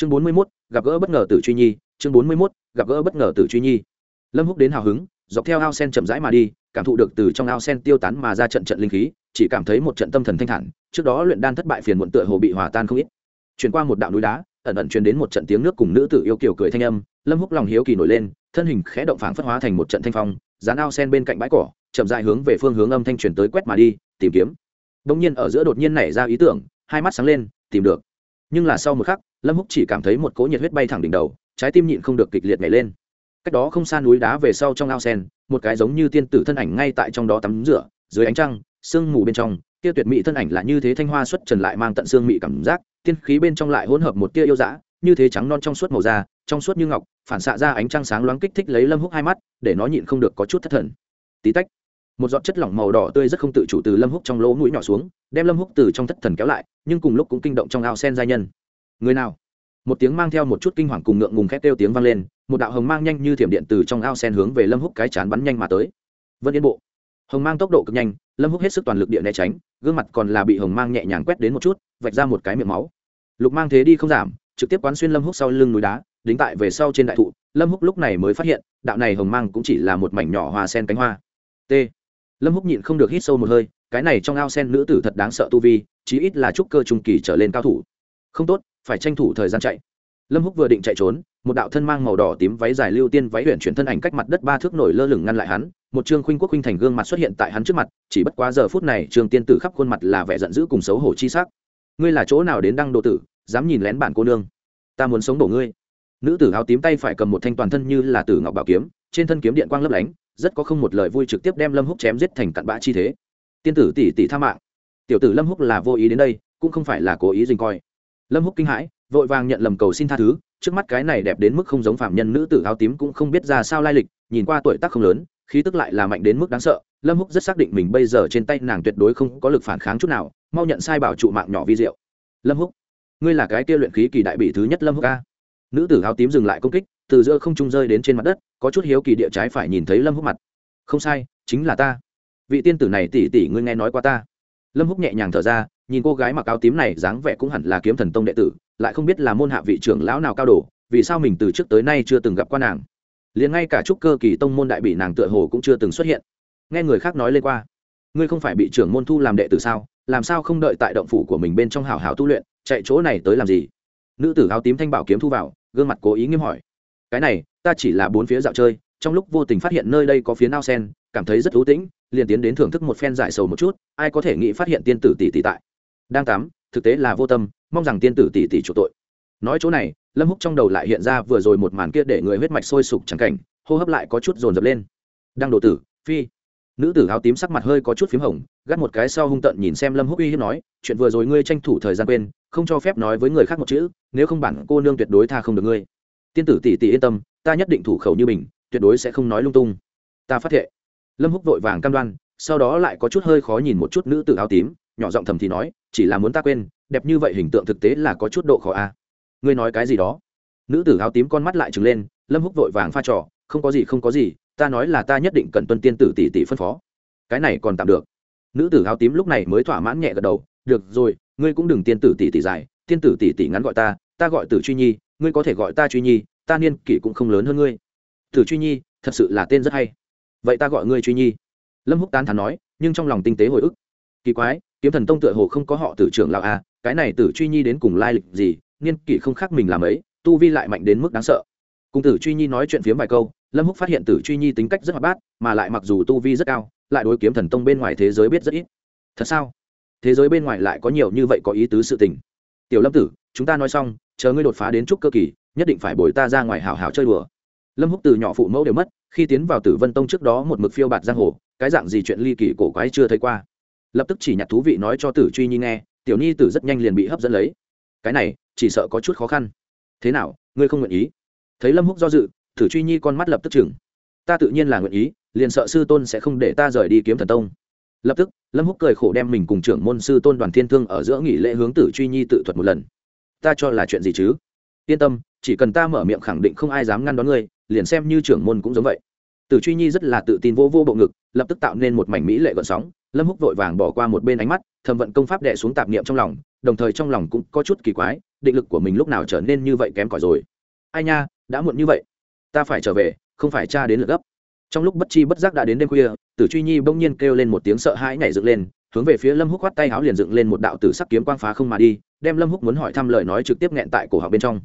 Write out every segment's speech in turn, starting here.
chương bốn mươi mốt, gặp gỡ bất ngờ tử truy nhi. Chương bốn mươi mốt, gặp gỡ bất ngờ tử truy nhi. Lâm húc đến hào hứng, dọc theo ao sen chậm rãi mà đi, cảm thụ được từ trong ao sen tiêu tán mà ra trận trận linh khí, chỉ cảm thấy một trận tâm thần thanh thản. Trước đó luyện đan thất bại phiền muộn tựa hồ bị hòa tan không ít. Chuyển qua một đạo núi đá, ẩn ẩn truyền đến một trận tiếng nước cùng nữ tử yêu kiều cười thanh âm. Lâm húc lòng hiếu kỳ nổi lên, thân hình khẽ động phảng phất hóa thành một trận thanh phong, dán ao sen bên cạnh bãi cỏ, chậm rãi hướng về phương hướng âm thanh truyền tới quét mà đi, tìm kiếm. Đông nhiên ở giữa đột nhiên nảy ra ý tưởng, hai mắt sáng lên, tìm được. Nhưng là sau một khắc lâm húc chỉ cảm thấy một cỗ nhiệt huyết bay thẳng đỉnh đầu, trái tim nhịn không được kịch liệt nhảy lên. Cách đó không xa núi đá về sau trong ao sen, một cái giống như tiên tử thân ảnh ngay tại trong đó tắm rửa, dưới ánh trăng, sương mù bên trong tia tuyệt mỹ thân ảnh là như thế thanh hoa xuất trần lại mang tận xương mị cảm giác, tiên khí bên trong lại hỗn hợp một tia yêu dã, như thế trắng non trong suốt màu da, trong suốt như ngọc, phản xạ ra ánh trăng sáng loáng kích thích lấy lâm húc hai mắt, để nó nhịn không được có chút thất thần. Tí tách, một giọt chất lỏng màu đỏ tươi rất không tự chủ từ lâm húc trong lỗ mũi nhỏ xuống, đem lâm húc từ trong thất thần kéo lại, nhưng cùng lúc cũng kinh động trong ao sen giai nhân người nào? Một tiếng mang theo một chút kinh hoàng cùng ngượng ngùng khét kêu tiếng vang lên, một đạo hồng mang nhanh như thiểm điện từ trong ao sen hướng về lâm húc cái chán bắn nhanh mà tới. Vân yên bộ. Hồng mang tốc độ cực nhanh, lâm húc hết sức toàn lực điện né tránh, gương mặt còn là bị hồng mang nhẹ nhàng quét đến một chút, vạch ra một cái miệng máu. Lục mang thế đi không giảm, trực tiếp quán xuyên lâm húc sau lưng núi đá, đính tại về sau trên đại thụ, lâm húc lúc này mới phát hiện, đạo này hồng mang cũng chỉ là một mảnh nhỏ hoa sen cánh hoa. T. Lâm húc nhịn không được hít sâu một hơi, cái này trong ao sen nữ tử thật đáng sợ tu vi, chí ít là trúc cơ trung kỳ trở lên cao thủ. Không tốt phải tranh thủ thời gian chạy. Lâm húc vừa định chạy trốn, một đạo thân mang màu đỏ tím váy dài lưu tiên váy huyện chuyển thân ảnh cách mặt đất ba thước nổi lơ lửng ngăn lại hắn, một trương khuynh quốc khuynh thành gương mặt xuất hiện tại hắn trước mặt, chỉ bất quá giờ phút này trương tiên tử khắp khuôn mặt là vẻ giận dữ cùng xấu hổ chi sắc. Ngươi là chỗ nào đến đăng độ tử, dám nhìn lén bản cô nương? Ta muốn sống đổ ngươi. Nữ tử áo tím tay phải cầm một thanh toàn thân như là tử ngọc bảo kiếm, trên thân kiếm điện quang lấp lánh, rất có không một lời vui trực tiếp đem lâm húc chém giết thành cặn bã chi thế. Tiên tử tỷ tỷ tha mạng. Tiểu tử lâm húc là vô ý đến đây, cũng không phải là cố ý dình coi lâm húc kinh hãi, vội vàng nhận lầm cầu xin tha thứ, trước mắt cái này đẹp đến mức không giống phạm nhân nữ tử áo tím cũng không biết ra sao lai lịch, nhìn qua tuổi tác không lớn, khí tức lại là mạnh đến mức đáng sợ. Lâm húc rất xác định mình bây giờ trên tay nàng tuyệt đối không có lực phản kháng chút nào, mau nhận sai bảo trụ mạng nhỏ vi diệu. Lâm húc, ngươi là cái kia luyện khí kỳ đại bị thứ nhất lâm húc a? Nữ tử áo tím dừng lại công kích, từ giữa không trung rơi đến trên mặt đất, có chút hiếu kỳ địa trái phải nhìn thấy lâm húc mặt. Không sai, chính là ta. Vị tiên tử này tỷ tỷ ngươi nghe nói qua ta. Lâm húc nhẹ nhàng thở ra nhìn cô gái mặc áo tím này dáng vẻ cũng hẳn là kiếm thần tông đệ tử, lại không biết là môn hạ vị trưởng lão nào cao đồ vì sao mình từ trước tới nay chưa từng gặp qua nàng. Liền ngay cả trúc cơ kỳ tông môn đại bị nàng tựa hồ cũng chưa từng xuất hiện. Nghe người khác nói lên qua, ngươi không phải bị trưởng môn thu làm đệ tử sao? Làm sao không đợi tại động phủ của mình bên trong hào hào tu luyện, chạy chỗ này tới làm gì? Nữ tử áo tím thanh bảo kiếm thu vào, gương mặt cố ý nghiêm hỏi, cái này, ta chỉ là bốn phía dạo chơi, trong lúc vô tình phát hiện nơi đây có phía ao sen, cảm thấy rất thú tĩnh, liền tiến đến thưởng thức một phen giải sầu một chút, ai có thể nghĩ phát hiện tiên tử tỷ tỷ tại? Đang tắm thực tế là vô tâm, mong rằng tiên tử tỷ tỷ chủ tội. Nói chỗ này, lâm húc trong đầu lại hiện ra vừa rồi một màn kia để người huyết mạch sôi sục chẳng cảnh, hô hấp lại có chút dồn dập lên. Đang đổ tử, phi. Nữ tử áo tím sắc mặt hơi có chút phím hồng, gắt một cái sau hung tận nhìn xem lâm húc uy hiếp nói, chuyện vừa rồi ngươi tranh thủ thời gian quên, không cho phép nói với người khác một chữ, nếu không bản cô nương tuyệt đối tha không được ngươi. Tiên tử tỷ tỷ yên tâm, ta nhất định thủ khẩu như mình, tuyệt đối sẽ không nói lung tung. Ta phát thệ. Lâm húc vội vàng cam đoan, sau đó lại có chút hơi khó nhìn một chút nữ tử áo tím, nhỏ giọng thầm thì nói chỉ là muốn ta quên, đẹp như vậy hình tượng thực tế là có chút độ khó a. À. ngươi nói cái gì đó? Nữ tử áo tím con mắt lại trừng lên, lâm húc vội vàng pha trò, không có gì, không có gì, ta nói là ta nhất định cần tuân tiên tử tỷ tỷ phân phó. Cái này còn tạm được. Nữ tử áo tím lúc này mới thỏa mãn nhẹ gật đầu, được rồi, ngươi cũng đừng tiên tử tỷ tỷ dài, tiên tử tỷ tỷ ngắn gọi ta ta gọi tử truy nhi, ngươi có thể gọi ta truy nhi, ta niên kỷ cũng không lớn hơn ngươi. Tử truy nhi, thật sự là tên rất hay. Vậy ta gọi ngươi truy nhi. Lâm húc tán thán nói, nhưng trong lòng tinh tế hồi ức. Kỳ quái kiếm thần tông tựa hồ không có họ tử trưởng lão a, cái này tử truy nhi đến cùng lai lịch gì, niên kỷ không khác mình làm ấy, tu vi lại mạnh đến mức đáng sợ. Cùng tử truy nhi nói chuyện phiếm vài câu, lâm húc phát hiện tử truy nhi tính cách rất hoạt bát, mà lại mặc dù tu vi rất cao, lại đối kiếm thần tông bên ngoài thế giới biết rất ít. Thật sao? Thế giới bên ngoài lại có nhiều như vậy có ý tứ sự tình. Tiểu lâm tử, chúng ta nói xong, chờ ngươi đột phá đến trúc cơ kỳ, nhất định phải bồi ta ra ngoài hào hào chơi đùa. Lâm húc từ nhỏ phụ mẫu đều mất, khi tiến vào tử vân tông trước đó một mực phiêu bạt giang hồ, cái dạng gì chuyện ly kỳ cổ quái chưa thấy qua lập tức chỉ nhặt thú vị nói cho tử truy nhi nghe, tiểu nhi tử rất nhanh liền bị hấp dẫn lấy. Cái này, chỉ sợ có chút khó khăn. Thế nào, ngươi không nguyện ý? Thấy lâm húc do dự, tử truy nhi con mắt lập tức chừng ta tự nhiên là nguyện ý, liền sợ sư tôn sẽ không để ta rời đi kiếm thần tông. Lập tức, lâm húc cười khổ đem mình cùng trưởng môn sư tôn đoàn thiên thương ở giữa nghỉ lễ hướng tử truy nhi tự thuật một lần. Ta cho là chuyện gì chứ? Yên tâm, chỉ cần ta mở miệng khẳng định không ai dám ngăn đón ngươi, liền xem như trưởng môn cũng giống vậy. Tử truy nhi rất là tự tin vô vô bộ ngực, lập tức tạo nên một mảnh mỹ lệ gợn sóng lâm húc vội vàng bỏ qua một bên ánh mắt, thầm vận công pháp đệ xuống tạp niệm trong lòng, đồng thời trong lòng cũng có chút kỳ quái, định lực của mình lúc nào trở nên như vậy kém cỏi rồi. Ai nha, đã muộn như vậy. Ta phải trở về, không phải cha đến lượt gấp. Trong lúc bất chi bất giác đã đến đêm khuya, tử truy nhi bỗng nhiên kêu lên một tiếng sợ hãi nhảy dựng lên, hướng về phía lâm húc khoát tay áo liền dựng lên một đạo tử sắc kiếm quang phá không mà đi, đem lâm húc muốn hỏi thăm lời nói trực tiếp nghẹn tại cổ họng bên trong.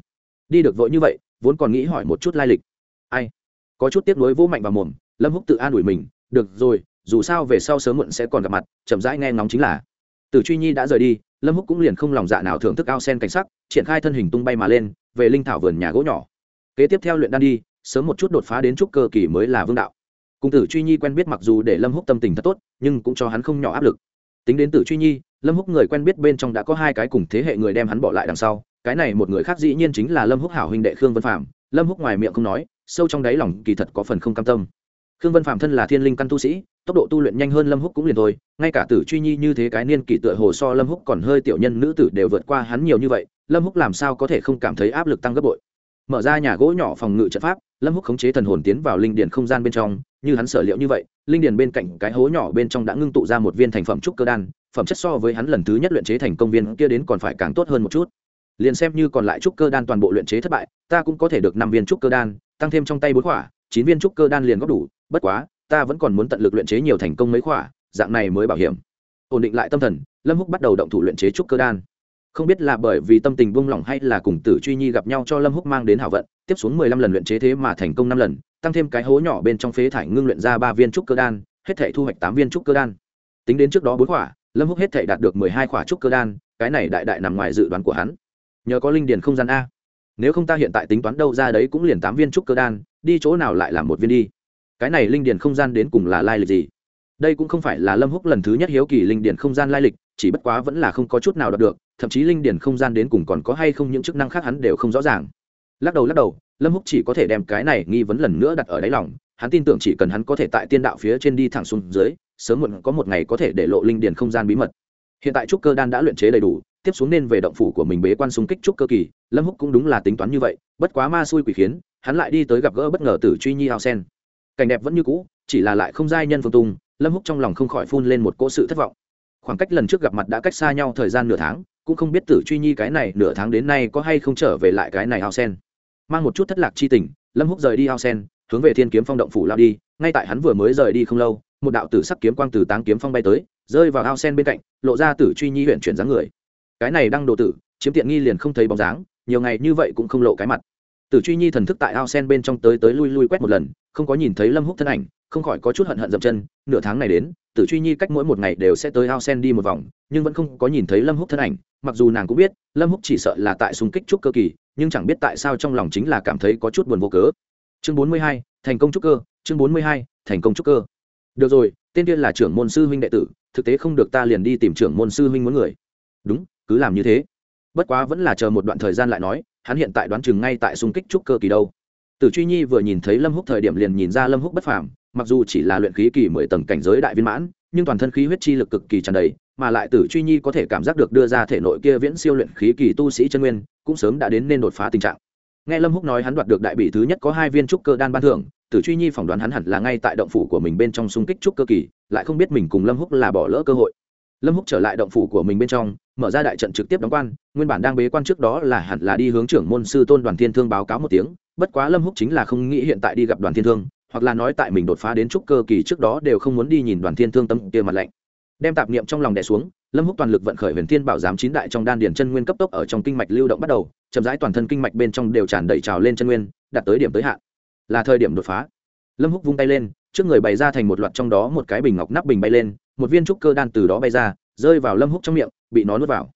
Đi được vội như vậy, vốn còn nghĩ hỏi một chút lai lịch. Ai? Có chút tiếc nuối vô mạnh vào mồm, lâm húc tự an ủi mình, được rồi dù sao về sau sớm muộn sẽ còn gặp mặt, chậm rãi nghe ngóng chính là. Tử truy nhi đã rời đi, lâm húc cũng liền không lòng dạ nào thưởng thức ao sen cảnh sắc, triển khai thân hình tung bay mà lên, về linh thảo vườn nhà gỗ nhỏ. Kế tiếp theo luyện đan đi, sớm một chút đột phá đến trúc cơ kỳ mới là vương đạo. Cùng tử truy nhi quen biết mặc dù để lâm húc tâm tình thật tốt, nhưng cũng cho hắn không nhỏ áp lực. Tính đến tử truy nhi, lâm húc người quen biết bên trong đã có hai cái cùng thế hệ người đem hắn bỏ lại đằng sau, cái này một người khác dĩ nhiên chính là lâm húc hảo huynh đệ khương vân phạm lâm húc ngoài miệng không nói, sâu trong đáy lòng kỳ thật có phần không cam tâm. Khương vân phạm thân là thiên linh căn tu sĩ tốc độ tu luyện nhanh hơn lâm húc cũng liền thôi ngay cả tử truy nhi như thế cái niên kỷ tựa hồ so lâm húc còn hơi tiểu nhân nữ tử đều vượt qua hắn nhiều như vậy lâm húc làm sao có thể không cảm thấy áp lực tăng gấp bội? Mở ra nhà gỗ nhỏ phòng ngự trận pháp lâm húc khống chế thần hồn tiến vào linh điền không gian bên trong như hắn sở liệu như vậy linh điền bên cạnh cái hố nhỏ bên trong đã ngưng tụ ra một viên thành phẩm trúc cơ đan phẩm chất so với hắn lần thứ nhất luyện chế thành công viên kia đến còn phải càng tốt hơn một chút. Liền xem như còn lại trúc cơ đan toàn bộ luyện chế thất bại ta cũng có thể được năm viên trúc cơ đan tăng thêm trong tay bốn quả, chín viên trúc cơ đan liền góp đủ bất quá ta vẫn còn muốn tận lực luyện chế nhiều thành công mấy khỏa, dạng này mới bảo hiểm. Ổn định lại tâm thần, lâm húc bắt đầu động thủ luyện chế trúc cơ đan. Không biết là bởi vì tâm tình buông lỏng hay là cùng tử truy nhi gặp nhau cho lâm húc mang đến hảo vận, tiếp xuống mười lăm lần luyện chế thế mà thành công năm lần, tăng thêm cái hố nhỏ bên trong phế thải ngưng luyện ra ba viên trúc cơ đan, hết thể thu hoạch tám viên trúc cơ đan. Tính đến trước đó bốn khỏa, lâm húc hết thể đạt được mười hai khỏa trúc cơ đan, cái này đại đại nằm ngoài dự đoán của hắn. Nhờ có linh điền không gian a. Nếu không ta hiện tại tính toán đâu ra đấy cũng liền tám viên trúc cơ đan, đi chỗ nào lại làm một viên đi cái này linh điền không gian đến cùng là lai lịch gì? Đây cũng không phải là lâm húc lần thứ nhất hiếu kỳ linh điền không gian lai lịch, chỉ bất quá vẫn là không có chút nào đọc được, thậm chí linh điền không gian đến cùng còn có hay không những chức năng khác hắn đều không rõ ràng. Lắc đầu lắc đầu, lâm húc chỉ có thể đem cái này nghi vấn lần nữa đặt ở đáy lòng, hắn tin tưởng chỉ cần hắn có thể tại tiên đạo phía trên đi thẳng xuống dưới, sớm muộn có một ngày có thể để lộ linh điền không gian bí mật. Hiện tại trúc cơ đan đã luyện chế đầy đủ, tiếp xuống nên về động phủ của mình bế quan xung kích trúc cơ kỳ, lâm húc cũng đúng là tính toán như vậy, bất quá ma xui quỷ khiến, hắn lại đi tới gặp gỡ bất ngờ tử truy nhi ao sen cảnh đẹp vẫn như cũ, chỉ là lại không giai nhân phương tung, lâm húc trong lòng không khỏi phun lên một cỗ sự thất vọng. Khoảng cách lần trước gặp mặt đã cách xa nhau thời gian nửa tháng, cũng không biết tử truy nhi cái này nửa tháng đến nay có hay không trở về lại cái này ao sen. Mang một chút thất lạc chi tình, lâm húc rời đi ao sen, hướng về thiên kiếm phong động phủ lao đi, ngay tại hắn vừa mới rời đi không lâu, một đạo tử sắc kiếm quang từ táng kiếm phong bay tới, rơi vào ao sen bên cạnh, lộ ra tử truy nhi huyện chuyển dáng người. Cái này đang đồ tử, chiếm tiện nghi liền không thấy bóng dáng, nhiều ngày như vậy cũng không lộ cái mặt tử truy nhi thần thức tại ao sen bên trong tới tới lui lui quét một lần, không có nhìn thấy lâm húc thân ảnh, không khỏi có chút hận hận dậm chân, nửa tháng này đến, tử truy nhi cách mỗi một ngày đều sẽ tới ao sen đi một vòng, nhưng vẫn không có nhìn thấy lâm húc thân ảnh, mặc dù nàng cũng biết, lâm húc chỉ sợ là tại xung kích trúc cơ kỳ, nhưng chẳng biết tại sao trong lòng chính là cảm thấy có chút buồn vô cớ. Chương bốn mươi hai, thành công trúc cơ, chương bốn mươi hai, thành công trúc cơ. Được rồi, tên tiên là trưởng môn sư huynh đệ tử, thực tế không được ta liền đi tìm trưởng môn sư huynh muốn người. Đúng, cứ làm như thế. Bất quá vẫn là chờ một đoạn thời gian lại nói hắn hiện tại đoán chừng ngay tại xung kích trúc cơ kỳ đâu. Tử truy nhi vừa nhìn thấy lâm húc thời điểm liền nhìn ra lâm húc bất phàm, mặc dù chỉ là luyện khí kỳ mười tầng cảnh giới đại viên mãn, nhưng toàn thân khí huyết chi lực cực kỳ tràn đầy, mà lại tử truy nhi có thể cảm giác được đưa ra thể nội kia viễn siêu luyện khí kỳ tu sĩ chân nguyên, cũng sớm đã đến nên đột phá tình trạng. Nghe lâm húc nói hắn đoạt được đại bỉ thứ nhất có hai viên trúc cơ đan ban thưởng, tử truy nhi phỏng đoán hắn hẳn là ngay tại động phủ của mình bên trong xung kích trúc cơ kỳ, lại không biết mình cùng lâm húc là bỏ lỡ cơ hội lâm húc trở lại động phủ của mình bên trong, mở ra đại trận trực tiếp đóng quan, nguyên bản đang bế quan trước đó là hẳn là đi hướng trưởng môn sư tôn đoàn thiên thương báo cáo một tiếng, bất quá lâm húc chính là không nghĩ hiện tại đi gặp đoàn thiên thương, hoặc là nói tại mình đột phá đến trúc cơ kỳ trước đó đều không muốn đi nhìn đoàn thiên thương tâm kia mặt lạnh. Đem tạp niệm trong lòng đè xuống, lâm húc toàn lực vận khởi huyền thiên bảo giám chín đại trong đan điền chân nguyên cấp tốc ở trong kinh mạch lưu động bắt đầu, chậm rãi toàn thân kinh mạch bên trong đều tràn đầy trào lên chân nguyên, đạt tới điểm tới hạn. Là thời điểm đột phá. Lâm húc vung tay lên, trước người bày ra thành một loạt trong đó một cái bình ngọc nắp bình bay lên một viên trúc cơ đan từ đó bay ra, rơi vào lâm húc trong miệng, bị nó nuốt vào.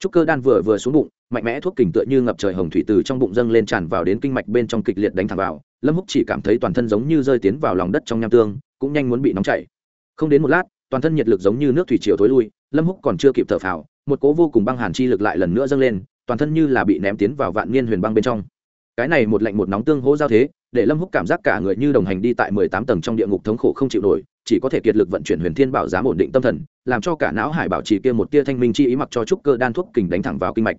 Trúc cơ đan vừa vừa xuống bụng, mạnh mẽ thuốc kình tựa như ngập trời hồng thủy từ trong bụng dâng lên tràn vào đến kinh mạch bên trong kịch liệt đánh thẳng vào. Lâm húc chỉ cảm thấy toàn thân giống như rơi tiến vào lòng đất trong nham tương, cũng nhanh muốn bị nóng chảy. Không đến một lát, toàn thân nhiệt lực giống như nước thủy triều thối lui, lâm húc còn chưa kịp thở phào, một cố vô cùng băng hàn chi lực lại lần nữa dâng lên, toàn thân như là bị ném tiến vào vạn niên huyền băng bên trong. Cái này một lạnh một nóng tương hỗ giao thế, để lâm húc cảm giác cả người như đồng hành đi tại mười tám tầng trong địa ngục thống khổ không chịu nổi chỉ có thể kiệt lực vận chuyển huyền thiên bảo giám ổn định tâm thần, làm cho cả não hải bảo trì kia một tia thanh minh chi ý mặc cho trúc cơ đan thuốc kình đánh thẳng vào kinh mạch.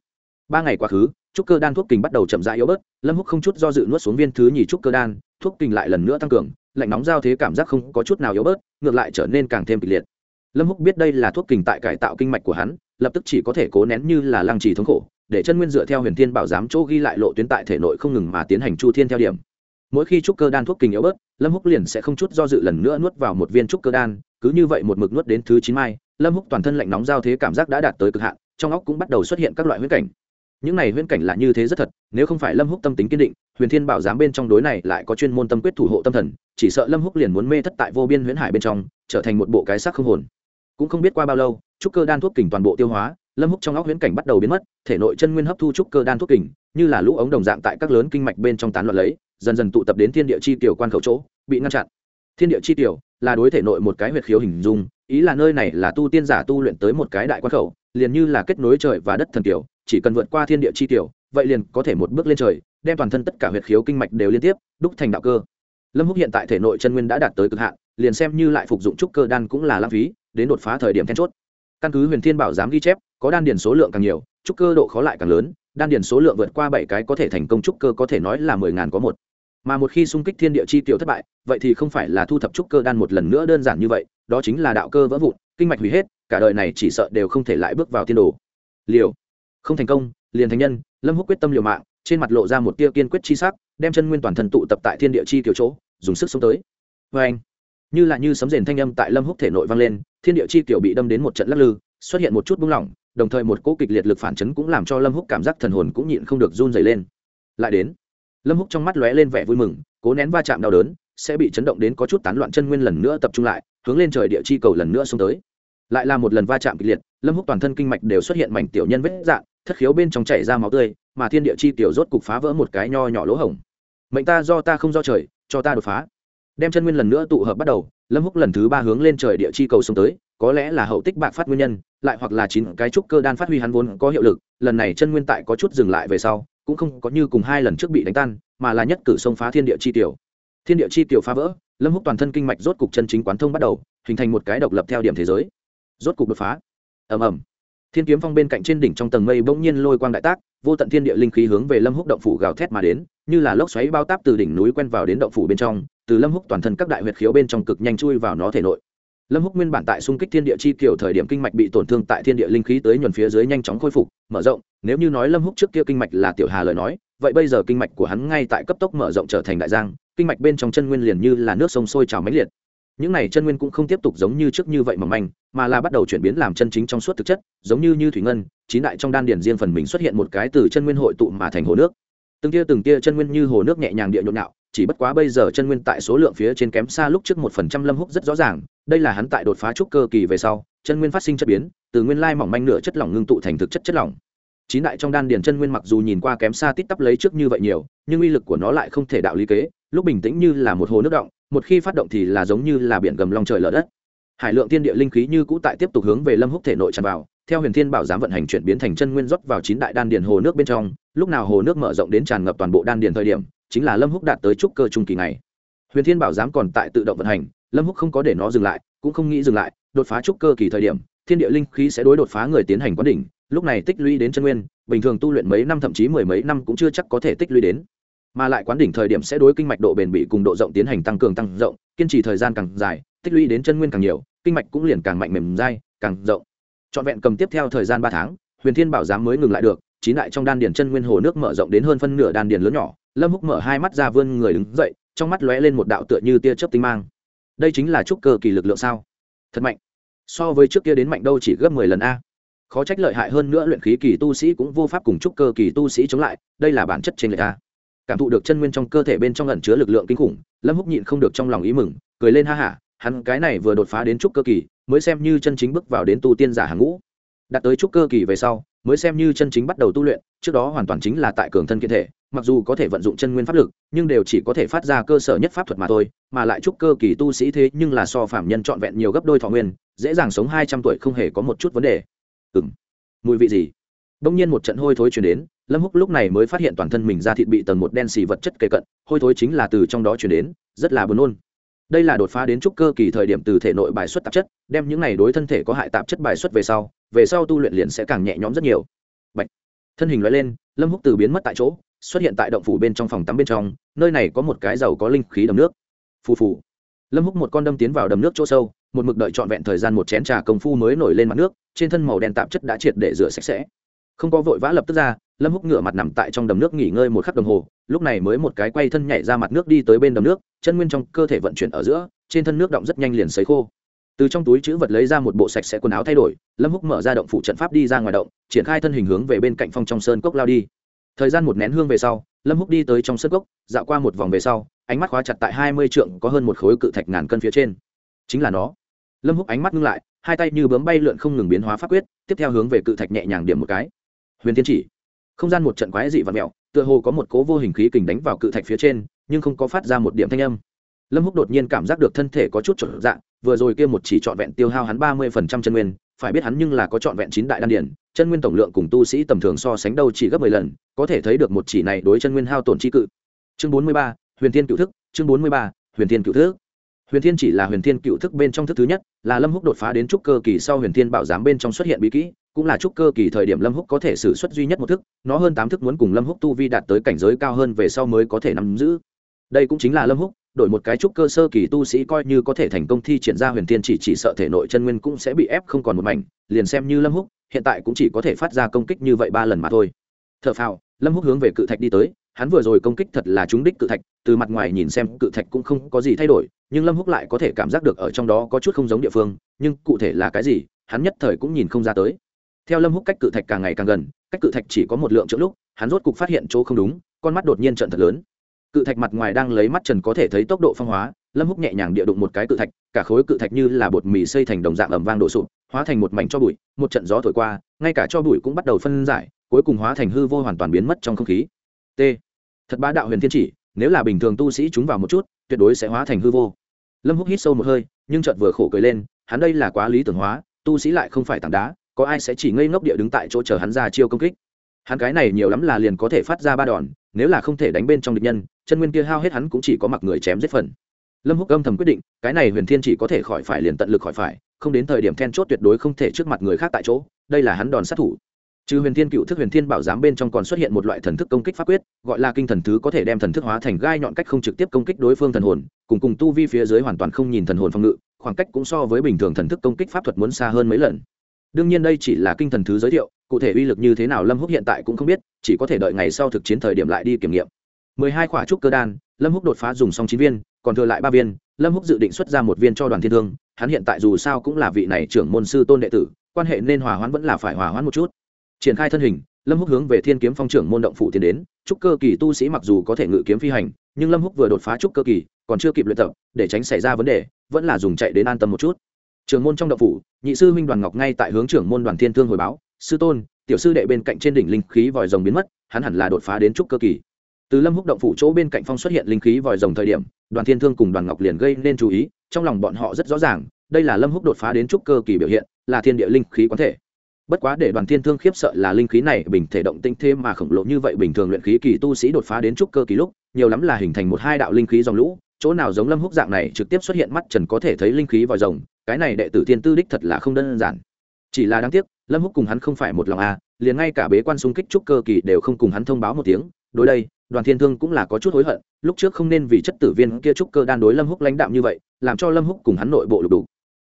Ba ngày quá khứ, trúc cơ đan thuốc kình bắt đầu chậm rãi yếu bớt, lâm húc không chút do dự nuốt xuống viên thứ nhì trúc cơ đan, thuốc kình lại lần nữa tăng cường, lạnh nóng giao thế cảm giác không có chút nào yếu bớt, ngược lại trở nên càng thêm kịch liệt. Lâm húc biết đây là thuốc kình tại cải tạo kinh mạch của hắn, lập tức chỉ có thể cố nén như là lăng trì thống khổ, để chân nguyên dựa theo huyền thiên bảo giám chỗ ghi lại lộ tuyến tại thể nội không ngừng mà tiến hành chu thiên theo điểm. Mỗi khi trúc cơ đan thuốc kình yếu bớt lâm húc liền sẽ không chút do dự lần nữa nuốt vào một viên trúc cơ đan, cứ như vậy một mực nuốt đến thứ chín mai, lâm húc toàn thân lạnh nóng giao thế cảm giác đã đạt tới cực hạn, trong óc cũng bắt đầu xuất hiện các loại huyễn cảnh. Những này huyễn cảnh là như thế rất thật, nếu không phải lâm húc tâm tính kiên định, huyền thiên bảo giám bên trong đối này lại có chuyên môn tâm quyết thủ hộ tâm thần, chỉ sợ lâm húc liền muốn mê thất tại vô biên huyễn hải bên trong, trở thành một bộ cái xác không hồn. Cũng không biết qua bao lâu, trúc cơ đan thuốc kình toàn bộ tiêu hóa, lâm húc trong óc huyễn cảnh bắt đầu biến mất, thể nội chân nguyên hấp thu trúc cơ đan thuốc kình, như là lũ ống đồng dạng tại các lớn kinh mạch bên trong tán loạn lấy dần dần tụ tập đến thiên địa chi tiểu quan khẩu chỗ, bị ngăn chặn. Thiên địa chi tiểu là đối thể nội một cái huyệt khiếu hình dung, ý là nơi này là tu tiên giả tu luyện tới một cái đại quan khẩu, liền như là kết nối trời và đất thần tiểu, chỉ cần vượt qua thiên địa chi tiểu, vậy liền có thể một bước lên trời, đem toàn thân tất cả huyệt khiếu kinh mạch đều liên tiếp, đúc thành đạo cơ. Lâm húc hiện tại thể nội chân nguyên đã đạt tới cực hạn, liền xem như lại phục dụng trúc cơ đan cũng là lãng phí, đến đột phá thời điểm then chốt. Căn cứ huyền thiên bảo giám ghi chép, có đan điền số lượng càng nhiều, trúc cơ độ khó lại càng lớn đan điền số lượng vượt qua bảy cái có thể thành công trúc cơ có thể nói là mười ngàn có một. Mà một khi xung kích thiên địa chi tiểu thất bại, vậy thì không phải là thu thập trúc cơ đan một lần nữa đơn giản như vậy, đó chính là đạo cơ vỡ vụn, kinh mạch hủy hết, cả đời này chỉ sợ đều không thể lại bước vào tiên đồ. Liều. Không thành công, liền thành nhân, lâm húc quyết tâm liều mạng, trên mặt lộ ra một tia kiên quyết chi sắc, đem chân nguyên toàn thần tụ tập tại thiên địa chi tiểu chỗ, dùng sức sống tới. Vê anh, như là như sấm rền thanh âm tại lâm húc thể nội vang lên, thiên địa chi tiểu bị đâm đến một trận lắc lư, xuất hiện một chút bung lỏng đồng thời một cỗ kịch liệt lực phản chấn cũng làm cho lâm húc cảm giác thần hồn cũng nhịn không được run dày lên. Lại đến, lâm húc trong mắt lóe lên vẻ vui mừng, cố nén va chạm đau đớn, sẽ bị chấn động đến có chút tán loạn chân nguyên lần nữa tập trung lại, hướng lên trời địa chi cầu lần nữa xuống tới. Lại là một lần va chạm kịch liệt, lâm húc toàn thân kinh mạch đều xuất hiện mảnh tiểu nhân vết dạng, thất khiếu bên trong chảy ra máu tươi, mà thiên địa chi tiểu rốt cục phá vỡ một cái nho nhỏ lỗ hổng. Mệnh ta do ta không do trời, cho ta đột phá. Đem chân nguyên lần nữa tụ hợp bắt đầu lâm húc lần thứ ba hướng lên trời địa chi cầu xuống tới, có lẽ là hậu tích bạc phát nguyên nhân, lại hoặc là chín cái trúc cơ đan phát huy hắn vốn có hiệu lực, lần này chân nguyên tại có chút dừng lại về sau, cũng không có như cùng hai lần trước bị đánh tan, mà là nhất cử xông phá thiên địa chi tiểu. Thiên địa chi tiểu phá vỡ, lâm húc toàn thân kinh mạch rốt cục chân chính quán thông bắt đầu, hình thành một cái độc lập theo điểm thế giới. Rốt cục đột phá. Ầm ầm. Thiên kiếm phong bên cạnh trên đỉnh trong tầng mây bỗng nhiên lôi quang đại tác, vô tận thiên địa linh khí hướng về lâm húc động phủ gào thét mà đến, như là lốc xoáy bao táp từ đỉnh núi quen vào đến động phủ bên trong từ lâm húc toàn thân các đại huyệt khiếu bên trong cực nhanh chui vào nó thể nội. Lâm húc nguyên bản tại xung kích thiên địa chi kiểu thời điểm kinh mạch bị tổn thương tại thiên địa linh khí tới nhuần phía dưới nhanh chóng khôi phục, mở rộng. Nếu như nói lâm húc trước kia kinh mạch là tiểu hà lời nói, vậy bây giờ kinh mạch của hắn ngay tại cấp tốc mở rộng trở thành đại giang, kinh mạch bên trong chân nguyên liền như là nước sông sôi trào mãnh liệt. Những này chân nguyên cũng không tiếp tục giống như trước như vậy mà manh, mà là bắt đầu chuyển biến làm chân chính trong suốt thực chất, giống như như thủy ngân, chín đại trong đan điển riêng phần mình xuất hiện một cái từ chân nguyên hội tụ mà thành hồ nước từng tia từng tia chân nguyên như hồ nước nhẹ nhàng địa nhộn nhạo, chỉ bất quá bây giờ chân nguyên tại số lượng phía trên kém xa lúc trước một phần trăm lâm húc rất rõ ràng, đây là hắn tại đột phá trúc cơ kỳ về sau, chân nguyên phát sinh chất biến, từ nguyên lai mỏng manh nửa chất lỏng ngưng tụ thành thực chất chất lỏng. Chín đại trong đan điền chân nguyên mặc dù nhìn qua kém xa tít tắp lấy trước như vậy nhiều, nhưng uy lực của nó lại không thể đạo lý kế, lúc bình tĩnh như là một hồ nước động, một khi phát động thì là giống như là biển gầm long trời lở đất. Hải lượng thiên địa linh khí như cũ tại tiếp tục hướng về lâm húc thể nội tràn vào theo huyền thiên bảo giám vận hành chuyển biến thành chân nguyên rót vào chín đại đan điền hồ nước bên trong, lúc nào hồ nước mở rộng đến tràn ngập toàn bộ đan điền thời điểm, chính là lâm húc đạt tới trúc cơ trung kỳ này huyền thiên bảo giám còn tại tự động vận hành, lâm húc không có để nó dừng lại, cũng không nghĩ dừng lại, đột phá trúc cơ kỳ thời điểm, thiên địa linh khí sẽ đối đột phá người tiến hành quán đỉnh, lúc này tích lũy đến chân nguyên, bình thường tu luyện mấy năm thậm chí mười mấy năm cũng chưa chắc có thể tích lũy đến. Mà lại quán đỉnh thời điểm sẽ đối kinh mạch độ bền bỉ cùng độ rộng tiến hành tăng cường tăng rộng, kiên trì thời gian càng dài, tích lũy đến chân nguyên càng nhiều, kinh mạch cũng liền càng mạnh mềm dai, càng rộng trọn vẹn cầm tiếp theo thời gian ba tháng, huyền thiên bảo giám mới ngừng lại được, chín lại trong đan điền chân nguyên hồ nước mở rộng đến hơn phân nửa đan điền lớn nhỏ, lâm húc mở hai mắt ra vươn người đứng dậy, trong mắt lóe lên một đạo tựa như tia chớp tinh mang. Đây chính là trúc cơ kỳ lực lượng sao? Thật mạnh. So với trước kia đến mạnh đâu chỉ gấp mười lần a. Khó trách lợi hại hơn nữa luyện khí kỳ tu sĩ cũng vô pháp cùng trúc cơ kỳ tu sĩ chống lại, đây là bản chất trên lệch a. Cảm thụ được chân nguyên trong cơ thể bên trong ẩn chứa lực lượng kinh khủng, lâm húc nhịn không được trong lòng ý mừng, cười lên ha hả hắn cái này vừa đột phá đến trúc cơ kỳ mới xem như chân chính bước vào đến tu tiên giả hàng ngũ. Đạt tới trúc cơ kỳ về sau, mới xem như chân chính bắt đầu tu luyện, trước đó hoàn toàn chính là tại cường thân kiện thể, mặc dù có thể vận dụng chân nguyên pháp lực, nhưng đều chỉ có thể phát ra cơ sở nhất pháp thuật mà thôi, mà lại trúc cơ kỳ tu sĩ thế nhưng là so phạm nhân trọn vẹn nhiều gấp đôi thọ nguyên, dễ dàng sống hai trăm tuổi không hề có một chút vấn đề. Ừng mùi vị gì? Đông nhiên một trận hôi thối chuyển đến, lâm húc lúc này mới phát hiện toàn thân mình ra thịt bị tầng một đen xì vật chất kề cận, hôi thối chính là từ trong đó chuyển đến, rất là buồn nôn đây là đột phá đến trúc cơ kỳ thời điểm từ thể nội bài xuất tạp chất, đem những này đối thân thể có hại tạp chất bài xuất về sau về sau tu luyện liền sẽ càng nhẹ nhõm rất nhiều. Bạch. thân hình loại lên, lâm húc từ biến mất tại chỗ, xuất hiện tại động phủ bên trong phòng tắm bên trong, nơi này có một cái giàu có linh khí đầm nước. Phù phù. Lâm húc một con đâm tiến vào đầm nước chỗ sâu, một mực đợi trọn vẹn thời gian một chén trà công phu mới nổi lên mặt nước, trên thân màu đen tạp chất đã triệt để rửa sạch sẽ không có vội vã lập tức ra, lâm húc ngửa mặt nằm tại trong đầm nước nghỉ ngơi một khắc đồng hồ, lúc này mới một cái quay thân nhảy ra mặt nước đi tới bên đầm nước, chân nguyên trong cơ thể vận chuyển ở giữa, trên thân nước động rất nhanh liền sấy khô. Từ trong túi chữ vật lấy ra một bộ sạch sẽ quần áo thay đổi, lâm húc mở ra động phụ trận pháp đi ra ngoài động, triển khai thân hình hướng về bên cạnh phong trong sơn cốc lao đi. Thời gian một nén hương về sau, lâm húc đi tới trong sơn cốc, dạo qua một vòng về sau, ánh mắt khóa chặt tại hai mươi trượng có hơn một khối cự thạch ngàn cân phía trên. Chính là nó. Lâm húc ánh mắt ngưng lại, hai tay như bướm bay lượn không ngừng biến hóa pháp quyết, tiếp theo hướng về cự thạch nhẹ nhàng điểm một cái huyền thiên chỉ. Không gian một trận quái dị và mẹo, tựa hồ có một cố vô hình khí kình đánh vào cự thạch phía trên, nhưng không có phát ra một điểm thanh âm. Lâm húc đột nhiên cảm giác được thân thể có chút trở dạng vừa rồi kia một chỉ trọn vẹn tiêu hao hắn ba mươi phần trăm chân nguyên, phải biết hắn nhưng là có trọn vẹn chín đại đan điển, chân nguyên tổng lượng cùng tu sĩ tầm thường so sánh đâu chỉ gấp mười lần, có thể thấy được một chỉ này đối chân nguyên hao tổn chi cự. Chương bốn mươi ba, huyền thiên cựu thức, chương bốn mươi ba, huyền thiên cựu thức. Huyền thiên chỉ là huyền thiên cựu thức bên trong thức thứ nhất, là lâm húc đột phá đến trúc cơ kỳ sau huyền thiên bảo giám bên trong xuất hiện bí kỹ cũng là trúc cơ kỳ thời điểm lâm húc có thể sử xuất duy nhất một thức, nó hơn tám thức muốn cùng lâm húc tu vi đạt tới cảnh giới cao hơn về sau mới có thể nắm giữ. Đây cũng chính là lâm húc, đổi một cái trúc cơ sơ kỳ tu sĩ coi như có thể thành công thi triển ra huyền thiên chỉ chỉ sợ thể nội chân nguyên cũng sẽ bị ép không còn một mảnh, liền xem như lâm húc, hiện tại cũng chỉ có thể phát ra công kích như vậy ba lần mà thôi. Thở phào, lâm húc hướng về cự thạch đi tới, hắn vừa rồi công kích thật là trúng đích cự thạch, từ mặt ngoài nhìn xem cự thạch cũng không có gì thay đổi, nhưng lâm húc lại có thể cảm giác được ở trong đó có chút không giống địa phương, nhưng cụ thể là cái gì, hắn nhất thời cũng nhìn không ra tới theo lâm húc cách cự thạch càng ngày càng gần, cách cự thạch chỉ có một lượng trước lúc, hắn rốt cục phát hiện chỗ không đúng, con mắt đột nhiên trận thật lớn. Cự thạch mặt ngoài đang lấy mắt trần có thể thấy tốc độ phong hóa, lâm húc nhẹ nhàng địa đụng một cái cự thạch, cả khối cự thạch như là bột mì xây thành đồng dạng ẩm vang đổ sụp, hóa thành một mảnh cho bụi, một trận gió thổi qua, ngay cả cho bụi cũng bắt đầu phân giải, cuối cùng hóa thành hư vô hoàn toàn biến mất trong không khí. T. Thật bá đạo huyền thiên chỉ, nếu là bình thường tu sĩ chúng vào một chút, tuyệt đối sẽ hóa thành hư vô. Lâm húc hít sâu một hơi, nhưng chợt vừa khổ cười lên, hắn đây là quá lý tưởng hóa, tu sĩ lại không phải tảng đá có ai sẽ chỉ ngây ngốc địa đứng tại chỗ chờ hắn ra chiêu công kích? Hắn cái này nhiều lắm là liền có thể phát ra ba đòn, nếu là không thể đánh bên trong địch nhân, chân nguyên kia hao hết hắn cũng chỉ có mặc người chém giết phần. Lâm húc âm thầm quyết định, cái này huyền thiên chỉ có thể khỏi phải liền tận lực khỏi phải, không đến thời điểm then chốt tuyệt đối không thể trước mặt người khác tại chỗ, đây là hắn đòn sát thủ. Trừ huyền thiên cựu thức huyền thiên bảo giám bên trong còn xuất hiện một loại thần thức công kích pháp quyết, gọi là kinh thần thứ có thể đem thần thức hóa thành gai nhọn cách không trực tiếp công kích đối phương thần hồn, cùng cùng tu vi phía dưới hoàn toàn không nhìn thần hồn phòng ngự, khoảng cách cũng so với bình thường thần thức công kích pháp thuật muốn xa hơn mấy lần đương nhiên đây chỉ là kinh thần thứ giới thiệu, cụ thể uy lực như thế nào lâm húc hiện tại cũng không biết, chỉ có thể đợi ngày sau thực chiến thời điểm lại đi kiểm nghiệm. Mười hai quả trúc cơ đan, lâm húc đột phá dùng xong chín viên, còn thừa lại ba viên, lâm húc dự định xuất ra một viên cho đoàn thiên thương, hắn hiện tại dù sao cũng là vị này trưởng môn sư tôn đệ tử, quan hệ nên hòa hoãn vẫn là phải hòa hoãn một chút. Triển khai thân hình, lâm húc hướng về thiên kiếm phong trưởng môn động phủ tiến đến, trúc cơ kỳ tu sĩ mặc dù có thể ngự kiếm phi hành, nhưng lâm húc vừa đột phá trúc cơ kỳ, còn chưa kịp luyện tập, để tránh xảy ra vấn đề, vẫn là dùng chạy đến an tâm một chút trưởng môn trong đạo phủ, nhị sư huynh đoàn ngọc ngay tại hướng trưởng môn đoàn thiên thương hồi báo, sư tôn, tiểu sư đệ bên cạnh trên đỉnh linh khí vòi rồng biến mất, hắn hẳn là đột phá đến trúc cơ kỳ. Từ lâm húc động phủ chỗ bên cạnh phong xuất hiện linh khí vòi rồng thời điểm, đoàn thiên thương cùng đoàn ngọc liền gây nên chú ý, trong lòng bọn họ rất rõ ràng, đây là lâm húc đột phá đến trúc cơ kỳ biểu hiện, là thiên địa linh khí quán thể. Bất quá để đoàn thiên thương khiếp sợ là linh khí này bình thể động tinh thêm mà khổng lồ như vậy bình thường luyện khí kỳ tu sĩ đột phá đến trúc cơ kỳ lúc, nhiều lắm là hình thành một hai đạo linh khí dòng lũ, chỗ nào giống lâm húc dạng này trực tiếp xuất hiện mắt trần có thể thấy linh khí vòi rồng cái này đệ tử thiên tư đích thật là không đơn giản. Chỉ là đáng tiếc lâm húc cùng hắn không phải một lòng a à, liền ngay cả bế quan xung kích trúc cơ kỳ đều không cùng hắn thông báo một tiếng. Đối đây đoàn thiên thương cũng là có chút hối hận lúc trước không nên vì chất tử viên kia trúc cơ đan đối lâm húc lãnh đạm như vậy làm cho lâm húc cùng hắn nội bộ lục đủ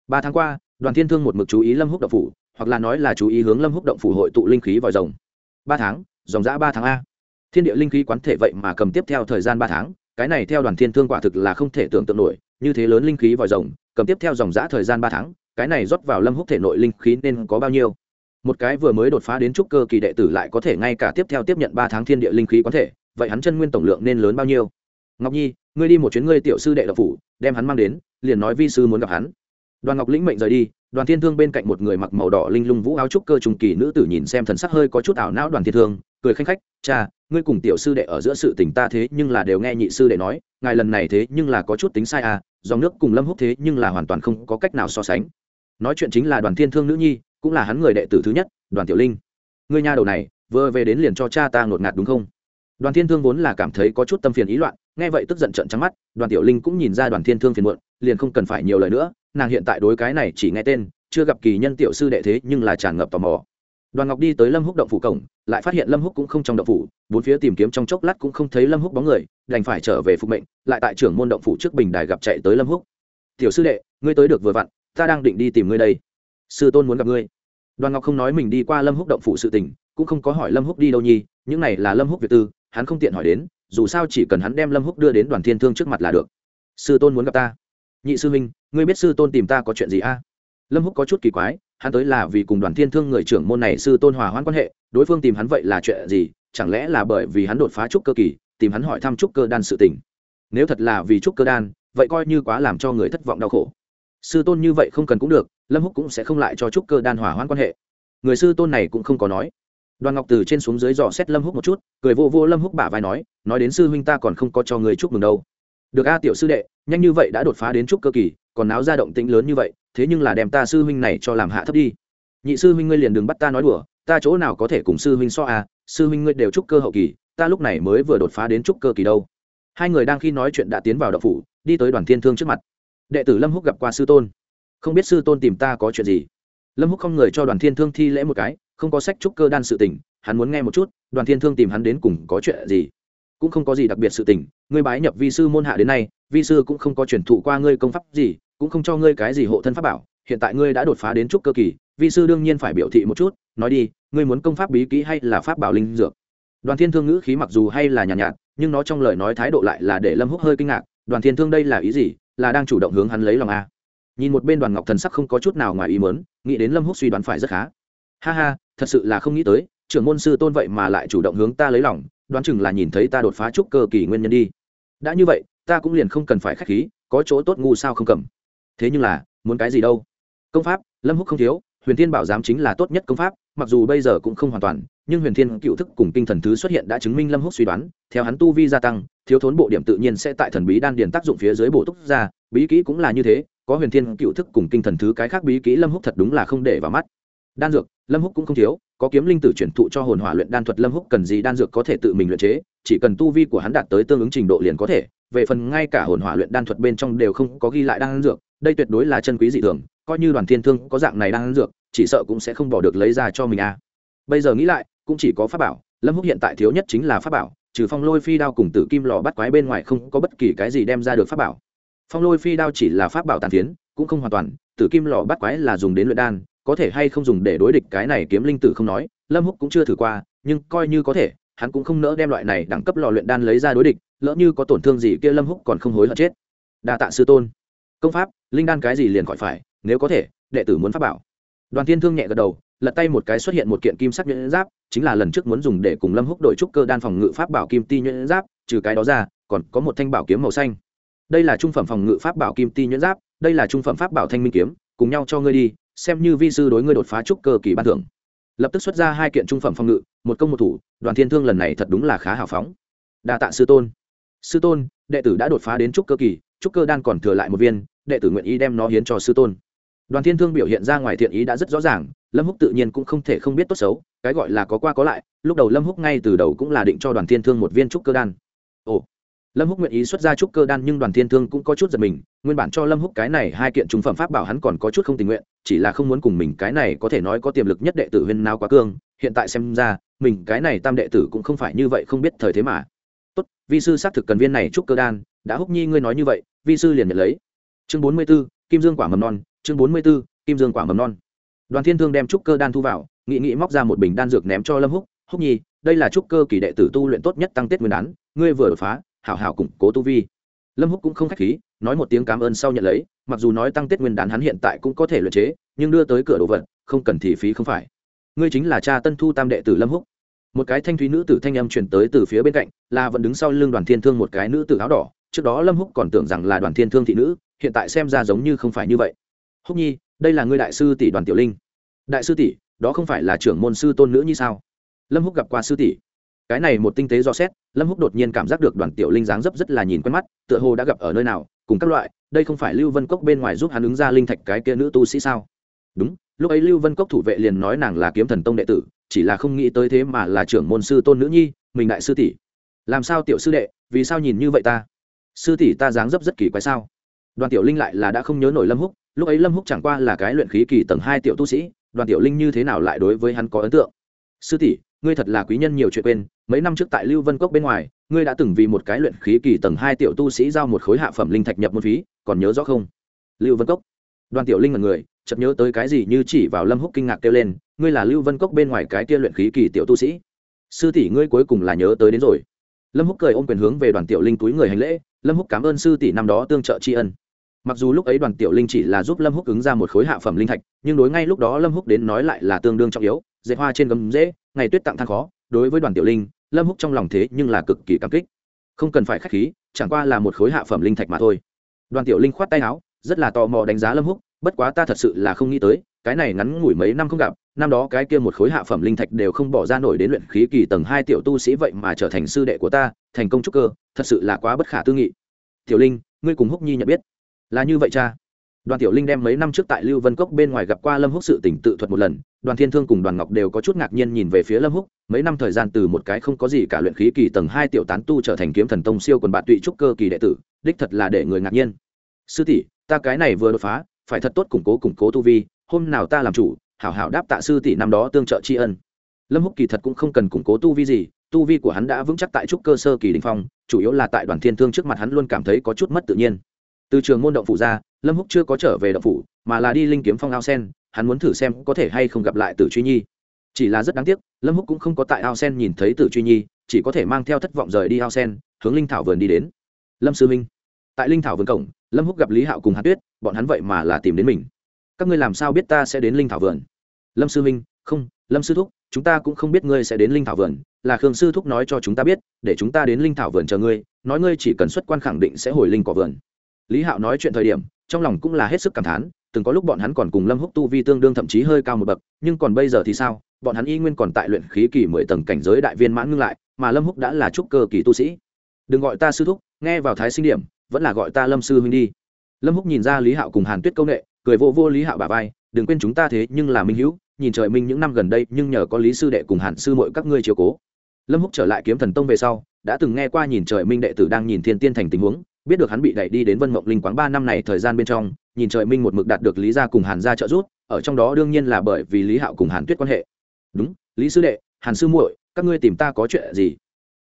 ba tháng qua đoàn thiên thương một mực chú ý lâm húc động phủ hoặc là nói là chú ý hướng lâm húc động phủ hội tụ linh khí vòi rồng. Ba tháng dòng giã ba tháng a. Thiên địa linh khí quán thể vậy mà cầm tiếp theo thời gian ba tháng cái này theo đoàn thiên thương quả thực là không thể tưởng tượng nổi như thế lớn linh khí vòi rồng, cầm tiếp theo dòng giã thời gian ba tháng, cái này rót vào lâm húc thể nội linh khí nên có bao nhiêu? Một cái vừa mới đột phá đến trúc cơ kỳ đệ tử lại có thể ngay cả tiếp theo tiếp nhận ba tháng thiên địa linh khí quán thể, vậy hắn chân nguyên tổng lượng nên lớn bao nhiêu? Ngọc nhi, ngươi đi một chuyến ngươi tiểu sư đệ độc phủ, đem hắn mang đến, liền nói vi sư muốn gặp hắn. Đoàn ngọc lĩnh mệnh rời đi, đoàn thiên thương bên cạnh một người mặc màu đỏ linh lung vũ áo trúc cơ trùng kỳ nữ tử nhìn xem thần sắc hơi có chút ảo não đoàn thiên thương, cười khanh khách, cha ngươi cùng tiểu sư đệ ở giữa sự tình ta thế nhưng là đều nghe nhị sư đệ nói, ngài lần này thế nhưng là có chút tính sai à dòng nước cùng lâm húc thế nhưng là hoàn toàn không có cách nào so sánh. Nói chuyện chính là đoàn thiên thương nữ nhi, cũng là hắn người đệ tử thứ nhất, đoàn tiểu linh. Ngươi nha đầu này, vừa về đến liền cho cha ta ngột ngạt đúng không? Đoàn thiên thương vốn là cảm thấy có chút tâm phiền ý loạn, nghe vậy tức giận trận trắng mắt, đoàn tiểu linh cũng nhìn ra đoàn thiên thương phiền muộn, liền không cần phải nhiều lời nữa, nàng hiện tại đối cái này chỉ nghe tên, chưa gặp kỳ nhân tiểu sư đệ thế nhưng là tràn ngập tò mò đoàn ngọc đi tới lâm húc động phủ cổng, lại phát hiện lâm húc cũng không trong động phủ, bốn phía tìm kiếm trong chốc lát cũng không thấy lâm húc bóng người, đành phải trở về phục mệnh, lại tại trưởng môn động phủ trước bình đài gặp chạy tới lâm húc. Tiểu sư đệ, ngươi tới được vừa vặn, ta đang định đi tìm ngươi đây. Sư tôn muốn gặp ngươi. Đoàn ngọc không nói mình đi qua lâm húc động phủ sự tình, cũng không có hỏi lâm húc đi đâu nhi, những này là lâm húc việt tư, hắn không tiện hỏi đến, dù sao chỉ cần hắn đem lâm húc đưa đến đoàn thiên thương trước mặt là được. Sư tôn muốn gặp ta. Nhị sư huynh, ngươi biết sư tôn tìm ta có chuyện gì a? Lâm húc có chút kỳ quái hắn tới là vì cùng đoàn thiên thương người trưởng môn này sư tôn hòa hoãn quan hệ, đối phương tìm hắn vậy là chuyện gì? Chẳng lẽ là bởi vì hắn đột phá trúc cơ kỳ, tìm hắn hỏi thăm trúc cơ đan sự tình? Nếu thật là vì trúc cơ đan, vậy coi như quá làm cho người thất vọng đau khổ. Sư tôn như vậy không cần cũng được, lâm húc cũng sẽ không lại cho trúc cơ đan hòa hoãn quan hệ. Người sư tôn này cũng không có nói. Đoàn ngọc từ trên xuống dưới dò xét lâm húc một chút, cười vô vô lâm húc bả vai nói nói đến sư huynh ta còn không có cho người chúc mừng đâu. Được a tiểu sư đệ, nhanh như vậy đã đột phá đến trúc cơ kỳ còn náo ra động tĩnh lớn như vậy, thế nhưng là đem ta sư huynh này cho làm hạ thấp đi. Nhị sư huynh ngươi liền đừng bắt ta nói đùa, ta chỗ nào có thể cùng sư huynh so à sư huynh ngươi đều trúc cơ hậu kỳ, ta lúc này mới vừa đột phá đến trúc cơ kỳ đâu. Hai người đang khi nói chuyện đã tiến vào đậu phủ, đi tới đoàn thiên thương trước mặt. Đệ tử lâm húc gặp qua sư tôn. Không biết sư tôn tìm ta có chuyện gì? Lâm húc không người cho đoàn thiên thương thi lễ một cái, không có sách trúc cơ đan sự tình, hắn muốn nghe một chút, đoàn thiên thương tìm hắn đến cùng có chuyện gì? Cũng không có gì đặc biệt sự tình, ngươi bái nhập vi sư môn hạ đến nay, vi sư cũng không có truyền thụ qua ngươi công pháp gì cũng không cho ngươi cái gì hộ thân pháp bảo hiện tại ngươi đã đột phá đến trúc cơ kỳ vi sư đương nhiên phải biểu thị một chút nói đi ngươi muốn công pháp bí kỹ hay là pháp bảo linh dược? Đoàn thiên thương ngữ khí mặc dù hay là nhàn nhạt, nhạt nhưng nó trong lời nói thái độ lại là để lâm húc hơi kinh ngạc đoàn thiên thương đây là ý gì? Là đang chủ động hướng hắn lấy lòng a nhìn một bên đoàn ngọc thần sắc không có chút nào ngoài ý mớn nghĩ đến lâm húc suy đoán phải rất khá. Ha ha thật sự là không nghĩ tới trưởng môn sư tôn vậy mà lại chủ động hướng ta lấy lòng đoán chừng là nhìn thấy ta đột phá trúc cơ kỳ nguyên nhân đi. Đã như vậy ta cũng liền không cần phải khách khí có chỗ tốt ngu sao không cầm thế nhưng là, muốn cái gì đâu? Công pháp, lâm húc không thiếu, huyền thiên bảo giám chính là tốt nhất công pháp, mặc dù bây giờ cũng không hoàn toàn, nhưng huyền thiên cựu thức cùng tinh thần thứ xuất hiện đã chứng minh lâm húc suy đoán, theo hắn tu vi gia tăng, thiếu thốn bộ điểm tự nhiên sẽ tại thần bí đan điền tác dụng phía dưới bổ túc ra, bí kỹ cũng là như thế, có huyền thiên cựu thức cùng tinh thần thứ cái khác bí kỹ lâm húc thật đúng là không để vào mắt. Đan dược, lâm húc cũng không thiếu, có kiếm linh tử chuyển thụ cho hồn hỏa luyện đan thuật lâm húc cần gì đan dược có thể tự mình luyện chế, chỉ cần tu vi của hắn đạt tới tương ứng trình độ liền có thể, về phần ngay cả hồn hỏa luyện đan thuật bên trong đều không có ghi lại đan dược đây tuyệt đối là chân quý dị thường, coi như đoàn thiên thương có dạng này đang ăn dược, chỉ sợ cũng sẽ không bỏ được lấy ra cho mình a à. bây giờ nghĩ lại, cũng chỉ có pháp bảo, lâm húc hiện tại thiếu nhất chính là pháp bảo, trừ phong lôi phi đao cùng tử kim lò bắt quái bên ngoài không có bất kỳ cái gì đem ra được pháp bảo. Phong lôi phi đao chỉ là pháp bảo tàn tiến cũng không hoàn toàn, tử kim lò bắt quái là dùng đến luyện đan, có thể hay không dùng để đối địch cái này kiếm linh tử không nói, lâm húc cũng chưa thử qua, nhưng coi như có thể, hắn cũng không nỡ đem loại này đẳng cấp lò luyện đan lấy ra đối địch, lỡ như có tổn thương gì kia lâm húc còn không hối hận chết. Đa tạ sư tôn công pháp, linh đan cái gì liền khỏi phải, nếu có thể, đệ tử muốn pháp bảo. Đoàn thiên thương nhẹ gật đầu, lật tay một cái xuất hiện một kiện kim sắc nhuyễn giáp, chính là lần trước muốn dùng để cùng lâm húc đội trúc cơ đan phòng ngự pháp bảo kim ti nhuyễn giáp, trừ cái đó ra, còn có một thanh bảo kiếm màu xanh. Đây là trung phẩm phòng ngự pháp bảo kim ti nhuyễn giáp, đây là trung phẩm pháp bảo thanh minh kiếm, cùng nhau cho ngươi đi, xem như vi sư đối ngươi đột phá trúc cơ kỳ ban thưởng. Lập tức xuất ra hai kiện trung phẩm phòng ngự, một công một thủ, đoàn thiên thương lần này thật đúng là khá hào phóng. Đa tạ sư tôn. Sư tôn, đệ tử đã đột phá đến trúc cơ kỳ trúc cơ đan còn thừa lại một viên, đệ tử nguyện ý đem nó hiến cho sư tôn. Đoàn thiên thương biểu hiện ra ngoài thiện ý đã rất rõ ràng, lâm húc tự nhiên cũng không thể không biết tốt xấu, cái gọi là có qua có lại, lúc đầu lâm húc ngay từ đầu cũng là định cho đoàn thiên thương một viên trúc cơ đan. Ồ, lâm húc nguyện ý xuất ra trúc cơ đan nhưng đoàn thiên thương cũng có chút giật mình, nguyên bản cho lâm húc cái này hai kiện trung phẩm pháp bảo hắn còn có chút không tình nguyện, chỉ là không muốn cùng mình cái này có thể nói có tiềm lực nhất đệ tử huyên nào quá cương, hiện tại xem ra, mình cái này tam đệ tử cũng không phải như vậy không biết thời thế mà tốt vi sư xác thực cần viên này trúc cơ đan đã húc nhi ngươi nói như vậy vi sư liền nhận lấy. Chương bốn mươi 44, kim dương quả mầm non chương bốn mươi 44, kim dương quả mầm non. Đoàn thiên thương đem trúc cơ đan thu vào nghị nghị móc ra một bình đan dược ném cho lâm húc húc nhi đây là trúc cơ kỳ đệ tử tu luyện tốt nhất tăng tết nguyên đán ngươi vừa đột phá hảo hảo củng cố tu vi. Lâm húc cũng không khách khí nói một tiếng cảm ơn sau nhận lấy mặc dù nói tăng tết nguyên đán hắn hiện tại cũng có thể luyện chế nhưng đưa tới cửa đồ vật không cần thì phí không phải. Ngươi chính là cha tân thu tam đệ tử lâm húc một cái thanh thúy nữ tử thanh âm truyền tới từ phía bên cạnh, là vẫn đứng sau lưng đoàn thiên thương một cái nữ tử áo đỏ. Trước đó lâm húc còn tưởng rằng là đoàn thiên thương thị nữ, hiện tại xem ra giống như không phải như vậy. Húc nhi, đây là ngươi đại sư tỷ đoàn tiểu linh. Đại sư tỷ, đó không phải là trưởng môn sư tôn nữ như sao? Lâm húc gặp qua sư tỷ. Cái này một tinh tế do xét, lâm húc đột nhiên cảm giác được đoàn tiểu linh dáng dấp rất là nhìn quen mắt, tựa hồ đã gặp ở nơi nào, cùng các loại, đây không phải lưu vân cốc bên ngoài giúp hắn ứng ra linh thạch cái kia nữ tu sĩ sao? Đúng lúc ấy lưu vân cốc thủ vệ liền nói nàng là kiếm thần tông đệ tử, chỉ là không nghĩ tới thế mà là trưởng môn sư tôn nữ nhi, mình đại sư tỷ. Làm sao tiểu sư đệ, vì sao nhìn như vậy ta? Sư tỷ ta dáng dấp rất kỳ quái sao? Đoàn tiểu linh lại là đã không nhớ nổi lâm húc, lúc ấy lâm húc chẳng qua là cái luyện khí kỳ tầng hai tiểu tu sĩ, đoàn tiểu linh như thế nào lại đối với hắn có ấn tượng? Sư tỷ, ngươi thật là quý nhân nhiều chuyện quên, mấy năm trước tại lưu vân cốc bên ngoài, ngươi đã từng vì một cái luyện khí kỳ tầng hai tiểu tu sĩ giao một khối hạ phẩm linh thạch nhập môn phí, còn nhớ rõ không? Lưu vân cốc. Đoàn tiểu linh là người chợt nhớ tới cái gì như chỉ vào lâm húc kinh ngạc kêu lên, ngươi là lưu vân cốc bên ngoài cái kia luyện khí kỳ tiểu tu sĩ. Sư tỷ ngươi cuối cùng là nhớ tới đến rồi. Lâm húc cười ôm quyền hướng về đoàn tiểu linh túi người hành lễ, lâm húc cảm ơn sư tỷ năm đó tương trợ tri ân. Mặc dù lúc ấy đoàn tiểu linh chỉ là giúp lâm húc ứng ra một khối hạ phẩm linh thạch, nhưng đối ngay lúc đó lâm húc đến nói lại là tương đương trọng yếu dễ hoa trên gấm dễ, ngày tuyết tặng than khó, đối với đoàn tiểu linh, lâm húc trong lòng thế nhưng là cực kỳ cảm kích. Không cần phải khách khí, chẳng qua là một khối hạ phẩm linh thạch mà thôi. Đoàn tiểu linh khoát tay áo, rất là tò mò đánh giá lâm húc bất quá ta thật sự là không nghĩ tới, cái này ngắn ngủi mấy năm không gặp, năm đó cái kia một khối hạ phẩm linh thạch đều không bỏ ra nổi đến luyện khí kỳ tầng hai tiểu tu sĩ vậy mà trở thành sư đệ của ta, thành công trúc cơ, thật sự là quá bất khả tư nghị. Tiểu linh, ngươi cùng húc nhi nhận biết. Là như vậy cha. Đoàn tiểu linh đem mấy năm trước tại lưu vân cốc bên ngoài gặp qua lâm húc sự tỉnh tự thuật một lần, đoàn thiên thương cùng đoàn ngọc đều có chút ngạc nhiên nhìn về phía lâm húc, mấy năm thời gian từ một cái không có gì cả luyện khí kỳ tầng hai tiểu tán tu trở thành kiếm thần tông siêu quần bạn tụy trúc cơ kỳ đệ tử, đích thật là để người ngạc nhiên. Sư tỷ, ta cái này vừa đột phá phải thật tốt củng cố củng cố tu vi, hôm nào ta làm chủ, hảo hảo đáp tạ sư tỷ năm đó tương trợ tri ân. Lâm húc kỳ thật cũng không cần củng cố tu vi gì, tu vi của hắn đã vững chắc tại trúc cơ sơ kỳ đình phong, chủ yếu là tại đoàn thiên thương trước mặt hắn luôn cảm thấy có chút mất tự nhiên. Từ trường môn động phủ ra, lâm húc chưa có trở về động phủ, mà là đi linh kiếm phong ao sen, hắn muốn thử xem có thể hay không gặp lại tử truy nhi. Chỉ là rất đáng tiếc, lâm húc cũng không có tại ao sen nhìn thấy tử truy nhi, chỉ có thể mang theo thất vọng rời đi ao sen, hướng linh thảo vườn đi đến. Lâm sư minh, tại linh thảo vườn cổng lâm húc gặp lý hạo cùng hàn tuyết, bọn hắn vậy mà là tìm đến mình. Các ngươi làm sao biết ta sẽ đến linh thảo vườn? Lâm sư minh, không, lâm sư thúc, chúng ta cũng không biết ngươi sẽ đến linh thảo vườn. Là khương sư thúc nói cho chúng ta biết, để chúng ta đến linh thảo vườn chờ ngươi, nói ngươi chỉ cần xuất quan khẳng định sẽ hồi linh cỏ vườn. Lý hạo nói chuyện thời điểm, trong lòng cũng là hết sức cảm thán, từng có lúc bọn hắn còn cùng lâm húc tu vi tương đương thậm chí hơi cao một bậc, nhưng còn bây giờ thì sao? Bọn hắn y nguyên còn tại luyện khí kỳ mười tầng cảnh giới đại viên mãn ngưng lại, mà lâm húc đã là trúc cơ kỳ tu sĩ. Đừng gọi ta sư thúc, nghe vào thái sinh điểm vẫn là gọi ta lâm sư huynh đi. Lâm húc nhìn ra lý hạo cùng hàn tuyết công nghệ cười vô vô lý hạo bà vai, đừng quên chúng ta thế, nhưng là minh hữu, nhìn trời minh những năm gần đây, nhưng nhờ có lý sư đệ cùng hàn sư mọi các ngươi chiều cố. Lâm húc trở lại kiếm thần tông về sau, đã từng nghe qua nhìn trời minh đệ tử đang nhìn thiên tiên thành tình huống, biết được hắn bị đẩy đi đến vân mộng linh quán ba năm này thời gian bên trong, nhìn trời minh một mực đạt được lý gia cùng hàn gia trợ giúp, ở trong đó đương nhiên là bởi vì lý hạo cùng hàn tuyết quan hệ. Đúng, lý sư đệ, hàn sư muội, các ngươi tìm ta có chuyện gì?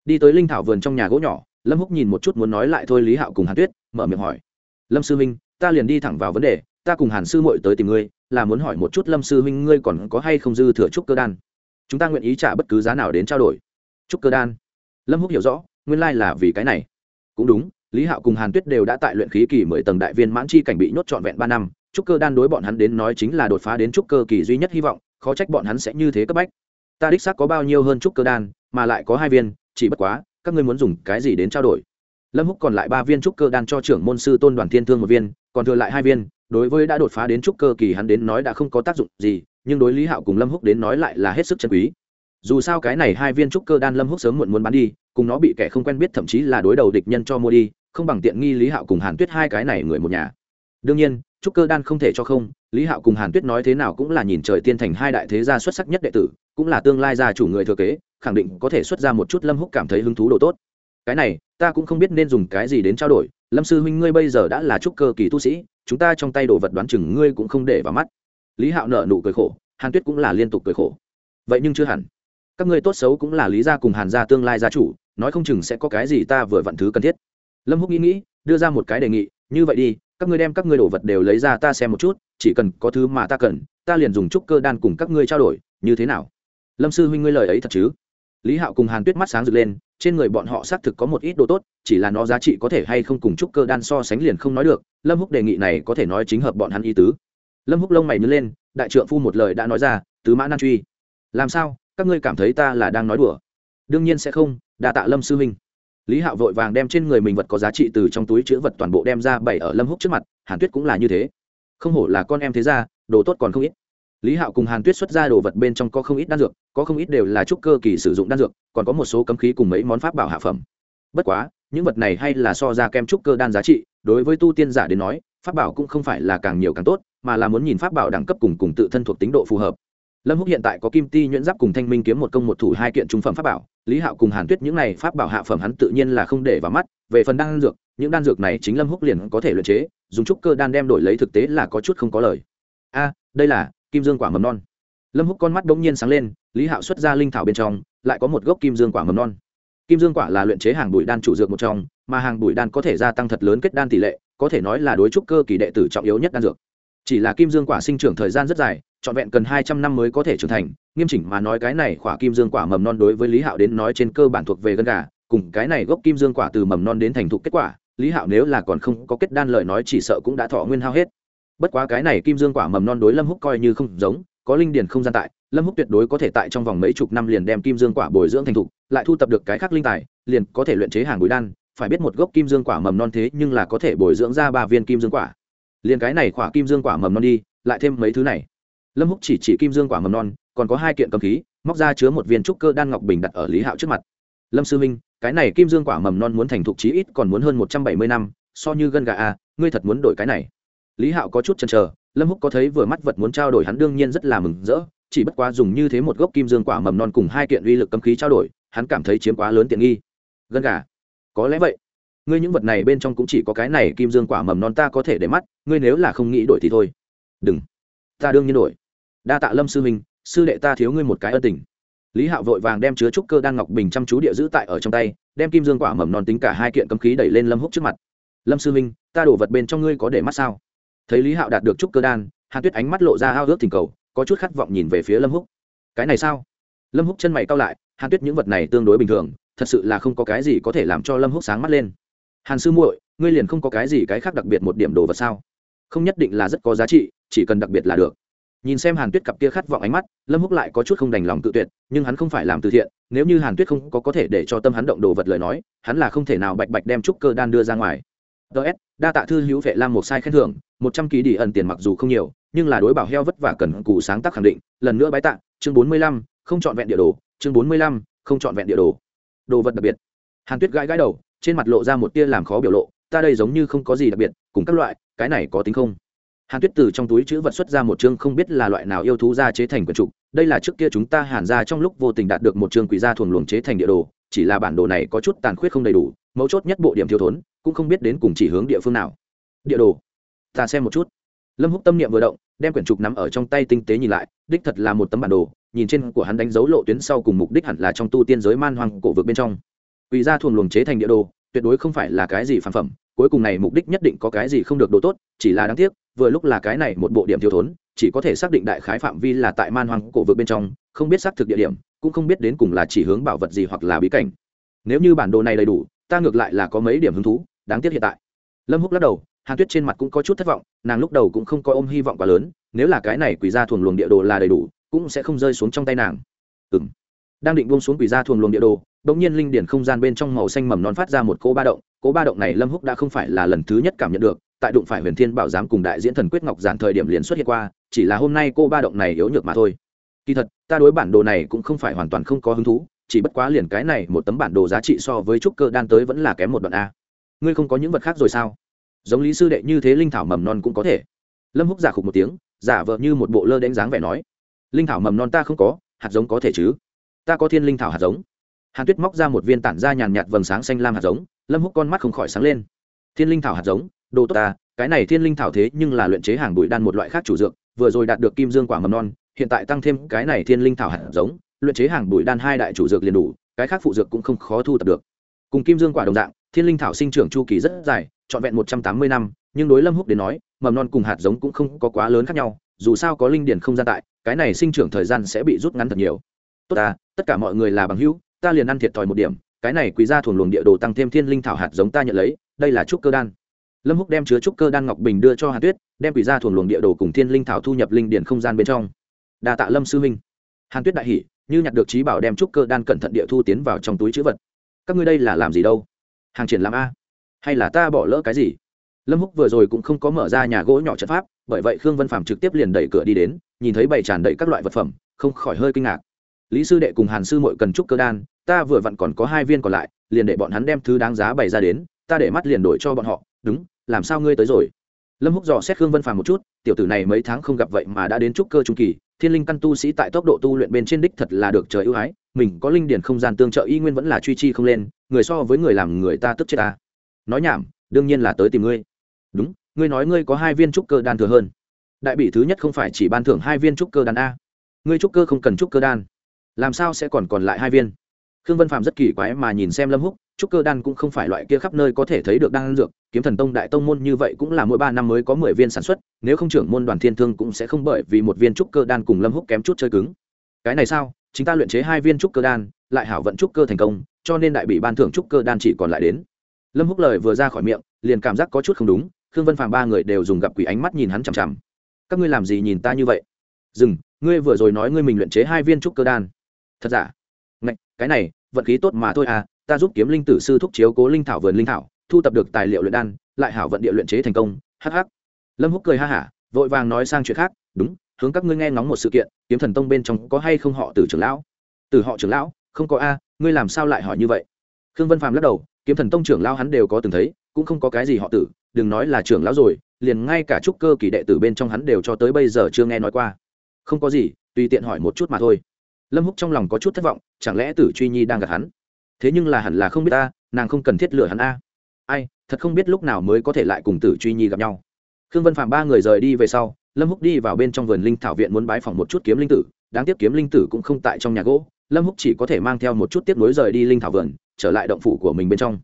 Đi tới linh thảo vườn trong nhà gỗ nhỏ lâm húc nhìn một chút muốn nói lại thôi lý hạo cùng hàn tuyết, mở miệng hỏi. Lâm sư minh, ta liền đi thẳng vào vấn đề, ta cùng hàn sư muội tới tìm ngươi, là muốn hỏi một chút lâm sư minh ngươi còn có hay không dư thừa trúc cơ đan? Chúng ta nguyện ý trả bất cứ giá nào đến trao đổi. Trúc cơ đan? Lâm húc hiểu rõ, nguyên lai là vì cái này. Cũng đúng, lý hạo cùng hàn tuyết đều đã tại luyện khí kỳ mười tầng đại viên mãn chi cảnh bị nhốt trọn vẹn ba năm. Trúc cơ đan đối bọn hắn đến nói chính là đột phá đến trúc cơ kỳ duy nhất hy vọng, khó trách bọn hắn sẽ như thế cấp bách. Ta đích xác có bao nhiêu hơn trúc cơ đan, mà lại có hai viên, chỉ bất quá các ngươi muốn dùng cái gì đến trao đổi? Lâm húc còn lại ba viên trúc cơ đan cho trưởng môn sư tôn đoàn thiên thương một viên, còn thừa lại hai viên, đối với đã đột phá đến trúc cơ kỳ hắn đến nói đã không có tác dụng gì, nhưng đối lý hạo cùng lâm húc đến nói lại là hết sức chân quý. Dù sao cái này hai viên trúc cơ đan lâm húc sớm muộn muốn bán đi, cùng nó bị kẻ không quen biết, thậm chí là đối đầu địch nhân cho mua đi, không bằng tiện nghi lý hạo cùng hàn tuyết hai cái này người một nhà. Đương nhiên, trúc cơ đan không thể cho không, lý hạo cùng hàn tuyết nói thế nào cũng là nhìn trời tiên thành hai đại thế gia xuất sắc nhất đệ tử, cũng là tương lai gia chủ người thừa kế khẳng định có thể xuất ra một chút lâm húc cảm thấy hứng thú đồ tốt. Cái này, ta cũng không biết nên dùng cái gì đến trao đổi. Lâm sư huynh ngươi bây giờ đã là trúc cơ kỳ tu sĩ, chúng ta trong tay đồ vật đoán chừng ngươi cũng không để vào mắt. Lý hạo nợ nụ cười khổ, hàn tuyết cũng là liên tục cười khổ. Vậy nhưng chưa hẳn. Các ngươi tốt xấu cũng là lý gia cùng hàn gia tương lai gia chủ, nói không chừng sẽ có cái gì ta vừa vặn thứ cần thiết. Lâm húc nghĩ nghĩ, đưa ra một cái đề nghị, như vậy đi, các ngươi đem các ngươi đồ vật đều lấy ra ta xem một chút, chỉ cần có thứ mà ta cần, ta liền dùng trúc cơ đan cùng các ngươi trao đổi, như thế nào? Lâm sư huynh ngươi lời ấy thật chứ? Lý hạo cùng hàn tuyết mắt sáng rực lên, trên người bọn họ xác thực có một ít đồ tốt, chỉ là nó giá trị có thể hay không cùng trúc cơ đan so sánh liền không nói được, lâm húc đề nghị này có thể nói chính hợp bọn hắn ý tứ. Lâm húc lông mày nhớ lên, đại trượng phu một lời đã nói ra, tứ mã nan truy, làm sao? Các ngươi cảm thấy ta là đang nói đùa? Đương nhiên sẽ không, đa tạ lâm sư huynh. Lý hạo vội vàng đem trên người mình vật có giá trị từ trong túi chữ vật toàn bộ đem ra bày ở lâm húc trước mặt, hàn tuyết cũng là như thế. Không hổ là con em thế ra đồ tốt còn không ít lý hạo cùng hàn tuyết xuất ra đồ vật bên trong có không ít đan dược, có không ít đều là trúc cơ kỳ sử dụng đan dược, còn có một số cấm khí cùng mấy món pháp bảo hạ phẩm. Bất quá, những vật này hay là so ra kem trúc cơ đan giá trị, đối với tu tiên giả đến nói, pháp bảo cũng không phải là càng nhiều càng tốt, mà là muốn nhìn pháp bảo đẳng cấp cùng cùng tự thân thuộc tính độ phù hợp. Lâm húc hiện tại có kim ti nhuyễn giáp cùng thanh minh kiếm một công một thủ hai kiện trung phẩm pháp bảo, lý hạo cùng hàn tuyết những này pháp bảo hạ phẩm hắn tự nhiên là không để vào mắt, về phần đan dược, những đan dược này chính lâm húc liền có thể luyện chế, dùng trúc cơ đan đem đổi lấy thực tế là có chút không có lời. A, đây là kim dương quả mầm non. Lâm húc con mắt bỗng nhiên sáng lên, lý hạo xuất ra linh thảo bên trong, lại có một gốc kim dương quả mầm non. Kim dương quả là luyện chế hàng bụi đan chủ dược một trong, mà hàng bụi đan có thể gia tăng thật lớn kết đan tỷ lệ, có thể nói là đối trúc cơ kỳ đệ tử trọng yếu nhất đan dược. Chỉ là kim dương quả sinh trưởng thời gian rất dài, trọn vẹn cần hai trăm năm mới có thể trưởng thành, nghiêm chỉnh mà nói cái này quả kim dương quả mầm non đối với lý hạo đến nói trên cơ bản thuộc về gân gà, cùng cái này gốc kim dương quả từ mầm non đến thành thục kết quả, lý hạo nếu là còn không có kết đan lời nói chỉ sợ cũng đã thọ nguyên hao hết bất quá cái này kim dương quả mầm non đối lâm húc coi như không giống có linh điền không gian tại lâm húc tuyệt đối có thể tại trong vòng mấy chục năm liền đem kim dương quả bồi dưỡng thành thục lại thu tập được cái khác linh tài liền có thể luyện chế hàng bùi đan phải biết một gốc kim dương quả mầm non thế nhưng là có thể bồi dưỡng ra ba viên kim dương quả. Liền cái này quả kim dương quả mầm non đi lại thêm mấy thứ này. Lâm húc chỉ chỉ kim dương quả mầm non còn có hai kiện cầm khí móc ra chứa một viên trúc cơ đan ngọc bình đặt ở lý hạo trước mặt. Lâm sư minh cái này kim dương quả mầm non muốn thành thục chí ít còn muốn hơn một trăm bảy mươi năm so như gân gà a à, ngươi thật muốn đổi cái này lý hạo có chút chần trở lâm húc có thấy vừa mắt vật muốn trao đổi hắn đương nhiên rất là mừng rỡ chỉ bất quá dùng như thế một gốc kim dương quả mầm non cùng hai kiện uy lực cấm khí trao đổi hắn cảm thấy chiếm quá lớn tiện nghi. Gần gà có lẽ vậy. Ngươi những vật này bên trong cũng chỉ có cái này kim dương quả mầm non ta có thể để mắt ngươi nếu là không nghĩ đổi thì thôi. Đừng. Ta đương nhiên đổi. Đa tạ lâm sư minh, sư đệ ta thiếu ngươi một cái ân tình. Lý hạo vội vàng đem chứa trúc cơ đan ngọc bình chăm chú địa giữ tại ở trong tay đem kim dương quả mầm non tính cả hai kiện cấm khí đẩy lên lâm húc trước mặt. Lâm sư minh, ta đổ vật bên trong ngươi có để mắt sao? Thấy lý hạo đạt được trúc cơ đan, hàn tuyết ánh mắt lộ ra ao ước thỉnh cầu, có chút khát vọng nhìn về phía lâm húc. Cái này sao? Lâm húc chân mày cao lại, hàn tuyết những vật này tương đối bình thường, thật sự là không có cái gì có thể làm cho lâm húc sáng mắt lên. Hàn sư muội, ngươi liền không có cái gì cái khác đặc biệt một điểm đồ vật sao? Không nhất định là rất có giá trị, chỉ cần đặc biệt là được. Nhìn xem hàn tuyết cặp kia khát vọng ánh mắt, lâm húc lại có chút không đành lòng tự tuyệt, nhưng hắn không phải làm từ thiện, nếu như hàn tuyết không có có thể để cho tâm hắn động đồ vật lời nói, hắn là không thể nào bạch bạch đem trúc cơ đan đưa ra ngoài. Ts đa tạ thư hữu vệ lam một sai khen thưởng một trăm ký đi ẩn tiền mặc dù không nhiều, nhưng là đối bảo heo vất vả cần cù sáng tác khẳng định. Lần nữa bái tạ, chương bốn mươi lăm, không chọn vẹn địa đồ, chương bốn mươi lăm, không chọn vẹn địa đồ. Đồ vật đặc biệt. Hàn tuyết gãi gãi đầu, trên mặt lộ ra một tia làm khó biểu lộ, ta đây giống như không có gì đặc biệt, cùng các loại, cái này có tính không? Hàn tuyết từ trong túi chữ vật xuất ra một chương không biết là loại nào yêu thú ra chế thành quần trục, đây là trước kia chúng ta hàn ra trong lúc vô tình đạt được một chương quỷ gia thuồng luồng chế thành địa đồ, chỉ là bản đồ này có chút tàn khuyết không đầy đủ, mấu chốt nhất bộ điểm thiếu thốn, cũng không biết đến cùng chỉ hướng địa phương nào. Địa đồ ta xem một chút. Lâm húc tâm niệm vừa động, đem quyển trục nắm ở trong tay tinh tế nhìn lại, đích thật là một tấm bản đồ, nhìn trên của hắn đánh dấu lộ tuyến sau cùng mục đích hẳn là trong tu tiên giới man hoang cổ vực bên trong. Quỷ gia thuồng luồng chế thành địa đồ, tuyệt đối không phải là cái gì phản phẩm, cuối cùng này mục đích nhất định có cái gì không được đồ tốt, chỉ là đáng tiếc, vừa lúc là cái này một bộ điểm thiếu thốn, chỉ có thể xác định đại khái phạm vi là tại man hoang cổ vực bên trong, không biết xác thực địa điểm, cũng không biết đến cùng là chỉ hướng bảo vật gì hoặc là bí cảnh. Nếu như bản đồ này đầy đủ, ta ngược lại là có mấy điểm hứng thú, đáng tiếc hiện tại. Lâm húc lắc đầu hàn tuyết trên mặt cũng có chút thất vọng, nàng lúc đầu cũng không có ôm hy vọng quá lớn, nếu là cái này quỷ ra thuồng luồng địa đồ là đầy đủ, cũng sẽ không rơi xuống trong tay nàng. Ừ m đang định buông xuống quỷ ra thuồng luồng địa đồ đ ỗ n g nhiên linh điển không gian bên trong màu xanh mầm non phát ra một cỗ ba động, cỗ ba động này lâm húc đã không phải là lần thứ nhất cảm nhận được, tại đụng phải huyền thiên bảo giám cùng đại diễn thần quyết ngọc giản thời điểm liền xuất hiện qua, chỉ là hôm nay cô ba động này yếu nhược mà thôi. Kỳ thật, ta đối bản đồ này cũng không phải hoàn toàn không có hứng thú, chỉ bất quá liền cái này một tấm bản đồ giá trị so với trúc cơ đan tới vẫn là kém một đoạn a. Ngươi không có những vật khác rồi sao? Giống lý sư đệ như thế linh thảo mầm non cũng có thể. Lâm húc giả khục một tiếng, giả vợ như một bộ lơ đánh dáng vẻ nói, linh thảo mầm non ta không có, hạt giống có thể chứ? Ta có thiên linh thảo hạt giống. Hàn tuyết móc ra một viên tản ra nhàn nhạt vầng sáng xanh lam hạt giống, lâm húc con mắt không khỏi sáng lên. Thiên linh thảo hạt giống? Đồ tốt ta, cái này thiên linh thảo thế nhưng là luyện chế hàng bụi đan một loại khác chủ dược, vừa rồi đạt được kim dương quả mầm non, hiện tại tăng thêm cái này thiên linh thảo hạt giống, luyện chế hàng bụi đan hai đại chủ dược liền đủ, cái khác phụ dược cũng không khó thu tập được. Cùng kim dương quả đồng dạng thiên linh thảo sinh trưởng chu kỳ rất dài, trọn vẹn một trăm tám mươi năm, nhưng đối lâm húc đến nói, mầm non cùng hạt giống cũng không có quá lớn khác nhau, dù sao có linh điển không gian tại, cái này sinh trưởng thời gian sẽ bị rút ngắn thật nhiều. Tốt ta, tất cả mọi người là bằng hữu, ta liền ăn thiệt thòi một điểm, cái này quý ra thuồng luồng địa đồ tăng thêm thiên linh thảo hạt giống ta nhận lấy, đây là trúc cơ đan. Lâm húc đem chứa trúc cơ đan ngọc bình đưa cho hàn tuyết, đem quý ra thuồng luồng địa đồ cùng thiên linh thảo thu nhập linh điển không gian bên trong. Đa tạ lâm sư huynh. Hàn tuyết đại hỉ, như nhặt được trí bảo đem trúc cơ đan cẩn thận địa thu tiến vào trong túi chữ vật. Các ngươi đây là làm gì đâu? Hàng triển lãm a? Hay là ta bỏ lỡ cái gì? Lâm húc vừa rồi cũng không có mở ra nhà gỗ nhỏ trận pháp, bởi vậy khương vân phạm trực tiếp liền đẩy cửa đi đến, nhìn thấy bày tràn đầy các loại vật phẩm, không khỏi hơi kinh ngạc. Lý sư đệ cùng hàn sư mội cần trúc cơ đan, ta vừa vặn còn có hai viên còn lại, liền để bọn hắn đem thứ đáng giá bày ra đến, ta để mắt liền đổi cho bọn họ, đúng, làm sao ngươi tới rồi? Lâm húc dò xét khương vân phàm một chút, tiểu tử này mấy tháng không gặp vậy mà đã đến trúc cơ trung kỳ thiên linh căn tu sĩ tại tốc độ tu luyện bên trên đích thật là được trời ưu ái, mình có linh điển không gian tương trợ y nguyên vẫn là truy chi không lên, người so với người làm người ta tức chết ta. Nói nhảm, đương nhiên là tới tìm ngươi. Đúng, ngươi nói ngươi có hai viên trúc cơ đan thừa hơn. Đại bị thứ nhất không phải chỉ ban thưởng hai viên trúc cơ đan a. Ngươi trúc cơ không cần trúc cơ đan. Làm sao sẽ còn còn lại hai viên? Khương vân phạm rất kỳ quái mà nhìn xem lâm húc trúc cơ đan cũng không phải loại kia khắp nơi có thể thấy được đan dược, kiếm thần tông đại tông môn như vậy cũng là mỗi ba năm mới có mười viên sản xuất, nếu không trưởng môn đoàn thiên thương cũng sẽ không bởi vì một viên trúc cơ đan cùng lâm húc kém chút chơi cứng. Cái này sao? Chúng ta luyện chế hai viên trúc cơ đan, lại hảo vận trúc cơ thành công, cho nên đại bị ban thưởng trúc cơ đan chỉ còn lại đến. Lâm húc lời vừa ra khỏi miệng, liền cảm giác có chút không đúng, khương vân phàm ba người đều dùng gặp quỷ ánh mắt nhìn hắn chằm chằm. Các ngươi làm gì nhìn ta như vậy? Dừng, ngươi vừa rồi nói ngươi mình luyện chế hai viên trúc cơ đan. Thật giả? Ngạch, cái này, vận khí tốt mà thôi à ta giúp kiếm linh tử sư thúc chiếu cố linh thảo vườn linh thảo, thu tập được tài liệu luyện đan, lại hảo vận địa luyện chế thành công hh lâm húc cười ha hả, vội vàng nói sang chuyện khác, đúng, hướng các ngươi nghe ngóng một sự kiện, kiếm thần tông bên trong có hay không họ tử trưởng lão? Từ họ trưởng lão? Không có a, ngươi làm sao lại hỏi như vậy? Khương vân phàm lắc đầu, kiếm thần tông trưởng lão hắn đều có từng thấy, cũng không có cái gì họ tử, đừng nói là trưởng lão rồi, liền ngay cả trúc cơ kỳ đệ tử bên trong hắn đều cho tới bây giờ chưa nghe nói qua. Không có gì, tùy tiện hỏi một chút mà thôi. Lâm húc trong lòng có chút thất vọng, chẳng lẽ tử truy nhi đang gặp hắn? Thế nhưng là hẳn là không biết ta, nàng không cần thiết lựa hắn a. Ai, thật không biết lúc nào mới có thể lại cùng tử truy nhi gặp nhau. Khương vân phạm ba người rời đi về sau, lâm húc đi vào bên trong vườn linh thảo viện muốn bái phỏng một chút kiếm linh tử, đáng tiếc kiếm linh tử cũng không tại trong nhà gỗ, lâm húc chỉ có thể mang theo một chút tiếp nối rời đi linh thảo vườn, trở lại động phủ của mình bên trong.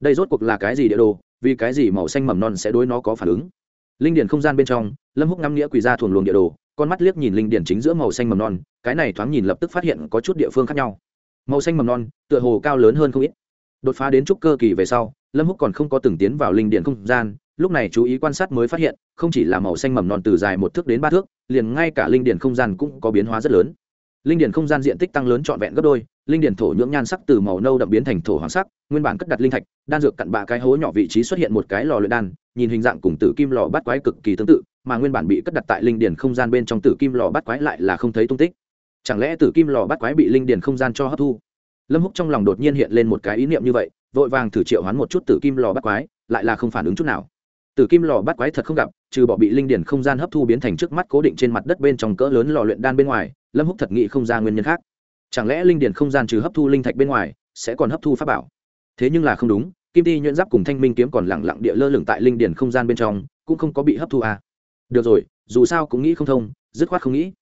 Đây rốt cuộc là cái gì địa đồ, vì cái gì màu xanh mầm non sẽ đối nó có phản ứng? Linh điển không gian bên trong, lâm húc ngắm nghĩa quỳ ra thuồng luồng địa đồ, con mắt liếc nhìn linh điển chính giữa màu xanh mầm non, cái này thoáng nhìn lập tức phát hiện có chút địa phương khác nhau màu xanh mầm non, tựa hồ cao lớn hơn không ít. Đột phá đến trúc cơ kỳ về sau, lâm húc còn không có từng tiến vào linh điện không gian, lúc này chú ý quan sát mới phát hiện, không chỉ là màu xanh mầm non từ dài một thước đến ba thước, liền ngay cả linh điện không gian cũng có biến hóa rất lớn. Linh điện không gian diện tích tăng lớn trọn vẹn gấp đôi, linh điện thổ nhưỡng nhan sắc từ màu nâu đậm biến thành thổ hoàng sắc, nguyên bản cất đặt linh thạch, đan dược cặn bạ cái hố nhỏ vị trí xuất hiện một cái lò luyện đan, nhìn hình dạng cùng tử kim lò bắt quái cực kỳ tương tự, mà nguyên bản bị cất đặt tại linh điển không gian bên trong tử kim lò bắt quái lại là không thấy tung tích chẳng lẽ tử kim lò bắt quái bị linh điển không gian cho hấp thu? Lâm húc trong lòng đột nhiên hiện lên một cái ý niệm như vậy, vội vàng thử triệu hoán một chút tử kim lò bắt quái, lại là không phản ứng chút nào. Tử kim lò bắt quái thật không gặp, trừ bỏ bị linh điển không gian hấp thu biến thành trước mắt cố định trên mặt đất bên trong cỡ lớn lò luyện đan bên ngoài, lâm húc thật nghĩ không ra nguyên nhân khác. Chẳng lẽ linh điển không gian trừ hấp thu linh thạch bên ngoài, sẽ còn hấp thu pháp bảo? Thế nhưng là không đúng, kim ti nhuyễn giáp cùng thanh minh kiếm còn lẳng lặng địa lơ lửng tại linh điển không gian bên trong, cũng không có bị hấp thu à. được rồi, dù sao cũng nghĩ không thông, dứt khoát không nghĩ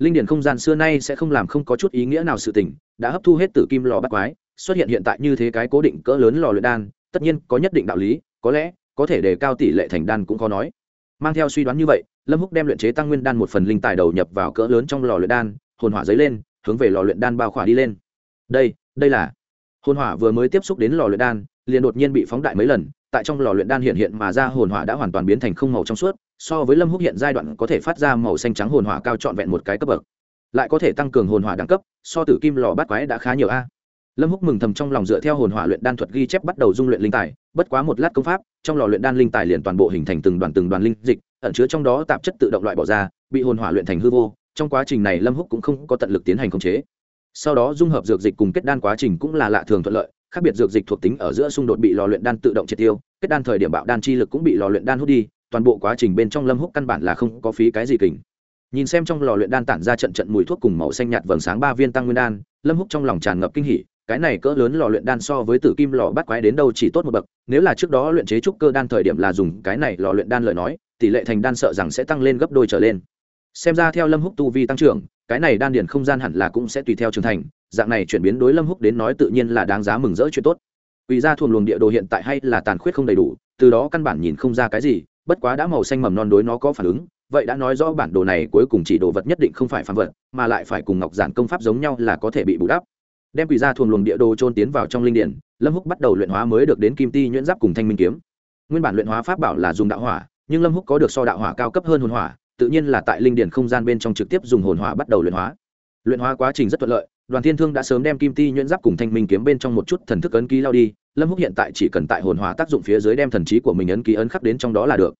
linh điển không gian xưa nay sẽ không làm không có chút ý nghĩa nào sự tình, đã hấp thu hết tử kim lò bắt quái, xuất hiện hiện tại như thế cái cố định cỡ lớn lò luyện đan, tất nhiên có nhất định đạo lý, có lẽ, có thể đề cao tỷ lệ thành đan cũng khó nói. Mang theo suy đoán như vậy, lâm húc đem luyện chế tăng nguyên đan một phần linh tài đầu nhập vào cỡ lớn trong lò luyện đan, hồn hỏa dấy lên, hướng về lò luyện đan bao khỏa đi lên. Đây đây là, hồn hỏa vừa mới tiếp xúc đến lò luyện đan, liền đột nhiên bị phóng đại mấy lần tại trong lò luyện đan hiện hiện mà ra hồn hỏa đã hoàn toàn biến thành không màu trong suốt, so với lâm húc hiện giai đoạn có thể phát ra màu xanh trắng hồn hỏa cao trọn vẹn một cái cấp bậc. Lại có thể tăng cường hồn hỏa đẳng cấp, so tử kim lò bát quái đã khá nhiều a. Lâm húc mừng thầm trong lòng dựa theo hồn hỏa luyện đan thuật ghi chép bắt đầu dung luyện linh tài, bất quá một lát công pháp, trong lò luyện đan linh tài liền toàn bộ hình thành từng đoàn từng đoàn linh dịch, ẩn chứa trong đó tạp chất tự động loại bỏ ra, bị hồn hỏa luyện thành hư vô, trong quá trình này lâm húc cũng không có tận lực tiến hành khống chế. Sau đó dung hợp dược dịch cùng kết đan quá trình cũng là lạ thường thuận lợi khác biệt dược dịch thuộc tính ở giữa xung đột bị lò luyện đan tự động triệt tiêu, kết đan thời điểm bạo đan chi lực cũng bị lò luyện đan hút đi, toàn bộ quá trình bên trong lâm húc căn bản là không có phí cái gì kình. Nhìn xem trong lò luyện đan tản ra trận trận mùi thuốc cùng màu xanh nhạt vầng sáng ba viên tăng nguyên đan, lâm húc trong lòng tràn ngập kinh hỉ, cái này cỡ lớn lò luyện đan so với tử kim lò bắt quái đến đâu chỉ tốt một bậc, nếu là trước đó luyện chế trúc cơ đan thời điểm là dùng cái này lò luyện đan lời nói, tỷ lệ thành đan sợ rằng sẽ tăng lên gấp đôi trở lên. Xem ra theo lâm húc tu vi tăng trưởng, cái này đan điền không gian hẳn là cũng sẽ tùy theo trưởng thành dạng này chuyển biến đối lâm húc đến nói tự nhiên là đáng giá mừng rỡ chuyện tốt. Quỷ ra thuồng luồng địa đồ hiện tại hay là tàn khuyết không đầy đủ, từ đó căn bản nhìn không ra cái gì, bất quá đã màu xanh mầm non đối nó có phản ứng, vậy đã nói rõ bản đồ này cuối cùng chỉ đồ vật nhất định không phải phản vật, mà lại phải cùng ngọc giản công pháp giống nhau là có thể bị bù đắp. Đem quỷ ra thuồng luồng địa đồ trôn tiến vào trong linh điển, lâm húc bắt đầu luyện hóa mới được đến kim ti nhuyễn giáp cùng thanh minh kiếm. Nguyên bản luyện hóa pháp bảo là dùng đạo hỏa, nhưng lâm húc có được so đạo hỏa cao cấp hơn hồn hỏa, tự nhiên là tại linh điển không gian bên trong trực tiếp dùng hồn hỏa bắt đầu luyện hóa. Luyện hóa quá trình rất thuận lợi đoàn thiên thương đã sớm đem kim ti nhuyễn giáp cùng thanh minh kiếm bên trong một chút thần thức ấn ký lao đi, lâm húc hiện tại chỉ cần tại hồn hóa tác dụng phía dưới đem thần trí của mình ấn ký ấn khắc đến trong đó là được.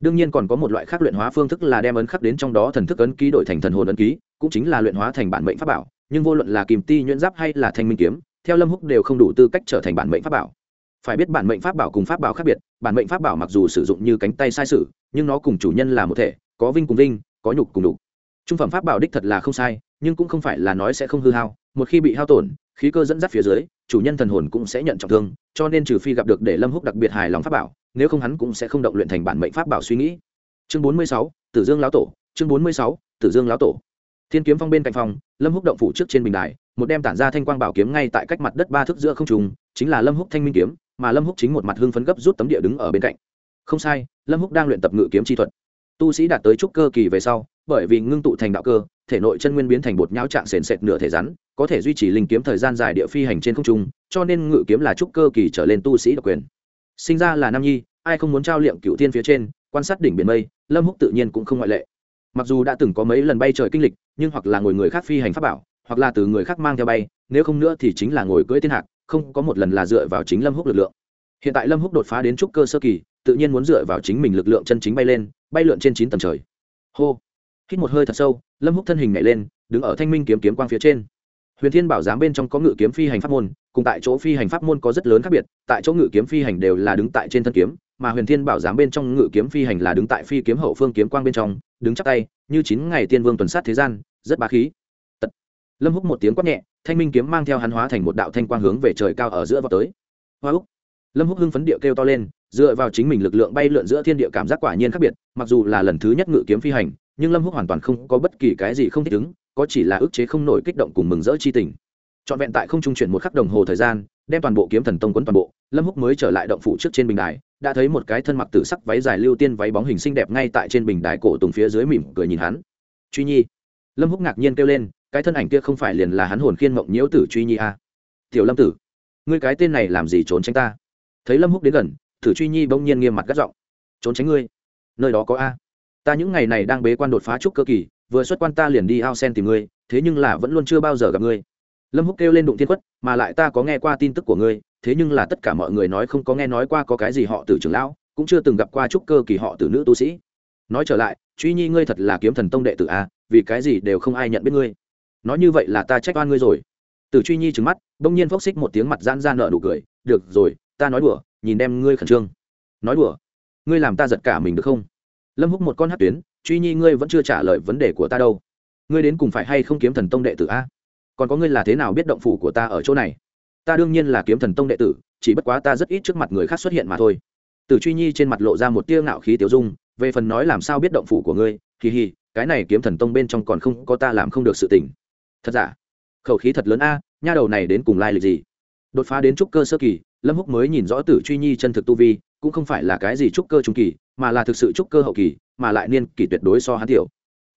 Đương nhiên còn có một loại khác luyện hóa phương thức là đem ấn khắc đến trong đó thần thức ấn ký đổi thành thần hồn ấn ký, cũng chính là luyện hóa thành bản mệnh pháp bảo, nhưng vô luận là kim ti nhuyễn giáp hay là thanh minh kiếm, theo lâm húc đều không đủ tư cách trở thành bản mệnh pháp bảo. Phải biết bản mệnh pháp bảo cùng pháp bảo khác biệt, bản mệnh pháp bảo mặc dù sử dụng như cánh tay sai sử nhưng nó cùng chủ nhân là một thể, có vinh cùng vinh, có nhục cùng đục trung phẩm pháp bảo đích thật là không sai nhưng cũng không phải là nói sẽ không hư hao, một khi bị hao tổn, khí cơ dẫn dắt phía dưới, chủ nhân thần hồn cũng sẽ nhận trọng thương, cho nên trừ phi gặp được để lâm húc đặc biệt hài lòng pháp bảo, nếu không hắn cũng sẽ không động luyện thành bản mệnh pháp bảo suy nghĩ. Chương bốn mươi sáu, tử dương lão tổ, chương bốn mươi sáu, tử dương lão tổ. Thiên kiếm phong bên cạnh phòng, lâm húc động phủ trước trên bình đài, một đem tản ra thanh quang bảo kiếm ngay tại cách mặt đất ba thước giữa không trùng chính là lâm húc thanh minh kiếm, mà lâm húc chính một mặt hưng phấn gấp rút tấm địa đứng ở bên cạnh. Không sai, lâm húc đang luyện tập ngự kiếm chi thuật. Tu sĩ đạt tới trúc cơ kỳ về sau bởi vì ngưng tụ thành đạo cơ, thể nội chân nguyên biến thành bột nhão trạng sền sệt nửa thể rắn, có thể duy trì linh kiếm thời gian dài địa phi hành trên không trung, cho nên ngự kiếm là trúc cơ kỳ trở lên tu sĩ độc quyền. Sinh ra là nam nhi, ai không muốn trao liệm cựu thiên phía trên, quan sát đỉnh biển mây, lâm húc tự nhiên cũng không ngoại lệ. Mặc dù đã từng có mấy lần bay trời kinh lịch, nhưng hoặc là ngồi người khác phi hành pháp bảo, hoặc là từ người khác mang theo bay, nếu không nữa thì chính là ngồi cưỡi thiên hạc, không có một lần là dựa vào chính lâm húc lực lượng. Hiện tại lâm húc đột phá đến trúc cơ sơ kỳ, tự nhiên muốn dựa vào chính mình lực lượng chân chính bay lên, bay lượn trên chín tầng trời. Hô hít một hơi thật sâu, lâm húc thân hình nhảy lên, đứng ở thanh minh kiếm kiếm quang phía trên. Huyền thiên bảo giám bên trong có ngự kiếm phi hành pháp môn, cùng tại chỗ phi hành pháp môn có rất lớn khác biệt, tại chỗ ngự kiếm phi hành đều là đứng tại trên thân kiếm, mà huyền thiên bảo giám bên trong ngự kiếm phi hành là đứng tại phi kiếm hậu phương kiếm quang bên trong, đứng chắc tay, như chín ngày tiên vương tuần sát thế gian, rất bá khí. Tật. lâm húc một tiếng quát nhẹ, thanh minh kiếm mang theo hắn hóa thành một đạo thanh quang hướng về trời cao ở giữa vào tới. Hoa úc. Lâm húc hưng phấn địa kêu to lên, dựa vào chính mình lực lượng bay lượn giữa thiên địa cảm giác quả nhiên khác biệt, mặc dù là lần thứ nhất ngự kiếm phi hành nhưng lâm húc hoàn toàn không có bất kỳ cái gì không thích ứng, có chỉ là ức chế không nổi kích động cùng mừng rỡ chi tình. Trọn vẹn tại không trung chuyển một khắc đồng hồ thời gian, đem toàn bộ kiếm thần tông quấn toàn bộ, lâm húc mới trở lại động phủ trước trên bình đài, đã thấy một cái thân mặc tử sắc váy dài lưu tiên váy bóng hình xinh đẹp ngay tại trên bình đài cổ tùng phía dưới mỉm cười nhìn hắn. Truy nhi. Lâm húc ngạc nhiên kêu lên, cái thân ảnh kia không phải liền là hắn hồn khiên mộng nhiễu tử truy nhi à. tiểu lâm tử, ngươi cái tên này làm gì trốn tránh ta? Thấy lâm húc đến gần, tử truy nhi bỗng nhiên nghiêm mặt gắt giọng, trốn tránh ngươi, nơi đó có a ta những ngày này đang bế quan đột phá trúc cơ kỳ, vừa xuất quan ta liền đi ao sen tìm ngươi, thế nhưng là vẫn luôn chưa bao giờ gặp ngươi. Lâm húc kêu lên đụng thiên quất mà lại ta có nghe qua tin tức của ngươi, thế nhưng là tất cả mọi người nói không có nghe nói qua có cái gì họ tử trưởng lão, cũng chưa từng gặp qua trúc cơ kỳ họ tử nữ tu sĩ. Nói trở lại, truy nhi ngươi thật là kiếm thần tông đệ tử a vì cái gì đều không ai nhận biết ngươi. Nói như vậy là ta trách oan ngươi rồi. Tử truy nhi trừng mắt, bỗng nhiên phốc xích một tiếng mặt gian ra nợ nụ cười, được rồi, ta nói đùa, nhìn đem ngươi khẩn trương. Nói đùa? Ngươi làm ta giật cả mình được không? Lâm húc một con hát tuyến, truy nhi ngươi vẫn chưa trả lời vấn đề của ta đâu. Ngươi đến cùng phải hay không kiếm thần tông đệ tử a? Còn có ngươi là thế nào biết động phủ của ta ở chỗ này? Ta đương nhiên là kiếm thần tông đệ tử, chỉ bất quá ta rất ít trước mặt người khác xuất hiện mà thôi. Tử truy nhi trên mặt lộ ra một tia ngạo khí tiểu dung, về phần nói làm sao biết động phủ của ngươi, kỳ hì, cái này kiếm thần tông bên trong còn không có ta làm không được sự tình. Thật giả? Khẩu khí thật lớn a, nha đầu này đến cùng lai lịch gì? Đột phá đến trúc cơ sơ kỳ, lâm húc mới nhìn rõ tử truy nhi chân thực tu vi cũng không phải là cái gì trúc cơ trung kỳ, mà là thực sự trúc cơ hậu kỳ, mà lại niên kỳ tuyệt đối so hắn tiểu.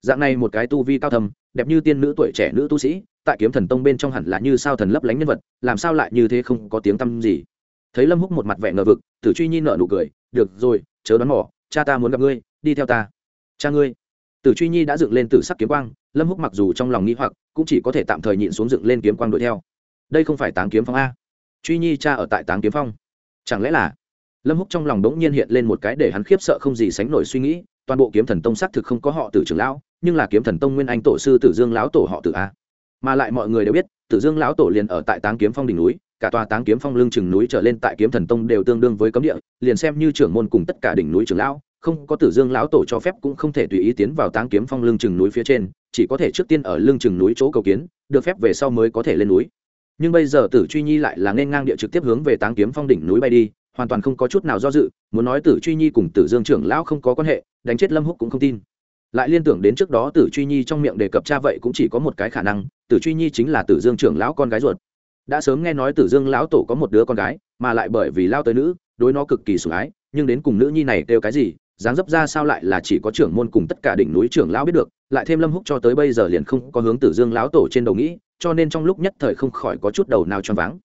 Dạng này một cái tu vi cao thầm đẹp như tiên nữ tuổi trẻ nữ tu sĩ, tại kiếm thần tông bên trong hẳn là như sao thần lấp lánh nhân vật, làm sao lại như thế không có tiếng tăm gì. Thấy lâm húc một mặt vẻ ngờ vực, tử truy nhi nợ nụ cười, được rồi, chớ đoán mỏ cha ta muốn gặp ngươi, đi theo ta. Cha ngươi? Tử truy nhi đã dựng lên tử sắc kiếm quang, lâm húc mặc dù trong lòng nghĩ hoặc, cũng chỉ có thể tạm thời nhịn xuống dựng lên kiếm quang đuổi theo. Đây không phải táng kiếm phong a. Truy nhi, cha ở tại táng kiếm phong. Chẳng lẽ là lâm húc trong lòng đống nhiên hiện lên một cái để hắn khiếp sợ không gì sánh nổi suy nghĩ, toàn bộ kiếm thần tông xác thực không có họ tử trưởng lão, nhưng là kiếm thần tông nguyên anh tổ sư tử dương lão tổ họ tử a. Mà lại mọi người đều biết, tử dương lão tổ liền ở tại táng kiếm phong đỉnh núi, cả tòa táng kiếm phong lưng chừng núi trở lên tại kiếm thần tông đều tương đương với cấm địa, liền xem như trưởng môn cùng tất cả đỉnh núi trưởng lão, không có tử dương lão tổ cho phép cũng không thể tùy ý tiến vào táng kiếm phong lưng chừng núi phía trên, chỉ có thể trước tiên ở lưng chừng núi chỗ cầu kiến, được phép về sau mới có thể lên núi. Nhưng bây giờ tử truy nhi lại là nên ngang địa trực tiếp hướng về táng kiếm phong đỉnh núi bay đi hoàn toàn không có chút nào do dự, muốn nói tử truy nhi cùng tử dương trưởng lão không có quan hệ, đánh chết lâm húc cũng không tin. Lại liên tưởng đến trước đó tử truy nhi trong miệng đề cập cha vậy cũng chỉ có một cái khả năng, tử truy nhi chính là tử dương trưởng lão con gái ruột. Đã sớm nghe nói tử dương lão tổ có một đứa con gái, mà lại bởi vì lao tới nữ, đối nó cực kỳ sủng ái, nhưng đến cùng nữ nhi này kêu cái gì, dáng dấp ra sao lại là chỉ có trưởng môn cùng tất cả đỉnh núi trưởng lão biết được, lại thêm lâm húc cho tới bây giờ liền không có hướng tử dương lão tổ trên đầu nghĩ, cho nên trong lúc nhất thời không khỏi có chút đầu nào choáng váng.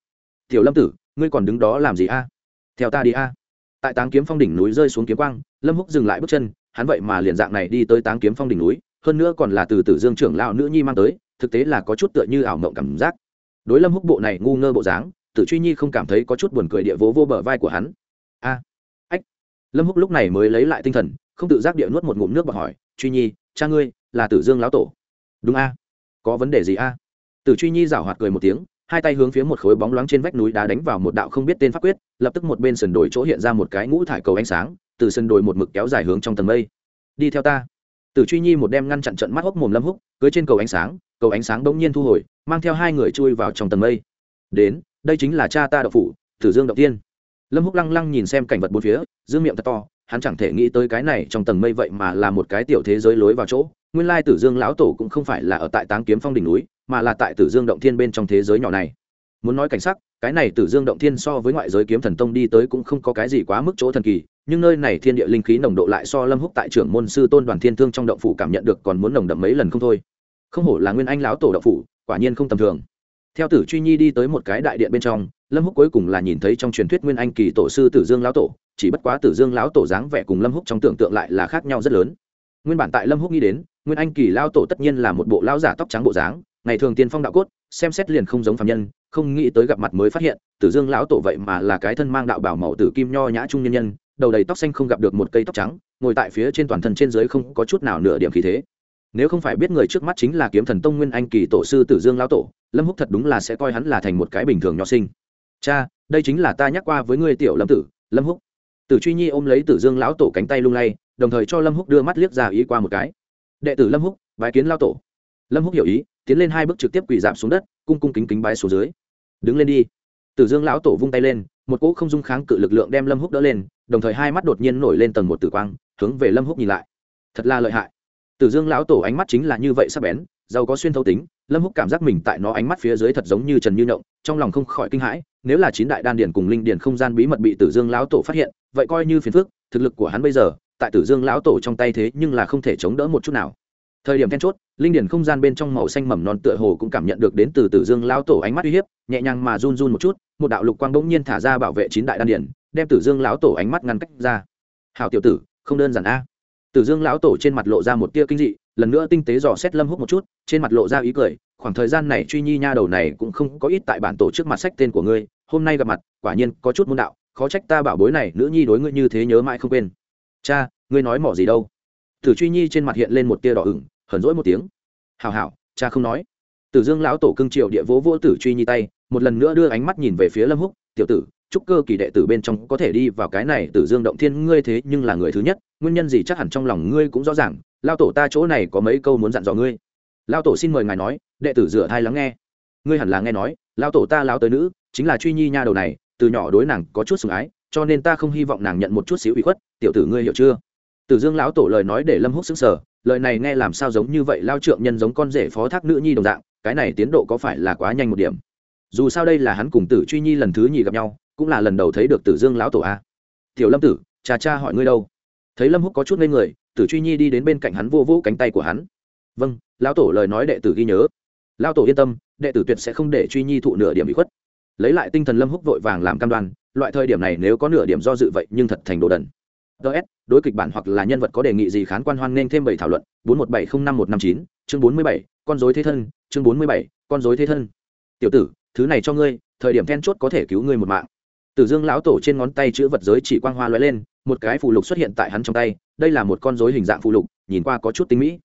Tiểu lâm tử, ngươi còn đứng đó làm gì a? Theo ta đi a. Tại táng kiếm phong đỉnh núi rơi xuống kiếm quang, lâm húc dừng lại bước chân, hắn vậy mà liền dạng này đi tới táng kiếm phong đỉnh núi, hơn nữa còn là từ tử dương trưởng lão nữ nhi mang tới, thực tế là có chút tựa như ảo mộng cảm giác. Đối lâm húc bộ này ngu ngơ bộ dáng, tử truy nhi không cảm thấy có chút buồn cười địa vô vô bờ vai của hắn. A. Ách. Lâm húc lúc này mới lấy lại tinh thần, không tự giác địa nuốt một ngụm nước và hỏi, truy nhi, cha ngươi là tử dương lão tổ? Đúng a. Có vấn đề gì a? Tử truy nhi giảo hoạt cười một tiếng hai tay hướng phía một khối bóng loáng trên vách núi đá đánh vào một đạo không biết tên pháp quyết, lập tức một bên sườn đồi chỗ hiện ra một cái ngũ thải cầu ánh sáng, từ sườn đồi một mực kéo dài hướng trong tầng mây. Đi theo ta. Tử truy nhi một đem ngăn chặn trận mắt hốc mồm lâm húc, cưới trên cầu ánh sáng, cầu ánh sáng bỗng nhiên thu hồi, mang theo hai người chui vào trong tầng mây. Đến, đây chính là cha ta đậu phủ, tử dương động tiên. Lâm húc lăng lăng nhìn xem cảnh vật bốn phía dương miệng thật to hắn chẳng thể nghĩ tới cái này trong tầng mây vậy mà là một cái tiểu thế giới lối vào chỗ. Nguyên lai tử dương lão tổ cũng không phải là ở tại táng kiếm phong đỉnh núi, mà là tại tử dương động thiên bên trong thế giới nhỏ này. Muốn nói cảnh sắc, cái này tử dương động thiên so với ngoại giới kiếm thần tông đi tới cũng không có cái gì quá mức chỗ thần kỳ, nhưng nơi này thiên địa linh khí nồng độ lại so lâm húc tại trưởng môn sư tôn đoàn thiên thương trong động phủ cảm nhận được còn muốn nồng đậm mấy lần không thôi. Không hổ là nguyên anh lão tổ động phủ, quả nhiên không tầm thường. Theo tử truy nhi đi tới một cái đại điện bên trong, lâm húc cuối cùng là nhìn thấy trong truyền thuyết nguyên anh kỳ tổ sư tử dương lão tổ chỉ bất quá tử dương lão tổ dáng vẻ cùng lâm húc trong tưởng tượng lại là khác nhau rất lớn. Nguyên bản tại lâm húc nghĩ đến, nguyên anh kỳ lão tổ tất nhiên là một bộ lão giả tóc trắng bộ dáng, ngày thường tiên phong đạo cốt, xem xét liền không giống phàm nhân, không nghĩ tới gặp mặt mới phát hiện, tử dương lão tổ vậy mà là cái thân mang đạo bảo màu tử kim nho nhã trung nhân nhân, đầu đầy tóc xanh không gặp được một cây tóc trắng, ngồi tại phía trên toàn thân trên dưới không có chút nào nửa điểm khí thế. Nếu không phải biết người trước mắt chính là kiếm thần tông nguyên anh kỳ tổ sư tử dương lão tổ, lâm húc thật đúng là sẽ coi hắn là thành một cái bình thường nho sinh. Cha, đây chính là ta nhắc qua với ngươi tiểu lâm tử, lâm húc tử truy nhi ôm lấy tử dương lão tổ cánh tay lung lay, đồng thời cho lâm húc đưa mắt liếc ra ý qua một cái. Đệ tử lâm húc, bái kiến lao tổ. Lâm húc hiểu ý, tiến lên hai bước trực tiếp quỳ giảm xuống đất, cung cung kính kính bái xuống dưới. Đứng lên đi. Tử dương lão tổ vung tay lên, một cỗ không dung kháng cự lực lượng đem lâm húc đỡ lên, đồng thời hai mắt đột nhiên nổi lên tầng một tử quang, hướng về lâm húc nhìn lại. Thật là lợi hại. Tử dương lão tổ ánh mắt chính là như vậy sắc bén, giàu có xuyên thấu tính lâm húc cảm giác mình tại nó ánh mắt phía dưới thật giống như trần như nhộng, trong lòng không khỏi kinh hãi, nếu là chín đại đan điển cùng linh điển không gian bí mật bị tử dương lão tổ phát hiện, vậy coi như phiền phức, thực lực của hắn bây giờ, tại tử dương lão tổ trong tay thế nhưng là không thể chống đỡ một chút nào. Thời điểm then chốt, linh điển không gian bên trong màu xanh mầm non tựa hồ cũng cảm nhận được đến từ tử dương lão tổ ánh mắt uy hiếp, nhẹ nhàng mà run run một chút, một đạo lục quang bỗng nhiên thả ra bảo vệ chín đại đan điển đem tử dương lão tổ ánh mắt ngăn cách ra. Hào tiểu tử, không đơn giản a tử dương lão tổ trên mặt lộ ra một tia kinh dị, lần nữa tinh tế dò xét lâm húc một chút, trên mặt lộ ra ý cười, khoảng thời gian này truy nhi nha đầu này cũng không có ít tại bản tổ trước mặt sách tên của ngươi, hôm nay gặp mặt, quả nhiên có chút môn đạo, khó trách ta bảo bối này nữ nhi đối ngươi như thế nhớ mãi không quên. Cha, ngươi nói mỏ gì đâu? Tử truy nhi trên mặt hiện lên một tia đỏ ửng, hờn rỗi một tiếng. Hào hào cha không nói. Tử dương lão tổ cưng triệu địa vỗ vỗ tử truy nhi tay, một lần nữa đưa ánh mắt nhìn về phía lâm húc, tiểu tử Chúc cơ kỳ đệ tử bên trong có thể đi vào cái này tử dương động thiên ngươi thế nhưng là người thứ nhất, nguyên nhân gì chắc hẳn trong lòng ngươi cũng rõ ràng, lao tổ ta chỗ này có mấy câu muốn dặn dò ngươi. Lao tổ xin mời ngài nói, đệ tử rửa thai lắng nghe. Ngươi hẳn là nghe nói, lao tổ ta lao tới nữ, chính là truy nhi nha đầu này, từ nhỏ đối nàng có chút sủng ái, cho nên ta không hy vọng nàng nhận một chút xíu ủy khuất, tiểu tử ngươi hiểu chưa? Tử dương lão tổ lời nói để lâm húc xứng sở lời này nghe làm sao giống như vậy, lao trượng nhân giống con rể phó thác nữ nhi đồng dạng, cái này tiến độ có phải là quá nhanh một điểm? Dù sao đây là hắn cùng tử truy nhi lần thứ nhì gặp nhau cũng là lần đầu thấy được tử dương lão tổ a. Tiểu lâm tử, cha cha hỏi ngươi đâu? Thấy lâm húc có chút ngây người, tử truy nhi đi đến bên cạnh hắn vô vũ cánh tay của hắn. Vâng lão tổ lời nói đệ tử ghi nhớ. Lão tổ yên tâm, đệ tử tuyệt sẽ không để truy nhi thụ nửa điểm bị khuất. Lấy lại tinh thần lâm húc vội vàng làm cam đoan, loại thời điểm này nếu có nửa điểm do dự vậy nhưng thật thành đồ đần. Ts đối kịch bản hoặc là nhân vật có đề nghị gì khán quan hoan nên thêm bảy thảo luận, bốn một bảy không năm một năm chín, chương bốn mươi bảy, con dối thế thân, chương bốn mươi bảy, con dối thế thân. Tiểu tử, thứ này cho ngươi, thời điểm then chốt có thể cứu ngươi một mạng. Tử Dương lão tổ trên ngón tay chữ vật giới chỉ quang hoa lóe lên, một cái phù lục xuất hiện tại hắn trong tay, đây là một con rối hình dạng phù lục, nhìn qua có chút tinh mỹ.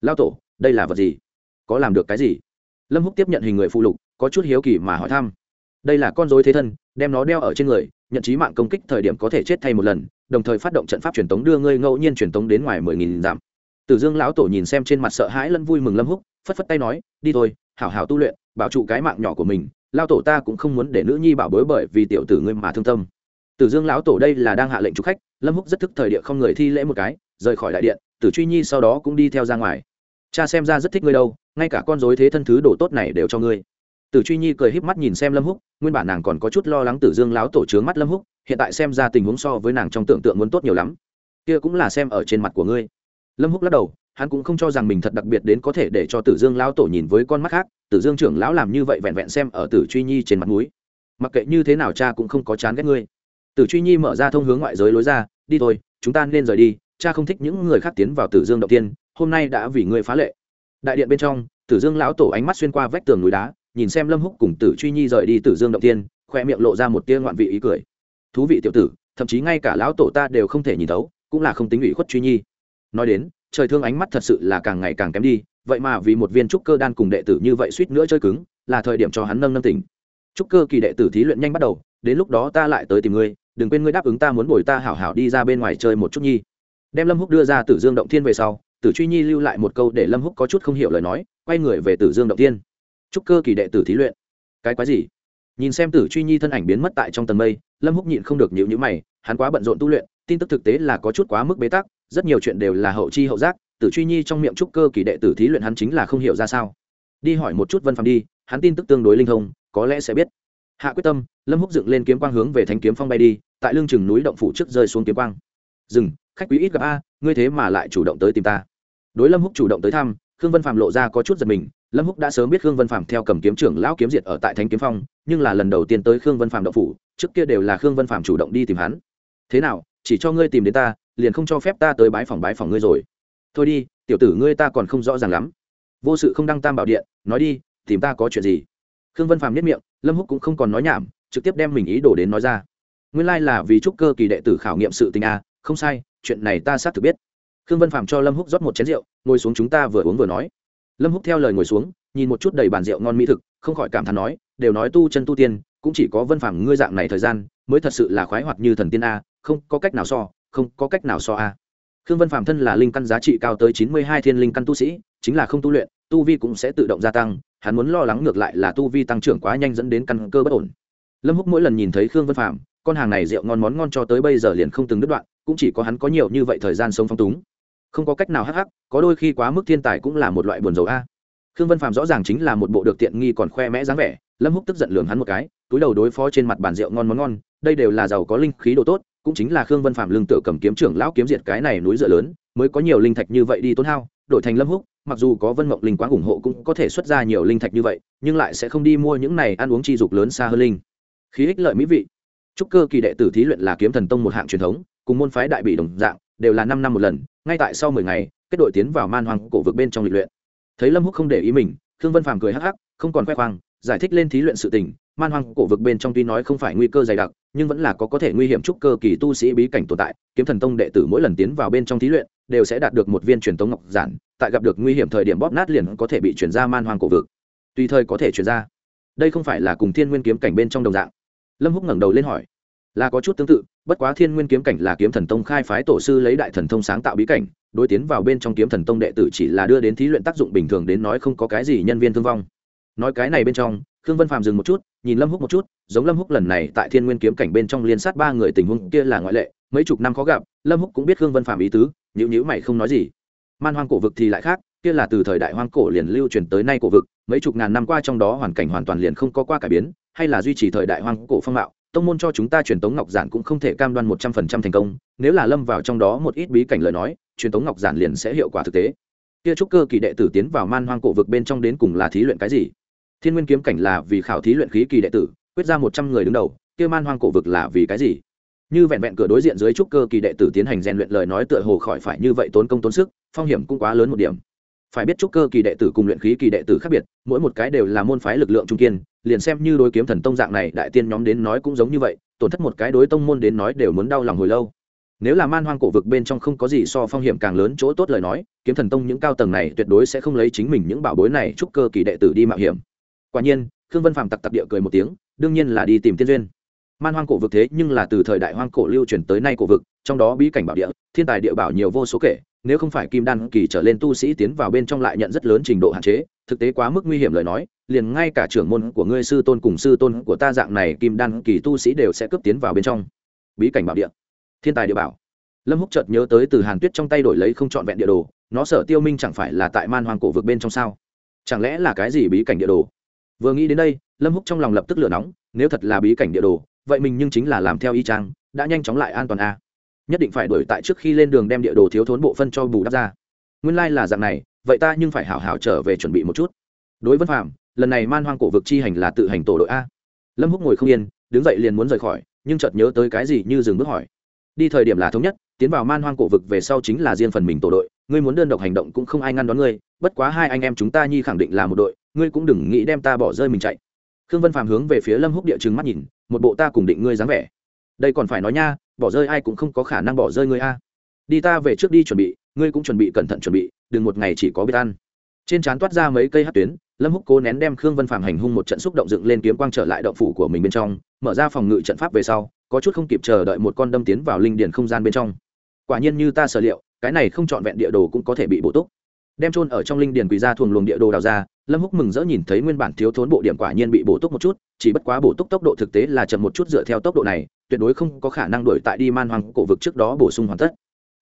Lão tổ, đây là vật gì? Có làm được cái gì? Lâm Húc tiếp nhận hình người phù lục, có chút hiếu kỳ mà hỏi thăm. Đây là con rối thế thân, đem nó đeo ở trên người, nhận chí mạng công kích thời điểm có thể chết thay một lần, đồng thời phát động trận pháp truyền tống đưa ngươi ngẫu nhiên truyền tống đến ngoài mười nghìn dặm. Tử Dương lão tổ nhìn xem trên mặt sợ hãi lẫn vui mừng Lâm Húc, phất phất tay nói, đi thôi, hảo hảo tu luyện, bảo trụ cái mạng nhỏ của mình, lao tổ ta cũng không muốn để nữ nhi bảo bối bởi vì tiểu tử ngươi mà thương tâm. Tử dương lão tổ đây là đang hạ lệnh chúc khách, lâm húc rất thức thời địa không người thi lễ một cái, rời khỏi đại điện, tử truy nhi sau đó cũng đi theo ra ngoài. Cha xem ra rất thích ngươi đâu, ngay cả con dối thế thân thứ đồ tốt này đều cho ngươi. Tử truy nhi cười híp mắt nhìn xem lâm húc, nguyên bản nàng còn có chút lo lắng tử dương lão tổ trướng mắt lâm húc, hiện tại xem ra tình huống so với nàng trong tưởng tượng muốn tốt nhiều lắm. Kia cũng là xem ở trên mặt của ngươi. Lâm húc lắc đầu hắn cũng không cho rằng mình thật đặc biệt đến có thể để cho tử dương lão tổ nhìn với con mắt khác. Tử dương trưởng lão làm như vậy vẹn vẹn xem ở tử truy nhi trên mặt núi mặc kệ như thế nào cha cũng không có chán ghét ngươi. Tử truy nhi mở ra thông hướng ngoại giới lối ra, đi thôi, chúng ta nên rời đi. Cha không thích những người khác tiến vào tử dương động tiên. Hôm nay đã vì ngươi phá lệ. Đại điện bên trong, tử dương lão tổ ánh mắt xuyên qua vách tường núi đá, nhìn xem lâm húc cùng tử truy nhi rời đi tử dương động tiên, khoe miệng lộ ra một tia ngoạn vị ý cười. Thú vị tiểu tử, thậm chí ngay cả lão tổ ta đều không thể nhìn thấu, cũng là không tính ủy khuất truy nhi. Nói đến trời thương ánh mắt thật sự là càng ngày càng kém đi, vậy mà vì một viên trúc cơ đan cùng đệ tử như vậy suýt nữa chơi cứng, là thời điểm cho hắn nâng nâng tỉnh. Trúc cơ kỳ đệ tử thí luyện nhanh bắt đầu, đến lúc đó ta lại tới tìm ngươi, đừng quên ngươi đáp ứng ta muốn bồi ta hảo hảo đi ra bên ngoài chơi một chút nhi. Đem lâm húc đưa ra tử dương động thiên về sau, tử truy nhi lưu lại một câu để lâm húc có chút không hiểu lời nói, quay người về tử dương động thiên. Trúc cơ kỳ đệ tử thí luyện. Cái quái gì? Nhìn xem tử truy nhi thân ảnh biến mất tại trong tầng mây, lâm húc nhịn không được nhịu nhữ mày, hắn quá bận rộn tu luyện, tin tức thực tế là có chút quá mức bế tắc rất nhiều chuyện đều là hậu chi hậu giác, tử truy nhi trong miệng trúc cơ kỳ đệ tử thí luyện hắn chính là không hiểu ra sao. Đi hỏi một chút vân phạm đi, hắn tin tức tương đối linh thông, có lẽ sẽ biết. Hạ quyết tâm, lâm húc dựng lên kiếm quang hướng về thanh kiếm phong bay đi, tại lưng chừng núi động phủ trước rơi xuống kiếm quang. Dừng, khách quý ít gặp a, ngươi thế mà lại chủ động tới tìm ta. Đối lâm húc chủ động tới thăm, khương vân phạm lộ ra có chút giật mình. Lâm húc đã sớm biết khương vân phạm theo cầm kiếm trưởng lão kiếm diệt ở tại thánh kiếm phong, nhưng là lần đầu tiên tới khương vân phạm động phủ, trước kia đều là khương vân phạm chủ động đi tìm hắn. Thế nào, chỉ cho ngươi tìm đến ta liền không cho phép ta tới bái phòng bái phòng ngươi rồi. Thôi đi, tiểu tử ngươi ta còn không rõ ràng lắm. Vô sự không đăng tam bảo điện, nói đi, tìm ta có chuyện gì? Khương vân Phàm nhất miệng, lâm húc cũng không còn nói nhảm, trực tiếp đem mình ý đồ đến nói ra. Nguyên lai là vì trúc cơ kỳ đệ tử khảo nghiệm sự tình a không sai, chuyện này ta xác thực biết. Khương vân Phàm cho lâm húc rót một chén rượu, ngồi xuống chúng ta vừa uống vừa nói. Lâm húc theo lời ngồi xuống, nhìn một chút đầy bàn rượu ngon mỹ thực, không khỏi cảm thán nói, đều nói tu chân tu tiên, cũng chỉ có vân Phàm ngươi dạng này thời gian, mới thật sự là khoái hoạt như thần tiên a, không có cách nào so không có cách nào so a. Khương vân phạm thân là linh căn giá trị cao tới chín mươi hai thiên linh căn tu sĩ, chính là không tu luyện, tu vi cũng sẽ tự động gia tăng, hắn muốn lo lắng ngược lại là tu vi tăng trưởng quá nhanh dẫn đến căn cơ bất ổn. Lâm húc mỗi lần nhìn thấy khương vân phạm con hàng này rượu ngon món ngon cho tới bây giờ liền không từng đứt đoạn, cũng chỉ có hắn có nhiều như vậy thời gian sống phong túng. Không có cách nào hắc hắc, có đôi khi quá mức thiên tài cũng là một loại buồn dầu a. Khương vân phạm rõ ràng chính là một bộ được tiện nghi còn khoe mẽ dáng vẻ, lâm húc tức giận lường hắn một cái, túi đầu đối phó trên mặt bàn rượu ngon món ngon, đây đều là giàu có linh khí đồ tốt cũng chính là khương vân phạm lương tựa cầm kiếm trưởng lão kiếm diệt cái này núi dựa lớn, mới có nhiều linh thạch như vậy đi tốn hao, đổi thành lâm húc, mặc dù có vân mộng linh quang ủng hộ cũng có thể xuất ra nhiều linh thạch như vậy, nhưng lại sẽ không đi mua những này ăn uống chi dục lớn xa hơn linh. Khí ích lợi mỹ vị. Trúc cơ kỳ đệ tử thí luyện là kiếm thần tông một hạng truyền thống, cùng môn phái đại bị đồng dạng, đều là năm năm một lần, ngay tại sau mười ngày, kết đội tiến vào man hoàng cổ vực bên trong lịch luyện. Thấy lâm húc không để ý mình, khương vân phàm cười hắc hắc, không còn khoe khoang giải thích lên thí luyện sự tình, man hoang cổ vực bên trong tuy nói không phải nguy cơ dày đặc, nhưng vẫn là có có thể nguy hiểm chúc cơ kỳ tu sĩ bí cảnh tồn tại, kiếm thần tông đệ tử mỗi lần tiến vào bên trong thí luyện, đều sẽ đạt được một viên truyền tống ngọc giản, tại gặp được nguy hiểm thời điểm bóp nát liền có thể bị chuyển ra man hoang cổ vực. Tùy thời có thể chuyển ra. Đây không phải là cùng thiên nguyên kiếm cảnh bên trong đồng dạng. Lâm húc ngẩng đầu lên hỏi. Là có chút tương tự, bất quá thiên nguyên kiếm cảnh là kiếm thần tông khai phái tổ sư lấy đại thần thông sáng tạo bí cảnh, đối tiến vào bên trong kiếm thần tông đệ tử chỉ là đưa đến thí luyện tác dụng bình thường đến nói không có cái gì nhân viên thương vong nói cái này bên trong, khương vân phàm dừng một chút, nhìn lâm húc một chút, giống lâm húc lần này tại thiên nguyên kiếm cảnh bên trong liên sát ba người tình huống kia là ngoại lệ, mấy chục năm khó gặp, lâm húc cũng biết khương vân phàm ý tứ nhữ nhữ mày không nói gì. Man hoang cổ vực thì lại khác, kia là từ thời đại hoang cổ liền lưu truyền tới nay cổ vực, mấy chục ngàn năm qua trong đó hoàn cảnh hoàn toàn liền không có qua cải biến, hay là duy trì thời đại hoang cổ phong mạo, tông môn cho chúng ta truyền tống ngọc giản cũng không thể cam đoan một trăm phần trăm thành công, nếu là lâm vào trong đó một ít bí cảnh lời nói, truyền tống ngọc giản liền sẽ hiệu quả thực tế. Kia trúc cơ kỳ đệ tử tiến vào man hoang cổ vực bên trong đến cùng là thí luyện cái gì? Thiên nguyên kiếm cảnh là vì khảo thí luyện khí kỳ đệ tử, quyết ra một trăm người đứng đầu, kia man hoang cổ vực là vì cái gì? Như vẹn vẹn cửa đối diện dưới trúc cơ kỳ đệ tử tiến hành rèn luyện lời nói tựa hồ khỏi phải như vậy tốn công tốn sức, phong hiểm cũng quá lớn một điểm. Phải biết trúc cơ kỳ đệ tử cùng luyện khí kỳ đệ tử khác biệt, mỗi một cái đều là môn phái lực lượng trung kiên, liền xem như đối kiếm thần tông dạng này đại tiên nhóm đến nói cũng giống như vậy, tổn thất một cái đối tông môn đến nói đều muốn đau lòng hồi lâu. Nếu là man hoang cổ vực bên trong không có gì so phong hiểm càng lớn chỗ tốt lời nói, kiếm thần tông những cao tầng này tuyệt đối sẽ không lấy chính mình những bảo bối này trúc cơ kỳ đệ tử đi mạo hiểm quả nhiên, khương vân phàm tặc tặc địa cười một tiếng, đương nhiên là đi tìm tiên duyên. Man hoang cổ vực thế nhưng là từ thời đại hoang cổ lưu truyền tới nay cổ vực, trong đó bí cảnh bảo địa, thiên tài địa bảo nhiều vô số kể, nếu không phải kim đan kỳ trở lên tu sĩ tiến vào bên trong lại nhận rất lớn trình độ hạn chế, thực tế quá mức nguy hiểm lời nói, liền ngay cả trưởng môn của ngươi sư tôn cùng sư tôn của ta dạng này kim đan kỳ tu sĩ đều sẽ cướp tiến vào bên trong. Bí cảnh bảo địa, thiên tài địa bảo. Lâm húc chợt nhớ tới từ hàn tuyết trong tay đổi lấy không trọn vẹn địa đồ, nó sở tiêu minh chẳng phải là tại man hoang cổ vực bên trong sao? Chẳng lẽ là cái gì bí cảnh địa đồ? Vừa nghĩ đến đây, lâm húc trong lòng lập tức lửa nóng, nếu thật là bí cảnh địa đồ, vậy mình nhưng chính là làm theo y trang đã nhanh chóng lại an toàn a nhất định phải đổi tại trước khi lên đường đem địa đồ thiếu thốn bộ phân cho bù đắp ra. Nguyên lai là dạng này, vậy ta nhưng phải hảo hảo trở về chuẩn bị một chút. Đối với phạm lần này man hoang cổ vực chi hành là tự hành tổ đội a. Lâm húc ngồi không yên, đứng dậy liền muốn rời khỏi, nhưng chợt nhớ tới cái gì như dừng bước hỏi. Đi thời điểm là thống nhất, tiến vào man hoang cổ vực về sau chính là riêng phần mình tổ đội, ngươi muốn đơn độc hành động cũng không ai ngăn đón ngươi, bất quá hai anh em chúng ta nhi khẳng định là một đội ngươi cũng đừng nghĩ đem ta bỏ rơi mình chạy. Khương vân phàm hướng về phía lâm húc địa chứng mắt nhìn, một bộ ta cùng định ngươi dáng vẻ. Đây còn phải nói nha, bỏ rơi ai cũng không có khả năng bỏ rơi ngươi a. Đi ta về trước đi chuẩn bị, ngươi cũng chuẩn bị cẩn thận chuẩn bị, đừng một ngày chỉ có biết ăn. Trên trán toát ra mấy cây hát tuyến, lâm húc cố nén đem khương vân phàm hành hung một trận xúc động dựng lên kiếm quang trở lại động phủ của mình bên trong, mở ra phòng ngự trận pháp về sau, có chút không kịp chờ đợi một con đâm tiến vào linh điền không gian bên trong. Quả nhiên như ta sở liệu, cái này không trọn vẹn địa đồ cũng có thể bị bổ túc đem trôn ở trong linh điền quỳ ra thuồng luồng địa đồ đào ra, lâm húc mừng rỡ nhìn thấy nguyên bản thiếu thốn bộ điểm quả nhiên bị bổ túc một chút, chỉ bất quá bổ túc tốc độ thực tế là chậm một chút dựa theo tốc độ này, tuyệt đối không có khả năng đuổi tại đi man hoàng cổ vực trước đó bổ sung hoàn tất.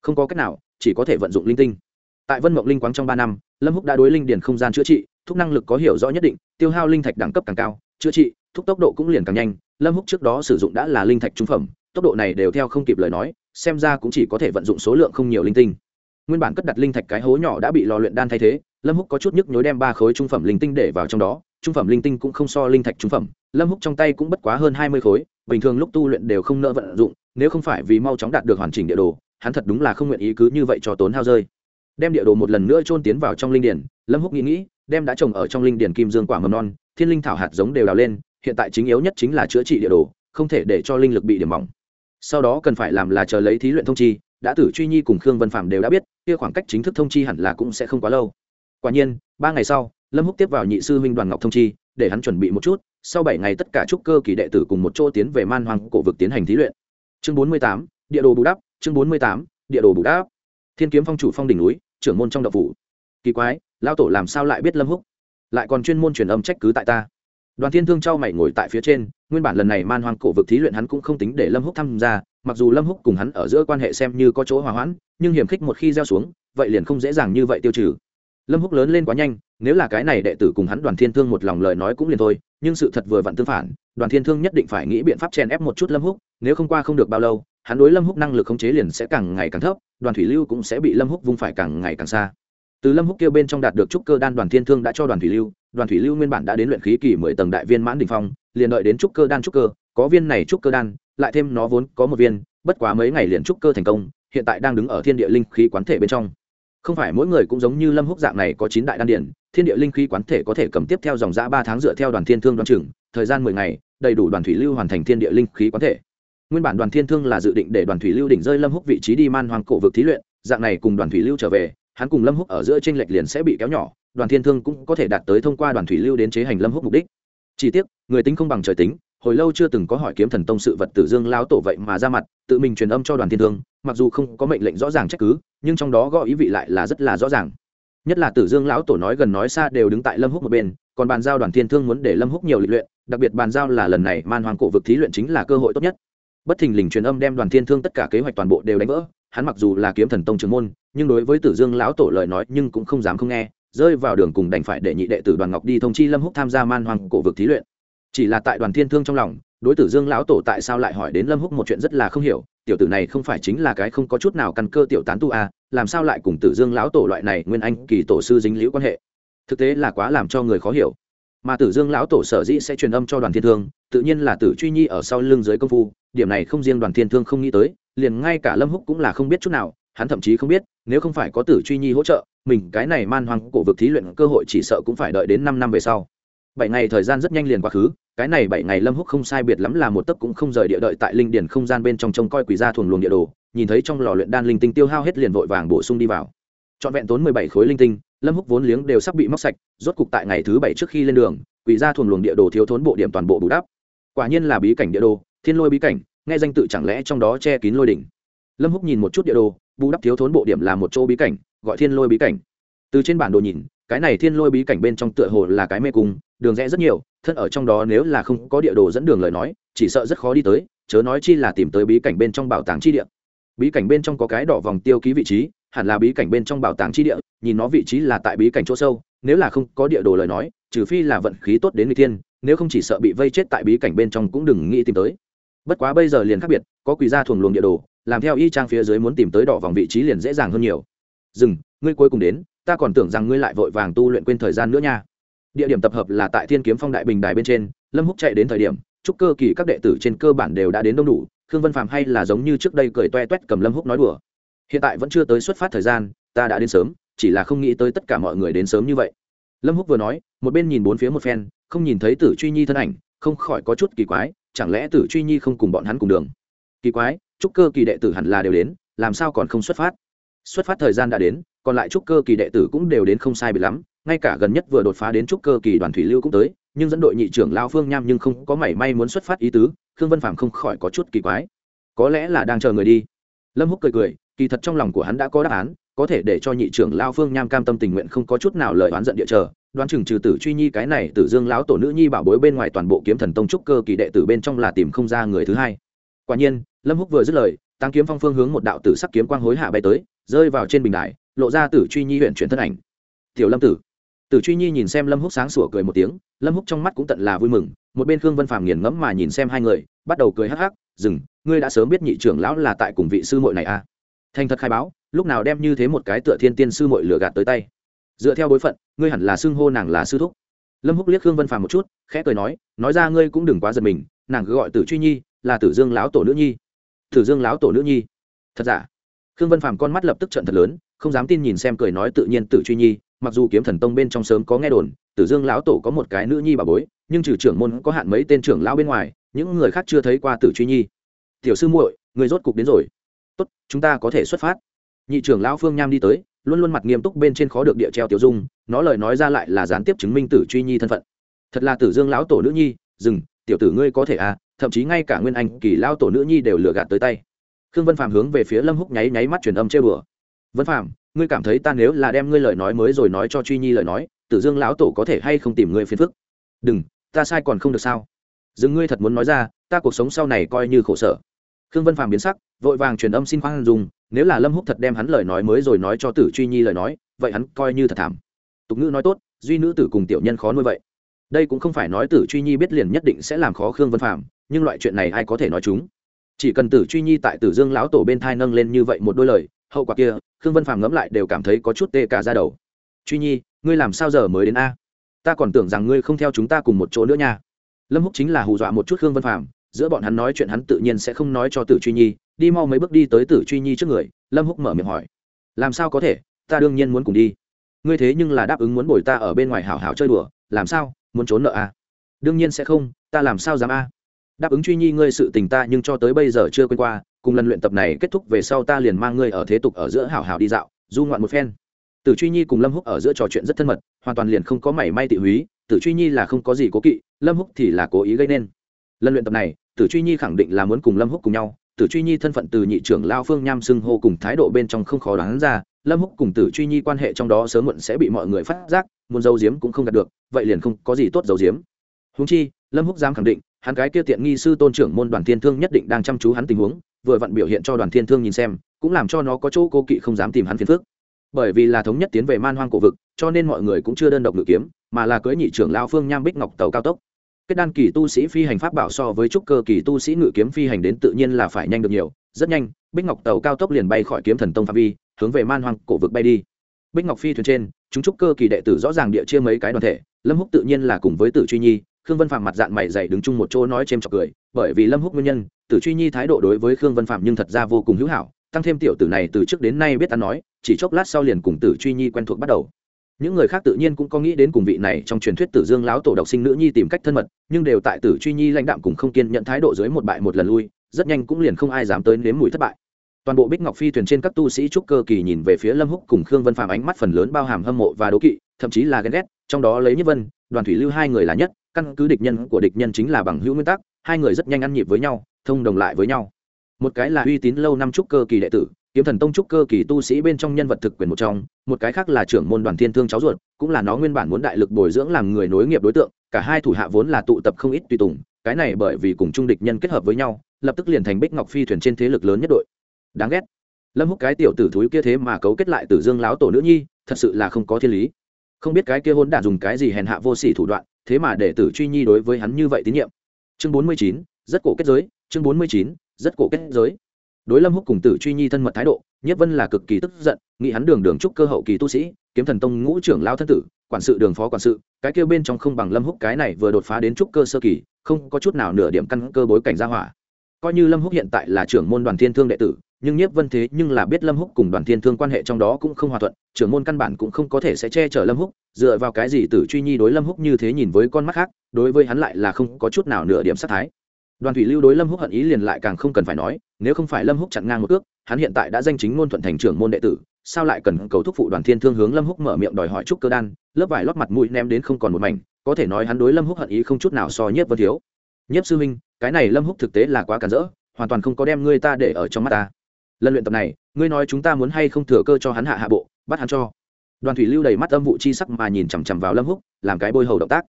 Không có cách nào, chỉ có thể vận dụng linh tinh. Tại vân mộng linh quáng trong ba năm, lâm húc đã đối linh điền không gian chữa trị, thúc năng lực có hiểu rõ nhất định, tiêu hao linh thạch đẳng cấp càng cao, chữa trị, thúc tốc độ cũng liền càng nhanh. Lâm húc trước đó sử dụng đã là linh thạch trung phẩm, tốc độ này đều theo không kịp lời nói, xem ra cũng chỉ có thể vận dụng số lượng không nhiều linh tinh nguyên bản cất đặt linh thạch cái hố nhỏ đã bị lò luyện đan thay thế, lâm húc có chút nhức nhối đem ba khối trung phẩm linh tinh để vào trong đó, trung phẩm linh tinh cũng không so linh thạch trung phẩm, lâm húc trong tay cũng bất quá hơn hai mươi khối, bình thường lúc tu luyện đều không nỡ vận dụng, nếu không phải vì mau chóng đạt được hoàn chỉnh địa đồ, hắn thật đúng là không nguyện ý cứ như vậy cho tốn hao rơi. Đem địa đồ một lần nữa trôn tiến vào trong linh điển, lâm húc nghĩ nghĩ, đem đã trồng ở trong linh điển kim dương quả mầm non, thiên linh thảo hạt giống đều đào lên, hiện tại chính yếu nhất chính là chữa trị địa đồ, không thể để cho linh lực bị điểm mỏng. Sau đó cần phải làm là chờ lấy thí luyện thông chi đã tử truy nhi cùng khương vân phạm đều đã biết, kia khoảng cách chính thức thông chi hẳn là cũng sẽ không quá lâu. Quả nhiên, ba ngày sau, lâm húc tiếp vào nhị sư huynh đoàn ngọc thông chi, để hắn chuẩn bị một chút, sau bảy ngày tất cả trúc cơ kỳ đệ tử cùng một chỗ tiến về man hoàng cổ vực tiến hành thí luyện. Chương bốn mươi tám, địa đồ bù đắp, chương bốn mươi tám, địa đồ bù đắp. Thiên kiếm phong chủ phong đỉnh núi, trưởng môn trong đậu phủ. Kỳ quái lao tổ làm sao lại biết lâm húc? Lại còn chuyên môn truyền âm trách cứ tại ta đoàn thiên thương trao mày ngồi tại phía trên, nguyên bản lần này man hoang cổ vực thí luyện hắn cũng không tính để lâm húc tham gia, mặc dù lâm húc cùng hắn ở giữa quan hệ xem như có chỗ hòa hoãn, nhưng hiểm khích một khi gieo xuống, vậy liền không dễ dàng như vậy tiêu trừ. Lâm húc lớn lên quá nhanh, nếu là cái này đệ tử cùng hắn đoàn thiên thương một lòng lời nói cũng liền thôi, nhưng sự thật vừa vặn tương phản, đoàn thiên thương nhất định phải nghĩ biện pháp chèn ép một chút lâm húc, nếu không qua không được bao lâu, hắn đối lâm húc năng lực khống chế liền sẽ càng ngày càng thấp, đoàn thủy lưu cũng sẽ bị lâm húc vung phải càng ngày càng xa từ lâm húc kêu bên trong đạt được trúc cơ đan đoàn thiên thương đã cho đoàn thủy lưu đoàn thủy lưu nguyên bản đã đến luyện khí kỳ mười tầng đại viên mãn đình phong liền đợi đến trúc cơ đan trúc cơ có viên này trúc cơ đan lại thêm nó vốn có một viên bất quá mấy ngày liền trúc cơ thành công hiện tại đang đứng ở thiên địa linh khí quán thể bên trong. Không phải mỗi người cũng giống như lâm húc dạng này có chín đại đan điển thiên địa linh khí quán thể có thể cầm tiếp theo dòng giã ba tháng dựa theo đoàn thiên thương Đoàn trưởng, thời gian mười ngày đầy đủ đoàn thủy lưu hoàn thành thiên địa linh khí quán thể. Nguyên bản đoàn thiên thương là dự định để đoàn thủy lưu đỉnh rơi lâm húc vị trí đi man hoàng cổ vực thí luyện dạng này cùng đoàn thủy lưu trở về hắn cùng lâm húc ở giữa tranh lệch liền sẽ bị kéo nhỏ, đoàn thiên thương cũng có thể đạt tới thông qua đoàn thủy lưu đến chế hành lâm húc mục đích. Chỉ tiếc, người tính không bằng trời tính, hồi lâu chưa từng có hỏi kiếm thần tông sự vật tử dương lão tổ vậy mà ra mặt, tự mình truyền âm cho đoàn thiên thương, mặc dù không có mệnh lệnh rõ ràng trách cứ, nhưng trong đó gõ ý vị lại là rất là rõ ràng. Nhất là tử dương lão tổ nói gần nói xa đều đứng tại lâm húc một bên, còn bàn giao đoàn thiên thương muốn để lâm húc nhiều lịch luyện, đặc biệt bàn giao là lần này man hoàng cổ vực thí luyện chính là cơ hội tốt nhất. Bất thình lình truyền âm đem đoàn thiên thương tất cả kế hoạch toàn bộ đều đánh vỡ hắn mặc dù là kiếm thần tông trưởng môn nhưng đối với tử dương lão tổ lời nói nhưng cũng không dám không nghe rơi vào đường cùng đành phải để nhị đệ tử đoàn ngọc đi thông chi lâm húc tham gia man hoàng cổ vực thí luyện. Chỉ là tại đoàn thiên thương trong lòng đối tử dương lão tổ tại sao lại hỏi đến lâm húc một chuyện rất là không hiểu tiểu tử này không phải chính là cái không có chút nào căn cơ tiểu tán tu à, làm sao lại cùng tử dương lão tổ loại này nguyên anh kỳ tổ sư dính liễu quan hệ? Thực tế là quá làm cho người khó hiểu. Mà tử dương lão tổ sở dĩ sẽ truyền âm cho đoàn thiên thương tự nhiên là tử truy nhi ở sau lưng dưới công phu điểm này không riêng đoàn thiên thương không nghĩ tới liền ngay cả lâm húc cũng là không biết chút nào, hắn thậm chí không biết, nếu không phải có tử truy nhi hỗ trợ, mình cái này man hoang cổ vực thí luyện cơ hội chỉ sợ cũng phải đợi đến năm năm về sau. Bảy ngày thời gian rất nhanh liền quá khứ, cái này bảy ngày lâm húc không sai biệt lắm là một tấc cũng không rời địa đợi tại linh điển không gian bên trong trông coi quỷ gia thuồng luồng địa đồ, nhìn thấy trong lò luyện đan linh tinh tiêu hao hết liền vội vàng bổ sung đi vào. Trọn vẹn tốn mười bảy khối linh tinh, lâm húc vốn liếng đều sắp bị móc sạch, rốt cục tại ngày thứ bảy trước khi lên đường, quỷ gia thuồng luồng địa đồ thiếu thốn bộ điểm toàn bộ bù đắp. Quả nhiên là bí cảnh địa đồ, thiên lôi bí cảnh nghe danh tự chẳng lẽ trong đó che kín lôi đỉnh? Lâm húc nhìn một chút địa đồ, bù đắp thiếu thốn bộ điểm là một chỗ bí cảnh, gọi thiên lôi bí cảnh. Từ trên bản đồ nhìn, cái này thiên lôi bí cảnh bên trong tựa hồ là cái mê cung, đường rẽ rất nhiều, thân ở trong đó nếu là không có địa đồ dẫn đường lời nói, chỉ sợ rất khó đi tới, chớ nói chi là tìm tới bí cảnh bên trong bảo tàng chi địa. Bí cảnh bên trong có cái đỏ vòng tiêu ký vị trí, hẳn là bí cảnh bên trong bảo tàng chi địa, nhìn nó vị trí là tại bí cảnh chỗ sâu, nếu là không có địa đồ lời nói, trừ phi là vận khí tốt đến người thiên, nếu không chỉ sợ bị vây chết tại bí cảnh bên trong cũng đừng nghĩ tìm tới bất quá bây giờ liền khác biệt, có quỳ ra thuồng luồng địa đồ, làm theo y trang phía dưới muốn tìm tới đỏ vòng vị trí liền dễ dàng hơn nhiều. Dừng, ngươi cuối cùng đến, ta còn tưởng rằng ngươi lại vội vàng tu luyện quên thời gian nữa nha. Địa điểm tập hợp là tại thiên kiếm phong đại bình đài bên trên, lâm húc chạy đến thời điểm, chúc cơ kỳ các đệ tử trên cơ bản đều đã đến đông đủ, khương vân phạm hay là giống như trước đây cười toe toét cầm lâm húc nói đùa. Hiện tại vẫn chưa tới xuất phát thời gian, ta đã đến sớm, chỉ là không nghĩ tới tất cả mọi người đến sớm như vậy. Lâm húc vừa nói, một bên nhìn bốn phía một phen, không nhìn thấy tử truy nhi thân ảnh, không khỏi có chút kỳ quái chẳng lẽ tử truy nhi không cùng bọn hắn cùng đường? Kỳ quái trúc cơ kỳ đệ tử hẳn là đều đến, làm sao còn không xuất phát? Xuất phát thời gian đã đến, còn lại trúc cơ kỳ đệ tử cũng đều đến không sai bị lắm, ngay cả gần nhất vừa đột phá đến trúc cơ kỳ đoàn thủy lưu cũng tới, nhưng dẫn đội nhị trưởng lao phương nham nhưng không có mảy may muốn xuất phát ý tứ, khương vân phàm không khỏi có chút kỳ quái. Có lẽ là đang chờ người đi. Lâm húc cười cười, kỳ thật trong lòng của hắn đã có đáp án, có thể để cho nhị trưởng lao phương nham cam tâm tình nguyện không có chút nào lời oán giận địa chờ đoán chừng trừ tử truy nhi cái này tử dương lão tổ nữ nhi bảo bối bên ngoài toàn bộ kiếm thần tông trúc cơ kỳ đệ tử bên trong là tìm không ra người thứ hai. Quả nhiên, lâm húc vừa dứt lời tăng kiếm phong phương hướng một đạo tử sắc kiếm quang hối hạ bay tới, rơi vào trên bình đài, lộ ra tử truy nhi huyện chuyển thân ảnh. Tiểu lâm tử. Tử truy nhi nhìn xem lâm húc sáng sủa cười một tiếng, lâm húc trong mắt cũng tận là vui mừng, một bên khương vân phàm nghiền ngẫm mà nhìn xem hai người, bắt đầu cười hắc hắc, dừng, ngươi đã sớm biết nhị trưởng lão là tại cùng vị sư muội này à? Thành thật khai báo, lúc nào đem như thế một cái tựa thiên tiên sư muội lừa gạt tới tay dựa theo bối phận, ngươi hẳn là xưng hô nàng là sư thúc. Lâm húc liếc khương vân phàm một chút, khẽ cười nói nói ra ngươi cũng đừng quá giật mình, nàng cứ gọi tử truy nhi, là tử dương lão tổ nữ nhi. Tử dương lão tổ nữ nhi. Thật giả? Khương vân phàm con mắt lập tức trận thật lớn, không dám tin nhìn xem cười nói tự nhiên tử truy nhi, mặc dù kiếm thần tông bên trong sớm có nghe đồn, tử dương lão tổ có một cái nữ nhi bà bối, nhưng trừ trưởng môn có hạn mấy tên trưởng lão bên ngoài, những người khác chưa thấy qua tử truy nhi. Tiểu sư muội người rốt cục đến rồi. Tốt, chúng ta có thể xuất phát. Nhị trưởng lão phương nham đi tới luôn luôn mặt nghiêm túc bên trên khó được địa treo tiểu dung, nó lời nói ra lại là gián tiếp chứng minh tử truy nhi thân phận. Thật là tử dương lão tổ nữ nhi, dừng, tiểu tử ngươi có thể à thậm chí ngay cả nguyên anh, kỳ lão tổ nữ nhi đều lừa gạt tới tay. Khương vân phạm hướng về phía lâm húc nháy nháy mắt truyền âm chơi bừa vân phạm ngươi cảm thấy ta nếu là đem ngươi lời nói mới rồi nói cho truy nhi lời nói, tử dương lão tổ có thể hay không tìm ngươi phiền phức? Đừng, ta sai còn không được sao? Dừng ngươi thật muốn nói ra, ta cuộc sống sau này coi như khổ sở khương vân phàm biến sắc, vội vàng truyền âm xin khoan dùng nếu là lâm húc thật đem hắn lời nói mới rồi nói cho tử truy nhi lời nói, vậy hắn coi như thật thảm. Tục ngữ nói tốt, duy nữ tử cùng tiểu nhân khó nuôi vậy. Đây cũng không phải nói tử truy nhi biết liền nhất định sẽ làm khó khương vân phàm, nhưng loại chuyện này ai có thể nói chúng? Chỉ cần tử truy nhi tại tử dương lão tổ bên thai nâng lên như vậy một đôi lời, hậu quả kia, khương vân phàm ngẫm lại đều cảm thấy có chút tê cả ra đầu. Truy nhi, ngươi làm sao giờ mới đến a? Ta còn tưởng rằng ngươi không theo chúng ta cùng một chỗ nữa nha. Lâm húc chính là hù dọa một chút khương vân phàm giữa bọn hắn nói chuyện hắn tự nhiên sẽ không nói cho tử truy nhi, đi mau mấy bước đi tới tử truy nhi trước người, lâm húc mở miệng hỏi. Làm sao có thể? Ta đương nhiên muốn cùng đi. Ngươi thế nhưng là đáp ứng muốn bồi ta ở bên ngoài hảo hảo chơi đùa, làm sao? Muốn trốn nợ à? đương nhiên sẽ không, ta làm sao dám a? Đáp ứng truy nhi ngươi sự tình ta nhưng cho tới bây giờ chưa quên qua, cùng lần luyện tập này kết thúc về sau ta liền mang ngươi ở thế tục ở giữa hảo hảo đi dạo, du ngoạn một phen. Tử truy nhi cùng lâm húc ở giữa trò chuyện rất thân mật, hoàn toàn liền không có mảy may tị húy, tử truy nhi là không có gì cố kỵ, lâm húc thì là cố ý gây nên. Lần luyện tập này tử truy nhi khẳng định là muốn cùng lâm húc cùng nhau. Tử truy nhi thân phận từ nhị trưởng lao phương nham xưng hô cùng thái độ bên trong không khó đoán ra. Lâm húc cùng tử truy nhi quan hệ trong đó sớm muộn sẽ bị mọi người phát giác, muốn giấu giếm cũng không đạt được, vậy liền không có gì tốt giấu giếm. Húng chi, lâm húc dám khẳng định, hắn cái kia tiện nghi sư tôn trưởng môn đoàn thiên thương nhất định đang chăm chú hắn tình huống, vừa vặn biểu hiện cho đoàn thiên thương nhìn xem, cũng làm cho nó có chỗ cô kỵ không dám tìm hắn phiền phức. Bởi vì là thống nhất tiến về man hoang cổ vực, cho nên mọi người cũng chưa đơn độc ngự kiếm, mà là cưới nhị trưởng lao phương nham bích ngọc tàu cao tốc kết đan kỳ tu sĩ phi hành pháp bảo so với trúc cơ kỳ tu sĩ ngự kiếm phi hành đến tự nhiên là phải nhanh được nhiều, rất nhanh, bích ngọc tàu cao tốc liền bay khỏi kiếm thần tông phạm vi, hướng về man hoang cổ vực bay đi. Bích ngọc phi thuyền trên, chúng trúc cơ kỳ đệ tử rõ ràng địa chia mấy cái đoàn thể, lâm húc tự nhiên là cùng với tử truy nhi, khương vân phạm mặt dạng mày dày đứng chung một chỗ nói c h chọc cười, bởi vì lâm húc nguyên nhân, tử truy nhi thái độ đối với khương vân phạm nhưng thật ra vô cùng hữu hảo, tăng thêm tiểu tử này từ trước đến nay biết ta nói, chỉ chốc lát sau liền cùng tử truy nhi quen thuộc bắt đầu những người khác tự nhiên cũng có nghĩ đến cùng vị này trong truyền thuyết tử dương lão tổ độc sinh nữ nhi tìm cách thân mật, nhưng đều tại tử truy nhi lãnh đạm cùng không kiên nhận thái độ dưới một bại một lần lui, rất nhanh cũng liền không ai dám tới nếm mùi thất bại. Toàn bộ bích ngọc phi thuyền trên các tu sĩ trúc cơ kỳ nhìn về phía lâm húc cùng khương vân phàm ánh mắt phần lớn bao hàm hâm mộ và đố kỵ, thậm chí là ghen ghét, trong đó lấy nhất vân, đoàn thủy lưu hai người là nhất, căn cứ địch nhân của địch nhân chính là bằng hữu nguyên tắc, hai người rất nhanh ăn nhịp với nhau, thông đồng lại với nhau. Một cái là uy tín lâu năm trúc cơ kỳ đệ tử kiếm thần tông trúc cơ kỳ tu sĩ bên trong nhân vật thực quyền một trong, một cái khác là trưởng môn đoàn thiên thương cháu ruột, cũng là nó nguyên bản muốn đại lực bồi dưỡng làm người nối nghiệp đối tượng, cả hai thủ hạ vốn là tụ tập không ít tùy tùng, cái này bởi vì cùng trung địch nhân kết hợp với nhau, lập tức liền thành bích ngọc phi thuyền trên thế lực lớn nhất đội. Đáng ghét. Lâm húc cái tiểu tử thúi kia thế mà cấu kết lại tử dương láo tổ nữ nhi, thật sự là không có thiên lý. Không biết cái kia hôn đản dùng cái gì hèn hạ vô sỉ thủ đoạn, thế mà để tử truy nhi đối với hắn như vậy tín nhiệm. Chương bốn mươi chín, rất cổ kết giới, chương bốn mươi chín, rất cổ kết giới đối lâm húc cùng tử truy nhi thân mật thái độ nhất vân là cực kỳ tức giận, nghĩ hắn đường đường trúc cơ hậu kỳ tu sĩ, kiếm thần tông ngũ trưởng lao thân tử, quản sự đường phó quản sự, cái kêu bên trong không bằng lâm húc cái này vừa đột phá đến trúc cơ sơ kỳ, không có chút nào nửa điểm căn cơ bối cảnh gia hỏa. Coi như lâm húc hiện tại là trưởng môn đoàn thiên thương đệ tử, nhưng nhiếp vân thế nhưng là biết lâm húc cùng đoàn thiên thương quan hệ trong đó cũng không hòa thuận, trưởng môn căn bản cũng không có thể sẽ che chở lâm húc, dựa vào cái gì tử truy nhi đối lâm húc như thế nhìn với con mắt khác, đối với hắn lại là không có chút nào nửa điểm sát thái đoàn thủy lưu đối lâm húc hận ý liền lại càng không cần phải nói, nếu không phải lâm húc chặn ngang một cước, hắn hiện tại đã danh chính ngôn thuận thành trưởng môn đệ tử, sao lại cần cầu thúc phụ đoàn thiên thương hướng lâm húc mở miệng đòi hỏi trúc cơ đan, lớp vải lót mặt mũi ném đến không còn một mảnh, có thể nói hắn đối lâm húc hận ý không chút nào so nhiếp vân thiếu. Nhiếp sư minh cái này lâm húc thực tế là quá cản rỡ, hoàn toàn không có đem ngươi ta để ở trong mắt ta. Lần luyện tập này, ngươi nói chúng ta muốn hay không thừa cơ cho hắn hạ hạ bộ, bắt hắn cho. Đoàn thủy lưu đầy mắt âm vụ chi sắc mà nhìn chằm chằm vào lâm húc, làm cái bôi hầu động tác.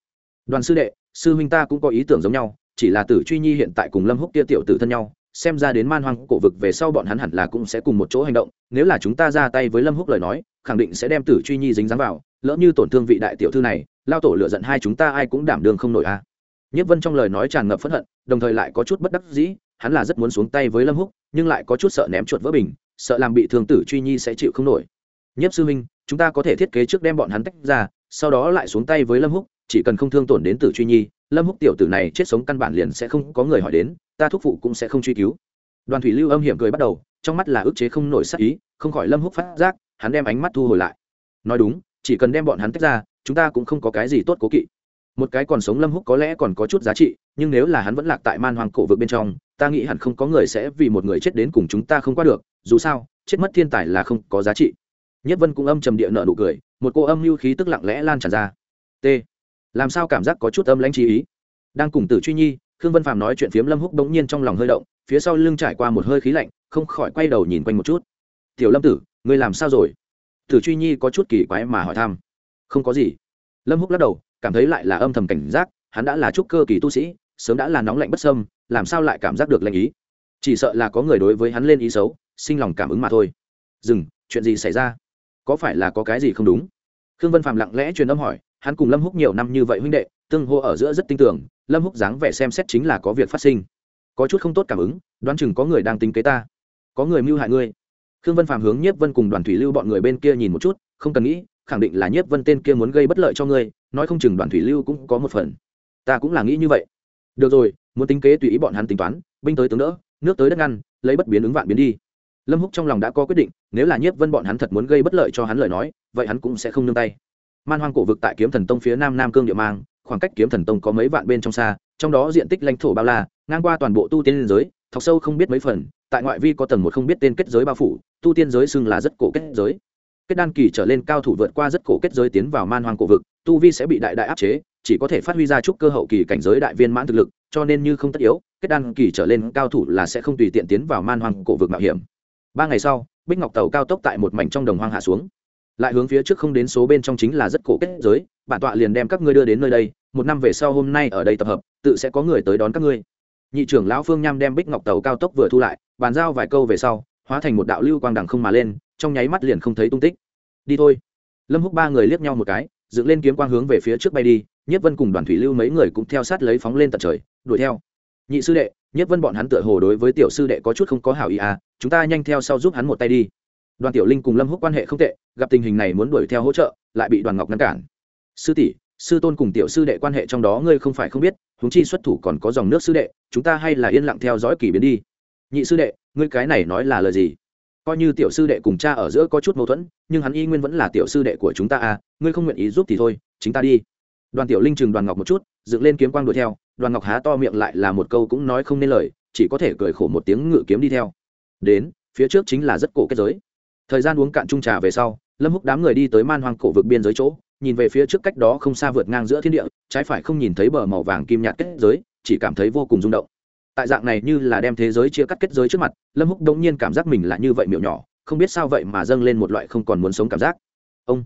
Đoàn sư đệ, sư huynh ta cũng có ý tưởng giống nhau chỉ là tử truy nhi hiện tại cùng lâm húc kia tiểu tử thân nhau, xem ra đến man hoang cổ vực về sau bọn hắn hẳn là cũng sẽ cùng một chỗ hành động, nếu là chúng ta ra tay với lâm húc lời nói, khẳng định sẽ đem tử truy nhi dính dáng vào, lỡ như tổn thương vị đại tiểu thư này, lao tổ lựa giận hai chúng ta ai cũng đảm đương không nổi a à. nhất vân trong lời nói tràn ngập phẫn hận, đồng thời lại có chút bất đắc dĩ, hắn là rất muốn xuống tay với lâm húc, nhưng lại có chút sợ ném chuột vỡ bình, sợ làm bị thương tử truy nhi sẽ chịu không nổi nhất sư minh chúng ta có thể thiết kế trước đem bọn hắn tách ra, sau đó lại xuống tay với lâm húc, chỉ cần không thương tổn đến tử truy nhi lâm húc tiểu tử này chết sống căn bản liền sẽ không có người hỏi đến, ta thúc phụ cũng sẽ không truy cứu. Đoàn thủy lưu âm hiểm cười bắt đầu, trong mắt là ức chế không nổi sắc ý, không khỏi lâm húc phát giác, hắn đem ánh mắt thu hồi lại. Nói đúng, chỉ cần đem bọn hắn tách ra, chúng ta cũng không có cái gì tốt cố kỵ. Một cái còn sống lâm húc có lẽ còn có chút giá trị, nhưng nếu là hắn vẫn lạc tại man hoàng cổ vực bên trong, ta nghĩ hẳn không có người sẽ vì một người chết đến cùng chúng ta không qua được, dù sao, chết mất thiên tài là không có giá trị. Nhất vân cũng âm trầm địa nợ nụ cười, một cô âm lưu khí tức lặng lẽ lan tràn ra. T làm sao cảm giác có chút âm lãnh trí ý? Đang cùng tử truy nhi, khương vân phàm nói chuyện phiếm lâm húc bỗng nhiên trong lòng hơi động, phía sau lưng trải qua một hơi khí lạnh, không khỏi quay đầu nhìn quanh một chút. Tiểu lâm tử, ngươi làm sao rồi? Tử truy nhi có chút kỳ quái mà hỏi thăm. Không có gì. Lâm húc lắc đầu, cảm thấy lại là âm thầm cảnh giác, hắn đã là trúc cơ kỳ tu sĩ, sớm đã là nóng lạnh bất sâm làm sao lại cảm giác được lạnh ý? Chỉ sợ là có người đối với hắn lên ý xấu, sinh lòng cảm ứng mà thôi. Dừng, chuyện gì xảy ra? Có phải là có cái gì không đúng? Khương vân phạm lặng lẽ truyền âm hỏi hắn cùng lâm húc nhiều năm như vậy huynh đệ, tương hô ở giữa rất tin tưởng lâm húc dáng vẻ xem xét chính là có việc phát sinh. Có chút không tốt cảm ứng, đoán chừng có người đang tính kế ta. Có người mưu hại ngươi. Khương vân phạm hướng nhiếp vân cùng đoàn thủy lưu bọn người bên kia nhìn một chút, không cần nghĩ, khẳng định là nhiếp vân tên kia muốn gây bất lợi cho ngươi, nói không chừng đoàn thủy lưu cũng có một phần. Ta cũng là nghĩ như vậy. Được rồi, muốn tính kế tùy ý bọn hắn tính toán, binh tới tướng đỡ, nước tới đất ngăn, lấy bất biến ứng vạn biến đi. Lâm húc trong lòng đã có quyết định, nếu là nhiếp vân bọn hắn thật muốn gây bất lợi cho hắn lời nói, vậy hắn cũng sẽ không nương tay man hoang cổ vực tại kiếm thần tông phía nam nam cương địa mang, khoảng cách kiếm thần tông có mấy vạn bên trong xa, trong đó diện tích lãnh thổ bao la, ngang qua toàn bộ tu tiên liên giới, thọc sâu không biết mấy phần, tại ngoại vi có tầng một không biết tên kết giới bao phủ, tu tiên giới xưng là rất cổ kết giới. Kết đan kỳ trở lên cao thủ vượt qua rất cổ kết giới tiến vào man hoang cổ vực, tu vi sẽ bị đại đại áp chế, chỉ có thể phát huy ra chút cơ hậu kỳ cảnh giới đại viên mãn thực lực, cho nên như không tất yếu, kết đan kỳ trở lên cao thủ là sẽ không tùy tiện tiến vào man hoang cổ vực mạo hiểm. Ba ngày sau, bích ngọc tàu cao tốc tại một mảnh trong đồng hoang hạ xuống lại hướng phía trước không đến số bên trong chính là rất cổ kết giới, bản tọa liền đem các ngươi đưa đến nơi đây, một năm về sau hôm nay ở đây tập hợp, tự sẽ có người tới đón các ngươi. Nhị trưởng lão phương nham đem bích ngọc tàu cao tốc vừa thu lại, bàn giao vài câu về sau, hóa thành một đạo lưu quang đằng không mà lên, trong nháy mắt liền không thấy tung tích. Đi thôi. Lâm húc ba người liếc nhau một cái, dựng lên kiếm quang hướng về phía trước bay đi, nhất vân cùng đoàn thủy lưu mấy người cũng theo sát lấy phóng lên tận trời, đuổi theo. Nhị sư đệ, nhất vân bọn hắn tựa hồ đối với tiểu sư đệ có chút không có hảo ý à chúng ta nhanh theo sau giúp hắn một tay đi đoàn tiểu linh cùng lâm húc quan hệ không tệ, gặp tình hình này muốn đuổi theo hỗ trợ, lại bị đoàn ngọc ngăn cản. Sư tỷ, sư tôn cùng tiểu sư đệ quan hệ trong đó ngươi không phải không biết, huống chi xuất thủ còn có dòng nước sư đệ, chúng ta hay là yên lặng theo dõi kỳ biến đi. Nhị sư đệ, ngươi cái này nói là lời gì? Coi như tiểu sư đệ cùng cha ở giữa có chút mâu thuẫn, nhưng hắn y nguyên vẫn là tiểu sư đệ của chúng ta à ngươi không nguyện ý giúp thì thôi, chính ta đi. Đoàn tiểu linh chừng đoàn ngọc một chút, dựng lên kiếm quang đuổi theo, đoàn ngọc há to miệng lại là một câu cũng nói không nên lời, chỉ có thể cười khổ một tiếng ngự kiếm đi theo. Đến, phía trước chính là rất cổ kết giới thời gian uống cạn chung trà về sau, lâm húc đám người đi tới man hoang cổ vực biên giới chỗ, nhìn về phía trước cách đó không xa vượt ngang giữa thiên địa, trái phải không nhìn thấy bờ màu vàng kim nhạt kết giới, chỉ cảm thấy vô cùng rung động. Tại dạng này như là đem thế giới chia cắt kết giới trước mặt, lâm húc đông nhiên cảm giác mình là như vậy miểu nhỏ, không biết sao vậy mà dâng lên một loại không còn muốn sống cảm giác. Ông!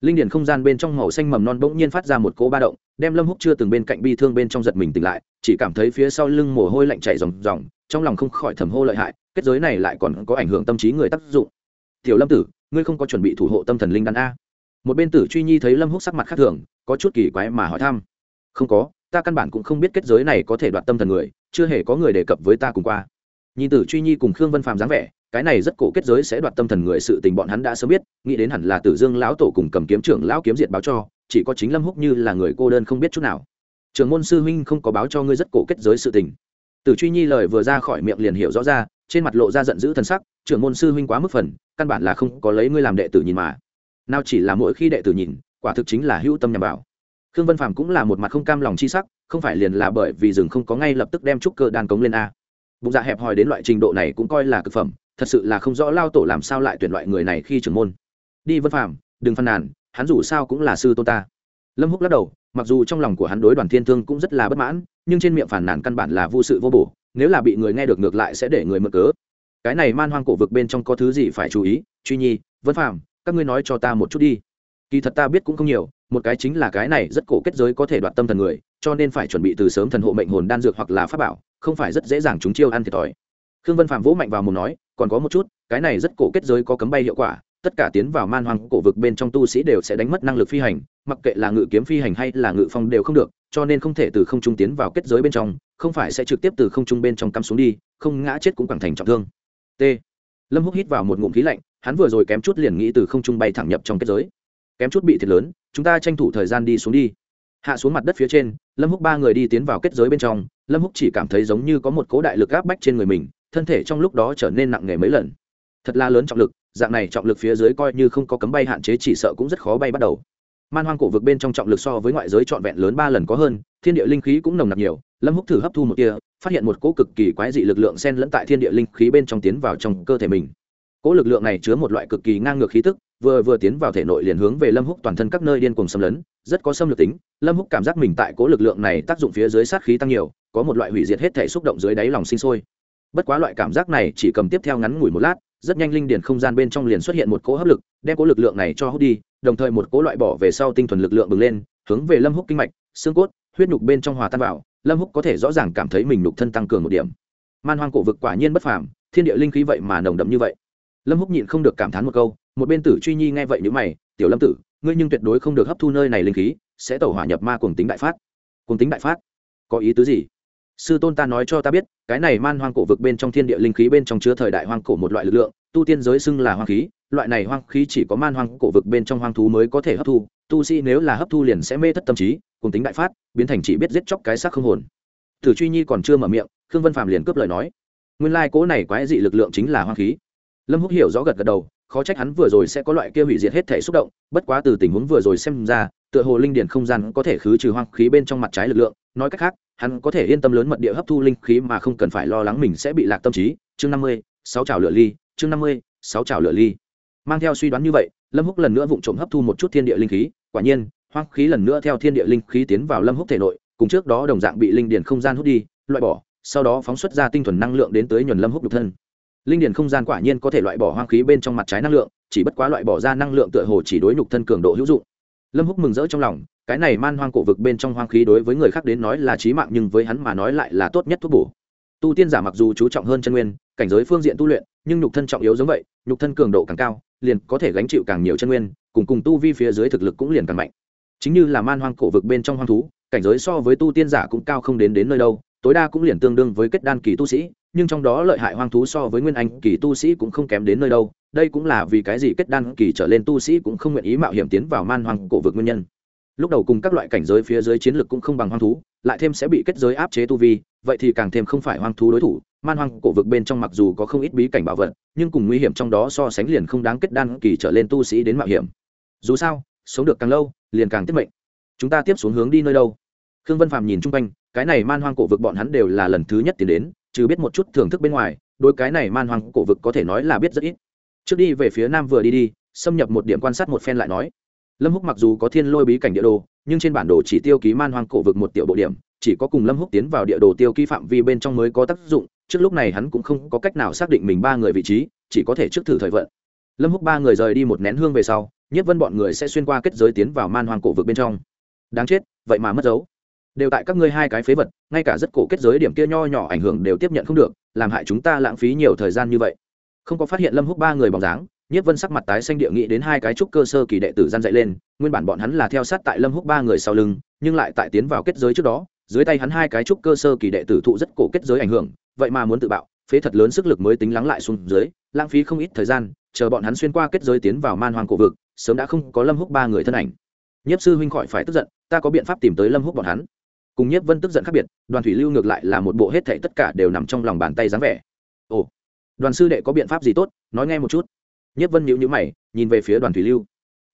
Linh điển không gian bên trong màu xanh mầm non bỗng nhiên phát ra một cỗ ba động, đem lâm húc chưa từng bên cạnh bi thương bên trong giật mình tỉnh lại, chỉ cảm thấy phía sau lưng mồ hôi lạnh chảy ròng ròng, trong lòng không khỏi thầm hô lợi hại, kết giới này lại còn có ảnh hưởng tâm trí người tác dụng tiểu lâm tử, ngươi không có chuẩn bị thủ hộ tâm thần linh đan a. Một bên tử truy nhi thấy lâm húc sắc mặt khác thường, có chút kỳ quái mà hỏi thăm. Không có, ta căn bản cũng không biết kết giới này có thể đoạt tâm thần người, chưa hề có người đề cập với ta cùng qua. Nhìn tử truy nhi cùng khương vân phàm dáng vẻ, cái này rất cổ kết giới sẽ đoạt tâm thần người sự tình bọn hắn đã sớm biết, nghĩ đến hẳn là tử dương lão tổ cùng cầm kiếm trưởng lão kiếm diệt báo cho, chỉ có chính lâm húc như là người cô đơn không biết chút nào. Trường môn sư huynh không có báo cho ngươi rất cổ kết giới sự tình. Tử truy nhi lời vừa ra khỏi miệng liền hiểu rõ ra, trên mặt lộ ra giận dữ thần sắc, trưởng môn sư huynh quá mức phần căn bản là không có lấy ngươi làm đệ tử nhìn mà. Nào chỉ là mỗi khi đệ tử nhìn, quả thực chính là hữu tâm nhằm vào. Khương vân phàm cũng là một mặt không cam lòng chi sắc, không phải liền là bởi vì rừng không có ngay lập tức đem trúc cơ đan cống lên a. Bụng dạ hẹp hòi đến loại trình độ này cũng coi là cực phẩm, thật sự là không rõ lao tổ làm sao lại tuyển loại người này khi trưởng môn. Đi vân phàm, đừng phàn nàn, hắn dù sao cũng là sư tôn ta. Lâm húc lắc đầu, mặc dù trong lòng của hắn đối đoàn thiên thương cũng rất là bất mãn, nhưng trên miệng phản nàn căn bản là vô sự vô bổ, nếu là bị người nghe được ngược lại sẽ để người mượn cớ cái này man hoang cổ vực bên trong có thứ gì phải chú ý? Truy nhi vân phạm, các ngươi nói cho ta một chút đi. Kỳ thật ta biết cũng không nhiều một cái chính là cái này rất cổ kết giới có thể đoạt tâm thần người cho nên phải chuẩn bị từ sớm thần hộ mệnh hồn đan dược hoặc là pháp bảo không phải rất dễ dàng chúng chiêu ăn thiệt thòi. Khương vân phạm vỗ mạnh vào một nói còn có một chút cái này rất cổ kết giới có cấm bay hiệu quả tất cả tiến vào man hoang cổ vực bên trong tu sĩ đều sẽ đánh mất năng lực phi hành mặc kệ là ngự kiếm phi hành hay là ngự phong đều không được cho nên không thể từ không trung tiến vào kết giới bên trong không phải sẽ trực tiếp từ không trung bên trong cắm xuống đi không ngã chết cũng càng thành trọng thương t. Lâm húc hít vào một ngụm khí lạnh, hắn vừa rồi kém chút liền nghĩ từ không trung bay thẳng nhập trong kết giới. Kém chút bị thiệt lớn, chúng ta tranh thủ thời gian đi xuống đi. Hạ xuống mặt đất phía trên, lâm húc ba người đi tiến vào kết giới bên trong. Lâm húc chỉ cảm thấy giống như có một cố đại lực áp bách trên người mình, thân thể trong lúc đó trở nên nặng nề mấy lần. Thật là lớn trọng lực, dạng này trọng lực phía dưới coi như không có cấm bay hạn chế chỉ sợ cũng rất khó bay bắt đầu man hoang cổ vực bên trong trọng lực so với ngoại giới trọn vẹn lớn ba lần có hơn, thiên địa linh khí cũng nồng nặc nhiều, lâm húc thử hấp thu một tia, phát hiện một cỗ cực kỳ quái dị lực lượng xen lẫn tại thiên địa linh khí bên trong tiến vào trong cơ thể mình. Cỗ lực lượng này chứa một loại cực kỳ ngang ngược khí tức, vừa vừa tiến vào thể nội liền hướng về lâm húc toàn thân các nơi điên cuồng xâm lấn, rất có xâm lược tính, lâm húc cảm giác mình tại cỗ lực lượng này tác dụng phía dưới sát khí tăng nhiều, có một loại hủy diệt hết thể xúc động dưới đáy lòng sinh sôi. Bất quá loại cảm giác này chỉ cầm tiếp theo ngắn ngủi một lát, rất nhanh linh điển không gian bên trong liền xuất hiện một cỗ hấp lực, đem cỗ lực lượng này cho hút đi đồng thời một cố loại bỏ về sau tinh thuần lực lượng bừng lên, hướng về lâm húc kinh mạch, xương cốt, huyết nhục bên trong hòa tan vào, lâm húc có thể rõ ràng cảm thấy mình nhục thân tăng cường một điểm. Man hoang cổ vực quả nhiên bất phàm, thiên địa linh khí vậy mà nồng đậm như vậy. Lâm húc nhịn không được cảm thán một câu, một bên tử truy nhi nghe vậy nếu mày, tiểu lâm tử, ngươi nhưng tuyệt đối không được hấp thu nơi này linh khí, sẽ tẩu hỏa nhập ma cuồng tính đại phát. Cuồng tính đại phát? Có ý tứ gì? Sư tôn ta nói cho ta biết, cái này man hoang cổ vực bên trong thiên địa linh khí bên trong chứa thời đại hoang cổ một loại lực lượng, tu tiên giới xưng là hoang khí loại này hoang khí chỉ có man hoang cổ vực bên trong hoang thú mới có thể hấp thu, tu sĩ nếu là hấp thu liền sẽ mê thất tâm trí, cùng tính đại phát, biến thành chỉ biết giết chóc cái xác không hồn. Thử truy nhi còn chưa mở miệng, khương vân phạm liền cướp lời nói. Nguyên lai cố này quái dị lực lượng chính là hoang khí. Lâm húc hiểu rõ gật gật đầu, khó trách hắn vừa rồi sẽ có loại kia hủy diệt hết thể xúc động, bất quá từ tình huống vừa rồi xem ra, tựa hồ linh điển không gian có thể khứ trừ hoang khí bên trong mặt trái lực lượng, nói cách khác, hắn có thể yên tâm lớn mật địa hấp thu linh khí mà không cần phải lo lắng mình sẽ bị lạc tâm trí. Chương năm mươi, sáu trào lửa ly, chương năm mươi, sáu trào lửa ly mang theo suy đoán như vậy, lâm húc lần nữa vụng trộm hấp thu một chút thiên địa linh khí, quả nhiên, hoang khí lần nữa theo thiên địa linh khí tiến vào lâm húc thể nội, cùng trước đó đồng dạng bị linh điển không gian hút đi, loại bỏ, sau đó phóng xuất ra tinh thuần năng lượng đến tới nhuần lâm húc nhục thân. Linh điển không gian quả nhiên có thể loại bỏ hoang khí bên trong mặt trái năng lượng, chỉ bất quá loại bỏ ra năng lượng tựa hồ chỉ đối nhục thân cường độ hữu dụng. Lâm húc mừng rỡ trong lòng, cái này man hoang cổ vực bên trong hoang khí đối với người khác đến nói là chí mạng nhưng với hắn mà nói lại là tốt nhất thuốc bổ. Tu tiên giả mặc dù chú trọng hơn chân nguyên, cảnh giới phương diện tu luyện, nhưng nhục thân trọng yếu giống vậy, nhục thân cường độ càng cao liền có thể gánh chịu càng nhiều chân nguyên, cùng cùng tu vi phía dưới thực lực cũng liền càng mạnh. Chính như là man hoang cổ vực bên trong hoang thú, cảnh giới so với tu tiên giả cũng cao không đến đến nơi đâu, tối đa cũng liền tương đương với kết đan kỳ tu sĩ, nhưng trong đó lợi hại hoang thú so với nguyên anh kỳ tu sĩ cũng không kém đến nơi đâu, đây cũng là vì cái gì kết đan kỳ trở lên tu sĩ cũng không nguyện ý mạo hiểm tiến vào man hoang cổ vực nguyên nhân. Lúc đầu cùng các loại cảnh giới phía dưới chiến lược cũng không bằng hoang thú, lại thêm sẽ bị kết giới áp chế tu vi, vậy thì càng thêm không phải hoang thú đối thủ man hoang cổ vực bên trong mặc dù có không ít bí cảnh bảo vật, nhưng cùng nguy hiểm trong đó so sánh liền không đáng kết đan kỳ trở lên tu sĩ đến mạo hiểm. Dù sao, sống được càng lâu, liền càng tiết mệnh. Chúng ta tiếp xuống hướng đi nơi đâu? Khương vân phàm nhìn chung quanh, cái này man hoang cổ vực bọn hắn đều là lần thứ nhất tiến đến chứ biết một chút thưởng thức bên ngoài đôi cái này man hoang cổ vực có thể nói là biết rất ít. Trước đi về phía nam vừa đi đi, xâm nhập một điểm quan sát một phen lại nói. Lâm húc mặc dù có thiên lôi bí cảnh địa đồ, nhưng trên bản đồ chỉ tiêu ký man hoang cổ vực một tiểu bộ điểm, chỉ có cùng lâm húc tiến vào địa đồ tiêu ký phạm vi bên trong mới có tác dụng trước lúc này hắn cũng không có cách nào xác định mình ba người vị trí, chỉ có thể trước thử thời vận. Lâm húc ba người rời đi một nén hương về sau nhất vân bọn người sẽ xuyên qua kết giới tiến vào man hoang cổ vực bên trong. Đáng chết, vậy mà mất dấu. Đều tại các ngươi hai cái phế vật, ngay cả rất cổ kết giới điểm kia nho nhỏ ảnh hưởng đều tiếp nhận không được, làm hại chúng ta lãng phí nhiều thời gian như vậy. Không có phát hiện lâm húc ba người bóng dáng nhất vân sắc mặt tái xanh địa nghĩ đến hai cái trúc cơ sơ kỳ đệ tử gian dậy lên, nguyên bản bọn hắn là theo sát tại lâm húc ba người sau lưng, nhưng lại tại tiến vào kết giới trước đó, dưới tay hắn hai cái trúc cơ sơ kỳ đệ tử thụ rất cổ kết giới ảnh hưởng vậy mà muốn tự bạo, phế thật lớn sức lực mới tính lắng lại xuống dưới, lãng phí không ít thời gian, chờ bọn hắn xuyên qua kết giới tiến vào man hoàng cổ vực, sớm đã không có lâm húc ba người thân ảnh. Nhiếp sư huynh khỏi phải tức giận, ta có biện pháp tìm tới lâm húc bọn hắn. Cùng nhiếp vân tức giận khác biệt, đoàn thủy lưu ngược lại là một bộ hết thảy tất cả đều nằm trong lòng bàn tay dáng vẻ. Ồ, đoàn sư đệ có biện pháp gì tốt, nói nghe một chút. Nhiếp vân nhíu nhíu mày, nhìn về phía đoàn thủy lưu.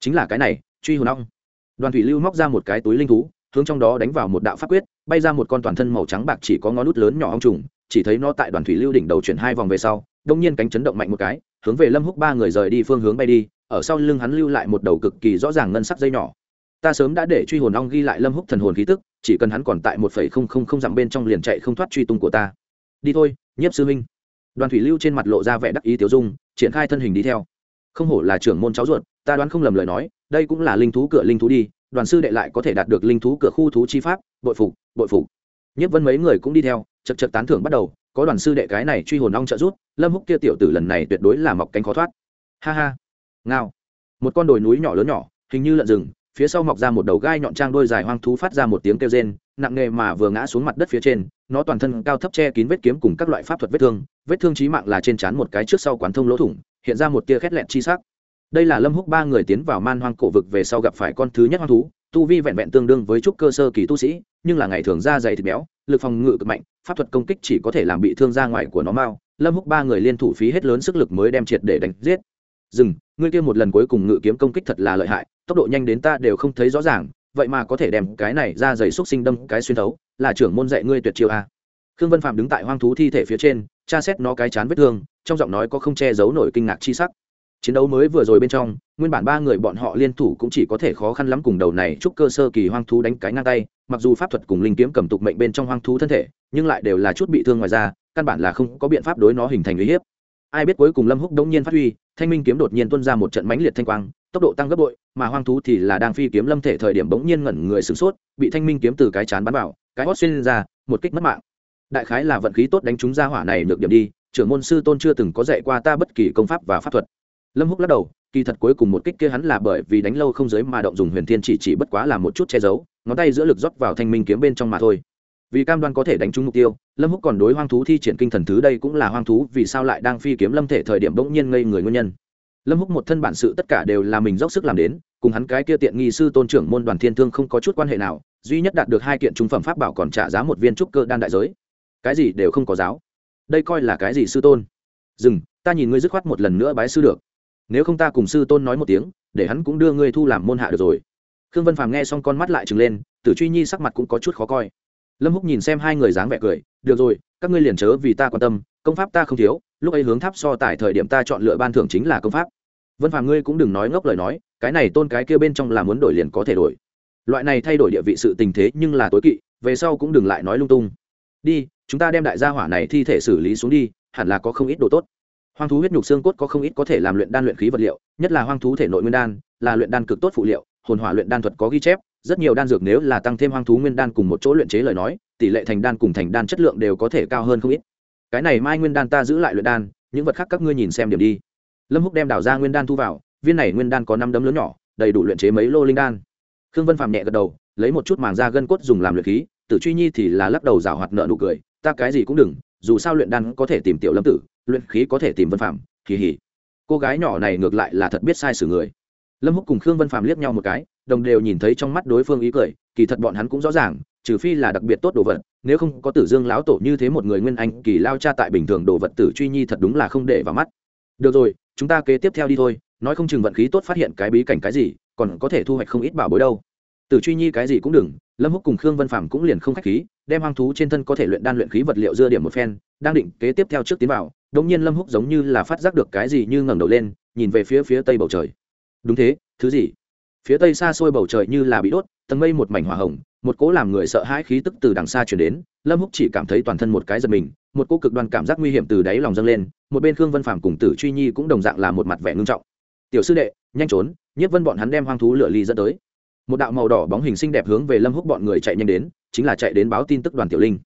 Chính là cái này, truy hồn ong. Đoàn thủy lưu móc ra một cái túi linh thú, hướng trong đó đánh vào một đạo pháp quyết, bay ra một con toàn thân màu trắng bạc chỉ có ngón nút lớn nhỏ ong trùng chỉ thấy nó tại đoàn thủy lưu đỉnh đầu chuyển hai vòng về sau, đông nhiên cánh chấn động mạnh một cái, hướng về lâm húc ba người rời đi phương hướng bay đi, ở sau lưng hắn lưu lại một đầu cực kỳ rõ ràng ngân sắc dây nhỏ. Ta sớm đã để truy hồn ong ghi lại lâm húc thần hồn khí tức, chỉ cần hắn còn tại một phẩy không không không dặm bên trong liền chạy không thoát truy tung của ta. Đi thôi, nhiếp sư huynh. đoàn thủy lưu trên mặt lộ ra vẻ đắc ý tiểu dung, triển khai thân hình đi theo. Không hổ là trưởng môn cháu ruột, ta đoán không lầm lời nói, đây cũng là linh thú cửa linh thú đi, đoàn sư đệ lại có thể đạt được linh thú cửa khu thú chi pháp, bội phục bội phục nhất vân mấy người cũng đi theo, chật chật tán thưởng bắt đầu, có đoàn sư đệ cái này truy hồn ong trợ rút lâm húc kia tiểu tử lần này tuyệt đối là mọc cánh khó thoát. Ha ha. Ngao. Một con đồi núi nhỏ lớn nhỏ, hình như lợn rừng, phía sau mọc ra một đầu gai nhọn trang đôi dài hoang thú phát ra một tiếng kêu rên, nặng nề mà vừa ngã xuống mặt đất phía trên, nó toàn thân cao thấp che kín vết kiếm cùng các loại pháp thuật vết thương vết thương trí mạng là trên trán một cái trước sau quán thông lỗ thủng, hiện ra một tia khét lẹn chi sắc. Đây là lâm húc ba người tiến vào man hoang cổ vực về sau gặp phải con thứ nhất hoang thú tu vi vẹn vẹn tương đương với trúc cơ sơ kỳ tu sĩ, nhưng là ngày thường da dày thịt béo, lực phòng ngự cực mạnh, pháp thuật công kích chỉ có thể làm bị thương ra ngoài của nó mau. Lâm húc ba người liên thủ phí hết lớn sức lực mới đem triệt để đánh giết. Dừng, ngươi kia một lần cuối cùng ngự kiếm công kích thật là lợi hại, tốc độ nhanh đến ta đều không thấy rõ ràng, vậy mà có thể đem cái này ra dày xúc sinh đâm cái xuyên thấu, là trưởng môn dạy ngươi tuyệt chiêu a. Khương vân phạm đứng tại hoang thú thi thể phía trên, tra xét nó cái chán vết thương, trong giọng nói có không che giấu nổi kinh ngạc chi sắc chiến đấu mới vừa rồi bên trong, nguyên bản ba người bọn họ liên thủ cũng chỉ có thể khó khăn lắm cùng đầu này chúc cơ sơ kỳ hoang thú đánh cái ngang tay, mặc dù pháp thuật cùng linh kiếm cầm tục mệnh bên trong hoang thú thân thể, nhưng lại đều là chút bị thương ngoài ra căn bản là không có biện pháp đối nó hình thành uy hiếp. Ai biết cuối cùng lâm húc đống nhiên phát huy, thanh minh kiếm đột nhiên tuôn ra một trận mãnh liệt thanh quang, tốc độ tăng gấp bội, mà hoang thú thì là đang phi kiếm lâm thể thời điểm bỗng nhiên ngẩn người sửng sốt, bị thanh minh kiếm từ cái chán bắn vào, cái hót xuyên ra, một kích mất mạng. Đại khái là vận khí tốt đánh chúng ra hỏa này được điểm đi, trưởng môn sư tôn chưa từng có dạy qua ta bất kỳ công pháp và pháp thuật lâm húc lắc đầu, kỳ thật cuối cùng một kích kia hắn là bởi vì đánh lâu không giới mà động dùng huyền thiên chỉ chỉ bất quá là một chút che giấu, ngón tay giữa lực rót vào thanh minh kiếm bên trong mà thôi. Vì cam đoan có thể đánh trúng mục tiêu, lâm húc còn đối hoang thú thi triển kinh thần thứ đây cũng là hoang thú, vì sao lại đang phi kiếm lâm thể thời điểm bỗng nhiên ngây người nguyên nhân. Lâm húc một thân bản sự tất cả đều là mình dốc sức làm đến, cùng hắn cái kia tiện nghi sư tôn trưởng môn đoàn thiên thương không có chút quan hệ nào, duy nhất đạt được hai kiện trung phẩm pháp bảo còn trả giá một viên trúc cơ đan đại giới. Cái gì đều không có giáo. Đây coi là cái gì sư tôn? Dừng, ta nhìn ngươi dứt khoát một lần nữa bái sư được nếu không ta cùng sư tôn nói một tiếng, để hắn cũng đưa ngươi thu làm môn hạ được rồi. Khương vân phàm nghe xong con mắt lại trừng lên, tử truy nhi sắc mặt cũng có chút khó coi. Lâm húc nhìn xem hai người dáng vẻ cười, được rồi, các ngươi liền chớ vì ta quan tâm, công pháp ta không thiếu, lúc ấy hướng tháp so tại thời điểm ta chọn lựa ban thưởng chính là công pháp. Vân phàm, ngươi cũng đừng nói ngốc lời nói, cái này tôn cái kia bên trong là muốn đổi liền có thể đổi. Loại này thay đổi địa vị sự tình thế nhưng là tối kỵ, về sau cũng đừng lại nói lung tung. Đi, chúng ta đem đại gia hỏa này thi thể xử lý xuống đi, hẳn là có không ít đồ tốt hoang thú huyết nhục xương cốt có không ít có thể làm luyện đan luyện khí vật liệu, nhất là hoang thú thể nội nguyên đan, là luyện đan cực tốt phụ liệu, hồn hỏa luyện đan thuật có ghi chép, rất nhiều đan dược nếu là tăng thêm hoang thú nguyên đan cùng một chỗ luyện chế lời nói, tỷ lệ thành đan cùng thành đan chất lượng đều có thể cao hơn không ít. Cái này mai nguyên đan ta giữ lại luyện đan, những vật khác các ngươi nhìn xem điểm đi. Lâm húc đem đảo ra nguyên đan thu vào, viên này nguyên đan có năm đấm lớn nhỏ, đầy đủ luyện chế mấy lô linh đan. Khương vân phạm nhẹ gật đầu, lấy một chút màng da gân cốt dùng làm luyện khí, tử truy nhi thì là lắc đầu rào hoạt nợ nụ cười, ta cái gì cũng đừng dù sao luyện đan có thể tìm tiểu lâm tử, luyện khí có thể tìm vân phạm kỳ hỉ. Cô gái nhỏ này ngược lại là thật biết sai sử người. Lâm húc cùng khương vân phạm liếc nhau một cái, đồng đều nhìn thấy trong mắt đối phương ý cười, kỳ thật bọn hắn cũng rõ ràng, trừ phi là đặc biệt tốt đồ vật, nếu không có tử dương lão tổ như thế một người nguyên anh, kỳ lao cha tại bình thường đồ vật tử truy nhi thật đúng là không để vào mắt. Được rồi, chúng ta kế tiếp theo đi thôi, nói không chừng vận khí tốt phát hiện cái bí cảnh cái gì, còn có thể thu hoạch không ít bảo bối đâu tử truy nhi cái gì cũng đừng, lâm húc cùng khương vân phạm cũng liền không khách khí, đem hoang thú trên thân có thể luyện đan luyện khí vật liệu dưa điểm một phen, đang định kế tiếp theo trước tiến vào, đống nhiên lâm húc giống như là phát giác được cái gì như ngẩng đầu lên, nhìn về phía phía tây bầu trời. Đúng thế, thứ gì? Phía tây xa xôi bầu trời như là bị đốt, tầng mây một mảnh hỏa hồng, một cỗ làm người sợ hãi khí tức từ đằng xa truyền đến, lâm húc chỉ cảm thấy toàn thân một cái giật mình, một cỗ cực đoan cảm giác nguy hiểm từ đáy lòng dâng lên, một bên khương vân phàm cùng tử truy nhi cũng đồng dạng là một mặt vẻ ngưng trọng. Tiểu sư đệ, nhanh trốn nhất vân bọn hắn đem hoang thú lửa ly dẫn tới một đạo màu đỏ bóng hình xinh đẹp hướng về lâm húc bọn người chạy nhanh đến, chính là chạy đến báo tin tức đoàn tiểu linh.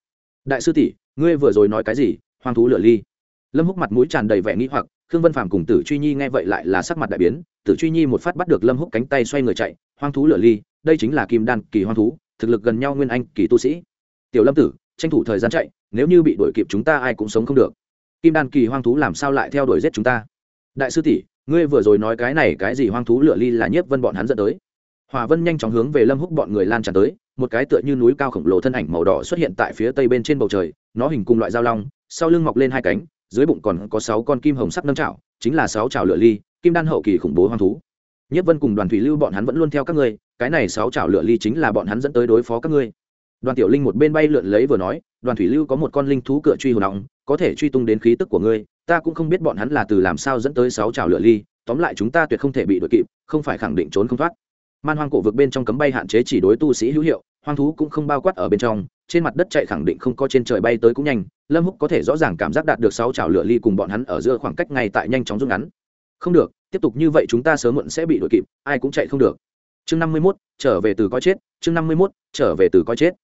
Đại sư tỷ, ngươi vừa rồi nói cái gì? Hoang thú lửa ly. Lâm húc mặt mũi tràn đầy vẻ nghĩ hoặc, khương vân phàm cùng tử truy nhi nghe vậy lại là sắc mặt đại biến. Tử truy nhi một phát bắt được lâm húc cánh tay xoay người chạy, hoang thú lửa ly, đây chính là kim đan kỳ hoang thú, thực lực gần nhau nguyên anh, kỳ tu sĩ. Tiểu lâm tử, tranh thủ thời gian chạy, nếu như bị đuổi kịp chúng ta ai cũng sống không được. Kim đan kỳ hoang thú làm sao lại theo đuổi giết chúng ta? Đại sư tỷ, ngươi vừa rồi nói cái này cái gì hoang thú lửa ly là nhiếp vân bọn hắn dẫn tới hòa vân nhanh chóng hướng về lâm húc bọn người lan tràn tới, một cái tựa như núi cao khổng lồ thân ảnh màu đỏ xuất hiện tại phía tây bên trên bầu trời, nó hình cùng loại dao long, sau lưng mọc lên hai cánh, dưới bụng còn có sáu con kim hồng sắc nâng trào chính là sáu trào lửa ly, kim đan hậu kỳ khủng bố hoang thú. Nhất vân cùng đoàn thủy lưu bọn hắn vẫn luôn theo các ngươi, cái này sáu trào lửa ly chính là bọn hắn dẫn tới đối phó các ngươi. Đoàn tiểu linh một bên bay lượn lấy vừa nói, đoàn thủy lưu có một con linh thú cửa truy hồn nóng, có thể truy tung đến khí tức của ngươi, ta cũng không biết bọn hắn là từ làm sao dẫn tới sáu trào lửa ly, tóm lại chúng ta tuyệt không thể bị đuổi kịp, không phải khẳng định trốn không thoát man hoang cổ vực bên trong cấm bay hạn chế chỉ đối tu sĩ hữu hiệu hoang thú cũng không bao quát ở bên trong trên mặt đất chạy khẳng định không có trên trời bay tới cũng nhanh lâm húc có thể rõ ràng cảm giác đạt được sáu chảo lửa ly cùng bọn hắn ở giữa khoảng cách ngay tại nhanh chóng rút ngắn. Không được tiếp tục như vậy chúng ta sớm muộn sẽ bị đuổi kịp ai cũng chạy không được. Chương năm mươi 51, trở về từ coi chết chương năm mươi 51, trở về từ coi chết.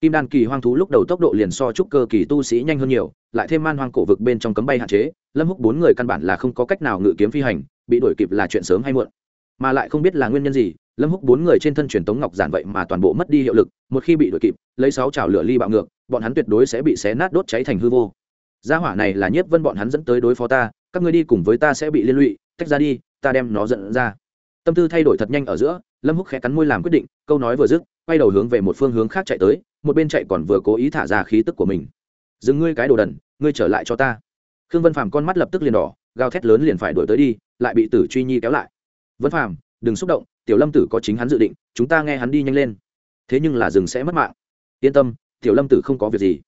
Kim đan kỳ hoang thú lúc đầu tốc độ liền so trúc cơ kỳ tu sĩ nhanh hơn nhiều lại thêm man hoang cổ vực bên trong cấm bay hạn chế lâm húc bốn người căn bản là không có cách nào ngự kiếm phi hành bị đuổi kịp là chuyện sớm hay muộn mà lại không biết là nguyên nhân gì, lâm húc bốn người trên thân truyền tống ngọc giản vậy mà toàn bộ mất đi hiệu lực, một khi bị đuổi kịp, lấy sáu chảo lửa ly bạo ngược, bọn hắn tuyệt đối sẽ bị xé nát đốt cháy thành hư vô. Gia hỏa này là nhiếp vân bọn hắn dẫn tới đối phó ta, các ngươi đi cùng với ta sẽ bị liên lụy, tách ra đi, ta đem nó dẫn ra. Tâm tư thay đổi thật nhanh ở giữa, lâm húc khẽ cắn môi làm quyết định, câu nói vừa dứt, quay đầu hướng về một phương hướng khác chạy tới, một bên chạy còn vừa cố ý thả ra khí tức của mình. Dừng ngươi cái đồ đần, ngươi trở lại cho ta. Khương vân phàm con mắt lập tức liền đỏ, gào thét lớn liền phải đuổi tới đi, lại bị tử truy nhi kéo lại vân phàm, đừng xúc động, tiểu lâm tử có chính hắn dự định, chúng ta nghe hắn đi nhanh lên. Thế nhưng là rừng sẽ mất mạng. Yên tâm, tiểu lâm tử không có việc gì.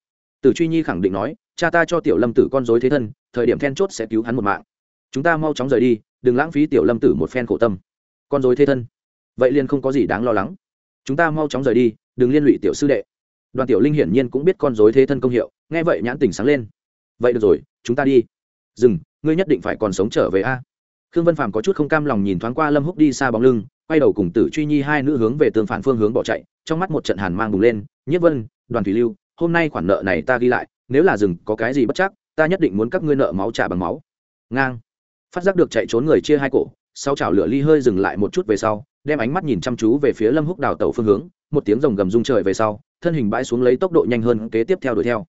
Tử truy nhi khẳng định nói, cha ta cho tiểu lâm tử con dối thế thân, thời điểm then chốt sẽ cứu hắn một mạng. Chúng ta mau chóng rời đi, đừng lãng phí tiểu lâm tử một phen khổ tâm. Con dối thế thân. Vậy liền không có gì đáng lo lắng. Chúng ta mau chóng rời đi, đừng liên lụy tiểu sư đệ. Đoàn tiểu linh hiển nhiên cũng biết con dối thế thân công hiệu, nghe vậy nhãn tình sáng lên. Vậy được rồi, chúng ta đi. Dừng, ngươi nhất định phải còn sống trở về a khương vân phàm có chút không cam lòng nhìn thoáng qua lâm húc đi xa bóng lưng, quay đầu cùng tử truy nhi hai nữ hướng về tương phản phương hướng bỏ chạy, trong mắt một trận hàn mang bùng lên nhất vân, đoàn thủy lưu, hôm nay khoản nợ này ta ghi lại, nếu là rừng có cái gì bất chắc, ta nhất định muốn các ngươi nợ máu trả bằng máu. Ngang. Phát giác được chạy trốn người chia hai cổ, sau chảo lửa ly hơi dừng lại một chút về sau, đem ánh mắt nhìn chăm chú về phía lâm húc đào tẩu phương hướng, một tiếng rồng gầm rung trời về sau, thân hình bãi xuống lấy tốc độ nhanh hơn kế tiếp theo đuổi theo.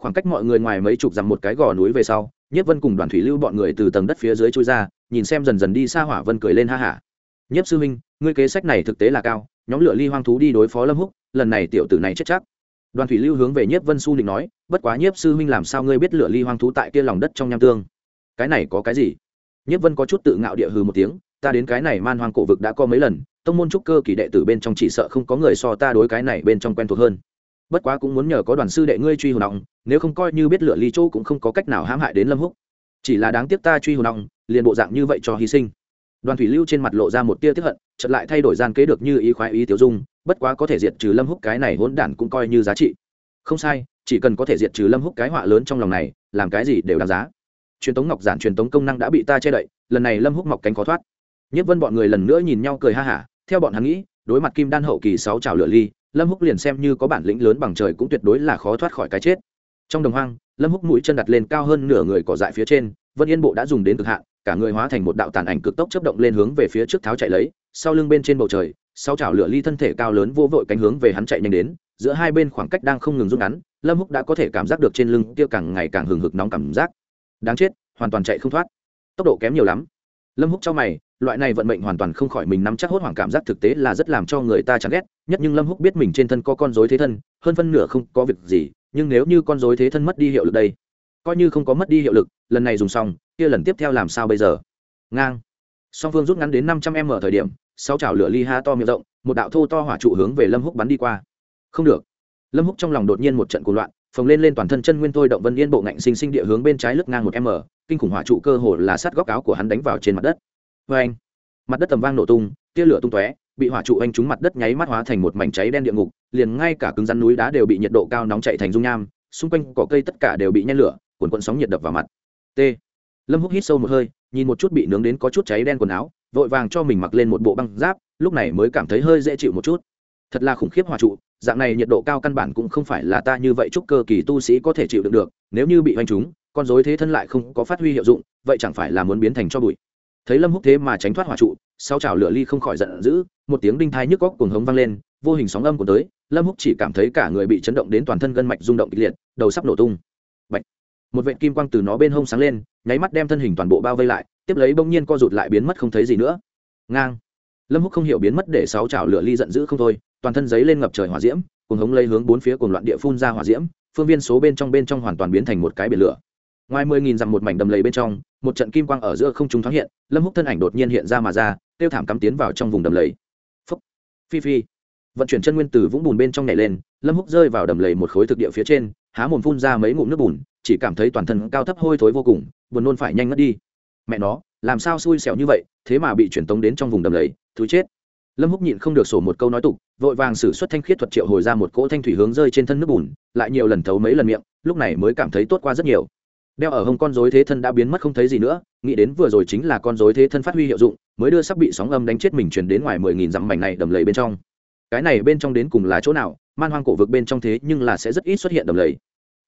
Khoảng cách mọi người ngoài mấy chục dặm một cái gò núi về sau nhất vân cùng đoàn thủy lưu bọn người từ tầng đất phía dưới trôi ra, nhìn xem dần dần đi xa hỏa vân cười lên ha hả. Nhất sư huynh, ngươi kế sách này thực tế là cao, nhóm lửa ly hoang thú đi đối phó lâm húc, lần này tiểu tử này chết chắc. Đoàn thủy lưu hướng về nhiếp vân su định nói, bất quá nhiếp sư huynh làm sao ngươi biết lửa ly hoang thú tại kia lòng đất trong nham tương? Cái này có cái gì? Nhiếp vân có chút tự ngạo địa hừ một tiếng, ta đến cái này man hoang cổ vực đã có mấy lần, tông môn trúc cơ kỳ đệ tử bên trong chỉ sợ không có người so ta đối cái này bên trong quen thuộc hơn bất quá cũng muốn nhờ có đoàn sư đệ ngươi truy hồn nọng nếu không coi như biết lựa ly châu cũng không có cách nào hãm hại đến lâm húc. Chỉ là đáng tiếc ta truy hồn nọng liền bộ dạng như vậy cho hy sinh. Đoàn thủy lưu trên mặt lộ ra một tia tiếp hận, chợt lại thay đổi gian kế được như ý khoái ý tiểu dung, bất quá có thể diệt trừ lâm húc cái này hỗn đản cũng coi như giá trị. Không sai, chỉ cần có thể diệt trừ lâm húc cái họa lớn trong lòng này, làm cái gì đều đáng giá. Truyền tống ngọc giản truyền tống công năng đã bị ta che đậy, lần này lâm húc mọc cánh khó thoát. Nhất vân bọn người lần nữa nhìn nhau cười ha hả, theo bọn hắn nghĩ, đối mặt kim đan hậu kỳ sáu trào lửa ly lâm húc liền xem như có bản lĩnh lớn bằng trời cũng tuyệt đối là khó thoát khỏi cái chết. Trong đồng hoang, lâm húc mũi chân đặt lên cao hơn nửa người cỏ dại phía trên, vân yên bộ đã dùng đến cực hạn, cả người hóa thành một đạo tàn ảnh cực tốc chấp động lên hướng về phía trước tháo chạy lấy, sau lưng bên trên bầu trời, sau chảo lửa ly thân thể cao lớn vô vội cánh hướng về hắn chạy nhanh đến, giữa hai bên khoảng cách đang không ngừng rút ngắn, lâm húc đã có thể cảm giác được trên lưng kia càng ngày càng hừng hực nóng cảm giác. Đáng chết, hoàn toàn chạy không thoát. Tốc độ kém nhiều lắm. Lâm húc cho mày loại này vận mệnh hoàn toàn không khỏi mình nắm chắc hốt hoảng cảm giác thực tế là rất làm cho người ta chán ghét, nhất nhưng lâm húc biết mình trên thân có con dối thế thân, hơn phân nửa không có việc gì, nhưng nếu như con dối thế thân mất đi hiệu lực đây, coi như không có mất đi hiệu lực, lần này dùng xong, kia lần tiếp theo làm sao bây giờ? Ngang. Song phương rút ngắn đến năm trăm m ở thời điểm sau chảo lửa ly ha to miệng rộng, một đạo thô to hỏa trụ hướng về lâm húc bắn đi qua. Không được. Lâm húc trong lòng đột nhiên một trận cuồng loạn, phồng lên lên toàn thân chân nguyên thôi động vân yên bộ ngạnh sinh sinh địa hướng bên trái lướt ngang một m kinh khủng hỏa trụ cơ hồ là sát góc áo của hắn đánh vào trên mặt đất vê anh, mặt đất tầm vang nổ tung, tia lửa tung tóe, bị hỏa trụ anh trúng mặt đất nháy mắt hóa thành một mảnh cháy đen địa ngục, liền ngay cả cứng rắn núi đá đều bị nhiệt độ cao nóng chạy thành dung nham, xung quanh cỏ cây tất cả đều bị nhen lửa, cuồn cuộn sóng nhiệt đập vào mặt. T. Lâm húc hít sâu một hơi, nhìn một chút bị nướng đến có chút cháy đen quần áo, vội vàng cho mình mặc lên một bộ băng giáp, lúc này mới cảm thấy hơi dễ chịu một chút. Thật là khủng khiếp hòa trụ, dạng này nhiệt độ cao căn bản cũng không phải là ta như vậy chúc cơ kỳ tu sĩ có thể chịu đựng được, nếu như bị hoành chúng con dối thế thân lại không có phát huy hiệu dụng, vậy chẳng phải là muốn biến thành cho bụi thấy lâm húc thế mà tránh thoát hỏa trụ, sau chảo lửa ly không khỏi giận dữ, một tiếng đinh thai nhức góc cuồng hống vang lên, vô hình sóng âm của tới, lâm húc chỉ cảm thấy cả người bị chấn động đến toàn thân gân mạch rung động kịch liệt, đầu sắp nổ tung. Bạch. một vệt kim quang từ nó bên hông sáng lên, nháy mắt đem thân hình toàn bộ bao vây lại, tiếp lấy bỗng nhiên co rụt lại biến mất không thấy gì nữa. Ngang! Lâm húc không hiểu biến mất để sáu chảo lửa ly giận dữ không thôi, toàn thân giấy lên ngập trời hỏa diễm, cuồng hống lấy hướng bốn phía cuồng loạn địa phun ra hỏa diễm, phương viên số bên trong bên trong hoàn toàn biến thành một cái biển lửa ngoài mười nghìn dặm một mảnh đầm lầy bên trong, một trận kim quang ở giữa không trung thoáng hiện, lâm húc thân ảnh đột nhiên hiện ra mà ra tiêu thảm cắm tiến vào trong vùng đầm lầy. Phúc. Phi phi. Vận chuyển chân nguyên từ vũng bùn bên trong nhảy lên, lâm húc rơi vào đầm lầy một khối thực địa phía trên, há mồm phun ra mấy ngụm nước bùn, chỉ cảm thấy toàn thân cao thấp hôi thối vô cùng, buồn nôn phải nhanh ngất đi. Mẹ nó, làm sao xui xẻo như vậy, thế mà bị chuyển tống đến trong vùng đầm lầy thứ chết. Lâm húc nhịn không được sổ một câu nói tục, vội vàng sử xuất thanh khiết thuật triệu hồi ra một cỗ thanh thủy hướng rơi trên thân nước bùn, lại nhiều lần thấu mấy lần miệng, lúc này mới cảm thấy tốt qua rất nhiều đeo ở hông con dối thế thân đã biến mất không thấy gì nữa, nghĩ đến vừa rồi chính là con dối thế thân phát huy hiệu dụng, mới đưa sắp bị sóng âm đánh chết mình chuyển đến ngoài mười nghìn dặm mảnh này đầm lầy bên trong. Cái này bên trong đến cùng là chỗ nào? Man hoang cổ vực bên trong thế nhưng là sẽ rất ít xuất hiện đầm lầy.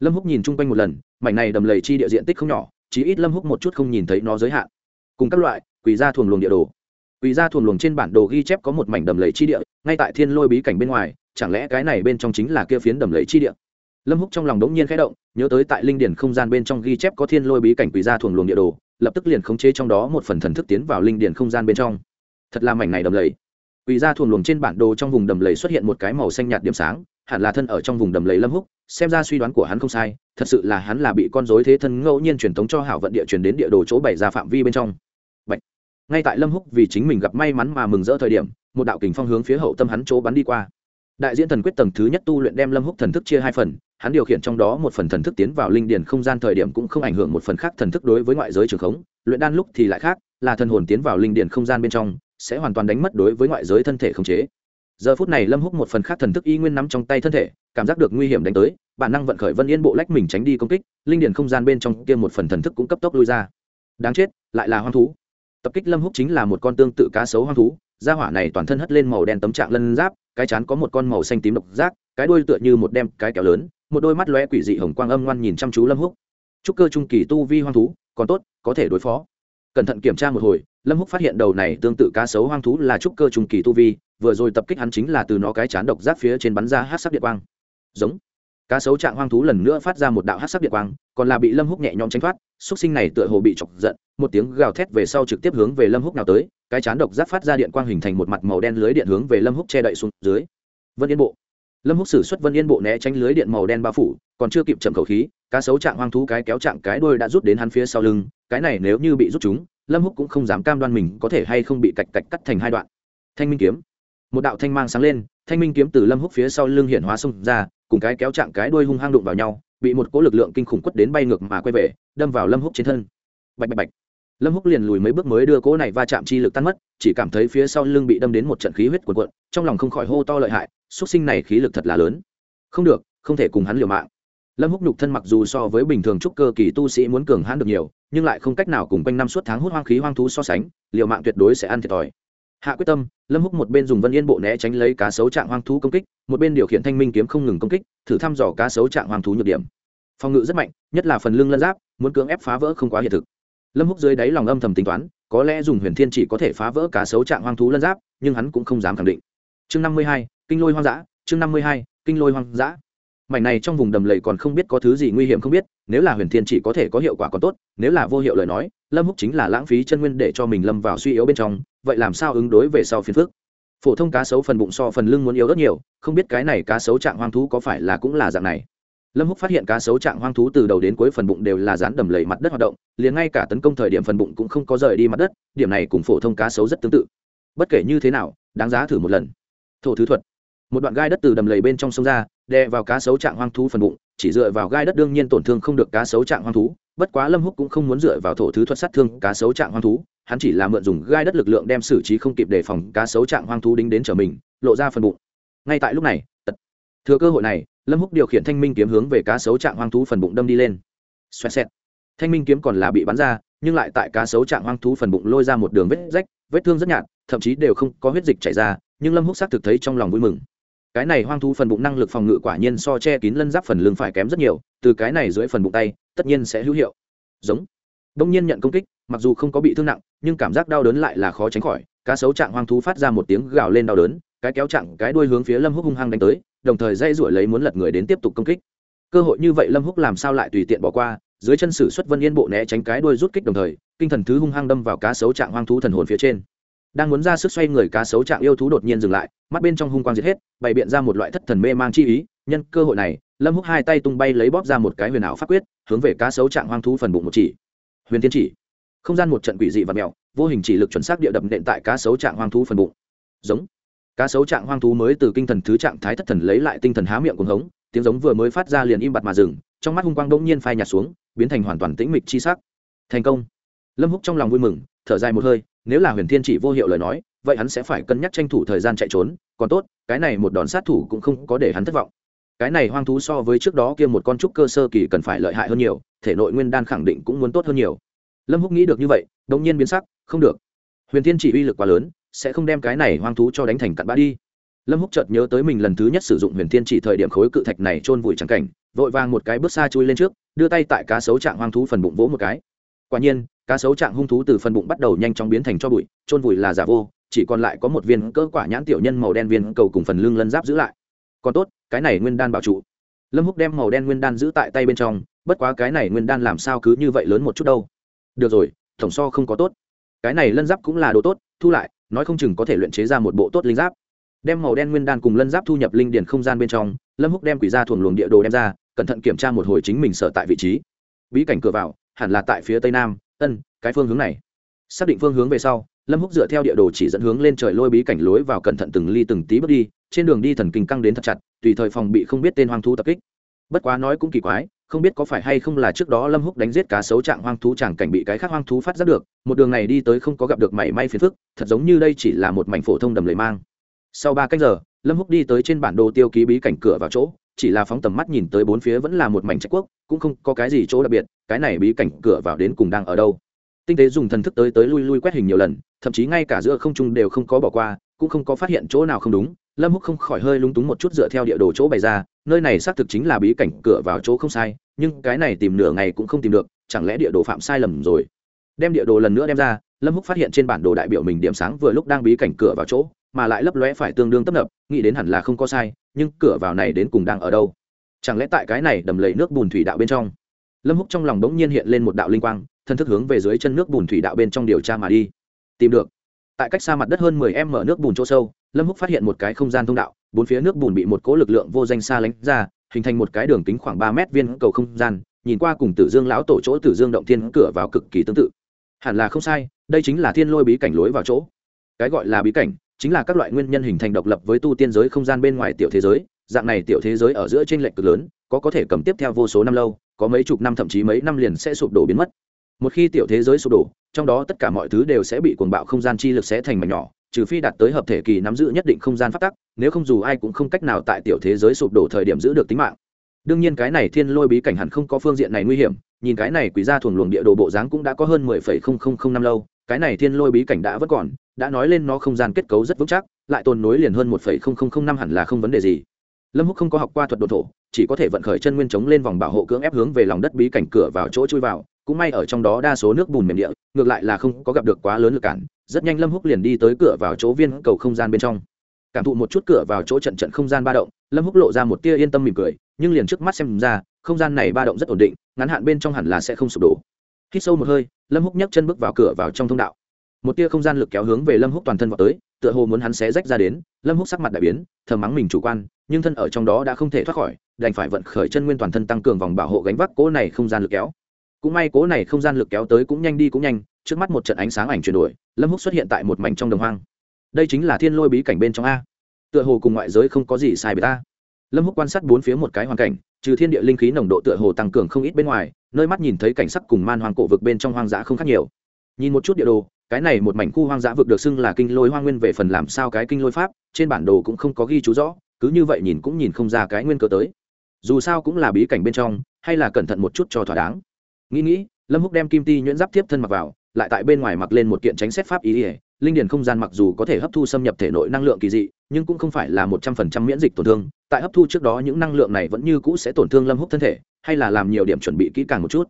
Lâm húc nhìn chung quanh một lần, mảnh này đầm lầy chi địa diện tích không nhỏ chỉ ít lâm húc một chút không nhìn thấy nó giới hạn. Cùng các loại, quỳ ra thuồng luồng địa đồ. Quỷ ra thuồng luồng trên bản đồ ghi chép có một mảnh đầm lầy chi địa, ngay tại thiên lôi bí cảnh bên ngoài, chẳng lẽ cái này bên trong chính là kia phiến đầm lầy chi địa? Lâm húc trong lòng đống nhiên khẽ động, nhớ tới tại linh điển không gian bên trong ghi chép có thiên lôi bí cảnh quỷ ra thuồng luồng địa đồ, lập tức liền khống chế trong đó một phần thần thức tiến vào linh điển không gian bên trong. Thật là mảnh này đầm lầy. Quỷ ra thuồng luồng trên bản đồ trong vùng đầm lầy xuất hiện một cái màu xanh nhạt điểm sáng, hẳn là thân ở trong vùng đầm lầy lâm húc, xem ra suy đoán của hắn không sai, thật sự là hắn là bị con rối thế thân ngẫu nhiên truyền thống cho hảo vận địa truyền đến địa đồ chỗ bày ra phạm vi bên trong. Bạch. ngay tại lâm húc vì chính mình gặp may mắn mà mừng rỡ thời điểm, một đạo kình phong hướng phía hậu tâm hắn chỗ bắn đi qua. Đại diễn thần quyết tầng thứ nhất tu luyện đem lâm húc thần thức chia hai phần hắn điều khiển trong đó một phần thần thức tiến vào linh điền không gian thời điểm cũng không ảnh hưởng một phần khác thần thức đối với ngoại giới trường khống. Luyện đan lúc thì lại khác, là thần hồn tiến vào linh điền không gian bên trong, sẽ hoàn toàn đánh mất đối với ngoại giới thân thể khống chế. Giờ phút này lâm húc một phần khác thần thức y nguyên nắm trong tay thân thể, cảm giác được nguy hiểm đánh tới, bản năng vận khởi vân yên bộ lách mình tránh đi công kích, linh điền không gian bên trong kia một phần thần thức cũng cấp tốc lui ra. Đáng chết, lại là hoang thú. Tập kích lâm húc chính là một con tương tự cá sấu hoang thú da hỏa này toàn thân hất lên màu đen tấm trạng lân giáp, cái chán có một con màu xanh tím độc giác, cái đuôi tựa như một đem cái kéo lớn một đôi mắt lóe quỷ dị hồng quang âm ngoan nhìn chăm chú lâm húc. Trúc cơ trung kỳ tu vi hoang thú, còn tốt, có thể đối phó. Cẩn thận kiểm tra một hồi, lâm húc phát hiện đầu này tương tự cá sấu hoang thú là trúc cơ trung kỳ tu vi, vừa rồi tập kích hắn chính là từ nó cái chán độc giáp phía trên bắn ra hát sắc điện quang. Giống. Cá sấu trạng hoang thú lần nữa phát ra một đạo hát sắc điện quang, còn là bị lâm húc nhẹ nhõm tránh thoát, xúc sinh này tựa hồ bị chọc giận, một tiếng gào thét về sau trực tiếp hướng về lâm húc nào tới, cái chán độc giáp phát ra điện quang hình thành một mặt màu đen lưới điện hướng về lâm húc che đậy xuống dưới. Vân yên bộ lâm húc sử xuất vân yên bộ né tránh lưới điện màu đen bao phủ, còn chưa kịp chậm khẩu khí, cá sấu trạng hoang thú cái kéo trạng cái đuôi đã rút đến hắn phía sau lưng, cái này nếu như bị rút chúng, lâm húc cũng không dám cam đoan mình có thể hay không bị cạch cạch cắt thành hai đoạn. Thanh minh kiếm. Một đạo thanh mang sáng lên, thanh minh kiếm từ lâm húc phía sau lưng hiện hóa xông ra, cùng cái kéo chạm cái đuôi hung hăng đụng vào nhau, bị một cỗ lực lượng kinh khủng quất đến bay ngược mà quay về, đâm vào lâm húc trên thân. Bạch bạch bạch lâm húc liền lùi mấy bước mới đưa cỗ này va chạm chi lực tan mất, chỉ cảm thấy phía sau lưng bị đâm đến một trận khí huyết cuộn cuộn, trong lòng không khỏi hô to lợi hại xuất sinh này khí lực thật là lớn. Không được, không thể cùng hắn liều mạng. Lâm húc nhục thân mặc dù so với bình thường trúc cơ kỳ tu sĩ muốn cường hãn được nhiều, nhưng lại không cách nào cùng quanh năm suốt tháng hút hoang khí hoang thú so sánh, liều mạng tuyệt đối sẽ ăn thiệt thòi. Hạ quyết tâm, lâm húc một bên dùng vân yên bộ né tránh lấy cá sấu trạng hoang thú công kích, một bên điều khiển thanh minh kiếm không ngừng công kích, thử thăm dò cá sấu trạng hoang thú nhược điểm. Phòng ngự rất mạnh, nhất là phần lưng lân giáp, muốn cưỡng ép phá vỡ không quá hiện thực lâm húc dưới đáy lòng âm thầm tính toán, có lẽ dùng huyền thiên chỉ có thể phá vỡ cá sấu trạng hoang thú lân giáp, nhưng hắn cũng không dám khẳng định. Chương năm mươi hai, kinh lôi hoang dã, chương năm mươi hai, kinh lôi hoang dã. Mảnh này trong vùng đầm lầy còn không biết có thứ gì nguy hiểm không biết, nếu là huyền thiên chỉ có thể có hiệu quả còn tốt, nếu là vô hiệu lời nói, lâm húc chính là lãng phí chân nguyên để cho mình lâm vào suy yếu bên trong, vậy làm sao ứng đối về sau phiền phức? Phổ thông cá sấu phần bụng so phần lưng muốn yếu rất nhiều, không biết cái này cá sấu trạng hoang thú có phải là cũng là dạng này lâm húc phát hiện cá sấu trạng hoang thú từ đầu đến cuối phần bụng đều là dán đầm lầy mặt đất hoạt động, liền ngay cả tấn công thời điểm phần bụng cũng không có rời đi mặt đất, điểm này cùng phổ thông cá sấu rất tương tự. Bất kể như thế nào, đáng giá thử một lần. Thổ thứ thuật. Một đoạn gai đất từ đầm lầy bên trong sông ra, đè vào cá sấu trạng hoang thú phần bụng, chỉ dựa vào gai đất đương nhiên tổn thương không được cá sấu trạng hoang thú, bất quá lâm húc cũng không muốn dựa vào thổ thứ thuật sát thương cá sấu trạng hoang thú, hắn chỉ là mượn dùng gai đất lực lượng đem xử trí không kịp đề phòng cá sấu trạng hoang thú đính đến trở mình, lộ ra phần bụng. Ngay tại lúc này, tật. thừa cơ hội này lâm húc điều khiển thanh minh kiếm hướng về cá sấu trạng hoang thú phần bụng đâm đi lên. Xoẹt xẹt. Thanh minh kiếm còn là bị bắn ra, nhưng lại tại cá sấu trạng hoang thú phần bụng lôi ra một đường vết rách, vết thương rất nhạt, thậm chí đều không có huyết dịch chảy ra, nhưng lâm húc xác thực thấy trong lòng vui mừng. Cái này hoang thú phần bụng năng lực phòng ngự quả nhiên so che kín lân giáp phần lưng phải kém rất nhiều, từ cái này dưới phần bụng tay, tất nhiên sẽ hữu hiệu. Giống. Đông nhiên nhận công kích, mặc dù không có bị thương nặng, nhưng cảm giác đau đớn lại là khó tránh khỏi, cá sấu trạng hoang thú phát ra một tiếng gào lên đau đớn, cái kéo chặng cái đuôi hướng phía lâm húc hung hăng đánh tới đồng thời dây rủi lấy muốn lật người đến tiếp tục công kích. Cơ hội như vậy lâm húc làm sao lại tùy tiện bỏ qua, dưới chân sử xuất vân yên bộ né tránh cái đuôi rút kích đồng thời, kinh thần thứ hung hăng đâm vào cá sấu trạng hoang thú thần hồn phía trên. Đang muốn ra sức xoay người cá sấu trạng yêu thú đột nhiên dừng lại, mắt bên trong hung quang giết hết, bày biện ra một loại thất thần mê mang chi ý. Nhân cơ hội này, lâm húc hai tay tung bay lấy bóp ra một cái huyền ảo pháp quyết, hướng về cá sấu trạng hoang thú phần bụng một chỉ. Huyền thiên chỉ. Không gian một trận quỷ dị và mèo, vô hình chỉ lực chuẩn xác địa đập nện tại cá sấu trạng hoang thú phần bụng. Giống cá sấu trạng hoang thú mới từ kinh thần thứ trạng thái thất thần lấy lại tinh thần há miệng cuồng hống, tiếng giống vừa mới phát ra liền im bặt mà dừng, trong mắt hung quang đống nhiên phai nhạt xuống, biến thành hoàn toàn tĩnh mịch chi sắc. Thành công. Lâm húc trong lòng vui mừng, thở dài một hơi, nếu là huyền thiên chỉ vô hiệu lời nói, vậy hắn sẽ phải cân nhắc tranh thủ thời gian chạy trốn, còn tốt, cái này một đòn sát thủ cũng không có để hắn thất vọng. Cái này hoang thú so với trước đó kia một con trúc cơ sơ kỳ cần phải lợi hại hơn nhiều, thể nội nguyên đan khẳng định cũng muốn tốt hơn nhiều. Lâm húc nghĩ được như vậy đ ỗ n g nhiên biến sắc, không được. Huyền thiên chỉ uy lực quá lớn sẽ không đem cái này hoang thú cho đánh thành cặn bã đi. Lâm húc chợt nhớ tới mình lần thứ nhất sử dụng huyền thiên chỉ thời điểm khối cự thạch này trôn vùi trắng cảnh, vội vàng một cái bước xa chui lên trước, đưa tay tại cá sấu trạng hoang thú phần bụng vỗ một cái. Quả nhiên, cá sấu trạng hung thú từ phần bụng bắt đầu nhanh chóng biến thành cho bụi trôn vùi là giả vô, chỉ còn lại có một viên cỡ quả nhãn tiểu nhân màu đen viên cầu cùng phần lưng lân giáp giữ lại. Còn tốt, cái này nguyên đan bảo trụ. Lâm húc đem màu đen nguyên đan giữ tại tay bên trong, bất quá cái này nguyên đan làm sao cứ như vậy lớn một chút đâu. Được rồi, tổng so không có tốt. Cái này lân giáp cũng là đồ tốt, thu lại nói không chừng có thể luyện chế ra một bộ tốt linh giáp. Đem màu đen nguyên đan cùng lân giáp thu nhập linh điển không gian bên trong, lâm húc đem quỷ ra thuồng luồng địa đồ đem ra, cẩn thận kiểm tra một hồi chính mình sở tại vị trí. Bí cảnh cửa vào, hẳn là tại phía tây nam, ân, cái phương hướng này. Xác định phương hướng về sau, lâm húc dựa theo địa đồ chỉ dẫn hướng lên trời lôi bí cảnh lối vào cẩn thận từng ly từng tí bước đi, trên đường đi thần kinh căng đến thật chặt, tùy thời phòng bị không biết tên hoang thú tập kích. Bất quá nói cũng kỳ quái không biết có phải hay không là trước đó lâm húc đánh giết cá sấu trạng hoang thú chẳng cảnh bị cái khác hoang thú phát giác được, một đường này đi tới không có gặp được mảy may phiền phức, thật giống như đây chỉ là một mảnh phổ thông đầm lầy mang. Sau ba cách giờ, lâm húc đi tới trên bản đồ tiêu ký bí cảnh cửa vào chỗ, chỉ là phóng tầm mắt nhìn tới bốn phía vẫn là một mảnh trạch quốc, cũng không có cái gì chỗ đặc biệt, cái này bí cảnh cửa vào đến cùng đang ở đâu. Tinh tế dùng thần thức tới tới lui lui quét hình nhiều lần, thậm chí ngay cả giữa không trung đều không có bỏ qua, cũng không có phát hiện chỗ nào không đúng, lâm húc không khỏi hơi lúng túng một chút dựa theo địa đồ chỗ bày ra nơi này xác thực chính là bí cảnh cửa vào chỗ không sai, nhưng cái này tìm nửa ngày cũng không tìm được, chẳng lẽ địa đồ phạm sai lầm rồi? Đem địa đồ lần nữa đem ra, lâm húc phát hiện trên bản đồ đại biểu mình điểm sáng vừa lúc đang bí cảnh cửa vào chỗ, mà lại lấp lóe phải tương đương tấp nập, nghĩ đến hẳn là không có sai, nhưng cửa vào này đến cùng đang ở đâu? Chẳng lẽ tại cái này đầm lầy nước bùn thủy đạo bên trong? Lâm húc trong lòng đống nhiên hiện lên một đạo linh quang, thân thức hướng về dưới chân nước bùn thủy đạo bên trong điều tra mà đi. Tìm được. Tại cách xa mặt đất hơn 10 em mở nước bùn chỗ sâu lâm húc phát hiện một cái không gian thông đạo, bốn phía nước bùn bị một cỗ lực lượng vô danh xa lánh ra, hình thành một cái đường kính khoảng ba mét viên cầu không gian, nhìn qua cùng tử dương lão tổ chỗ tử dương động thiên cửa vào cực kỳ tương tự. Hẳn là không sai, đây chính là thiên lôi bí cảnh lối vào chỗ. Cái gọi là bí cảnh, chính là các loại nguyên nhân hình thành độc lập với tu tiên giới không gian bên ngoài tiểu thế giới, dạng này tiểu thế giới ở giữa trên lệch cực lớn, có có thể cầm tiếp theo vô số năm lâu, có mấy chục năm thậm chí mấy năm liền sẽ sụp đổ biến mất. Một khi tiểu thế giới sụp đổ, trong đó tất cả mọi thứ đều sẽ bị cuồng bạo không gian chi lực sẽ thành mảnh nhỏ trừ phi đạt tới hợp thể kỳ nắm giữ nhất định không gian phát tắc, nếu không dù ai cũng không cách nào tại tiểu thế giới sụp đổ thời điểm giữ được tính mạng. Đương nhiên cái này thiên lôi bí cảnh hẳn không có phương diện này nguy hiểm, nhìn cái này quý ra thuồng luồng địa đồ bộ dáng cũng đã có hơn mười phẩy không không không năm lâu, cái này thiên lôi bí cảnh đã vẫn còn, đã nói lên nó không gian kết cấu rất vững chắc, lại tồn nối liền hơn một phẩy không không không năm hẳn là không vấn đề gì. Lâm húc không có học qua thuật đồ thổ, chỉ có thể vận khởi chân nguyên chống lên vòng bảo hộ cưỡng ép hướng về lòng đất bí cảnh cửa vào chỗ chui vào, cũng may ở trong đó đa số nước bùn mềm địa, ngược lại là không có gặp được quá lớn lực cản rất nhanh lâm húc liền đi tới cửa vào chỗ viên cầu không gian bên trong. Cảm thụ một chút cửa vào chỗ trận trận không gian ba động, lâm húc lộ ra một tia yên tâm mỉm cười, nhưng liền trước mắt xem ra, không gian này ba động rất ổn định, ngắn hạn bên trong hẳn là sẽ không sụp đổ. Hít sâu một hơi, lâm húc nhấc chân bước vào cửa vào trong thông đạo. Một tia không gian lực kéo hướng về lâm húc toàn thân vào tới, tựa hồ muốn hắn xé rách ra đến, lâm húc sắc mặt đại biến, thầm mắng mình chủ quan, nhưng thân ở trong đó đã không thể thoát khỏi, đành phải vận khởi chân nguyên toàn thân tăng cường vòng bảo hộ gánh vác cố này không gian lực kéo. Cũng may cố này không gian lực kéo tới cũng nhanh đi cũng nhanh trước mắt một trận ánh sáng ảnh chuyển đổi, lâm húc xuất hiện tại một mảnh trong đồng hoang. Đây chính là thiên lôi bí cảnh bên trong a. Tựa hồ cùng ngoại giới không có gì sai biệt ta. Lâm húc quan sát bốn phía một cái hoàn cảnh, trừ thiên địa linh khí nồng độ tựa hồ tăng cường không ít bên ngoài, nơi mắt nhìn thấy cảnh sắc cùng man hoang cổ vực bên trong hoang dã không khác nhiều. Nhìn một chút địa đồ, cái này một mảnh khu hoang dã vực được xưng là kinh lôi hoang nguyên về phần làm sao cái kinh lôi pháp, trên bản đồ cũng không có ghi chú rõ, cứ như vậy nhìn cũng nhìn không ra cái nguyên cơ tới. Dù sao cũng là bí cảnh bên trong, hay là cẩn thận một chút cho thỏa đáng. Nghĩ nghĩ, lâm húc đem kim ti nhuyễn giáp tiếp thân mặc vào lại tại bên ngoài mặc lên một kiện tránh xét pháp ý ỉa. Linh điền không gian mặc dù có thể hấp thu xâm nhập thể nội năng lượng kỳ dị, nhưng cũng không phải là một trăm phần trăm miễn dịch tổn thương. Tại hấp thu trước đó, những năng lượng này vẫn như cũ sẽ tổn thương lâm húc thân thể, hay là làm nhiều điểm chuẩn bị kỹ càng một chút.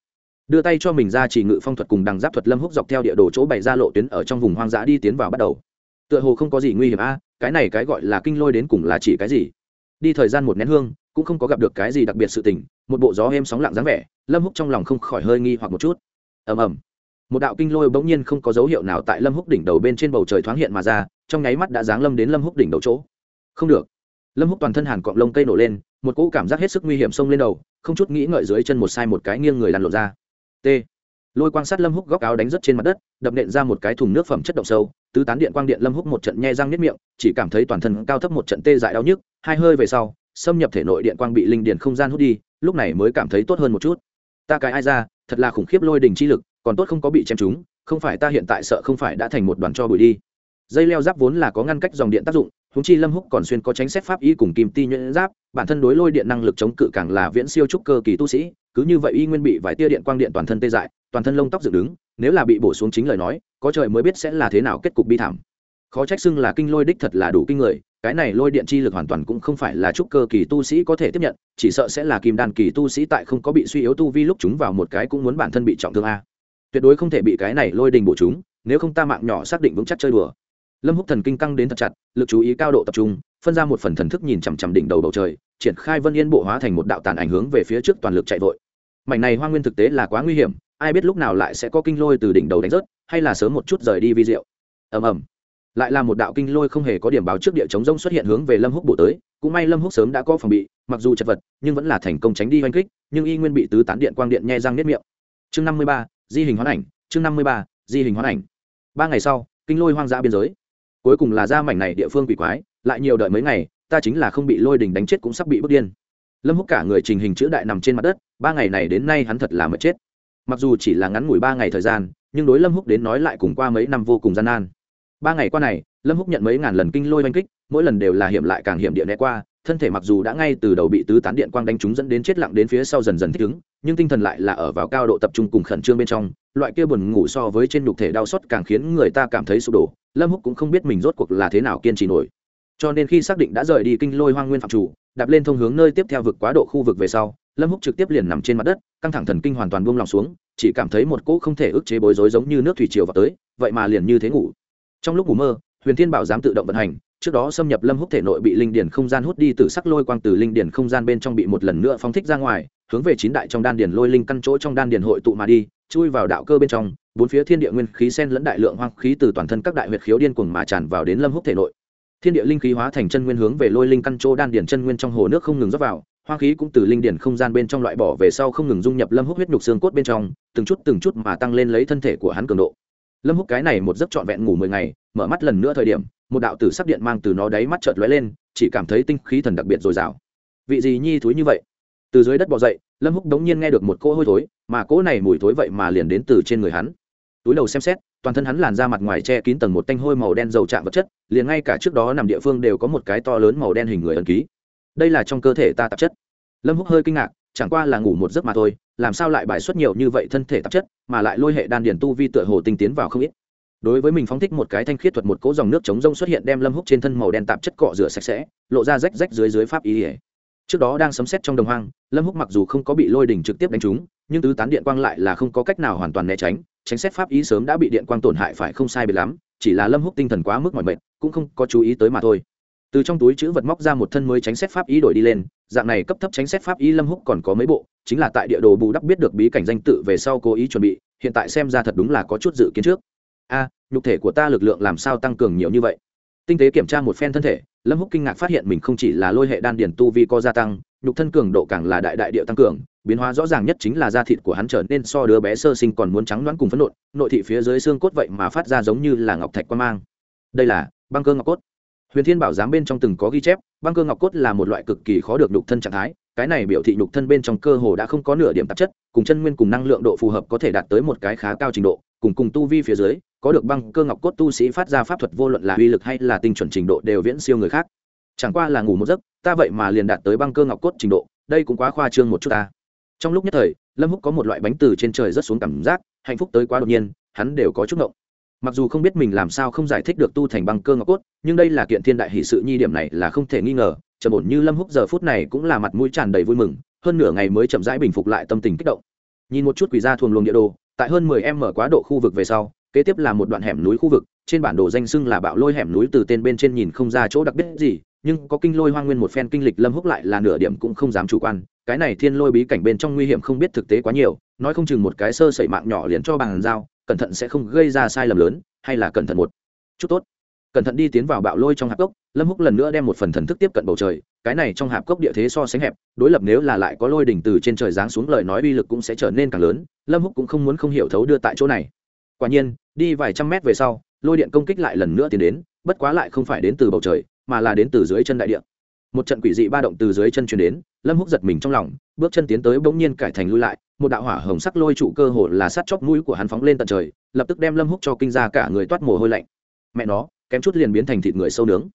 Đưa tay cho mình ra chỉ ngự phong thuật cùng đằng giáp thuật lâm húc dọc theo địa đồ chỗ bày ra lộ tuyến ở trong vùng hoang dã đi tiến vào bắt đầu. Tựa hồ không có gì nguy hiểm a, cái này cái gọi là kinh lôi đến cùng là chỉ cái gì? Đi thời gian một nén hương, cũng không có gặp được cái gì đặc biệt sự tình, một bộ gió êm sóng lặng dáng vẻ, lâm húc trong lòng không khỏi hơi nghi hoặc một chút. Ầm ầm một đạo kinh lôi bỗng nhiên không có dấu hiệu nào tại lâm húc đỉnh đầu bên trên bầu trời thoáng hiện mà ra, trong nháy mắt đã giáng lâm đến lâm húc đỉnh đầu chỗ. Không được. Lâm húc toàn thân hàn cọng lông cây nổ lên, một cỗ cảm giác hết sức nguy hiểm xông lên đầu, không chút nghĩ ngợi dưới chân một sai một cái nghiêng người lăn lộn ra. T. Lôi quang sát lâm húc góc áo đánh rất trên mặt đất, đập nện ra một cái thùng nước phẩm chất động sâu, tứ tán điện quang điện lâm húc một trận nhe răng nếp miệng, chỉ cảm thấy toàn thân cao thấp một trận tê dại đau nhức, hai hơi về sau, xâm nhập thể nội điện quang bị linh điện không gian hút đi, lúc này mới cảm thấy tốt hơn một chút. Ta cái ai ra, thật là khủng khiếp lôi đình chi lực còn tốt không có bị chém trúng, không phải ta hiện tại sợ không phải đã thành một đoàn cho bụi đi. Dây leo giáp vốn là có ngăn cách dòng điện tác dụng húng chi lâm húc còn xuyên có tránh xét pháp y cùng kim ti nhuyễn giáp, bản thân đối lôi điện năng lực chống cự càng là viễn siêu trúc cơ kỳ tu sĩ, cứ như vậy y nguyên bị vài tia điện quang điện toàn thân tê dại, toàn thân lông tóc dựng đứng, nếu là bị bổ xuống chính lời nói, có trời mới biết sẽ là thế nào kết cục bi thảm. Khó trách xưng là kinh lôi đích thật là đủ kinh người, cái này lôi điện chi lực hoàn toàn cũng không phải là trúc cơ kỳ tu sĩ có thể tiếp nhận, chỉ sợ sẽ là kim đàn kỳ tu sĩ tại không có bị suy yếu tu vi lúc chúng vào một cái cũng muốn bản thân bị trọng thương a tuyệt đối không thể bị cái này lôi đình bổ chúng, nếu không ta mạng nhỏ xác định vững chắc chơi đùa. Lâm húc thần kinh căng đến thật chặt, lực chú ý cao độ tập trung, phân ra một phần thần thức nhìn chằm chằm đỉnh đầu bầu trời, triển khai vân yên bộ hóa thành một đạo tàn ảnh hướng về phía trước toàn lực chạy vội. Mảnh này hoa nguyên thực tế là quá nguy hiểm, ai biết lúc nào lại sẽ có kinh lôi từ đỉnh đầu đánh rớt, hay là sớm một chút rời đi vi diệu. Ầm ầm. Lại là một đạo kinh lôi không hề có điểm báo trước địa chống rông xuất hiện hướng về lâm húc bổ tới, cũng may lâm húc sớm đã có phòng bị, mặc dù chật vật, nhưng vẫn là thành công tránh đi oanh kích, nhưng y nguyên bị tứ tán điện quang điện nhe răng nếp miệng. Chương năm mươi ba di hình hoán ảnh, chương năm mươi ba, di hình hoán ảnh. Ba ngày sau, kinh lôi hoang dã biên giới. Cuối cùng là ra mảnh này địa phương quỷ quái, lại nhiều đợi mấy ngày, ta chính là không bị lôi đình đánh chết cũng sắp bị bước điên. Lâm húc cả người trình hình chữ đại nằm trên mặt đất, ba ngày này đến nay hắn thật là mất chết. Mặc dù chỉ là ngắn ngủi ba ngày thời gian, nhưng đối lâm húc đến nói lại cùng qua mấy năm vô cùng gian nan. Ba ngày qua này lâm húc nhận mấy ngàn lần kinh lôi oanh kích, mỗi lần đều là hiểm lại càng hiểm điện né qua, thân thể mặc dù đã ngay từ đầu bị tứ tán điện quang đánh trúng dẫn đến chết lặng đến phía sau dần dần thích ứng, nhưng tinh thần lại là ở vào cao độ tập trung cùng khẩn trương bên trong, loại kia buồn ngủ so với trên nhục thể đau xót càng khiến người ta cảm thấy sụp đổ, lâm húc cũng không biết mình rốt cuộc là thế nào kiên trì nổi. Cho nên khi xác định đã rời đi kinh lôi hoang nguyên phạm chủ, đạp lên thông hướng nơi tiếp theo vực quá độ khu vực về sau, lâm húc trực tiếp liền nằm trên mặt đất, căng thẳng thần kinh hoàn toàn buông lòng xuống, chỉ cảm thấy một cỗ không thể ức chế bối rối giống như nước thủy triều vào tới, vậy mà liền như thế ngủ. Trong lúc ngủ mơ huyền thiên bảo dám tự động vận hành, trước đó xâm nhập lâm húc thể nội bị linh điển không gian hút đi từ sắc lôi quang từ linh điển không gian bên trong bị một lần nữa phóng thích ra ngoài, hướng về chín đại trong đan điển lôi linh căn chỗ trong đan điển hội tụ mà đi, chui vào đạo cơ bên trong, bốn phía thiên địa nguyên khí sen lẫn đại lượng hoang khí từ toàn thân các đại huyệt khiếu điên cuồng mà tràn vào đến lâm húc thể nội. Thiên địa linh khí hóa thành chân nguyên hướng về lôi linh căn chỗ đan điển chân nguyên trong hồ nước không ngừng rót vào, hoang khí cũng từ linh điển không gian bên trong loại bỏ về sau không ngừng dung nhập lâm húc huyết nhục xương cốt bên trong, từng chút từng chút mà tăng lên lấy thân thể của hắn cường độ. Lâm húc cái này một giấc trọn vẹn ngủ mười ngày mở mắt lần nữa thời điểm, một đạo tử sắc điện mang từ nó đáy mắt chợt lóe lên, chỉ cảm thấy tinh khí thần đặc biệt dồi dào. Vị gì nhi thúi như vậy? Từ dưới đất bò dậy, lâm húc đống nhiên nghe được một cỗ hôi thối, mà cỗ này mùi thối vậy mà liền đến từ trên người hắn. Túi đầu xem xét, toàn thân hắn làn ra mặt ngoài che kín tầng một tanh hôi màu đen dầu chạm vật chất, liền ngay cả trước đó nằm địa phương đều có một cái to lớn màu đen hình người ẩn ký. Đây là trong cơ thể ta tạp chất. Lâm húc hơi kinh ngạc, chẳng qua là ngủ một giấc mà thôi, làm sao lại bài xuất nhiều như vậy thân thể tạp chất, mà lại lôi hệ đan điển tu vi tựa hồ tinh tiến vào không ít đối với mình phóng thích một cái thanh khiết thuật một cỗ dòng nước chống rông xuất hiện đem lâm húc trên thân màu đen tạp chất cọ rửa sạch sẽ, lộ ra rách rách dưới dưới pháp ý ỉa trước đó đang sấm xét trong đồng hoang, lâm húc mặc dù không có bị lôi đỉnh trực tiếp đánh trúng, nhưng tứ tán điện quang lại là không có cách nào hoàn toàn né tránh tránh xét pháp ý sớm đã bị điện quang tổn hại phải không sai biệt lắm, chỉ là lâm húc tinh thần quá mức mỏi mệt, cũng không có chú ý tới mà thôi. Từ trong túi chữ vật móc ra một thân mới tránh xét pháp ý đổi đi lên, dạng này cấp thấp tránh xét pháp ý lâm húc còn có mấy bộ, chính là tại địa đồ bù đắp biết được bí cảnh danh tự về sau cố ý chuẩn bị, hiện tại xem ra thật đúng là có chút dự kiến trước. A nhục thể của ta lực lượng làm sao tăng cường nhiều như vậy? Tinh tế kiểm tra một phen thân thể, lâm húc kinh ngạc phát hiện mình không chỉ là lôi hệ đan điển tu vi có gia tăng, nhục thân cường độ càng là đại đại địa tăng cường, biến hóa rõ ràng nhất chính là da thịt của hắn trở nên so đứa bé sơ sinh còn muốn trắng đoán cùng phấn nộn nội thị phía dưới xương cốt vậy mà phát ra giống như là ngọc thạch quan mang. Đây là băng cơ ngọc cốt. Huyền thiên bảo giám bên trong từng có ghi chép, băng cơ ngọc cốt là một loại cực kỳ khó được nhục thân trạng thái, cái này biểu thị nhục thân bên trong cơ hồ đã không có nửa điểm tạp chất, cùng chân nguyên cùng năng lượng độ phù hợp có thể đạt tới một cái khá cao trình độ cùng cùng tu vi phía dưới, có được băng cơ ngọc cốt tu sĩ phát ra pháp thuật vô luận là uy lực hay là tinh chuẩn trình độ đều viễn siêu người khác. Chẳng qua là ngủ một giấc, ta vậy mà liền đạt tới băng cơ ngọc cốt trình độ, đây cũng quá khoa trương một chút ta. Trong lúc nhất thời, lâm húc có một loại bánh từ trên trời rất xuống cảm giác, hạnh phúc tới quá đột nhiên, hắn đều có chút ngộng. Mặc dù không biết mình làm sao không giải thích được tu thành băng cơ ngọc cốt, nhưng đây là kiện thiên đại hỷ sự nhi điểm này là không thể nghi ngờ, trầm ổn như lâm húc giờ phút này cũng là mặt mũi tràn đầy vui mừng, hơn nửa ngày mới chậm rãi bình phục lại tâm tình kích động. Nhìn một chút quỷ ra thuồng luồng địa đồ tại hơn mười em mở quá độ khu vực về sau kế tiếp là một đoạn hẻm núi khu vực trên bản đồ danh xưng là bạo lôi hẻm núi từ tên bên trên nhìn không ra chỗ đặc biệt gì nhưng có kinh lôi hoang nguyên một phen kinh lịch lâm húc lại là nửa điểm cũng không dám chủ quan cái này thiên lôi bí cảnh bên trong nguy hiểm không biết thực tế quá nhiều nói không chừng một cái sơ sẩy mạng nhỏ liền cho bằng dao, cẩn thận sẽ không gây ra sai lầm lớn hay là cẩn thận một chút tốt. Cẩn thận đi tiến vào bạo lôi trong hạp cốc lâm húc lần nữa đem một phần thần thức tiếp cận bầu trời cái này trong hạp cốc địa thế so sánh hẹp, đối lập nếu là lại có lôi đỉnh từ trên trời giáng xuống lời nói uy lực cũng sẽ trở nên càng lớn, lâm húc cũng không muốn không hiểu thấu đưa tại chỗ này. Quả nhiên, đi vài trăm mét về sau, lôi điện công kích lại lần nữa tiến đến, bất quá lại không phải đến từ bầu trời, mà là đến từ dưới chân đại địa. Một trận quỷ dị ba động từ dưới chân truyền đến, lâm húc giật mình trong lòng, bước chân tiến tới bỗng nhiên cải thành lui lại, một đạo hỏa hồng sắc lôi trụ cơ hồ là sát chóp mũi của hắn phóng lên tận trời, lập tức đem lâm húc cho kinh ra cả người toát mồ hôi lạnh. Mẹ nó, kém chút liền biến thành thịt người sâu nướng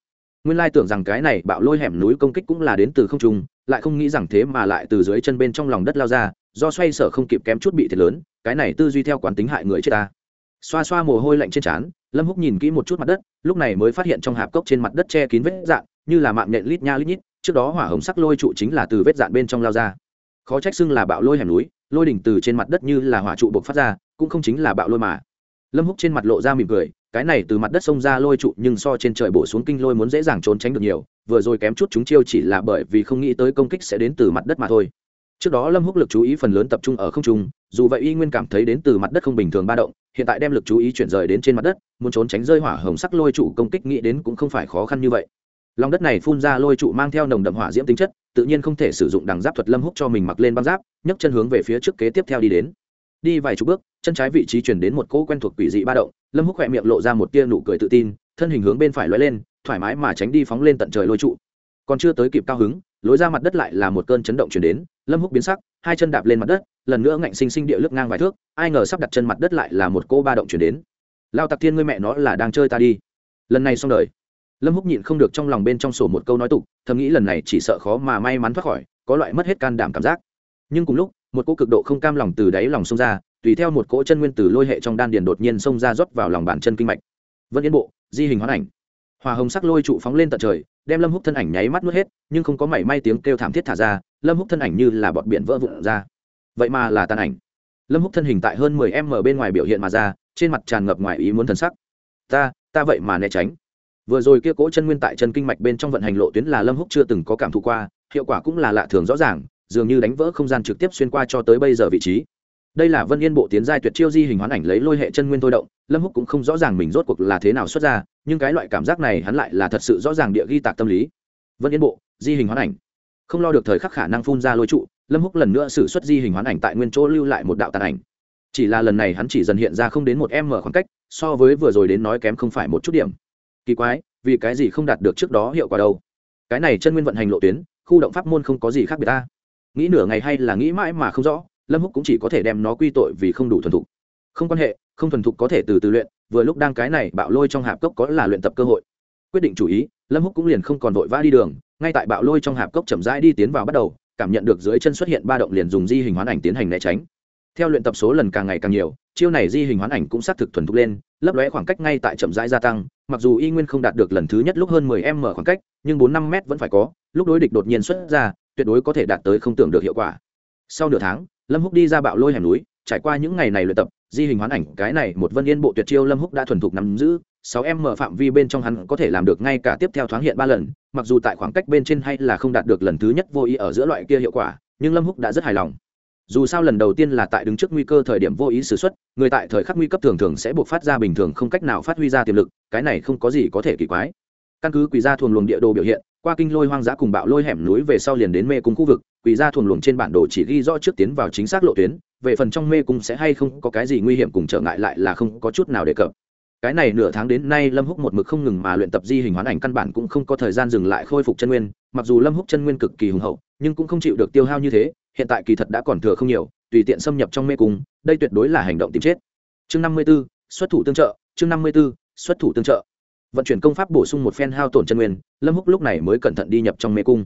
nguyên lai tưởng rằng cái này bạo lôi hẻm núi công kích cũng là đến từ không trung, lại không nghĩ rằng thế mà lại từ dưới chân bên trong lòng đất lao ra, do xoay sở không kịp kém chút bị thiệt lớn, cái này tư duy theo quán tính hại người chết ta. Xoa xoa mồ hôi lạnh trên trán, lâm húc nhìn kỹ một chút mặt đất, lúc này mới phát hiện trong hạp cốc trên mặt đất che kín vết dạn, như là mạng nện lít nha lít nhít, trước đó hỏa hồng sắc lôi trụ chính là từ vết dạn bên trong lao ra. Khó trách xưng là bạo lôi hẻm núi, lôi đỉnh từ trên mặt đất như là hỏa trụ buộc phát ra, cũng không chính là bạo lôi mà. Lâm húc trên mặt lộ ra mỉm cười cái này từ mặt đất xông ra lôi trụ nhưng so trên trời bổ xuống kinh lôi muốn dễ dàng trốn tránh được nhiều, vừa rồi kém chút chúng chiêu chỉ là bởi vì không nghĩ tới công kích sẽ đến từ mặt đất mà thôi. Trước đó lâm húc lực chú ý phần lớn tập trung ở không trung, dù vậy y nguyên cảm thấy đến từ mặt đất không bình thường ba động, hiện tại đem lực chú ý chuyển rời đến trên mặt đất, muốn trốn tránh rơi hỏa hồng sắc lôi trụ công kích nghĩ đến cũng không phải khó khăn như vậy. Lòng đất này phun ra lôi trụ mang theo nồng đậm hỏa diễm tính chất, tự nhiên không thể sử dụng đằng giáp thuật lâm húc cho mình mặc lên băng giáp, nhấc chân hướng về phía trước kế tiếp theo đi đến đi vài chục bước, chân trái vị trí chuyển đến một cỗ quen thuộc quỷ dị ba động, lâm húc khỏe miệng lộ ra một tia nụ cười tự tin, thân hình hướng bên phải lóe lên, thoải mái mà tránh đi phóng lên tận trời lôi trụ. Còn chưa tới kịp cao hứng, lối ra mặt đất lại là một cơn chấn động chuyển đến, lâm húc biến sắc, hai chân đạp lên mặt đất, lần nữa ngạnh sinh sinh địa lướt ngang vài thước, ai ngờ sắp đặt chân mặt đất lại là một cỗ ba động chuyển đến. Lao tặc thiên ngươi mẹ nó là đang chơi ta đi. Lần này xong đời. Lâm húc nhịn không được trong lòng bên trong sổ một câu nói tục, thầm nghĩ lần này chỉ sợ khó mà may mắn thoát khỏi, có loại mất hết can đảm cảm giác. Nhưng cùng lúc một cỗ cực độ không cam lòng từ đáy lòng xông ra, tùy theo một cỗ chân nguyên từ lôi hệ trong đan điền đột nhiên xông ra rót vào lòng bàn chân kinh mạch. Vân yên bộ, di hình hoán ảnh. Hòa hồng sắc lôi trụ phóng lên tận trời, đem lâm húc thân ảnh nháy mắt nuốt hết, nhưng không có mảy may tiếng kêu thảm thiết thả ra, lâm húc thân ảnh như là bọt biển vỡ vụn ra. Vậy mà là tàn ảnh. Lâm húc thân hình tại hơn mười m bên ngoài biểu hiện mà ra, trên mặt tràn ngập ngoài ý muốn thần sắc. Ta ta vậy mà né tránh. Vừa rồi kia cỗ chân nguyên tại chân kinh mạch bên trong vận hành lộ tuyến là lâm húc chưa từng có cảm thụ qua, hiệu quả cũng là lạ thường rõ ràng dường như đánh vỡ không gian trực tiếp xuyên qua cho tới bây giờ vị trí. Đây là vân yên bộ tiến giai tuyệt chiêu di hình hoán ảnh lấy lôi hệ chân nguyên thôi động, lâm húc cũng không rõ ràng mình rốt cuộc là thế nào xuất ra, nhưng cái loại cảm giác này hắn lại là thật sự rõ ràng địa ghi tạc tâm lý. Vân yên bộ, di hình hoán ảnh. Không lo được thời khắc khả năng phun ra lôi trụ, lâm húc lần nữa xử xuất di hình hoán ảnh tại nguyên chỗ lưu lại một đạo tàn ảnh. Chỉ là lần này hắn chỉ dần hiện ra không đến một em mở khoảng cách, so với vừa rồi đến nói kém không phải một chút điểm. Kỳ quái, vì cái gì không đạt được trước đó hiệu quả đâu? Cái này chân nguyên vận hành lộ tuyến, khu động pháp môn không có gì khác biệt ta nghĩ nửa ngày hay là nghĩ mãi mà không rõ, lâm húc cũng chỉ có thể đem nó quy tội vì không đủ thuần thục. Không quan hệ, không thuần thục có thể từ từ luyện, vừa lúc đang cái này bạo lôi trong hạp cốc có là luyện tập cơ hội. Quyết định chủ ý, lâm húc cũng liền không còn vội vã đi đường, ngay tại bạo lôi trong hạp cốc chậm rãi đi tiến vào bắt đầu, cảm nhận được dưới chân xuất hiện ba động liền dùng di hình hoán ảnh tiến hành né tránh. Theo luyện tập số lần càng ngày càng nhiều, chiêu này di hình hoán ảnh cũng xác thực thuần thục lên, lấp lóe khoảng cách ngay tại chậm rãi gia tăng, mặc dù y nguyên không đạt được lần thứ nhất lúc hơn 10 m khoảng cách, nhưng bốn năm m vẫn phải có, lúc đối địch đột nhiên xuất ra tuyệt đối có thể đạt tới không tưởng được hiệu quả. Sau nửa tháng, lâm húc đi ra bạo lôi hẻm núi, trải qua những ngày này luyện tập, di hình hoán ảnh, cái này một vân yên bộ tuyệt chiêu lâm húc đã thuần thục nắm giữ, sáu em mở phạm vi bên trong hắn có thể làm được ngay cả tiếp theo thoáng hiện ba lần, mặc dù tại khoảng cách bên trên hay là không đạt được lần thứ nhất vô ý ở giữa loại kia hiệu quả, nhưng lâm húc đã rất hài lòng. Dù sao lần đầu tiên là tại đứng trước nguy cơ thời điểm vô ý xử xuất, người tại thời khắc nguy cấp thường thường sẽ buộc phát ra bình thường không cách nào phát huy ra tiềm lực, cái này không có gì có thể kỳ quái. Căn cứ quỷ gia thuồng luồng địa đồ biểu hiện qua kinh lôi hoang dã cùng bạo lôi hẻm núi về sau liền đến mê cung khu vực quỷ ra thuần luồng trên bản đồ chỉ ghi rõ trước tiến vào chính xác lộ tuyến về phần trong mê cung sẽ hay không có cái gì nguy hiểm cùng trở ngại lại là không có chút nào đề cập. Cái này nửa tháng đến nay lâm húc một mực không ngừng mà luyện tập di hình hoán ảnh căn bản cũng không có thời gian dừng lại khôi phục chân nguyên mặc dù lâm húc chân nguyên cực kỳ hùng hậu nhưng cũng không chịu được tiêu hao như thế hiện tại kỳ thật đã còn thừa không nhiều tùy tiện xâm nhập trong mê cung đây tuyệt đối là hành động tìm chết. Chương năm mươi 54, xuất thủ tương trợ chương năm mươi 54, xuất thủ tương trợ vận chuyển công pháp bổ sung một phen hao tổn chân nguyên, lâm húc lúc này mới cẩn thận đi nhập trong mê cung.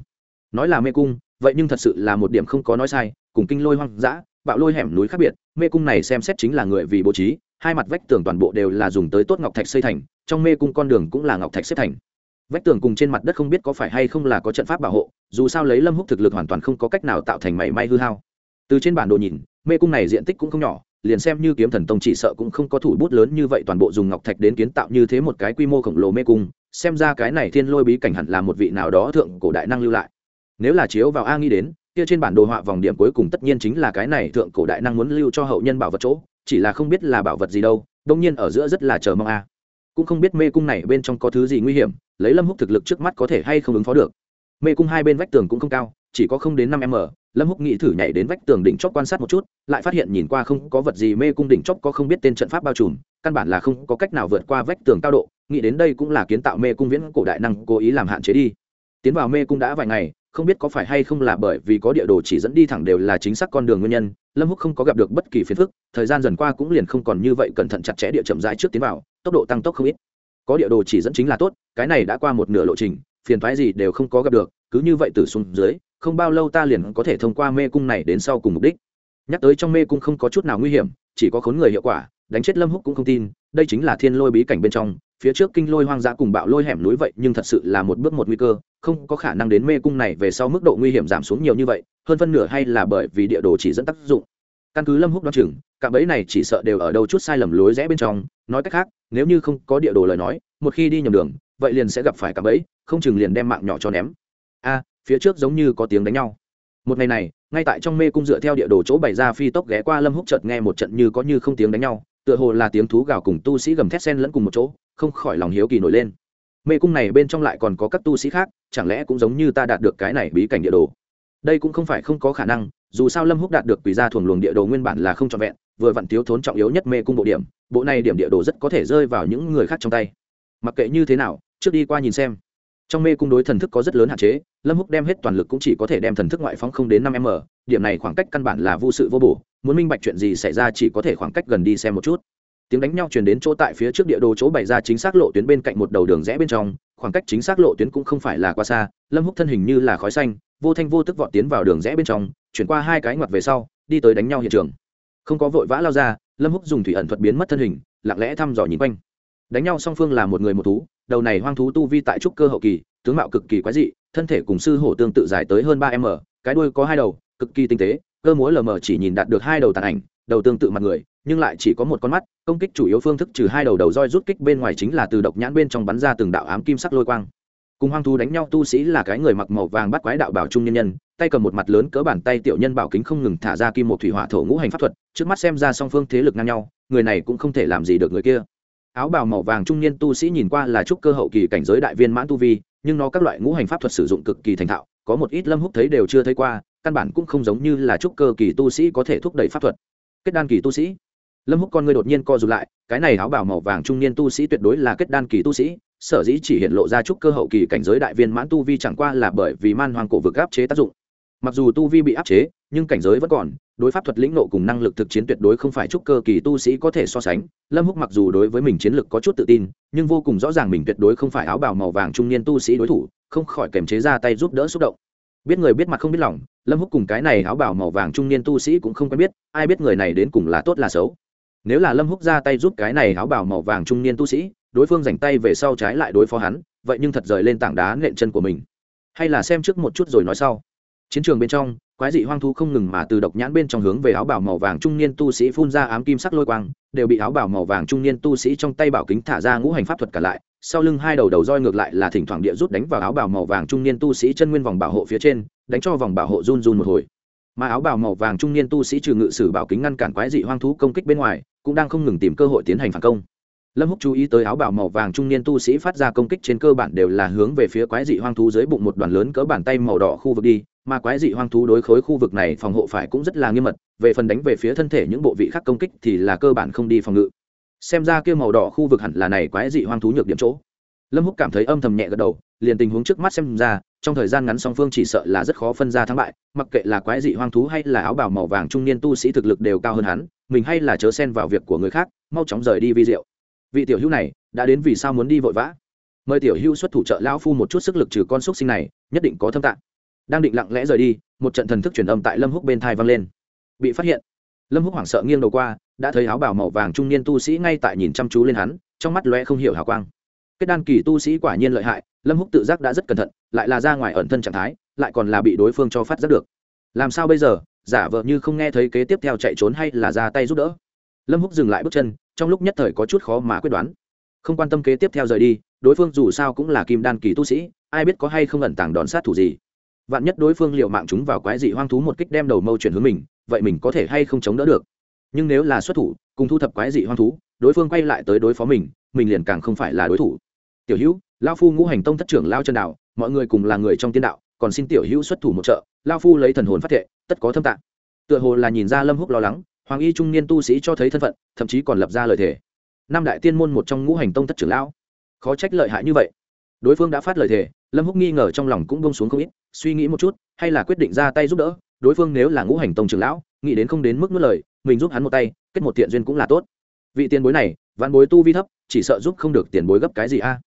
Nói là mê cung, vậy nhưng thật sự là một điểm không có nói sai, cùng kinh lôi hoang dã, bạo lôi hẻm núi khác biệt, mê cung này xem xét chính là người vì bố trí, hai mặt vách tường toàn bộ đều là dùng tới tốt ngọc thạch xây thành, trong mê cung con đường cũng là ngọc thạch xếp thành. Vách tường cùng trên mặt đất không biết có phải hay không là có trận pháp bảo hộ, dù sao lấy lâm húc thực lực hoàn toàn không có cách nào tạo thành mảy may hư hao. Từ trên bản đồ nhìn, mê cung này diện tích cũng không nhỏ liền xem như kiếm thần tông chỉ sợ cũng không có thủ bút lớn như vậy, toàn bộ dùng ngọc thạch đến kiến tạo như thế một cái quy mô khổng lồ mê cung, xem ra cái này thiên lôi bí cảnh hẳn là một vị nào đó thượng cổ đại năng lưu lại. Nếu là chiếu vào a nghĩ đến, kia trên bản đồ họa vòng điểm cuối cùng tất nhiên chính là cái này thượng cổ đại năng muốn lưu cho hậu nhân bảo vật chỗ, chỉ là không biết là bảo vật gì đâu đông nhiên ở giữa rất là chờ mong a. Cũng không biết mê cung này bên trong có thứ gì nguy hiểm, lấy lâm húc thực lực trước mắt có thể hay không ứng phó được. Mê cung hai bên vách tường cũng không cao, chỉ có không đến năm m lâm húc nghĩ thử nhảy đến vách tường đỉnh chóp quan sát một chút, lại phát hiện nhìn qua không có vật gì mê cung đỉnh chóp có không biết tên trận pháp bao trùm, căn bản là không có cách nào vượt qua vách tường cao độ, nghĩ đến đây cũng là kiến tạo mê cung viễn cổ đại năng cố ý làm hạn chế đi. Tiến vào mê cung đã vài ngày, không biết có phải hay không là bởi vì có địa đồ chỉ dẫn đi thẳng đều là chính xác con đường nguyên nhân, lâm húc không có gặp được bất kỳ phiền phức, thời gian dần qua cũng liền không còn như vậy cẩn thận chặt chẽ địa chậm rãi trước tiến vào, tốc độ tăng tốc không ít. Có địa đồ chỉ dẫn chính là tốt, cái này đã qua một nửa lộ trình, phiền thoái gì đều không có gặp được, cứ như vậy từ xuống dưới không bao lâu ta liền có thể thông qua mê cung này đến sau cùng mục đích. Nhắc tới trong mê cung không có chút nào nguy hiểm, chỉ có khốn người hiệu quả, đánh chết lâm húc cũng không tin, đây chính là thiên lôi bí cảnh bên trong, phía trước kinh lôi hoang dã cùng bạo lôi hẻm núi vậy, nhưng thật sự là một bước một nguy cơ, không có khả năng đến mê cung này về sau mức độ nguy hiểm giảm xuống nhiều như vậy, hơn phân nửa hay là bởi vì địa đồ chỉ dẫn tác dụng. Căn cứ lâm húc đoán chừng, cả bẫy này chỉ sợ đều ở đâu chút sai lầm lối rẽ bên trong, nói cách khác, nếu như không có địa đồ lời nói, một khi đi nhầm đường, vậy liền sẽ gặp phải cả bẫy, không chừng liền đem mạng nhỏ cho ném. A phía trước giống như có tiếng đánh nhau. Một ngày này, ngay tại trong mê cung dựa theo địa đồ chỗ bày ra phi tốc ghé qua lâm húc chợt nghe một trận như có như không tiếng đánh nhau, tựa hồ là tiếng thú gào cùng tu sĩ gầm thét sen lẫn cùng một chỗ, không khỏi lòng hiếu kỳ nổi lên. Mê cung này bên trong lại còn có các tu sĩ khác, chẳng lẽ cũng giống như ta đạt được cái này bí cảnh địa đồ? Đây cũng không phải không có khả năng, dù sao lâm húc đạt được quỷ gia thuồng luồng địa đồ nguyên bản là không trọn vẹn, vừa vặn thiếu thốn trọng yếu nhất mê cung bộ điểm, bộ này điểm địa đồ rất có thể rơi vào những người khác trong tay. Mặc kệ như thế nào, trước đi qua nhìn xem. Trong mê cung đối thần thức có rất lớn hạn chế lâm húc đem hết toàn lực cũng chỉ có thể đem thần thức ngoại phóng không đến năm m điểm này khoảng cách căn bản là vô sự vô bổ. Muốn minh bạch chuyện gì xảy ra chỉ có thể khoảng cách gần đi xem một chút. Tiếng đánh nhau truyền đến chỗ tại phía trước địa đồ chỗ bày ra chính xác lộ tuyến bên cạnh một đầu đường rẽ bên trong. Khoảng cách chính xác lộ tuyến cũng không phải là quá xa. Lâm húc thân hình như là khói xanh, vô thanh vô tức vọt tiến vào đường rẽ bên trong, chuyển qua hai cái ngoặt về sau, đi tới đánh nhau hiện trường. Không có vội vã lao ra, lâm húc dùng thủy ẩn thuật biến mất thân hình, lặng lẽ thăm dò nhìn quanh. Đánh nhau song phương là một người một thú, đầu này hoang thú tu vi tại trúc cơ hậu kỳ tướng mạo cực kỳ quái dị, thân thể cùng sư hổ tương tự dài tới hơn ba m cái đuôi có hai đầu, cực kỳ tinh tế, cơ múa lờ mờ chỉ nhìn đạt được hai đầu tàn ảnh, đầu tương tự mặt người, nhưng lại chỉ có một con mắt, công kích chủ yếu phương thức trừ hai đầu đầu roi rút kích bên ngoài chính là từ độc nhãn bên trong bắn ra từng đạo ám kim sắc lôi quang. Cùng hoang thú đánh nhau, tu sĩ là cái người mặc màu vàng bắt quái đạo bảo trung nhân nhân, tay cầm một mặt lớn cỡ bàn tay tiểu nhân bảo kính không ngừng thả ra kim một thủy hỏa thổ ngũ hành pháp thuật, trước mắt xem ra song phương thế lực ngang nhau, người này cũng không thể làm gì được người kia áo bào màu vàng trung niên tu sĩ nhìn qua là trúc cơ hậu kỳ cảnh giới đại viên mãn tu vi, nhưng nó các loại ngũ hành pháp thuật sử dụng cực kỳ thành thạo, có một ít lâm húc thấy đều chưa thấy qua, căn bản cũng không giống như là trúc cơ kỳ tu sĩ có thể thúc đẩy pháp thuật. Kết đan kỳ tu sĩ. Lâm húc con ngươi đột nhiên co rụt lại, cái này áo bào màu vàng trung niên tu sĩ tuyệt đối là kết đan kỳ tu sĩ, sở dĩ chỉ hiện lộ ra trúc cơ hậu kỳ cảnh giới đại viên mãn tu vi chẳng qua là bởi vì man hoàng cổ vực áp chế tác dụng. Mặc dù tu vi bị áp chế, nhưng cảnh giới vẫn còn đối pháp thuật lĩnh nộ cùng năng lực thực chiến tuyệt đối không phải chút cơ kỳ tu sĩ có thể so sánh. Lâm húc mặc dù đối với mình chiến lực có chút tự tin, nhưng vô cùng rõ ràng mình tuyệt đối không phải áo bào màu vàng trung niên tu sĩ đối thủ, không khỏi kềm chế ra tay giúp đỡ xúc động. Biết người biết mặt không biết lòng, lâm húc cùng cái này áo bào màu vàng trung niên tu sĩ cũng không quen biết, ai biết người này đến cùng là tốt là xấu. Nếu là lâm húc ra tay giúp cái này áo bào màu vàng trung niên tu sĩ, đối phương dành tay về sau trái lại đối phó hắn, vậy nhưng thật rời lên tảng đá nện chân của mình. Hay là xem trước một chút rồi nói sau chiến trường bên trong, quái dị hoang thú không ngừng mà từ độc nhãn bên trong hướng về áo bào màu vàng trung niên tu sĩ phun ra ám kim sắc lôi quang, đều bị áo bào màu vàng trung niên tu sĩ trong tay bảo kính thả ra ngũ hành pháp thuật cả lại, sau lưng hai đầu đầu roi ngược lại là thỉnh thoảng địa rút đánh vào áo bào màu vàng trung niên tu sĩ chân nguyên vòng bảo hộ phía trên, đánh cho vòng bảo hộ run run một hồi. Mà áo bào màu vàng trung niên tu sĩ trừ ngự sử bảo kính ngăn cản quái dị hoang thú công kích bên ngoài, cũng đang không ngừng tìm cơ hội tiến hành phản công. Lâm húc chú ý tới áo bào màu vàng trung niên tu sĩ phát ra công kích trên cơ bản đều là hướng về phía quái dị hoang thú dưới bụng một đoàn lớn cỡ bàn tay màu đỏ khu vực đi mà quái dị hoang thú đối khối khu vực này phòng hộ phải cũng rất là nghiêm mật, về phần đánh về phía thân thể những bộ vị khác công kích thì là cơ bản không đi phòng ngự. Xem ra kia màu đỏ khu vực hẳn là này quái dị hoang thú nhược điểm chỗ. Lâm húc cảm thấy âm thầm nhẹ gật đầu, liền tình huống trước mắt xem ra, trong thời gian ngắn song phương chỉ sợ là rất khó phân ra thắng bại, mặc kệ là quái dị hoang thú hay là áo bào màu vàng trung niên tu sĩ thực lực đều cao hơn hắn, mình hay là chớ xen vào việc của người khác, mau chóng rời đi vi diệu. Vị tiểu hữu này, đã đến vì sao muốn đi vội vã? Mời tiểu hữu xuất thủ trợ lão phu một chút sức lực trừ con xúc sinh này, nhất định có thâm tạng đang định lặng lẽ rời đi, một trận thần thức truyền âm tại lâm húc bên thai vang lên. Bị phát hiện, lâm húc hoảng sợ nghiêng đầu qua, đã thấy áo bào màu vàng trung niên tu sĩ ngay tại nhìn chăm chú lên hắn, trong mắt lóe không hiểu hào quang. Kết đan kỳ tu sĩ quả nhiên lợi hại, lâm húc tự giác đã rất cẩn thận, lại là ra ngoài ẩn thân trạng thái, lại còn là bị đối phương cho phát giác được. Làm sao bây giờ, giả vờ như không nghe thấy kế tiếp theo chạy trốn hay là ra tay giúp đỡ. Lâm húc dừng lại bước chân, trong lúc nhất thời có chút khó mà quyết đoán. Không quan tâm kế tiếp theo rời đi, đối phương dù sao cũng là kim đan kỳ tu sĩ, ai biết có hay không ẩn tàng đòn sát thủ gì vạn nhất đối phương liệu mạng chúng vào quái dị hoang thú một kích đem đầu mâu chuyển hướng mình, vậy mình có thể hay không chống đỡ được? Nhưng nếu là xuất thủ, cùng thu thập quái dị hoang thú, đối phương quay lại tới đối phó mình mình liền càng không phải là đối thủ. Tiểu hữu, lao phu ngũ hành tông thất trưởng lao chân đạo, mọi người cùng là người trong tiên đạo, còn xin tiểu hữu xuất thủ một trợ, lao phu lấy thần hồn phát thệ, tất có thâm tạng. Tựa hồ là nhìn ra lâm húc lo lắng, hoàng y trung niên tu sĩ cho thấy thân phận, thậm chí còn lập ra lời thề. Năm đại tiên môn một trong ngũ hành tông thất trưởng lão. Khó trách lợi hại như vậy đối phương đã phát lời thề, lâm húc nghi ngờ trong lòng cũng bông xuống không ít, suy nghĩ một chút, hay là quyết định ra tay giúp đỡ, đối phương nếu là ngũ hành tông trưởng lão, nghĩ đến không đến mức nuốt lời, mình giúp hắn một tay, kết một thiện duyên cũng là tốt. Vị tiền bối này văn bối tu vi thấp, chỉ sợ giúp không được tiền bối gấp cái gì a?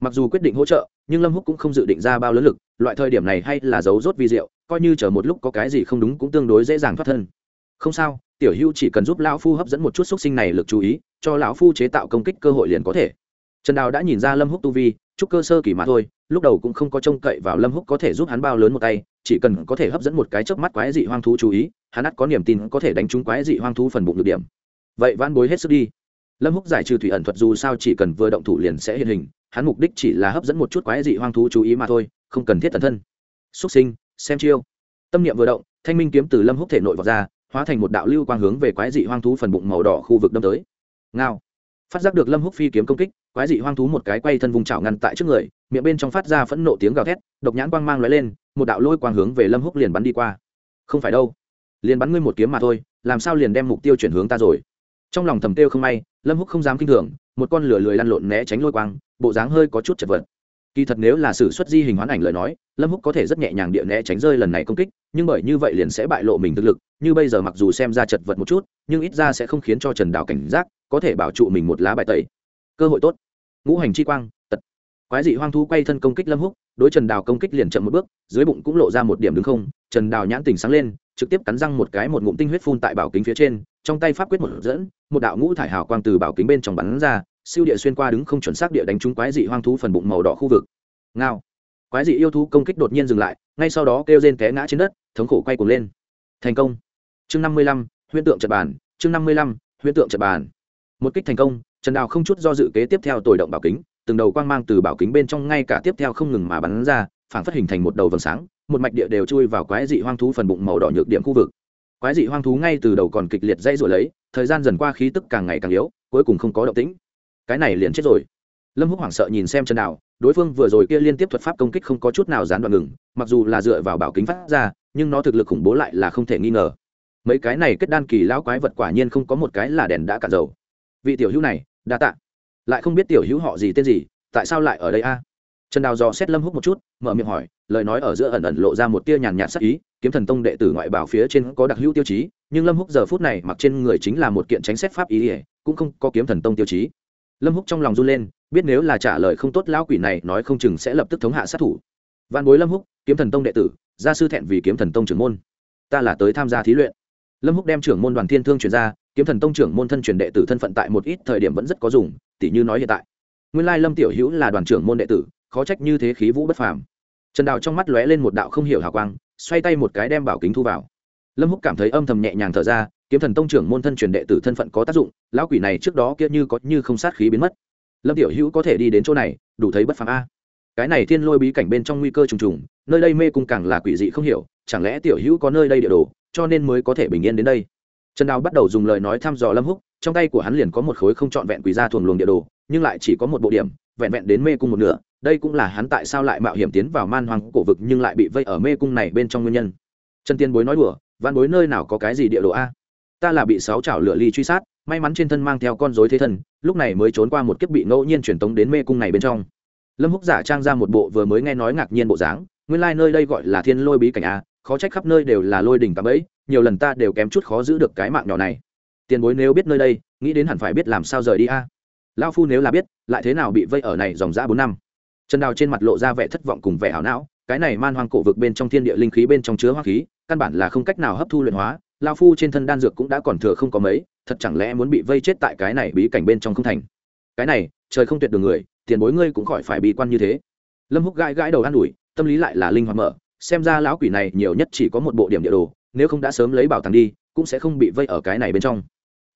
Mặc dù quyết định hỗ trợ, nhưng lâm húc cũng không dự định ra bao lớn lực, loại thời điểm này hay là giấu rốt vi diệu, coi như chờ một lúc có cái gì không đúng cũng tương đối dễ dàng thoát thân. Không sao, tiểu hữu chỉ cần giúp lão phu hấp dẫn một chút xúc sinh này lực chú ý, cho lão phu chế tạo công kích cơ hội liền có thể. Trần đào đã nhìn ra lâm húc tu vi chúc cơ sơ kỳ mà thôi, lúc đầu cũng không có trông cậy vào lâm húc có thể giúp hắn bao lớn một tay, chỉ cần có thể hấp dẫn một cái chớp mắt quái dị hoang thú chú ý, hắn ắt có niềm tin có thể đánh trúng quái dị hoang thú phần bụng được điểm. Vậy van bối hết sức đi. Lâm húc giải trừ thủy ẩn thuật dù sao chỉ cần vừa động thủ liền sẽ hiện hình, hắn mục đích chỉ là hấp dẫn một chút quái dị hoang thú chú ý mà thôi, không cần thiết tận thân. Xuất sinh, xem chiêu. Tâm niệm vừa động, thanh minh kiếm từ lâm húc thể nội vào ra, hóa thành một đạo lưu quang hướng về quái dị hoang thú phần bụng màu đỏ khu vực đâm tới. Ngao. Phát giác được lâm húc phi kiếm công kích quái dị hoang thú một cái quay thân vùng chảo ngăn tại trước người, miệng bên trong phát ra phẫn nộ tiếng gào thét, độc nhãn quang mang lóe lên, một đạo lôi quang hướng về lâm húc liền bắn đi qua. Không phải đâu, liền bắn ngươi một kiếm mà thôi, làm sao liền đem mục tiêu chuyển hướng ta rồi? Trong lòng thầm tiêu không may, lâm húc không dám kinh thường, một con lửa lười lăn lộn né tránh lôi quang, bộ dáng hơi có chút chật vật. Kỳ thật nếu là sử xuất di hình hoán ảnh lời nói, lâm húc có thể rất nhẹ nhàng địa né tránh rơi lần này công kích, nhưng bởi như vậy liền sẽ bại lộ mình thực lực, như bây giờ mặc dù xem ra chật vật một chút, nhưng ít ra sẽ không khiến cho trần đào cảnh giác, có thể bảo trụ mình một lá bài tẩy. Cơ hội tốt ngũ hành chi quang, tật. Quái dị hoang thú quay thân công kích lâm húc, đối trần đào công kích liền chậm một bước, dưới bụng cũng lộ ra một điểm đứng không. Trần đào nhãn tình sáng lên, trực tiếp cắn răng một cái một ngụm tinh huyết phun tại bảo kính phía trên, trong tay pháp quyết một dẫn, một đạo ngũ thải hào quang từ bảo kính bên trong bắn ra, siêu địa xuyên qua đứng không chuẩn xác địa đánh trúng quái dị hoang thú phần bụng màu đỏ khu vực. Ngao. Quái dị yêu thú công kích đột nhiên dừng lại, ngay sau đó kêu rên té ngã trên đất, thống khổ quay cuồng lên. Thành công. Chương năm mươi lăm, huyễn tượng trật bàn, chương năm mươi lăm, huyễn tượng trật bàn. Một kích thành công trần đào không chút do dự kế tiếp theo tồi động bảo kính, từng đầu quang mang từ bảo kính bên trong ngay cả tiếp theo không ngừng mà bắn ra, phảng phất hình thành một đầu vầng sáng, một mạch địa đều chui vào quái dị hoang thú phần bụng màu đỏ nhược điểm khu vực. Quái dị hoang thú ngay từ đầu còn kịch liệt dây rồi lấy, thời gian dần qua khí tức càng ngày càng yếu, cuối cùng không có động tĩnh. Cái này liền chết rồi. Lâm húc hoảng sợ nhìn xem chân đào, đối phương vừa rồi kia liên tiếp thuật pháp công kích không có chút nào gián đoạn ngừng, mặc dù là dựa vào bảo kính phát ra, nhưng nó thực lực khủng bố lại là không thể nghi ngờ. Mấy cái này kết đan kỳ lão quái vật quả nhiên không có một cái là đèn đã cạn dầu. Vị tiểu hữu này đa tạ. Lại không biết tiểu hữu họ gì tên gì, tại sao lại ở đây a? Trần đào dò xét lâm húc một chút, mở miệng hỏi, lời nói ở giữa ẩn ẩn lộ ra một tia nhàn nhạt sắc ý, kiếm thần tông đệ tử ngoại bảo phía trên có đặc hữu tiêu chí, nhưng lâm húc giờ phút này mặc trên người chính là một kiện tránh xét pháp ý ỉa cũng không có kiếm thần tông tiêu chí. Lâm húc trong lòng run lên, biết nếu là trả lời không tốt lão quỷ này, nói không chừng sẽ lập tức thống hạ sát thủ. Văn bối lâm húc, kiếm thần tông đệ tử, gia sư thẹn vì kiếm thần tông trưởng môn. Ta là tới tham gia thí luyện. Lâm húc đem trưởng môn đoàn thiên thương chuyển ra kiếm thần tông trưởng môn thân truyền đệ tử thân phận tại một ít thời điểm vẫn rất có dùng tỷ như nói hiện tại. Nguyên lai lâm tiểu hữu là đoàn trưởng môn đệ tử, khó trách như thế khí vũ bất phàm. Trần đào trong mắt lóe lên một đạo không hiểu hào quang, xoay tay một cái đem bảo kính thu vào. Lâm húc cảm thấy âm thầm nhẹ nhàng thở ra, kiếm thần tông trưởng môn thân truyền đệ tử thân phận có tác dụng, lão quỷ này trước đó kia như có như không sát khí biến mất. Lâm tiểu hữu có thể đi đến chỗ này, đủ thấy bất phàm a. Cái này thiên lôi bí cảnh bên trong nguy cơ trùng trùng, nơi đây mê cung càng là quỷ dị không hiểu, chẳng lẽ tiểu hữu có nơi đây địa đồ, cho nên mới có thể bình yên đến đây? Trần đào bắt đầu dùng lời nói thăm dò lâm húc, trong tay của hắn liền có một khối không trọn vẹn quỳ ra thuồng luồng địa đồ, nhưng lại chỉ có một bộ điểm, vẹn vẹn đến mê cung một nửa, đây cũng là hắn tại sao lại mạo hiểm tiến vào man hoang cổ vực nhưng lại bị vây ở mê cung này bên trong nguyên nhân. Trần tiên bối nói đùa văn bối nơi nào có cái gì địa đồ a? Ta là bị sáu chảo lửa ly truy sát, may mắn trên thân mang theo con dối thế thân lúc này mới trốn qua một kiếp bị ngẫu nhiên truyền tống đến mê cung này bên trong. Lâm húc giả trang ra một bộ vừa mới nghe nói ngạc nhiên bộ dáng, nguyên lai nơi đây gọi là thiên lôi bí cảnh a, khó trách khắp nơi đều là lôi đỉnh tắm ấy nhiều lần ta đều kém chút khó giữ được cái mạng nhỏ này. Tiền bối nếu biết nơi đây, nghĩ đến hẳn phải biết làm sao rời đi a. Lão phu nếu là biết, lại thế nào bị vây ở này dòng dã bốn năm? Trần đào trên mặt lộ ra vẻ thất vọng cùng vẻ hảo não, cái này man hoang cổ vực bên trong thiên địa linh khí bên trong chứa hoa khí, căn bản là không cách nào hấp thu luyện hóa lao phu trên thân đan dược cũng đã còn thừa không có mấy, thật chẳng lẽ muốn bị vây chết tại cái này bí cảnh bên trong không thành? Cái này, trời không tuyệt đường người, tiền bối ngươi cũng khỏi phải bị quan như thế. Lâm húc gãi gãi đầu an ủi, tâm lý lại là linh hoạt mở, xem ra lão quỷ này nhiều nhất chỉ có một bộ điểm địa đồ nếu không đã sớm lấy bảo tàng đi, cũng sẽ không bị vây ở cái này bên trong.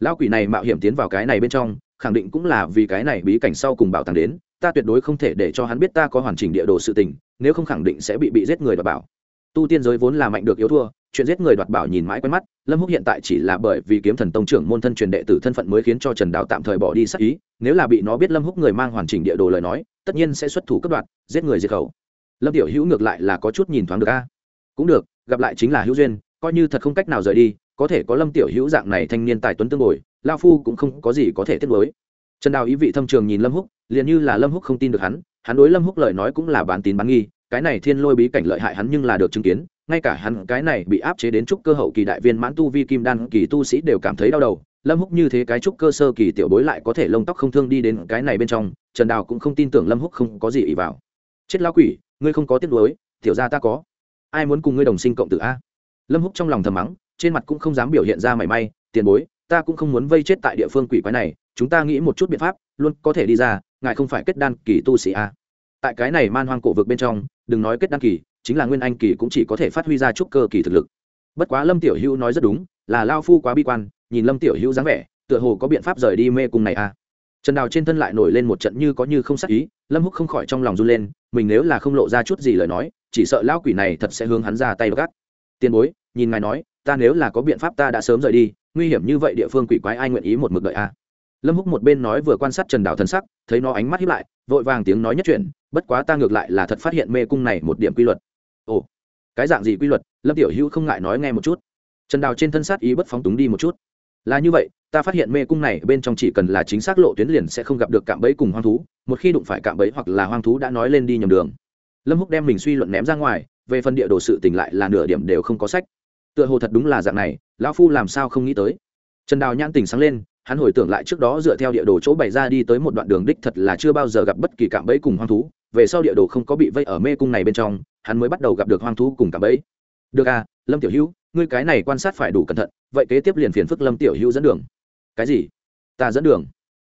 Lão quỷ này mạo hiểm tiến vào cái này bên trong, khẳng định cũng là vì cái này bí cảnh sau cùng bảo tàng đến, ta tuyệt đối không thể để cho hắn biết ta có hoàn chỉnh địa đồ sự tình, nếu không khẳng định sẽ bị bị giết người đoạt bảo. Tu tiên giới vốn là mạnh được yếu thua, chuyện giết người đoạt bảo nhìn mãi quen mắt, lâm húc hiện tại chỉ là bởi vì kiếm thần tông trưởng môn thân truyền đệ tử thân phận mới khiến cho trần đạo tạm thời bỏ đi sắc ý, nếu là bị nó biết lâm húc người mang hoàn chỉnh địa đồ lời nói, tất nhiên sẽ xuất thủ cấp đoạt, giết người diệt khẩu. Lâm tiểu hữu ngược lại là có chút nhìn thoáng được a. Cũng được, gặp lại chính là hữu duyên coi như thật không cách nào rời đi, có thể có lâm tiểu hữu dạng này thanh niên tài tuấn tương bồi, lao phu cũng không có gì có thể tiếp nối trần đào ý vị thâm trường nhìn lâm húc, liền như là lâm húc không tin được hắn hắn đối lâm húc lời nói cũng là bán tín bán nghi, cái này thiên lôi bí cảnh lợi hại hắn nhưng là được chứng kiến, ngay cả hắn cái này bị áp chế đến trúc cơ hậu kỳ đại viên mãn tu vi kim đan kỳ tu sĩ đều cảm thấy đau đầu, lâm húc như thế cái trúc cơ sơ kỳ tiểu bối lại có thể lông tóc không thương đi đến cái này bên trong, trần đào cũng không tin tưởng lâm húc không có gì ý vào. Chết lao quỷ, ngươi không có tiếc nuối, tiểu gia ta có. Ai muốn cùng ngươi đồng sinh cộng tử a? Lâm húc trong lòng thầm mắng, trên mặt cũng không dám biểu hiện ra mảy may, tiền bối, ta cũng không muốn vây chết tại địa phương quỷ quái này, chúng ta nghĩ một chút biện pháp, luôn có thể đi ra, ngài không phải kết đan kỳ tu sĩ a tại cái này man hoang cổ vực bên trong, đừng nói kết đan kỳ, chính là nguyên anh kỳ cũng chỉ có thể phát huy ra chút cơ kỳ thực lực. Bất quá lâm tiểu hữu nói rất đúng, là lao phu quá bi quan, nhìn lâm tiểu hữu dáng vẻ, tựa hồ có biện pháp rời đi mê cung này à. Trần đào trên thân lại nổi lên một trận như có như không sắc ý, lâm húc không khỏi trong lòng run lên, mình nếu là không lộ ra chút gì lời nói, chỉ sợ lão quỷ này thật sẽ hướng hắn ra tay gắt tiền bối, nhìn ngài nói, ta nếu là có biện pháp ta đã sớm rời đi, nguy hiểm như vậy địa phương quỷ quái ai nguyện ý một mực đợi a à? lâm húc một bên nói vừa quan sát trần đào thân sắc, thấy nó ánh mắt hiếp lại, vội vàng tiếng nói nhất chuyện, bất quá ta ngược lại là thật phát hiện mê cung này một điểm quy luật. Ồ, cái dạng gì quy luật? Lâm tiểu hữu không ngại nói nghe một chút. Trần đào trên thân sát ý bất phóng túng đi một chút. Là như vậy, ta phát hiện mê cung này bên trong chỉ cần là chính xác lộ tuyến liền sẽ không gặp được cạm bẫy cùng hoang thú, một khi đụng phải cạm bẫy hoặc là hoang thú đã nói lên đi nhầm đường. Lâm húc đem mình suy luận ném ra ngoài về phần địa đồ sự tỉnh lại là nửa điểm đều không có sách. Tựa hồ thật đúng là dạng này, lão phu làm sao không nghĩ tới. Trần đào nhãn tình sáng lên, hắn hồi tưởng lại trước đó dựa theo địa đồ chỗ bày ra đi tới một đoạn đường đích thật là chưa bao giờ gặp bất kỳ cạm bẫy cùng hoang thú. Về sau địa đồ không có bị vây ở mê cung này bên trong, hắn mới bắt đầu gặp được hoang thú cùng cạm bẫy. Được à lâm tiểu hữu, ngươi cái này quan sát phải đủ cẩn thận, vậy kế tiếp liền phiền phức lâm tiểu hữu dẫn đường. Cái gì? Ta dẫn đường?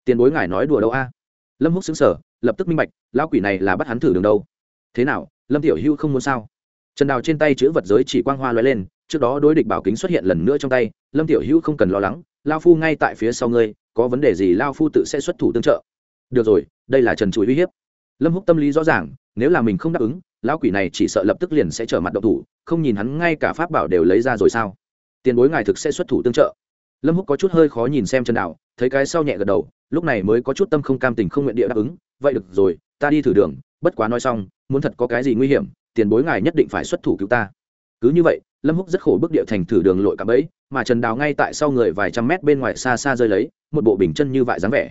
Tiền bối ngài nói đùa đâu a? Lâm húc xứng sở lập tức minh bạch, lão quỷ này là bắt hắn thử đường đâu? Thế nào, lâm tiểu hữu không muốn sao? Trần đào trên tay chữ vật giới chỉ quang hoa l lên, trước đó đối địch bảo kính xuất hiện lần nữa trong tay, lâm tiểu hữu không cần lo lắng, lao phu ngay tại phía sau ngươi, có vấn đề gì lao phu tự sẽ xuất thủ tương trợ. Được rồi, đây là trần chuối uy hiếp. Lâm húc tâm lý rõ ràng, nếu là mình không đáp ứng, lão quỷ này chỉ sợ lập tức liền sẽ trở mặt độc thủ, không nhìn hắn ngay cả pháp bảo đều lấy ra rồi sao? Tiền bối ngài thực sẽ xuất thủ tương trợ. Lâm húc có chút hơi khó nhìn xem chân đạo thấy cái sau nhẹ gật đầu, lúc này mới có chút tâm không cam tình không nguyện địa đáp ứng, vậy được rồi, ta đi thử đường, bất quá nói xong, muốn thật có cái gì nguy hiểm tiền bối ngài nhất định phải xuất thủ cứu ta. Cứ như vậy, lâm húc rất khổ bước địa thành thử đường lội cả bẫy, mà trần đào ngay tại sau người vài trăm mét bên ngoài xa xa rơi lấy, một bộ bình chân như vại dáng vẻ.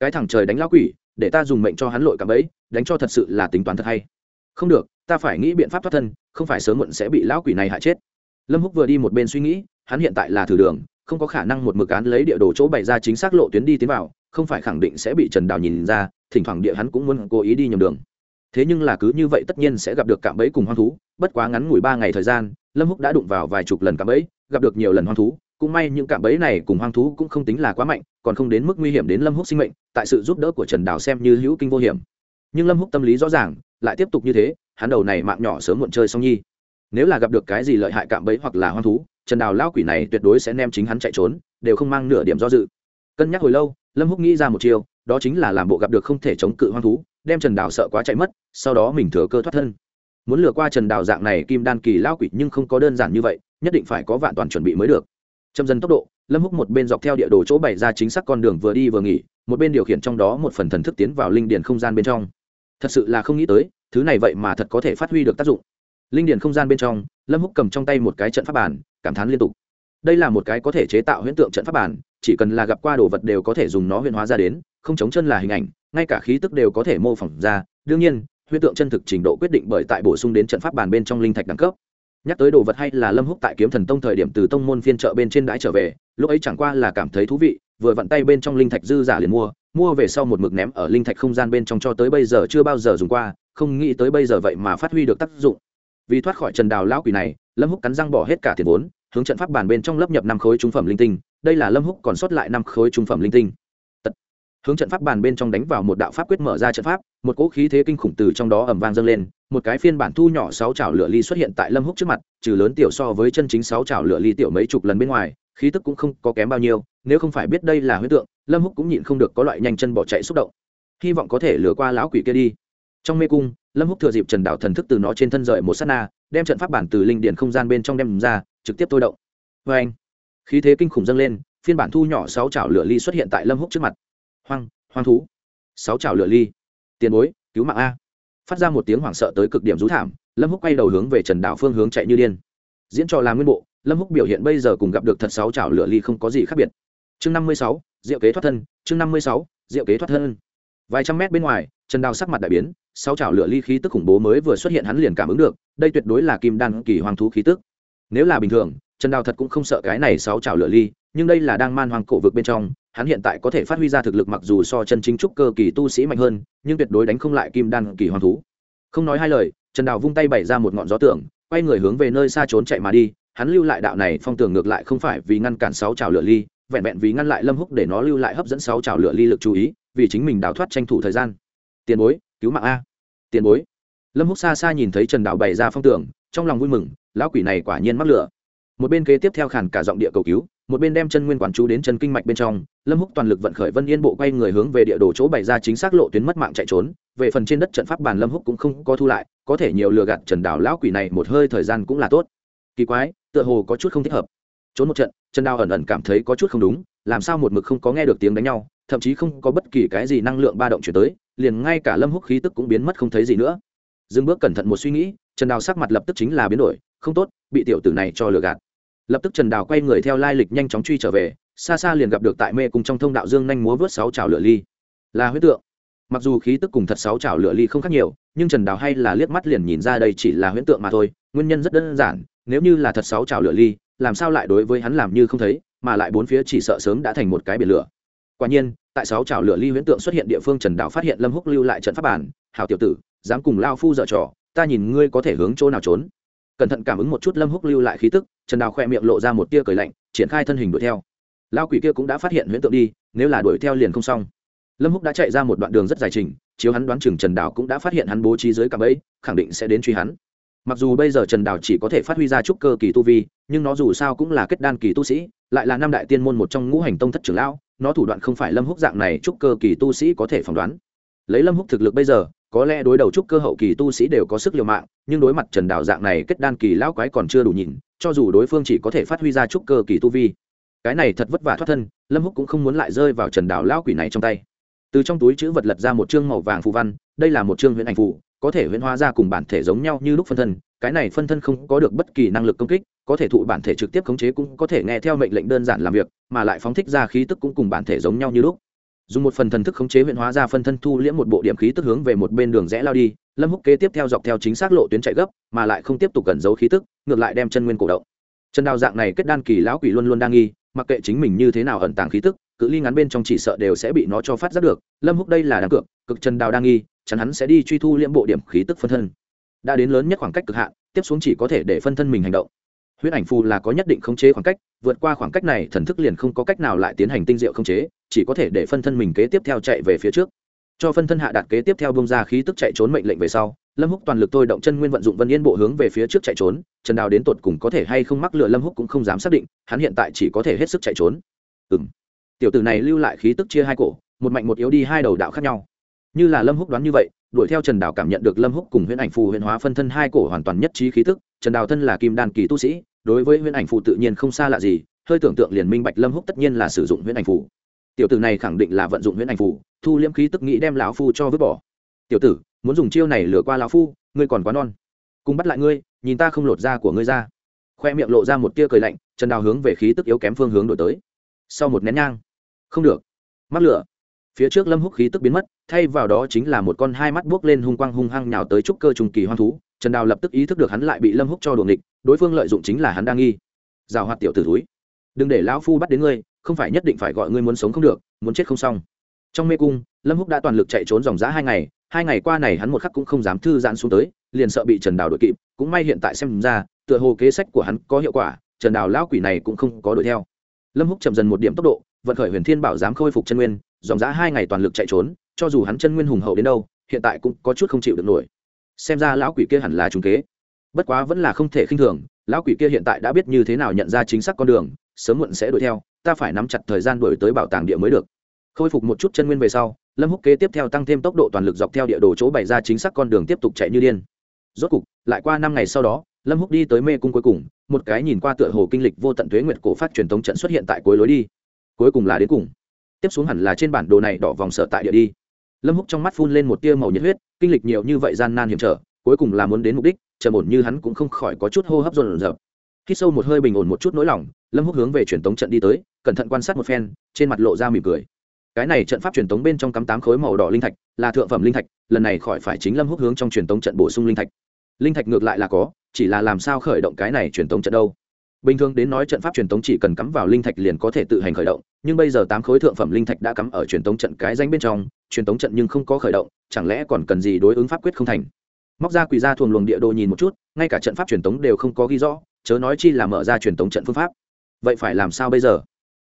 Cái thằng trời đánh lão quỷ, để ta dùng mệnh cho hắn lội cả bẫy, đánh cho thật sự là tính toán thật hay. Không được, ta phải nghĩ biện pháp thoát thân, không phải sớm muộn sẽ bị lão quỷ này hại chết. Lâm húc vừa đi một bên suy nghĩ, hắn hiện tại là thử đường, không có khả năng một mực án lấy địa đồ chỗ bày ra chính xác lộ tuyến đi tiến vào, không phải khẳng định sẽ bị trần đào nhìn ra, thỉnh thoảng địa hắn cũng muốn cố ý đi nhầm đường thế nhưng là cứ như vậy tất nhiên sẽ gặp được cạm bẫy cùng hoang thú, bất quá ngắn ngủi ba ngày thời gian, lâm húc đã đụng vào vài chục lần cạm bẫy, gặp được nhiều lần hoang thú, cũng may những cạm bẫy này cùng hoang thú cũng không tính là quá mạnh, còn không đến mức nguy hiểm đến lâm húc sinh mệnh, tại sự giúp đỡ của trần đào xem như hữu kinh vô hiểm. Nhưng lâm húc tâm lý rõ ràng, lại tiếp tục như thế, hắn đầu này mạng nhỏ sớm muộn chơi xong nhi. Nếu là gặp được cái gì lợi hại cạm bẫy hoặc là hoang thú, trần đào lao quỷ này tuyệt đối sẽ nem chính hắn chạy trốn, đều không mang nửa điểm do dự. Cân nhắc hồi lâu, lâm húc nghĩ ra một chiều đó chính là làm bộ gặp được không thể chống cự hoang thú đem trần đào sợ quá chạy mất, sau đó mình thừa cơ thoát thân. Muốn lừa qua trần đào dạng này kim đan kỳ lao quỷ nhưng không có đơn giản như vậy, nhất định phải có vạn toàn chuẩn bị mới được. Châm dần tốc độ, lâm húc một bên dọc theo địa đồ chỗ bày ra chính xác con đường vừa đi vừa nghỉ, một bên điều khiển trong đó một phần thần thức tiến vào linh điền không gian bên trong. Thật sự là không nghĩ tới, thứ này vậy mà thật có thể phát huy được tác dụng. Linh điền không gian bên trong, lâm húc cầm trong tay một cái trận pháp bản cảm thán liên tục. Đây là một cái có thể chế tạo huyễn tượng trận pháp bản chỉ cần là gặp qua đồ vật đều có thể dùng nó huyễn hóa ra đến, không chống chân là hình ảnh ngay cả khí tức đều có thể mô phỏng ra. Đương nhiên, huyễn tượng chân thực trình độ quyết định bởi tại bổ sung đến trận pháp bàn bên trong linh thạch đẳng cấp. Nhắc tới đồ vật hay là lâm húc tại kiếm thần tông thời điểm từ tông môn phiên chợ bên trên đãi trở về, lúc ấy chẳng qua là cảm thấy thú vị, vừa vặn tay bên trong linh thạch dư giả liền mua mua về sau một mực ném ở linh thạch không gian bên trong cho tới bây giờ chưa bao giờ dùng qua, không nghĩ tới bây giờ vậy mà phát huy được tác dụng. Vì thoát khỏi trần đào lão quỷ này, lâm húc cắn răng bỏ hết cả tiền vốn, hướng trận pháp bàn bên trong lấp nhập năm khối trung phẩm linh tinh, đây là lâm húc còn sót lại năm khối trung phẩm linh tinh hướng trận pháp bàn bên trong đánh vào một đạo pháp quyết mở ra trận pháp, một cỗ khí thế kinh khủng từ trong đó ầm vang dâng lên, một cái phiên bản thu nhỏ sáu chảo lửa ly xuất hiện tại lâm húc trước mặt, trừ lớn tiểu so với chân chính sáu chảo lửa ly tiểu mấy chục lần bên ngoài, khí tức cũng không có kém bao nhiêu, nếu không phải biết đây là huyết tượng, lâm húc cũng nhịn không được có loại nhanh chân bỏ chạy xúc động. Hy vọng có thể lừa qua lão quỷ kia đi. Trong mê cung, lâm húc thừa dịp trần đạo thần thức từ nó trên thân rời một sát na, đem trận pháp bản từ linh điện không gian bên trong đem ra, trực tiếp thôi động. Vê anh khí thế kinh khủng dâng lên, phiên bản thu nhỏ sáu chảo lửa ly xuất hiện tại lâm húc trước mặt hoang hoang thú. Sáu chảo lửa ly. Tiền bối, cứu mạng a. Phát ra một tiếng hoảng sợ tới cực điểm rú thảm, lâm húc quay đầu hướng về trần đảo phương hướng chạy như điên. Diễn trò làm nguyên bộ, lâm húc biểu hiện bây giờ cùng gặp được thật sáu chảo lửa ly không có gì khác biệt. Chương năm mươi sáu, diệu kế thoát thân, chương năm mươi sáu, diệu kế thoát thân. Vài trăm mét bên ngoài, trần đào sắc mặt đại biến, sáu chảo lửa ly khí tức khủng bố mới vừa xuất hiện hắn liền cảm ứng được, đây tuyệt đối là kim đan kỳ hoàng thú khí tức. Nếu là bình thường, trần đào thật cũng không sợ cái này sáu chảo lửa ly nhưng đây là đang man hoàng cổ vực bên trong, hắn hiện tại có thể phát huy ra thực lực mặc dù so chân chính trúc cơ kỳ tu sĩ mạnh hơn, nhưng tuyệt đối đánh không lại kim đan kỳ hoàng thú. Không nói hai lời, trần đào vung tay bày ra một ngọn gió tưởng, quay người hướng về nơi xa trốn chạy mà đi, hắn lưu lại đạo này phong tường ngược lại không phải vì ngăn cản sáu chảo lửa ly, vẹn vẹn vì ngăn lại lâm húc để nó lưu lại hấp dẫn sáu chảo lửa ly lực chú ý, vì chính mình đào thoát tranh thủ thời gian. Tiền bối, cứu mạng a. Tiền bối. Lâm húc xa xa nhìn thấy trần đào bày ra phong tường trong lòng vui mừng, lão quỷ này quả nhiên mắc lửa. Một bên kế tiếp theo khản cả giọng địa cầu cứu một bên đem chân nguyên quản chú đến chân kinh mạch bên trong, lâm húc toàn lực vận khởi vân yên bộ quay người hướng về địa đồ chỗ bày ra chính xác lộ tuyến mất mạng chạy trốn, về phần trên đất trận pháp bàn lâm húc cũng không có thu lại, có thể nhiều lừa gạt trần đào lão quỷ này một hơi thời gian cũng là tốt. Kỳ quái, tựa hồ có chút không thích hợp. Trốn một trận, trần đào ẩn ẩn cảm thấy có chút không đúng, làm sao một mực không có nghe được tiếng đánh nhau, thậm chí không có bất kỳ cái gì năng lượng ba động chuyển tới, liền ngay cả lâm húc khí tức cũng biến mất không thấy gì nữa. Dừng bước cẩn thận một suy nghĩ, trần đào sắc mặt lập tức chính là biến đổi, không tốt, bị tiểu tử này cho lừa gạt lập tức trần đào quay người theo lai lịch nhanh chóng truy trở về, xa xa liền gặp được tại mê cùng trong thông đạo dương nhanh múa vớt sáu trào lửa ly. Là huyết tượng. Mặc dù khí tức cùng thật sáu trào lửa ly không khác nhiều, nhưng trần đào hay là liếc mắt liền nhìn ra đây chỉ là huyễn tượng mà thôi, nguyên nhân rất đơn giản, nếu như là thật sáu trào lửa ly, làm sao lại đối với hắn làm như không thấy, mà lại bốn phía chỉ sợ sớm đã thành một cái biển lửa. Quả nhiên, tại sáu trào lửa ly huyễn tượng xuất hiện địa phương trần đào phát hiện lâm húc lưu lại trận pháp bản. Hảo tiểu tử, dám cùng lao phu dở trò, ta nhìn ngươi có thể hướng chỗ nào trốn cẩn thận cảm ứng một chút lâm húc lưu lại khí tức, trần đào khoe miệng lộ ra một tia cười lạnh, triển khai thân hình đuổi theo. Lao quỷ kia cũng đã phát hiện huyễn tượng đi, nếu là đuổi theo liền không xong. Lâm húc đã chạy ra một đoạn đường rất dài trình chiếu hắn đoán chừng trần đào cũng đã phát hiện hắn bố trí dưới cạm ấy khẳng định sẽ đến truy hắn. Mặc dù bây giờ trần đào chỉ có thể phát huy ra chút cơ kỳ tu vi, nhưng nó dù sao cũng là kết đan kỳ tu sĩ, lại là năm đại tiên môn một trong ngũ hành tông thất trưởng lão, nó thủ đoạn không phải lâm húc dạng này chút cơ kỳ tu sĩ có thể phỏng đoán lấy lâm húc thực lực bây giờ, có lẽ đối đầu trúc cơ hậu kỳ tu sĩ đều có sức liều mạng, nhưng đối mặt trần đạo dạng này kết đan kỳ lão quái còn chưa đủ nhìn, cho dù đối phương chỉ có thể phát huy ra trúc cơ kỳ tu vi. Cái này thật vất vả thoát thân, lâm húc cũng không muốn lại rơi vào trần đạo lão quỷ này trong tay. Từ trong túi chữ vật lật ra một chương màu vàng phù văn, đây là một chương huyễn ảnh phù, có thể huyễn hóa ra cùng bản thể giống nhau như lúc phân thân, cái này phân thân không có được bất kỳ năng lực công kích, có thể thụ bản thể trực tiếp khống chế cũng có thể nghe theo mệnh lệnh đơn giản làm việc, mà lại phóng thích ra khí tức cũng cùng bản thể giống nhau như lúc dùng một phần thần thức khống chế huyện hóa ra phân thân thu liễm một bộ điểm khí tức hướng về một bên đường rẽ lao đi, lâm húc kế tiếp theo dọc theo chính xác lộ tuyến chạy gấp, mà lại không tiếp tục cẩn giấu khí tức, ngược lại đem chân nguyên cổ động. Chân đào dạng này kết đan kỳ lão quỷ luôn luôn đang nghi, mặc kệ chính mình như thế nào ẩn tàng khí tức, cự ly ngắn bên trong chỉ sợ đều sẽ bị nó cho phát giác được. Lâm húc đây là đáng cược, cực chân đào đang nghi, chắn hắn sẽ đi truy thu liễm bộ điểm khí tức phân thân. Đã đến lớn nhất khoảng cách cực hạn, tiếp xuống chỉ có thể để phân thân mình hành động huyết ảnh phù là có nhất định khống chế khoảng cách, vượt qua khoảng cách này thần thức liền không có cách nào lại tiến hành tinh diệu khống chế, chỉ có thể để phân thân mình kế tiếp theo chạy về phía trước. Cho phân thân hạ đạt kế tiếp theo bông ra khí tức chạy trốn mệnh lệnh về sau, lâm húc toàn lực thôi động chân nguyên vận dụng vân yên bộ hướng về phía trước chạy trốn, trần đào đến tột cùng có thể hay không mắc lửa lâm húc cũng không dám xác định, hắn hiện tại chỉ có thể hết sức chạy trốn. Ừng tiểu tử này lưu lại khí tức chia hai cổ, một mạnh một yếu đi hai đầu đạo khác nhau. Như là lâm húc đoán như vậy, đuổi theo trần đào cảm nhận được lâm húc cùng huyễn ảnh phù huyễn hóa phân thân hai cổ hoàn toàn nhất trí khí tức, trần đào thân là kim đan kỳ tu sĩ đối với huyễn ảnh phù tự nhiên không xa lạ gì, hơi tưởng tượng liền minh bạch lâm húc tất nhiên là sử dụng huyễn ảnh phù tiểu tử này khẳng định là vận dụng huyễn ảnh phù thu liễm khí tức nghĩ đem lão phu cho vứt bỏ. Tiểu tử, muốn dùng chiêu này lừa qua lão phu, ngươi còn quá non. Cùng bắt lại ngươi, nhìn ta không lột da của ngươi ra. Khoe miệng lộ ra một tia cười lạnh, trần đào hướng về khí tức yếu kém phương hướng đổi tới. Sau một nén nhang, không được. Mắt lửa. Phía trước lâm húc khí tức biến mất, thay vào đó chính là một con hai mắt buốc lên hung quang hung hăng nhào tới trúc cơ trùng kỳ hoang thú. Trần đào lập tức ý thức được hắn lại bị lâm húc cho đuồng địch đối phương lợi dụng chính là hắn đang nghi. Rào hoạt tiểu tử túi đừng để lão phu bắt đến ngươi, không phải nhất định phải gọi ngươi muốn sống không được, muốn chết không xong. Trong mê cung, lâm húc đã toàn lực chạy trốn dòng giã hai ngày hai ngày qua này hắn một khắc cũng không dám thư giãn xuống tới, liền sợ bị trần đào đội kịp, cũng may hiện tại xem ra, tựa hồ kế sách của hắn có hiệu quả, trần đào lão quỷ này cũng không có đuổi theo. Lâm húc chậm dần một điểm tốc độ, vận khởi huyền thiên bảo dám khôi phục chân nguyên, dòng giã hai ngày toàn lực chạy trốn, cho dù hắn chân nguyên hùng hậu đến đâu, hiện tại cũng có chút không chịu được nổi. Xem ra lão quỷ kia hẳn là trúng kế bất quá vẫn là không thể khinh thường, lão quỷ kia hiện tại đã biết như thế nào nhận ra chính xác con đường, sớm muộn sẽ đuổi theo, ta phải nắm chặt thời gian đuổi tới bảo tàng địa mới được. Khôi phục một chút chân nguyên về sau, lâm húc kế tiếp theo tăng thêm tốc độ toàn lực dọc theo địa đồ chỗ bày ra chính xác con đường tiếp tục chạy như điên. Rốt cục, lại qua năm ngày sau đó, lâm húc đi tới mê cung cuối cùng, một cái nhìn qua tựa hồ kinh lịch vô tận tuế nguyệt cổ phát truyền thống trận xuất hiện tại cuối lối đi. Cuối cùng là đến cùng. Tiếp xuống hẳn là trên bản đồ này đỏ vòng sở tại địa đi. Lâm húc trong mắt phun lên một tia màu nhiệt huyết, kinh lịch nhiều như vậy gian nan hiểm trở, cuối cùng là muốn đến mục đích trầm ổn như hắn cũng không khỏi có chút hô hấp dồn dập khi sâu một hơi bình ổn một chút nỗi lòng, lâm húc hướng về truyền tống trận đi tới, cẩn thận quan sát một phen, trên mặt lộ ra mỉm cười. Cái này trận pháp truyền tống bên trong cắm tám khối màu đỏ linh thạch, là thượng phẩm linh thạch, lần này khỏi phải chính lâm húc hướng trong truyền tống trận bổ sung linh thạch. Linh thạch ngược lại là có, chỉ là làm sao khởi động cái này truyền tống trận đâu. Bình thường đến nói trận pháp truyền tống chỉ cần cắm vào linh thạch liền có thể tự hành khởi động, nhưng bây giờ tám khối thượng phẩm linh thạch đã cắm ở truyền tống trận cái danh bên trong, truyền tống trận nhưng không có khởi động, chẳng lẽ còn cần gì đối ứng pháp quyết không thành? Móc ra quỳ ra thuồng luồng địa đồ nhìn một chút, ngay cả trận pháp truyền tống đều không có ghi rõ, chớ nói chi là mở ra truyền tống trận phương pháp. Vậy phải làm sao bây giờ?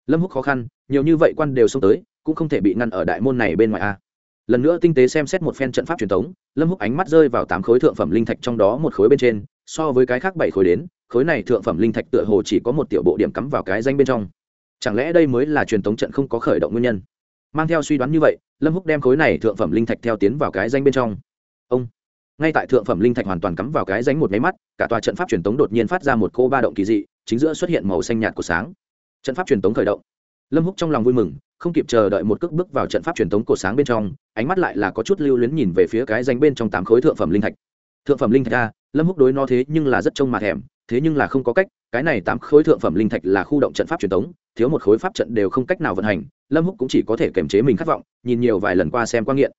Lâm húc khó khăn, nhiều như vậy quan đều xông tới, cũng không thể bị ngăn ở đại môn này bên ngoài a. Lần nữa tinh tế xem xét một phen trận pháp truyền tống, lâm húc ánh mắt rơi vào tám khối thượng phẩm linh thạch trong đó một khối bên trên, so với cái khác bảy khối đến, khối này thượng phẩm linh thạch tựa hồ chỉ có một tiểu bộ điểm cắm vào cái danh bên trong. Chẳng lẽ đây mới là truyền thống trận không có khởi động nguyên nhân? Mang theo suy đoán như vậy, lâm húc đem khối này thượng phẩm linh thạch theo tiến vào cái danh bên trong ngay tại thượng phẩm linh thạch hoàn toàn cắm vào cái danh một máy mắt, cả tòa trận pháp truyền tống đột nhiên phát ra một cô ba động kỳ dị, chính giữa xuất hiện màu xanh nhạt của sáng. Trận pháp truyền tống khởi động. Lâm húc trong lòng vui mừng, không kịp chờ đợi một cước bước vào trận pháp truyền tống cổ sáng bên trong, ánh mắt lại là có chút lưu luyến nhìn về phía cái danh bên trong tám khối thượng phẩm linh thạch. Thượng phẩm linh thạch ra lâm húc đối nó thế nhưng là rất trông mà thèm, thế nhưng là không có cách, cái này tám khối thượng phẩm linh thạch là khu động trận pháp truyền tống, thiếu một khối pháp trận đều không cách nào vận hành, lâm húc cũng chỉ có thể kiềm chế mình khát vọng, nhìn nhiều vài lần qua xem quan nghiện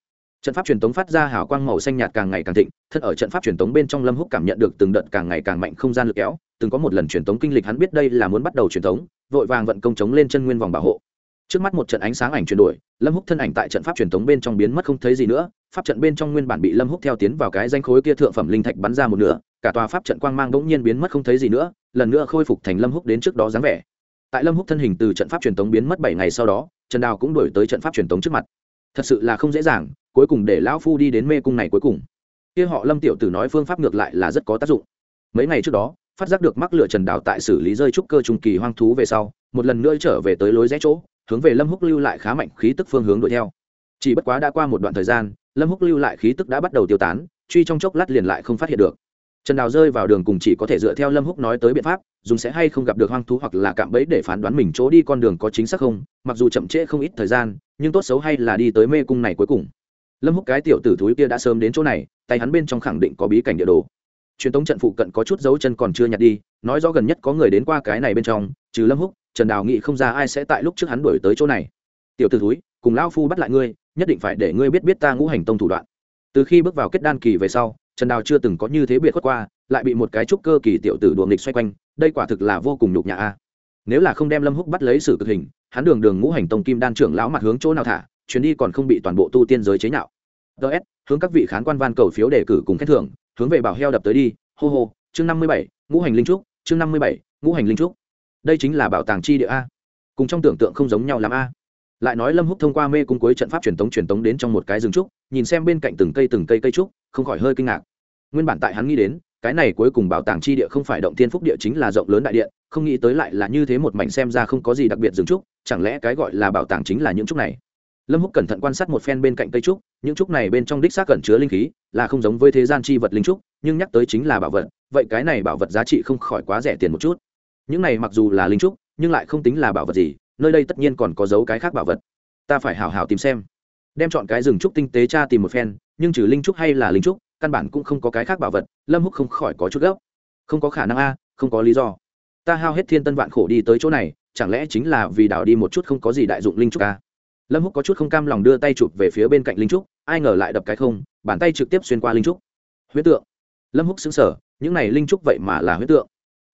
trận pháp truyền tống phát ra hào quang màu xanh nhạt càng ngày càng thịnh thân ở trận pháp truyền tống bên trong lâm húc cảm nhận được từng đợt càng ngày càng mạnh không gian lực kéo, từng có một lần truyền tống kinh lịch hắn biết đây là muốn bắt đầu truyền tống, vội vàng vận công chống lên chân nguyên vòng bảo hộ. Trước mắt một trận ánh sáng ảnh chuyển đổi, lâm húc thân ảnh tại trận pháp truyền tống bên trong biến mất không thấy gì nữa, pháp trận bên trong nguyên bản bị lâm húc theo tiến vào cái danh khối kia thượng phẩm linh thạch bắn ra một nửa, cả tòa pháp trận quang mang đống nhiên biến mất không thấy gì nữa, lần nữa khôi phục thành lâm húc đến trước đó dáng vẻ. Tại lâm húc thân hình từ trận pháp truyền tống biến mất bảy ngày sau đó, trần đào cũng đổi tới trận pháp truyền tống trước mặt thật sự là không dễ dàng, cuối cùng để lão phu đi đến mê cung này cuối cùng. Kia họ lâm tiểu tử nói phương pháp ngược lại là rất có tác dụng. Mấy ngày trước đó, phát giác được mắc lửa trần đào tại xử lý rơi trúc cơ trung kỳ hoang thú về sau, một lần nữa trở về tới lối rẽ chỗ, hướng về lâm húc lưu lại khá mạnh khí tức phương hướng đuổi theo. Chỉ bất quá đã qua một đoạn thời gian, lâm húc lưu lại khí tức đã bắt đầu tiêu tán, truy trong chốc lát liền lại không phát hiện được trần đào rơi vào đường cùng chỉ có thể dựa theo lâm húc nói tới biện pháp, dùng sẽ hay không gặp được hoang thú hoặc là cạm bẫy để phán đoán mình chỗ đi con đường có chính xác không, mặc dù chậm trễ không ít thời gian, nhưng tốt xấu hay là đi tới mê cung này cuối cùng. Lâm húc cái tiểu tử thúi kia đã sớm đến chỗ này, tay hắn bên trong khẳng định có bí cảnh địa đồ. Truyền thống trận phụ cận có chút dấu chân còn chưa nhặt đi, nói rõ gần nhất có người đến qua cái này bên trong, trừ lâm húc, trần đào nghĩ không ra ai sẽ tại lúc trước hắn đuổi tới chỗ này. Tiểu tử thúi, cùng lão phu bắt lại ngươi, nhất định phải để ngươi biết biết ta ngũ hành tông thủ đoạn. Từ khi bước vào kết đan kỳ về sau trần đào chưa từng có như thế biệt khuất qua, lại bị một cái trúc cơ kỳ tiểu tử đùa nghịch xoay quanh, đây quả thực là vô cùng nhục nhã a. Nếu là không đem lâm húc bắt lấy xử cực hình, hắn đường đường ngũ hành tông kim đan trưởng lão mặt hướng chỗ nào thả, chuyến đi còn không bị toàn bộ tu tiên giới chế nhạo. Ts hướng các vị khán quan van cầu phiếu đề cử cùng khen thưởng, hướng về bảo heo đập tới đi, hô hô, chương năm mươi bảy, ngũ hành linh trúc, chương năm mươi bảy, ngũ hành linh trúc. Đây chính là bảo tàng chi địa a. Cùng trong tưởng tượng không giống nhau l a. Lại nói lâm húc thông qua mê cung cuối trận pháp truyền tống truyền tống đến trong một cái rừng trúc, nhìn xem bên cạnh từng cây từng cây cây trúc không khỏi hơi kinh ngạc. Nguyên bản tại hắn nghĩ đến, cái này cuối cùng bảo tàng chi địa không phải động thiên phúc địa chính là rộng lớn đại điện, không nghĩ tới lại là như thế một mảnh xem ra không có gì đặc biệt rừng trúc, chẳng lẽ cái gọi là bảo tàng chính là những trúc này? Lâm húc cẩn thận quan sát một phen bên cạnh cây trúc, những trúc này bên trong đích xác cẩn chứa linh khí, là không giống với thế gian chi vật linh trúc, nhưng nhắc tới chính là bảo vật, vậy cái này bảo vật giá trị không khỏi quá rẻ tiền một chút. Những này mặc dù là linh trúc, nhưng lại không tính là bảo vật gì, nơi đây tất nhiên còn có dấu cái khác bảo vật. Ta phải hào hào tìm xem đem chọn cái rừng trúc tinh tế tra tìm một phen, nhưng trừ linh trúc hay là linh trúc, căn bản cũng không có cái khác bảo vật, lâm húc không khỏi có chút gấp. Không có khả năng a, không có lý do. Ta hao hết thiên tân vạn khổ đi tới chỗ này, chẳng lẽ chính là vì đảo đi một chút không có gì đại dụng linh trúc a? Lâm húc có chút không cam lòng đưa tay chụp về phía bên cạnh linh trúc, ai ngờ lại đập cái không, bàn tay trực tiếp xuyên qua linh trúc. Huyết tượng. Lâm húc xứng sở những này linh trúc vậy mà là huyết tượng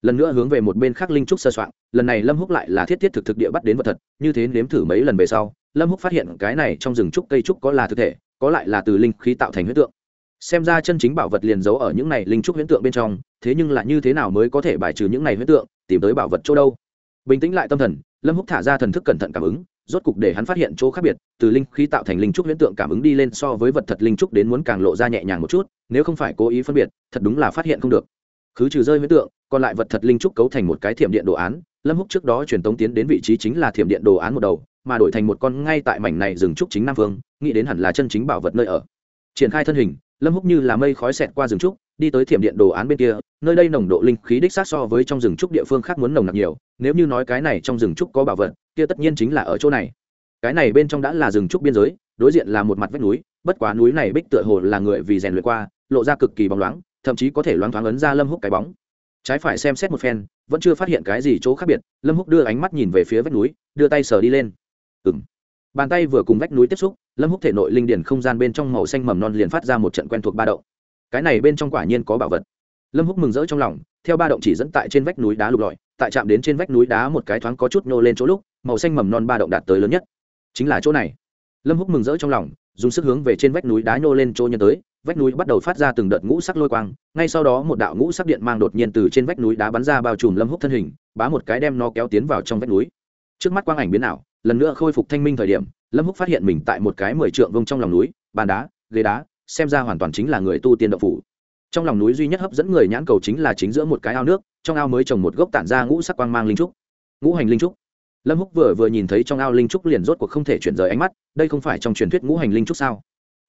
lần nữa hướng về một bên khác linh trúc sơ soạn, lần này lâm húc lại là thiết thiết thực thực địa bắt đến vật thật, như thế nếm thử mấy lần về sau, lâm húc phát hiện cái này trong rừng trúc cây trúc có là thực thể, có lại là từ linh khí tạo thành huyễn tượng. Xem ra chân chính bảo vật liền giấu ở những này linh trúc huyễn tượng bên trong, thế nhưng là như thế nào mới có thể bài trừ những này huyễn tượng, tìm tới bảo vật chỗ đâu? Bình tĩnh lại tâm thần, lâm húc thả ra thần thức cẩn thận cảm ứng, rốt cục để hắn phát hiện chỗ khác biệt, từ linh khí tạo thành linh trúc huyễn tượng cảm ứng đi lên so với vật thật linh trúc đến muốn càng lộ ra nhẹ nhàng một chút, nếu không phải cố ý phân biệt, thật đúng là phát hiện không được cứ trừ rơi huyễn tượng, còn lại vật thật linh trúc cấu thành một cái thiểm điện đồ án, lâm húc trước đó truyền tống tiến đến vị trí chính là thiểm điện đồ án một đầu, mà đổi thành một con ngay tại mảnh này rừng trúc chính nam phương, nghĩ đến hẳn là chân chính bảo vật nơi ở. Triển khai thân hình, lâm húc như là mây khói xẹt qua rừng trúc, đi tới thiểm điện đồ án bên kia, nơi đây nồng độ linh khí đích xác so với trong rừng trúc địa phương khác muốn nồng nặc nhiều, nếu như nói cái này trong rừng trúc có bảo vật, kia tất nhiên chính là ở chỗ này. Cái này bên trong đã là rừng trúc biên giới, đối diện là một mặt vách núi, bất quá núi này bích tựa hồ là người vì rèn luyện qua, lộ ra cực kỳ bóng loáng thậm chí có thể loáng thoáng ấn ra lâm húc cái bóng. Trái phải xem xét một phen, vẫn chưa phát hiện cái gì chỗ khác biệt, lâm húc đưa ánh mắt nhìn về phía vách núi, đưa tay sờ đi lên. Ừng bàn tay vừa cùng vách núi tiếp xúc, lâm húc thể nội linh điển không gian bên trong màu xanh mầm non liền phát ra một trận quen thuộc ba động. Cái này bên trong quả nhiên có bảo vật. Lâm húc mừng rỡ trong lòng, theo ba động chỉ dẫn tại trên vách núi đá lục lọi, tại chạm đến trên vách núi đá một cái thoáng có chút nhô lên chỗ lúc, màu xanh mầm non ba động đạt tới lớn nhất. Chính là chỗ này. Lâm húc mừng rỡ trong lòng, dùng sức hướng về trên vách núi đá nhô lên chỗ nhân tới vách núi bắt đầu phát ra từng đợt ngũ sắc lôi quang, ngay sau đó một đạo ngũ sắc điện mang đột nhiên từ trên vách núi đá bắn ra bao trùm lâm húc thân hình, bá một cái đem nó kéo tiến vào trong vách núi. Trước mắt quang ảnh biến ảo, lần nữa khôi phục thanh minh thời điểm, lâm húc phát hiện mình tại một cái mười trượng vông trong lòng núi, bàn đá, ghế đá, xem ra hoàn toàn chính là người tu tiên đậu phủ. Trong lòng núi duy nhất hấp dẫn người nhãn cầu chính là chính giữa một cái ao nước, trong ao mới trồng một gốc tản ra ngũ sắc quang mang linh trúc. Ngũ hành linh trúc. Lâm húc vừa vừa nhìn thấy trong ao linh trúc liền rốt cuộc không thể chuyển rời ánh mắt, đây không phải trong truyền thuyết ngũ hành linh trúc sao?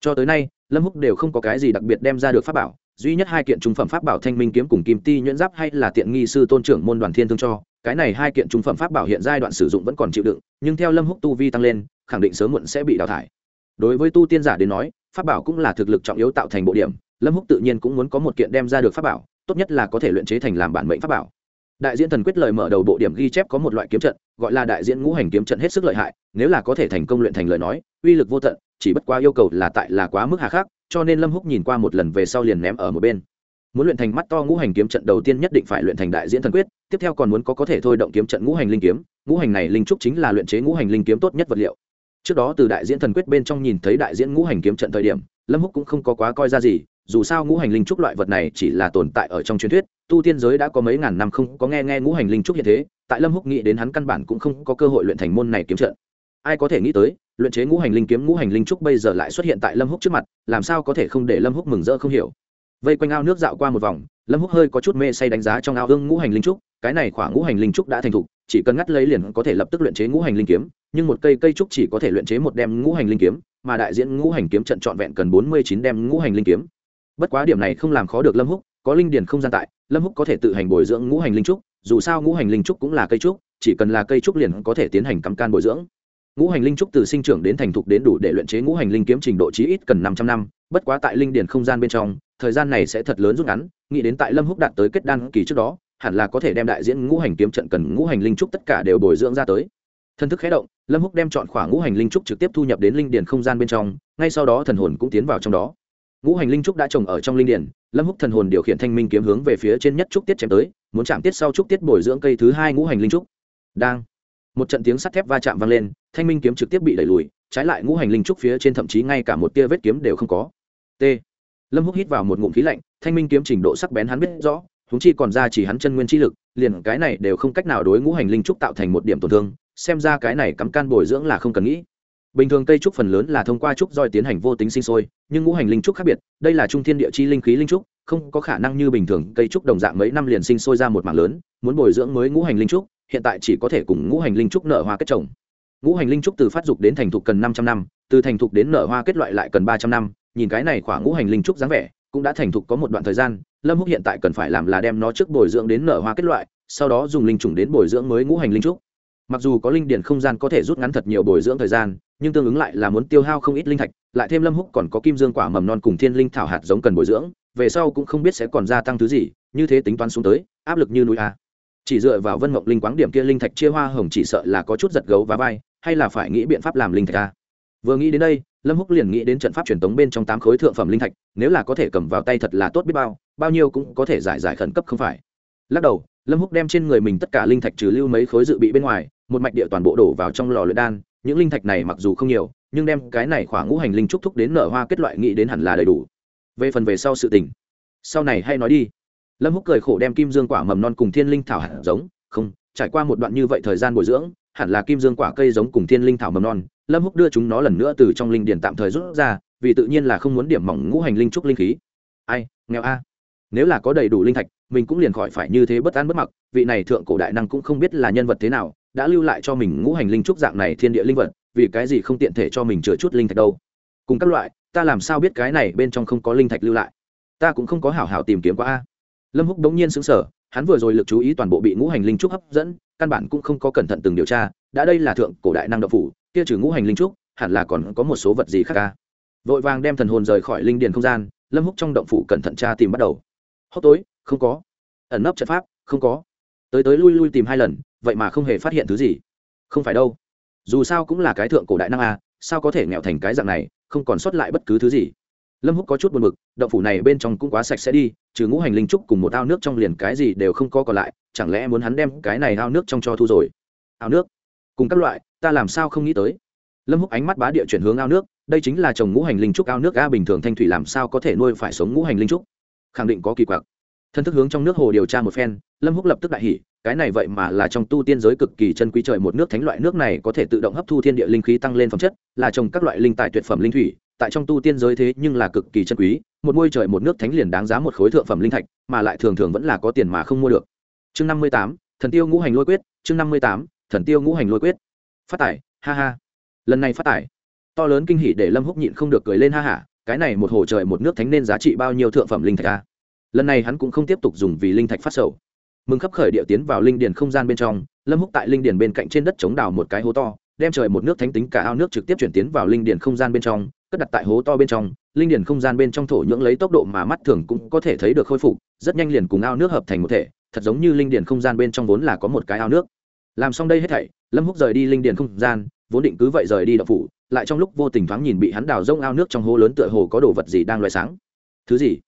Cho tới nay, lâm húc đều không có cái gì đặc biệt đem ra được pháp bảo, duy nhất hai kiện trung phẩm pháp bảo thanh minh kiếm cùng kim ti nhuyễn giáp hay là tiện nghi sư tôn trưởng môn đoàn thiên thương cho, cái này hai kiện trung phẩm pháp bảo hiện giai đoạn sử dụng vẫn còn chịu đựng, nhưng theo lâm húc tu vi tăng lên, khẳng định sớm muộn sẽ bị đào thải. Đối với tu tiên giả đến nói, pháp bảo cũng là thực lực trọng yếu tạo thành bộ điểm, lâm húc tự nhiên cũng muốn có một kiện đem ra được pháp bảo, tốt nhất là có thể luyện chế thành làm bản mệnh pháp bảo. Đại diễn thần quyết lời mở đầu bộ điểm ghi chép có một loại kiếm trận, gọi là đại diễn ngũ hành kiếm trận hết sức lợi hại, nếu là có thể thành công luyện thành lời nói, uy lực vô tận chỉ bất quá yêu cầu là tại là quá mức hà khắc, cho nên lâm húc nhìn qua một lần về sau liền ném ở một bên. Muốn luyện thành mắt to ngũ hành kiếm trận đầu tiên nhất định phải luyện thành đại diễn thần quyết, tiếp theo còn muốn có có thể thôi động kiếm trận ngũ hành linh kiếm, ngũ hành này linh trúc chính là luyện chế ngũ hành linh kiếm tốt nhất vật liệu. Trước đó từ đại diễn thần quyết bên trong nhìn thấy đại diễn ngũ hành kiếm trận thời điểm, lâm húc cũng không có quá coi ra gì, dù sao ngũ hành linh trúc loại vật này chỉ là tồn tại ở trong truyền thuyết, tu tiên giới đã có mấy ngàn năm không có nghe nghe ngũ hành linh trúc như thế, tại lâm húc nghĩ đến hắn căn bản cũng không có cơ hội luyện thành môn này kiếm trận ai có thể nghĩ tới luyện chế ngũ hành linh kiếm ngũ hành linh trúc bây giờ lại xuất hiện tại lâm húc trước mặt làm sao có thể không để lâm húc mừng rỡ không hiểu vây quanh ao nước dạo qua một vòng lâm húc hơi có chút mê say đánh giá trong ao hương ngũ hành linh trúc cái này khoảng ngũ hành linh trúc đã thành thục chỉ cần ngắt lấy liền có thể lập tức luyện chế ngũ hành linh kiếm nhưng một cây cây trúc chỉ có thể luyện chế một đem ngũ hành linh kiếm mà đại diện ngũ hành kiếm trận trọn vẹn cần bốn mươi chín đem ngũ hành linh kiếm bất quá điểm này không làm khó được lâm húc có linh điền không gian tại lâm húc có thể tự hành bồi dưỡng ngũ hành linh trúc dù sao ngũ hành linh trúc cũng là cây trúc chỉ cần là cây trúc liền có thể tiến hành cắm can bồi dưỡng ngũ hành linh trúc từ sinh trưởng đến thành thục đến đủ để luyện chế ngũ hành linh kiếm trình độ chí ít cần năm trăm năm, bất quá tại linh điền không gian bên trong, thời gian này sẽ thật lớn rút ngắn, nghĩ đến tại lâm húc đạt tới kết đan kỳ trước đó, hẳn là có thể đem đại diễn ngũ hành kiếm trận cần ngũ hành linh trúc tất cả đều bồi dưỡng ra tới. Thân thức khé động, lâm húc đem chọn khoảng ngũ hành linh trúc trực tiếp thu nhập đến linh điền không gian bên trong, ngay sau đó thần hồn cũng tiến vào trong đó. Ngũ hành linh trúc đã trồng ở trong linh điền lâm húc thần hồn điều khiển thanh minh kiếm hướng về phía trên nhất trúc tiết chém tới, muốn chạm tiết sau trúc tiết bồi dưỡng cây thứ hai ngũ hành linh trúc. Đang, một trận tiếng sắt thép va chạm vang lên thanh minh kiếm trực tiếp bị đẩy lùi, trái lại ngũ hành linh trúc phía trên thậm chí ngay cả một tia vết kiếm đều không có. T. Lâm húc hít vào một ngụm khí lạnh, thanh minh kiếm trình độ sắc bén hắn biết rõ húng chi còn ra chỉ hắn chân nguyên chi lực, liền cái này đều không cách nào đối ngũ hành linh trúc tạo thành một điểm tổn thương, xem ra cái này cắm can bồi dưỡng là không cần nghĩ. Bình thường cây trúc phần lớn là thông qua trúc roi tiến hành vô tính sinh sôi, nhưng ngũ hành linh trúc khác biệt, đây là trung thiên địa chi linh khí linh trúc, không có khả năng như bình thường cây trúc đồng dạng mấy năm liền sinh sôi ra một mảng lớn, muốn bồi dưỡng mới ngũ hành linh trúc, hiện tại chỉ có thể cùng ngũ hành linh trúc nở hoa kết trồng ngũ hành linh trúc từ phát dục đến thành thục cần năm trăm năm, từ thành thục đến nở hoa kết loại lại cần ba trăm năm, nhìn cái này khoảng ngũ hành linh trúc dáng vẻ, cũng đã thành thục có một đoạn thời gian, lâm húc hiện tại cần phải làm là đem nó trước bồi dưỡng đến nở hoa kết loại, sau đó dùng linh trùng đến bồi dưỡng mới ngũ hành linh trúc. Mặc dù có linh điển không gian có thể rút ngắn thật nhiều bồi dưỡng thời gian, nhưng tương ứng lại là muốn tiêu hao không ít linh thạch, lại thêm lâm húc còn có kim dương quả mầm non cùng thiên linh thảo hạt giống cần bồi dưỡng, về sau cũng không biết sẽ còn gia tăng thứ gì, như thế tính toán xuống tới, áp lực như núi a. Chỉ dựa vào vân mộng linh quáng điểm kia linh thạch chia hoa hồng chỉ sợ là có chút giật gấu và vai hay là phải nghĩ biện pháp làm linh thạch ta vừa nghĩ đến đây, lâm húc liền nghĩ đến trận pháp truyền tống bên trong tám khối thượng phẩm linh thạch, nếu là có thể cầm vào tay thật là tốt biết bao bao nhiêu cũng có thể giải giải khẩn cấp không phải. Lắc đầu, lâm húc đem trên người mình tất cả linh thạch trừ lưu mấy khối dự bị bên ngoài, một mạch địa toàn bộ đổ vào trong lò luyện đan, những linh thạch này mặc dù không nhiều, nhưng đem cái này khoảng ngũ hành linh trúc thúc đến nở hoa kết loại nghĩ đến hẳn là đầy đủ. Về phần về sau sự tình, sau này hay nói đi. Lâm húc cười khổ đem kim dương quả mầm non cùng thiên linh thảo hạt giống, không, trải qua một đoạn như vậy thời gian bồi dưỡng hẳn là kim dương quả cây giống cùng thiên linh thảo mầm non, lâm húc đưa chúng nó lần nữa từ trong linh điển tạm thời rút ra, vì tự nhiên là không muốn điểm mỏng ngũ hành linh trúc linh khí. Ai, nghèo a. Nếu là có đầy đủ linh thạch, mình cũng liền khỏi phải như thế bất an bất mặc, vị này thượng cổ đại năng cũng không biết là nhân vật thế nào, đã lưu lại cho mình ngũ hành linh trúc dạng này thiên địa linh vật, vì cái gì không tiện thể cho mình chữa chút linh thạch đâu. Cùng các loại, ta làm sao biết cái này bên trong không có linh thạch lưu lại? Ta cũng không có hảo hảo tìm kiếm qua a. Lâm húc đống nhiên sững sờ hắn vừa rồi lực chú ý toàn bộ bị ngũ hành linh trúc hấp dẫn, căn bản cũng không có cẩn thận từng điều tra, đã đây là thượng cổ đại năng độc phủ, kia trừ ngũ hành linh trúc, hẳn là còn có một số vật gì khác ca. Vội vàng đem thần hồn rời khỏi linh điền không gian, lâm húc trong động phủ cẩn thận tra tìm bắt đầu. Hốc tối, không có. Ẩn nấp trận pháp, không có. Tới tới lui lui tìm hai lần, vậy mà không hề phát hiện thứ gì. Không phải đâu. Dù sao cũng là cái thượng cổ đại năng a sao có thể nghèo thành cái dạng này, không còn sót lại bất cứ thứ gì. Lâm húc có chút buồn bực, động phủ này bên trong cũng quá sạch sẽ đi trừ ngũ hành linh trúc cùng một ao nước trong liền cái gì đều không có còn lại, chẳng lẽ muốn hắn đem cái này ao nước trong cho thu rồi? Ao nước? Cùng các loại, ta làm sao không nghĩ tới? Lâm húc ánh mắt bá địa chuyển hướng ao nước, đây chính là trồng ngũ hành linh trúc ao nước ga bình thường thanh thủy làm sao có thể nuôi phải sống ngũ hành linh trúc? Khẳng định có kỳ quặc. Thân thức hướng trong nước hồ điều tra một phen, lâm húc lập tức đại hỉ, cái này vậy mà là trong tu tiên giới cực kỳ chân quý trời, một nước thánh loại nước này có thể tự động hấp thu thiên địa linh khí tăng lên phẩm chất, là trồng các loại linh tài tuyệt phẩm linh thủy tại trong tu tiên giới thế nhưng là cực kỳ chân quý, một ngôi trời, một nước thánh liền đáng giá một khối thượng phẩm linh thạch, mà lại thường thường vẫn là có tiền mà không mua được. Chương năm mươi tám, thần tiêu ngũ hành lôi quyết, chương năm mươi tám, thần tiêu ngũ hành lôi quyết. Phát tải ha ha. Lần này phát tải to lớn kinh hỉ để lâm húc nhịn không được cười lên ha hả, cái này một hồ trời, một nước thánh nên giá trị bao nhiêu thượng phẩm linh thạch a lần này hắn cũng không tiếp tục dùng vì linh thạch phát sầu. Mừng khắp khởi địa tiến vào linh điền không gian bên trong, lâm húc tại linh điền bên cạnh trên đất chống đào một cái hố to, đem trời một nước thánh tính cả ao nước trực tiếp chuyển tiến vào linh điền không gian bên trong cất đặt tại hố to bên trong, linh điền không gian bên trong thổ nhưỡng lấy tốc độ mà mắt thường cũng có thể thấy được khôi phục, rất nhanh liền cùng ao nước hợp thành một thể, thật giống như linh điền không gian bên trong vốn là có một cái ao nước. Làm xong đây hết thảy, lâm húc rời đi linh điền không gian, vốn định cứ vậy rời đi đậu phủ, lại trong lúc vô tình thoáng nhìn bị hắn đào rông ao nước trong hố lớn tựa hồ có đồ vật gì đang loay sáng. Thứ gì?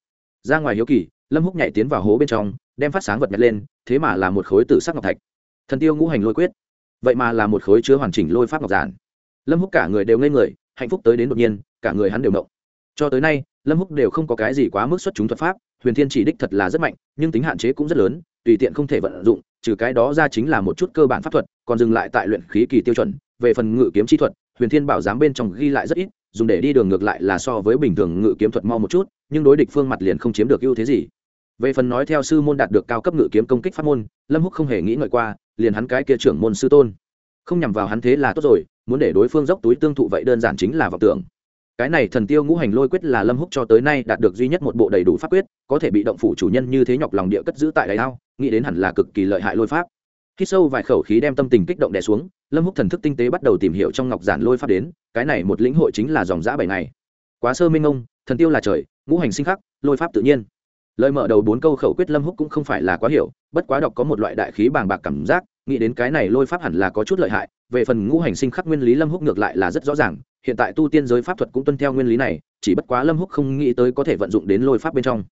Ra ngoài hiếu kỳ, lâm húc nhảy tiến vào hố bên trong, đem phát sáng vật nhặt lên, thế mà là một khối tử sắc ngọc thạch. Thần tiêu ngũ hành lôi quyết. Vậy mà là một khối chứa hoàn chỉnh lôi pháp ngọc giản. Lâm húc cả người đều ngây người hạnh phúc tới đến đột nhiên, cả người hắn đều động. Cho tới nay, lâm húc đều không có cái gì quá mức xuất chúng thuật pháp, huyền thiên chỉ đích thật là rất mạnh, nhưng tính hạn chế cũng rất lớn, tùy tiện không thể vận dụng, trừ cái đó ra chính là một chút cơ bản pháp thuật, còn dừng lại tại luyện khí kỳ tiêu chuẩn, về phần ngự kiếm chi thuật, huyền thiên bảo giám bên trong ghi lại rất ít, dùng để đi đường ngược lại là so với bình thường ngự kiếm thuật mau một chút, nhưng đối địch phương mặt liền không chiếm được ưu thế gì. Về phần nói theo sư môn đạt được cao cấp ngự kiếm công kích pháp môn, lâm húc không hề nghĩ ngợi qua, liền hắn cái kia trưởng môn sư tôn. Không nhằm vào hắn thế là tốt rồi muốn để đối phương dốc túi tương thụ vậy đơn giản chính là vọng tưởng. Cái này thần tiêu ngũ hành lôi quyết là lâm húc cho tới nay đạt được duy nhất một bộ đầy đủ pháp quyết, có thể bị động phủ chủ nhân như thế nhọc lòng địa cất giữ tại đáy ao, nghĩ đến hẳn là cực kỳ lợi hại lôi pháp. Khi sâu vài khẩu khí đem tâm tình kích động đè xuống, lâm húc thần thức tinh tế bắt đầu tìm hiểu trong ngọc giản lôi pháp đến, cái này một lĩnh hội chính là dòng giã bảy ngày. Quá sơ minh ông, thần tiêu là trời, ngũ hành sinh khắc, lôi pháp tự nhiên. Lời mở đầu bốn câu khẩu quyết lâm húc cũng không phải là quá hiểu, bất quá đọc có một loại đại khí bàng bạc cảm giác, nghĩ đến cái này lôi pháp hẳn là có chút lợi hại về phần ngũ hành sinh khắc nguyên lý lâm húc ngược lại là rất rõ ràng, hiện tại tu tiên giới pháp thuật cũng tuân theo nguyên lý này, chỉ bất quá lâm húc không nghĩ tới có thể vận dụng đến lôi pháp bên trong.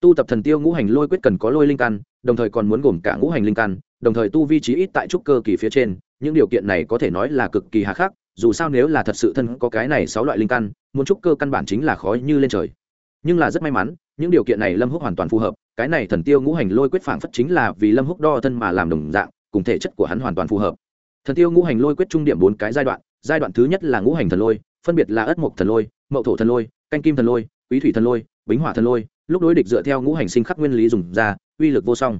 Tu tập thần tiêu ngũ hành lôi quyết cần có lôi linh căn, đồng thời còn muốn gồm cả ngũ hành linh căn, đồng thời tu vi trí ít tại trúc cơ kỳ phía trên, những điều kiện này có thể nói là cực kỳ hà khắc, dù sao nếu là thật sự thân có cái này sáu loại linh căn, muốn trúc cơ căn bản chính là khó như lên trời. Nhưng là rất may mắn, những điều kiện này lâm húc hoàn toàn phù hợp, cái này thần tiêu ngũ hành lôi quyết phảng phất chính là vì lâm húc đo thân mà làm đồng dạng, cùng thể chất của hắn hoàn toàn phù hợp thần tiêu ngũ hành lôi quyết trung điểm bốn cái giai đoạn giai đoạn thứ nhất là ngũ hành thần lôi, phân biệt là ất mộc thần lôi, mậu thổ thần lôi, canh kim thần lôi, quý thủy thần lôi, bính hỏa thần lôi, lúc đối địch dựa theo ngũ hành sinh khắc nguyên lý dùng ra, uy lực vô song.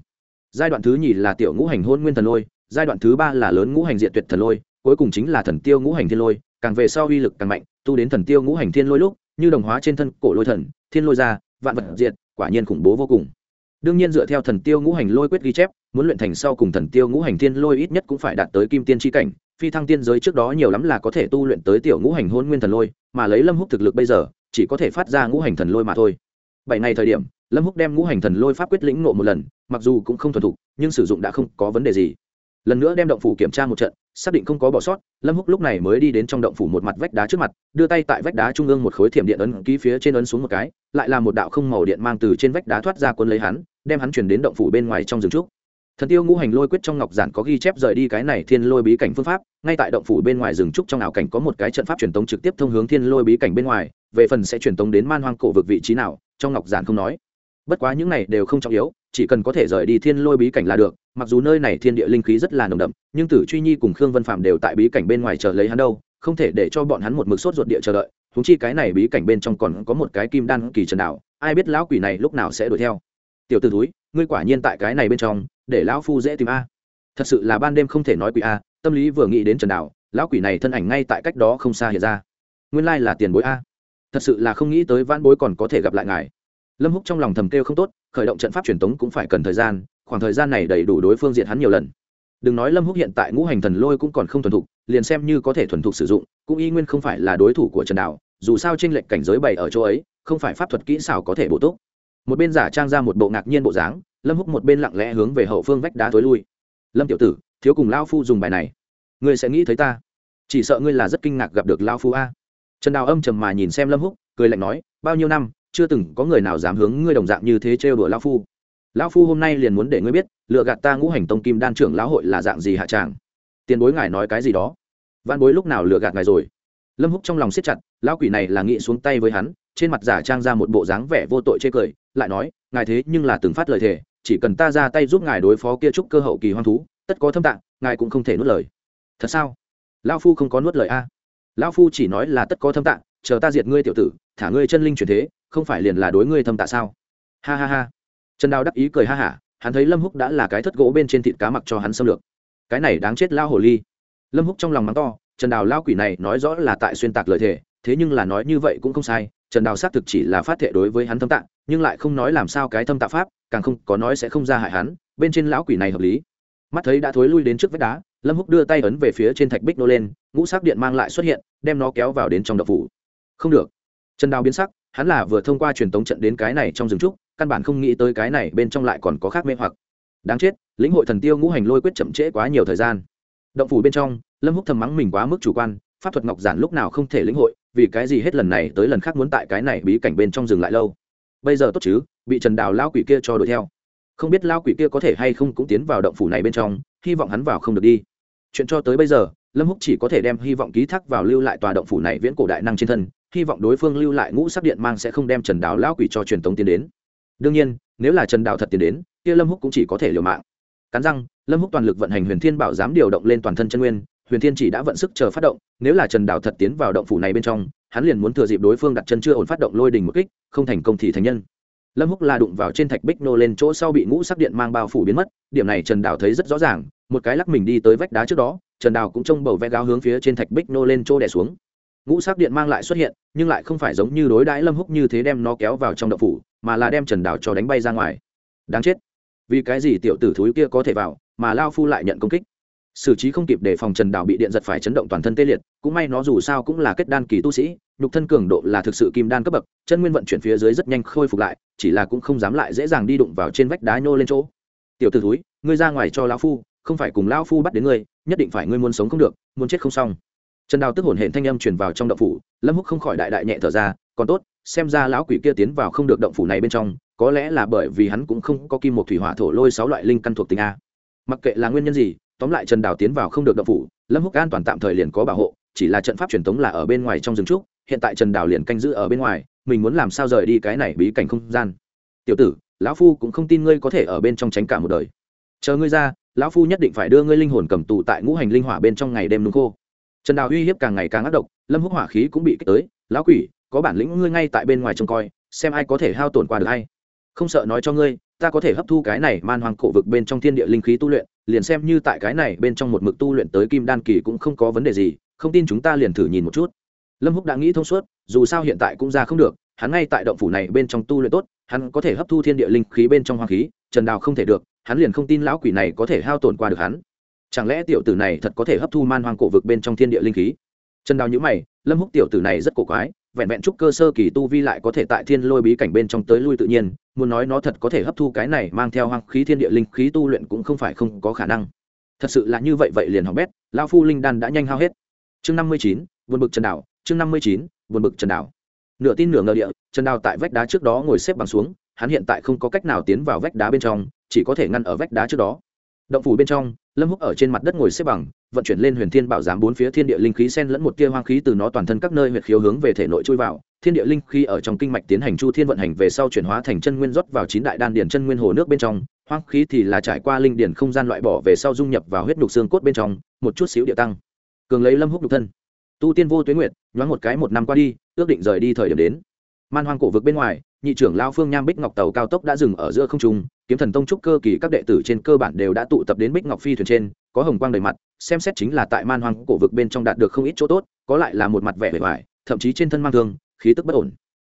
Giai đoạn thứ nhì là tiểu ngũ hành hôn nguyên thần lôi, giai đoạn thứ ba là lớn ngũ hành diện tuyệt thần lôi, cuối cùng chính là thần tiêu ngũ hành thiên lôi, càng về sau uy lực càng mạnh, tu đến thần tiêu ngũ hành thiên lôi lúc, như đồng hóa trên thân cổ lôi thần, thiên lôi ra, vạn vật diệt, quả nhiên khủng bố vô cùng đương nhiên dựa theo thần tiêu ngũ hành lôi quyết ghi chép, muốn luyện thành sau cùng thần tiêu ngũ hành thiên lôi ít nhất cũng phải đạt tới kim tiên tri cảnh, phi thăng tiên giới trước đó nhiều lắm là có thể tu luyện tới tiểu ngũ hành hôn nguyên thần lôi, mà lấy lâm húc thực lực bây giờ, chỉ có thể phát ra ngũ hành thần lôi mà thôi. Bảy ngày thời điểm, lâm húc đem ngũ hành thần lôi pháp quyết lĩnh ngộ một lần, mặc dù cũng không thuần thục, nhưng sử dụng đã không có vấn đề gì. Lần nữa đem động phủ kiểm tra một trận, xác định không có bỏ sót, lâm húc lúc này mới đi đến trong động phủ một mặt vách đá trước mặt, đưa tay tại vách đá trung ương một khối thiểm điện ấn ký phía trên ấn xuống một cái, lại là một đạo không màu điện mang từ trên vách đá thoát ra cuốn lấy hắn đem hắn chuyển đến động phủ bên ngoài trong rừng trúc. Thần tiêu ngũ hành lôi quyết trong ngọc giản có ghi chép rời đi cái này thiên lôi bí cảnh phương pháp, ngay tại động phủ bên ngoài rừng trúc trong ảo cảnh có một cái trận pháp truyền tống trực tiếp thông hướng thiên lôi bí cảnh bên ngoài, về phần sẽ truyền tống đến man hoang cổ vực vị trí nào, trong ngọc giản không nói. Bất quá những này đều không trọng yếu, chỉ cần có thể rời đi thiên lôi bí cảnh là được, mặc dù nơi này thiên địa linh khí rất là nồng đậm, nhưng tử truy nhi cùng khương vân phạm đều tại bí cảnh bên ngoài chờ lấy hắn đâu, không thể để cho bọn hắn một mực sốt ruột địa chờ đợi thúng chi cái này bí cảnh bên trong còn có một cái kim đan kỳ trần đạo, ai biết lão quỷ này lúc nào sẽ đuổi theo tiểu t ử túi, ngươi quả nhiên tại cái này bên trong, để lão phu dễ tìm a. Thật sự là ban đêm không thể nói quỷ a, tâm lý vừa nghĩ đến trần đạo, lão quỷ này thân ảnh ngay tại cách đó không xa hiện ra. Nguyên lai là tiền bối a. Thật sự là không nghĩ tới vãn bối còn có thể gặp lại ngài. Lâm húc trong lòng thầm kêu không tốt, khởi động trận pháp truyền tống cũng phải cần thời gian, khoảng thời gian này đầy đủ đối phương diện hắn nhiều lần. Đừng nói lâm húc hiện tại ngũ hành thần lôi cũng còn không thuần thục, liền xem như có thể thuần thục sử dụng, cũng y nguyên không phải là đối thủ của trần đạo, dù sao tranh lệch cảnh giới bày ở chỗ ấy, không phải pháp thuật kỹ xảo có thể bổ túc một bên giả trang ra một bộ ngạc nhiên bộ dáng, lâm húc một bên lặng lẽ hướng về hậu phương vách đá tối lui. Lâm tiểu tử, thiếu cùng lao phu dùng bài này. Ngươi sẽ nghĩ thấy ta. Chỉ sợ ngươi là rất kinh ngạc gặp được lao phu a. Trần đào âm trầm mà nhìn xem lâm húc, cười lạnh nói, bao nhiêu năm, chưa từng có người nào dám hướng ngươi đồng dạng như thế trêu đùa lao phu. Lão phu hôm nay liền muốn để ngươi biết, lựa gạt ta ngũ hành tông kim đan trưởng lão hội là dạng gì hạ tràng tiền bối ngài nói cái gì đó. Văn bối lúc nào lựa gạt ngài rồi? Lâm húc trong lòng siết chặt, lão quỷ này là nghĩ xuống tay với hắn, trên mặt giả trang ra một bộ dáng vẻ vô tội chê cười lại nói, ngài thế nhưng là từng phát lời thề, chỉ cần ta ra tay giúp ngài đối phó kia trúc cơ hậu kỳ hoang thú, tất có thâm tạng, ngài cũng không thể nuốt lời. Thật sao? Lão phu không có nuốt lời a? Lão phu chỉ nói là tất có thâm tạng, chờ ta diệt ngươi tiểu tử, thả ngươi chân linh chuyển thế, không phải liền là đối ngươi thâm tạ sao? Ha ha ha. Trần đào đắc ý cười ha hả, hắn thấy lâm húc đã là cái thất gỗ bên trên thịt cá mặc cho hắn xâm lược. Cái này đáng chết lao hồ ly. Lâm húc trong lòng mắng to, trần đào lao quỷ này nói rõ là tại xuyên tạc lời thề, thế nhưng là nói như vậy cũng không sai, trần đào xác thực chỉ là phát thệ đối với hắn thâm tạng nhưng lại không nói làm sao cái thâm tạ pháp, càng không có nói sẽ không ra hại hắn, bên trên lão quỷ này hợp lý. Mắt thấy đã thối lui đến trước vách đá, lâm húc đưa tay ấn về phía trên thạch bích nô lên, ngũ sắc điện mang lại xuất hiện, đem nó kéo vào đến trong đậu phủ. Không được. Trần đào biến sắc, hắn là vừa thông qua truyền tống trận đến cái này trong rừng trúc, căn bản không nghĩ tới cái này bên trong lại còn có khác mê hoặc. Đáng chết, lĩnh hội thần tiêu ngũ hành lôi quyết chậm trễ quá nhiều thời gian. Động phủ bên trong, lâm húc thầm mắng mình quá mức chủ quan, pháp thuật ngọc giản lúc nào không thể lĩnh hội, vì cái gì hết lần này tới lần khác muốn tại cái này bí cảnh bên trong dừng lại lâu bây giờ tốt chứ, bị trần đào lao quỷ kia cho đuổi theo. Không biết lao quỷ kia có thể hay không cũng tiến vào động phủ này bên trong, hy vọng hắn vào không được đi. Chuyện cho tới bây giờ, lâm húc chỉ có thể đem hy vọng ký thác vào lưu lại tòa động phủ này viễn cổ đại năng trên thân, hy vọng đối phương lưu lại ngũ sắc điện mang sẽ không đem trần đào lao quỷ cho truyền tống tiến đến. Đương nhiên, nếu là trần đào thật tiến đến, kia lâm húc cũng chỉ có thể liều mạng. Cắn răng, lâm húc toàn lực vận hành huyền thiên bảo dám điều động lên toàn thân chân nguyên huyền thiên chỉ đã vận sức chờ phát động, nếu là trần Đảo thật tiến vào động phủ này bên trong, hắn liền muốn thừa dịp đối phương đặt chân chưa ổn phát động lôi đình một kích, không thành công thì thành nhân. Lâm húc la đụng vào trên thạch bích nô lên chỗ sau bị ngũ sắc điện mang bao phủ biến mất, điểm này trần Đảo thấy rất rõ ràng, một cái lắc mình đi tới vách đá trước đó, trần đào cũng trông bầu vẽ gáo hướng phía trên thạch bích nô lên chỗ đè xuống. Ngũ sắc điện mang lại xuất hiện, nhưng lại không phải giống như đối đãi lâm húc như thế đem nó kéo vào trong đậu phủ, mà là đem trần đào cho đánh bay ra ngoài. Đáng chết. Vì cái gì tiểu tử thúi kia có thể vào, mà lao phu lại nhận công kích? Xử trí không kịp để phòng trần Đạo bị điện giật phải chấn động toàn thân tê liệt, cũng may nó dù sao cũng là kết đan kỳ tu sĩ, nhục thân cường độ là thực sự kim đan cấp bậc, chân nguyên vận chuyển phía dưới rất nhanh khôi phục lại, chỉ là cũng không dám lại dễ dàng đi đụng vào trên vách đá nhô lên chỗ. Tiểu t ử túi ngươi ra ngoài cho lão phu, không phải cùng lão phu bắt đến ngươi, nhất định phải ngươi muốn sống không được, muốn chết không xong. Trần đào tức hổn hển thanh âm truyền vào trong động phủ, lâm húc không khỏi đại đại nhẹ thở ra, còn tốt, xem ra lão quỷ kia tiến vào không được động phủ này bên trong, có lẽ là bởi vì hắn cũng không có kim một thủy hỏa thổ lôi sáu loại linh căn thuộc tính a. Mặc kệ là nguyên nhân gì tóm lại trần đào tiến vào không được động phủ, lâm húc an toàn tạm thời liền có bảo hộ, chỉ là trận pháp truyền thống là ở bên ngoài trong rừng trúc, hiện tại trần đào liền canh giữ ở bên ngoài, mình muốn làm sao rời đi cái này bí cảnh không gian? Tiểu tử, lão phu cũng không tin ngươi có thể ở bên trong tránh cả một đời. Chờ ngươi ra, lão phu nhất định phải đưa ngươi linh hồn cầm tù tại ngũ hành linh hỏa bên trong ngày đêm nung khô. Trần đào uy hiếp càng ngày càng ác độc, lâm húc hỏa khí cũng bị kích tới, lão quỷ, có bản lĩnh ngươi ngay tại bên ngoài trông coi, xem ai có thể hao tổn qua được hay. Không sợ nói cho ngươi, ta có thể hấp thu cái này man hoàng cổ vực bên trong thiên địa linh khí tu luyện liền xem như tại cái này bên trong một mực tu luyện tới kim đan kỳ cũng không có vấn đề gì, không tin chúng ta liền thử nhìn một chút. Lâm húc đã nghĩ thông suốt, dù sao hiện tại cũng ra không được, hắn ngay tại động phủ này bên trong tu luyện tốt, hắn có thể hấp thu thiên địa linh khí bên trong hoàng khí, trần đào không thể được, hắn liền không tin lão quỷ này có thể hao tổn qua được hắn. Chẳng lẽ tiểu tử này thật có thể hấp thu man hoang cổ vực bên trong thiên địa linh khí? Trần đào nhữ mày, lâm húc tiểu tử này rất cổ quái vẹn vẹn trúc cơ sơ kỳ tu vi lại có thể tại thiên lôi bí cảnh bên trong tới lui tự nhiên, muốn nói nó thật có thể hấp thu cái này mang theo hoang khí thiên địa linh khí tu luyện cũng không phải không có khả năng. Thật sự là như vậy vậy liền học bét lao phu linh đan đã nhanh hao hết. Chương năm mươi chín vượt bực trần đảo, chương năm mươi chín vượt bực trần đảo. Nửa tin nửa ngờ địa, trần đào tại vách đá trước đó ngồi xếp bằng xuống, hắn hiện tại không có cách nào tiến vào vách đá bên trong, chỉ có thể ngăn ở vách đá trước đó. Động phủ bên trong lâm húc ở trên mặt đất ngồi xếp bằng, vận chuyển lên huyền thiên bảo giám bốn phía thiên địa linh khí sen lẫn một tia hoang khí từ nó toàn thân các nơi huyệt khiếu hướng về thể nội chui vào. Thiên địa linh khí ở trong kinh mạch tiến hành chu thiên vận hành về sau chuyển hóa thành chân nguyên rót vào chín đại đan điển chân nguyên hồ nước bên trong. Hoang khí thì là trải qua linh điển không gian loại bỏ về sau dung nhập vào huyết nhục xương cốt bên trong, một chút xíu địa tăng. Cường lấy lâm húc nhục thân. Tu tiên vô tuyến nguyệt, nhoáng một cái một năm qua đi, ước định rời đi thời điểm đến. Man hoang cổ vực bên ngoài nhị trưởng lao phương nham bích ngọc tàu cao tốc đã dừng ở giữa không trung, kiếm thần tông trúc cơ kỳ các đệ tử trên cơ bản đều đã tụ tập đến bích ngọc phi thuyền trên, có hồng quang đầy mặt, xem xét chính là tại man hoang cổ vực bên trong đạt được không ít chỗ tốt, có lại là một mặt vẻ bề ngoài, thậm chí trên thân mang thương, khí tức bất ổn.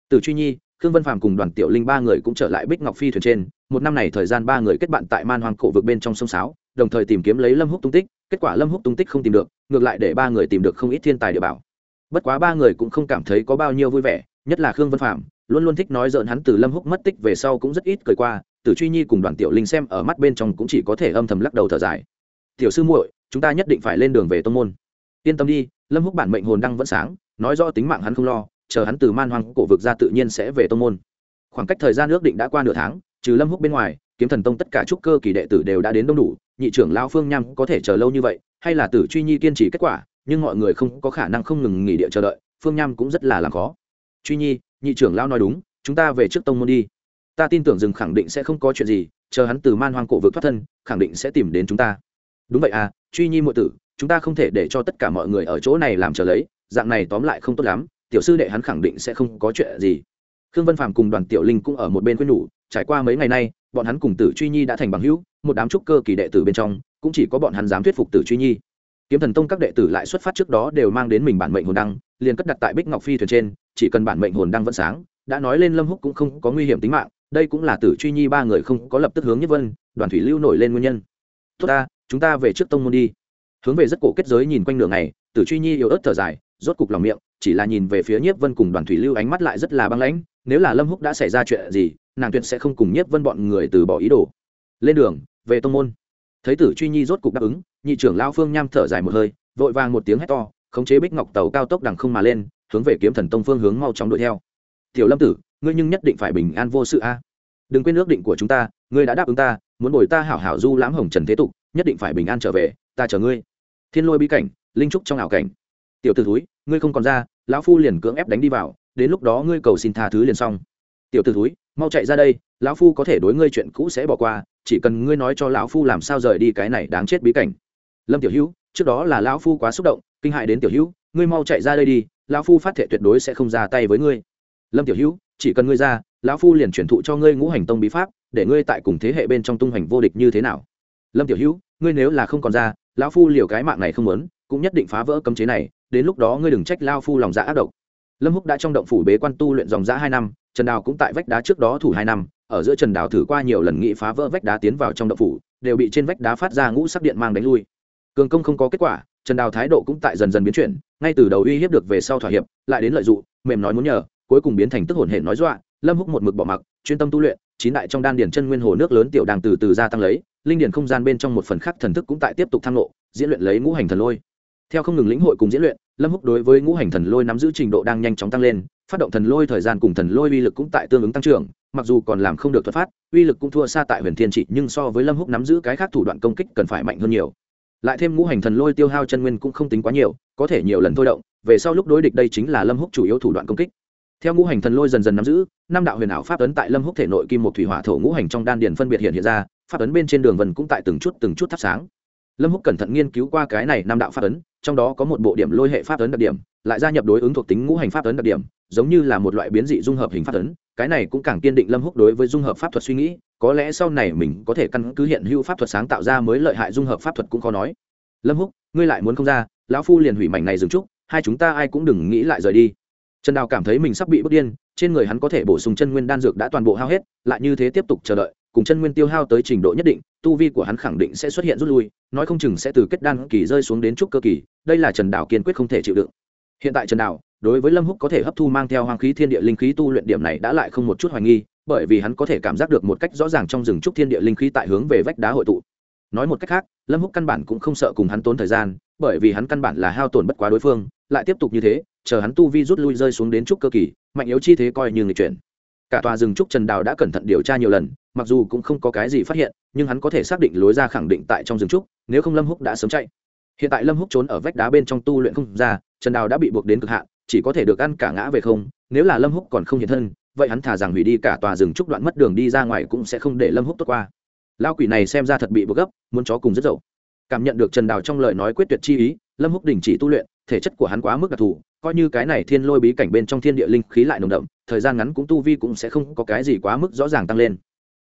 Từ truy nhi, khương vân phàm cùng đoàn tiểu linh ba người cũng trở lại bích ngọc phi thuyền trên, một năm này thời gian ba người kết bạn tại man hoang cổ vực bên trong sông sáo, đồng thời tìm kiếm lấy lâm húc tung tích, kết quả lâm húc tung tích không tìm được, ngược lại để ba người tìm được không ít thiên tài địa bảo. Bất quá ba người cũng không cảm thấy có bao nhiêu vui vẻ, nhất là khương vân phạm luôn luôn thích nói dợn hắn từ lâm húc mất tích về sau cũng rất ít cười qua từ truy nhi cùng đoàn tiểu linh xem ở mắt bên trong cũng chỉ có thể âm thầm lắc đầu thở dài. Tiểu sư muội, chúng ta nhất định phải lên đường về Tông môn. Yên tâm đi, lâm húc bản mệnh hồn đăng vẫn sáng, nói rõ tính mạng hắn không lo, chờ hắn từ man hoang cổ vực ra tự nhiên sẽ về Tông môn. Khoảng cách thời gian ước định đã qua nửa tháng, trừ lâm húc bên ngoài, kiếm thần tông tất cả trúc cơ kỳ đệ tử đều đã đến đông đủ, nhị trưởng lao phương nham có thể chờ lâu như vậy, hay là tử truy nhi kiên trì kết quả, nhưng mọi người không có khả năng không ngừng nghỉ địa chờ đợi, phương nham cũng rất là làm khó. Truy nhi nhị trưởng lão nói đúng, chúng ta về trước tông môn đi. Ta tin tưởng rừng khẳng định sẽ không có chuyện gì, chờ hắn từ man hoang cổ vực thoát thân, khẳng định sẽ tìm đến chúng ta. Đúng vậy à truy nhi muội tử, chúng ta không thể để cho tất cả mọi người ở chỗ này làm chờ lấy, dạng này tóm lại không tốt lắm, tiểu sư đệ hắn khẳng định sẽ không có chuyện gì. Khương vân phạm cùng đoàn tiểu linh cũng ở một bên quên nhủ, trải qua mấy ngày nay, bọn hắn cùng tử truy nhi đã thành bằng hữu, một đám trúc cơ kỳ đệ tử bên trong, cũng chỉ có bọn hắn dám thuyết phục tử truy nhi. Kiếm thần tông các đệ tử lại xuất phát trước đó đều mang đến mình bản mệnh hồn đăng, liền cất đặt tại bích ngọc phi thuyền trên chỉ cần bản mệnh hồn đang vẫn sáng, đã nói lên lâm húc cũng không có nguy hiểm tính mạng, đây cũng là tử truy nhi ba người không có lập tức hướng nhất vân, đoàn thủy lưu nổi lên nguyên nhân. Tốt ta, chúng ta về trước tông môn đi. Hướng về rất cổ kết giới nhìn quanh nửa ngày, tử truy nhi yếu ớt thở dài, rốt cục lòng miệng, chỉ là nhìn về phía nhiếp vân cùng đoàn thủy lưu ánh mắt lại rất là băng lãnh, nếu là lâm húc đã xảy ra chuyện gì, nàng tuyệt sẽ không cùng nhiếp vân bọn người từ bỏ ý đồ. Lên đường, về tông môn. Thấy tử truy nhi rốt cục đáp ứng, nhị trưởng lao phương nham thở dài một hơi, vội vàng một tiếng hét to, khống chế bích ngọc tàu cao tốc đằng không mà lên hướng về kiếm thần tông phương hướng mau chóng đuổi theo. Tiểu lâm tử, ngươi nhưng nhất định phải bình an vô sự a. Đừng quên ước định của chúng ta, ngươi đã đáp ứng ta, muốn bồi ta hảo hảo du lãm hồng trần thế tục, nhất định phải bình an trở về, ta chờ ngươi. Thiên lôi bí cảnh, linh trúc trong ảo cảnh. Tiểu t ử thúi, ngươi không còn ra, lão phu liền cưỡng ép đánh đi vào, đến lúc đó ngươi cầu xin tha thứ liền xong. Tiểu t ử thúi, mau chạy ra đây, lão phu có thể đối ngươi chuyện cũ sẽ bỏ qua, chỉ cần ngươi nói cho lão phu làm sao rời đi cái này đáng chết bí cảnh. Lâm tiểu hữu, trước đó là lão phu quá xúc động, kinh hại đến tiểu hữu ngươi mau chạy ra đây đi, lão phu phát thệ tuyệt đối sẽ không ra tay với ngươi. Lâm tiểu hữu, chỉ cần ngươi ra, lão phu liền truyền thụ cho ngươi ngũ hành tông bí pháp, để ngươi tại cùng thế hệ bên trong tung hành vô địch như thế nào. Lâm tiểu hữu, ngươi nếu là không còn ra, lão phu liều cái mạng này không muốn, cũng nhất định phá vỡ cấm chế này, đến lúc đó ngươi đừng trách lao phu lòng dạ ác độc. Lâm húc đã trong động phủ bế quan tu luyện dòng dã hai năm, trần đào cũng tại vách đá trước đó thủ hai năm, ở giữa trần đào thử qua nhiều lần nghị phá vỡ vách đá tiến vào trong động phủ, đều bị trên vách đá phát ra ngũ sắc điện mang đánh lui. Cường công không có kết quả trần đào thái độ cũng tại dần dần biến chuyển, ngay từ đầu uy hiếp được về sau thỏa hiệp, lại đến lợi dụng, mềm nói muốn nhờ, cuối cùng biến thành tức hồn hển nói dọa, lâm húc một mực bỏ mặc, chuyên tâm tu luyện, chín đại trong đan điển chân nguyên hồ nước lớn tiểu đang từ từ gia tăng lấy, linh điển không gian bên trong một phần khác thần thức cũng tại tiếp tục thăng lộ, diễn luyện lấy ngũ hành thần lôi. Theo không ngừng lĩnh hội cùng diễn luyện, lâm húc đối với ngũ hành thần lôi nắm giữ trình độ đang nhanh chóng tăng lên, phát động thần lôi thời gian cùng thần lôi uy lực cũng tại tương ứng tăng trưởng, mặc dù còn làm không được thuật phát uy lực cũng thua xa tại huyền thiên trị nhưng so với lâm húc nắm giữ cái khác thủ đoạn công kích cần phải mạnh hơn nhiều lại thêm ngũ hành thần lôi tiêu hao chân nguyên cũng không tính quá nhiều, có thể nhiều lần thôi động, về sau lúc đối địch đây chính là lâm húc chủ yếu thủ đoạn công kích. Theo ngũ hành thần lôi dần dần nắm giữ, năm đạo huyền ảo pháp ấn tại lâm húc thể nội kim một thủy hỏa thổ ngũ hành trong đan điền phân biệt hiện hiện ra, pháp ấn bên trên đường vần cũng tại từng chút từng chút thắp sáng. Lâm húc cẩn thận nghiên cứu qua cái này năm đạo pháp ấn, trong đó có một bộ điểm lôi hệ pháp ấn đặc điểm, lại gia nhập đối ứng thuộc tính ngũ hành pháp ấn đặc điểm, giống như là một loại biến dị dung hợp hình pháp ấn cái này cũng càng kiên định lâm húc đối với dung hợp pháp thuật suy nghĩ, có lẽ sau này mình có thể căn cứ hiện hữu pháp thuật sáng tạo ra mới lợi hại dung hợp pháp thuật cũng khó nói. Lâm húc, ngươi lại muốn không ra, lão phu liền hủy mảnh này dừng trúc hai chúng ta ai cũng đừng nghĩ lại rời đi. Trần đào cảm thấy mình sắp bị bất điên, trên người hắn có thể bổ sung chân nguyên đan dược đã toàn bộ hao hết, lại như thế tiếp tục chờ đợi, cùng chân nguyên tiêu hao tới trình độ nhất định, tu vi của hắn khẳng định sẽ xuất hiện rút lui, nói không chừng sẽ từ kết đan kỳ rơi xuống đến trúc cơ kỳ, đây là trần đào kiên quyết không thể chịu đựng. Hiện tại trần đào đối với lâm húc có thể hấp thu mang theo hoang khí thiên địa linh khí tu luyện điểm này đã lại không một chút hoài nghi, bởi vì hắn có thể cảm giác được một cách rõ ràng trong rừng trúc thiên địa linh khí tại hướng về vách đá hội tụ. Nói một cách khác, lâm húc căn bản cũng không sợ cùng hắn tốn thời gian, bởi vì hắn căn bản là hao tổn bất quá đối phương, lại tiếp tục như thế, chờ hắn tu vi rút lui rơi xuống đến trúc cơ kỳ, mạnh yếu chi thế coi như người chuyển. Cả tòa rừng trúc trần đào đã cẩn thận điều tra nhiều lần, mặc dù cũng không có cái gì phát hiện, nhưng hắn có thể xác định lối ra khẳng định tại trong rừng trúc, nếu không lâm húc đã sớm chạy. Hiện tại lâm húc trốn ở vách đá bên trong tu luyện không ra, trần đào đã bị buộc đến cực hạn chỉ có thể được ăn cả ngã về không, nếu là lâm húc còn không hiện thân, vậy hắn thả rằng hủy đi cả tòa rừng trúc đoạn mất đường đi ra ngoài cũng sẽ không để lâm húc tốt qua. Lao quỷ này xem ra thật bị bực gấp, muốn chó cùng rất dậu. Cảm nhận được trần đào trong lời nói quyết tuyệt chi ý, lâm húc đình chỉ tu luyện, thể chất của hắn quá mức đặc thù, coi như cái này thiên lôi bí cảnh bên trong thiên địa linh khí lại nồng đậm, thời gian ngắn cũng tu vi cũng sẽ không có cái gì quá mức rõ ràng tăng lên.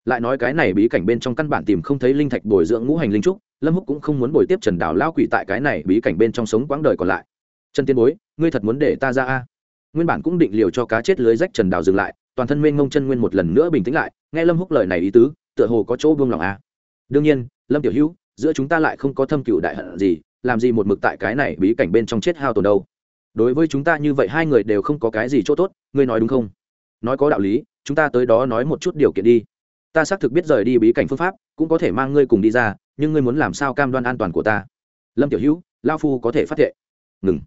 Lại nói cái này bí cảnh bên trong căn bản tìm không thấy linh thạch bồi dưỡng ngũ hành linh trúc, lâm húc cũng không muốn bồi tiếp trần đào lao quỷ tại cái này bí cảnh bên trong sống quãng đời còn lại. Trần tiên bối ngươi thật muốn để ta ra a? Nguyên bản cũng định liều cho cá chết lưới rách trần đào dừng lại, toàn thân mênh ngông chân nguyên một lần nữa bình tĩnh lại, nghe lâm húc lời này ý tứ, tựa hồ có chỗ buông lòng a. Đương nhiên, lâm tiểu hữu, giữa chúng ta lại không có thâm cựu đại hận gì, làm gì một mực tại cái này bí cảnh bên trong chết hao tổn đâu. Đối với chúng ta như vậy hai người đều không có cái gì chỗ tốt, ngươi nói đúng không? Nói có đạo lý, chúng ta tới đó nói một chút điều kiện đi. Ta xác thực biết rời đi bí cảnh phương pháp, cũng có thể mang ngươi cùng đi ra, nhưng ngươi muốn làm sao cam đoan an toàn của ta? Lâm tiểu hữu, lao phu có thể phát thệ ngừng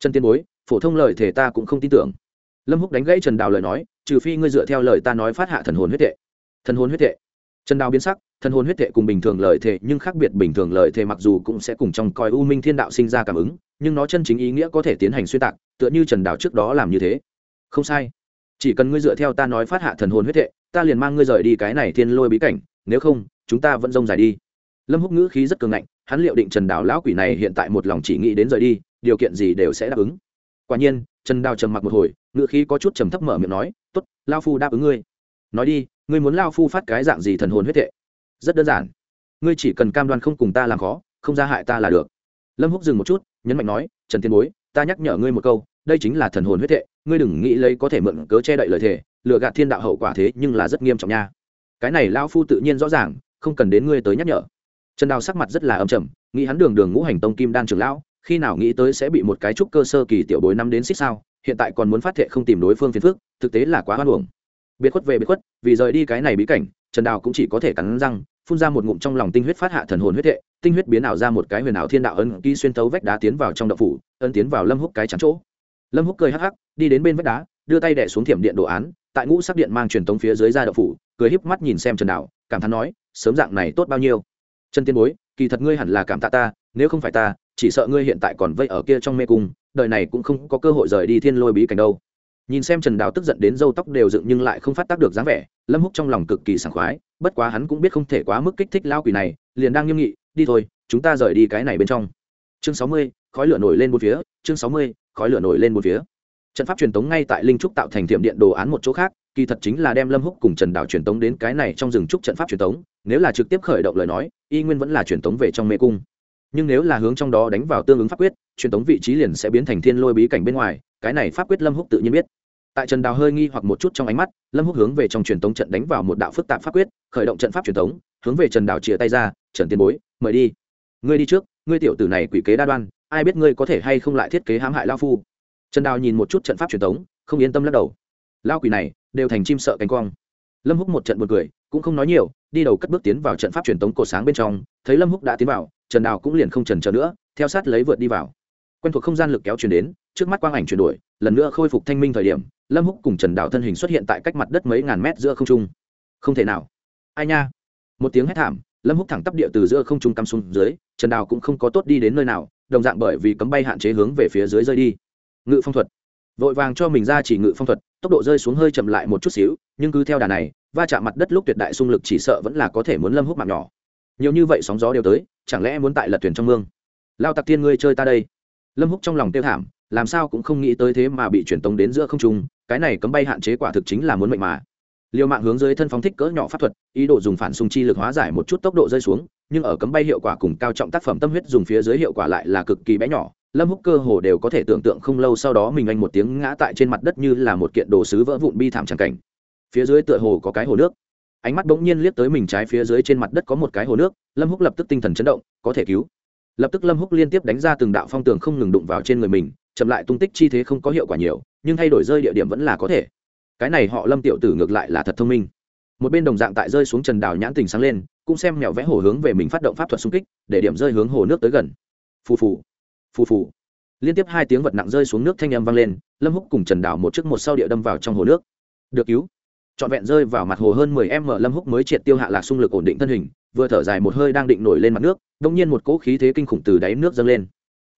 trần tiên bối, phổ thông lời thể ta cũng không tin tưởng. Lâm húc đánh gãy trần đào lời nói, trừ phi ngươi dựa theo lời ta nói phát hạ thần hồn huyết thệ thần hồn huyết thệ trần đào biến sắc, thần hồn huyết thệ cùng bình thường lời thề, nhưng khác biệt bình thường lời thề mặc dù cũng sẽ cùng trong coi u minh thiên đạo sinh ra cảm ứng, nhưng nó chân chính ý nghĩa có thể tiến hành xuyên tạc, tựa như trần đào trước đó làm như thế. Không sai. Chỉ cần ngươi dựa theo ta nói phát hạ thần hồn huyết thệ ta liền mang ngươi rời đi cái này thiên lôi bí cảnh, nếu không, chúng ta vẫn rông dài đi. Lâm húc ngữ khí rất cường ngạnh, hắn liệu định trần đào lão quỷ này hiện tại một lòng chỉ nghĩ đến rời đi điều kiện gì đều sẽ đáp ứng. Quả nhiên, trần đào trầm mặc một hồi ngựa khí có chút trầm thấp mở miệng nói t ố t lao phu đáp ứng ngươi. Nói đi, ngươi muốn lao phu phát cái dạng gì thần hồn huyết thệ rất đơn giản. Ngươi chỉ cần cam đoan không cùng ta làm khó, không ra hại ta là được. Lâm húc dừng một chút, nhấn mạnh nói, trần tiên bối, ta nhắc nhở ngươi một câu, đây chính là thần hồn huyết thệ ngươi đừng nghĩ lấy có thể mượn cớ che đậy lời thề, lừa gạt thiên đạo hậu quả thế nhưng là rất nghiêm trọng nha. Cái này lao phu tự nhiên rõ ràng, không cần đến ngươi tới nhắc nhở. Trần đào sắc mặt rất là âm trầm, nghĩ hắn đường đường ngũ hành tông kim đan trường lão khi nào nghĩ tới sẽ bị một cái trúc cơ sơ kỳ tiểu bối năm đến xích sao, hiện tại còn muốn phát thệ không tìm đối phương phiền phước thực tế là quá hoan hưởng biệt khuất về biệt khuất, vì rời đi cái này bí cảnh, trần đào cũng chỉ có thể cắn răng, phun ra một ngụm trong lòng tinh huyết phát hạ thần hồn huyết thệ, tinh huyết biến ảo ra một cái huyền ảo thiên đạo ân ký xuyên tấu vách đá tiến vào trong đậu phủ ân tiến vào lâm húc cái chắn chỗ. Lâm húc cười hắc hắc, đi đến bên vách đá, đưa tay đẻ xuống thiểm điện đồ án, tại ngũ sắc điện mang truyền tống phía dưới ra đậu phủ, cười híp mắt nhìn xem trần đào, cảm thán nói, sớm dạng này tốt bao nhiêu? Trần tiên bối kỳ thật ngươi hẳn là cảm tạ ta, nếu không phải ta, chỉ sợ ngươi hiện tại còn vây ở kia trong mê cung, đời này cũng không có cơ hội rời đi thiên lôi bí cảnh đâu. Nhìn xem trần đào tức giận đến râu tóc đều dựng nhưng lại không phát tác được dáng vẻ, lâm húc trong lòng cực kỳ sảng khoái, bất quá hắn cũng biết không thể quá mức kích thích lao quỷ này, liền đang nghiêm nghị, đi thôi, chúng ta rời đi cái này bên trong. Chương sáu mươi, khói lửa nổi lên bốn phía, chương sáu mươi, khói lửa nổi lên bốn phía. Trận pháp truyền tống ngay tại linh trúc tạo thành thiểm điện đồ án một chỗ khác kỳ thật chính là đem lâm húc cùng trần đào truyền tống đến cái này trong rừng trúc trận pháp truyền tống, nếu là trực tiếp khởi động lời nói, y nguyên vẫn là truyền tống về trong mê cung. Nhưng nếu là hướng trong đó đánh vào tương ứng pháp quyết, truyền tống vị trí liền sẽ biến thành thiên lôi bí cảnh bên ngoài, cái này pháp quyết lâm húc tự nhiên biết. Tại trần đào hơi nghi hoặc một chút trong ánh mắt, lâm húc hướng về trong truyền tống trận đánh vào một đạo phức tạp pháp quyết, khởi động trận pháp truyền tống, hướng về trần đào chia tay ra, trần tiền bối, mời đi. Ngươi đi trước, ngươi tiểu tử này quỷ kế đa đoan, ai biết ngươi có thể hay không lại thiết kế hãm hại lao phu? Trần đào nhìn một chút trận pháp truyền tống, không yên tâm lắc đầu. Lao quỷ này đều thành chim sợ cánh quang. Lâm húc một trận buồn cười, cũng không nói nhiều, đi đầu cất bước tiến vào trận pháp truyền tống cổ sáng bên trong, thấy lâm húc đã tiến vào, trần đào cũng liền không trần chờ nữa, theo sát lấy vượt đi vào. Quen thuộc không gian lực kéo chuyển đến, trước mắt quang ảnh chuyển đổi, lần nữa khôi phục thanh minh thời điểm, lâm húc cùng trần đào thân hình xuất hiện tại cách mặt đất mấy ngàn mét giữa không trung. Không thể nào. Ai nha? Một tiếng hét thảm, lâm húc thẳng tắp địa từ giữa không trung cắm xuống dưới, trần đào cũng không có tốt đi đến nơi nào, đồng dạng bởi vì cấm bay hạn chế hướng về phía dưới rơi đi. Ngự phong thuật vội vàng cho mình ra chỉ ngự phong thuật, tốc độ rơi xuống hơi chậm lại một chút xíu, nhưng cứ theo đà này, va chạm mặt đất lúc tuyệt đại xung lực chỉ sợ vẫn là có thể muốn lâm hút mạng nhỏ. Nhiều như vậy sóng gió đều tới, chẳng lẽ muốn tại lật thuyền trong mương? Lao tặc tiên ngươi chơi ta đây. Lâm húc trong lòng tiêu thảm, làm sao cũng không nghĩ tới thế mà bị truyền tống đến giữa không trung, cái này cấm bay hạn chế quả thực chính là muốn mệnh mà. Liều mạng hướng dưới thân phóng thích cỡ nhỏ pháp thuật, ý đồ dùng phản xung chi lực hóa giải một chút tốc độ rơi xuống, nhưng ở cấm bay hiệu quả cùng cao trọng tác phẩm tâm huyết dùng phía dưới hiệu quả lại là cực kỳ bé nhỏ lâm húc cơ hồ đều có thể tưởng tượng không lâu sau đó mình anh một tiếng ngã tại trên mặt đất như là một kiện đồ sứ vỡ vụn bi thảm tràng cảnh. Phía dưới tựa hồ có cái hồ nước. Ánh mắt bỗng nhiên liếc tới mình trái phía dưới trên mặt đất có một cái hồ nước, lâm húc lập tức tinh thần chấn động, có thể cứu. Lập tức lâm húc liên tiếp đánh ra từng đạo phong tường không ngừng đụng vào trên người mình, chậm lại tung tích chi thế không có hiệu quả nhiều, nhưng thay đổi rơi địa điểm vẫn là có thể. Cái này họ lâm tiểu tử ngược lại là thật thông minh. Một bên đồng dạng tại rơi xuống trần đào nhãn tình sáng lên, cũng xem mèo vẽ hồ hướng về mình phát động pháp thuật xung kích, để điểm rơi hướng hồ nước tới gần. Phù phù phù phù. Liên tiếp hai tiếng vật nặng rơi xuống nước thanh âm vang lên, lâm húc cùng trần đảo một chiếc một sau địa đâm vào trong hồ nước. Được cứu. Trọn vẹn rơi vào mặt hồ hơn mười em mở lâm húc mới triệt tiêu hạ lạc xung lực ổn định thân hình, vừa thở dài một hơi đang định nổi lên mặt nước đông nhiên một cỗ khí thế kinh khủng từ đáy nước dâng lên.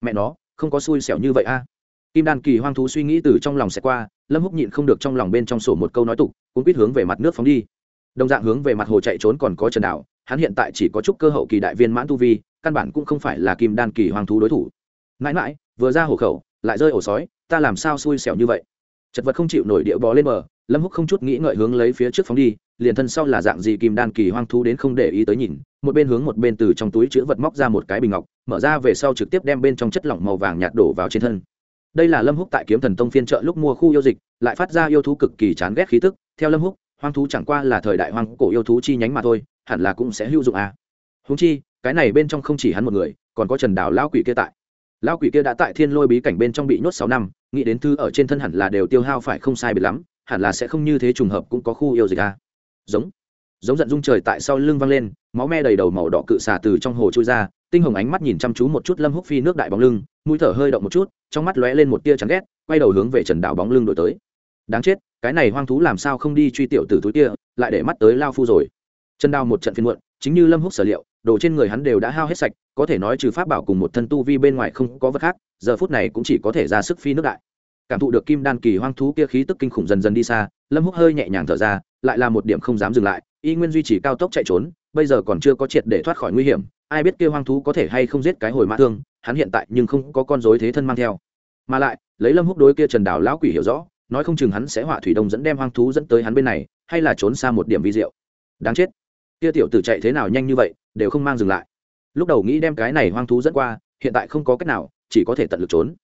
Mẹ nó, không có xui xẻo như vậy a. Kim đan kỳ hoang thú suy nghĩ từ trong lòng sẽ qua, lâm húc nhịn không được trong lòng bên trong sổ một câu nói tục cũng biết hướng về mặt nước phóng đi. Đồng dạng hướng về mặt hồ chạy trốn còn có trần đảo, hắn hiện tại chỉ có chút cơ hậu kỳ đại viên mãn tu vi, căn bản cũng không phải là kim đan kỳ hoang thú đối thủ mãi mãi, vừa ra hồ khẩu, lại rơi ổ sói, ta làm sao xui xẻo như vậy? Chật vật không chịu nổi địa bò lên bờ, lâm húc không chút nghĩ ngợi hướng lấy phía trước phóng đi, liền thân sau là dạng gì kim đan kỳ hoang thú đến không để ý tới nhìn, một bên hướng một bên từ trong túi chữ vật móc ra một cái bình ngọc, mở ra về sau trực tiếp đem bên trong chất lỏng màu vàng nhạt đổ vào trên thân. Đây là lâm húc tại kiếm thần tông phiên trợ lúc mua khu yêu dịch, lại phát ra yêu thú cực kỳ chán ghét khí tức. Theo lâm húc, hoang thú chẳng qua là thời đại hoang cổ yêu thú chi nhánh mà thôi, hẳn là cũng sẽ hữu dụng à. húng chi, cái này bên trong không chỉ hắn một người, còn có trần đào lão quỷ kia tại lão quỷ kia đã tại thiên lôi bí cảnh bên trong bị nhốt sáu năm, nghĩ đến thư ở trên thân hẳn là đều tiêu hao phải không sai biệt lắm, hẳn là sẽ không như thế trùng hợp cũng có khu yêu dịch à. giống. Giống giận dung trời tại sau lưng văng lên, máu me đầy đầu màu đỏ cự xả từ trong hồ trôi ra, tinh hồng ánh mắt nhìn chăm chú một chút lâm húc phi nước đại bóng lưng, mũi thở hơi động một chút, trong mắt lóe lên một tia chán ghét, quay đầu hướng về trần đảo bóng lưng đổi tới. Đáng chết, cái này hoang thú làm sao không đi truy tiểu tử túi kia, lại để mắt tới lao phu rồi. Trần đào một trận phiên muộn, chính như lâm húc sở liệu đồ trên người hắn đều đã hao hết sạch, có thể nói trừ pháp bảo cùng một thân tu vi bên ngoài không có vật khác, giờ phút này cũng chỉ có thể ra sức phi nước đại. Cảm thụ được kim đan kỳ hoang thú kia khí tức kinh khủng dần dần đi xa, lâm húc hơi nhẹ nhàng thở ra, lại là một điểm không dám dừng lại, y nguyên duy trì cao tốc chạy trốn, bây giờ còn chưa có triệt để thoát khỏi nguy hiểm, ai biết kia hoang thú có thể hay không giết cái hồi mã thương, hắn hiện tại nhưng không có con rối thế thân mang theo. Mà lại, lấy lâm húc đối kia trần đào lão quỷ hiểu rõ, nói không chừng hắn sẽ họa thủy đông dẫn đem hoang thú dẫn tới hắn bên này, hay là trốn xa một điểm vi diệu. Đáng chết kia tiểu tử chạy thế nào nhanh như vậy, đều không mang dừng lại. Lúc đầu nghĩ đem cái này hoang thú dẫn qua, hiện tại không có cách nào, chỉ có thể tận lực trốn.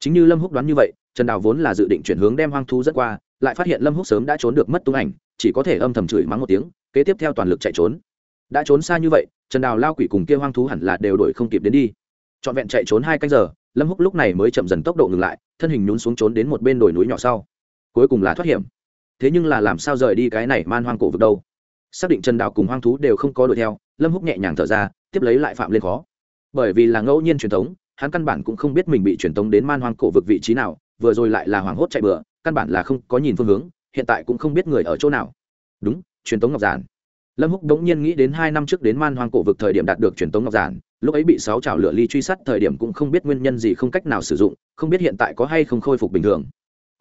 Chính như lâm húc đoán như vậy, trần đào vốn là dự định chuyển hướng đem hoang thú dẫn qua, lại phát hiện lâm húc sớm đã trốn được mất tung ảnh, chỉ có thể âm thầm chửi mắng một tiếng, kế tiếp theo toàn lực chạy trốn. Đã trốn xa như vậy, trần đào lao quỷ cùng kia hoang thú hẳn là đều đổi không kịp đến đi. Trọn vẹn chạy trốn hai canh giờ, lâm húc lúc này mới chậm dần tốc độ ngừng lại, thân hình nhún xuống trốn đến một bên đồi núi nhỏ sau. Cuối cùng là thoát hiểm. Thế nhưng là làm sao rời đi cái này man hoang cổ vực đâu? Xác định trần đào cùng hoang thú đều không có đuổi theo, lâm húc nhẹ nhàng thở ra, tiếp lấy lại phạm lên khó. Bởi vì là ngẫu nhiên truyền thống, hắn căn bản cũng không biết mình bị truyền tống đến man hoang cổ vực vị trí nào, vừa rồi lại là hoảng hốt chạy bừa, căn bản là không có nhìn phương hướng, hiện tại cũng không biết người ở chỗ nào. Đúng, truyền tống ngọc giản. Lâm húc đống nhiên nghĩ đến hai năm trước đến man hoang cổ vực thời điểm đạt được truyền tống ngọc giản, lúc ấy bị sáu chảo lửa ly truy sát thời điểm cũng không biết nguyên nhân gì không cách nào sử dụng, không biết hiện tại có hay không khôi phục bình thường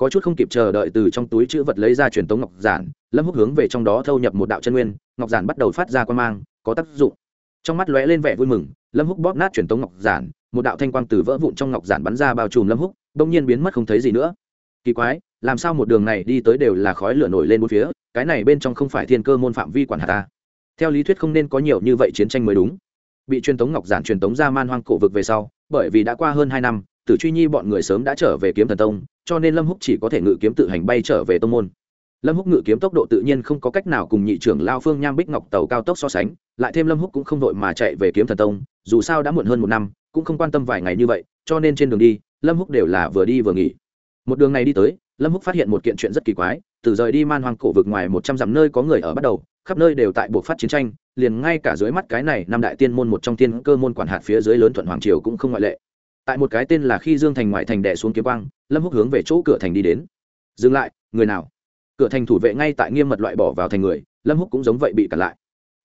có chút không kịp chờ đợi từ trong túi chữ vật lấy ra truyền tống ngọc giản, lâm húc hướng về trong đó thâu nhập một đạo chân nguyên, ngọc giản bắt đầu phát ra quan mang, có tác dụng. Trong mắt lóe lên vẻ vui mừng, lâm húc bóp nát truyền tống ngọc giản, một đạo thanh quang từ vỡ vụn trong ngọc giản bắn ra bao trùm lâm húc, bỗng nhiên biến mất không thấy gì nữa. Kỳ quái, làm sao một đường này đi tới đều là khói lửa nổi lên bốn phía, cái này bên trong không phải thiên cơ môn phạm vi quản hạt ta. Theo lý thuyết không nên có nhiều như vậy chiến tranh mới đúng. Bị truyền tống ngọc giản truyền tống ra man hoang cổ vực về sau, bởi vì đã qua hơn hai năm tử truy nhi bọn người sớm đã trở về kiếm thần tông, cho nên lâm húc chỉ có thể ngự kiếm tự hành bay trở về tông môn. Lâm húc ngự kiếm tốc độ tự nhiên không có cách nào cùng nhị trưởng lao phương nham bích ngọc tàu cao tốc so sánh, lại thêm lâm húc cũng không đội mà chạy về kiếm thần tông, dù sao đã muộn hơn một năm, cũng không quan tâm vài ngày như vậy, cho nên trên đường đi, lâm húc đều là vừa đi vừa nghỉ. Một đường này đi tới, lâm húc phát hiện một kiện chuyện rất kỳ quái, từ rời đi man hoang cổ vực ngoài một trăm dặm nơi có người ở bắt đầu, khắp nơi đều tại buộc phát chiến tranh, liền ngay cả dưới mắt cái này năm đại tiên môn một trong tiên cơ môn quản hạt phía dưới lớn thuận hoàng triều cũng không ngoại lệ tại một cái tên là khi dương thành ngoại thành đẻ xuống kiếm quang, lâm húc hướng về chỗ cửa thành đi đến. Dừng lại, người nào? Cửa thành thủ vệ ngay tại nghiêm mật loại bỏ vào thành người, lâm húc cũng giống vậy bị cản lại.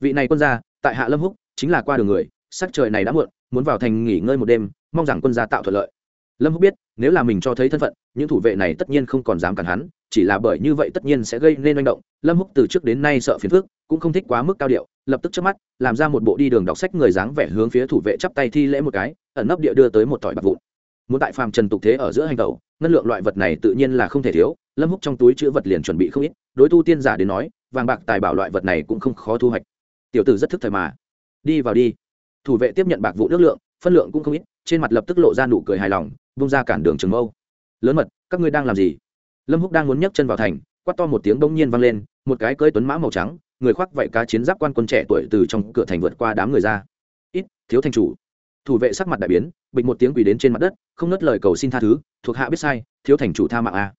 Vị này quân gia, tại hạ lâm húc, chính là qua đường người, sắc trời này đã muộn, muốn vào thành nghỉ ngơi một đêm, mong rằng quân gia tạo thuận lợi. Lâm húc biết, nếu là mình cho thấy thân phận, những thủ vệ này tất nhiên không còn dám cản hắn, chỉ là bởi như vậy tất nhiên sẽ gây nên manh động. Lâm húc từ trước đến nay sợ phiền phức cũng không thích quá mức cao điệu, lập tức trước mắt, làm ra một bộ đi đường đọc sách người dáng vẻ hướng phía thủ vệ chắp tay thi lễ một cái, ẩn nấp địa đưa tới một tỏi bạc vụn. Muốn tại phàm trần tục thế ở giữa hành tẩu, ngân lượng loại vật này tự nhiên là không thể thiếu, lâm húc trong túi chữ vật liền chuẩn bị không ít, đối tu tiên giả đến nói, vàng bạc tài bảo loại vật này cũng không khó thu hoạch. Tiểu tử rất thức thời mà. Đi vào đi. Thủ vệ tiếp nhận bạc vụ nước lượng, phân lượng cũng không ít, trên mặt lập tức lộ ra nụ cười hài lòng bung ra cản đường trường mâu. Lớn mật, các ngươi đang làm gì? Lâm húc đang muốn nhấc chân vào thành, quát to một tiếng bỗng nhiên vang lên, một cái cưỡi tuấn mã màu trắng người khoác vảy cá chiến giáp quan quân trẻ tuổi từ trong cửa thành vượt qua đám người ra. Ít, thiếu thành chủ. Thủ vệ sắc mặt đại biến, bịch một tiếng quỳ đến trên mặt đất, không nớt lời cầu xin tha thứ, thuộc hạ biết sai, thiếu thành chủ tha mạng a.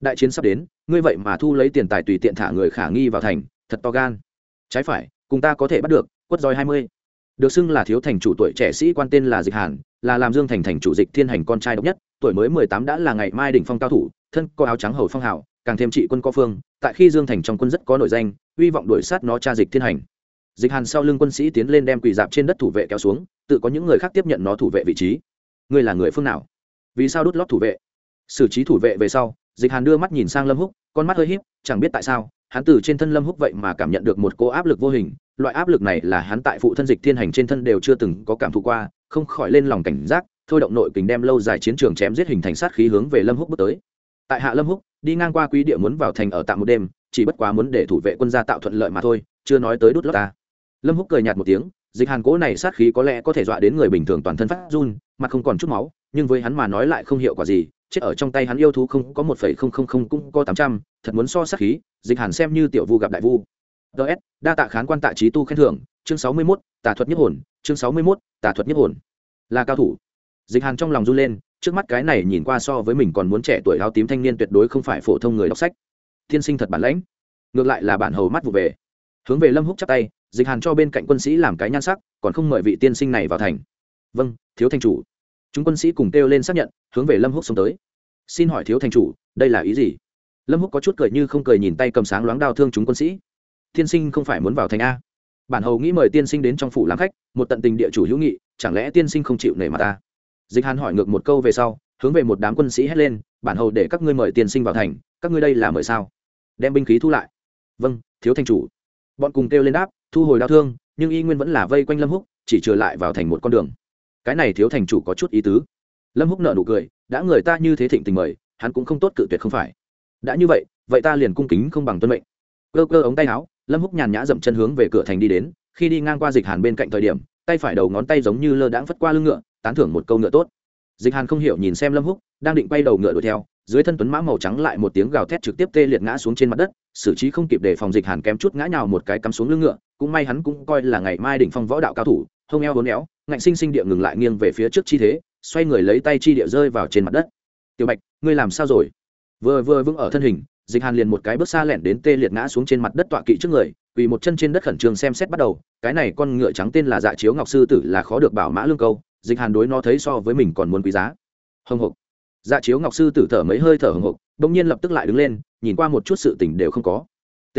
Đại chiến sắp đến, ngươi vậy mà thu lấy tiền tài tùy tiện thả người khả nghi vào thành, thật to gan. Trái phải, cùng ta có thể bắt được, quất roi hai mươi. Được xưng là thiếu thành chủ tuổi trẻ sĩ quan tên là dịch hàn, là làm dương thành thành chủ dịch thiên hành con trai độc nhất, tuổi mới mười tám đã là ngày mai đỉnh phong cao thủ, thân có áo trắng hầu phong hào càng thêm trị quân có phương, tại khi dương thành trong quân rất có nội danh, hy vọng đuổi sát nó cha dịch thiên hành. Dịch hàn sau lưng quân sĩ tiến lên đem quỳ dạp trên đất thủ vệ kéo xuống, tự có những người khác tiếp nhận nó thủ vệ vị trí. Ngươi là người phương nào? Vì sao đốt lót thủ vệ? Xử trí thủ vệ về sau, dịch hàn đưa mắt nhìn sang lâm húc, con mắt hơi híp, chẳng biết tại sao, hắn từ trên thân lâm húc vậy mà cảm nhận được một cô áp lực vô hình, loại áp lực này là hắn tại phụ thân dịch thiên hành trên thân đều chưa từng có cảm thụ qua, không khỏi lên lòng cảnh giác, thôi động nội kình đem lâu dài chiến trường chém giết hình thành sát khí hướng về lâm húc bước tới tại hạ lâm húc, đi ngang qua quý địa muốn vào thành ở tạm một đêm, chỉ bất quá muốn để thủ vệ quân gia tạo thuận lợi mà thôi, chưa nói tới đốt lót ta. Lâm húc cười nhạt một tiếng, dịch hàn cố này sát khí có lẽ có thể dọa đến người bình thường toàn thân phát run, mặt không còn chút máu, nhưng với hắn mà nói lại không hiệu quả gì, chết ở trong tay hắn yêu thú không có một phẩy không không không cũng có tám trăm, thật muốn so sát khí, dịch hàn xem như tiểu vu gặp đại vu. Ts đa tạ khán quan tạ trí tu khen thưởng, chương sáu mươi mốt, tà thuật nhất hồn, chương sáu mươi mốt, tà thuật nhất hồn. Là cao thủ. Dịch hàn trong lòng run lên trước mắt cái này nhìn qua so với mình còn muốn trẻ tuổi áo tím thanh niên tuyệt đối không phải phổ thông người đọc sách. Tiên sinh thật bản lãnh. Ngược lại là bản hầu mắt vụ về. Hướng về lâm húc chắp tay, dịch hàn cho bên cạnh quân sĩ làm cái nhan sắc, còn không mời vị tiên sinh này vào thành. Vâng thiếu thành chủ. Chúng quân sĩ cùng kêu lên xác nhận, hướng về lâm húc xông tới. Xin hỏi thiếu thành chủ, đây là ý gì? Lâm húc có chút cười như không cười nhìn tay cầm sáng loáng đao thương chúng quân sĩ. Tiên sinh không phải muốn vào thành a. Bản hầu nghĩ mời tiên sinh đến trong phủ làm khách, một tận tình địa chủ hữu nghị, chẳng lẽ tiên sinh không chịu nể mặt ta? Dịch hàn hỏi ngược một câu về sau, hướng về một đám quân sĩ hét lên, bản hầu để các ngươi mời tiên sinh vào thành, các ngươi đây là mời sao? Đem binh khí thu lại. Vâng thiếu thành chủ. Bọn cùng kêu lên đáp, thu hồi đau thương, nhưng y nguyên vẫn là vây quanh lâm húc, chỉ trừ lại vào thành một con đường. Cái này thiếu thành chủ có chút ý tứ. Lâm húc nợ nụ cười, đã người ta như thế thịnh tình mời, hắn cũng không tốt cự tuyệt không phải. Đã như vậy vậy ta liền cung kính không bằng tuân mệnh. Cơ cơ ống tay áo, lâm húc nhàn nhã dậm chân hướng về cửa thành đi đến, khi đi ngang qua dịch hàn bên cạnh thời điểm tay phải đầu ngón tay giống như lơ đãng phất qua lưng ngựa, tán thưởng một câu ngựa tốt. Dịch hàn không hiểu nhìn xem lâm húc, đang định bay đầu ngựa đuổi theo, dưới thân tuấn mã màu trắng lại một tiếng gào thét trực tiếp tê liệt ngã xuống trên mặt đất, xử trí không kịp để phòng dịch hàn kém chút ngã nhào một cái cắm xuống lưng ngựa, cũng may hắn cũng coi là ngày mai đỉnh phong võ đạo cao thủ, hông eo hốn éo, ngạnh sinh sinh địa ngừng lại nghiêng về phía trước chi thế, xoay người lấy tay chi địa rơi vào trên mặt đất. Tiểu bạch, ngươi làm sao rồi? Vừa vừa vững ở thân hình, dịch hàn liền một cái bước xa lẻn đến tê liệt ngã xuống trên mặt đất tọa kỵ trước người quỳ một chân trên đất khẩn trương xem xét bắt đầu, cái này con ngựa trắng tên là dạ chiếu ngọc sư tử là khó được bảo mã lương câu, dịch hàn đối nó thấy so với mình còn muốn quý giá. Hồng hộc dạ chiếu ngọc sư tử thở mấy hơi thở hồng hộc bỗng nhiên lập tức lại đứng lên, nhìn qua một chút sự tỉnh đều không có. T.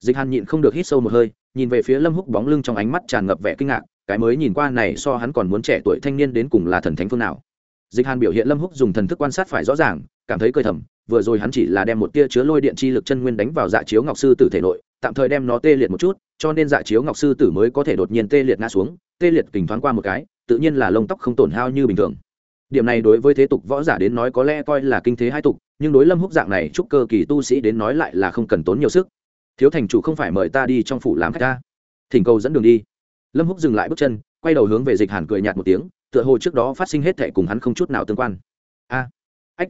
Dịch hàn nhịn không được hít sâu một hơi, nhìn về phía lâm húc bóng lưng trong ánh mắt tràn ngập vẻ kinh ngạc, cái mới nhìn qua này so hắn còn muốn trẻ tuổi thanh niên đến cùng là thần thánh phương nào. Dịch hàn biểu hiện lâm húc dùng thần thức quan sát phải rõ ràng, cảm thấy cơi thầm, vừa rồi hắn chỉ là đem một tia chứa lôi điện chi lực chân nguyên đánh vào dạ chiếu ngọc sư tử thể nội tạm thời đem nó tê liệt một chút, cho nên dạ chiếu ngọc sư tử mới có thể đột nhiên tê liệt ngã xuống, tê liệt kình thoáng qua một cái, tự nhiên là lông tóc không tổn hao như bình thường. Điểm này đối với thế tục võ giả đến nói có lẽ coi là kinh thế hai tục, nhưng đối lâm húc dạng này, chúc cơ kỳ tu sĩ đến nói lại là không cần tốn nhiều sức. Thiếu thành chủ không phải mời ta đi trong phủ làm khách ta. Thỉnh cầu dẫn đường đi. Lâm húc dừng lại bước chân, quay đầu hướng về dịch hàn cười nhạt một tiếng, tựa hồ trước đó phát sinh hết thệ cùng hắn không chút nào tương quan. A, ách.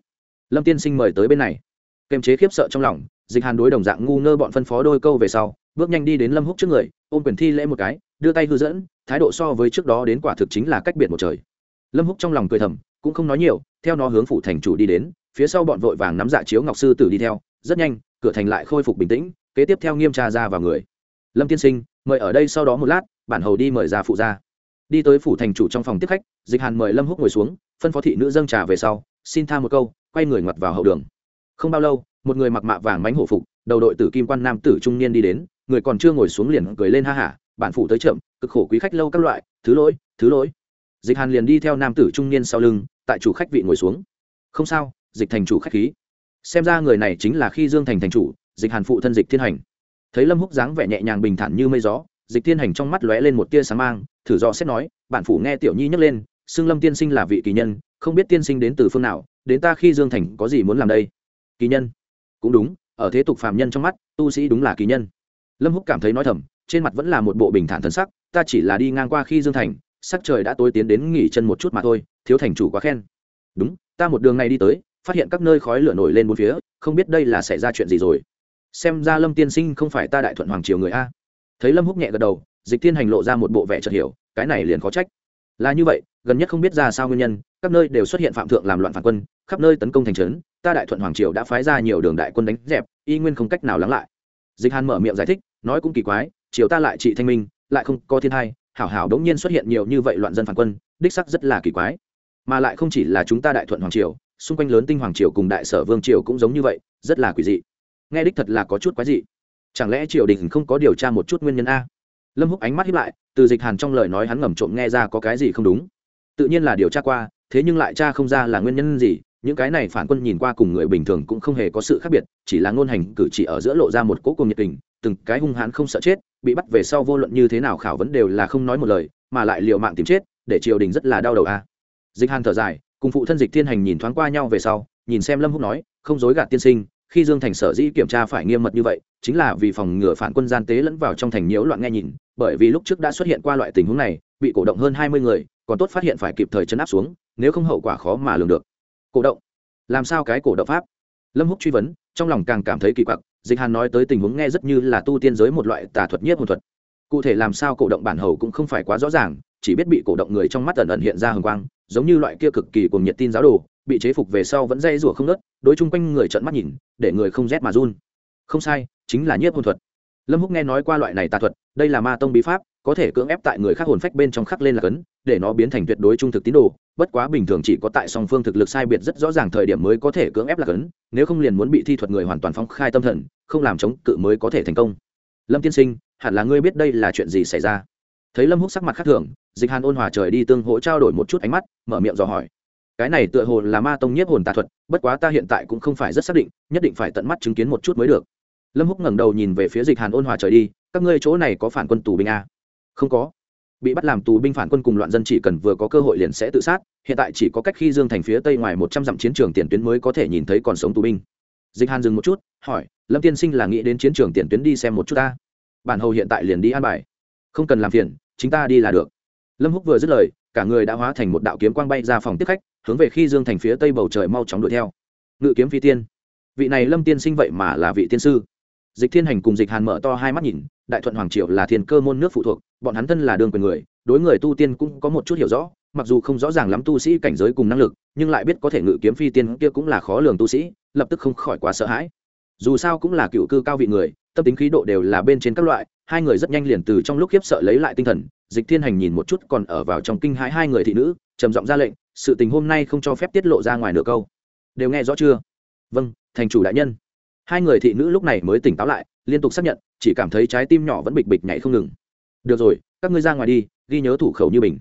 Lâm tiên sinh mời tới bên này. Kềm chế khiếp sợ trong lòng dịch hàn đối đồng dạng ngu ngơ bọn phân phó đôi câu về sau, bước nhanh đi đến lâm húc trước người, ôm quyền thi lễ một cái, đưa tay hư dẫn, thái độ so với trước đó đến quả thực chính là cách biệt một trời. Lâm húc trong lòng cười thầm, cũng không nói nhiều, theo nó hướng phủ thành chủ đi đến, phía sau bọn vội vàng nắm dạ chiếu ngọc sư tử đi theo, rất nhanh, cửa thành lại khôi phục bình tĩnh, kế tiếp theo nghiêm tra ra vào người. Lâm tiên sinh, mời ở đây sau đó một lát, bản hầu đi mời ra phụ ra đi tới phủ thành chủ trong phòng tiếp khách, dịch hàn mời lâm húc ngồi xuống, phân phó thị nữ dâng trà về sau, xin tha một câu, quay người ngoặt vào hậu đường. Không bao lâu một người mặc mạ vàng mánh hổ phục, đầu đội tử kim quan nam tử trung niên đi đến, người còn chưa ngồi xuống liền cười lên ha hả bản phủ tới chậm, cực khổ quý khách lâu các loại, thứ lỗi thứ lỗi. Dịch hàn liền đi theo nam tử trung niên sau lưng, tại chủ khách vị ngồi xuống. Không sao, dịch thành chủ khách khí. Xem ra người này chính là khi dương thành thành chủ, dịch hàn phụ thân dịch thiên hành. Thấy lâm húc dáng vẻ nhẹ nhàng bình thản như mây gió, dịch thiên hành trong mắt lóe lên một tia sáng mang, thử do xét nói bản phủ nghe tiểu nhi nhắc lên, xưng lâm tiên sinh là vị kỳ nhân, không biết tiên sinh đến từ phương nào, đến ta khi dương thành có gì muốn làm đây? Kỳ nhân cũng đúng, ở thế tục phàm nhân trong mắt, tu sĩ đúng là kỳ nhân. Lâm húc cảm thấy nói thầm, trên mặt vẫn là một bộ bình thản thân sắc, ta chỉ là đi ngang qua khi dương thành, sắc trời đã tối tiến đến nghỉ chân một chút mà thôi, thiếu thành chủ quá khen. Đúng, ta một đường này đi tới, phát hiện các nơi khói lửa nổi lên bốn phía, không biết đây là xảy ra chuyện gì rồi. Xem ra lâm tiên sinh không phải ta đại thuận hoàng triều người a. Thấy lâm húc nhẹ gật đầu, dịch tiên hành lộ ra một bộ vẻ chợt hiểu, cái này liền khó trách là như vậy, gần nhất không biết ra sao nguyên nhân, các nơi đều xuất hiện phạm thượng làm loạn phản quân, khắp nơi tấn công thành trấn, ta đại thuận hoàng triều đã phái ra nhiều đường đại quân đánh dẹp, y nguyên không cách nào lắng lại. Dịch hàn mở miệng giải thích, nói cũng kỳ quái, triều ta lại trị thanh minh, lại không có thiên hai hảo hảo đống nhiên xuất hiện nhiều như vậy loạn dân phản quân, đích sắc rất là kỳ quái. Mà lại không chỉ là chúng ta đại thuận hoàng triều, xung quanh lớn tinh hoàng triều cùng đại sở vương triều cũng giống như vậy, rất là quỷ dị. Nghe đích thật là có chút quái dị. Chẳng lẽ triều đình không có điều tra một chút nguyên nhân a? Lâm húc ánh mắt hiếp lại, từ dịch hàn trong lời nói hắn ngầm trộm nghe ra có cái gì không đúng. Tự nhiên là điều tra qua, thế nhưng lại cha không ra là nguyên nhân gì, những cái này phản quân nhìn qua cùng người bình thường cũng không hề có sự khác biệt, chỉ là ngôn hành cử chỉ ở giữa lộ ra một cỗ cùng nhiệt tình, từng cái hung hãn không sợ chết, bị bắt về sau vô luận như thế nào khảo vấn đều là không nói một lời, mà lại liều mạng tìm chết, để triều đình rất là đau đầu a. Dịch hàn thở dài, cùng phụ thân dịch thiên hành nhìn thoáng qua nhau về sau, nhìn xem lâm húc nói, không dối gạt tiên sinh khi dương thành sở dĩ kiểm tra phải nghiêm mật như vậy, chính là vì phòng ngừa phản quân gian tế lẫn vào trong thành nhiễu loạn nghe nhìn, bởi vì lúc trước đã xuất hiện qua loại tình huống này, bị cổ động hơn hai mươi người, còn tốt phát hiện phải kịp thời chấn áp xuống, nếu không hậu quả khó mà lường được. Cổ động? Làm sao cái cổ động pháp? Lâm húc truy vấn, trong lòng càng cảm thấy kỳ quặc, dịch hàn nói tới tình huống nghe rất như là tu tiên giới một loại tà thuật nhiếp hồn thuật. Cụ thể làm sao cổ động bản hầu cũng không phải quá rõ ràng, chỉ biết bị cổ động người trong mắt ẩn ẩn hiện ra hừng quang, giống như loại kia cực kỳ cùng nhiệt tin giáo đồ bị chế phục về sau vẫn dây rủa không nớt, đối chung quanh người trợn mắt nhìn, để người không rét mà run. Không sai, chính là nhiếp hồn thuật. Lâm húc nghe nói qua loại này tà thuật, đây là ma tông bí pháp, có thể cưỡng ép tại người khác hồn phách bên trong khắc lên là cấn, để nó biến thành tuyệt đối trung thực tín đồ. Bất quá bình thường chỉ có tại song phương thực lực sai biệt rất rõ ràng thời điểm mới có thể cưỡng ép là cấn, nếu không liền muốn bị thi thuật người hoàn toàn phóng khai tâm thần, không làm chống cự mới có thể thành công. Lâm tiên sinh, hẳn là ngươi biết đây là chuyện gì xảy ra? Thấy lâm húc sắc mặt khác thường, dịch hàn ôn hòa trời đi tương hỗ trao đổi một chút ánh mắt, mở miệng dò hỏi cái này tựa hồ là ma tông nhiếp hồn tà thuật, bất quá ta hiện tại cũng không phải rất xác định, nhất định phải tận mắt chứng kiến một chút mới được. Lâm húc ngẩng đầu nhìn về phía dịch hàn ôn hòa trời đi, các ngươi chỗ này có phản quân tù binh a không có. Bị bắt làm tù binh phản quân cùng loạn dân chỉ cần vừa có cơ hội liền sẽ tự sát, hiện tại chỉ có cách khi dương thành phía tây ngoài một trăm dặm chiến trường tiền tuyến mới có thể nhìn thấy còn sống tù binh. Dịch hàn dừng một chút, hỏi, lâm tiên sinh là nghĩ đến chiến trường tiền tuyến đi xem một chút ta? Bản hầu hiện tại liền đi an bài. Không cần làm phiền, chính ta đi là được. Lâm húc vừa dứt lời, cả người đã hóa thành một đạo kiếm quang bay ra phòng tiếp khách hướng về khi dương thành phía tây bầu trời mau chóng đuổi theo. Ngự kiếm phi tiên. Vị này lâm tiên sinh vậy mà là vị tiên sư. Dịch thiên hành cùng dịch hàn mở to hai mắt nhìn, đại thuận hoàng triều là thiên cơ môn nước phụ thuộc, bọn hắn thân là đương quyền người, đối người tu tiên cũng có một chút hiểu rõ, mặc dù không rõ ràng lắm tu sĩ cảnh giới cùng năng lực, nhưng lại biết có thể ngự kiếm phi tiên kia cũng là khó lường tu sĩ, lập tức không khỏi quá sợ hãi. Dù sao cũng là cựu cư cao vị người, tâm tính khí độ đều là bên trên các loại, hai người rất nhanh liền từ trong lúc khiếp sợ lấy lại tinh thần, dịch thiên hành nhìn một chút còn ở vào trong kinh hãi hai người thị nữ, trầm giọng ra lệnh sự tình hôm nay không cho phép tiết lộ ra ngoài nửa câu. Đều nghe rõ chưa? Vâng thành chủ đại nhân. Hai người thị nữ lúc này mới tỉnh táo lại liên tục xác nhận chỉ cảm thấy trái tim nhỏ vẫn bịch bịch nhảy không ngừng. Được rồi các ngươi ra ngoài đi ghi nhớ thủ khẩu như mình.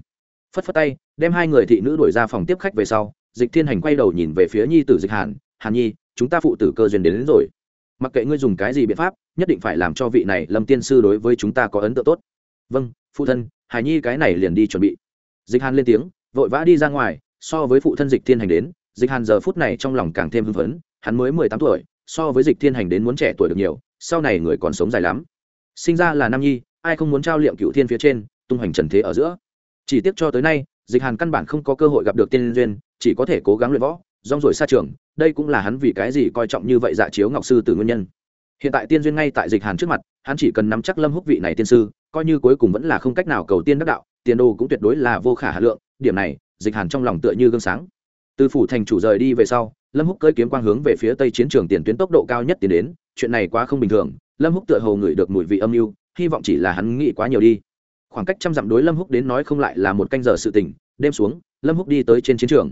Phất phất tay đem hai người thị nữ đuổi ra phòng tiếp khách về sau dịch thiên hành quay đầu nhìn về phía nhi tử dịch hàn hàn nhi chúng ta phụ tử cơ duyên đến, đến rồi. Mặc kệ ngươi dùng cái gì biện pháp nhất định phải làm cho vị này lâm tiên sư đối với chúng ta có ấn tượng tốt. Vâng phụ thân hải nhi cái này liền đi chuẩn bị. Dịch hàn lên tiếng vội vã đi ra ngoài, so với phụ thân dịch thiên hành đến, dịch hàn giờ phút này trong lòng càng thêm hưng phấn, hắn mới mười tám tuổi, so với dịch thiên hành đến muốn trẻ tuổi được nhiều, sau này người còn sống dài lắm. Sinh ra là nam nhi, ai không muốn trao liệm cựu thiên phía trên, tung hoành trần thế ở giữa. Chỉ tiếc cho tới nay, dịch hàn căn bản không có cơ hội gặp được tiên duyên, chỉ có thể cố gắng luyện võ, rong rồi xa trường, đây cũng là hắn vì cái gì coi trọng như vậy dạ chiếu ngọc sư từ nguyên nhân. Hiện tại tiên duyên ngay tại dịch hàn trước mặt, hắn chỉ cần nắm chắc lâm húc vị này tiên sư, coi như cuối cùng vẫn là không cách nào cầu tiên đắc đạo, tiền đồ cũng tuyệt đối là vô khả hà lượng điểm này dịch hàn trong lòng tựa như gương sáng. Từ phủ thành chủ rời đi về sau lâm húc cơi kiếm quang hướng về phía tây chiến trường tiền tuyến tốc độ cao nhất tiến đến chuyện này quá không bình thường lâm húc tựa hồ ngửi được mùi vị âm mưu hy vọng chỉ là hắn nghĩ quá nhiều đi. Khoảng cách trăm dặm đối lâm húc đến nói không lại là một canh giờ sự tình đêm xuống lâm húc đi tới trên chiến trường.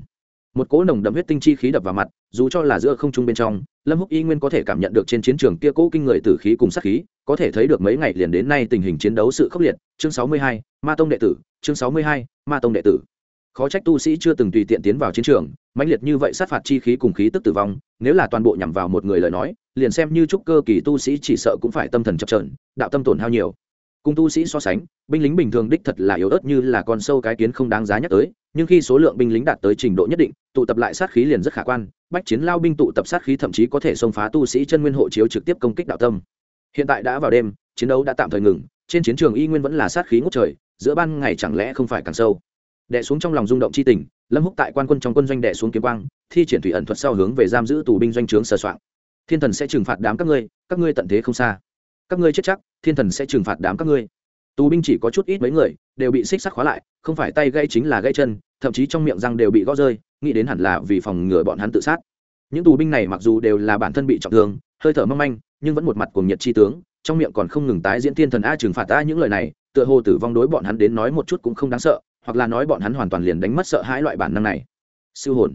Một cỗ nồng đậm huyết tinh chi khí đập vào mặt dù cho là giữa không trung bên trong lâm húc y nguyên có thể cảm nhận được trên chiến trường kia cỗ kinh người tử khí cùng sát khí có thể thấy được mấy ngày liền đến nay tình hình chiến đấu sự khốc liệt. Chương sáu mươi hai, ma tông đệ tử chương sáu mươi hai, ma tông đệ tử khó trách tu sĩ chưa từng tùy tiện tiến vào chiến trường, mãnh liệt như vậy sát phạt chi khí cùng khí tức tử vong, nếu là toàn bộ nhằm vào một người lời nói, liền xem như trúc cơ kỳ tu sĩ chỉ sợ cũng phải tâm thần chập trờn đạo tâm tổn hao nhiều. Cùng tu sĩ so sánh, binh lính bình thường đích thật là yếu ớt như là con sâu cái kiến không đáng giá nhắc tới, nhưng khi số lượng binh lính đạt tới trình độ nhất định, tụ tập lại sát khí liền rất khả quan, bách chiến lao binh tụ tập sát khí thậm chí có thể xông phá tu sĩ chân nguyên hộ chiếu trực tiếp công kích đạo tâm. Hiện tại đã vào đêm, chiến đấu đã tạm thời ngừng, trên chiến trường y nguyên vẫn là sát khí ngút trời, giữa ban ngày chẳng lẽ không phải càng sâu? Đẻ xuống trong lòng rung động c h i tình, lâm húc tại quan quân trong quân doanh đẻ xuống kiếm quang, thi triển thủy ẩn thuật sau hướng về giam giữ tù binh doanh trướng sờ soạn thiên thần sẽ trừng phạt đám các ngươi các ngươi tận thế không xa. Các ngươi chết chắc, thiên thần sẽ trừng phạt đám các ngươi. Tù binh chỉ có chút ít mấy người, đều bị xích sắc khóa lại, không phải tay gây chính là gây chân, thậm chí trong miệng răng đều bị gõ rơi, nghĩ đến hẳn là vì phòng ngừa bọn hắn tự sát. Những tù binh này mặc dù đều là bản thân bị trọng thương, hơi thở mâm anh nhưng vẫn một mặt cuồng nhiệt chi tướng, trong miệng còn không ngừng tái diễn thiên thần a trừng phạt ta những lời này, tựa hồ tử vong đối bọn hắn đến nói một chút cũng không đáng sợ hoặc là nói bọn hắn hoàn toàn liền đánh mất sợ hãi loại bản năng này. Siêu hồn.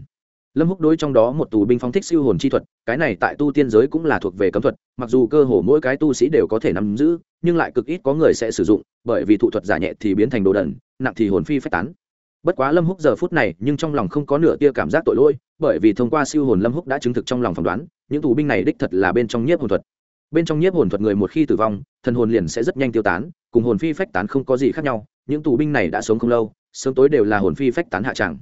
Lâm húc đối trong đó một tù binh phóng thích siêu hồn chi thuật, cái này tại tu tiên giới cũng là thuộc về cấm thuật, mặc dù cơ hồ mỗi cái tu sĩ đều có thể nắm giữ, nhưng lại cực ít có người sẽ sử dụng, bởi vì thụ thuật giả nhẹ thì biến thành đồ đần, nặng thì hồn phi phách tán. Bất quá lâm húc giờ phút này, nhưng trong lòng không có nửa tia cảm giác tội lỗi, bởi vì thông qua siêu hồn lâm húc đã chứng thực trong lòng phỏng đoán, những tù binh này đích thật là bên trong nhiếp hồn thuật. Bên trong nhiếp hồn thuật người một khi tử vong, thần hồn liền sẽ rất nhanh tiêu tán, cùng hồn phi phách tán không có gì khác nhau, những tù binh này đã sống không lâu sớm tối đều là hồn phi phách tán hạ tràng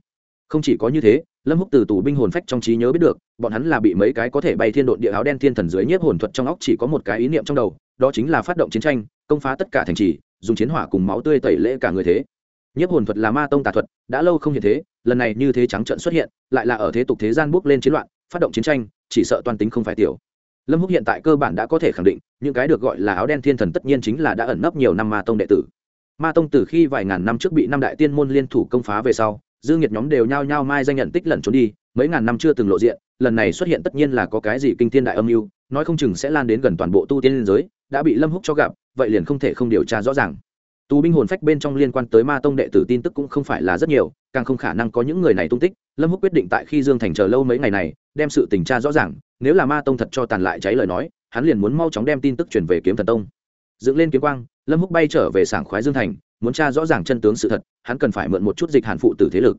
không chỉ có như thế, lâm húc từ tù binh hồn phách trong trí nhớ biết được, bọn hắn là bị mấy cái có thể bay thiên độn địa áo đen thiên thần dưới nhiếp hồn thuật trong óc chỉ có một cái ý niệm trong đầu, đó chính là phát động chiến tranh, công phá tất cả thành trì, dùng chiến hỏa cùng máu tươi tẩy lễ cả người thế. Nhiếp hồn thuật là ma tông tà thuật, đã lâu không hiện thế, lần này như thế trắng trận xuất hiện, lại là ở thế tục thế gian bước lên chiến loạn, phát động chiến tranh, chỉ sợ toàn tính không phải tiểu. Lâm húc hiện tại cơ bản đã có thể khẳng định, những cái được gọi là áo đen thiên thần tất nhiên chính là đã ẩn nấp nhiều năm ma tông đệ tử ma tông từ khi vài ngàn năm trước bị năm đại tiên môn liên thủ công phá về sau dương nghiệt nhóm đều nhao nhao mai danh nhận tích lẩn trốn đi, mấy ngàn năm chưa từng lộ diện, lần này xuất hiện tất nhiên là có cái gì kinh thiên đại âm mưu, nói không chừng sẽ lan đến gần toàn bộ tu tiên liên giới, đã bị lâm húc cho gặp, vậy liền không thể không điều tra rõ ràng. Tù binh hồn phách bên trong liên quan tới ma tông đệ tử tin tức cũng không phải là rất nhiều, càng không khả năng có những người này tung tích, lâm húc quyết định tại khi dương thành chờ lâu mấy ngày này, đem sự tình tra rõ ràng, nếu là ma tông thật cho tàn lại cháy lời nói, hắn liền muốn mau chóng đem tin tức truyền về kiếm thần tông dựng lên kiếm quang, lâm húc bay trở về sảng khoái dương thành, muốn tra rõ ràng chân tướng sự thật, hắn cần phải mượn một chút dịch hàn phụ tử thế lực.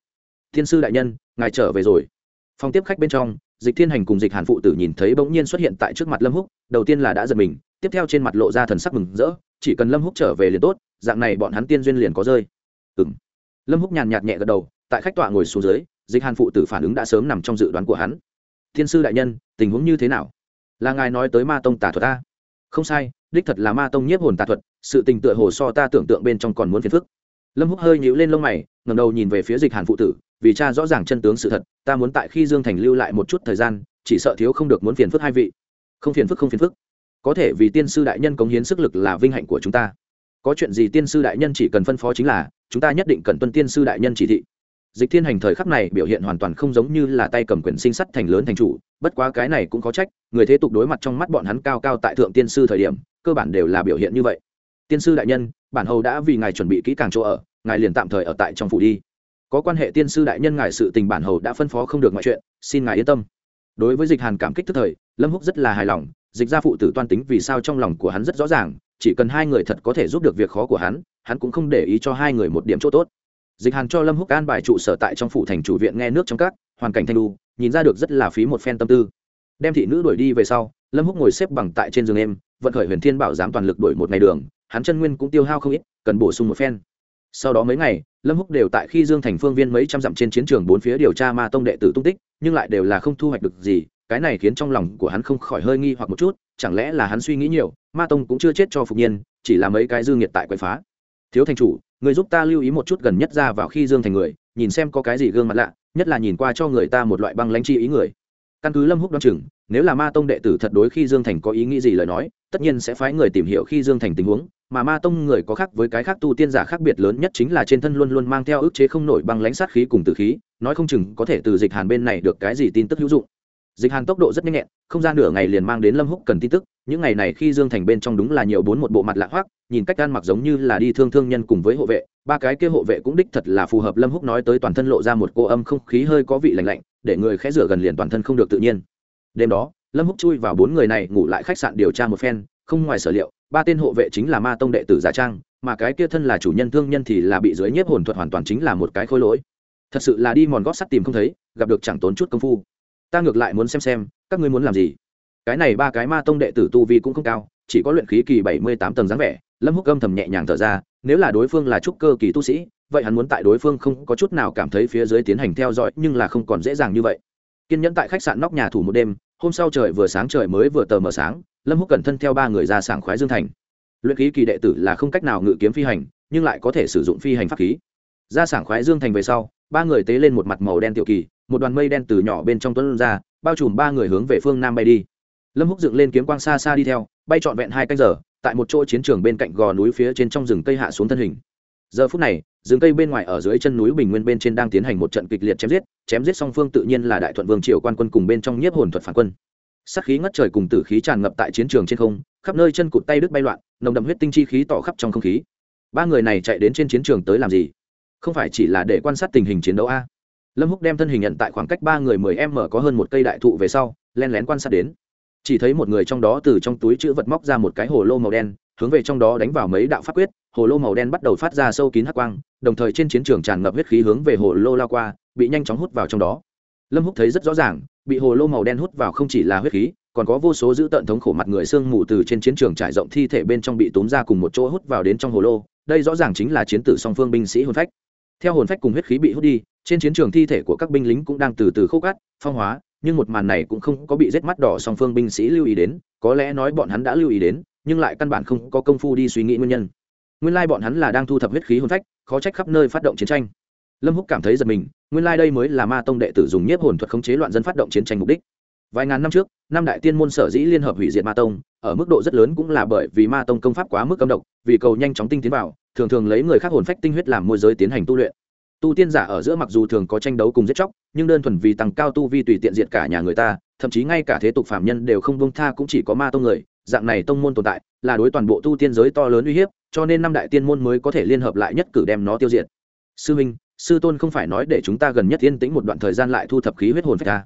Thiên sư đại nhân, ngài trở về rồi. Phòng tiếp khách bên trong, dịch thiên hành cùng dịch hàn phụ tử nhìn thấy bỗng nhiên xuất hiện tại trước mặt lâm húc, đầu tiên là đã giật mình, tiếp theo trên mặt lộ ra thần sắc mừng rỡ, chỉ cần lâm húc trở về liền tốt, dạng này bọn hắn tiên duyên liền có rơi. Ừ m lâm húc nhàn nhạt nhẹ gật đầu, tại khách tọa ngồi xuống dưới, dịch hàn phụ tử phản ứng đã sớm nằm trong dự đoán của hắn. Thiên sư đại nhân, tình huống như thế nào? Là ngài nói tới ma tông tà thuật ta không sai, đích thật là ma tông nhiếp hồn tà thuật, sự tình tựa hồ so ta tưởng tượng bên trong còn muốn phiền phức. Lâm húc hơi nhíu lên lông mày, ngẩng đầu nhìn về phía dịch hàn phụ tử, vì cha rõ ràng chân tướng sự thật, ta muốn tại khi dương thành lưu lại một chút thời gian, chỉ sợ thiếu không được muốn phiền phức hai vị. Không phiền phức, không phiền phức. Có thể vì tiên sư đại nhân cống hiến sức lực là vinh hạnh của chúng ta. Có chuyện gì tiên sư đại nhân chỉ cần phân phó chính là, chúng ta nhất định cần tuân tiên sư đại nhân chỉ thị dịch thiên hành thời khắc này biểu hiện hoàn toàn không giống như là tay cầm quyền sinh sắt thành lớn thành chủ, bất quá cái này cũng có trách, người thế tục đối mặt trong mắt bọn hắn cao cao tại thượng tiên sư thời điểm, cơ bản đều là biểu hiện như vậy. Tiên sư đại nhân, bản hầu đã vì ngài chuẩn bị kỹ càng chỗ ở, ngài liền tạm thời ở tại trong phủ đi. Có quan hệ tiên sư đại nhân ngài sự tình bản hầu đã phân phó không được mọi chuyện, xin ngài yên tâm. Đối với dịch hàn cảm kích tức thời, lâm húc rất là hài lòng, dịch gia phụ tử toan tính vì sao trong lòng của hắn rất rõ ràng, chỉ cần hai người thật có thể giúp được việc khó của hắn hắn cũng không để ý cho hai người một điểm chỗ tốt dịch hàn cho lâm húc an bài trụ sở tại trong phủ thành chủ viện nghe nước trong các, hoàn cảnh thanh lu nhìn ra được rất là phí một phen tâm tư. Đem thị nữ đuổi đi về sau, lâm húc ngồi xếp bằng tại trên giường em, vận khởi huyền thiên bảo dám toàn lực đuổi một ngày đường, hắn chân nguyên cũng tiêu hao không ít, cần bổ sung một phen. Sau đó mấy ngày, lâm húc đều tại khi dương thành phương viên mấy trăm dặm trên chiến trường bốn phía điều tra ma tông đệ tử tung tích, nhưng lại đều là không thu hoạch được gì, cái này khiến trong lòng của hắn không khỏi hơi nghi hoặc một chút, chẳng lẽ là hắn suy nghĩ nhiều, ma tông cũng chưa chết cho phục nhiên, chỉ là mấy cái dư nghiệt tại quậy phá. Thiếu thành chủ người giúp ta lưu ý một chút gần nhất ra vào khi dương thành người, nhìn xem có cái gì gương mặt lạ, nhất là nhìn qua cho người ta một loại băng lãnh chi ý người. Căn cứ lâm húc đoán chừng, nếu là ma tông đệ tử thật đối khi dương thành có ý nghĩ gì lời nói, tất nhiên sẽ phái người tìm hiểu khi dương thành tình huống, mà ma tông người có khác với cái khác tu tiên giả khác biệt lớn nhất chính là trên thân luôn luôn mang theo ức chế không nổi băng lãnh sát khí cùng tử khí, nói không chừng có thể từ dịch hàn bên này được cái gì tin tức hữu dụng. Dịch hàn tốc độ rất nhanh nhẹn, không gian nửa ngày liền mang đến lâm húc cần tin tức những ngày này khi dương thành bên trong đúng là nhiều bốn một bộ mặt lạ hoắc, nhìn cách ăn mặc giống như là đi thương thương nhân cùng với hộ vệ, ba cái kia hộ vệ cũng đích thật là phù hợp lâm húc nói tới toàn thân lộ ra một cô âm không khí hơi có vị lạnh lạnh, để người khẽ rửa gần liền toàn thân không được tự nhiên. Đêm đó, lâm húc chui vào bốn người này ngủ lại khách sạn điều tra một phen, không ngoài sở liệu, ba tên hộ vệ chính là ma tông đệ tử giả trang, mà cái kia thân là chủ nhân thương nhân thì là bị dưới nhiếp hồn thuật hoàn toàn chính là một cái khối lỗi. Thật sự là đi mòn gót sắt tìm không thấy, gặp được chẳng tốn chút công phu. Ta ngược lại muốn xem xem, các ngươi muốn làm gì? Cái này ba cái ma tông đệ tử tu vi cũng không cao, chỉ có luyện khí kỳ bảy mươi tám tầng dáng vẻ. Lâm húc âm thầm nhẹ nhàng thở ra, nếu là đối phương là trúc cơ kỳ tu sĩ, vậy hắn muốn tại đối phương không có chút nào cảm thấy phía dưới tiến hành theo dõi, nhưng là không còn dễ dàng như vậy. Kiên nhẫn tại khách sạn nóc nhà thủ một đêm, hôm sau trời vừa sáng trời mới vừa tờ mờ sáng, lâm húc cẩn thân theo ba người ra sảng khoái dương thành. Luyện khí kỳ đệ tử là không cách nào ngự kiếm phi hành, nhưng lại có thể sử dụng phi hành pháp khí. Ra sảng khoái dương thành về sau, ba người tế lên một mặt màu đen tiểu kỳ, một đoàn mây đen từ nhỏ bên trong tuấn ra, bao trùm ba người hướng về phương nam bay đi lâm húc dựng lên kiếm quang xa xa đi theo, bay trọn vẹn hai canh giờ, tại một chỗ chiến trường bên cạnh gò núi phía trên trong rừng cây hạ xuống thân hình. Giờ phút này, rừng cây bên ngoài ở dưới chân núi bình nguyên bên trên đang tiến hành một trận kịch liệt chém giết chém giết song phương tự nhiên là đại thuận vương triều quan quân cùng bên trong nhiếp hồn thuật phản quân. Sắc khí ngất trời cùng tử khí tràn ngập tại chiến trường trên không, khắp nơi chân cụt tay đứt bay loạn, nồng đậm huyết tinh chi khí tỏ khắp trong không khí. Ba người này chạy đến trên chiến trường tới làm gì? Không phải chỉ là để quan sát tình hình chiến đấu a? Lâm húc đem thân hình nhận tại khoảng cách ba người mười m có hơn một cây đại thụ về sau, len lén quan sát đến chỉ thấy một người trong đó từ trong túi chữ vật móc ra một cái hồ lô màu đen, hướng về trong đó đánh vào mấy đạo pháp quyết. Hồ lô màu đen bắt đầu phát ra sâu kín hắc quang, đồng thời trên chiến trường tràn ngập huyết khí hướng về hồ lô lao qua, bị nhanh chóng hút vào trong đó. Lâm húc thấy rất rõ ràng, bị hồ lô màu đen hút vào không chỉ là huyết khí, còn có vô số dữ tận thống khổ mặt người xương mù từ trên chiến trường trải rộng thi thể bên trong bị tốn ra cùng một chỗ hút vào đến trong hồ lô. Đây rõ ràng chính là chiến tử song phương binh sĩ hồn phách. Theo hồn phách cùng huyết khí bị hút đi, trên chiến trường thi thể của các binh lính cũng đang từ từ khô cát, phong hóa nhưng một màn này cũng không có bị rết mắt đỏ song phương binh sĩ lưu ý đến, có lẽ nói bọn hắn đã lưu ý đến, nhưng lại căn bản không có công phu đi suy nghĩ nguyên nhân. Nguyên lai bọn hắn là đang thu thập huyết khí hồn phách, khó trách khắp nơi phát động chiến tranh. Lâm húc cảm thấy giật mình, nguyên lai đây mới là ma tông đệ tử dùng nhiếp hồn thuật khống chế loạn dân phát động chiến tranh mục đích. Vài ngàn năm trước, năm đại tiên môn sở dĩ liên hợp hủy diệt ma tông, ở mức độ rất lớn cũng là bởi vì ma tông công pháp quá mức cấm độc, vì cầu nhanh chóng tinh tiến vào, thường thường lấy người khác hồn phách tinh huyết làm môi giới tiến hành tu luyện tu tiên giả ở giữa mặc dù thường có tranh đấu cùng giết chóc, nhưng đơn thuần vì tăng cao tu vi tùy tiện diệt cả nhà người ta, thậm chí ngay cả thế tục phạm nhân đều không bông tha cũng chỉ có ma tông người, dạng này tông môn tồn tại, là đối toàn bộ tu tiên giới to lớn uy hiếp, cho nên năm đại tiên môn mới có thể liên hợp lại nhất cử đem nó tiêu diệt. Sư minh, sư tôn không phải nói để chúng ta gần nhất yên tĩnh một đoạn thời gian lại thu thập khí huyết hồn phách ta.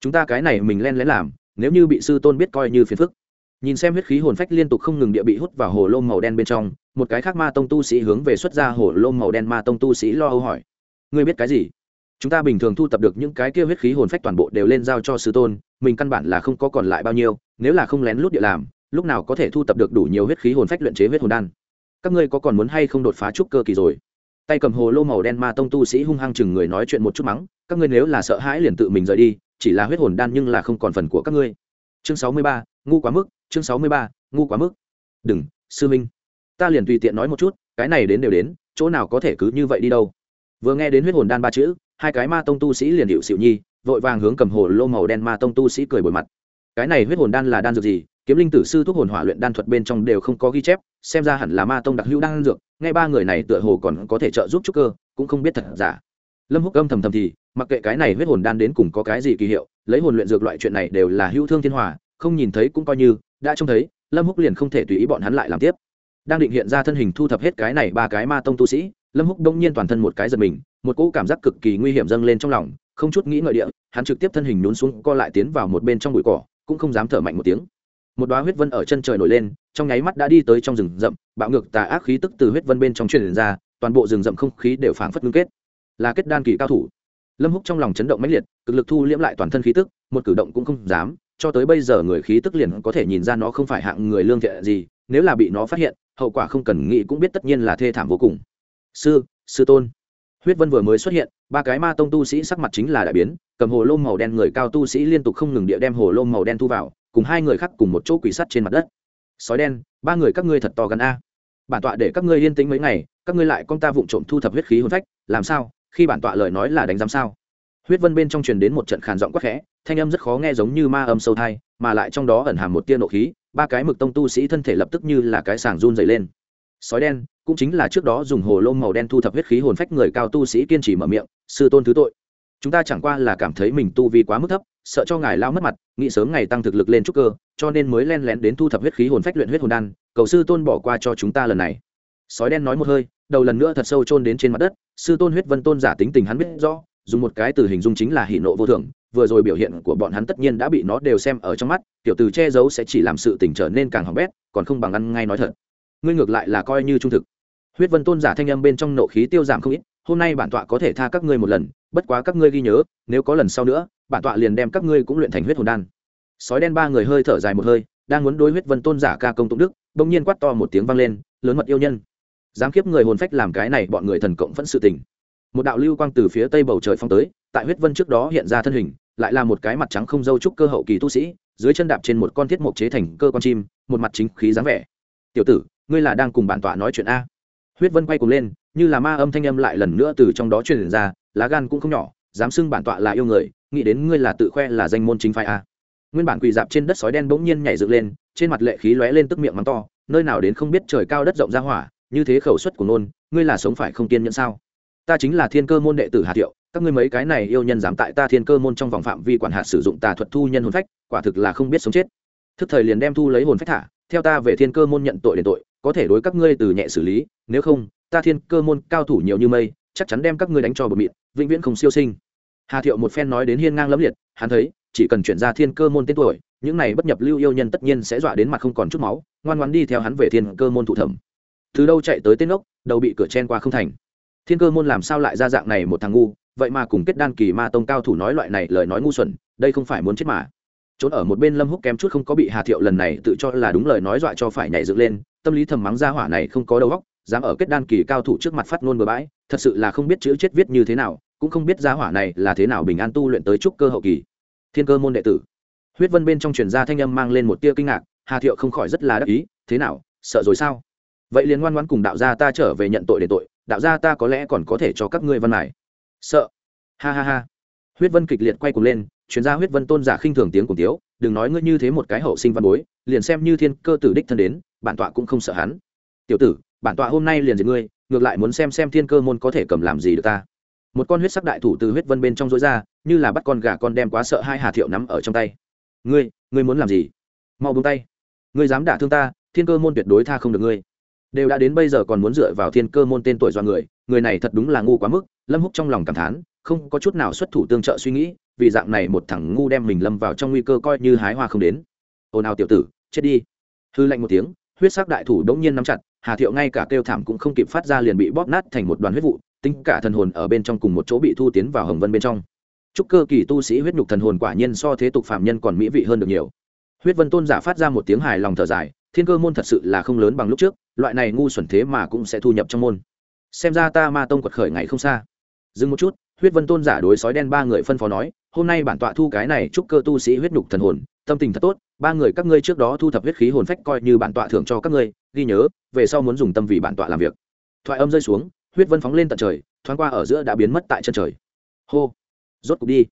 Chúng ta cái này mình len lén làm, nếu như bị sư tôn biết coi như phiền phức. Nhìn xem huyết khí hồn phách liên tục không ngừng địa bị hút vào hồ lô màu đen bên trong, một cái khác ma tông tu sĩ hướng về xuất ra hồ lô màu đen ma tông tu sĩ lo âu hỏi ngươi biết cái gì? Chúng ta bình thường thu tập được những cái kia huyết khí hồn phách toàn bộ đều lên giao cho sư tôn, mình căn bản là không có còn lại bao nhiêu, nếu là không lén lút địa làm, lúc nào có thể thu tập được đủ nhiều huyết khí hồn phách luyện chế huyết hồn đan? Các ngươi có còn muốn hay không đột phá trúc cơ kỳ rồi? Tay cầm hồ lô màu đen ma tông tu sĩ hung hăng chừng người nói chuyện một chút mắng, các ngươi nếu là sợ hãi liền tự mình rời đi, chỉ là huyết hồn đan nhưng là không còn phần của các ngươi. Chương sáu mươi ba, ngu quá mức, chương sáu mươi ba, ngu quá mức. Đừng, sư minh ta liền tùy tiện nói một chút, cái này đến đều đến, chỗ nào có thể cứ như vậy đi đâu? Vừa nghe đến huyết hồn đan ba chữ, hai cái ma tông tu sĩ liền hiệu xịu nhi, vội vàng hướng cầm hồ lô màu đen ma tông tu sĩ cười bồi mặt. Cái này huyết hồn đan là đan dược gì? Kiếm linh tử sư thuốc hồn hỏa luyện đan thuật bên trong đều không có ghi chép, xem ra hẳn là ma tông đặc hữu đan dược ngay ba người này tựa hồ còn có thể trợ giúp trúc cơ, cũng không biết thật giả. Lâm húc âm thầm thầm thì, mặc kệ cái này huyết hồn đan đến cùng có cái gì kỳ hiệu, lấy hồn luyện dược loại chuyện này đều là hữu thương thiên hòa, không nhìn thấy cũng coi như, đã trông thấy, lâm húc liền không thể tùy ý bọn hắn lại làm tiếp. Đang định hiện ra thân hình thu thập hết cái này ba cái ma tông tu sĩ lâm húc đông nhiên toàn thân một cái giật mình, một cỗ cảm giác cực kỳ nguy hiểm dâng lên trong lòng, không chút nghĩ ngợi địa, hắn trực tiếp thân hình nhún xuống, co lại tiến vào một bên trong bụi cỏ, cũng không dám thở mạnh một tiếng. Một đoá huyết vân ở chân trời nổi lên, trong nháy mắt đã đi tới trong rừng rậm, bạo ngược tà ác khí tức từ huyết vân bên trong truyền ra, toàn bộ rừng rậm không khí đều phảng phất ngưng kết. Là kết đan kỳ cao thủ. Lâm húc trong lòng chấn động mãnh liệt, cực lực thu liễm lại toàn thân khí tức, một cử động cũng không dám, cho tới bây giờ người khí tức liền có thể nhìn ra nó không phải hạng người lương thiện gì, nếu là bị nó phát hiện, hậu quả không cần nghĩ cũng biết tất nhiên là thê thảm vô cùng sư sư tôn. Huyết vân vừa mới xuất hiện, ba cái ma tông tu sĩ sắc mặt chính là đại biến, cầm hồ lô màu đen người cao tu sĩ liên tục không ngừng địa đem hồ lô màu đen thu vào, cùng hai người khác cùng một chỗ quỷ sắt trên mặt đất. Sói đen, ba người các ngươi thật to gần a. Bản tọa để các ngươi yên tĩnh mấy ngày, các ngươi lại con ta vụng trộm thu thập huyết khí hồn phách, làm sao? Khi bản tọa lời nói là đánh giám sao? Huyết vân bên trong truyền đến một trận khàn giọng quắc khẽ, thanh âm rất khó nghe giống như ma âm sâu thai, mà lại trong đó ẩn hàm một tia nộ khí, ba cái mực tông tu sĩ thân thể lập tức như là cái sàng run dày lên sói đen, cũng chính là trước đó dùng hồ lô màu đen thu thập huyết khí hồn phách người cao tu sĩ kiên trì mở miệng, sư tôn thứ tội. Chúng ta chẳng qua là cảm thấy mình tu vi quá mức thấp, sợ cho ngài lao mất mặt, nghĩ sớm ngày tăng thực lực lên trúc cơ, cho nên mới len lén đến thu thập huyết khí hồn phách luyện huyết hồn đan, cầu sư tôn bỏ qua cho chúng ta lần này. Sói đen nói một hơi, đầu lần nữa thật sâu chôn đến trên mặt đất, sư tôn huyết vân tôn giả tính tình hắn biết rõ, dùng một cái từ hình dung chính là hỷ nộ vô thường, vừa rồi biểu hiện của bọn hắn tất nhiên đã bị nó đều xem ở trong mắt, tiểu từ che giấu sẽ chỉ làm sự tình trở nên càng hỏng bét, còn không bằng ăn ngay nói thật ngươi ngược lại là coi như trung thực. Huyết vân tôn giả thanh âm bên trong nộ khí tiêu giảm không ít, hôm nay bản tọa có thể tha các ngươi một lần, bất quá các ngươi ghi nhớ, nếu có lần sau nữa, bản tọa liền đem các ngươi cũng luyện thành huyết hồn đan. Sói đen ba người hơi thở dài một hơi, đang muốn đối huyết vân tôn giả ca công tụng đức, bỗng nhiên quát to một tiếng vang lên, lớn mật yêu nhân. Dám kiếp người hồn phách làm cái này bọn người thần cộng vẫn sự tình. Một đạo lưu quang từ phía tây bầu trời phong tới, tại huyết vân trước đó hiện ra thân hình, lại là một cái mặt trắng không dâu trúc cơ hậu kỳ tu sĩ, dưới chân đạp trên một con thiết mộc chế thành cơ con chim, một mặt chính khí dáng vẻ. Tiểu tử ngươi là đang cùng bản tọa nói chuyện a? Huyết vân quay cùng lên, như là ma âm thanh âm lại lần nữa từ trong đó truyền ra, lá gan cũng không nhỏ, dám xưng bản tọa là yêu người, nghĩ đến ngươi là tự khoe là danh môn chính phái a. Nguyên bản quỳ dạp trên đất sói đen bỗng nhiên nhảy dựng lên, trên mặt lệ khí lóe lên tức miệng mắng to, nơi nào đến không biết trời cao đất rộng ra hỏa, như thế khẩu suất của nôn ngươi là sống phải không kiên nhẫn sao? Ta chính là thiên cơ môn đệ tử hà thiệu, các ngươi mấy cái này yêu nhân dám tại ta thiên cơ môn trong vòng phạm vi quản hạt sử dụng tà thuật thu nhân hồn phách, quả thực là không biết sống chết. Thức thời liền đem thu lấy hồn phách thả, theo ta về thiên cơ môn nhận tội đền tội có thể đối các ngươi từ nhẹ xử lý, nếu không, ta thiên cơ môn cao thủ nhiều như mây, chắc chắn đem các ngươi đánh cho bờ mịn vĩnh viễn không siêu sinh. Hà thiệu một phen nói đến hiên ngang lẫm liệt, hắn thấy, chỉ cần chuyển ra thiên cơ môn tên tuổi, những này bất nhập lưu yêu nhân tất nhiên sẽ dọa đến mặt không còn chút máu, ngoan ngoan đi theo hắn về thiên cơ môn thụ thẩm. Từ đâu chạy tới tên ốc, đầu bị cửa chen qua không thành. Thiên cơ môn làm sao lại ra dạng này một thằng ngu, vậy mà cùng kết đan kỳ ma tông cao thủ nói loại này lời nói ngu xuẩn, đây không phải muốn chết mà. Trốn ở một bên lâm húc kém chút không có bị hà thiệu lần này tự cho là đúng lời nói dọa cho phải nhảy dựng lên tâm lý thầm mắng ra hỏa này không có đầu óc, dám ở kết đan kỳ cao thủ trước mặt phát ngôn bừa bãi, thật sự là không biết chữ chết viết như thế nào, cũng không biết ra hỏa này là thế nào bình an tu luyện tới trúc cơ hậu kỳ. Thiên cơ môn đệ tử. Huyết vân bên trong truyền gia thanh âm mang lên một tia kinh ngạc, hà thiệu không khỏi rất là đắc ý, thế nào, sợ rồi sao? Vậy liền ngoan ngoãn cùng đạo gia ta trở về nhận tội để tội, đạo gia ta có lẽ còn có thể cho các ngươi văn này sợ. Ha ha ha. Huyết vân kịch liệt quay cuồng lên chuyên gia huyết vân tôn giả khinh thường tiếng cùng tiếu, đừng nói ngươi như thế một cái hậu sinh văn bối, liền xem như thiên cơ tử đích thân đến bản tọa cũng không sợ hắn. Tiểu tử, bản tọa hôm nay liền diệt ngươi, ngược lại muốn xem xem thiên cơ môn có thể cầm làm gì được ta. Một con huyết sắc đại thủ từ huyết vân bên trong rối ra, như là bắt con gà con đem quá sợ hai hà thiệu nắm ở trong tay. Ngươi ngươi muốn làm gì? Mau buông tay. Ngươi dám đả thương ta, thiên cơ môn tuyệt đối tha không được ngươi. Đều đã đến bây giờ còn muốn dựa vào thiên cơ môn tên tuổi do người người này thật đúng là ngu quá mức, lâm húc trong lòng cảm thán, không có chút nào xuất thủ tương trợ suy nghĩ, vì dạng này một thằng ngu đem mình lâm vào trong nguy cơ coi như hái hoa không đến. Ồn ào tiểu tử, chết đi. Hư lạnh một tiếng huyết sắc đại thủ đống nhiên nắm chặt, hà thiệu ngay cả kêu thảm cũng không kịp phát ra liền bị bóp nát thành một đoàn huyết vụ, tính cả thần hồn ở bên trong cùng một chỗ bị thu tiến vào hồng vân bên trong. Chúc cơ kỳ tu sĩ huyết nhục thần hồn quả nhiên so thế tục phạm nhân còn mỹ vị hơn được nhiều. Huyết vân tôn giả phát ra một tiếng hài lòng thở dài, thiên cơ môn thật sự là không lớn bằng lúc trước, loại này ngu xuẩn thế mà cũng sẽ thu nhập trong môn. Xem ra ta ma tông quật khởi ngày không xa. Dừng một chút, huyết vân tôn giả đối sói đen ba người phân phó nói, hôm nay bản tọa thu cái này chúc cơ tu sĩ huyết nhục thần hồn tâm tình thật tốt, ba người các ngươi trước đó thu thập huyết khí hồn phách coi như bản tọa thưởng cho các ngươi, ghi nhớ, về sau muốn dùng tâm vì bản tọa làm việc. Thoại âm rơi xuống, huyết vân phóng lên tận trời, thoáng qua ở giữa đã biến mất tại chân trời. Hô, rốt cục đi.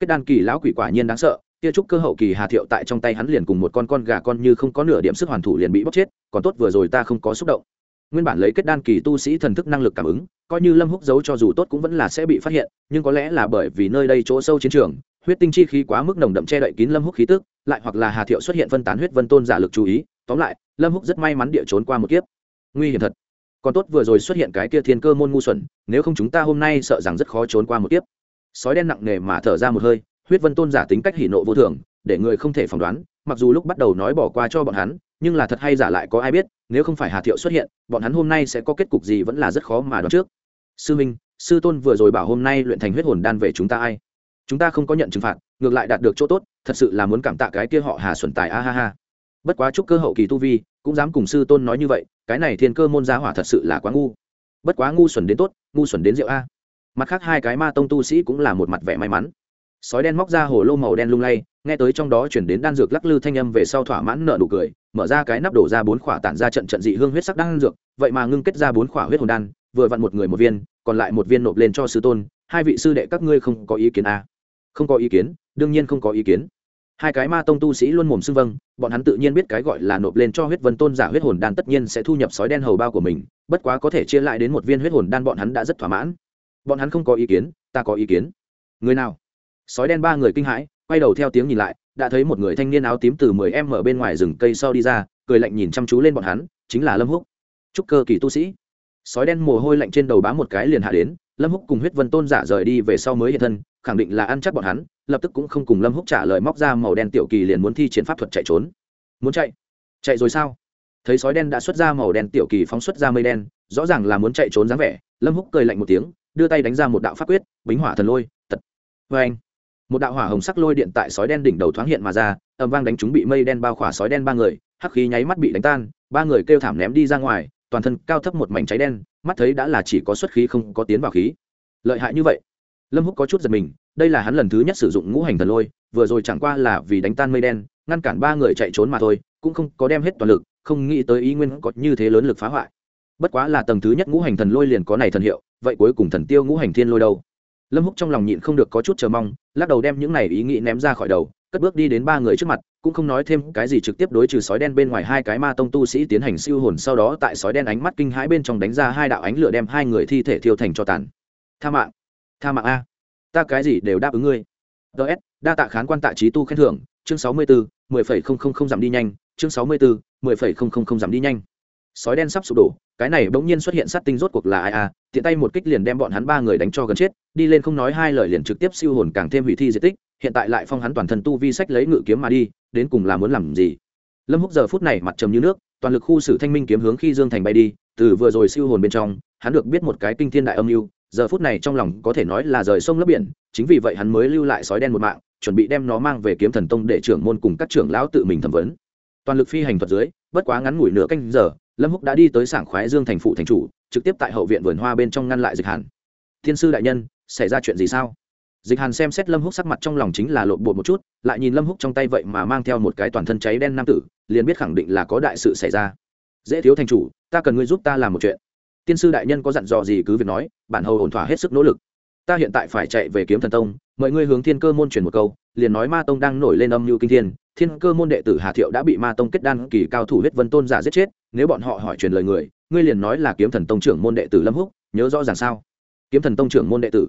Kết đan kỳ lão quỷ quả nhiên đáng sợ kia trúc cơ hậu kỳ hà thiệu tại trong tay hắn liền cùng một con con gà con như không có nửa điểm sức hoàn thủ liền bị bóc chết, còn tốt vừa rồi ta không có xúc động. Nguyên bản lấy kết đan kỳ tu sĩ thần thức năng lực cảm ứng, coi như lâm húc giấu cho dù tốt cũng vẫn là sẽ bị phát hiện, nhưng có lẽ là bởi vì nơi đây chỗ sâu chiến trường, huyết tinh chi khí quá mức nồng đậm che đậy kín lâm húc khí tức lại hoặc là hà thiệu xuất hiện phân tán huyết vân tôn giả lực chú ý. Tóm lại, lâm húc rất may mắn địa trốn qua một kiếp. Nguy hiểm thật. Còn tốt vừa rồi xuất hiện cái kia thiên cơ môn ngu xuẩn, nếu không chúng ta hôm nay sợ rằng rất khó trốn qua một kiếp. Sói đen nặng nề mà thở ra một hơi, huyết vân tôn giả tính cách hỉ nộ vô thường, để người không thể phỏng đoán, mặc dù lúc bắt đầu nói bỏ qua cho bọn hắn, nhưng là thật hay giả lại có ai biết, nếu không phải hà thiệu xuất hiện, bọn hắn hôm nay sẽ có kết cục gì vẫn là rất khó mà đoán trước. Sư minh, sư tôn vừa rồi bảo hôm nay luyện thành huyết hồn đan về chúng ta ai? Chúng ta không có nhận trừng phạt, ngược lại đạt được chỗ tốt, thật sự là muốn cảm tạ cái kia họ hà xuẩn tài, a ha ha. Bất quá chúc cơ hậu kỳ tu vi, cũng dám cùng sư tôn nói như vậy, cái này thiên cơ môn gia hỏa thật sự là quá ngu. Bất quá ngu xuẩn đến tốt, ngu xuẩn đến rượu a. Mặt khác hai cái ma tông tu sĩ cũng là một mặt vẻ may mắn. Sói đen móc ra hồ lô màu đen lung lay, nghe tới trong đó chuyển đến đan dược lắc lư thanh âm về sau thỏa mãn nợ nụ cười, mở ra cái nắp đổ ra bốn khỏa tản ra trận trận dị hương huyết sắc đan dược, vậy mà ngưng kết ra bốn khỏa huyết hồn đan, vừa vặn một người một viên, còn lại một viên nộp lên cho sư tôn hai vị sư đệ các ngươi không có ý kiến à. không có ý kiến, đương nhiên không có ý kiến. Hai cái ma tông tu sĩ luôn mồm xưng vâng bọn hắn tự nhiên biết cái gọi là nộp lên cho huyết vân tôn giả huyết hồn đan tất nhiên sẽ thu nhập sói đen hầu bao của mình, bất quá có thể chia lại đến một viên huyết hồn đan bọn hắn đã rất thỏa mãn. Bọn hắn không có ý kiến, ta có ý kiến. Người nào? Sói đen ba người kinh hãi, quay đầu theo tiếng nhìn lại, đã thấy một người thanh niên áo tím từ mười em ở bên ngoài rừng cây sau đi ra, cười lạnh nhìn chăm chú lên bọn hắn, chính là lâm húc. Trúc cơ kỳ tu sĩ sói đen mồ hôi lạnh trên đầu bám một cái liền hạ đến, lâm húc cùng huyết vân tôn giả rời đi về sau mới hiện thân, khẳng định là ăn chắc bọn hắn, lập tức cũng không cùng lâm húc trả lời móc ra màu đen tiểu kỳ liền muốn thi triển pháp thuật chạy trốn. Muốn chạy? Chạy rồi sao? Thấy sói đen đã xuất ra màu đen tiểu kỳ phóng xuất ra mây đen, rõ ràng là muốn chạy trốn dáng vẻ, lâm húc cười lạnh một tiếng, đưa tay đánh ra một đạo pháp quyết, bính hỏa thần lôi, tật. Vê anh một đạo hỏa hồng sắc lôi điện tại sói đen đỉnh đầu thoáng hiện mà ra ầm vang đánh chúng bị mây đen bao khỏa sói đen ba người, hắc khí nháy mắt bị đánh tan, ba người kêu thảm ném đi ra ngoài toàn thân cao thấp một mảnh cháy đen, mắt thấy đã là chỉ có xuất khí không có tiến vào khí. Lợi hại như vậy. Lâm húc có chút giật mình, đây là hắn lần thứ nhất sử dụng ngũ hành thần lôi, vừa rồi chẳng qua là vì đánh tan mây đen, ngăn cản ba người chạy trốn mà thôi, cũng không có đem hết toàn lực, không nghĩ tới ý nguyên có như thế lớn lực phá hoại. Bất quá là tầng thứ nhất ngũ hành thần lôi liền có này thần hiệu, vậy cuối cùng thần tiêu ngũ hành thiên lôi đâu? Lâm húc trong lòng nhịn không được có chút chờ mong, lắc đầu đem những này ý nghĩ ném ra khỏi đầu cất bước đi đến ba người trước mặt, cũng không nói thêm cái gì trực tiếp đối trừ sói đen bên ngoài hai cái ma tông tu sĩ tiến hành siêu hồn sau đó tại sói đen ánh mắt kinh hãi bên trong đánh ra hai đạo ánh lửa đem hai người thi thể thiêu thành cho tàn. Tha mạng tha mạng a. Ta cái gì đều đáp ứng ngươi. Ts đa tạ khán quan tạ trí tu khen thưởng, chương sáu mươi bốn mười phẩy không không không giảm đi nhanh, chương sáu mươi bốn mười phẩy không không không giảm đi nhanh. Sói đen sắp sụp đổ, cái này bỗng nhiên xuất hiện sát tinh rốt cuộc là ai à tiện tay một kích liền đem bọn hắn ba người đánh cho gần chết, đi lên không nói hai lời liền trực tiếp siêu hồn càng thêm hủy thi di tích hiện tại lại phong hắn toàn thân tu vi sách lấy ngự kiếm mà đi, đến cùng là muốn làm gì? Lâm húc giờ phút này mặt trầm như nước, toàn lực khu xử thanh minh kiếm hướng khi dương thành bay đi, từ vừa rồi siêu hồn bên trong, hắn được biết một cái kinh thiên đại âm mưu, giờ phút này trong lòng có thể nói là rời sông lấp biển, chính vì vậy hắn mới lưu lại sói đen một mạng, chuẩn bị đem nó mang về kiếm thần tông để trưởng môn cùng các trưởng lão tự mình thẩm vấn. Toàn lực phi hành thuật dưới, bất quá ngắn ngủi nửa canh giờ, lâm húc đã đi tới sảng khoái dương thành phụ thành chủ, trực tiếp tại hậu viện vườn hoa bên trong ngăn lại dịch hàn. Thiên sư đại nhân, xảy ra chuyện gì sao? Dịch hàn xem xét lâm húc sắc mặt trong lòng chính là lộn bột một chút, lại nhìn lâm húc trong tay vậy mà mang theo một cái toàn thân cháy đen nam tử, liền biết khẳng định là có đại sự xảy ra. Dễ thiếu thành chủ, ta cần ngươi giúp ta làm một chuyện. Tiên sư đại nhân có dặn dò gì cứ việc nói, bản hầu ổn thỏa hết sức nỗ lực. Ta hiện tại phải chạy về kiếm thần tông mọi ngươi hướng thiên cơ môn truyền một câu, liền nói ma tông đang nổi lên âm mưu kinh thiên thiên cơ môn đệ tử hà thiệu đã bị ma tông kết đan kỳ cao thủ huyết vân tôn giả giết chết, nếu bọn họ hỏi truyền lời người, ngươi liền nói là kiếm thần tông trưởng môn đệ tử lâm húc, nhớ rõ ràng sao? Kiếm thần tông trưởng môn đệ tử?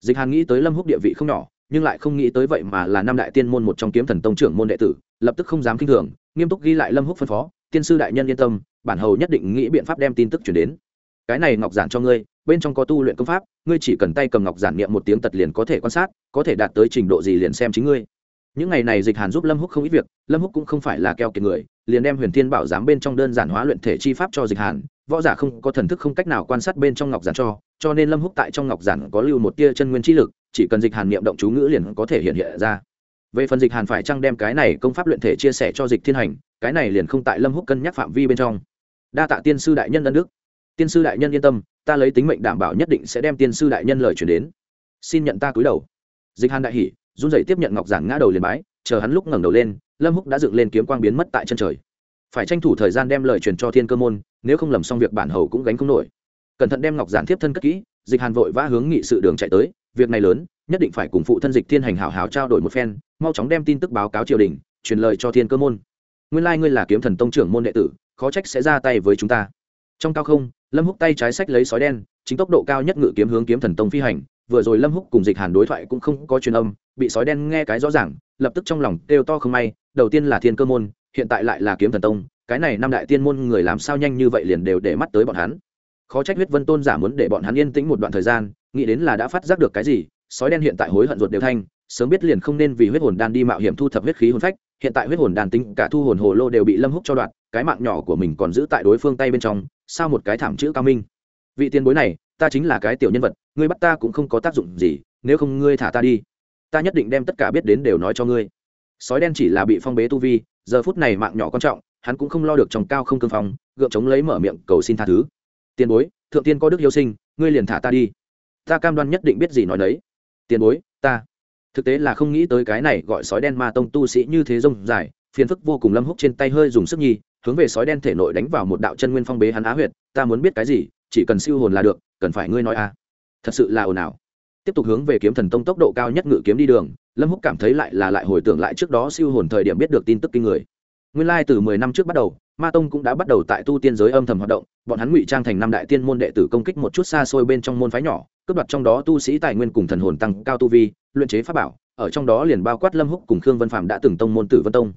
Dịch hàn nghĩ tới lâm húc địa vị không nhỏ, nhưng lại không nghĩ tới vậy mà là năm đại tiên môn một trong kiếm thần tông trưởng môn đệ tử, lập tức không dám kinh thường, nghiêm túc ghi lại lâm húc phân phó, tiên sư đại nhân yên tâm, bản hầu nhất định nghĩ biện pháp đem tin tức chuyển đến. Cái này ngọc giản cho ngươi, bên trong có tu luyện công pháp, ngươi chỉ cần tay cầm ngọc giản niệm một tiếng tật liền có thể quan sát, có thể đạt tới trình độ gì liền xem chính ngươi. Những ngày này dịch hàn giúp lâm húc không ít việc, lâm húc cũng không phải là keo kiệt người, liền đem huyền thiên bảo giám bên trong đơn giản hóa luyện thể chi pháp cho dịch hàn, võ giả không có thần thức không cách nào quan sát bên trong ngọc giản cho cho nên lâm húc tại trong ngọc giản có lưu một tia chân nguyên chi lực, chỉ cần dịch hàn niệm động chú ngữ liền có thể hiện hiện ra. Về phần dịch hàn phải chăng đem cái này công pháp luyện thể chia sẻ cho dịch thiên hành, cái này liền không tại lâm húc cân nhắc phạm vi bên trong. Đa tạ tiên sư đại nhân ân đức. Tiên sư đại nhân yên tâm, ta lấy tính mệnh đảm bảo nhất định sẽ đem tiên sư đại nhân lời chuyển đến. Xin nhận ta cúi đầu. Dịch hàn đại hỉ, run rẩy tiếp nhận ngọc giản ngã đầu liền bái, chờ hắn lúc ngẩng đầu lên, lâm húc đã dựng lên kiếm quang biến mất tại chân trời. Phải tranh thủ thời gian đem lời truyền cho thiên cơ môn, nếu không lầm xong việc bản hầu cũng gánh không nổi cẩn thận đem ngọc giản tiếp thân cất kỹ, dịch hàn vội vã hướng nghị sự đường chạy tới, việc này lớn, nhất định phải cùng phụ thân dịch thiên hành hảo hảo trao đổi một phen, mau chóng đem tin tức báo cáo triều đình, truyền lời cho thiên cơ môn. Nguyên lai ngươi là kiếm thần tông trưởng môn đệ tử, khó trách sẽ ra tay với chúng ta. Trong cao không, lâm húc tay trái sách lấy sói đen, chính tốc độ cao nhất ngự kiếm hướng kiếm thần tông phi hành, vừa rồi lâm húc cùng dịch hàn đối thoại cũng không có truyền âm, bị sói đen nghe cái rõ ràng, lập tức trong lòng kêu to không may, đầu tiên là thiên cơ môn, hiện tại lại là kiếm thần tông, cái này năm đại tiên môn người làm sao nhanh như vậy liền đều để mắt tới bọn hắn khó trách huyết vân tôn giả muốn để bọn hắn yên tĩnh một đoạn thời gian, nghĩ đến là đã phát giác được cái gì, sói đen hiện tại hối hận ruột đều thanh, sớm biết liền không nên vì huyết hồn đan đi mạo hiểm thu thập huyết khí hồn phách, hiện tại huyết hồn đan tính cả thu hồn hồ lô đều bị lâm húc cho đoạn, cái mạng nhỏ của mình còn giữ tại đối phương tay bên trong, sao một cái thảm chữ cao minh. Vị tiền bối này, ta chính là cái tiểu nhân vật, ngươi bắt ta cũng không có tác dụng gì, nếu không ngươi thả ta đi. Ta nhất định đem tất cả biết đến đều nói cho ngươi. Sói đen chỉ là bị phong bế tu vi, giờ phút này mạng nhỏ quan trọng, hắn cũng không lo được trong cao không cương phong, gượng chống lấy mở miệng cầu xin tha thứ tiền bối, thượng tiên có đức yêu sinh, ngươi liền thả ta đi. Ta cam đoan nhất định biết gì nói đấy tiền bối, ta. Thực tế là không nghĩ tới cái này gọi sói đen ma tông tu sĩ như thế rông dài, phiền phức vô cùng lâm húc trên tay hơi dùng sức nhi, hướng về sói đen thể nội đánh vào một đạo chân nguyên phong bế hắn á huyệt, ta muốn biết cái gì, chỉ cần siêu hồn là được, cần phải ngươi nói a à. thật sự là ồn ào. Tiếp tục hướng về kiếm thần tông tốc độ cao nhất ngự kiếm đi đường, lâm húc cảm thấy lại là lại hồi tưởng lại trước đó siêu hồn thời điểm biết được tin tức kinh người nguyên lai từ mười năm trước bắt đầu, ma tông cũng đã bắt đầu tại tu tiên giới âm thầm hoạt động, bọn hắn ngụy trang thành năm đại tiên môn đệ tử công kích một chút xa xôi bên trong môn phái nhỏ, cướp đoạt trong đó tu sĩ tài nguyên cùng thần hồn tăng cao tu vi, luyện chế pháp bảo, ở trong đó liền bao quát lâm húc cùng khương vân phạm đã từng tông môn tử vân tông.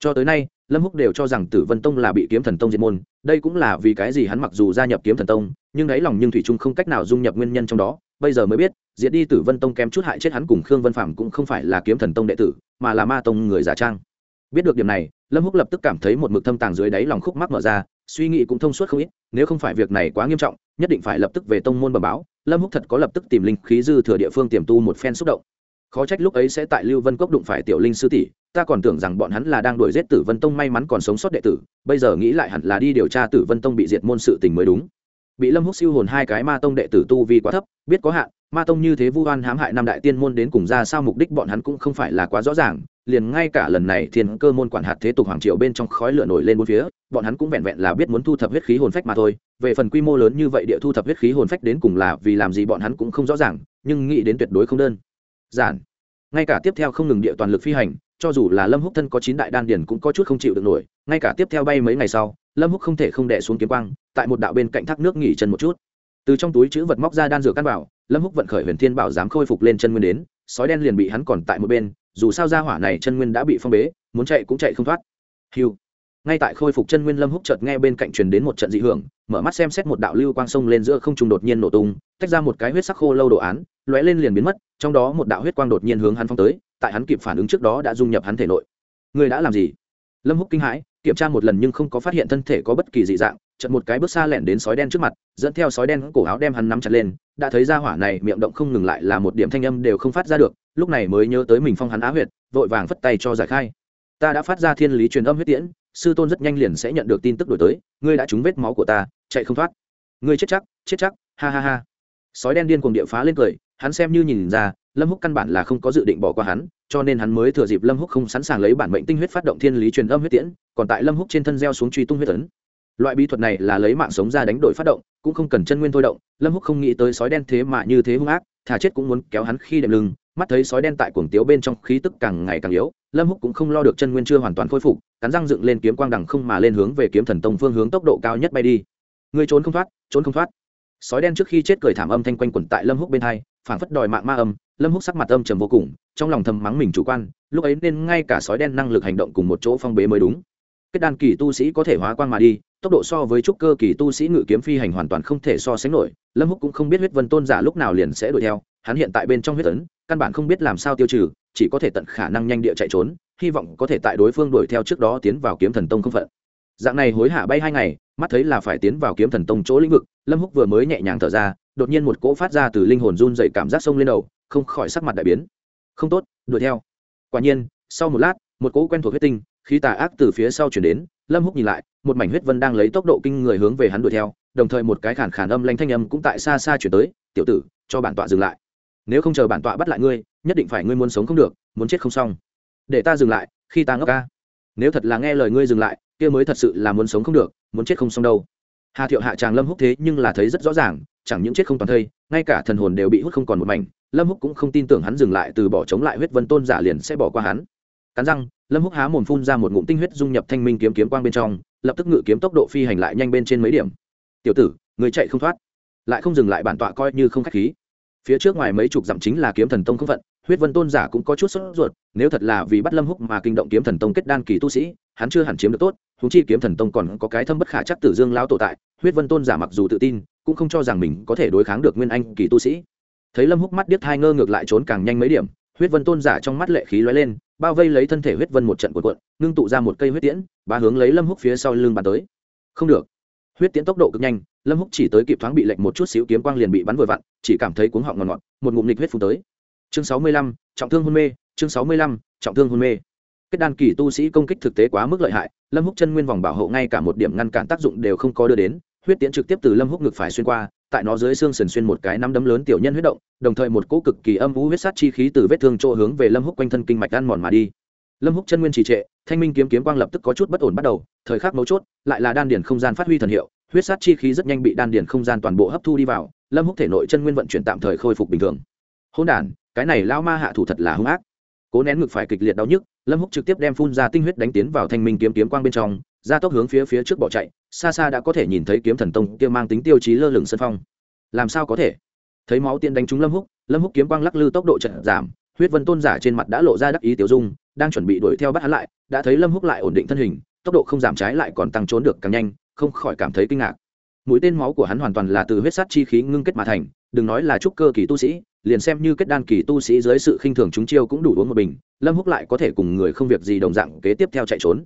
Cho tới nay, lâm húc đều cho rằng tử vân tông là bị kiếm thần tông diệt môn, đây cũng là vì cái gì hắn mặc dù gia nhập kiếm thần tông, nhưng đáy lòng nhưng thủy trung không cách nào dung nhập nguyên nhân trong đó. Bây giờ mới biết, diệt đi tử vân tông kém chút hại chết hắn cùng khương vân phạm cũng không phải là kiếm thần tông đệ tử, mà là ma tông người giả trang biết được điểm này, lâm húc lập tức cảm thấy một mực thâm tàng dưới đáy lòng khúc mắc mở ra, suy nghĩ cũng thông suốt không ít, nếu không phải việc này quá nghiêm trọng, nhất định phải lập tức về tông môn bẩm báo. Lâm húc thật có lập tức tìm linh khí dư thừa địa phương tiềm tu một phen xúc động. Khó trách lúc ấy sẽ tại lưu vân cốc đụng phải tiểu linh sư tỷ, ta còn tưởng rằng bọn hắn là đang đuổi giết tử vân tông may mắn còn sống sót đệ tử, bây giờ nghĩ lại hẳn là đi điều tra tử vân tông bị diệt môn sự tình mới đúng. Bị lâm húc siêu hồn hai cái ma tông đệ tử tu vi quá thấp, biết có hạn, ma tông như thế vu oan hãm hại năm đại tiên môn đến cùng ra sao mục đích bọn hắn cũng không phải là quá rõ ràng liền ngay cả lần này thiên cơ môn quản hạt thế tục hoàng triều bên trong khói lửa nổi lên bốn phía, bọn hắn cũng vẹn vẹn là biết muốn thu thập huyết khí hồn phách mà thôi. Về phần quy mô lớn như vậy địa thu thập huyết khí hồn phách đến cùng là vì làm gì bọn hắn cũng không rõ ràng, nhưng nghĩ đến tuyệt đối không đơn giản. Ngay cả tiếp theo không ngừng địa toàn lực phi hành, cho dù là lâm húc thân có chín đại đan điển cũng có chút không chịu được nổi, ngay cả tiếp theo bay mấy ngày sau, lâm húc không thể không đè xuống kiếm quang, tại một đạo bên cạnh thác nước nghỉ chân một chút. Từ trong túi chữ vật móc ra đan dược căn bảo, lâm húc vận khởi huyền thiên bảo dám khôi phục lên chân nguyên đến, sói đen liền bị hắn còn tại một bên dù sao ra hỏa này chân nguyên đã bị phong bế, muốn chạy cũng chạy không thoát. Hiu. Ngay tại khôi phục chân nguyên lâm húc chợt nghe bên cạnh truyền đến một trận dị hưởng, mở mắt xem xét một đạo lưu quang sông lên giữa không trung đột nhiên nổ tung, tách ra một cái huyết sắc khô lâu đồ án, lóe lên liền biến mất, trong đó một đạo huyết quang đột nhiên hướng hắn phong tới, tại hắn kịp phản ứng trước đó đã dung nhập hắn thể nội. Người đã làm gì? Lâm húc kinh hãi, kiểm tra một lần nhưng không có phát hiện thân thể có bất kỳ dị dạng chợt một cái bước xa lẻn đến sói đen trước mặt, dẫn theo sói đen cổ áo đem hắn nắm chặt lên, đã thấy ra hỏa này miệng động không ngừng lại là một điểm thanh âm đều không phát ra được, lúc này mới nhớ tới mình phong hắn á huyệt, vội vàng phất tay cho giải khai. Ta đã phát ra thiên lý truyền âm huyết tiễn, sư tôn rất nhanh liền sẽ nhận được tin tức đổi tới, ngươi đã trúng vết máu của ta, chạy không thoát. Ngươi chết chắc chết chắc, ha ha ha. Sói đen điên cuồng địa phá lên cười, hắn xem như nhìn ra, lâm húc căn bản là không có dự định bỏ qua hắn, cho nên hắn mới thừa dịp lâm húc không sẵn sàng lấy bản mệnh tinh huyết phát động thiên lý truyền âm huyết tiễn, còn tại lâm húc trên thân gieo xuống truy tung huyết tấn loại bí thuật này là lấy mạng sống ra đánh đổi phát động, cũng không cần chân nguyên thôi động, lâm húc không nghĩ tới sói đen thế mà như thế hung ác, thà chết cũng muốn kéo hắn khi đệm lưng, mắt thấy sói đen tại cuồng tiếu bên trong khí tức càng ngày càng yếu, lâm húc cũng không lo được chân nguyên chưa hoàn toàn khôi phục, cắn răng dựng lên kiếm quang đằng không mà lên hướng về kiếm thần tông phương hướng tốc độ cao nhất bay đi. Người trốn không thoát, trốn không thoát. Sói đen trước khi chết cười thảm âm thanh quanh quẩn tại lâm húc bên hai, phảng phất đòi mạng ma âm, lâm húc sắc mặt âm trầm vô cùng, trong lòng thầm mắng mình chủ quan, lúc ấy nên ngay cả sói đen năng lực hành động cùng một chỗ phong bế mới đúng. Kết đan kỳ tu sĩ có thể hóa quang mà đi tốc độ so với trúc cơ kỳ tu sĩ ngự kiếm phi hành hoàn toàn không thể so sánh nổi, lâm húc cũng không biết huyết vân tôn giả lúc nào liền sẽ đuổi theo, hắn hiện tại bên trong huyết ấn, căn bản không biết làm sao tiêu trừ, chỉ có thể tận khả năng nhanh địa chạy trốn, hy vọng có thể tại đối phương đuổi theo trước đó tiến vào kiếm thần tông không phận. Dạng này hối hả bay hai ngày, mắt thấy là phải tiến vào kiếm thần tông chỗ lĩnh vực, lâm húc vừa mới nhẹ nhàng thở ra, đột nhiên một cỗ phát ra từ linh hồn run dậy cảm giác sông lên đầu, không khỏi sắc mặt đại biến. Không tốt, đuổi theo. Quả nhiên, sau một lát, một cỗ quen thuộc huyết tinh khi tà ác từ phía sau chuyển đến, lâm húc nhìn lại, một mảnh huyết vân đang lấy tốc độ kinh người hướng về hắn đuổi theo, đồng thời một cái khản khản âm lanh thanh âm cũng tại xa xa chuyển tới, tiểu tử, cho bản tọa dừng lại. Nếu không chờ bản tọa bắt lại ngươi, nhất định phải ngươi muốn sống không được, muốn chết không xong. Để ta dừng lại, khi ta ngốc ca. Nếu thật là nghe lời ngươi dừng lại, kia mới thật sự là muốn sống không được, muốn chết không xong đâu. Hà thiệu hạ tràng lâm húc thế nhưng là thấy rất rõ ràng, chẳng những chết không toàn thây, ngay cả thần hồn đều bị hút không còn một mảnh. Lâm húc cũng không tin tưởng hắn dừng lại từ bỏ chống lại huyết vân tôn giả liền sẽ bỏ qua hắn. Cắn răng lâm húc há mồm phun ra một ngụm tinh huyết dung nhập thanh minh kiếm kiếm quang bên trong, lập tức ngự kiếm tốc độ phi hành lại nhanh bên trên mấy điểm. Tiểu tử, người chạy không thoát. Lại không dừng lại bản tọa coi như không khách khí. Phía trước ngoài mấy chục dặm chính là kiếm thần tông không phận, huyết vân tôn giả cũng có chút sốt ruột, nếu thật là vì bắt lâm húc mà kinh động kiếm thần tông kết đan kỳ tu sĩ, hắn chưa hẳn chiếm được tốt húng chi kiếm thần tông còn có cái thâm bất khả chắc tử dương lao tổ tại, huyết vân tôn giả mặc dù tự tin, cũng không cho rằng mình có thể đối kháng được nguyên anh kỳ tu sĩ. Thấy lâm húc mắt điếc hai ngơ ngược lại trốn càng nhanh mấy điểm, huyết vân tôn giả trong mắt lệ khí lóe lên bao vây lấy thân thể huyết vân một trận cuộn cuộn, ngưng tụ ra một cây huyết tiễn ba hướng lấy lâm húc phía sau lưng bắn tới. Không được. Huyết tiễn tốc độ cực nhanh, lâm húc chỉ tới kịp thoáng bị lệnh một chút xíu kiếm quang liền bị bắn vừa vặn, chỉ cảm thấy cuống họng ngọt ngọt, một ngụm nịch huyết phun tới. Chương sáu mươi lăm, trọng thương hôn mê, chương sáu mươi lăm, trọng thương hôn mê. Kết đan kỳ tu sĩ công kích thực tế quá mức lợi hại, lâm húc chân nguyên vòng bảo hộ ngay cả một điểm ngăn cản tác dụng đều không có đưa đến, huyết tiễn trực tiếp từ lâm húc ngực phải xuyên qua tại nó dưới xương sần xuyên một cái nắm đấm lớn tiểu nhân huyết động, đồng thời một cỗ cực kỳ âm vũ huyết sát chi khí từ vết thương chỗ hướng về lâm húc quanh thân kinh mạch ăn mòn mà đi. Lâm húc chân nguyên trì trệ, thanh minh kiếm kiếm quang lập tức có chút bất ổn bắt đầu, thời khắc mấu chốt, lại là đan điền không gian phát huy thần hiệu, huyết sát chi khí rất nhanh bị đan điền không gian toàn bộ hấp thu đi vào, lâm húc thể nội chân nguyên vận chuyển tạm thời khôi phục bình thường. Hỗn đản, cái này lao ma hạ thủ thật là hung ác. Cố nén ngực phải kịch liệt đau nhức, lâm húc trực tiếp đem phun ra tinh huyết đánh tiến vào thanh minh kiếm kiếm quang bên trong ra tốc hướng phía phía trước bỏ chạy, xa xa đã có thể nhìn thấy kiếm thần tông kia mang tính tiêu chí lơ lửng sân phong. Làm sao có thể? Thấy máu tiên đánh trúng lâm húc lâm húc kiếm quang lắc lư tốc độ chậm giảm, huyết vân tôn giả trên mặt đã lộ ra đắc ý tiểu dung, đang chuẩn bị đuổi theo bắt hắn lại, đã thấy lâm húc lại ổn định thân hình, tốc độ không giảm trái lại còn tăng trốn được càng nhanh, không khỏi cảm thấy kinh ngạc. Mũi tên máu của hắn hoàn toàn là từ huyết sát chi khí ngưng kết mà thành, đừng nói là trúc cơ kỳ tu sĩ, liền xem như kết đan kỳ tu sĩ dưới sự khinh thường chúng chiêu cũng đủ uống một bình, lâm húc lại có thể cùng người không việc gì đồng dạng kế tiếp theo chạy trốn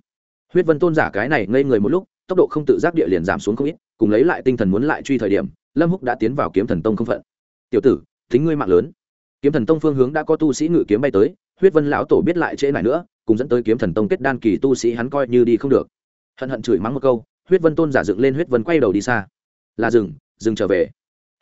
huyết vân tôn giả cái này ngây người một lúc, tốc độ không tự giác địa liền giảm xuống không ít, cùng lấy lại tinh thần muốn lại truy thời điểm, lâm húc đã tiến vào kiếm thần tông không phận. Tiểu tử, thính ngươi mạng lớn. Kiếm thần tông phương hướng đã có tu sĩ ngự kiếm bay tới, huyết vân lão tổ biết lại trễ lại nữa, cùng dẫn tới kiếm thần tông kết đan kỳ tu sĩ hắn coi như đi không được. Hận hận chửi mắng một câu, huyết vân tôn giả dựng lên huyết vân quay đầu đi xa. Là rừng rừng trở về.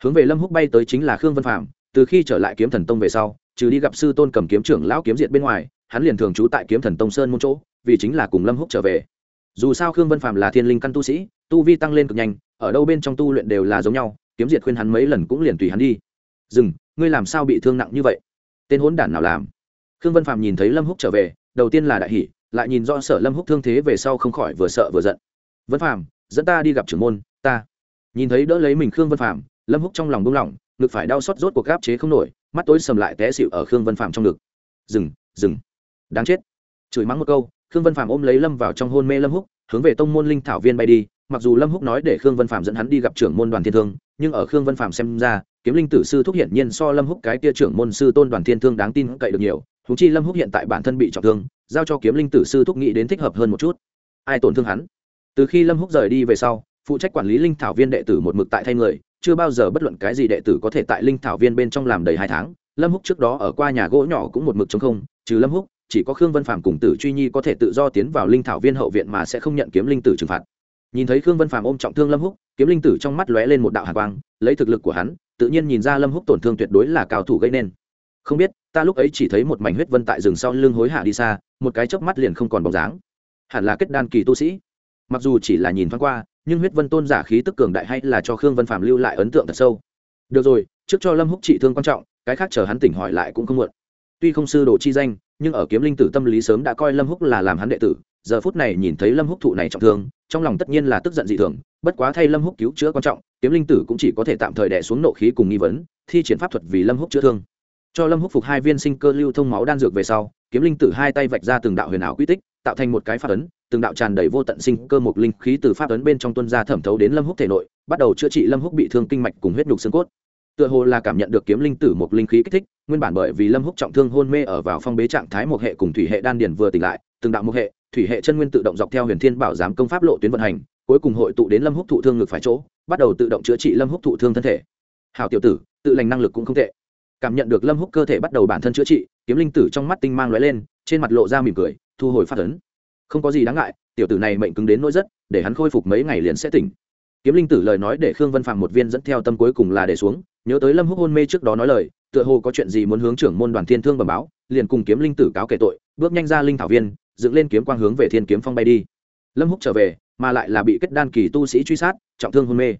Hướng về lâm húc bay tới chính là khương vân phạm từ khi trở lại kiếm thần tông về sau, trừ đi gặp sư tôn cầm kiếm trưởng lão kiếm diệt bên ngoài, hắn liền thường trú tại kiếm thần tông sơn môn chỗ vì chính là cùng lâm húc trở về. Dù sao khương vân phạm là thiên linh căn tu sĩ, tu vi tăng lên cực nhanh, ở đâu bên trong tu luyện đều là giống nhau, kiếm diệt khuyên hắn mấy lần cũng liền tùy hắn đi. Dừng, ngươi làm sao bị thương nặng như vậy? Tên hốn đản nào làm? Khương vân phạm nhìn thấy lâm húc trở về, đầu tiên là đại hỷ lại nhìn do sở lâm húc thương thế về sau không khỏi vừa sợ vừa giận. Vân phạm dẫn ta đi gặp trưởng môn, ta. Nhìn thấy đỡ lấy mình khương vân phạm lâm húc trong lòng buông lỏng, ngực phải đau xót rốt cuộc gáp chế không nổi, mắt tối sầm lại té xịu ở khương vân phạm trong ngực. Dừng dừng. Đáng chết. Chửi mắng một câu khương vân phạm ôm lấy lâm vào trong hôn mê lâm húc, hướng về tông môn linh thảo viên bay đi. Mặc dù lâm húc nói để khương vân phạm dẫn hắn đi gặp trưởng môn đoàn thiên thương, nhưng ở khương vân phạm xem ra, kiếm linh tử sư thúc hiển nhiên so lâm húc cái tia trưởng môn sư tôn đoàn thiên thương đáng tin cậy được nhiều. Húng chi lâm húc hiện tại bản thân bị trọng thương, giao cho kiếm linh tử sư thúc nghĩ đến thích hợp hơn một chút. Ai tổn thương hắn? Từ khi lâm húc rời đi về sau, phụ trách quản lý linh thảo viên đệ tử một mực tại thay người, chưa bao giờ bất luận cái gì đệ tử có thể tại linh thảo viên bên trong làm đầy hai tháng. Lâm húc trước đó ở qua nhà gỗ nhỏ cũng một mực chống không, trừ lâm húc chỉ có khương vân phạm cùng tử truy nhi có thể tự do tiến vào linh thảo viên hậu viện mà sẽ không nhận kiếm linh tử trừng phạt. Nhìn thấy khương vân phạm ôm trọng thương lâm húc, kiếm linh tử trong mắt lóe lên một đạo hạ quang, lấy thực lực của hắn, tự nhiên nhìn ra lâm húc tổn thương tuyệt đối là cao thủ gây nên. Không biết, ta lúc ấy chỉ thấy một mảnh huyết vân tại rừng sau lưng hối hạ đi xa, một cái chớp mắt liền không còn bóng dáng. Hẳn là kết đan kỳ tu sĩ. Mặc dù chỉ là nhìn thoáng qua, nhưng huyết vân tôn giả khí tức cường đại hay là cho khương vân phạm lưu lại ấn tượng thật sâu. Được rồi, trước cho lâm húc trị thương quan trọng, cái khác chờ hắn tỉnh hỏi lại cũng không muộn tuy không sư đồ chi danh, nhưng ở kiếm linh tử tâm lý sớm đã coi lâm húc là làm hắn đệ tử, giờ phút này nhìn thấy lâm húc thụ này trọng thương, trong lòng tất nhiên là tức giận dị thường, bất quá thay lâm húc cứu chữa quan trọng, kiếm linh tử cũng chỉ có thể tạm thời đẻ xuống nộ khí cùng nghi vấn, thi triển pháp thuật vì lâm húc chữa thương. Cho lâm húc phục hai viên sinh cơ lưu thông máu đan dược về sau, kiếm linh tử hai tay vạch ra từng đạo huyền ảo quy tích, tạo thành một cái pháp ấn, từng đạo tràn đầy vô tận sinh cơ một linh khí từ pháp ấn bên trong tuân ra thẩm thấu đến lâm húc thể nội, bắt đầu chữa trị lâm húc bị thương kinh mạch cùng huyết nhục xương cốt tựa hồ là cảm nhận được kiếm linh tử một linh khí kích thích, nguyên bản bởi vì lâm húc trọng thương hôn mê ở vào phong bế trạng thái một hệ cùng thủy hệ đan điền vừa tỉnh lại, từng đạo một hệ, thủy hệ chân nguyên tự động dọc theo huyền thiên bảo giám công pháp lộ tuyến vận hành, cuối cùng hội tụ đến lâm húc thụ thương ngực phải chỗ, bắt đầu tự động chữa trị lâm húc thụ thương thân thể. Hào tiểu tử, tự lành năng lực cũng không tệ. Cảm nhận được lâm húc cơ thể bắt đầu bản thân chữa trị, kiếm linh tử trong mắt tinh mang lóe lên, trên mặt lộ ra mỉm cười, thu hồi phát ấn. Không có gì đáng ngại, tiểu tử này mệnh cứng đến nỗi rất, để hắn khôi phục mấy ngày liền sẽ tỉnh. Kiếm linh tử lời nói để khương vân phạm một viên dẫn theo tâm cuối cùng là để xuống nhớ tới lâm húc hôn mê trước đó nói lời, tựa hồ có chuyện gì muốn hướng trưởng môn đoàn thiên thương bẩm báo, liền cùng kiếm linh tử cáo kể tội, bước nhanh ra linh thảo viên, dựng lên kiếm quang hướng về thiên kiếm phong bay đi. Lâm húc trở về, mà lại là bị kết đan kỳ tu sĩ truy sát, trọng thương hôn mê.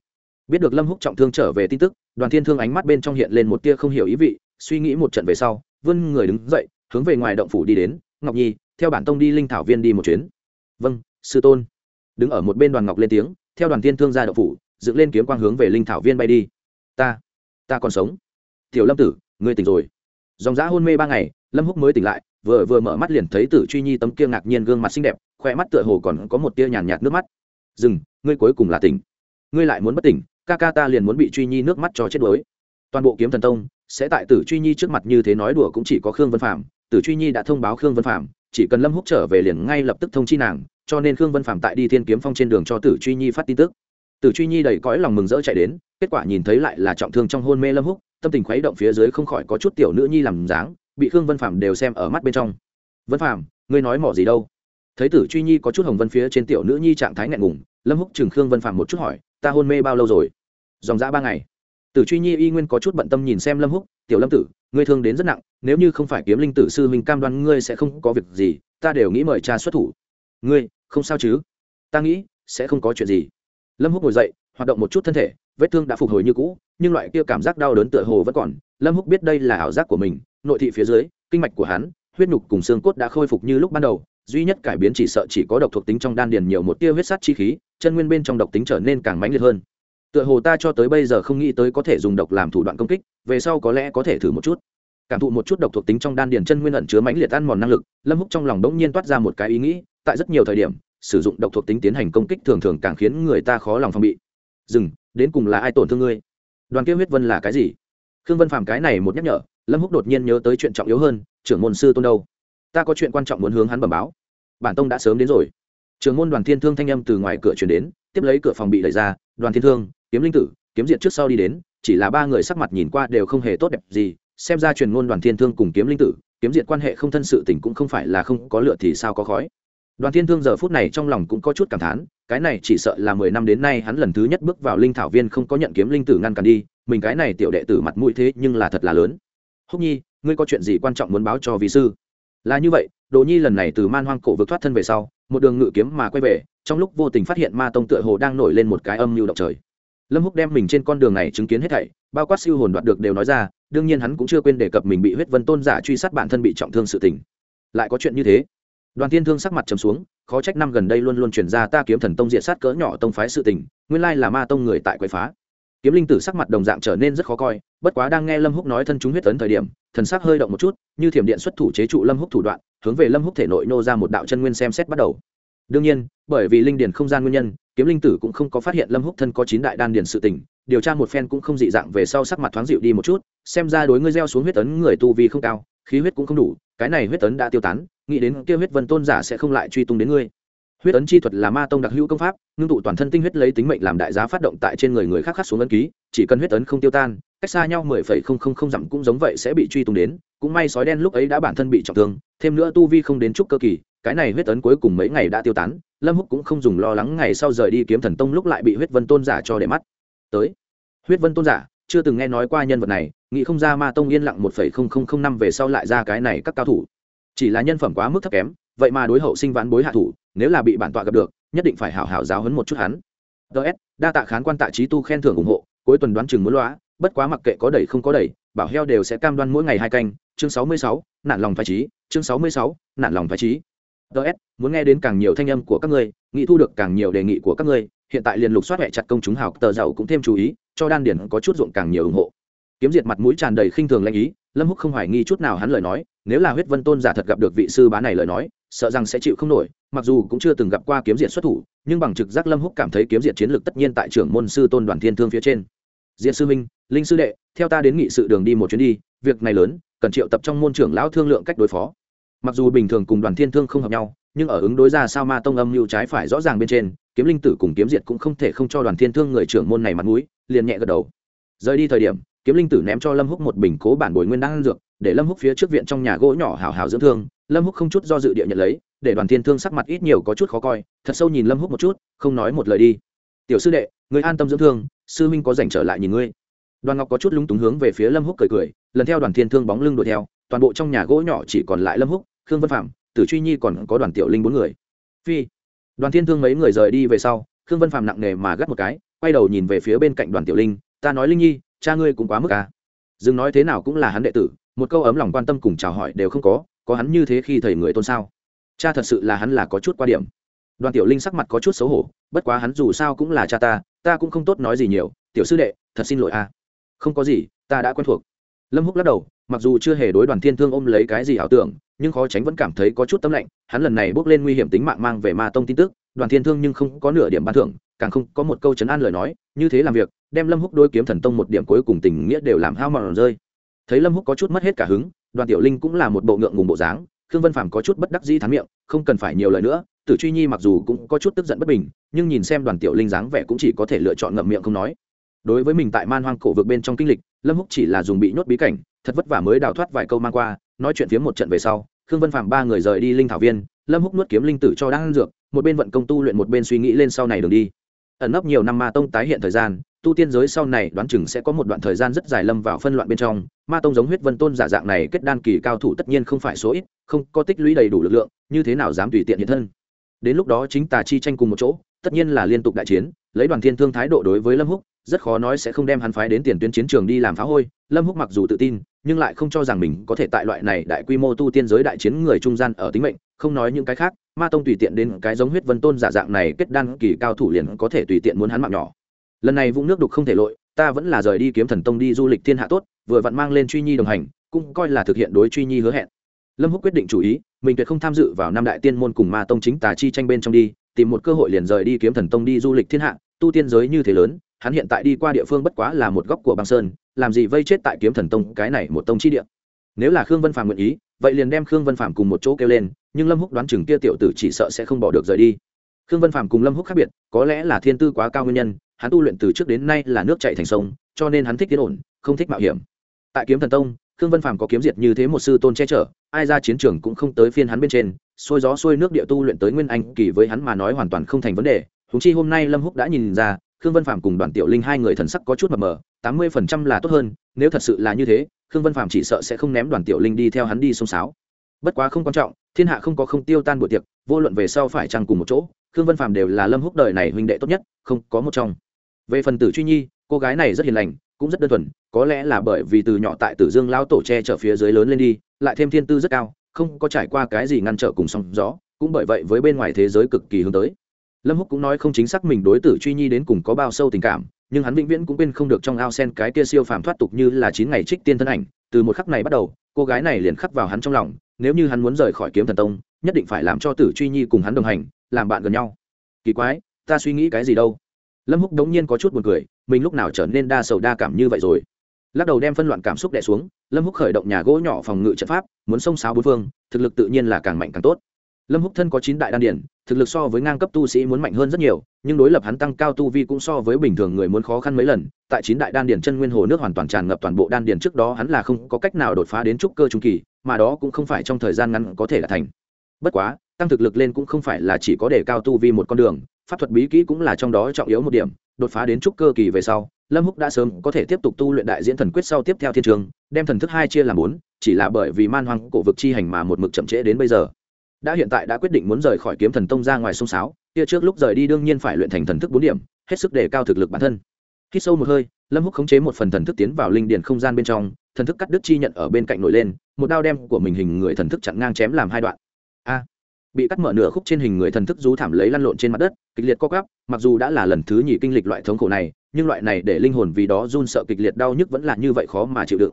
Biết được lâm húc trọng thương trở về tin tức, đoàn thiên thương ánh mắt bên trong hiện lên một tia không hiểu ý vị, suy nghĩ một trận về sau, vươn người đứng dậy, hướng về ngoài động phủ đi đến, ngọc nhi, theo bản tông đi linh thảo viên đi một chuyến. Vâng sư tôn. Đứng ở một bên đoàn ngọc lên tiếng, theo đoàn thiên thương ra động phủ, dựng lên kiếm quang hướng về linh thảo viên bay đi. Ta ta còn sống. Tiểu lâm tử, ngươi tỉnh rồi. Dòng giã hôn mê ba ngày, lâm húc mới tỉnh lại, vừa vừa mở mắt liền thấy tử truy nhi tấm kia ngạc nhiên gương mặt xinh đẹp khoe mắt tựa hồ còn có một tia nhàn nhạt nước mắt. Dừng, ngươi cuối cùng là tỉnh. Ngươi lại muốn bất tỉnh, ca ca ta liền muốn bị truy nhi nước mắt cho chết đuối. Toàn bộ kiếm thần tông, sẽ tại tử truy nhi trước mặt như thế nói đùa cũng chỉ có khương vân phạm tử truy nhi đã thông báo khương vân phạm chỉ cần lâm húc trở về liền ngay lập tức thông chi nàng, cho nên khương vân phạm tại đi thiên kiếm phong trên đường cho tử truy nhi phát tin tức tử truy nhi đầy cõi lòng mừng rỡ chạy đến, kết quả nhìn thấy lại là trọng thương trong hôn mê lâm húc, tâm tình khuấy động phía dưới không khỏi có chút tiểu nữ nhi làm dáng, bị khương vân phạm đều xem ở mắt bên trong. Vân phạm ngươi nói mỏ gì đâu? Thấy tử truy nhi có chút hồng vân phía trên tiểu nữ nhi trạng thái ngại ngùng, lâm húc chừng khương vân phạm một chút hỏi, ta hôn mê bao lâu rồi? Dòng dã ba ngày. Tử truy nhi y nguyên có chút bận tâm nhìn xem lâm húc, tiểu lâm tử, ngươi thương đến rất nặng, nếu như không phải kiếm linh tử sư mình cam đoan ngươi sẽ không có việc gì, ta đều nghĩ mời cha xuất thủ. Ngươi, không sao chứ? Ta nghĩ sẽ không có chuyện gì lâm húc ngồi dậy, hoạt động một chút thân thể, vết thương đã phục hồi như cũ, nhưng loại kia cảm giác đau đớn tựa hồ vẫn còn. Lâm húc biết đây là ảo giác của mình, nội thị phía dưới, kinh mạch của hắn, huyết nhục cùng xương cốt đã khôi phục như lúc ban đầu, duy nhất cải biến chỉ sợ chỉ có độc thuộc tính trong đan điền nhiều một tia huyết sát chi khí, chân nguyên bên trong độc tính trở nên càng mãnh liệt hơn. Tựa hồ ta cho tới bây giờ không nghĩ tới có thể dùng độc làm thủ đoạn công kích, về sau có lẽ có thể thử một chút. Cảm thụ một chút độc thuộc tính trong đan điền chân nguyên ẩn chứa mãnh liệt ăn mòn năng lực, lâm húc trong lòng đống nhiên toát ra một cái ý nghĩ, tại rất nhiều thời điểm sử dụng độc thuộc tính tiến hành công kích thường thường càng khiến người ta khó lòng phòng bị. Dừng, đến cùng là ai tổn thương ngươi? Đoàn kia huyết vân là cái gì? Khương vân phàm cái này một nhắc nhở, lâm húc đột nhiên nhớ tới chuyện trọng yếu hơn, trưởng môn sư tôn đâu? Ta có chuyện quan trọng muốn hướng hắn bẩm báo. Bản tông đã sớm đến rồi. Trưởng môn đoàn thiên thương thanh âm từ ngoài cửa chuyển đến, tiếp lấy cửa phòng bị đẩy ra, đoàn thiên thương, kiếm linh tử, kiếm diện trước sau đi đến, chỉ là ba người sắc mặt nhìn qua đều không hề tốt đẹp gì, xem ra truyền ngôn đoàn thiên thương cùng kiếm linh tử, kiếm diện quan hệ không thân sự tình cũng không phải là không có lựa thì sao có khói đoàn thiên thương giờ phút này trong lòng cũng có chút cảm thán, cái này chỉ sợ là mười năm đến nay hắn lần thứ nhất bước vào linh thảo viên không có nhận kiếm linh tử ngăn cản đi, mình cái này tiểu đệ tử mặt mũi thế nhưng là thật là lớn. Húc nhi, ngươi có chuyện gì quan trọng muốn báo cho vị sư? Là như vậy đồ nhi lần này từ man hoang cổ vực thoát thân về sau, một đường ngự kiếm mà quay về, trong lúc vô tình phát hiện ma tông tựa hồ đang nổi lên một cái âm mưu động trời. Lâm húc đem mình trên con đường này chứng kiến hết thảy, bao quát siêu hồn đoạt được đều nói ra, đương nhiên hắn cũng chưa quên đề cập mình bị huyết vân tôn giả truy sát bản thân bị trọng thương sự tình. Lại có chuyện như thế đoàn thiên thương sắc mặt trầm xuống, khó trách năm gần đây luôn luôn chuyển ra ta kiếm thần tông diện sát cỡ nhỏ tông phái sự tình, nguyên lai là ma tông người tại quậy phá. Kiếm linh tử sắc mặt đồng dạng trở nên rất khó coi, bất quá đang nghe lâm húc nói thân chúng huyết tấn thời điểm, thần sắc hơi động một chút, như thiểm điện xuất thủ chế trụ lâm húc thủ đoạn, hướng về lâm húc thể nội nô ra một đạo chân nguyên xem xét bắt đầu. Đương nhiên, bởi vì linh điền không gian nguyên nhân, kiếm linh tử cũng không có phát hiện lâm húc thân có chín đại đan điền sự tình, điều tra một phen cũng không dị dạng về sau sắc mặt thoáng dịu đi một chút, xem ra đối ngươi gieo xuống huyết tấn người tu vi không cao khí huyết cũng không đủ, cái này huyết tấn đã tiêu tán, nghĩ đến kia huyết vân tôn giả sẽ không lại truy tung đến ngươi. Huyết tấn chi thuật là ma tông đặc hữu công pháp, ngưng tụ toàn thân tinh huyết lấy tính mệnh làm đại giá phát động tại trên người người khác khắc xuống ấn ký, chỉ cần huyết tấn không tiêu tan, cách xa nhau mười phẩy không không không dặm cũng giống vậy sẽ bị truy tung đến, cũng may sói đen lúc ấy đã bản thân bị trọng thương, thêm nữa tu vi không đến chút cơ kỳ, cái này huyết tấn cuối cùng mấy ngày đã tiêu tán, lâm húc cũng không dùng lo lắng ngày sau rời đi kiếm thần tông lúc lại bị huyết vân tôn giả cho để mắt. Tới. Huyết vân tôn giả chưa từng nghe nói qua nhân vật này, nghĩ không ra ma tông yên lặng một phẩy không không không năm về sau lại ra cái này các cao thủ. Chỉ là nhân phẩm quá mức thấp kém, vậy mà đối hậu sinh vãn bối hạ thủ, nếu là bị bản tọa gặp được, nhất định phải hảo hảo giáo hấn một chút hắn. Ts đa tạ khán quan tạ trí tu khen thưởng ủng hộ, cuối tuần đoán chừng muốn loá bất quá mặc kệ có đẩy không có đẩy, bảo heo đều sẽ cam đoan mỗi ngày hai canh, chương sáu mươi sáu nạn lòng phải trí, chương sáu mươi sáu nạn lòng phải trí. Ts muốn nghe đến càng nhiều thanh âm của các ngươi nghĩ thu được càng nhiều đề nghị của các ngươi, hiện tại liền lục soát hệ chặt công chúng hào tờ giàu cũng thêm chú ý cho đan điển có chút ruộng càng nhiều ủng hộ. Kiếm diệt mặt mũi tràn đầy khinh thường lanh ý, lâm húc không hoài nghi chút nào hắn lời nói, nếu là huyết vân tôn giả thật gặp được vị sư bá này lời nói, sợ rằng sẽ chịu không nổi, mặc dù cũng chưa từng gặp qua kiếm diệt xuất thủ, nhưng bằng trực giác lâm húc cảm thấy kiếm diệt chiến lược tất nhiên tại trưởng môn sư tôn đoàn thiên thương phía trên. Diệt sư minh linh sư đệ, theo ta đến nghị sự đường đi một chuyến đi, việc này lớn, cần triệu tập trong môn trưởng lão thương lượng cách đối phó. Mặc dù bình thường cùng đoàn thiên thương không hợp nhau, nhưng ở ứng đối ra sao ma tông âm mưu trái phải rõ ràng bên trên, kiếm linh tử cùng kiếm diệt cũng không thể không cho đoàn thiên thương người trưởng môn này mặt mũi liền nhẹ gật đầu. Rời đi thời điểm, kiếm linh tử ném cho lâm húc một bình cố bản bồi nguyên đang dược, để lâm húc phía trước viện trong nhà gỗ nhỏ hào hào dưỡng thương. Lâm húc không chút do dự địa nhận lấy, để đoàn thiên thương sắc mặt ít nhiều có chút khó coi, thật sâu nhìn lâm húc một chút, không nói một lời đi. Tiểu sư đệ, người an tâm dưỡng thương, sư minh có dành trở lại nhìn ngươi. Đoàn ngọc có chút lúng túng hướng về phía lâm húc cười cười, lần theo đoàn thiên thương bóng lưng đuổi theo, toàn bộ trong nhà gỗ nhỏ chỉ còn lại lâm húc, khương vân phạm tử truy nhi còn có đoàn tiểu linh bốn người. Phi. Đoàn thiên thương mấy người rời đi về sau, khương vân phạm nặng nề mà gắt một cái quay đầu nhìn về phía bên cạnh đoàn tiểu linh, ta nói linh nhi, cha ngươi cũng quá mức à. dừng nói thế nào cũng là hắn đệ tử, một câu ấm lòng quan tâm cùng chào hỏi đều không có có hắn như thế khi thầy người tôn sao? Cha thật sự là hắn là có chút qua điểm. Đoàn tiểu linh sắc mặt có chút xấu hổ, bất quá hắn dù sao cũng là cha ta ta cũng không tốt nói gì nhiều, tiểu sư đệ, thật xin lỗi a không có gì, ta đã quen thuộc. Lâm húc lắc đầu, mặc dù chưa hề đối đoàn thiên thương ôm lấy cái gì ảo tưởng, nhưng khó tránh vẫn cảm thấy có chút tâm lạnh, hắn lần này bước lên nguy hiểm tính mạng mang về ma tông tin tức, đoàn thiên thương nhưng không có nửa điểm ban thưởng càng không có một câu chấn an lời nói, như thế làm việc, đem lâm húc đôi kiếm thần tông một điểm cuối cùng tình nghĩa đều làm hao mòn rơi. Thấy lâm húc có chút mất hết cả hứng, đoàn tiểu linh cũng là một bộ ngượng ngùng bộ dáng, khương vân phàm có chút bất đắc dĩ thán miệng, không cần phải nhiều lời nữa, tử truy nhi mặc dù cũng có chút tức giận bất bình, nhưng nhìn xem đoàn tiểu linh dáng vẻ cũng chỉ có thể lựa chọn ngậm miệng không nói. Đối với mình tại man hoang cổ vực bên trong kinh lịch, lâm húc chỉ là dùng bị nhốt bí cảnh, thật vất vả mới đào thoát vài câu mang qua, nói chuyện phía một trận về sau, khương vân phàm ba người rời đi linh thảo viên, lâm húc nuốt kiếm linh tử cho đang dược, một bên vận công tu luyện một bên suy nghĩ lên sau này đường đi ẩn nấp nhiều năm ma tông tái hiện thời gian, tu tiên giới sau này đoán chừng sẽ có một đoạn thời gian rất dài lâm vào phân loạn bên trong. Ma tông giống huyết vân tôn giả dạng này kết đan kỳ cao thủ tất nhiên không phải số ít, không có tích lũy đầy đủ lực lượng, như thế nào dám tùy tiện hiện thân? Đến lúc đó chính tà chi tranh cùng một chỗ, tất nhiên là liên tục đại chiến, lấy đoàn thiên thương thái độ đối với lâm húc, rất khó nói sẽ không đem hắn phái đến tiền tuyến chiến trường đi làm phá hôi. Lâm húc mặc dù tự tin nhưng lại không cho rằng mình có thể tại loại này đại quy mô tu tiên giới đại chiến người trung gian ở tính mệnh, không nói những cái khác, ma tông tùy tiện đến cái giống huyết vân tôn giả dạng này kết đan kỳ cao thủ liền có thể tùy tiện muốn hắn mạng nhỏ. Lần này vũng nước đục không thể lội, ta vẫn là rời đi kiếm thần tông đi du lịch thiên hạ tốt, vừa vặn mang lên truy nhi đồng hành, cũng coi là thực hiện đối truy nhi hứa hẹn. Lâm húc quyết định chủ ý, mình tuyệt không tham dự vào năm đại tiên môn cùng ma tông chính tà chi tranh bên trong đi, tìm một cơ hội liền rời đi kiếm thần tông đi du lịch thiên hạ, tu tiên giới như thế lớn, hắn hiện tại đi qua địa phương bất quá là một góc của băng sơn làm gì vây chết tại kiếm thần tông cái này một tông chi địa? Nếu là khương vân phạm nguyện ý, vậy liền đem khương vân phạm cùng một chỗ kêu lên, nhưng lâm húc đoán chừng kia tiểu tử chỉ sợ sẽ không bỏ được rời đi. Khương vân phạm cùng lâm húc khác biệt, có lẽ là thiên tư quá cao nguyên nhân, hắn tu luyện từ trước đến nay là nước chạy thành sông, cho nên hắn thích tiến ổn, không thích mạo hiểm. Tại kiếm thần tông, khương vân phạm có kiếm diệt như thế một sư tôn che chở, ai ra chiến trường cũng không tới phiên hắn bên trên, xôi gió xuôi nước địa tu luyện tới nguyên anh kỳ với hắn mà nói hoàn toàn không thành vấn đề. Húng chi hôm nay lâm húc đã nhìn ra khương vân phạm cùng đoàn tiểu linh hai người thần sắc có chút mập mờ, tám mươi phần trăm là tốt hơn, nếu thật sự là như thế, khương vân phạm chỉ sợ sẽ không ném đoàn tiểu linh đi theo hắn đi xông sáo. Bất quá không quan trọng, thiên hạ không có không tiêu tan buổi tiệc, vô luận về sau phải chăng cùng một chỗ, khương vân phạm đều là lâm húc đời này huynh đệ tốt nhất, không có một trong. Về phần tử truy nhi, cô gái này rất hiền lành, cũng rất đơn thuần, có lẽ là bởi vì từ nhỏ tại tử dương lao tổ tre chở phía dưới lớn lên đi, lại thêm thiên tư rất cao, không có trải qua cái gì ngăn trở cùng sóng gió, cũng bởi vậy với bên ngoài thế giới cực kỳ hướng tới lâm húc cũng nói không chính xác mình đối tử truy nhi đến cùng có bao sâu tình cảm, nhưng hắn vĩnh viễn cũng quên không được trong ao sen cái kia siêu phàm thoát tục như là chín ngày trích tiên thân ảnh. Từ một khắc này bắt đầu, cô gái này liền khắc vào hắn trong lòng, nếu như hắn muốn rời khỏi kiếm thần tông, nhất định phải làm cho tử truy nhi cùng hắn đồng hành, làm bạn gần nhau. Kỳ quái, ta suy nghĩ cái gì đâu? Lâm húc đống nhiên có chút buồn cười, mình lúc nào trở nên đa sầu đa cảm như vậy rồi? Lắc đầu đem phân loạn cảm xúc đè xuống, lâm húc khởi động nhà gỗ nhỏ phòng ngự trận pháp, muốn xông xáo bốn phương, thực lực tự nhiên là càng mạnh càng tốt. Lâm húc thân có chín đại đan điển thực lực so với ngang cấp tu sĩ muốn mạnh hơn rất nhiều, nhưng đối lập hắn tăng cao tu vi cũng so với bình thường người muốn khó khăn mấy lần. Tại chín đại đan điển chân nguyên hồ nước hoàn toàn tràn ngập toàn bộ đan điển trước đó hắn là không có cách nào đột phá đến trúc cơ trung kỳ, mà đó cũng không phải trong thời gian ngắn có thể là thành. Bất quá, tăng thực lực lên cũng không phải là chỉ có để cao tu vi một con đường, pháp thuật bí kỹ cũng là trong đó trọng yếu một điểm. Đột phá đến trúc cơ kỳ về sau, lâm húc đã sớm có thể tiếp tục tu luyện đại diễn thần quyết sau tiếp theo thiên trường, đem thần thức hai chia làm bốn, chỉ là bởi vì man hoang cổ vực chi hành mà một mực chậm trễ đến bây giờ đã hiện tại đã quyết định muốn rời khỏi kiếm thần tông ra ngoài sông sáo, kia trước lúc rời đi đương nhiên phải luyện thành thần thức bốn điểm, hết sức đề cao thực lực bản thân. Khi sâu một hơi, lâm húc khống chế một phần thần thức tiến vào linh điền không gian bên trong, thần thức cắt đứt chi nhận ở bên cạnh nổi lên, một đao đem của mình hình người thần thức chặn ngang chém làm hai đoạn. A! Bị cắt mở nửa khúc trên hình người thần thức rú thảm lấy lăn lộn trên mặt đất, kịch liệt co gắp mặc dù đã là lần thứ nhì kinh lịch loại thống khổ này, nhưng loại này để linh hồn vì đó run sợ kịch liệt đau nhức vẫn là như vậy khó mà chịu đựng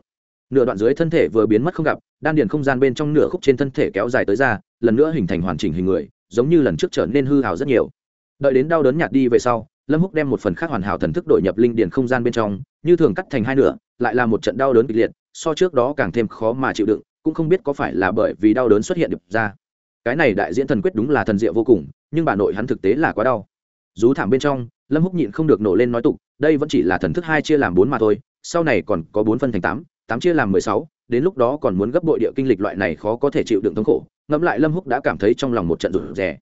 nửa đoạn dưới thân thể vừa biến mất không gặp, đan điền không gian bên trong nửa khúc trên thân thể kéo dài tới ra, lần nữa hình thành hoàn chỉnh hình người, giống như lần trước trở nên hư hào rất nhiều. Đợi đến đau đớn nhạt đi về sau, lâm húc đem một phần khác hoàn hảo thần thức đổi nhập linh điền không gian bên trong, như thường cắt thành hai nửa, lại là một trận đau đớn kịch liệt, so trước đó càng thêm khó mà chịu đựng, cũng không biết có phải là bởi vì đau đớn xuất hiện được ra. Cái này đại diễn thần quyết đúng là thần diệu vô cùng, nhưng bà nội hắn thực tế là quá đau. Rú thảm bên trong, lâm húc nhịn không được nổ lên nói tục, đây vẫn chỉ là thần thức hai chia làm bốn mà thôi, sau này còn có bốn phân thành tám tám chia làm mười sáu, đến lúc đó còn muốn gấp bội địa kinh lịch loại này khó có thể chịu đựng thống khổ, ngẫm lại lâm húc đã cảm thấy trong lòng một trận rủi rè.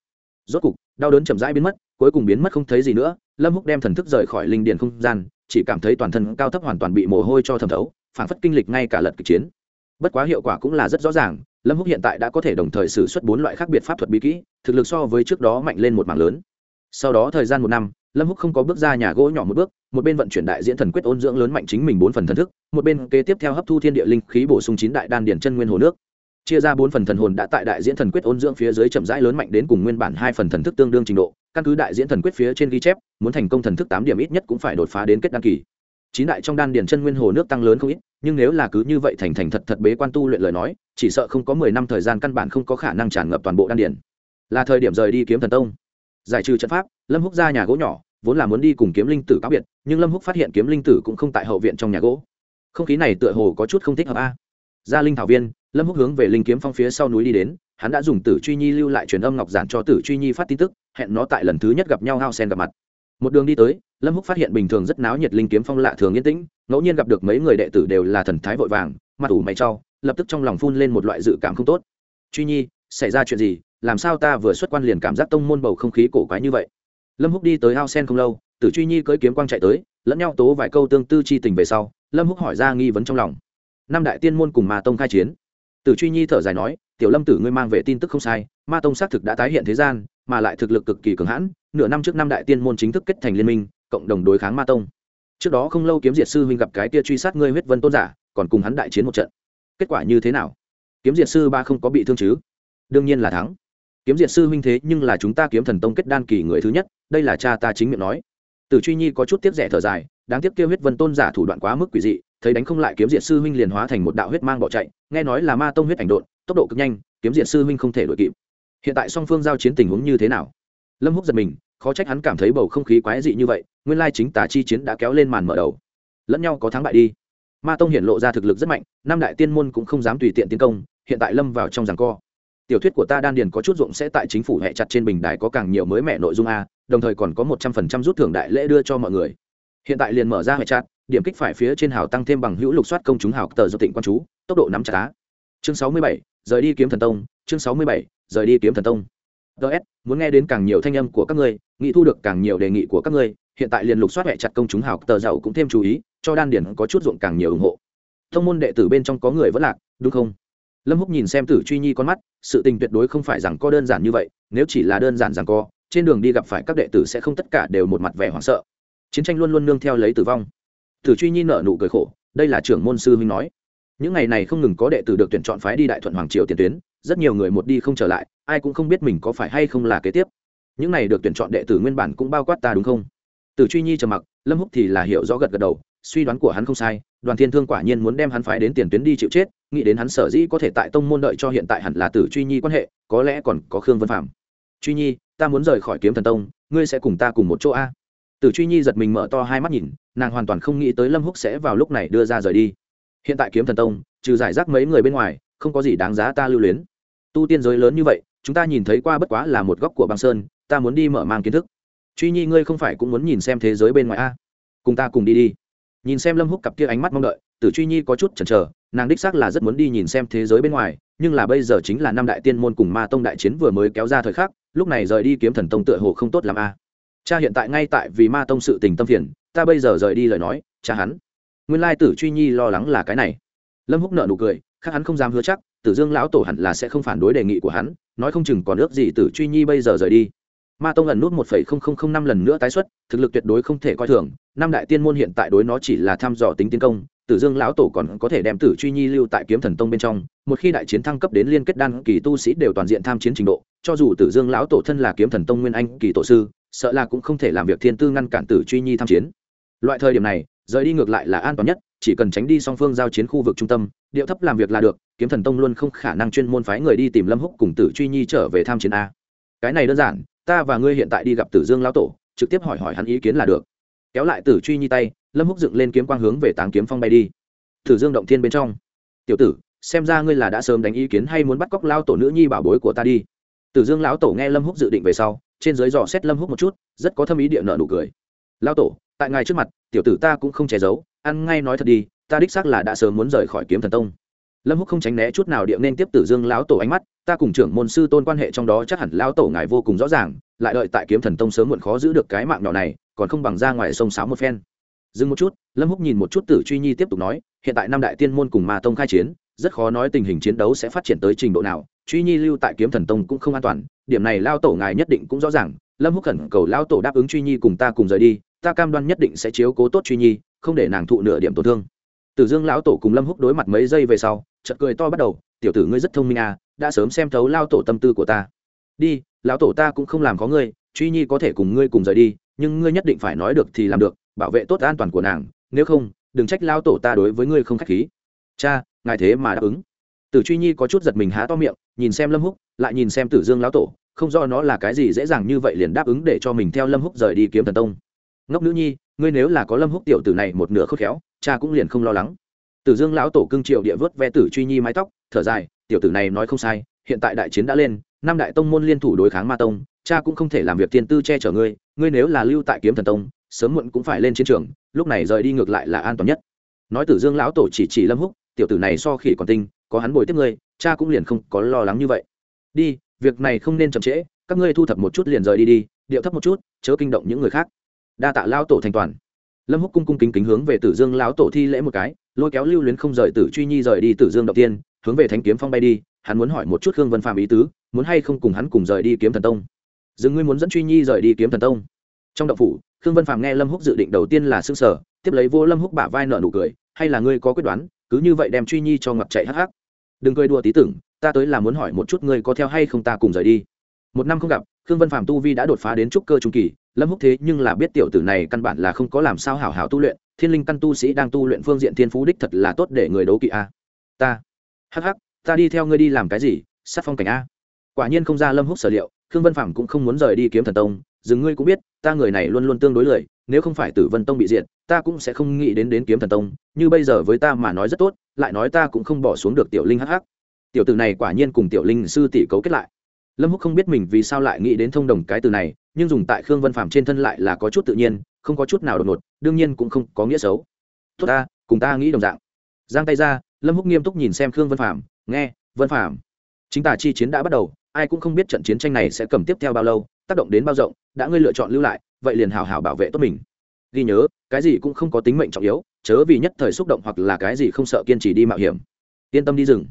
Rốt cục, đau đớn chậm rãi biến mất, cuối cùng biến mất không thấy gì nữa, lâm húc đem thần thức rời khỏi linh điền không gian, chỉ cảm thấy toàn thân cao thấp hoàn toàn bị mồ hôi cho thẩm thấu phản phất kinh lịch ngay cả lật kịch chiến. Bất quá hiệu quả cũng là rất rõ ràng, lâm húc hiện tại đã có thể đồng thời sử xuất bốn loại khác biệt pháp thuật bí kỹ, thực lực so với trước đó mạnh lên một mảng lớn. Sau đó thời gian một năm lâm húc không có bước ra nhà gỗ nhỏ một bước, một bên vận chuyển đại diễn thần quyết ôn dưỡng lớn mạnh chính mình bốn phần thần thức, một bên kế tiếp theo hấp thu thiên địa linh khí bổ sung chín đại đan điển chân nguyên hồ nước. Chia ra bốn phần thần hồn đã tại đại diễn thần quyết ôn dưỡng phía dưới chậm rãi lớn mạnh đến cùng nguyên bản hai phần thần thức tương đương trình độ, căn cứ đại diễn thần quyết phía trên ghi chép, muốn thành công thần thức tám điểm ít nhất cũng phải đột phá đến kết đăng kỳ. Chín đại trong đan điển chân nguyên hồ nước tăng lớn không ít, nhưng nếu là cứ như vậy thành thành thật thật bế quan tu luyện lời nói, chỉ sợ không có mười năm thời gian căn bản không có khả năng tràn ngập toàn bộ đan điển là thời điểm rời đi kiếm thần tông giải trừ trận pháp, lâm húc ra nhà gỗ nhỏ, vốn là muốn đi cùng kiếm linh tử cáo biệt, nhưng lâm húc phát hiện kiếm linh tử cũng không tại hậu viện trong nhà gỗ. Không khí này tựa hồ có chút không thích hợp a. Ra linh thảo viên, lâm húc hướng về linh kiếm phong phía sau núi đi đến, hắn đã dùng tử truy nhi lưu lại truyền âm ngọc giản cho tử truy nhi phát tin tức, hẹn nó tại lần thứ nhất gặp nhau hao sen gặp mặt. Một đường đi tới, lâm húc phát hiện bình thường rất náo nhiệt linh kiếm phong lạ thường yên tĩnh, ngẫu nhiên gặp được mấy người đệ tử đều là thần thái vội vàng, mặt ủ mày trau lập tức trong lòng phun lên một loại dự cảm không tốt. Truy nhi, xảy ra chuyện gì? Làm sao ta vừa xuất quan liền cảm giác tông môn bầu không khí cổ quái như vậy? Lâm húc đi tới ao sen không lâu, tử truy nhi cưỡi kiếm quang chạy tới, lẫn nhau tố vài câu tương tư chi tình về sau, lâm húc hỏi ra nghi vấn trong lòng. Năm đại tiên môn cùng ma tông khai chiến. Tử truy nhi thở dài nói, tiểu lâm tử ngươi mang về tin tức không sai, ma tông xác thực đã tái hiện thế gian, mà lại thực lực cực kỳ cường hãn, nửa năm trước năm đại tiên môn chính thức kết thành liên minh, cộng đồng đối kháng ma tông. Trước đó không lâu kiếm diệt sư huynh gặp cái tia truy sát ngươi huyết vân tôn giả, còn cùng hắn đại chiến một trận. Kết quả như thế nào? Kiếm diệt sư ba không có bị thương chứ? Đương nhiên là thắng kiếm diệt sư huynh thế nhưng là chúng ta kiếm thần tông kết đan kỳ người thứ nhất, đây là cha ta chính miệng nói. Tử truy nhi có chút tiếc rẻ thở dài, đáng tiếc kêu huyết vân tôn giả thủ đoạn quá mức quỷ dị, thấy đánh không lại kiếm diệt sư huynh liền hóa thành một đạo huyết mang bỏ chạy, nghe nói là ma tông huyết ảnh độn, tốc độ cực nhanh, kiếm diệt sư huynh không thể đuổi kịp. Hiện tại song phương giao chiến tình huống như thế nào? Lâm húc giật mình, khó trách hắn cảm thấy bầu không khí quái dị như vậy, nguyên lai chính tà chi chiến đã kéo lên màn mở đầu. Lẫn nhau có thắng bại đi. Ma tông hiện lộ ra thực lực rất mạnh, năm đại tiên môn cũng không dám tùy tiện tiến công, hiện tại lâm vào trong giằng co tiểu thuyết của ta đan điền có chút dụng sẽ tại chính phủ hệ chặt trên bình đài có càng nhiều mới mẻ nội dung a, đồng thời còn có một trăm phần trăm rút thưởng đại lễ đưa cho mọi người. Hiện tại liền mở ra hệ chặt, điểm kích phải phía trên hào tăng thêm bằng hữu lục soát công chúng hào tờ do tịnh quan chú, tốc độ nắm chặt á. Chương sáu mươi bảy, rời đi kiếm thần tông, chương sáu mươi bảy, rời đi kiếm thần tông. Ts muốn nghe đến càng nhiều thanh âm của các ngươi, nghĩ thu được càng nhiều đề nghị của các ngươi, hiện tại liền lục soát hệ chặt công chúng hào tờ giàu cũng thêm chú ý, cho đan Điền có chút dụng càng nhiều ủng hộ. Thông môn đệ tử bên trong có người vẫn lạc, đúng không? Lâm húc nhìn xem tử truy nhi con mắt, sự tình tuyệt đối không phải rằng có đơn giản như vậy, nếu chỉ là đơn giản rằng co trên đường đi gặp phải các đệ tử sẽ không tất cả đều một mặt vẻ hoảng sợ. Chiến tranh luôn luôn nương theo lấy tử vong. Tử truy nhi nợ nụ cười khổ, đây là trưởng môn sư huynh nói. Những ngày này không ngừng có đệ tử được tuyển chọn phái đi đại thuận hoàng triều tiền tuyến, rất nhiều người một đi không trở lại, ai cũng không biết mình có phải hay không là kế tiếp. Những này được tuyển chọn đệ tử nguyên bản cũng bao quát ta đúng không? Tử truy nhi trầm mặc, lâm húc thì là hiểu rõ gật gật đầu, suy đoán của hắn không sai đoàn thiên thương quả nhiên muốn đem hắn phái đến tiền tuyến đi chịu chết, nghĩ đến hắn sở dĩ có thể tại tông môn đợi cho hiện tại hẳn là tử truy nhi quan hệ, có lẽ còn có khương vân phạm truy nhi, ta muốn rời khỏi kiếm thần tông, ngươi sẽ cùng ta cùng một chỗ a? Tử truy nhi giật mình mở to hai mắt nhìn, nàng hoàn toàn không nghĩ tới lâm húc sẽ vào lúc này đưa ra rời đi. Hiện tại kiếm thần tông, trừ giải rác mấy người bên ngoài, không có gì đáng giá ta lưu luyến. Tu tiên giới lớn như vậy, chúng ta nhìn thấy qua bất quá là một góc của băng sơn, ta muốn đi mở mang kiến thức. Truy nhi ngươi không phải cũng muốn nhìn xem thế giới bên ngoài a? Cùng ta cùng đi đi nhìn xem lâm húc cặp kia ánh mắt mong đợi, tử truy nhi có chút chần chờ, nàng đích xác là rất muốn đi nhìn xem thế giới bên ngoài, nhưng là bây giờ chính là năm đại tiên môn cùng ma tông đại chiến vừa mới kéo ra thời khắc, lúc này rời đi kiếm thần tông tựa hồ không tốt làm a. Cha hiện tại ngay tại vì ma tông sự tình tâm phiền, ta bây giờ rời đi lời nói, cha hắn. Nguyên lai tử truy nhi lo lắng là cái này. Lâm húc nợ nụ cười, khác hắn không dám hứa chắc, tử dương lão tổ hẳn là sẽ không phản đối đề nghị của hắn, nói không chừng còn ước gì tử truy nhi bây giờ rời đi ma tông ẩn nút một phẩy không không không năm lần nữa tái xuất, thực lực tuyệt đối không thể coi thường. Năm đại tiên môn hiện tại đối nó chỉ là thăm dò tính tiến công, tử dương lão tổ còn có thể đem tử truy nhi lưu tại kiếm thần tông bên trong. Một khi đại chiến thăng cấp đến liên kết đan kỳ tu sĩ đều toàn diện tham chiến trình độ, cho dù tử dương lão tổ thân là kiếm thần tông nguyên anh kỳ tổ sư, sợ là cũng không thể làm việc thiên tư ngăn cản tử truy nhi tham chiến. Loại thời điểm này, rời đi ngược lại là an toàn nhất, chỉ cần tránh đi song phương giao chiến khu vực trung tâm, điệu thấp làm việc là được, kiếm thần tông luôn không khả năng chuyên môn phái người đi tìm lâm húc cùng tử truy nhi trở về tham chiến a. Cái này đơn giản ta và ngươi hiện tại đi gặp tử dương lão tổ, trực tiếp hỏi hỏi hắn ý kiến là được. Kéo lại tử truy nhi tay, lâm húc dựng lên kiếm quang hướng về táng kiếm phong bay đi. Tử dương động thiên bên trong. Tiểu tử, xem ra ngươi là đã sớm đánh ý kiến hay muốn bắt cóc lao tổ nữ nhi bảo bối của ta đi. Tử dương lão tổ nghe lâm húc dự định về sau, trên dưới dò xét lâm húc một chút, rất có thâm ý địa nợ nụ cười. Lao tổ, tại ngài trước mặt, tiểu tử ta cũng không che giấu, ăn ngay nói thật đi, ta đích xác là đã sớm muốn rời khỏi kiếm thần tông lâm húc không tránh né chút nào địa nên tiếp tử dương lão tổ ánh mắt, ta cùng trưởng môn sư tôn quan hệ trong đó chắc hẳn lão tổ ngài vô cùng rõ ràng, lại đợi tại kiếm thần tông sớm muộn khó giữ được cái mạng nhỏ này, còn không bằng ra ngoài sông sáo một phen. Dừng một chút, lâm húc nhìn một chút tử truy nhi tiếp tục nói, hiện tại năm đại tiên môn cùng ma tông khai chiến, rất khó nói tình hình chiến đấu sẽ phát triển tới trình độ nào, truy nhi lưu tại kiếm thần tông cũng không an toàn, điểm này lao tổ ngài nhất định cũng rõ ràng, lâm húc khẩn cầu lao tổ đáp ứng truy nhi cùng ta cùng rời đi, ta cam đoan nhất định sẽ chiếu cố tốt truy nhi, không để nàng thụ nửa điểm tổn thương. Tử dương lão tổ cùng lâm húc đối mặt mấy giây về sau chợt cười to bắt đầu, tiểu tử ngươi rất thông minh à đã sớm xem thấu lao tổ tâm tư của ta. Đi, lão tổ ta cũng không làm có ngươi, truy nhi có thể cùng ngươi cùng rời đi, nhưng ngươi nhất định phải nói được thì làm được, bảo vệ tốt an toàn của nàng, nếu không, đừng trách lao tổ ta đối với ngươi không k h á c h khí. Cha, ngài thế mà đáp ứng. Tử truy nhi có chút giật mình há to miệng, nhìn xem lâm húc, lại nhìn xem tử dương lão tổ, không do nó là cái gì dễ dàng như vậy liền đáp ứng để cho mình theo lâm húc rời đi kiếm thần tông. Ngốc nữ nhi, ngươi nếu là có lâm húc tiểu tử này một nửa khớp khéo, cha cũng liền không lo lắng tử dương lão tổ cưng triệu địa vớt ve tử truy nhi mái tóc, thở dài, tiểu tử này nói không sai, hiện tại đại chiến đã lên, năm đại tông môn liên thủ đối kháng ma tông, cha cũng không thể làm việc tiên tư che chở ngươi ngươi nếu là lưu tại kiếm thần tông, sớm muộn cũng phải lên chiến trường, lúc này rời đi ngược lại là an toàn nhất. Nói tử dương lão tổ chỉ chỉ lâm húc, tiểu tử này so khỉ còn tinh, có hắn bồi tiếp ngươi, cha cũng liền không có lo lắng như vậy. Đi, việc này không nên chậm trễ, các ngươi thu thập một chút liền rời đi đi, điệu thấp một chút, chớ kinh động những người khác. Đa tạ lão tổ thành toàn. Lâm húc cung cung kính kính hướng về tử dương lão tổ thi lễ một cái lôi kéo lưu luyến không rời tử truy nhi rời đi tử dương đầu tiên, hướng về thánh kiếm phong bay đi, hắn muốn hỏi một chút khương vân phạm ý tứ, muốn hay không cùng hắn cùng rời đi kiếm thần tông. Dừng ngươi muốn dẫn truy nhi rời đi kiếm thần tông. Trong động phủ, khương vân phạm nghe lâm húc dự định đầu tiên là s ư sở tiếp lấy vô lâm húc bả vai nợ nụ cười, hay là ngươi có quyết đoán, cứ như vậy đem truy nhi cho ngập chạy hắc hắc. Đừng cười đùa tí tưởng, ta tới là muốn hỏi một chút ngươi có theo hay không ta cùng rời đi. Một năm không gặp khương vân phạm tu vi đã đột phá đến trúc cơ trung kỳ, lâm húc thế nhưng là biết tiểu tử này căn bản là không có làm sao hảo hảo tu luyện, thiên linh căn tu sĩ đang tu luyện phương diện thiên phú đích thật là tốt để người đấu kỵ a. À. Ta, hắc hắc, ta đi theo ngươi đi làm cái gì, sát phong cảnh a. Quả nhiên không ra lâm húc sở liệu, khương vân phạm cũng không muốn rời đi kiếm thần tông, dừng ngươi cũng biết, ta người này luôn luôn tương đối lười, nếu không phải tử vân tông bị diệt, ta cũng sẽ không nghĩ đến đến kiếm thần tông, như bây giờ với ta mà nói rất tốt, lại nói ta cũng không bỏ xuống được tiểu linh hắc hắc. Tiểu tử này quả nhiên cùng tiểu linh sư tỷ cấu kết lại lâm húc không biết mình vì sao lại nghĩ đến thông đồng cái từ này, nhưng dùng tại khương vân phạm trên thân lại là có chút tự nhiên, không có chút nào đột ngột, đương nhiên cũng không có nghĩa xấu. Tốt ta, cùng ta nghĩ đồng dạng. Giang tay ra, lâm húc nghiêm túc nhìn xem khương vân phạm nghe, vân phạm chính tả chi chiến đã bắt đầu, ai cũng không biết trận chiến tranh này sẽ cầm tiếp theo bao lâu, tác động đến bao rộng, đã ngươi lựa chọn lưu lại, vậy liền hào hào bảo vệ tốt mình. Ghi nhớ, cái gì cũng không có tính mệnh trọng yếu, chớ vì nhất thời xúc động hoặc là cái gì không sợ kiên trì đi mạo hiểm. Yên tâm đi rừng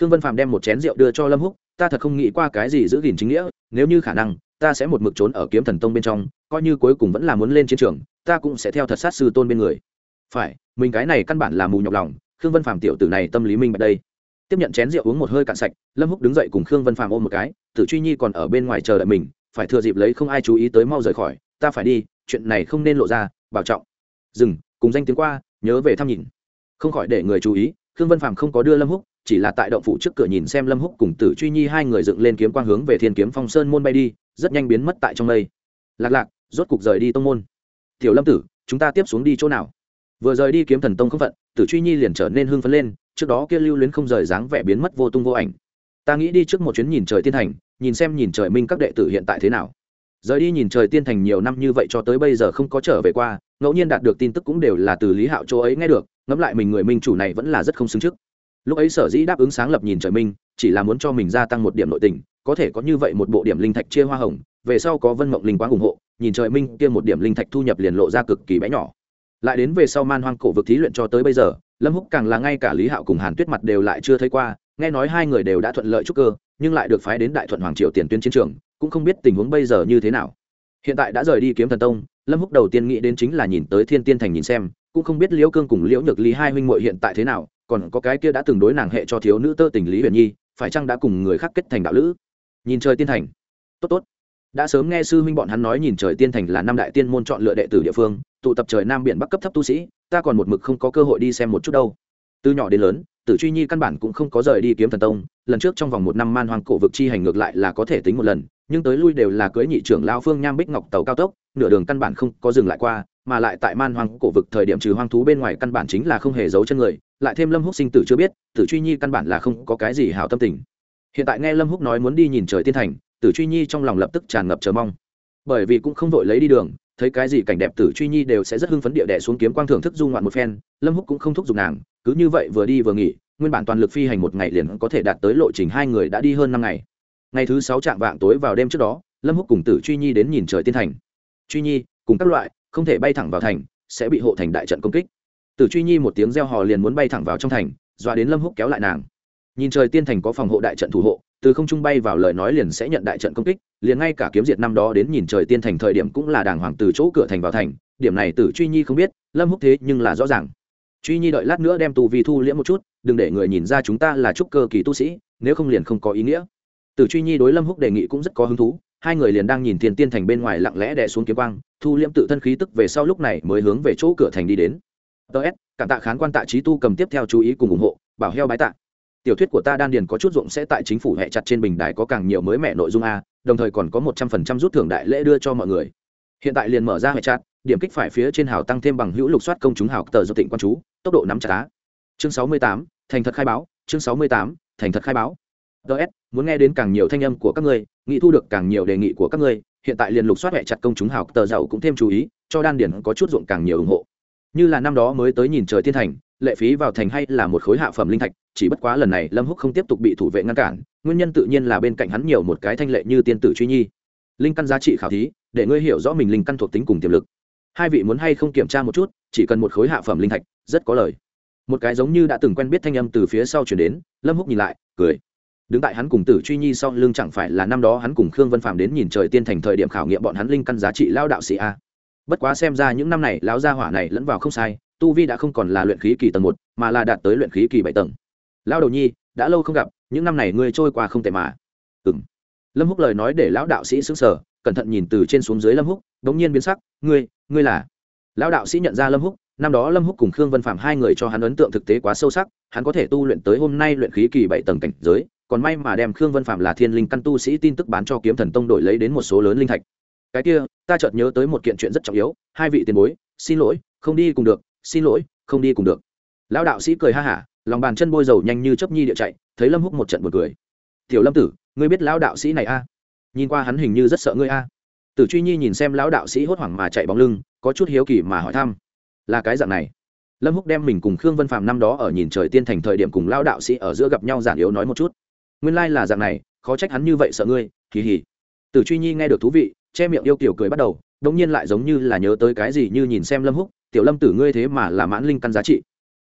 khương vân phạm đem một chén rượu đưa cho lâm húc ta thật không nghĩ qua cái gì giữ gìn chính nghĩa, nếu như khả năng, ta sẽ một mực trốn ở kiếm thần tông bên trong, coi như cuối cùng vẫn là muốn lên chiến trường, ta cũng sẽ theo thật sát sư tôn bên người. Phải, mình cái này căn bản là mù nhọc lòng, khương vân Phàm tiểu tử này tâm lý minh bạch đây. Tiếp nhận chén rượu uống một hơi cạn sạch, lâm húc đứng dậy cùng khương vân Phàm ôm một cái, tử truy nhi còn ở bên ngoài chờ đợi mình, phải thừa dịp lấy không ai chú ý tới mau rời khỏi, ta phải đi, chuyện này không nên lộ ra, bảo trọng. Dừng, cùng danh tiếng qua, nhớ về thăm nhìn. Không khỏi để người chú ý, khương vân Phàm không có đưa lâm húc chỉ là tại động phủ trước cửa nhìn xem lâm húc cùng tử truy nhi hai người dựng lên kiếm quang hướng về thiên kiếm phong sơn môn bay đi, rất nhanh biến mất tại trong mây. Lạc lạc, rốt cục rời đi tông môn. Tiểu lâm tử, chúng ta tiếp xuống đi chỗ nào? Vừa rời đi kiếm thần tông không phận, tử truy nhi liền trở nên hưng phấn lên, trước đó kia lưu luyến không rời dáng vẻ biến mất vô tung vô ảnh. Ta nghĩ đi trước một chuyến nhìn trời tiên thành, nhìn xem nhìn trời minh các đệ tử hiện tại thế nào. Rời đi nhìn trời tiên thành nhiều năm như vậy cho tới bây giờ không có trở về qua, ngẫu nhiên đạt được tin tức cũng đều là từ lý hạo chỗ ấy nghe được, ngẫm lại mình người minh chủ này vẫn là rất không xứng trước lúc ấy sở dĩ đáp ứng sáng lập nhìn trời minh, chỉ là muốn cho mình gia tăng một điểm nội tình, có thể có như vậy một bộ điểm linh thạch chia hoa hồng, về sau có vân mộng linh quang ủng hộ, nhìn trời minh kia một điểm linh thạch thu nhập liền lộ ra cực kỳ bé nhỏ. Lại đến về sau man hoang cổ vực thí luyện cho tới bây giờ, lâm húc càng là ngay cả lý hạo cùng hàn tuyết mặt đều lại chưa thấy qua, nghe nói hai người đều đã thuận lợi trúc cơ, nhưng lại được phái đến đại thuận hoàng triều tiền tuyến chiến trường, cũng không biết tình huống bây giờ như thế nào. Hiện tại đã rời đi kiếm thần tông, lâm húc đầu tiên nghĩ đến chính là nhìn tới thiên tiên thành nhìn xem, cũng không biết liễu cương cùng liễu nhược lý hai huynh muội hiện tại thế nào còn có cái kia đã từng đối nàng hệ cho thiếu nữ tơ tình lý huyền nhi, phải chăng đã cùng người khác kết thành đạo lữ? Nhìn trời tiên thành. Tốt tốt. Đã sớm nghe sư huynh bọn hắn nói nhìn trời tiên thành là năm đại tiên môn chọn lựa đệ tử địa phương, tụ tập trời nam biển bắc cấp thấp tu sĩ, ta còn một mực không có cơ hội đi xem một chút đâu. Từ nhỏ đến lớn, tử truy nhi căn bản cũng không có rời đi kiếm thần tông, lần trước trong vòng một năm man hoang cổ vực chi hành ngược lại là có thể tính một lần, nhưng tới lui đều là cưới nhị trưởng lao phương nham bích ngọc tàu cao tốc, nửa đường căn bản không có dừng lại qua mà lại tại man hoang cổ vực thời điểm trừ hoang thú bên ngoài căn bản chính là không hề giấu chân người, lại thêm lâm húc sinh tử chưa biết, tử truy nhi căn bản là không có cái gì hảo tâm tình. Hiện tại nghe lâm húc nói muốn đi nhìn trời tiên thành, tử truy nhi trong lòng lập tức tràn ngập chờ mong. Bởi vì cũng không vội lấy đi đường, thấy cái gì cảnh đẹp tử truy nhi đều sẽ rất hưng phấn địa đẻ xuống kiếm quang thưởng thức du ngoạn một phen, lâm húc cũng không thúc giục nàng, cứ như vậy vừa đi vừa nghỉ, nguyên bản toàn lực phi hành một ngày liền có thể đạt tới lộ trình hai người đã đi hơn năm ngày. Ngày thứ sáu trạng vạng tối vào đêm trước đó, lâm húc cùng tử truy nhi đến nhìn trời tiên thành. Truy nhi, cùng các loại không thể bay thẳng vào thành, sẽ bị hộ thành đại trận công kích. Tử truy nhi một tiếng reo hò liền muốn bay thẳng vào trong thành, dọa đến lâm húc kéo lại nàng. Nhìn trời tiên thành có phòng hộ đại trận thủ hộ, từ không trung bay vào lời nói liền sẽ nhận đại trận công kích, liền ngay cả kiếm diệt năm đó đến nhìn trời tiên thành thời điểm cũng là đàng hoàng từ chỗ cửa thành vào thành, điểm này tử truy nhi không biết, lâm húc thế nhưng là rõ ràng. Truy nhi đợi lát nữa đem tù vi thu liễm một chút, đừng để người nhìn ra chúng ta là trúc cơ kỳ tu sĩ, nếu không liền không có ý nghĩa. Tử truy nhi đối lâm húc đề nghị cũng rất có hứng thú hai người liền đang nhìn thiên tiên thành bên ngoài lặng lẽ đè xuống kiếm quang, thu liễm tự thân khí tức về sau lúc này mới hướng về chỗ cửa thành đi đến. Ts cảm tạ khán quan tạ trí tu cầm tiếp theo chú ý cùng ủng hộ, bảo heo bái tạ. Tiểu thuyết của ta đan điền có chút ruộng sẽ tại chính phủ hệ chặt trên bình đài có càng nhiều mới mẻ nội dung a, đồng thời còn có một trăm phần trăm rút thưởng đại lễ đưa cho mọi người. Hiện tại liền mở ra hệ chặt, điểm kích phải phía trên hào tăng thêm bằng hữu lục soát công chúng hào tờ do tịnh quan chú, tốc độ nắm chặt á. Chương sáu mươi tám, thành thật khai báo, chương sáu mươi tám, thành thật khai báo ts muốn nghe đến càng nhiều thanh âm của các ngươi, nghĩ thu được càng nhiều đề nghị của các ngươi, hiện tại liền lục soát hệ chặt công chúng hào tờ giàu cũng thêm chú ý, cho đan điển có chút ruộng càng nhiều ủng hộ. Như là năm đó mới tới nhìn trời thiên thành, lệ phí vào thành hay là một khối hạ phẩm linh thạch, chỉ bất quá lần này lâm húc không tiếp tục bị thủ vệ ngăn cản, nguyên nhân tự nhiên là bên cạnh hắn nhiều một cái thanh lệ như tiên tử truy nhi. Linh căn giá trị khảo thí, để ngươi hiểu rõ mình linh căn thuộc tính cùng tiềm lực. Hai vị muốn hay không kiểm tra một chút, chỉ cần một khối hạ phẩm linh thạch, rất có lời. Một cái giống như đã từng quen biết thanh âm từ phía sau chuyển đến, lâm húc nhìn lại, cười đứng tại hắn cùng tử truy nhi sau lưng chẳng phải là năm đó hắn cùng khương vân phạm đến nhìn trời tiên thành thời điểm khảo nghiệm bọn hắn linh căn giá trị lao đạo sĩ a. Bất quá xem ra những năm này lão gia hỏa này lẫn vào không sai, tu vi đã không còn là luyện khí kỳ tầng một, mà là đạt tới luyện khí kỳ bảy tầng. Lao đầu nhi, đã lâu không gặp, những năm này ngươi trôi qua không tệ mà. Ừng lâm húc lời nói để lão đạo sĩ sững sờ, cẩn thận nhìn từ trên xuống dưới lâm húc đống nhiên biến sắc, ngươi ngươi là? Lão đạo sĩ nhận ra lâm húc, năm đó lâm húc cùng khương vân phạm hai người cho hắn ấn tượng thực tế quá sâu sắc, hắn có thể tu luyện tới hôm nay luyện khí kỳ bảy tầng cảnh giới còn may mà đem khương vân phạm là thiên linh căn tu sĩ tin tức bán cho kiếm thần tông đổi lấy đến một số lớn linh thạch. Cái kia, ta chợt nhớ tới một kiện chuyện rất trọng yếu, hai vị tiền bối, xin lỗi, không đi cùng được, xin lỗi, không đi cùng được. Lão đạo sĩ cười ha hả, lòng bàn chân bôi dầu nhanh như chấp nhi địa chạy, thấy lâm húc một trận buồn cười. Tiểu lâm tử, ngươi biết lão đạo sĩ này a? Nhìn qua hắn hình như rất sợ ngươi a. Tử truy nhi nhìn xem lão đạo sĩ hốt hoảng mà chạy bóng lưng, có chút hiếu kỳ mà hỏi thăm. Là cái dạng này. Lâm húc đem mình cùng khương vân phạm năm đó ở nhìn trời tiên thành thời điểm cùng lão đạo sĩ ở giữa gặp nhau giản yếu nói một chút nguyên lai là dạng này, khó trách hắn như vậy sợ ngươi kỳ hỉ tử truy nhi nghe được thú vị, che miệng yêu kiểu cười bắt đầu, đống nhiên lại giống như là nhớ tới cái gì như nhìn xem lâm húc, tiểu lâm tử ngươi thế mà là mãn linh căn giá trị.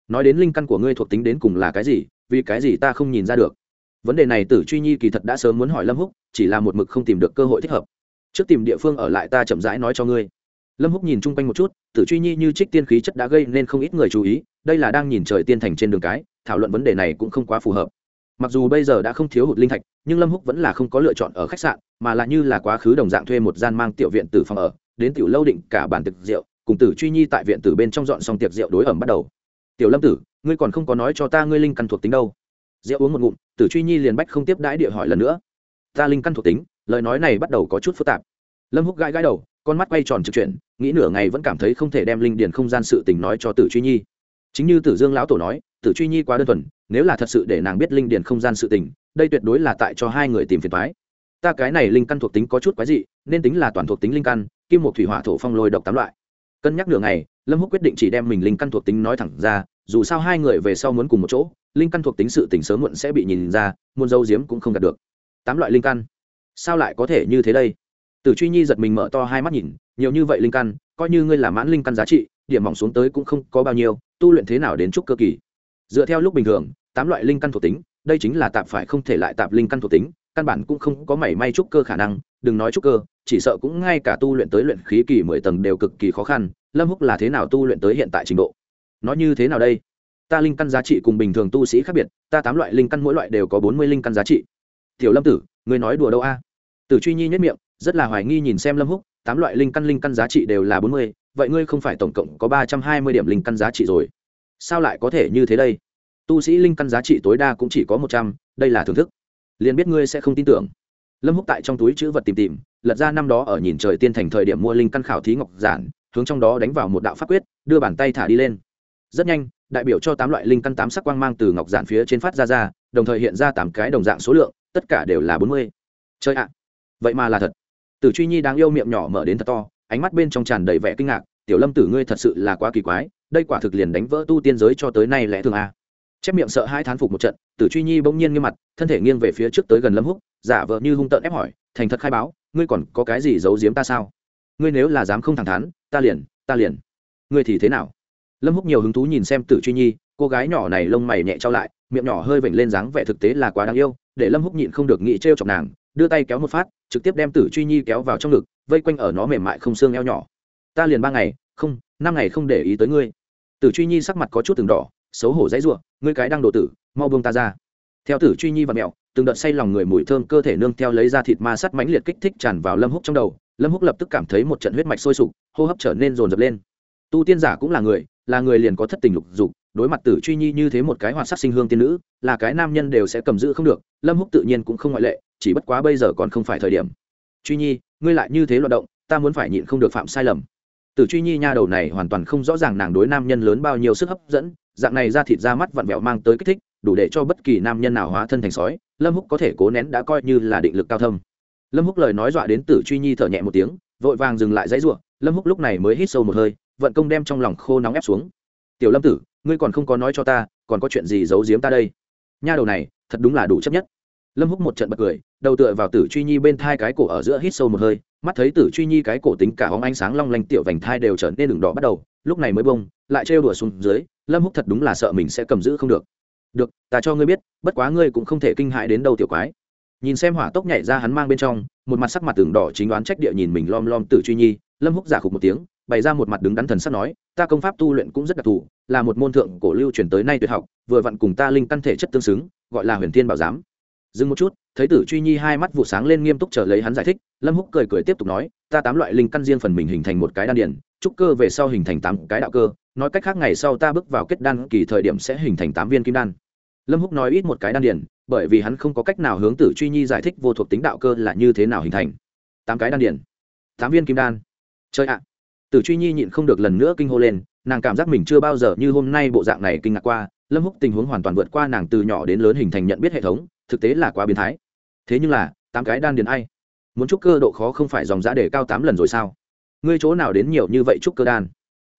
Nói đến linh căn của ngươi thuộc tính đến cùng là cái gì, vì cái gì ta không nhìn ra được? Vấn đề này tử truy nhi kỳ thật đã sớm muốn hỏi lâm húc, chỉ là một mực không tìm được cơ hội thích hợp. Trước tìm địa phương ở lại ta chậm rãi nói cho ngươi. Lâm húc nhìn chung quanh một chút, tử truy nhi như trích tiên khí chất đã gây nên không ít người chú ý, đây là đang nhìn trời tiên thành trên đường cái, thảo luận vấn đề này cũng không quá phù hợp mặc dù bây giờ đã không thiếu hụt linh thạch, nhưng lâm húc vẫn là không có lựa chọn ở khách sạn, mà là như là quá khứ đồng dạng thuê một gian mang tiểu viện tử phòng ở, đến tiểu lâu định cả bàn thực rượu, cùng tử truy nhi tại viện tử bên trong dọn xong tiệc rượu đối ẩm bắt đầu. Tiểu lâm tử, ngươi còn không có nói cho ta ngươi linh căn thuộc tính đâu. Rượu uống một ngụm, tử truy nhi liền bách không tiếp đãi địa hỏi lần nữa. Ta linh căn thuộc tính, lời nói này bắt đầu có chút phức tạp. Lâm húc gãi gãi đầu, con mắt quay tròn trực chuyển, nghĩ nửa ngày vẫn cảm thấy không thể đem linh điền không gian sự tình nói cho tử truy nhi. Chính như tử dương lão tổ nói, tử truy nhi quá đơn thuần nếu là thật sự để nàng biết linh điền không gian sự tình, đây tuyệt đối là tại cho hai người tìm phiền thoái ta cái này linh căn thuộc tính có chút quái dị, nên tính là toàn thuộc tính linh căn, kim một thủy hỏa thổ phong lôi độc tám loại. Cân nhắc nửa ngày, lâm húc quyết định chỉ đem mình linh căn thuộc tính nói thẳng ra, dù sao hai người về sau muốn cùng một chỗ, linh căn thuộc tính sự tình sớm muộn sẽ bị nhìn ra muôn dâu diếm cũng không đạt được. Tám loại linh căn. Sao lại có thể như thế đây? Tử truy nhi giật mình mở to hai mắt nhìn, nhiều như vậy linh căn, coi như ngươi là mãn linh căn giá trị, điểm mỏng xuống tới cũng không có bao nhiêu, tu luyện thế nào đến chút cơ kỳ? Dựa theo lúc bình thường tám loại linh căn thuộc tính, đây chính là tạp phải không thể lại tạp linh căn thuộc tính, căn bản cũng không có mảy may trúc cơ khả năng, đừng nói trúc cơ, chỉ sợ cũng ngay cả tu luyện tới luyện khí kỳ mười tầng đều cực kỳ khó khăn, lâm húc là thế nào tu luyện tới hiện tại trình độ? Nó như thế nào đây? Ta linh căn giá trị cùng bình thường tu sĩ khác biệt, ta tám loại linh căn mỗi loại đều có bốn mươi linh căn giá trị. Tiểu lâm tử người nói đùa đâu a? Tử truy nhi nhất miệng, rất là hoài nghi nhìn xem lâm húc, tám loại linh căn linh căn giá trị đều là bốn mươi, vậy ngươi không phải tổng cộng có ba trăm hai mươi điểm linh căn giá trị rồi. Sao lại có thể như thế đây? Tu sĩ linh căn giá trị tối đa cũng chỉ có một trăm, đây là thưởng thức. Liền biết ngươi sẽ không tin tưởng. Lâm húc tại trong túi chữ vật tìm tìm, lật ra năm đó ở nhìn trời tiên thành thời điểm mua linh căn khảo thí ngọc giản, hướng trong đó đánh vào một đạo pháp quyết, đưa bàn tay thả đi lên. Rất nhanh, đại biểu cho tám loại linh căn tám sắc quang mang từ ngọc giản phía trên phát ra ra, đồng thời hiện ra tám cái đồng dạng số lượng, tất cả đều là bốn mươi. Chơi ạ, vậy mà là thật. Tử truy nhi đáng yêu miệng nhỏ mở đến thật to, ánh mắt bên trong tràn đầy vẻ kinh ngạc, tiểu lâm tử ngươi thật sự là quá kỳ quái, đây quả thực liền đánh vỡ tu tiên giới cho tới nay lẽ thường a chép miệng sợ hai thán phục một trận, tử truy nhi bỗng nhiên nghiêm mặt, thân thể nghiêng về phía trước tới gần lâm húc, giả vờ như hung tợn ép hỏi, thành thật khai báo, ngươi còn có cái gì giấu giếm ta sao? Ngươi nếu là dám không thẳng thắn, ta liền ta liền. Ngươi thì thế nào? Lâm húc nhiều hứng thú nhìn xem tử truy nhi, cô gái nhỏ này lông mày nhẹ trao lại, miệng nhỏ hơi vểnh lên dáng vẻ thực tế là quá đáng yêu, để lâm húc nhịn không được nghĩ trêu chọc nàng, đưa tay kéo một phát, trực tiếp đem tử truy nhi kéo vào trong ngực, vây quanh ở nó mềm mại không xương eo nhỏ. Ta liền ba ngày, không, năm ngày không để ý tới ngươi. Tử truy nhi sắc mặt có chút từng đỏ xấu hổ dãy ruộng ngươi cái đang đổ tử, mau buông ta ra. Theo tử truy nhi và mẹo, từng đợt say lòng người mùi thơm cơ thể nương theo lấy ra thịt ma sắt mãnh liệt kích thích tràn vào lâm húc trong đầu, lâm húc lập tức cảm thấy một trận huyết mạch sôi sục, hô hấp trở nên rồn rập lên. Tu tiên giả cũng là người là người liền có thất tình lục dục, đối mặt tử truy nhi như thế một cái hoạt sắc sinh hương tiên nữ, là cái nam nhân đều sẽ cầm giữ không được, lâm húc tự nhiên cũng không ngoại lệ, chỉ bất quá bây giờ còn không phải thời điểm. Truy nhi, ngươi lại như thế loạt động, ta muốn phải nhịn không được phạm sai lầm. Tử truy nhi nha đầu này hoàn toàn không rõ ràng nàng đối nam nhân lớn bao nhiêu sức hấp dẫn dạng này ra thịt ra mắt vặn vẹo mang tới kích thích, đủ để cho bất kỳ nam nhân nào hóa thân thành sói, lâm húc có thể cố nén đã coi như là định lực cao thâm. Lâm húc lời nói dọa đến tử truy nhi thở nhẹ một tiếng, vội vàng dừng lại dãy ruộng lâm húc lúc này mới hít sâu một hơi, vận công đem trong lòng khô nóng ép xuống. Tiểu lâm tử, ngươi còn không có nói cho ta, còn có chuyện gì giấu giếm ta đây? Nha đầu này, thật đúng là đủ chấp nhất. Lâm húc một trận bật cười, đầu tựa vào tử truy nhi bên thai cái cổ ở giữa hít sâu một hơi, mắt thấy tử truy nhi cái cổ tính cả hóng ánh sáng long lanh tiểu vành thai đều trở nên đường đỏ bắt đầu, lúc này mới bông lại trêu đùa xuống dưới, lâm húc thật đúng là sợ mình sẽ cầm giữ không được. Được, ta cho ngươi biết, bất quá ngươi cũng không thể kinh hại đến đâu tiểu quái. Nhìn xem hỏa tốc nhảy ra hắn mang bên trong, một mặt sắc mặt tường đỏ chính đoán trách địa nhìn mình lom lom tử truy nhi, lâm húc giả khục một tiếng, bày ra một mặt đứng đắn thần sắc nói, ta công pháp tu luyện cũng rất đặc thù, là một môn thượng cổ lưu truyền tới nay tuyệt học, vừa vặn cùng ta linh căn thể chất tương xứng, gọi là huyền thiên bảo giám. Dừng một chút, thấy tử truy nhi hai mắt vụ sáng lên nghiêm túc trở lấy hắn giải thích, lâm húc cười cười tiếp tục nói, ta tám loại linh căn riêng phần mình hình thành một cái đan điển trúc cơ về sau hình thành tám cái đạo cơ nói cách khác ngày sau ta bước vào kết đan kỳ thời điểm sẽ hình thành tám viên kim đan. Lâm húc nói ít một cái đan điển bởi vì hắn không có cách nào hướng tử truy nhi giải thích vô thuộc tính đạo cơ là như thế nào hình thành. Tám cái đan điển tám viên kim đan. Chơi ạ. Tử truy nhi nhịn không được lần nữa kinh hô lên, nàng cảm giác mình chưa bao giờ như hôm nay bộ dạng này kinh ngạc qua. Lâm húc tình huống hoàn toàn vượt qua nàng từ nhỏ đến lớn hình thành nhận biết hệ thống, thực tế là quá biến thái. Thế nhưng là, tám cái đan điền ai? Muốn trúc cơ độ khó không phải dòng giá để cao tám lần rồi sao? Ngươi chỗ nào đến nhiều như vậy trúc cơ đan?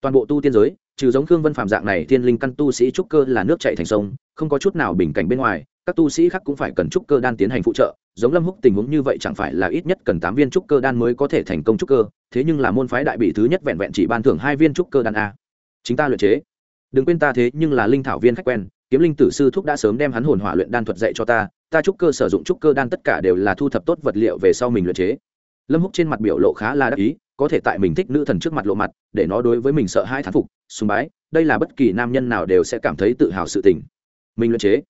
Toàn bộ tu tiên giới trừ giống khương vân phạm dạng này, thiên linh căn tu sĩ trúc cơ là nước chạy thành sông, không có chút nào bình cảnh bên ngoài, các tu sĩ khác cũng phải cần trúc cơ đan tiến hành phụ trợ, giống lâm húc tình huống như vậy chẳng phải là ít nhất cần tám viên trúc cơ đan mới có thể thành công trúc cơ, thế nhưng là môn phái đại bị thứ nhất vẹn vẹn chỉ ban thưởng hai viên trúc cơ đan a. Chính ta luyện chế. Đừng quên ta thế nhưng là linh thảo viên khách quen, kiếm linh tử sư thúc đã sớm đem hắn hồn hỏa luyện đan thuật dạy cho ta ta trúc cơ sử dụng trúc cơ đan tất cả đều là thu thập tốt vật liệu về sau mình luyện chế. Lâm húc trên mặt biểu lộ khá là đắc ý có thể tại mình thích nữ thần trước mặt lộ mặt, để nó đối với mình sợ hãi thán phục, sùng bái, đây là bất kỳ nam nhân nào đều sẽ cảm thấy tự hào sự tình. Mình luyện chế.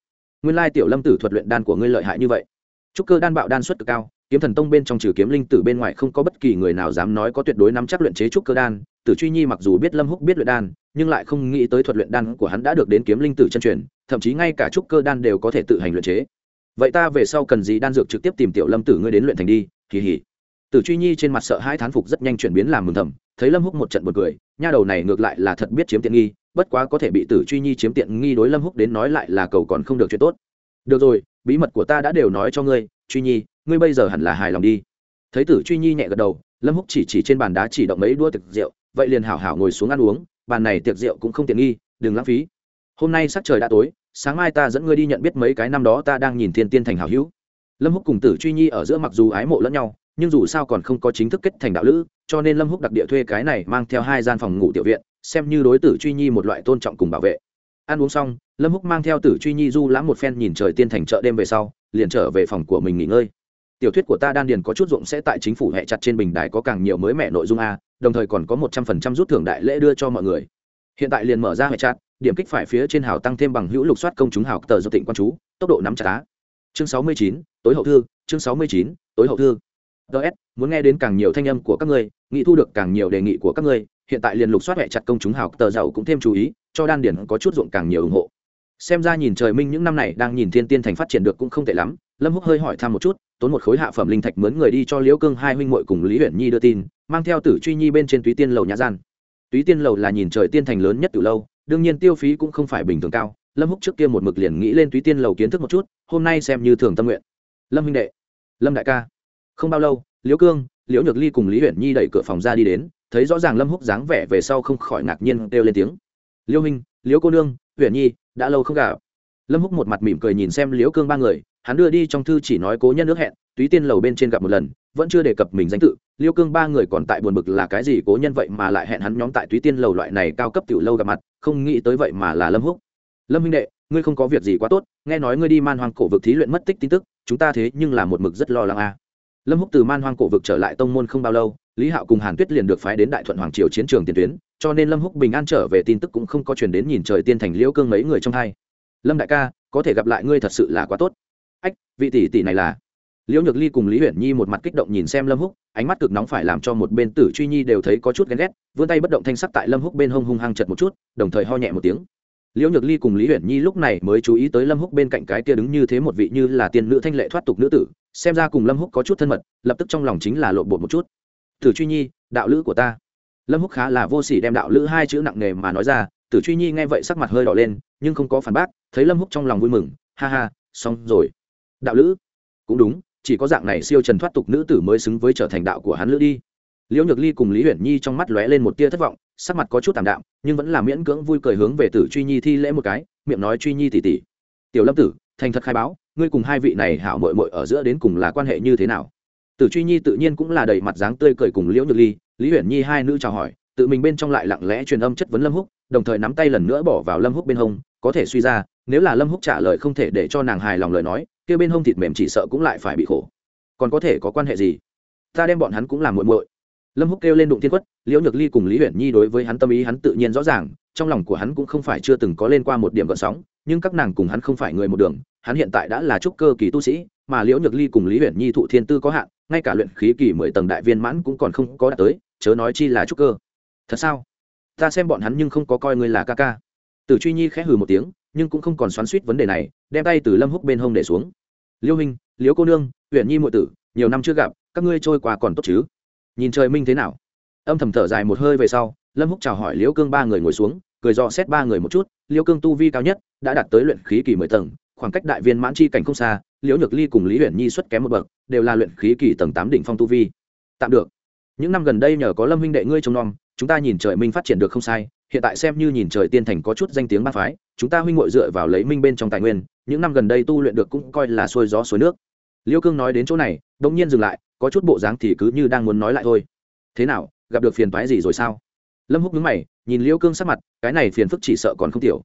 Nguyên lai tiểu lâm tử thuật luyện đan của ngươi lợi hại như vậy. Trúc cơ đan bạo đan suất cực cao, kiếm thần tông bên trong trừ kiếm linh tử bên ngoài không có bất kỳ người nào dám nói có tuyệt đối nắm chắc luyện chế trúc cơ đan. Tử truy nhi mặc dù biết lâm húc biết luyện đan, nhưng lại không nghĩ tới thuật luyện đan của hắn đã được đến kiếm linh tử chân truyền, thậm chí ngay cả trúc cơ đan đều có thể tự hành luyện chế. Vậy ta về sau cần gì đan dược trực tiếp tìm tiểu lâm tử ngươi đến luyện thành đi, kỳ hỉ tử truy nhi trên mặt sợ hai thán phục rất nhanh chuyển biến làm mừng thầm, thấy lâm húc một trận buồn cười, nha đầu này ngược lại là thật biết chiếm tiện nghi, bất quá có thể bị tử truy nhi chiếm tiện nghi đối lâm húc đến nói lại là cầu còn không được chuyện tốt. Được rồi, bí mật của ta đã đều nói cho ngươi, truy nhi, ngươi bây giờ hẳn là hài lòng đi. Thấy tử truy nhi nhẹ gật đầu, lâm húc chỉ chỉ trên bàn đá chỉ động mấy đũa tiệc rượu, vậy liền hảo hảo ngồi xuống ăn uống, bàn này tiệc rượu cũng không tiện nghi, đừng lãng phí. Hôm nay sắc trời đã tối, sáng mai ta dẫn ngươi đi nhận biết mấy cái năm đó ta đang nhìn thiên tiên thành hảo hữu. Lâm húc cùng tử truy nhi ở giữa mặc dù ái mộ lẫn nhau nhưng dù sao còn không có chính thức kết thành đạo lữ, cho nên lâm húc đặc địa thuê cái này mang theo hai gian phòng ngủ tiểu viện, xem như đối tử truy nhi một loại tôn trọng cùng bảo vệ. Ăn uống xong, lâm húc mang theo tử truy nhi du lãm một phen nhìn trời tiên thành chợ đêm về sau, liền trở về phòng của mình nghỉ ngơi. Tiểu thuyết của ta đan điền có chút ruộng sẽ tại chính phủ hệ chặt trên bình đài có càng nhiều mới mẻ nội dung a, đồng thời còn có một trăm phần trăm rút thưởng đại lễ đưa cho mọi người. Hiện tại liền mở ra hệ chặt, điểm kích phải phía trên hào tăng thêm bằng hữu lục soát công chúng hào tờ do tịnh quan chú, tốc độ nắm chặt á. Chương sáu mươi chín, tối hậu thư, chương sáu mươi chín, tối hậu thư ts muốn nghe đến càng nhiều thanh âm của các ngươi, nghĩ thu được càng nhiều đề nghị của các ngươi, hiện tại liền lục soát hệ chặt công chúng hào tờ giàu cũng thêm chú ý, cho đan điển có chút ruộng càng nhiều ủng hộ. Xem ra nhìn trời minh những năm này đang nhìn thiên tiên thành phát triển được cũng không tệ lắm, lâm húc hơi hỏi thăm một chút, tốn một khối hạ phẩm linh thạch mướn người đi cho liễu cương hai huynh muội cùng lý huyện nhi đưa tin, mang theo tử truy nhi bên trên túy tiên lầu nhã gian. Túy tiên lầu là nhìn trời tiên thành lớn nhất từ lâu, đương nhiên tiêu phí cũng không phải bình thường cao, lâm húc trước kia một mực liền nghĩ lên túy tiên lầu kiến thức một chút, hôm nay xem như thường tâm nguyện. Lâm huynh đệ, lâm đại ca không bao lâu, liễu cương, liễu nhược ly cùng lý huyện nhi đẩy cửa phòng ra đi đến, thấy rõ ràng lâm húc dáng vẻ về sau không khỏi ngạc nhiên kêu lên tiếng. Liễu huynh, liễu cô nương huyện nhi, đã lâu không gặp. Lâm húc một mặt mỉm cười nhìn xem liễu cương ba người, hắn đưa đi trong thư chỉ nói cố nhân nước hẹn, túy tiên lầu bên trên gặp một lần, vẫn chưa đề cập mình danh tự liêu cương ba người còn tại buồn bực là cái gì cố nhân vậy mà lại hẹn hắn nhóm tại túy tiên lầu loại này cao cấp tiểu lâu gặp mặt, không nghĩ tới vậy mà là lâm húc. Lâm huynh đệ, ngươi không có việc gì quá tốt, nghe nói ngươi đi man hoang cổ vực thí luyện mất tích tin tức, chúng ta thế nhưng là một mực rất lo lắng a lâm húc từ man hoang cổ vực trở lại tông môn không bao lâu, lý hạo cùng hàn tuyết liền được phái đến đại thuận hoàng triều chiến trường tiền tuyến, cho nên lâm húc bình an trở về tin tức cũng không có chuyển đến nhìn trời tiên thành liễu cương mấy người trong hai. Lâm đại ca, có thể gặp lại ngươi thật sự là quá tốt. Ách, vị tỷ tỷ này là? Liễu nhược ly cùng lý huyền nhi một mặt kích động nhìn xem lâm húc, ánh mắt cực nóng phải làm cho một bên tử truy nhi đều thấy có chút ghen ghét, vươn tay bất động thanh sắc tại lâm húc bên hông hung hăng chật một chút, đồng thời ho nhẹ một tiếng. Liễu nhược ly cùng lý huyền nhi lúc này mới chú ý tới lâm húc bên cạnh cái kia đứng như thế một vị như là tiên nữ thanh lệ thoát tục nữ tử xem ra cùng lâm húc có chút thân mật, lập tức trong lòng chính là lộn bột một chút. Tử truy nhi, đạo lữ của ta. Lâm húc khá là vô sỉ đem đạo lữ hai chữ nặng nề mà nói ra. Tử truy nhi nghe vậy sắc mặt hơi đỏ lên, nhưng không có phản bác, thấy lâm húc trong lòng vui mừng, ha ha, xong rồi. Đạo lữ? Cũng đúng, chỉ có dạng này siêu trần thoát tục nữ tử mới xứng với trở thành đạo của hắn lữ đi. Liễu nhược ly cùng lý huyền nhi trong mắt lóe lên một tia thất vọng, sắc mặt có chút tảm đạm, nhưng vẫn là miễn cưỡng vui cười hướng về tử truy nhi thi lễ một cái, miệng nói truy nhi tỉ tỉ. Tiểu lâm tử, thành thật khai báo ngươi cùng hai vị này hảo mội mội ở giữa đến cùng là quan hệ như thế nào? Tử truy nhi tự nhiên cũng là đầy mặt dáng tươi cười cùng liễu nhược ly, lý huyền nhi hai nữ chào hỏi, tự mình bên trong lại lặng lẽ truyền âm chất vấn lâm húc, đồng thời nắm tay lần nữa bỏ vào lâm húc bên hông, có thể suy ra, nếu là lâm húc trả lời không thể để cho nàng hài lòng lời nói, kia bên hông thịt mềm chỉ sợ cũng lại phải bị khổ. Còn có thể có quan hệ gì? Ta đem bọn hắn cũng làm muội muội. Lâm húc kêu lên đụng thiên quất, liễu nhược ly cùng lý huyền nhi đối với hắn tâm ý hắn tự nhiên rõ ràng trong lòng của hắn cũng không phải chưa từng có lên qua một điểm gợn sóng, nhưng các nàng cùng hắn không phải người một đường, hắn hiện tại đã là trúc cơ kỳ tu sĩ, mà liễu nhược ly cùng lý uyển nhi thụ thiên tư có hạn, ngay cả luyện khí kỳ mười tầng đại viên mãn cũng còn không có đạt tới, chớ nói chi là trúc cơ. Thật sao? Ta xem bọn hắn nhưng không có coi ngươi là ca ca. Tử truy nhi khẽ hừ một tiếng, nhưng cũng không còn xoắn suýt vấn đề này, đem tay từ lâm húc bên hông để xuống. Liêu hình liễu cô nương huyện nhi muội tử, nhiều năm chưa gặp, các ngươi trôi qua còn tốt chứ? Nhìn trời minh thế nào? Âm thầm thở dài một hơi về sau lâm húc chào hỏi liễu cương ba người ngồi xuống, cười dò xét ba người một chút, liễu cương tu vi cao nhất, đã đạt tới luyện khí kỳ mười tầng, khoảng cách đại viên mãn chi cảnh không xa, liễu nhược ly cùng lý huyền nhi xuất kém một bậc, đều là luyện khí kỳ tầng tám đỉnh phong tu vi. Tạm được. Những năm gần đây nhờ có lâm huynh đệ ngươi trông nom, chúng ta nhìn trời minh phát triển được không sai, hiện tại xem như nhìn trời tiên thành có chút danh tiếng ba phái, chúng ta huynh ngội dựa vào lấy minh bên trong tài nguyên, những năm gần đây tu luyện được cũng coi là xuôi gió xuôi nước. Liêu cương nói đến chỗ này đ ỗ n g nhiên dừng lại, có chút bộ dáng thì cứ như đang muốn nói lại thôi. Thế nào, gặp được phiền toái gì rồi sao? Lâm húc nhướng mày, nhìn liêu cương sắc mặt, cái này phiền phức chỉ sợ còn không tiểu.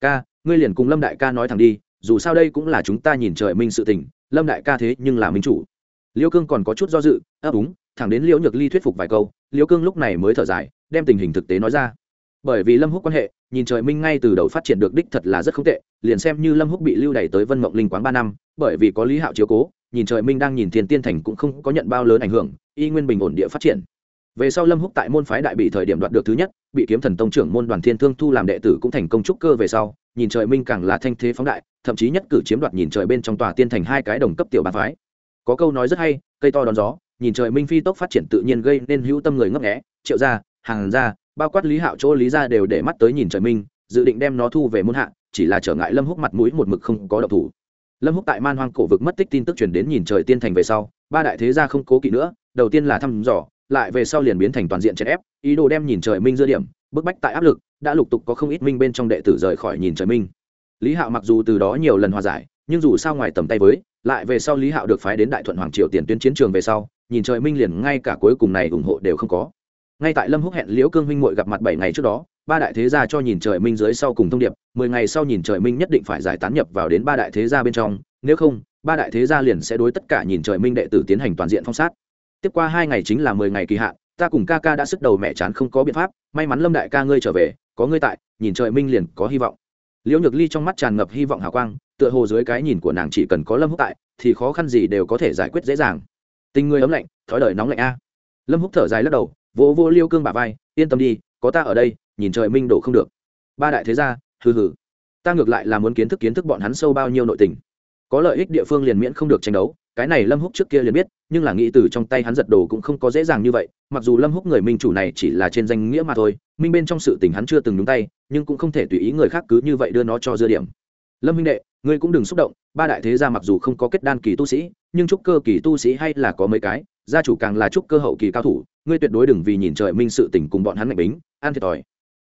Ca, ngươi liền cùng lâm đại ca nói thẳng đi, dù sao đây cũng là chúng ta nhìn trời minh sự tình, lâm đại ca thế nhưng là minh chủ. Liêu cương còn có chút do dự ấp úng thẳng đến liễu nhược ly thuyết phục vài câu, liễu cương lúc này mới thở dài, đem tình hình thực tế nói ra. Bởi vì lâm húc quan hệ, nhìn trời minh ngay từ đầu phát triển được đích thật là rất không tệ, liền xem như lâm húc bị lưu đày tới vân mộng linh quán ba năm, bởi vì có lý hạo chiếu cố, nhìn trời minh đang nhìn thiên tiên thành cũng không có nhận bao lớn ảnh hưởng, y nguyên bình ổn địa phát triển về sau lâm húc tại môn phái đại bị thời điểm đoạt được thứ nhất, bị kiếm thần tông trưởng môn đoàn thiên thương thu làm đệ tử cũng thành công trúc cơ về sau, nhìn trời minh càng là thanh thế phóng đại, thậm chí nhất cử chiếm đoạt nhìn trời bên trong tòa tiên thành hai cái đồng cấp tiểu bàn phái. Có câu nói rất hay, cây to đón gió, nhìn trời minh phi tốc phát triển tự nhiên gây nên hữu tâm người ngấp nghé, triệu gia, hàng gia, bao quát lý hạo chỗ lý gia đều để mắt tới nhìn trời minh, dự định đem nó thu về môn hạ, chỉ là trở ngại lâm húc mặt mũi một mực không có độc thủ. Lâm húc tại man hoang cổ vực mất tích tin tức truyền đến nhìn trời tiên thành về sau, ba đại thế gia không cố kỵ nữa, đầu tiên là thăm dò lại về sau liền biến thành toàn diện chèn ép, ý đồ đem nhìn trời minh dưa điểm, bức bách tại áp lực, đã lục tục có không ít minh bên trong đệ tử rời khỏi nhìn trời minh. Lý hạo mặc dù từ đó nhiều lần hòa giải, nhưng dù sao ngoài tầm tay với, lại về sau lý hạo được phái đến đại thuận hoàng triều tiền tuyến chiến trường về sau, nhìn trời minh liền ngay cả cuối cùng này ủng hộ đều không có. Ngay tại lâm húc hẹn liễu cương huynh muội gặp mặt bảy ngày trước đó, ba đại thế gia cho nhìn trời minh dưới sau cùng thông điệp, mười ngày sau nhìn trời minh nhất định phải giải tán nhập vào đến ba đại thế gia bên trong, nếu không, ba đại thế gia liền sẽ đối tất cả nhìn trời minh đệ tử tiến hành toàn diện phong sát tiếp qua hai ngày chính là mười ngày kỳ hạn, ta cùng ca ca đã sức đầu mẹ chán không có biện pháp, may mắn lâm đại ca ngươi trở về, có ngươi tại, nhìn trời minh liền có hy vọng. Liễu nhược ly trong mắt tràn ngập hy vọng hào quang, tựa hồ dưới cái nhìn của nàng chỉ cần có lâm húc tại, thì khó khăn gì đều có thể giải quyết dễ dàng. Tình người ấm lạnh, thói đời nóng lạnh a. Lâm húc thở dài lắc đầu, vỗ vô liêu cương bà vai, yên tâm đi, có ta ở đây, nhìn trời minh đổ không được. Ba đại thế gia, hừ hừ. Ta ngược lại là muốn kiến thức kiến thức bọn hắn sâu bao nhiêu nội tình. Có lợi ích địa phương liền miễn không được tranh đấu cái này lâm húc trước kia liền biết, nhưng là nghĩ từ trong tay hắn giật đồ cũng không có dễ dàng như vậy, mặc dù lâm húc người minh chủ này chỉ là trên danh nghĩa mà thôi minh bên trong sự tình hắn chưa từng nhúng tay, nhưng cũng không thể tùy ý người khác cứ như vậy đưa nó cho dưa điểm. Lâm huynh đệ, ngươi cũng đừng xúc động, ba đại thế gia mặc dù không có kết đan kỳ tu sĩ, nhưng trúc cơ kỳ tu sĩ hay là có mấy cái, gia chủ càng là trúc cơ hậu kỳ cao thủ, ngươi tuyệt đối đừng vì nhìn trời minh sự tình cùng bọn hắn mạnh bính an thiệt thòi.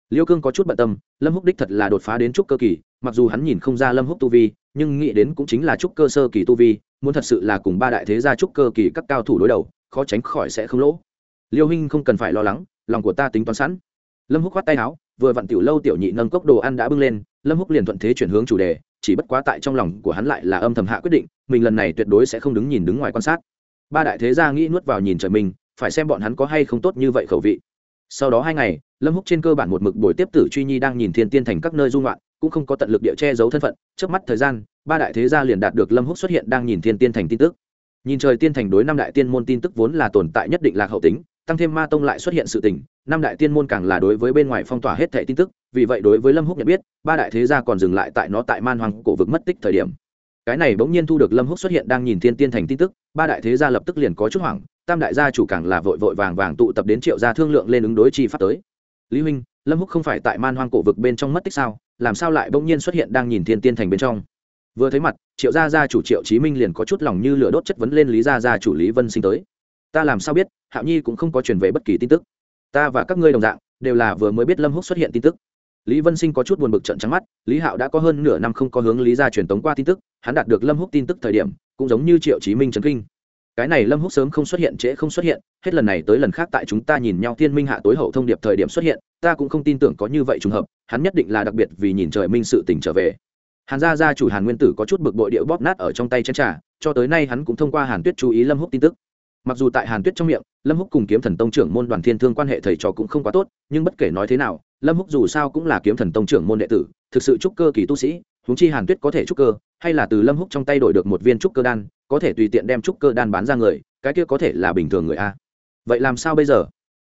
Liêu cương có chút bận tâm, lâm húc đích thật là đột phá đến trúc cơ kỳ, mặc dù hắn nhìn không ra lâm húc tu vi, nhưng nghĩ đến cũng chính là trúc cơ sơ kỳ tu vi muốn thật sự là cùng ba đại thế gia trúc cơ kỳ các cao thủ đối đầu, khó tránh khỏi sẽ không lỗ. Liêu Hinh không cần phải lo lắng, lòng của ta tính toán sẵn. Lâm húc khoát tay áo, vừa vặn tiểu lâu tiểu nhị nâng cốc đồ ăn đã bưng lên, lâm húc liền thuận thế chuyển hướng chủ đề, chỉ bất quá tại trong lòng của hắn lại là âm thầm hạ quyết định, mình lần này tuyệt đối sẽ không đứng nhìn đứng ngoài quan sát. Ba đại thế gia nghĩ nuốt vào nhìn trời mình, phải xem bọn hắn có hay không tốt như vậy khẩu vị. Sau đó hai ngày, lâm húc trên cơ bản một mực buổi tiếp tử truy nhi đang nhìn thiên tiên thành các nơi dung loạn cũng không có tận lực địa che giấu thân phận. Trước mắt thời gian, ba đại thế gia liền đạt được lâm húc xuất hiện đang nhìn thiên tiên thành tin tức. Nhìn trời tiên thành đối năm đại tiên môn tin tức vốn là tồn tại nhất định lạc hậu tính, tăng thêm ma tông lại xuất hiện sự tình, năm đại tiên môn càng là đối với bên ngoài phong tỏa hết thẻ tin tức, vì vậy đối với lâm húc nhận biết, ba đại thế gia còn dừng lại tại nó tại man hoàng cổ vực mất tích thời điểm. Cái này bỗng nhiên thu được lâm húc xuất hiện đang nhìn thiên tiên thành tin tức, ba đại thế gia lập tức liền có chút hoảng, tam đại gia chủ càng là vội vội vàng vàng tụ tập đến triệu gia thương lượng lên ứng đối chi phát tới. Lý huynh, lâm húc không phải tại man hoang cổ vực bên trong mất tích sao? Làm sao lại bỗng nhiên xuất hiện đang nhìn thiên tiên thành bên trong? Vừa thấy mặt, triệu gia gia chủ triệu chí minh liền có chút lòng như lửa đốt chất vấn lên lý gia gia chủ lý vân sinh tới. Ta làm sao biết, hạo nhi cũng không có truyền về bất kỳ tin tức. Ta và các ngươi đồng dạng, đều là vừa mới biết lâm húc xuất hiện tin tức. Lý vân sinh có chút buồn bực trận trắng mắt, lý hạo đã có hơn nửa năm không có hướng lý gia truyền tống qua tin tức, hắn đạt được lâm húc tin tức thời điểm, cũng giống như triệu chí minh trấn kinh cái này lâm húc sớm không xuất hiện, trễ không xuất hiện, hết lần này tới lần khác tại chúng ta nhìn nhau thiên minh hạ tối hậu thông điệp thời điểm xuất hiện, ta cũng không tin tưởng có như vậy trùng hợp, hắn nhất định là đặc biệt vì nhìn trời minh sự tỉnh trở về. Hàn gia gia chủ hàn nguyên tử có chút bực bội điệu bóp nát ở trong tay chén trà, cho tới nay hắn cũng thông qua hàn tuyết chú ý lâm húc tin tức. Mặc dù tại hàn tuyết trong miệng, lâm húc cùng kiếm thần tông trưởng môn đoàn thiên thương quan hệ thầy trò cũng không quá tốt, nhưng bất kể nói thế nào, lâm húc dù sao cũng là kiếm thần tông trưởng môn đệ tử, thực sự trúc cơ kỳ tu sĩ, huống chi hàn tuyết có thể trúc cơ, hay là từ lâm húc trong tay đổi được một viên trúc cơ đan có thể tùy tiện đem trúc cơ đan bán ra người, cái kia có thể là bình thường người a. Vậy làm sao bây giờ?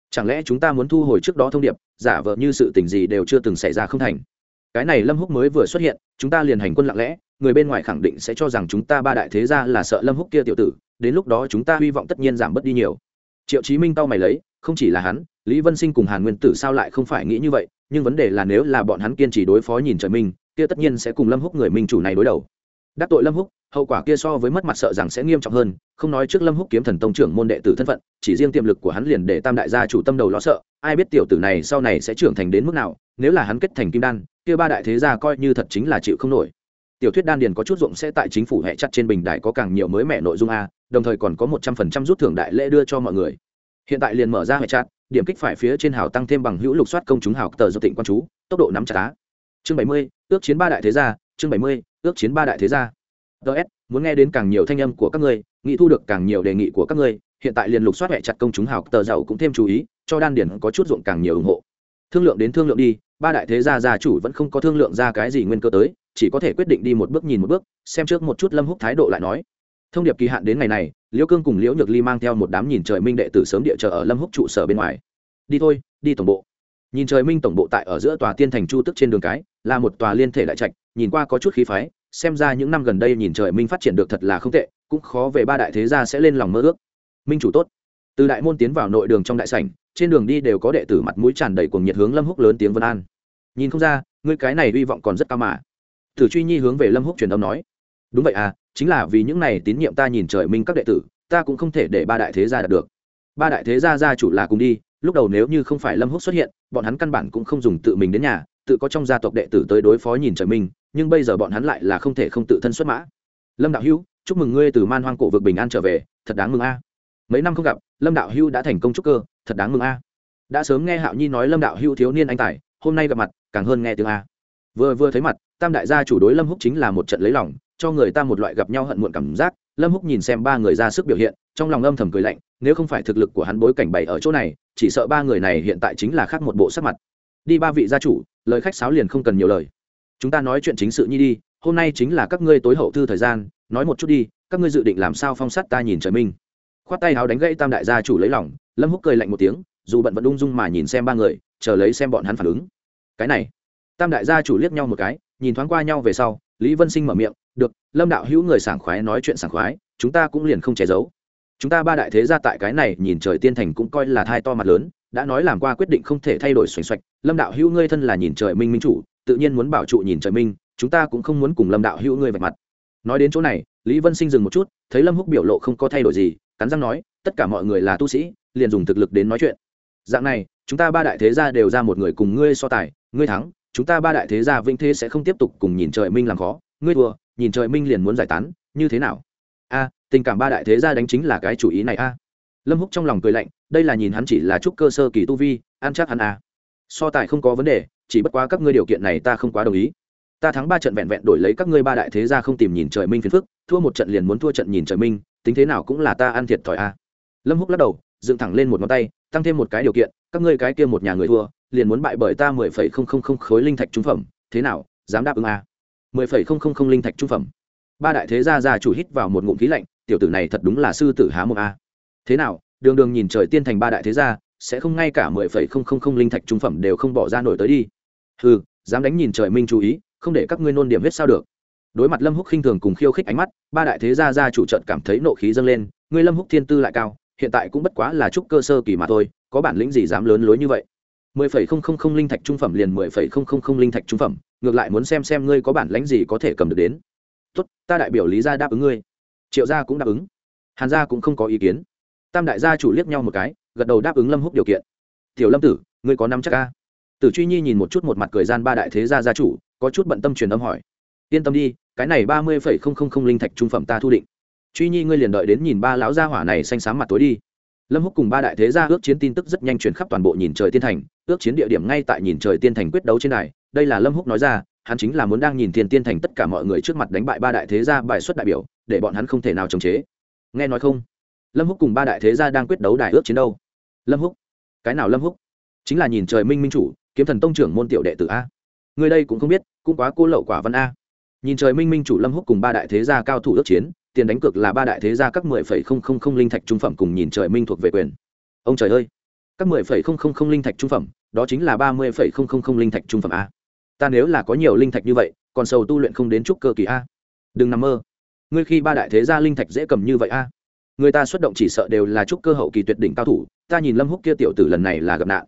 Chẳng lẽ chúng ta muốn thu hồi trước đó thông điệp, giả vờ như sự tình gì đều chưa từng xảy ra không thành? Cái này lâm húc mới vừa xuất hiện, chúng ta liền hành quân lặng lẽ, người bên ngoài khẳng định sẽ cho rằng chúng ta ba đại thế gia là sợ lâm húc kia tiểu tử, đến lúc đó chúng ta hy vọng tất nhiên giảm bớt đi nhiều. Triệu chí minh tao mày lấy, không chỉ là hắn, lý vân sinh cùng hàn nguyên tử sao lại không phải nghĩ như vậy, nhưng vấn đề là nếu là bọn hắn kiên trì đối phó nhìn trời minh kia tất nhiên sẽ cùng lâm húc người minh chủ này đối đầu. Đắc tội lâm húc hậu quả kia so với mất mặt sợ rằng sẽ nghiêm trọng hơn, không nói trước lâm húc kiếm thần tông trưởng môn đệ tử thân phận, chỉ riêng tiềm lực của hắn liền để tam đại gia chủ tâm đầu lo sợ, ai biết tiểu tử này sau này sẽ trưởng thành đến mức nào, nếu là hắn kết thành kim đan, kia ba đại thế gia coi như thật chính là chịu không nổi. Tiểu thuyết đan điền có chút ruộng sẽ tại chính phủ hệ chặt trên bình đài có càng nhiều mới mẻ nội dung a, đồng thời còn có một trăm phần trăm rút thưởng đại lễ đưa cho mọi người. Hiện tại liền mở ra hệ chặt, điểm kích phải phía trên hào tăng thêm bằng hữu lục soát công chúng hào tờ do tịnh quan chú, tốc độ nắm chặt á. Chương bảy mươi, ước chiến ba đại thế gia, chương bảy mươi, ước chiến ba đại thế gia ts muốn nghe đến càng nhiều thanh âm của các ngươi, nghĩ thu được càng nhiều đề nghị của các ngươi, hiện tại liền lục soát hệ chặt công chúng hào tờ giàu cũng thêm chú ý, cho đan điển có chút ruộng càng nhiều ủng hộ. Thương lượng đến thương lượng đi, ba đại thế gia gia chủ vẫn không có thương lượng ra cái gì nguyên cơ tới, chỉ có thể quyết định đi một bước nhìn một bước, xem trước một chút lâm húc thái độ lại nói. Thông điệp kỳ hạn đến ngày này, liễu cương cùng liễu nhược ly mang theo một đám nhìn trời minh đệ tử sớm địa chờ ở lâm húc trụ sở bên ngoài. Đi thôi, đi tổng bộ. Nhìn trời minh tổng bộ tại ở giữa tòa tiên thành chu tức trên đường cái, là một tòa liên thể đại trạch, nhìn qua có chút khí phái xem ra những năm gần đây nhìn trời minh phát triển được thật là không tệ, cũng khó về ba đại thế gia sẽ lên lòng mơ ước. Minh chủ tốt. Từ đại môn tiến vào nội đường trong đại sảnh, trên đường đi đều có đệ tử mặt mũi tràn đầy cuồng nhiệt hướng lâm húc lớn tiếng vân an. Nhìn không ra, ngươi cái này hy vọng còn rất cao mà. Tử truy nhi hướng về lâm húc truyền âm nói. Đúng vậy à chính là vì những này tín nhiệm ta nhìn trời minh các đệ tử, ta cũng không thể để ba đại thế gia đạt được. Ba đại thế gia gia chủ là cùng đi, lúc đầu nếu như không phải lâm húc xuất hiện, bọn hắn căn bản cũng không dùng tự mình đến nhà tự có trong gia tộc đệ tử tới đối phó nhìn trời mình, nhưng bây giờ bọn hắn lại là không thể không tự thân xuất mã. Lâm đạo hữu chúc mừng ngươi từ man hoang cổ vực bình an trở về thật đáng mừng a. Mấy năm không gặp lâm đạo hữu đã thành công trúc cơ thật đáng mừng a. Đã sớm nghe hạo nhi nói lâm đạo hữu thiếu niên anh tài hôm nay gặp mặt càng hơn nghe tiếng a. Vừa vừa thấy mặt tam đại gia chủ đối lâm húc chính là một trận lấy lòng cho người ta một loại gặp nhau hận muộn cảm giác. Lâm húc nhìn xem ba người ra sức biểu hiện trong lòng âm thầm cười lạnh nếu không phải thực lực của hắn bối cảnh bày ở chỗ này chỉ sợ ba người này hiện tại chính là khác một bộ sắc mặt đi ba vị gia chủ, lời khách sáo liền không cần nhiều lời. Chúng ta nói chuyện chính sự nhi đi, hôm nay chính là các ngươi tối hậu thư thời gian, nói một chút đi, các ngươi dự định làm sao phong sát ta nhìn trời minh khoát tay háo đánh gãy tam đại gia chủ lấy lòng, lâm húc cười lạnh một tiếng, dù bận vẫn ung dung mà nhìn xem ba người, chờ lấy xem bọn hắn phản ứng. Cái này, tam đại gia chủ liếc nhau một cái, nhìn thoáng qua nhau về sau, lý vân sinh mở miệng, được, lâm đạo hữu người sảng khoái nói chuyện sảng khoái, chúng ta cũng liền không che giấu. Chúng ta ba đại thế gia tại cái này nhìn trời tiên thành cũng coi là thai to mặt lớn đã nói làm qua quyết định không thể thay đổi xoành xoạch, lâm đạo hữu ngươi thân là nhìn trời minh minh chủ, tự nhiên muốn bảo trụ nhìn trời minh, chúng ta cũng không muốn cùng lâm đạo hữu ngươi vạch mặt. Nói đến chỗ này, lý vân sinh dừng một chút, thấy lâm húc biểu lộ không có thay đổi gì, cắn răng nói, tất cả mọi người là tu sĩ, liền dùng thực lực đến nói chuyện. Dạng này, chúng ta ba đại thế gia đều ra một người cùng ngươi so tài, ngươi thắng, chúng ta ba đại thế gia vĩnh thế sẽ không tiếp tục cùng nhìn trời minh làm khó, ngươi thua, nhìn trời minh liền muốn giải tán, như thế nào? A, tình cảm ba đại thế gia đánh chính là cái chủ ý này a lâm húc trong lòng cười lạnh, đây là nhìn hắn chỉ là chút cơ sơ kỳ tu vi, ăn chắc hắn à? so tài không có vấn đề, chỉ bất quá các ngươi điều kiện này ta không quá đồng ý ta thắng ba trận vẹn vẹn đổi lấy các ngươi ba đại thế gia không tìm nhìn trời minh phiền phức, thua một trận liền muốn thua trận nhìn trời minh, tính thế nào cũng là ta ăn thiệt thòi a lâm húc lắc đầu, dựng thẳng lên một ngón tay, tăng thêm một cái điều kiện, các ngươi cái kia một nhà người thua, liền muốn bại bởi ta mười phẩy không không không khối linh thạch trung phẩm, thế nào, dám đáp ứng à? mười phẩy không không không linh thạch trung phẩm ba đại thế gia gia chủ hít vào một ngụm khí lạnh, tiểu tử này thật đúng là sư tử há một a à thế nào, đường đường nhìn trời tiên thành ba đại thế gia, sẽ không ngay cả mười phẩy không không không linh thạch trung phẩm đều không bỏ ra nổi tới đi. Ừ dám đánh nhìn trời minh chú ý, không để các ngươi nôn điểm huyết sao được. Đối mặt lâm húc khinh thường cùng khiêu khích ánh mắt, ba đại thế gia gia chủ trận cảm thấy nộ khí dâng lên ngươi lâm húc thiên tư lại cao, hiện tại cũng bất quá là chút cơ sơ kỳ mà thôi, có bản lĩnh gì dám lớn lối như vậy? Mười phẩy không không không linh thạch trung phẩm liền mười phẩy không không không linh thạch trung phẩm, ngược lại muốn xem xem ngươi có bản lĩnh gì có thể cầm được đến. Tốt, ta đại biểu lý gia đáp ứng ngươi. Triệu gia cũng đáp ứng. Hàn gia cũng không có ý kiến tam đại gia chủ liếc nhau một cái, gật đầu đáp ứng lâm húc điều kiện. Tiểu lâm tử, ngươi có năm chắc ca tử truy nhi nhìn một chút một mặt cười gian ba đại thế gia gia chủ, có chút bận tâm truyền âm hỏi. Yên tâm đi, cái này ba mươi phẩy không không không linh thạch trung phẩm ta thu định. Truy nhi ngươi liền đợi đến nhìn ba lão gia hỏa này xanh xám mặt tối đi. Lâm húc cùng ba đại thế gia ước chiến tin tức rất nhanh truyền khắp toàn bộ nhìn trời tiên thành, ước chiến địa điểm ngay tại nhìn trời tiên thành quyết đấu trên này đây là lâm húc nói ra, hắn chính là muốn đang nhìn thiên tiên thành tất cả mọi người trước mặt đánh bại ba đại thế gia bài xuất đại biểu, để bọn hắn không thể nào chống chế. Nghe nói không? Lâm húc cùng ba đại thế gia đang quyết đấu đài ước chiến đâu? Lâm húc? Cái nào lâm húc? Chính là nhìn trời minh minh chủ, kiếm thần tông trưởng môn tiểu đệ tử a. Người đây cũng không biết, cũng quá cô lậu quả văn a. Nhìn trời minh minh chủ lâm húc cùng ba đại thế gia cao thủ ước chiến, tiền đánh cược là ba đại thế gia các mười phẩy không không không linh thạch trung phẩm cùng nhìn trời minh thuộc về quyền. Ông trời ơi! Các mười phẩy không không không linh thạch trung phẩm, đó chính là ba mươi phẩy không không không linh thạch trung phẩm a. Ta nếu là có nhiều linh thạch như vậy, còn sầu tu luyện không đến chút cơ kỳ a. Đừng nằm mơ. Ngươi khi ba đại thế gia linh thạch dễ cầm như vậy a người ta xuất động chỉ sợ đều là trúc cơ hậu kỳ tuyệt đỉnh cao thủ, ta nhìn lâm húc kia tiểu tử lần này là gặp nạn.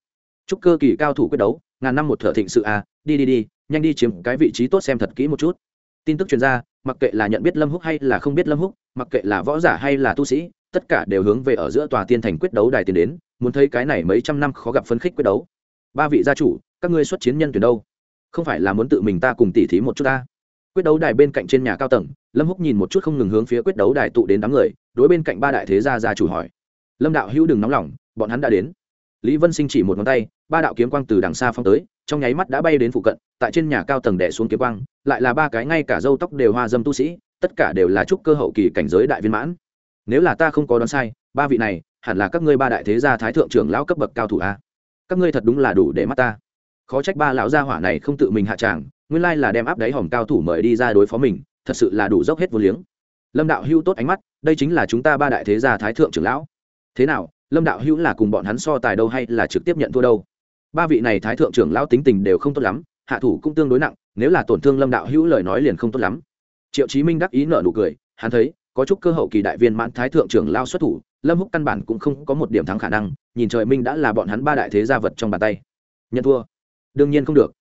Trúc cơ kỳ cao thủ quyết đấu, ngàn năm một thợ thịnh sự a đi đi đi, nhanh đi chiếm cái vị trí tốt xem thật kỹ một chút. Tin tức chuyên gia mặc kệ là nhận biết lâm húc hay là không biết lâm húc, mặc kệ là võ giả hay là tu sĩ, tất cả đều hướng về ở giữa tòa tiên thành quyết đấu đài tiền đến, muốn thấy cái này mấy trăm năm khó gặp phân khích quyết đấu. Ba vị gia chủ, các ngươi xuất chiến nhân tuyển đâu? Không phải là muốn tự mình ta cùng tỉ thí một chút ta? Quyết đấu đài bên cạnh trên nhà cao tầng, lâm húc nhìn một chút không ngừng hướng phía quyết đấu đài tụ đến đám người, đối bên cạnh ba đại thế gia gia chủ hỏi. Lâm đạo hữu đừng nóng lòng, bọn hắn đã đến. Lý vân sinh chỉ một ngón tay, ba đạo kiếm quang từ đằng xa phong tới, trong nháy mắt đã bay đến phụ cận, tại trên nhà cao tầng đẻ xuống kiếm quang, lại là ba cái ngay cả râu tóc đều hoa dâm tu sĩ, tất cả đều là trúc cơ hậu kỳ cảnh giới đại viên mãn. Nếu là ta không có đoán sai, ba vị này, hẳn là các ngươi ba đại thế gia thái thượng trưởng lão cấp bậc cao thủ a. Các ngươi thật đúng là đủ để mắt ta. Khó trách ba lão gia hỏa này không tự mình hạ tràng nguyên lai là đem áp đáy hòm cao thủ mời đi ra đối phó mình, thật sự là đủ dốc hết vô liếng. Lâm đạo hữu tốt ánh mắt, đây chính là chúng ta ba đại thế gia thái thượng trưởng lão. Thế nào, lâm đạo hữu là cùng bọn hắn so tài đâu hay là trực tiếp nhận thua đâu? Ba vị này thái thượng trưởng lão tính tình đều không tốt lắm, hạ thủ cũng tương đối nặng, nếu là tổn thương lâm đạo hữu lời nói liền không tốt lắm. Triệu chí minh đắc ý nợ nụ cười, hắn thấy, có chút cơ hậu kỳ đại viên mãn thái thượng trưởng lao xuất thủ, lâm húc căn bản cũng không có một điểm thắng khả năng, nhìn trời minh đã là bọn hắn ba đại thế gia vật trong bàn tay. Nhận thua. Đương nhiên không được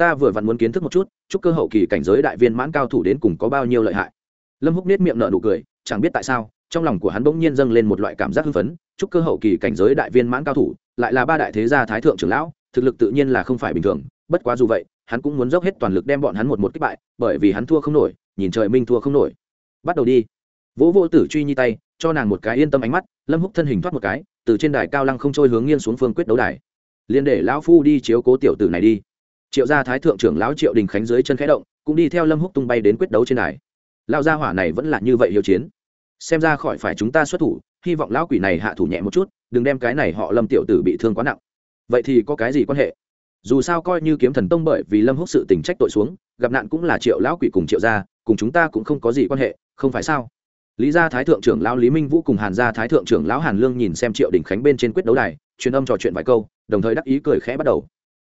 ta vừa vặn muốn kiến thức một chút, chúc cơ hậu kỳ cảnh giới đại viên mãn cao thủ đến cùng có bao nhiêu lợi hại. Lâm húc nết miệng nở nụ cười, chẳng biết tại sao, trong lòng của hắn bỗng nhiên dâng lên một loại cảm giác hưng phấn, chúc cơ hậu kỳ cảnh giới đại viên mãn cao thủ, lại là ba đại thế gia thái thượng trưởng lão, thực lực tự nhiên là không phải bình thường, bất quá dù vậy, hắn cũng muốn dốc hết toàn lực đem bọn hắn một một kích bại, bởi vì hắn thua không nổi, nhìn trời minh thua không nổi. Bắt đầu đi. Vỗ vô tử truy nhi tay, cho nàng một cái yên tâm ánh mắt, lâm húc thân hình thoát một cái, từ trên đài cao lăng không trôi hướng nghiêng xuống phương quyết đấu đài. Liền để lão phu đi chiếu cố tiểu tử này đi triệu gia thái thượng trưởng lão triệu đình khánh dưới chân khẽ động, cũng đi theo lâm húc tung bay đến quyết đấu trên đài. Lão gia hỏa này vẫn là như vậy hiếu chiến. Xem ra khỏi phải chúng ta xuất thủ, hy vọng lão quỷ này hạ thủ nhẹ một chút, đừng đem cái này họ lâm tiểu tử bị thương quá nặng. Vậy thì có cái gì quan hệ? Dù sao coi như kiếm thần tông bởi vì lâm húc sự tình trách tội xuống, gặp nạn cũng là triệu lão quỷ cùng triệu gia, cùng chúng ta cũng không có gì quan hệ, không phải sao? Lý gia thái thượng trưởng lão lý minh vũ cùng hàn gia thái thượng trưởng lão hàn lương nhìn xem triệu đình khánh bên trên quyết đấu đài, truyền âm trò chuyện vài câu, đồng thời đắc ý cười khẽ bắt đầu.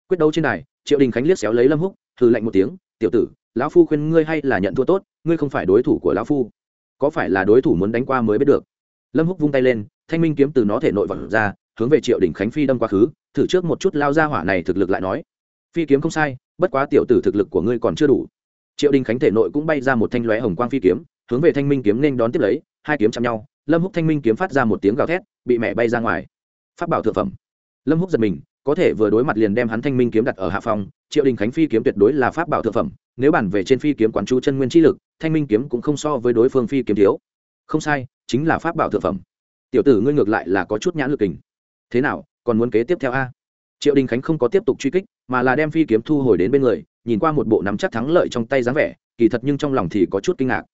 Quyết đấu trên đài triệu đình khánh liếc xéo lấy lâm húc, hừ lạnh một tiếng, tiểu tử, lão phu khuyên ngươi hay là nhận thua tốt, ngươi không phải đối thủ của lão phu. Có phải là đối thủ muốn đánh qua mới biết được? Lâm húc vung tay lên, thanh minh kiếm từ nó thể nội vật ra, hướng về triệu đình khánh phi đâm quá khứ, thử trước một chút lao ra hỏa này thực lực lại nói, phi kiếm không sai, bất quá tiểu tử thực lực của ngươi còn chưa đủ. Triệu đình khánh thể nội cũng bay ra một thanh lóe hồng quang phi kiếm, hướng về thanh minh kiếm nên đón tiếp lấy, hai kiếm chạm nhau, lâm húc thanh minh kiếm phát ra một tiếng gào thét, bị mẹ bay ra ngoài. Phát bảo thượng phẩm. Lâm húc giật mình có thể vừa đối mặt liền đem hắn thanh minh kiếm đặt ở hạ phòng triệu đình khánh phi kiếm tuyệt đối là pháp bảo thượng phẩm, nếu bản về trên phi kiếm quán chú chân nguyên chi lực, thanh minh kiếm cũng không so với đối phương phi kiếm thiếu. Không sai, chính là pháp bảo thượng phẩm. Tiểu tử ngươi ngược lại là có chút nhãn lực kình. Thế nào, còn muốn kế tiếp theo a? Triệu đình khánh không có tiếp tục truy kích, mà là đem phi kiếm thu hồi đến bên người, nhìn qua một bộ nắm chắc thắng lợi trong tay dáng vẻ, kỳ thật nhưng trong lòng thì có chút kinh ngạc.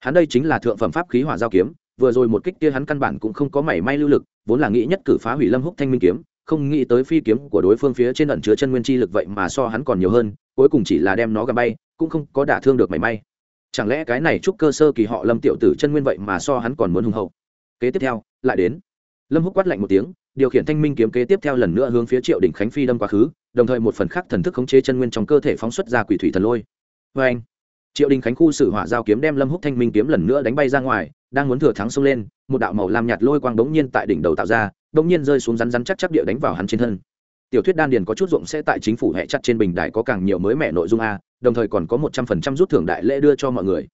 Hắn đây chính là thượng phẩm pháp khí hỏa giao kiếm, vừa rồi một kích kia hắn căn bản cũng không có mảy may lưu lực, vốn là nghĩ nhất cử phá hủy lâm húc thanh minh kiếm không nghĩ tới phi kiếm của đối phương phía trên ẩn chứa chân nguyên chi lực vậy mà so hắn còn nhiều hơn, cuối cùng chỉ là đem nó gầm bay, cũng không có đả thương được mảy may. Chẳng lẽ cái này chúc cơ sơ kỳ họ lâm tiểu tử chân nguyên vậy mà so hắn còn muốn hùng hậu? Kế tiếp theo, lại đến. Lâm húc quát lạnh một tiếng, điều khiển thanh minh kiếm kế tiếp theo lần nữa hướng phía triệu đỉnh khánh phi đâm quá khứ, đồng thời một phần khác thần thức khống chế chân nguyên trong cơ thể phóng xuất ra quỷ thủy thần lôi. Vê anh, triệu đình khánh khu sử hỏa giao kiếm đem lâm húc thanh minh kiếm lần nữa đánh bay ra ngoài, đang muốn thừa thắng xông lên, một đạo màu lam nhạt lôi quang đống nhiên tại đỉnh đầu tạo ra đông nhiên rơi xuống rắn rắn chắc chắc địa đánh vào hắn trên thân. Tiểu thuyết đan điền có chút rộng sẽ tại chính phủ hệ chặt trên bình đài có càng nhiều mới mẻ nội dung a, đồng thời còn có một trăm phần trăm rút thưởng đại lễ đưa cho mọi người.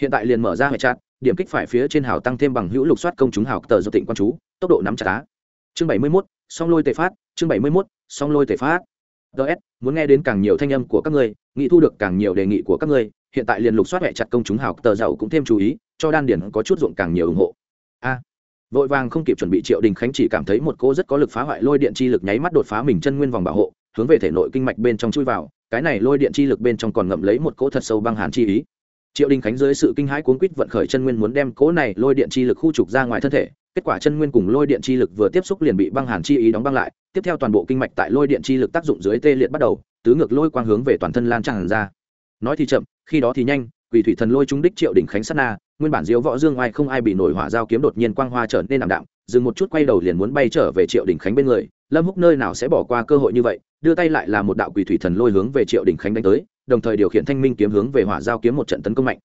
Hiện tại liền mở ra hệ chặt, điểm kích phải phía trên hào tăng thêm bằng hữu lục soát công chúng hào tờ do tịnh quan chú, tốc độ nắm chặt á. Chương bảy mươi mốt, song lôi tề phát, chương bảy mươi mốt, song lôi tề phát. Ts muốn nghe đến càng nhiều thanh âm của các ngươi, nghị thu được càng nhiều đề nghị của các ngươi, hiện tại liền lục soát hệ chặt công chúng hào tờ giàu cũng thêm chú ý, cho đan điền có chút ruộng càng nhiều ủng hộ. A vội vàng không kịp chuẩn bị, triệu đình khánh chỉ cảm thấy một cô rất có lực phá hoại lôi điện chi lực nháy mắt đột phá mình chân nguyên vòng bảo hộ, hướng về thể nội kinh mạch bên trong chui vào. Cái này lôi điện chi lực bên trong còn ngậm lấy một cỗ thật sâu băng hàn chi ý. Triệu đình khánh dưới sự kinh hãi cuốn quýt vận khởi chân nguyên muốn đem cỗ này lôi điện chi lực khu trục ra ngoài thân thể, kết quả chân nguyên cùng lôi điện chi lực vừa tiếp xúc liền bị băng hàn chi ý đóng băng lại. Tiếp theo toàn bộ kinh mạch tại lôi điện chi lực tác dụng dưới tê liệt bắt đầu, tứ ngược lôi quang hướng về toàn thân lan tràn ra. Nói thì chậm, khi đó thì nhanh, quỷ thủy thần lôi trúng đích triệu Đình khánh sát na nguyên bản diếu võ dương oai không ai bị nổi hỏa giao kiếm đột nhiên quang hoa trở nên ảm đạm, dừng một chút quay đầu liền muốn bay trở về triệu đỉnh khánh bên người, lâm húc nơi nào sẽ bỏ qua cơ hội như vậy, đưa tay lại là một đạo quỷ thủy thần lôi hướng về triệu đỉnh khánh đánh tới, đồng thời điều khiển thanh minh kiếm hướng về hỏa giao kiếm một trận tấn công mạnh.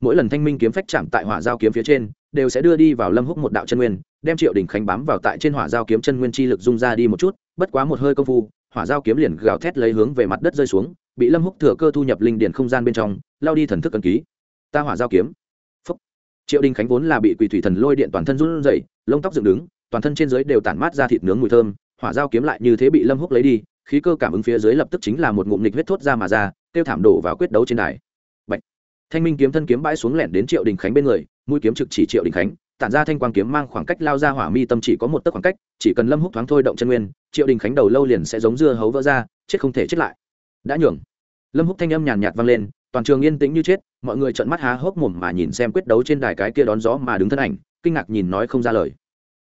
Mỗi lần thanh minh kiếm phách chạm tại hỏa giao kiếm phía trên, đều sẽ đưa đi vào lâm húc một đạo chân nguyên, đem triệu đỉnh khánh bám vào tại trên hỏa giao kiếm chân nguyên chi lực dung ra đi một chút, bất quá một hơi công phu, hỏa giao kiếm liền gào thét lấy hướng về mặt đất rơi xuống, bị lâm húc thừa cơ thu nhập linh điển không gian bên trong, lao đi thần thức ấn ký. Ta hỏa giao kiếm triệu đình khánh vốn là bị quỷ thủy thần lôi điện toàn thân run rẩy, lông tóc dựng đứng, toàn thân trên dưới đều tản mát ra thịt nướng mùi thơm, hỏa giao kiếm lại như thế bị lâm húc lấy đi, khí cơ cảm ứng phía dưới lập tức chính là một ngụm nịch huyết thốt ra mà ra, tiêu thảm đổ vào quyết đấu trên đài. Bạch. thanh minh kiếm thân kiếm bãi xuống lẻn đến triệu đình khánh bên người, mũi kiếm trực chỉ triệu đình khánh, tản ra thanh quang kiếm mang khoảng cách lao ra hỏa mi tâm chỉ có một tấc khoảng cách, chỉ cần lâm húc thoáng thôi động chân nguyên, triệu đình khánh đầu lâu liền sẽ giống dưa hấu vỡ ra, chết không thể chết lại. Đã nhường. Lâm húc thanh âm nhàn nhạt vang lên toàn trường yên tĩnh như chết, mọi người trợn mắt há hốc mồm mà nhìn xem quyết đấu trên đài cái kia đón gió mà đứng thân ảnh, kinh ngạc nhìn nói không ra lời.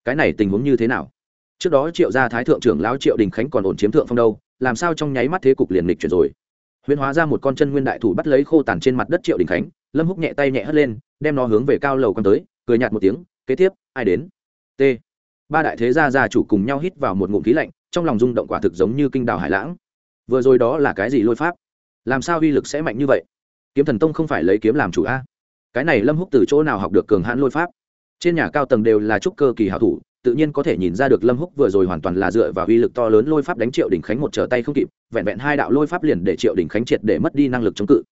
Cái này tình huống như thế nào? Trước đó triệu gia thái thượng trưởng lão triệu đình khánh còn ổn chiếm thượng phong đâu, làm sao trong nháy mắt thế cục liền lịch chuyển rồi? Huyễn hóa ra một con chân nguyên đại thủ bắt lấy khô tàn trên mặt đất triệu đình khánh, lâm húc nhẹ tay nhẹ hất lên, đem nó hướng về cao lầu con tới, cười nhạt một tiếng, kế tiếp, ai đến? T. Ba đại thế gia gia chủ cùng nhau hít vào một ngụm khí lạnh, trong lòng rung động quả thực giống như kinh đào hải lãng. Vừa rồi đó là cái gì lôi pháp? Làm sao uy lực sẽ mạnh như vậy? Kiếm thần tông không phải lấy kiếm làm chủ a? Cái này lâm húc từ chỗ nào học được cường hãn lôi pháp? Trên nhà cao tầng đều là trúc cơ kỳ hảo thủ, tự nhiên có thể nhìn ra được lâm húc vừa rồi hoàn toàn là dựa vào uy lực to lớn lôi pháp đánh triệu đỉnh khánh một trở tay không kịp, vẹn vẹn hai đạo lôi pháp liền để triệu đỉnh khánh triệt để mất đi năng lực chống cự.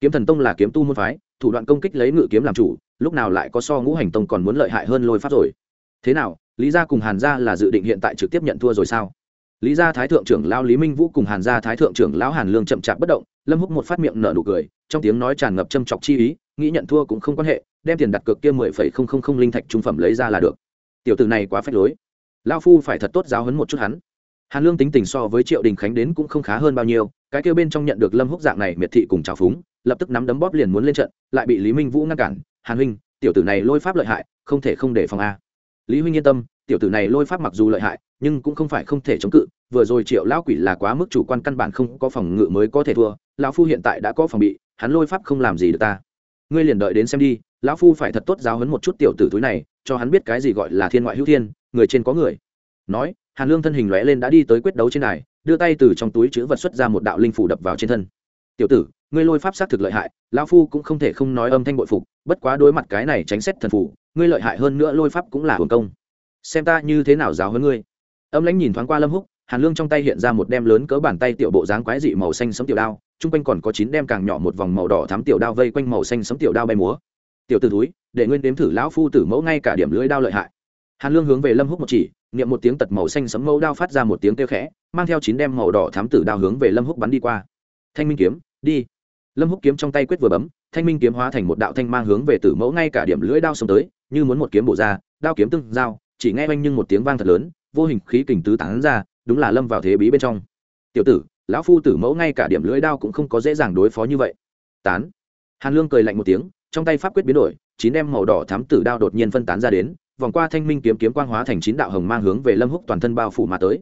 Kiếm thần tông là kiếm tu môn phái, thủ đoạn công kích lấy ngự kiếm làm chủ, lúc nào lại có so ngũ hành tông còn muốn lợi hại hơn lôi pháp rồi? Thế nào, lý gia cùng hàn gia là dự định hiện tại trực tiếp nhận thua rồi sao? Lý gia thái thượng trưởng lão lý minh vũ cùng hàn gia thái thượng trưởng lão hàn lương chậm chạp bất động, lâm húc một phát miệng nở nụ cười, trong tiếng nói tràn ngập châm chọc chi ý, nghĩ nhận thua cũng không quan hệ, đem tiền đặt cược kia mười phẩy không không không linh thạch trung phẩm lấy ra là được. Tiểu tử này quá phách lối. Lão phu phải thật tốt giáo huấn một chút hắn. Hàn lương tính tình so với triệu đình khánh đến cũng không khá hơn bao nhiêu, cái kia bên trong nhận được lâm húc dạng này miệt thị cùng trào phúng, lập tức nắm đấm bóp liền muốn lên trận, lại bị lý minh vũ ngăn cản, hàn huynh, tiểu tử này lôi pháp lợi hại, không thể không để phòng a. Lý huynh yên tâm, tiểu tử này lôi pháp mặc dù lợi hại nhưng cũng không phải không thể chống cự, vừa rồi triệu lão quỷ là quá mức chủ quan căn bản không có phòng ngự mới có thể thua, lão phu hiện tại đã có phòng bị, hắn lôi pháp không làm gì được ta. Ngươi liền đợi đến xem đi, lão phu phải thật tốt giáo hấn một chút tiểu tử túi này, cho hắn biết cái gì gọi là thiên ngoại hữu thiên, người trên có người. Nói, hàn lương thân hình lóe lên đã đi tới quyết đấu trên này đưa tay từ trong túi chữ vật xuất ra một đạo linh phủ đập vào trên thân. Tiểu tử, ngươi lôi pháp xác thực lợi hại, lão phu cũng không thể không nói âm thanh bội phục, bất quá đối mặt cái này tránh xét thần phủ ngươi lợi hại hơn nữa lôi pháp cũng là hưởng công. Xem ta như thế nào giáo hơn ngươi âm lãnh nhìn thoáng qua lâm húc hàn lương trong tay hiện ra một đem lớn cỡ bàn tay tiểu bộ dáng quái dị màu xanh sấm tiểu đao chung quanh còn có chín đem càng nhỏ một vòng màu đỏ thắm tiểu đao vây quanh màu xanh sấm tiểu đao bay múa tiểu t ử túi để nguyên đếm thử lão phu tử mẫu ngay cả điểm lưỡi đao lợi hại hàn lương hướng về lâm húc một chỉ niệm một tiếng tật màu xanh sấm mâu đao phát ra một tiếng kêu khẽ mang theo chín đem màu đỏ thám tử đao hướng về lâm húc bắn đi qua thanh minh kiếm đi lâm húc kiếm trong tay quyết vừa bấm thanh minh kiếm hóa thành một đạo thanh mang hướng về tử mẫu ngay cả điểm lưỡi đao xông tới như muốn một kiếm bổ ra đao kiếm tương giao chỉ nghe oanh nhưng một tiếng vang thật lớn vô hình khí kình tứ tán ra, đúng là lâm vào thế bí bên trong. Tiểu tử, lão phu tử mẫu ngay cả điểm lưỡi đao cũng không có dễ dàng đối phó như vậy. Tán. Hàn lương cười lạnh một tiếng, trong tay pháp quyết biến đổi, chín đem màu đỏ thám tử đao đột nhiên phân tán ra đến, vòng qua thanh minh kiếm kiếm quang hóa thành chín đạo hồng mang hướng về lâm húc toàn thân bao phủ mà tới.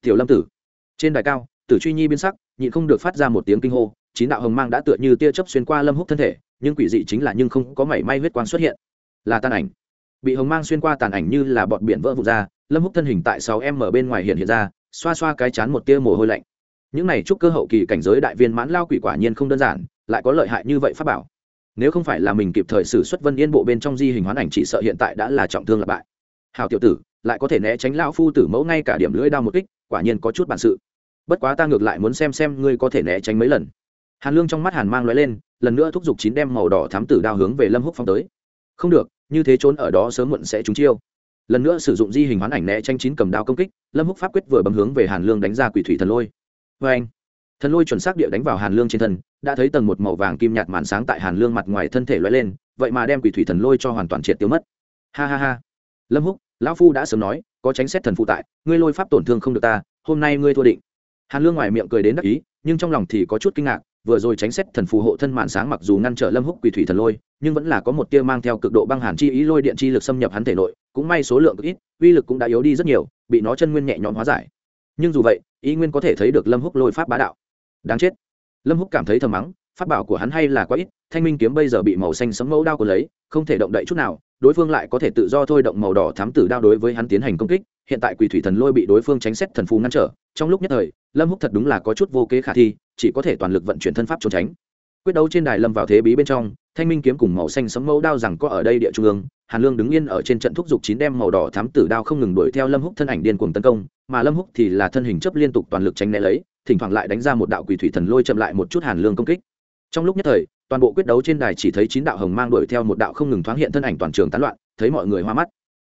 Tiểu lâm tử. Trên đài cao, tử truy nhi biến sắc, nhịn không được phát ra một tiếng kinh hô, chín đạo hồng mang đã tựa như tia chớp xuyên qua lâm húc thân thể, nhưng quỷ dị chính là nhưng không có mảy may huyết quang xuất hiện. Là tan ảnh bị hồng mang xuyên qua tàn ảnh như là bọt biển vỡ vụt ra, lâm húc thân hình tại sáu em ở bên ngoài hiện hiện ra, xoa xoa cái chán một tia mồ hôi lạnh. Những này chúc cơ hậu kỳ cảnh giới đại viên mãn lao quỷ quả nhiên không đơn giản, lại có lợi hại như vậy pháp bảo. Nếu không phải là mình kịp thời xử xuất vân yên bộ bên trong di hình hoán ảnh chỉ sợ hiện tại đã là trọng thương lập bại. Hào tiểu tử, lại có thể né tránh lão phu tử mẫu ngay cả điểm lưỡi đao một kích, quả nhiên có chút bản sự. Bất quá ta ngược lại muốn xem xem ngươi có thể né tránh mấy lần. Hàn lương trong mắt hàn mang lóe lên, lần nữa thúc giục chín đem màu đỏ thám tử đao hướng về lâm húc phong tới. Không được như thế trốn ở đó sớm muộn sẽ trúng chiêu. Lần nữa sử dụng di hình hoán ảnh né tranh chín cầm đao công kích, lâm húc pháp quyết vừa bấm hướng về hàn lương đánh ra quỷ thủy thần lôi. Vê anh, thần lôi chuẩn xác địa đánh vào hàn lương trên thân, đã thấy tầng một màu vàng kim nhạt màn sáng tại hàn lương mặt ngoài thân thể lóe lên, vậy mà đem quỷ thủy thần lôi cho hoàn toàn triệt tiêu mất. Ha ha ha. Lâm húc, lão phu đã sớm nói, có tránh xét thần phụ tại, ngươi lôi pháp tổn thương không được ta, hôm nay ngươi thua định. Hàn lương ngoài miệng cười đến đắc ý, nhưng trong lòng thì có chút kinh ngạc vừa rồi tránh xét thần phù hộ thân màn sáng mặc dù ngăn trở lâm húc quỷ thủy thần lôi, nhưng vẫn là có một tia mang theo cực độ băng hàn chi ý lôi điện chi lực xâm nhập hắn thể nội, cũng may số lượng ít, uy lực cũng đã yếu đi rất nhiều, bị nó chân nguyên nhẹ nhõm hóa giải. Nhưng dù vậy, ý nguyên có thể thấy được lâm húc lôi pháp bá đạo. Đáng chết. Lâm húc cảm thấy thầm mắng, pháp bảo của hắn hay là quá ít, thanh minh kiếm bây giờ bị màu xanh sấm mẫu đao của lấy, không thể động đậy chút nào, đối phương lại có thể tự do thôi động màu đỏ thám tử đao đối với hắn tiến hành công kích hiện tại quỷ thủy thần lôi bị đối phương tránh xét thần phù ngăn trở, trong lúc nhất thời, lâm húc thật đúng là có chút vô kế khả thi, chỉ có thể toàn lực vận chuyển thân pháp trốn tránh. Quyết đấu trên đài lâm vào thế bí bên trong, thanh minh kiếm cùng màu xanh sấm mẫu đao rằng có ở đây địa trung ương, hàn lương đứng yên ở trên trận thúc giục chín đem màu đỏ thám tử đao không ngừng đuổi theo lâm húc thân ảnh điên cuồng tấn công, mà lâm húc thì là thân hình chấp liên tục toàn lực tránh né lấy, thỉnh thoảng lại đánh ra một đạo quỷ thủy thần lôi chậm lại một chút hàn lương công kích. Trong lúc nhất thời, toàn bộ quyết đấu trên đài chỉ thấy chín đạo hồng mang đuổi theo một đạo không ngừng thoáng hiện thân ảnh toàn trường tán loạn, thấy mọi người hoa mắt.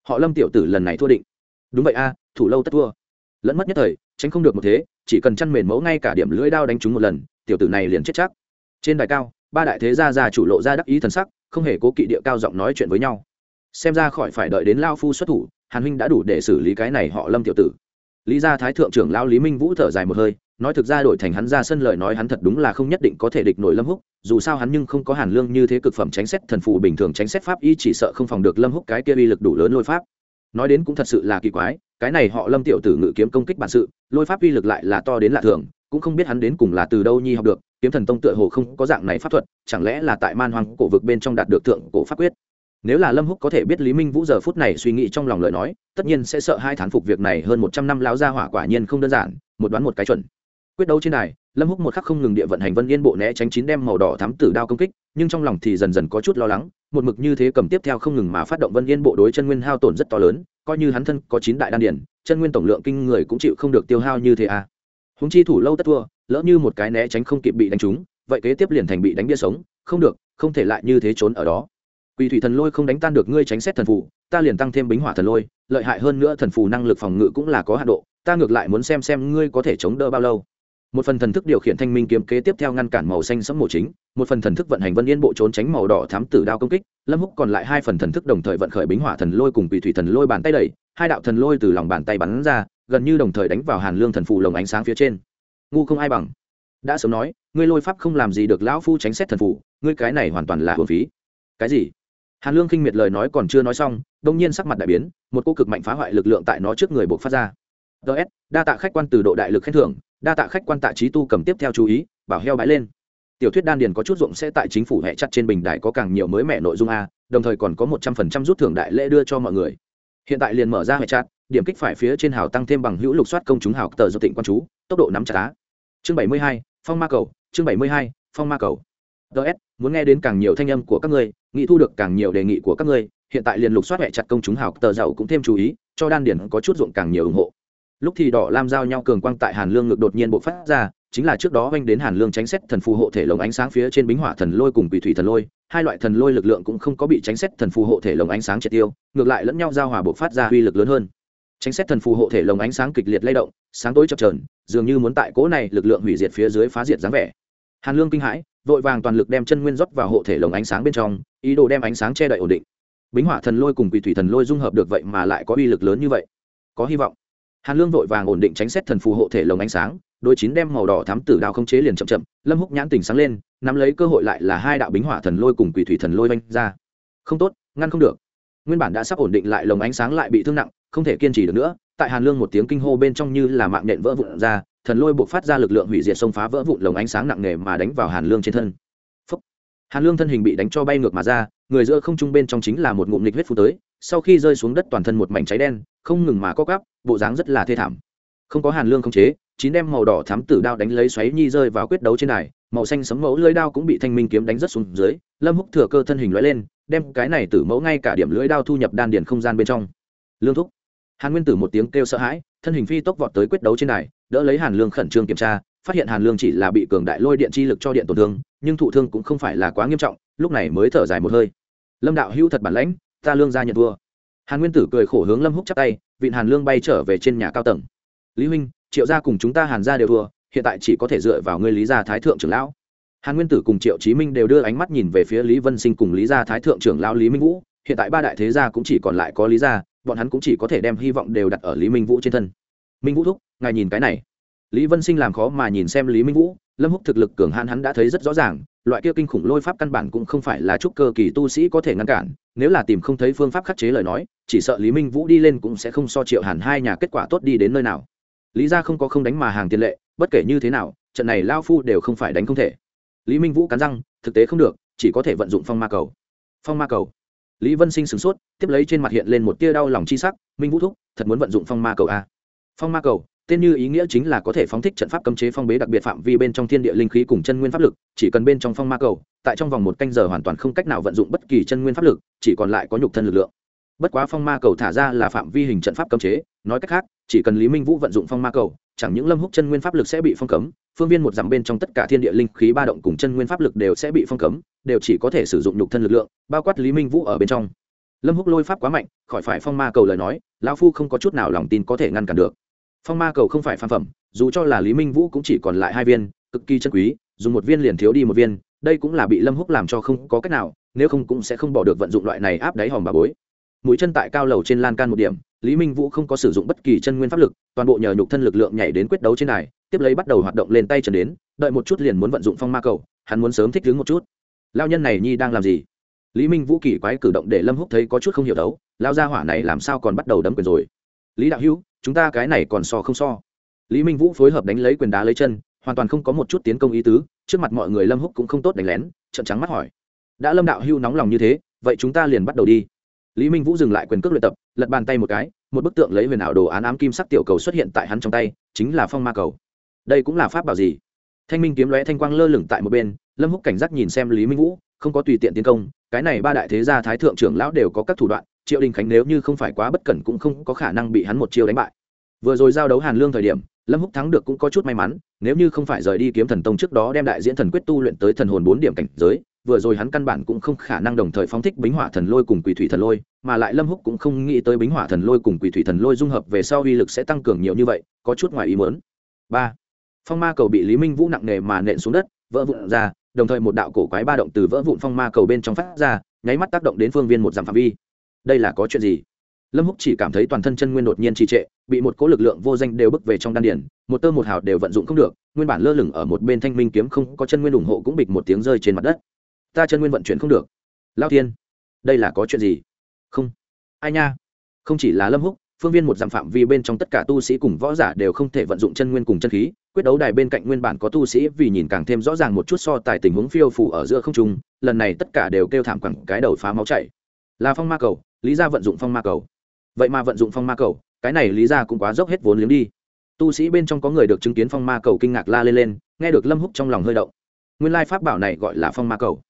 Họ lâm tiểu tử lần này thua định đúng vậy a, thủ lâu tất thua. Lẫn mất nhất thời, tránh không được một thế, chỉ cần chăn mền mẫu ngay cả điểm lưỡi đao đánh trúng một lần, tiểu tử này liền chết chắc. Trên đài cao, ba đại thế gia già chủ lộ ra đắc ý thần sắc, không hề cố kỵ địa cao giọng nói chuyện với nhau. Xem ra khỏi phải đợi đến lao phu xuất thủ, hàn huynh đã đủ để xử lý cái này họ lâm tiểu tử. Lý gia thái thượng trưởng lao lý minh vũ thở dài một hơi, nói thực ra đổi thành hắn ra sân lời nói hắn thật đúng là không nhất định có thể địch nổi lâm húc, dù sao hắn nhưng không có hàn lương như thế cực phẩm tránh xét thần phụ bình thường tránh xét pháp y chỉ sợ không phòng được lâm húc cái kia uy lực đủ lớn lôi pháp nói đến cũng thật sự là kỳ quái cái này họ lâm tiểu tử ngự kiếm công kích bản sự lôi pháp uy lực lại là to đến lạ thường cũng không biết hắn đến cùng là từ đâu nhi học được kiếm thần tông tựa hồ không có dạng này pháp thuật chẳng lẽ là tại man hoang cổ vực bên trong đạt được thượng cổ pháp quyết? Nếu là lâm húc có thể biết lý minh vũ giờ phút này suy nghĩ trong lòng lời nói tất nhiên sẽ sợ hai thán phục việc này hơn một trăm năm lão gia hỏa quả nhiên không đơn giản một đoán một cái chuẩn. Quyết đấu trên này, lâm húc một khắc không ngừng địa vận hành vân yên bộ né tránh chín đem màu đỏ thắm tử đao công kích nhưng trong lòng thì dần dần có chút lo lắng một mực như thế cầm tiếp theo không ngừng mà phát động vân yên bộ đối chân nguyên hao tổn rất to lớn, coi như hắn thân có chín đại đan điển chân nguyên tổng lượng kinh người cũng chịu không được tiêu hao như thế à. Húng chi thủ lâu tất thua, lỡ như một cái né tránh không kịp bị đánh trúng, vậy kế tiếp liền thành bị đánh bia sống, không được, không thể lại như thế trốn ở đó. Quỷ thủy thần lôi không đánh tan được ngươi tránh xét thần phù, ta liền tăng thêm bính hỏa thần lôi, lợi hại hơn nữa thần phù năng lực phòng ngự cũng là có hạ độ, ta ngược lại muốn xem xem ngươi có thể chống đỡ bao lâu một phần thần thức điều khiển thanh minh kiếm kế tiếp theo ngăn cản màu xanh sẫm mổ chính, một phần thần thức vận hành vân yên bộ trốn tránh màu đỏ thám tử đao công kích, lâm húc còn lại hai phần thần thức đồng thời vận khởi bính hỏa thần lôi cùng quỷ thủy thần lôi bàn tay đẩy, hai đạo thần lôi từ lòng bàn tay bắn ra, gần như đồng thời đánh vào hàn lương thần phù lồng ánh sáng phía trên. Ngu không ai bằng. Đã sớm nói, ngươi lôi pháp không làm gì được lão phu tránh xét thần phù, ngươi cái này hoàn toàn là hồn phí. Cái gì? Hàn lương khinh miệt lời nói còn chưa nói xong, đông nhiên sắc mặt đại biến, một cô cực mạnh phá hoại lực lượng tại nó trước người buộc phát ra. Ts đa tạ khách quan từ độ đại lực khen thưởng đa tạ khách quan tạ trí tu cầm tiếp theo chú ý, bảo heo bãi lên. Tiểu thuyết đan điền có chút ruộng sẽ tại chính phủ hệ chặt trên bình đại có càng nhiều mới mẻ nội dung a, đồng thời còn có một trăm phần trăm rút thưởng đại lễ đưa cho mọi người. Hiện tại liền mở ra hệ chặt, điểm kích phải phía trên hào tăng thêm bằng hữu lục soát công chúng hào tờ do tỉnh quan chú, tốc độ nắm chặt á. Chương bảy mươi hai, phong ma cầu, chương bảy mươi hai, phong ma cầu. Ts muốn nghe đến càng nhiều thanh âm của các ngươi, nghĩ thu được càng nhiều đề nghị của các ngươi, hiện tại liền lục soát hệ chặt công chúng hào tờ giàu cũng thêm chú ý, cho đan điền có chút ruộng càng nhiều ủng hộ lúc thì đỏ lam giao nhau cường quang tại hàn lương ngực đột nhiên bộc phát ra, chính là trước đó oanh đến hàn lương tránh xét thần phù hộ thể lồng ánh sáng phía trên bính hỏa thần lôi cùng quỷ thủy thần lôi, hai loại thần lôi lực lượng cũng không có bị tránh xét thần phù hộ thể lồng ánh sáng triệt tiêu, ngược lại lẫn nhau giao hòa bộc phát ra uy lực lớn hơn. Tránh xét thần phù hộ thể lồng ánh sáng kịch liệt lay động, sáng tối chập trờn dường như muốn tại cỗ này lực lượng hủy diệt phía dưới phá diệt dáng vẻ. Hàn lương kinh hãi, vội vàng toàn lực đem chân nguyên rót vào hộ thể lồng ánh sáng bên trong, ý đồ đem ánh sáng che đậy ổn định. Bính hỏa thần lôi cùng quỷ thủy thần lôi dung hợp được vậy mà lại có uy lực lớn như vậy. Có hy vọng hàn lương vội vàng ổn định tránh xét thần phù hộ thể lồng ánh sáng, đôi chín đem màu đỏ thám tử đao không chế liền chậm chậm, lâm húc nhãn tỉnh sáng lên, nắm lấy cơ hội lại là hai đạo bính hỏa thần lôi cùng quỷ thủy thần lôi vanh ra. Không tốt, ngăn không được. Nguyên bản đã sắp ổn định lại lồng ánh sáng lại bị thương nặng, không thể kiên trì được nữa, tại hàn lương một tiếng kinh hô bên trong như là mạng nện vỡ vụn ra, thần lôi buộc phát ra lực lượng hủy diệt xông phá vỡ vụn lồng ánh sáng nặng nề mà đánh vào hàn lương trên thân. Phúc. hàn lương thân hình bị đánh cho bay ngược mà ra, người giữa không trung bên trong chính là một ngụm nịch huyết phú tới, sau khi rơi xuống đất toàn thân một mảnh cháy đen, không ngừng mà co cắp bộ dáng rất là thê thảm. Không có hàn lương không chế chín đem màu đỏ thám tử đao đánh lấy xoáy nhi rơi vào quyết đấu trên này màu xanh sấm mẫu lưỡi đao cũng bị thanh minh kiếm đánh rất xuống dưới lâm húc thừa cơ thân hình lóe lên đem cái này tử mẫu ngay cả điểm lưỡi đao thu nhập đan điền không gian bên trong. Lương thúc. Hàn nguyên tử một tiếng kêu sợ hãi thân hình phi tốc vọt tới quyết đấu trên này đỡ lấy hàn lương khẩn trương kiểm tra phát hiện hàn lương chỉ là bị cường đại lôi điện chi lực cho điện tổn thương nhưng thụ thương cũng không phải là quá nghiêm trọng lúc này mới thở dài một hơi. Lâm đạo hữu thật bản lãnh ta lương ra nhận vua, hàn nguyên tử cười khổ hướng lâm húc chắp tay vịn hàn lương bay trở về trên nhà cao tầng. Lý huynh, triệu gia cùng chúng ta hàn gia đều thua, hiện tại chỉ có thể dựa vào ngươi lý gia thái thượng trưởng lão. Hàn nguyên tử cùng triệu chí minh đều đưa ánh mắt nhìn về phía lý vân sinh cùng lý gia thái thượng trưởng lão lý minh vũ. Hiện tại ba đại thế gia cũng chỉ còn lại có lý gia, bọn hắn cũng chỉ có thể đem hy vọng đều đặt ở lý minh vũ trên thân. Minh vũ thúc, ngài nhìn cái này. Lý vân sinh làm khó mà nhìn xem lý minh vũ, lâm húc thực lực cường hãn hắn đã thấy rất rõ ràng loại kia kinh khủng lôi pháp căn bản cũng không phải là trúc cơ kỳ tu sĩ có thể ngăn cản, nếu là tìm không thấy phương pháp khắc chế lời nói, chỉ sợ lý minh vũ đi lên cũng sẽ không so triệu hàn hai nhà kết quả tốt đi đến nơi nào. Lý ra không có không đánh mà hàng tiền lệ, bất kể như thế nào, trận này lao phu đều không phải đánh không thể. Lý minh vũ cắn răng, thực tế không được, chỉ có thể vận dụng phong ma cầu. Phong ma cầu. Lý vân sinh sửng sốt, tiếp lấy trên mặt hiện lên một tia đau lòng chi sắc, minh vũ thúc, thật muốn vận dụng phong ma cầu a phong ma cầu tên như ý nghĩa chính là có thể phóng thích trận pháp cấm chế phong bế đặc biệt phạm vi bên trong thiên địa linh khí cùng chân nguyên pháp lực, chỉ cần bên trong phong ma cầu, tại trong vòng một canh giờ hoàn toàn không cách nào vận dụng bất kỳ chân nguyên pháp lực, chỉ còn lại có nhục thân lực lượng. Bất quá phong ma cầu thả ra là phạm vi hình trận pháp cấm chế, nói cách khác, chỉ cần lý minh vũ vận dụng phong ma cầu, chẳng những lâm húc chân nguyên pháp lực sẽ bị phong cấm, phương viên một dặm bên trong tất cả thiên địa linh khí ba động cùng chân nguyên pháp lực đều sẽ bị phong cấm, đều chỉ có thể sử dụng nhục thân lực lượng, bao quát lý minh vũ ở bên trong. Lâm húc lôi pháp quá mạnh, khỏi phải phong ma cầu lời nói, lão phu không có chút nào lòng tin có thể ngăn cản được phong ma cầu không phải phan phẩm, dù cho là lý minh vũ cũng chỉ còn lại hai viên, cực kỳ chân quý, dùng một viên liền thiếu đi một viên, đây cũng là bị lâm húc làm cho không có cách nào, nếu không cũng sẽ không bỏ được vận dụng loại này áp đáy hòm bà bối. Mũi chân tại cao lầu trên lan can một điểm, lý minh vũ không có sử dụng bất kỳ chân nguyên pháp lực, toàn bộ nhờ nhục thân lực lượng nhảy đến quyết đấu trên này tiếp lấy bắt đầu hoạt động lên tay trần đến, đợi một chút liền muốn vận dụng phong ma cầu, hắn muốn sớm thích đứng một chút. Lao nhân này nhi đang làm gì? Lý minh vũ kỳ quái cử động để lâm húc thấy có chút không hiểu đấu lao gia hỏa này làm sao còn bắt đầu đấm quyền rồi? Lý đạo hữu chúng ta cái này còn so không so. Lý minh vũ phối hợp đánh lấy quyền đá lấy chân, hoàn toàn không có một chút tiến công ý tứ, trước mặt mọi người lâm húc cũng không tốt đánh lén trận trắng mắt hỏi. Đã lâm đạo hưu nóng lòng như thế, vậy chúng ta liền bắt đầu đi. Lý minh vũ dừng lại quyền cước luyện tập, lật bàn tay một cái, một bức tượng lấy huyền ảo đồ án ám kim sắc tiểu cầu xuất hiện tại hắn trong tay, chính là phong ma cầu. Đây cũng là pháp bảo gì? Thanh minh kiếm lóe thanh quang lơ lửng tại một bên, lâm húc cảnh giác nhìn xem lý minh vũ, không có tùy tiện tiến công, cái này ba đại thế gia thái thượng trưởng lão đều có các thủ đoạn triệu đình khánh nếu như không phải quá bất cẩn cũng không có khả năng bị hắn một chiêu đánh bại. Vừa rồi giao đấu hàn lương thời điểm, lâm húc thắng được cũng có chút may mắn, nếu như không phải rời đi kiếm thần tông trước đó đem đại diễn thần quyết tu luyện tới thần hồn bốn điểm cảnh giới, vừa rồi hắn căn bản cũng không khả năng đồng thời phóng thích bính hỏa thần lôi cùng quỷ thủy thần lôi, mà lại lâm húc cũng không nghĩ tới bính hỏa thần lôi cùng quỷ thủy thần lôi dung hợp về sau uy lực sẽ tăng cường nhiều như vậy, có chút ngoài ý muốn. Ba. Phong ma cầu bị lý minh vũ nặng nề mà nện xuống đất, vỡ vụn ra, đồng thời một đạo cổ quái ba động từ vỡ vụn phong ma cầu bên trong phát ra, nháy mắt tác động đến phương viên một dặm phạm vi đây là có chuyện gì? Lâm húc chỉ cảm thấy toàn thân chân nguyên đột nhiên trì trệ, bị một cỗ lực lượng vô danh đều bức về trong đan điển một tơ một hào đều vận dụng không được, nguyên bản lơ lửng ở một bên thanh minh kiếm không có chân nguyên ủng hộ cũng bịch một tiếng rơi trên mặt đất. Ta chân nguyên vận chuyển không được. Lao thiên, đây là có chuyện gì? Không. Ai nha? Không chỉ là lâm húc, phương viên một dặm phạm vi bên trong tất cả tu sĩ cùng võ giả đều không thể vận dụng chân nguyên cùng chân khí, quyết đấu đài bên cạnh nguyên bản có tu sĩ vì nhìn càng thêm rõ ràng một chút so tài tình huống phiêu phủ ở giữa không trung, lần này tất cả đều kêu thảm quẳng cái đầu phá máu chảy. Là phong ma cầu lý ra vận dụng phong ma cầu. Vậy mà vận dụng phong ma cầu, cái này lý ra cũng quá dốc hết vốn liếng đi. Tu sĩ bên trong có người được chứng kiến phong ma cầu kinh ngạc la lên lên, nghe được lâm húc trong lòng hơi động. Nguyên lai pháp bảo này gọi là phong ma cầu.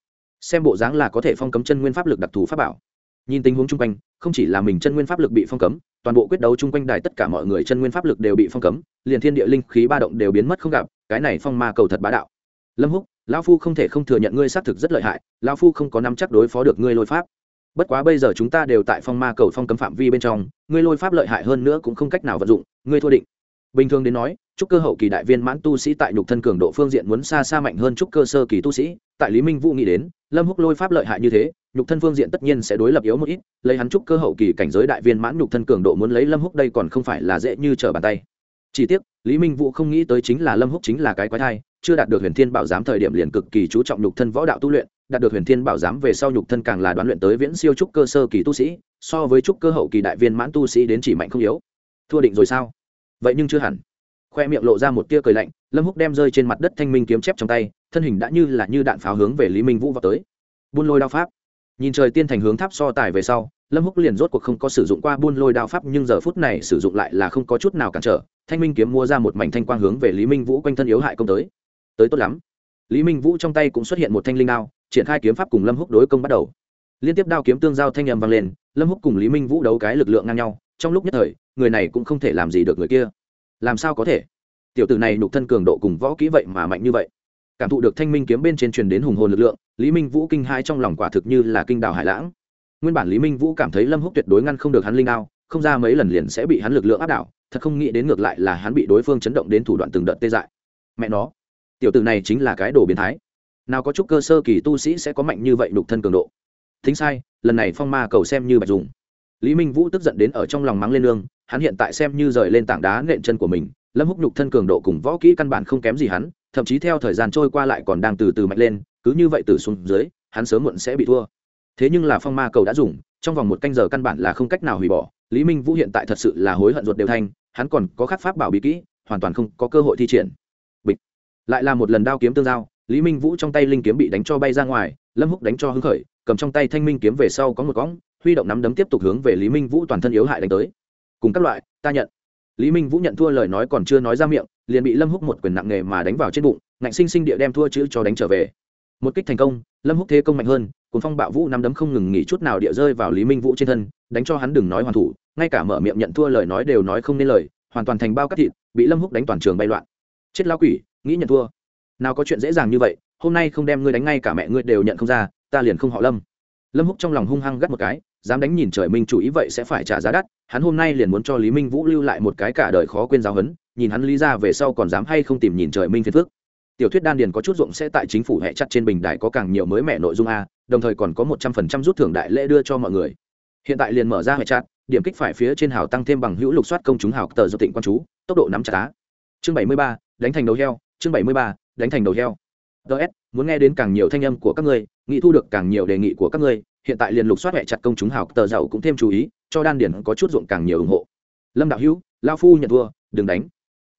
Xem bộ dáng là có thể phong cấm chân nguyên pháp lực đặc thù pháp bảo. Nhìn tình huống chung quanh, không chỉ là mình chân nguyên pháp lực bị phong cấm, toàn bộ quyết đấu chung quanh đài tất cả mọi người chân nguyên pháp lực đều bị phong cấm, liền thiên địa linh khí ba động đều biến mất không gặp, cái này phong ma cầu thật bá đạo. Lâm húc, lão phu không thể không thừa nhận ngươi xác thực rất lợi hại, lão phu không có nắm chắc đối phó được ngươi lôi pháp bất quá bây giờ chúng ta đều tại phong ma cầu phong cấm phạm vi bên trong, ngươi lôi pháp lợi hại hơn nữa cũng không cách nào vận dụng, ngươi thua định. Bình thường đến nói trúc cơ hậu kỳ đại viên mãn tu sĩ tại nhục thân cường độ phương diện muốn xa xa mạnh hơn trúc cơ sơ kỳ tu sĩ, tại lý minh vũ nghĩ đến, lâm húc lôi pháp lợi hại như thế, nhục thân phương diện tất nhiên sẽ đối lập yếu một ít, lấy hắn trúc cơ hậu kỳ cảnh giới đại viên mãn nhục thân cường độ muốn lấy lâm húc đây còn không phải là dễ như trở bàn tay. Chỉ tiếc, lý minh vũ không nghĩ tới chính là lâm húc chính là cái quái thai, chưa đạt được huyền thiên bảo giám thời điểm liền cực kỳ chú trọng nhục thân võ đạo tu luyện đạt được huyền thiên bảo giám về sau nhục thân càng là đoán luyện tới viễn siêu trúc cơ sơ kỳ tu sĩ, so với trúc cơ hậu kỳ đại viên mãn tu sĩ đến chỉ mạnh không yếu. Thua định rồi sao? Vậy nhưng chưa hẳn. Khoe miệng lộ ra một tia cười lạnh, lâm húc đem rơi trên mặt đất thanh minh kiếm chép trong tay, thân hình đã như là như đạn pháo hướng về lý minh vũ vào tới. Buôn lôi đao pháp. Nhìn trời tiên thành hướng tháp so tài về sau, lâm húc liền rốt cuộc không có sử dụng qua buôn lôi đao pháp, nhưng giờ phút này sử dụng lại là không có chút nào cản trở, thanh minh kiếm mua ra một mảnh thanh quang hướng về lý minh vũ quanh thân yếu hại công tới. Tới tốt lắm. Lý minh vũ trong tay cũng xuất hiện một thanh linh đao triển khai kiếm pháp cùng lâm húc đối công bắt đầu. Liên tiếp đao kiếm tương giao thanh âm vang lên, lâm húc cùng lý minh vũ đấu cái lực lượng ngang nhau, trong lúc nhất thời, người này cũng không thể làm gì được người kia. Làm sao có thể? Tiểu tử này nhục thân cường độ cùng võ kỹ vậy mà mạnh như vậy. Cảm thụ được thanh minh kiếm bên trên truyền đến hùng hồn lực lượng, lý minh vũ kinh hai trong lòng quả thực như là kinh đào hải lãng. Nguyên bản lý minh vũ cảm thấy lâm húc tuyệt đối ngăn không được hắn linh đao, không ra mấy lần liền sẽ bị hắn lực lượng áp đảo, thật không nghĩ đến ngược lại là hắn bị đối phương chấn động đến thủ đoạn từng đợt tê dại. Mẹ nó, tiểu tử này chính là cái đồ biến thái nào có chút cơ sơ kỳ tu sĩ sẽ có mạnh như vậy nhục thân cường độ. Thính sai, lần này phong ma cầu xem như bạch dùng. Lý minh vũ tức giận đến ở trong lòng mắng lên lương hắn hiện tại xem như rời lên tảng đá nện chân của mình, lâm húc nhục thân cường độ cùng võ kỹ căn bản không kém gì hắn, thậm chí theo thời gian trôi qua lại còn đang từ từ mạnh lên, cứ như vậy từ xuống dưới, hắn sớm muộn sẽ bị thua. Thế nhưng là phong ma cầu đã dùng, trong vòng một canh giờ căn bản là không cách nào hủy bỏ, lý minh vũ hiện tại thật sự là hối hận ruột đều thanh hắn còn có khắc pháp bảo bí kỹ, hoàn toàn không có cơ hội thi triển. Bịch. Lại là một lần đao kiếm tương giao lý minh vũ trong tay linh kiếm bị đánh cho bay ra ngoài, lâm húc đánh cho hứng khởi, cầm trong tay thanh minh kiếm về sau có một cõng, huy động nắm đấm tiếp tục hướng về lý minh vũ toàn thân yếu hại đánh tới. Cùng các loại, ta nhận. Lý minh vũ nhận thua lời nói còn chưa nói ra miệng, liền bị lâm húc một quyền nặng nề mà đánh vào trên bụng, ngạnh sinh sinh địa đem thua chữ cho đánh trở về. Một kích thành công, lâm húc thế công mạnh hơn cuốn phong bạo vũ nắm đấm không ngừng nghỉ chút nào địa rơi vào lý minh vũ trên thân, đánh cho hắn đừng nói hoàn thủ, ngay cả mở miệng nhận thua lời nói đều nói không nên lời, hoàn toàn thành bao cắt thịt, bị lâm húc đánh toàn trường bay loạn. Chết lao quỷ, nghĩ nhận thua nào có chuyện dễ dàng như vậy, hôm nay không đem ngươi đánh ngay cả mẹ ngươi đều nhận không ra, ta liền không họ lâm. Lâm húc trong lòng hung hăng gắt một cái, dám đánh nhìn trời minh chủ ý vậy sẽ phải trả giá đắt, hắn hôm nay liền muốn cho lý minh vũ lưu lại một cái cả đời khó quên giáo hấn nhìn hắn lý ra về sau còn dám hay không tìm nhìn trời minh phiền phước tiểu thuyết đan điền có chút ruộng sẽ tại chính phủ hệ chặt trên bình đài có càng nhiều mới mẻ nội dung a, đồng thời còn có một trăm phần trăm rút thưởng đại lễ đưa cho mọi người. Hiện tại liền mở ra hệ chặt, điểm kích phải phía trên hào tăng thêm bằng hữu lục soát công chúng hào tờ do tịnh quan chú, tốc độ nắm chặt á. Chương bảy mươi ba, đánh thành đầu heo, chương bảy mươi ba đánh thành đầu heo. Ts muốn nghe đến càng nhiều thanh âm của các ngươi, nghĩ thu được càng nhiều đề nghị của các ngươi, hiện tại liền lục soát hệ chặt công chúng hào, tờ giàu cũng thêm chú ý, cho đan điển có chút ruộng càng nhiều ủng hộ. Lâm đạo hữu, lao phu nhận thua, đừng đánh.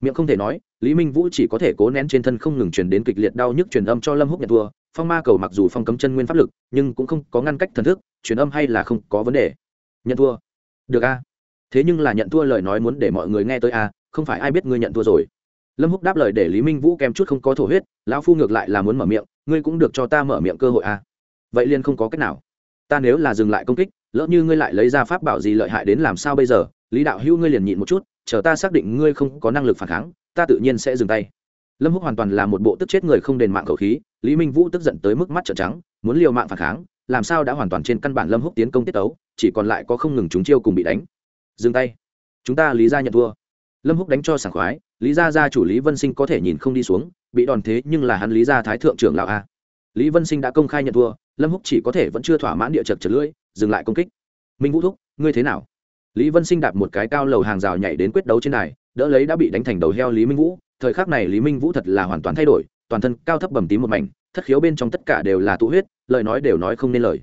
Miệng không thể nói, lý minh vũ chỉ có thể cố nén trên thân không ngừng truyền đến kịch liệt đau nhức truyền âm cho lâm húc nhận thua. Phong ma cầu mặc dù phong cấm chân nguyên pháp lực, nhưng cũng không có ngăn cách thần thức, truyền âm hay là không có vấn đề. Nhận thua. Được a. Thế nhưng là nhận thua lời nói muốn để mọi người nghe tới a, không phải ai biết ngươi nhận thua rồi lâm húc đáp lời để lý minh vũ kèm chút không có thổ huyết, lão phu ngược lại là muốn mở miệng, ngươi cũng được cho ta mở miệng cơ hội à? vậy liền không có cách nào. Ta nếu là dừng lại công kích, lỡ như ngươi lại lấy ra pháp bảo gì lợi hại đến làm sao bây giờ, lý đạo hữu ngươi liền nhịn một chút, chờ ta xác định ngươi không có năng lực phản kháng, ta tự nhiên sẽ dừng tay. Lâm húc hoàn toàn là một bộ tức chết người không đền mạng khẩu khí, lý minh vũ tức giận tới mức mắt trợn trắng, muốn liều mạng phản kháng, làm sao đã hoàn toàn trên căn bản lâm húc tiến công tiết tấu, chỉ còn lại có không ngừng chúng chiêu cùng bị đánh. Dừng tay. Chúng ta lý ra nhận thua. Lâm húc đánh cho sảng khoái lý gia gia chủ lý vân sinh có thể nhìn không đi xuống, bị đòn thế nhưng là hắn lý gia thái thượng trưởng lão a. Lý vân sinh đã công khai nhận thua, lâm húc chỉ có thể vẫn chưa thỏa mãn địa chật chật lưỡi, dừng lại công kích. Minh vũ thúc, ngươi thế nào? Lý vân sinh đạp một cái cao lầu hàng rào nhảy đến quyết đấu trên này đỡ lấy đã bị đánh thành đầu heo lý minh vũ. Thời khắc này lý minh vũ thật là hoàn toàn thay đổi, toàn thân cao thấp bầm tím một mảnh, thất khiếu bên trong tất cả đều là tụ huyết, lời nói đều nói không nên lời.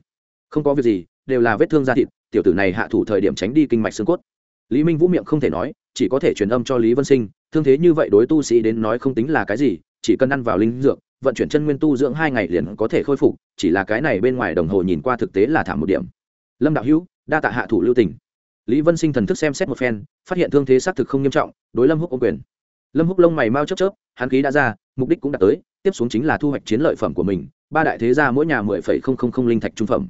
Không có việc gì, đều là vết thương da thịt, tiểu tử này hạ thủ thời điểm tránh đi kinh mạch xương cốt. Lý minh vũ miệng không thể nói, chỉ có thể truyền âm cho lý vân sinh thương thế như vậy đối tu sĩ đến nói không tính là cái gì, chỉ cần ăn vào linh dược, vận chuyển chân nguyên tu dưỡng hai ngày liền có thể khôi phục, chỉ là cái này bên ngoài đồng hồ nhìn qua thực tế là thảm một điểm. Lâm đạo hữu, đa tạ hạ thủ lưu tỉnh lý vân sinh thần thức xem xét một phen, phát hiện thương thế xác thực không nghiêm trọng, đối lâm húc ô quyền. Lâm húc lông mày mau chớp chớp, hắn khí đã ra, mục đích cũng đã tới, tiếp xuống chính là thu hoạch chiến lợi phẩm của mình, ba đại thế gia mỗi nhà mười phẩy không không không linh thạch trung phẩm.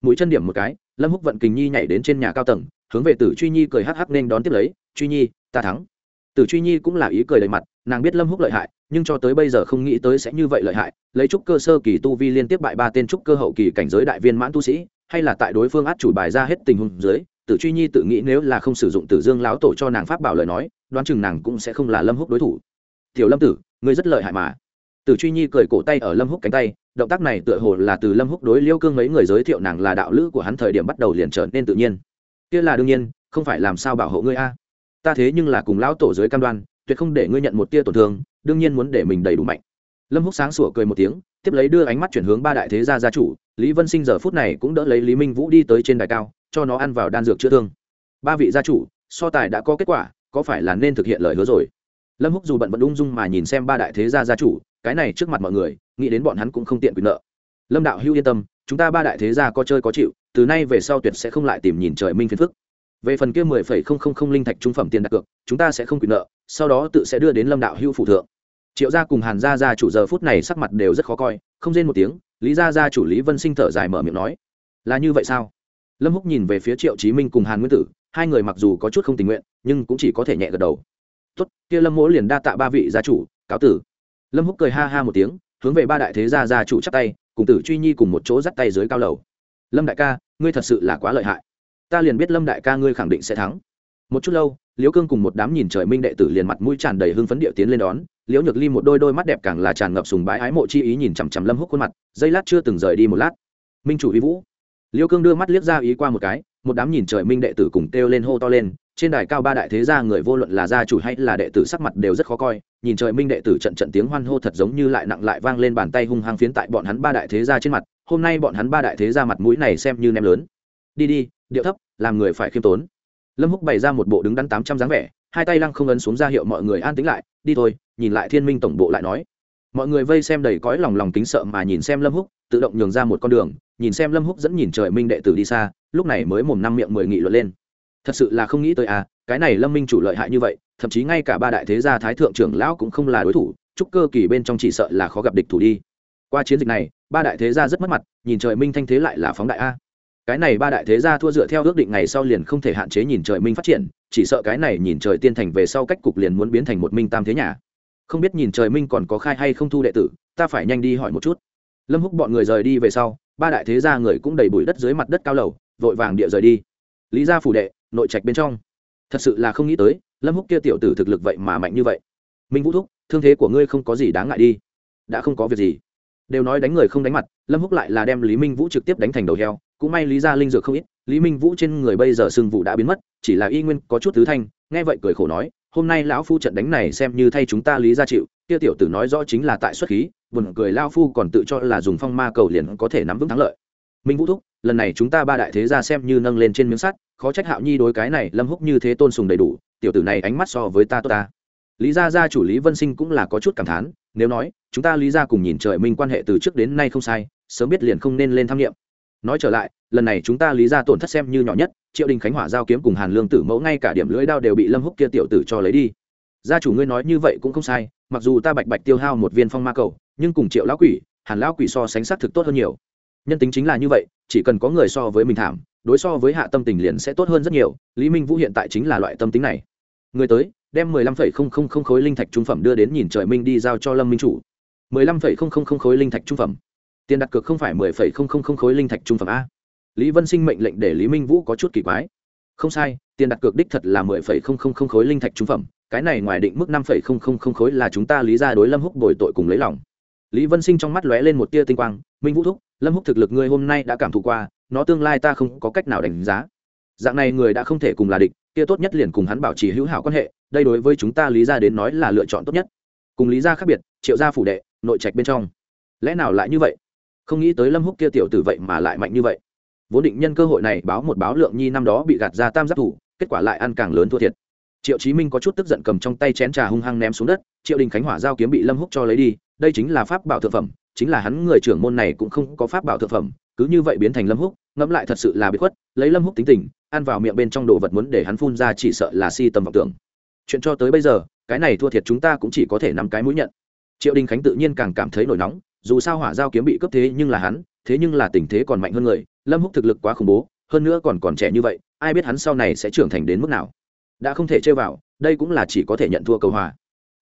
Mũi chân điểm một cái, lâm húc vận kình nhi nhảy đến trên nhà cao tầng, hướng về tử truy nhi cười hắc hắc nên đón tiếp lấy, truy nhi, ta thắng tử truy nhi cũng là ý cười đầy mặt, nàng biết lâm húc lợi hại, nhưng cho tới bây giờ không nghĩ tới sẽ như vậy lợi hại, lấy trúc cơ sơ kỳ tu vi liên tiếp bại ba tên trúc cơ hậu kỳ cảnh giới đại viên mãn tu sĩ, hay là tại đối phương át chủ bài ra hết tình huống dưới tử truy nhi tự nghĩ nếu là không sử dụng tử dương lão tổ cho nàng pháp bảo lời nói, đoán chừng nàng cũng sẽ không là lâm húc đối thủ. Tiểu lâm tử, ngươi rất lợi hại mà. Tử truy nhi cười cổ tay ở lâm húc cánh tay, động tác này tựa hồ là từ lâm húc đối liêu cương mấy người giới thiệu nàng là đạo lữ của hắn thời điểm bắt đầu liền trở nên tự nhiên. Kia là đương nhiên, không phải làm sao bảo hộ ngươi a? Ta thế nhưng là cùng lão tổ giới cam đoan, tuyệt không để ngươi nhận một tia tổn thương, đương nhiên muốn để mình đầy đủ mạnh. Lâm húc sáng sủa cười một tiếng, tiếp lấy đưa ánh mắt chuyển hướng ba đại thế gia gia chủ, lý vân sinh giờ phút này cũng đỡ lấy lý minh vũ đi tới trên đài cao, cho nó ăn vào đan dược chữa thương. Ba vị gia chủ, so tài đã có kết quả, có phải là nên thực hiện lời hứa rồi? Lâm húc dù bận vẫn ung dung mà nhìn xem ba đại thế gia gia chủ, cái này trước mặt mọi người, nghĩ đến bọn hắn cũng không tiện quyền nợ. Lâm đạo Hưu yên tâm, chúng ta ba đại thế gia có chơi có chịu, từ nay về sau tuyệt sẽ không lại tìm nhìn trời minh phiền phức về phần kia mười phẩy không không không linh thạch trung phẩm tiền đặt cược, chúng ta sẽ không quyền nợ, sau đó tự sẽ đưa đến lâm đạo hưu phụ thượng. Triệu gia cùng hàn gia gia chủ giờ phút này sắc mặt đều rất khó coi, không rên một tiếng, lý gia gia chủ lý vân sinh thở dài mở miệng nói, là như vậy sao? Lâm húc nhìn về phía triệu chí minh cùng hàn nguyên tử, hai người mặc dù có chút không tình nguyện, nhưng cũng chỉ có thể nhẹ gật đầu. Tốt, kia lâm mỗ liền đa tạ ba vị gia chủ, cáo tử. Lâm húc cười ha ha một tiếng, hướng về ba đại thế gia gia chủ chắp tay, cùng tử truy nhi cùng một chỗ dắt tay dưới cao lầu. Lâm đại ca, ngươi thật sự là quá lợi hại ta liền biết lâm đại ca ngươi khẳng định sẽ thắng. Một chút lâu, liễu cương cùng một đám nhìn trời minh đệ tử liền mặt mũi tràn đầy hưng phấn địa tiến lên đón. Liễu nhược ly một đôi đôi mắt đẹp càng là tràn ngập sùng bái ái mộ chi ý nhìn chằm chằm lâm húc khuôn mặt giây lát chưa từng rời đi một lát. Minh chủ vi vũ. Liễu cương đưa mắt liếc ra ý qua một cái, một đám nhìn trời minh đệ tử cùng kêu lên hô to lên, trên đài cao ba đại thế gia người vô luận là gia chủ hay là đệ tử sắc mặt đều rất khó coi, nhìn trời minh đệ tử trận trận tiếng hoan hô thật giống như lại nặng lại vang lên bàn tay hung hăng phiến tại bọn hắn ba đại thế gia trên mặt, hôm nay bọn hắn ba đại thế gia mặt mũi này xem như nem lớn. Đi đi điệu thấp, làm người phải khiêm tốn. Lâm húc bày ra một bộ đứng đắn tám trăm dáng vẻ, hai tay lăng không ấn xuống ra hiệu mọi người an tĩnh lại, đi thôi. Nhìn lại thiên minh tổng bộ lại nói. Mọi người vây xem đầy cõi lòng lòng kính sợ mà nhìn xem lâm húc, tự động nhường ra một con đường, nhìn xem lâm húc dẫn nhìn trời minh đệ tử đi xa, lúc này mới mồm năm miệng mười nghị luận lên. Thật sự là không nghĩ tới à cái này lâm minh chủ lợi hại như vậy, thậm chí ngay cả ba đại thế gia thái thượng trưởng lão cũng không là đối thủ, chúc cơ kỳ bên trong chỉ sợ là khó gặp địch thủ đi. Qua chiến dịch này, ba đại thế gia rất mất mặt, nhìn trời minh thanh thế lại là phóng đại a cái này ba đại thế gia thua dựa theo ước định ngày sau liền không thể hạn chế nhìn trời minh phát triển, chỉ sợ cái này nhìn trời tiên thành về sau cách cục liền muốn biến thành một minh tam thế nhà. Không biết nhìn trời minh còn có khai hay không thu đệ tử, ta phải nhanh đi hỏi một chút. Lâm húc bọn người rời đi về sau, ba đại thế gia người cũng đầy bụi đất dưới mặt đất cao lầu, vội vàng địa rời đi. Lý gia phủ đệ, nội trạch bên trong. Thật sự là không nghĩ tới, lâm húc kia tiểu tử thực lực vậy mà mạnh như vậy. Minh vũ thúc, thương thế của ngươi không có gì đáng ngại đi. Đã không có việc gì. Đều nói đánh người không đánh mặt, lâm húc lại là đem lý minh vũ trực tiếp đánh thành đầu heo cũng may lý gia linh dược không ít, lý minh vũ trên người bây giờ sưng vụ đã biến mất, chỉ là y nguyên có chút thứ thanh, nghe vậy cười khổ nói, hôm nay lão phu trận đánh này xem như thay chúng ta lý gia chịu. Kia tiểu tử nói rõ chính là tại xuất khí, buồn cười lao phu còn tự cho là dùng phong ma cầu liền có thể nắm vững thắng lợi. Minh vũ thúc, lần này chúng ta ba đại thế gia xem như nâng lên trên miếng sắt, khó trách hạo nhi đối cái này lâm húc như thế tôn sùng đầy đủ, tiểu tử này ánh mắt so với ta tốt ta. Lý gia gia chủ lý vân sinh cũng là có chút cảm thán, nếu nói, chúng ta lý gia cùng nhìn trời minh quan hệ từ trước đến nay không sai, sớm biết liền không nên lên tham nghiệm nói trở lại, lần này chúng ta lý ra tổn thất xem như nhỏ nhất, triệu đình khánh hỏa giao kiếm cùng hàn lương tử mẫu ngay cả điểm lưỡi đao đều bị lâm húc kia tiểu tử cho lấy đi. Gia chủ ngươi nói như vậy cũng không sai, mặc dù ta bạch bạch tiêu hao một viên phong ma cầu, nhưng cùng triệu lão quỷ, hàn lão quỷ so sánh sắc thực tốt hơn nhiều. Nhân tính chính là như vậy, chỉ cần có người so với mình thảm, đối so với hạ tâm tình liền sẽ tốt hơn rất nhiều, lý minh vũ hiện tại chính là loại tâm tính này. Người tới, đem mười lăm phẩy không không không khối linh thạch trung phẩm đưa đến nhìn trời minh đi giao cho lâm minh chủ. mười lăm phẩy không không không khối linh thạch trung phẩm tiền đặt cược không phải mười phẩy không không không khối linh thạch trung phẩm a. Lý vân sinh mệnh lệnh để lý minh vũ có chút kỳ quái. Không sai, tiền đặt cược đích thật là mười phẩy không không không khối linh thạch trung phẩm, cái này ngoài định mức năm phẩy không không không khối là chúng ta lý ra đối lâm húc bồi tội cùng lấy lòng. Lý vân sinh trong mắt lóe lên một tia tinh quang, minh vũ thúc, lâm húc thực lực ngươi hôm nay đã cảm thụ qua, nó tương lai ta không có cách nào đánh giá. Dạng này người đã không thể cùng là địch, kia tốt nhất liền cùng hắn bảo trì hữu hảo quan hệ, đây đối với chúng ta lý ra đến nói là lựa chọn tốt nhất. Cùng lý ra khác biệt, triệu gia phủ đệ, nội trạch bên trong. Lẽ nào lại như vậy? Không nghĩ tới lâm húc kia tiểu tử vậy mà lại mạnh như vậy. Vốn định nhân cơ hội này báo một báo lượng nhi năm đó bị gạt ra tam giác thủ, kết quả lại ăn càng lớn thua thiệt. Triệu chí minh có chút tức giận cầm trong tay chén trà hung hăng ném xuống đất, triệu đình khánh hỏa giao kiếm bị lâm húc cho lấy đi, đây chính là pháp bảo thượng phẩm, chính là hắn người trưởng môn này cũng không có pháp bảo thượng phẩm, cứ như vậy biến thành lâm húc, ngẫm lại thật sự là bị khuất, lấy lâm húc tính tình, ăn vào miệng bên trong đồ vật muốn để hắn phun ra chỉ sợ là si tầm vọng tưởng. Chuyện cho tới bây giờ, cái này thua thiệt chúng ta cũng chỉ có thể nắm cái mũi nhận. Triệu đình khánh tự nhiên càng cảm thấy nổi nóng dù sao hỏa giao kiếm bị cướp thế nhưng là hắn, thế nhưng là tình thế còn mạnh hơn người, lâm húc thực lực quá khủng bố, hơn nữa còn còn trẻ như vậy, ai biết hắn sau này sẽ trưởng thành đến mức nào. Đã không thể chơi vào, đây cũng là chỉ có thể nhận thua cầu hòa.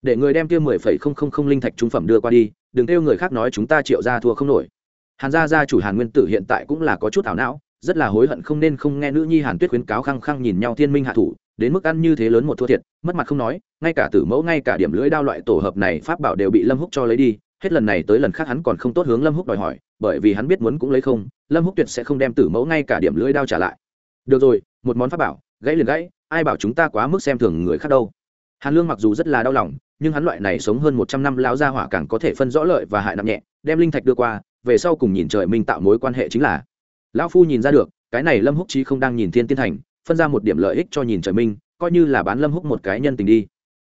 Để người đem kia mười phẩy không không không linh thạch trung phẩm đưa qua đi, đừng kêu người khác nói chúng ta triệu ra thua không nổi. Hàn gia gia chủ hàn nguyên tử hiện tại cũng là có chút ảo não, rất là hối hận không nên không nghe nữ nhi hàn tuyết khuyến cáo khăng khăng nhìn nhau thiên minh hạ thủ, đến mức ăn như thế lớn một thua thiệt, mất mặt không nói, ngay cả tử mẫu, ngay cả điểm lưỡi đao loại tổ hợp này pháp bảo đều bị lâm húc cho lấy đi hết lần này tới lần khác hắn còn không tốt hướng lâm húc đòi hỏi, bởi vì hắn biết muốn cũng lấy không, lâm húc tuyệt sẽ không đem tử mẫu ngay cả điểm lưỡi đao trả lại. Được rồi, một món pháp bảo, gãy liền gãy, ai bảo chúng ta quá mức xem thường người khác đâu. Hàn lương mặc dù rất là đau lòng, nhưng hắn loại này sống hơn một trăm năm lão gia hỏa càng có thể phân rõ lợi và hại nặng nhẹ, đem linh thạch đưa qua, về sau cùng nhìn trời minh tạo mối quan hệ chính là. Lão phu nhìn ra được, cái này lâm húc chí không đang nhìn thiên tiên thành, phân ra một điểm lợi ích cho nhìn trời minh coi như là bán lâm húc một cái nhân tình đi.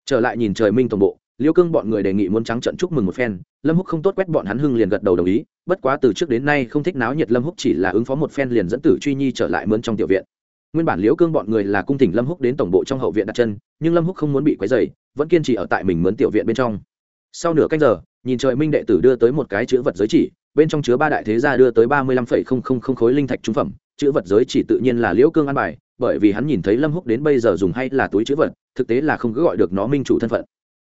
Trở lại nhìn trời minh tổng bộ liêu cương bọn người đề nghị muốn trắng trận chúc mừng một phen, lâm húc không tốt quét bọn hắn hưng liền gật đầu đồng ý, bất quá từ trước đến nay không thích náo nhiệt lâm húc chỉ là ứng phó một phen liền dẫn tử truy nhi trở lại mướn trong tiểu viện. Nguyên bản liễu cương bọn người là cung thỉnh lâm húc đến tổng bộ trong hậu viện đặt chân, nhưng lâm húc không muốn bị quấy dày vẫn kiên trì ở tại mình mướn tiểu viện bên trong. Sau nửa canh giờ, nhìn trời minh đệ tử đưa tới một cái chữ vật giới chỉ, bên trong chứa ba đại thế gia đưa tới ba mươi lăm phẩy không không không khối linh thạch trung phẩm, chữ vật giới chỉ tự nhiên là liễu cương an bài, bởi vì hắn nhìn thấy lâm húc đến bây giờ dùng hay là túi chữ vật, thực tế là không cứ gọi được nó minh chủ thân phận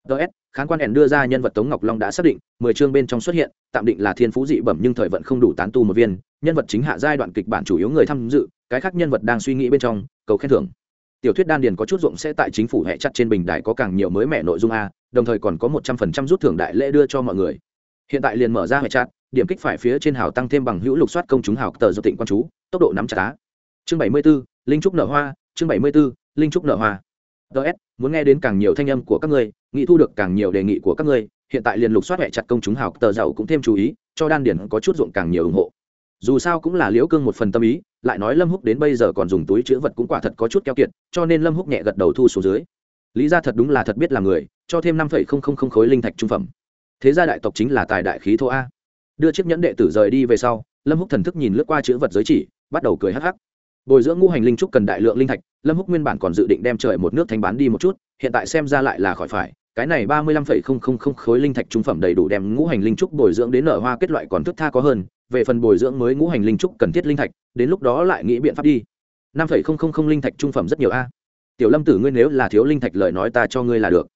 ts khán quan ẻn đưa ra nhân vật tống ngọc long đã xác định mười chương bên trong xuất hiện tạm định là thiên phú dị bẩm nhưng thời vận không đủ tán tu một viên nhân vật chính hạ giai đoạn kịch bản chủ yếu người tham dự cái khác nhân vật đang suy nghĩ bên trong cầu khen thưởng. Tiểu thuyết đan điền có chút ruộng sẽ tại chính phủ hệ chặt trên bình đài có càng nhiều mới mẻ nội dung a đồng thời còn có một trăm phần trăm rút thưởng đại lễ đưa cho mọi người. Hiện tại liền mở ra hệ chặt điểm kích phải phía trên hào tăng thêm bằng hữu lục soát công chúng hào tờ do tịnh quan chú tốc độ nắm chặt á. Chương bảy mươi 74, linh trúc nở hoa chương bảy mươi 74, linh trúc nở hoa. Ts muốn nghe đến càng nhiều thanh âm của các người nghĩ thu được càng nhiều đề nghị của các ngươi, hiện tại liền lục soát hệ chặt công chúng hào, tờ giàu cũng thêm chú ý, cho đan điển có chút ruộng càng nhiều ủng hộ. Dù sao cũng là liễu cương một phần tâm ý, lại nói lâm húc đến bây giờ còn dùng túi chữ vật cũng quả thật có chút keo kiệt, cho nên lâm húc nhẹ gật đầu thu xuống dưới. Lý ra thật đúng là thật biết là người, cho thêm năm phẩy không không không khối linh thạch trung phẩm. Thế gia đại tộc chính là tài đại khí thô a. Đưa chiếc nhẫn đệ tử rời đi về sau, lâm húc thần thức nhìn lướt qua chữ vật giới chỉ, bắt đầu cười hắc hắc. Bồi dưỡng ngũ hành linh trúc cần đại lượng linh thạch, lâm húc nguyên bản còn dự định đem trời một nước thanh bán đi một chút, hiện tại xem ra lại là khỏi phải cái này ba mươi lăm phẩy không không không khối linh thạch trung phẩm đầy đủ đem ngũ hành linh trúc bồi dưỡng đến nở hoa kết loại còn thức tha có hơn, về phần bồi dưỡng mới ngũ hành linh trúc cần thiết linh thạch, đến lúc đó lại nghĩ biện pháp đi. năm phẩy không không không linh thạch trung phẩm rất nhiều a. Tiểu lâm tử ngươi nếu là thiếu linh thạch lời nói ta cho ngươi là được.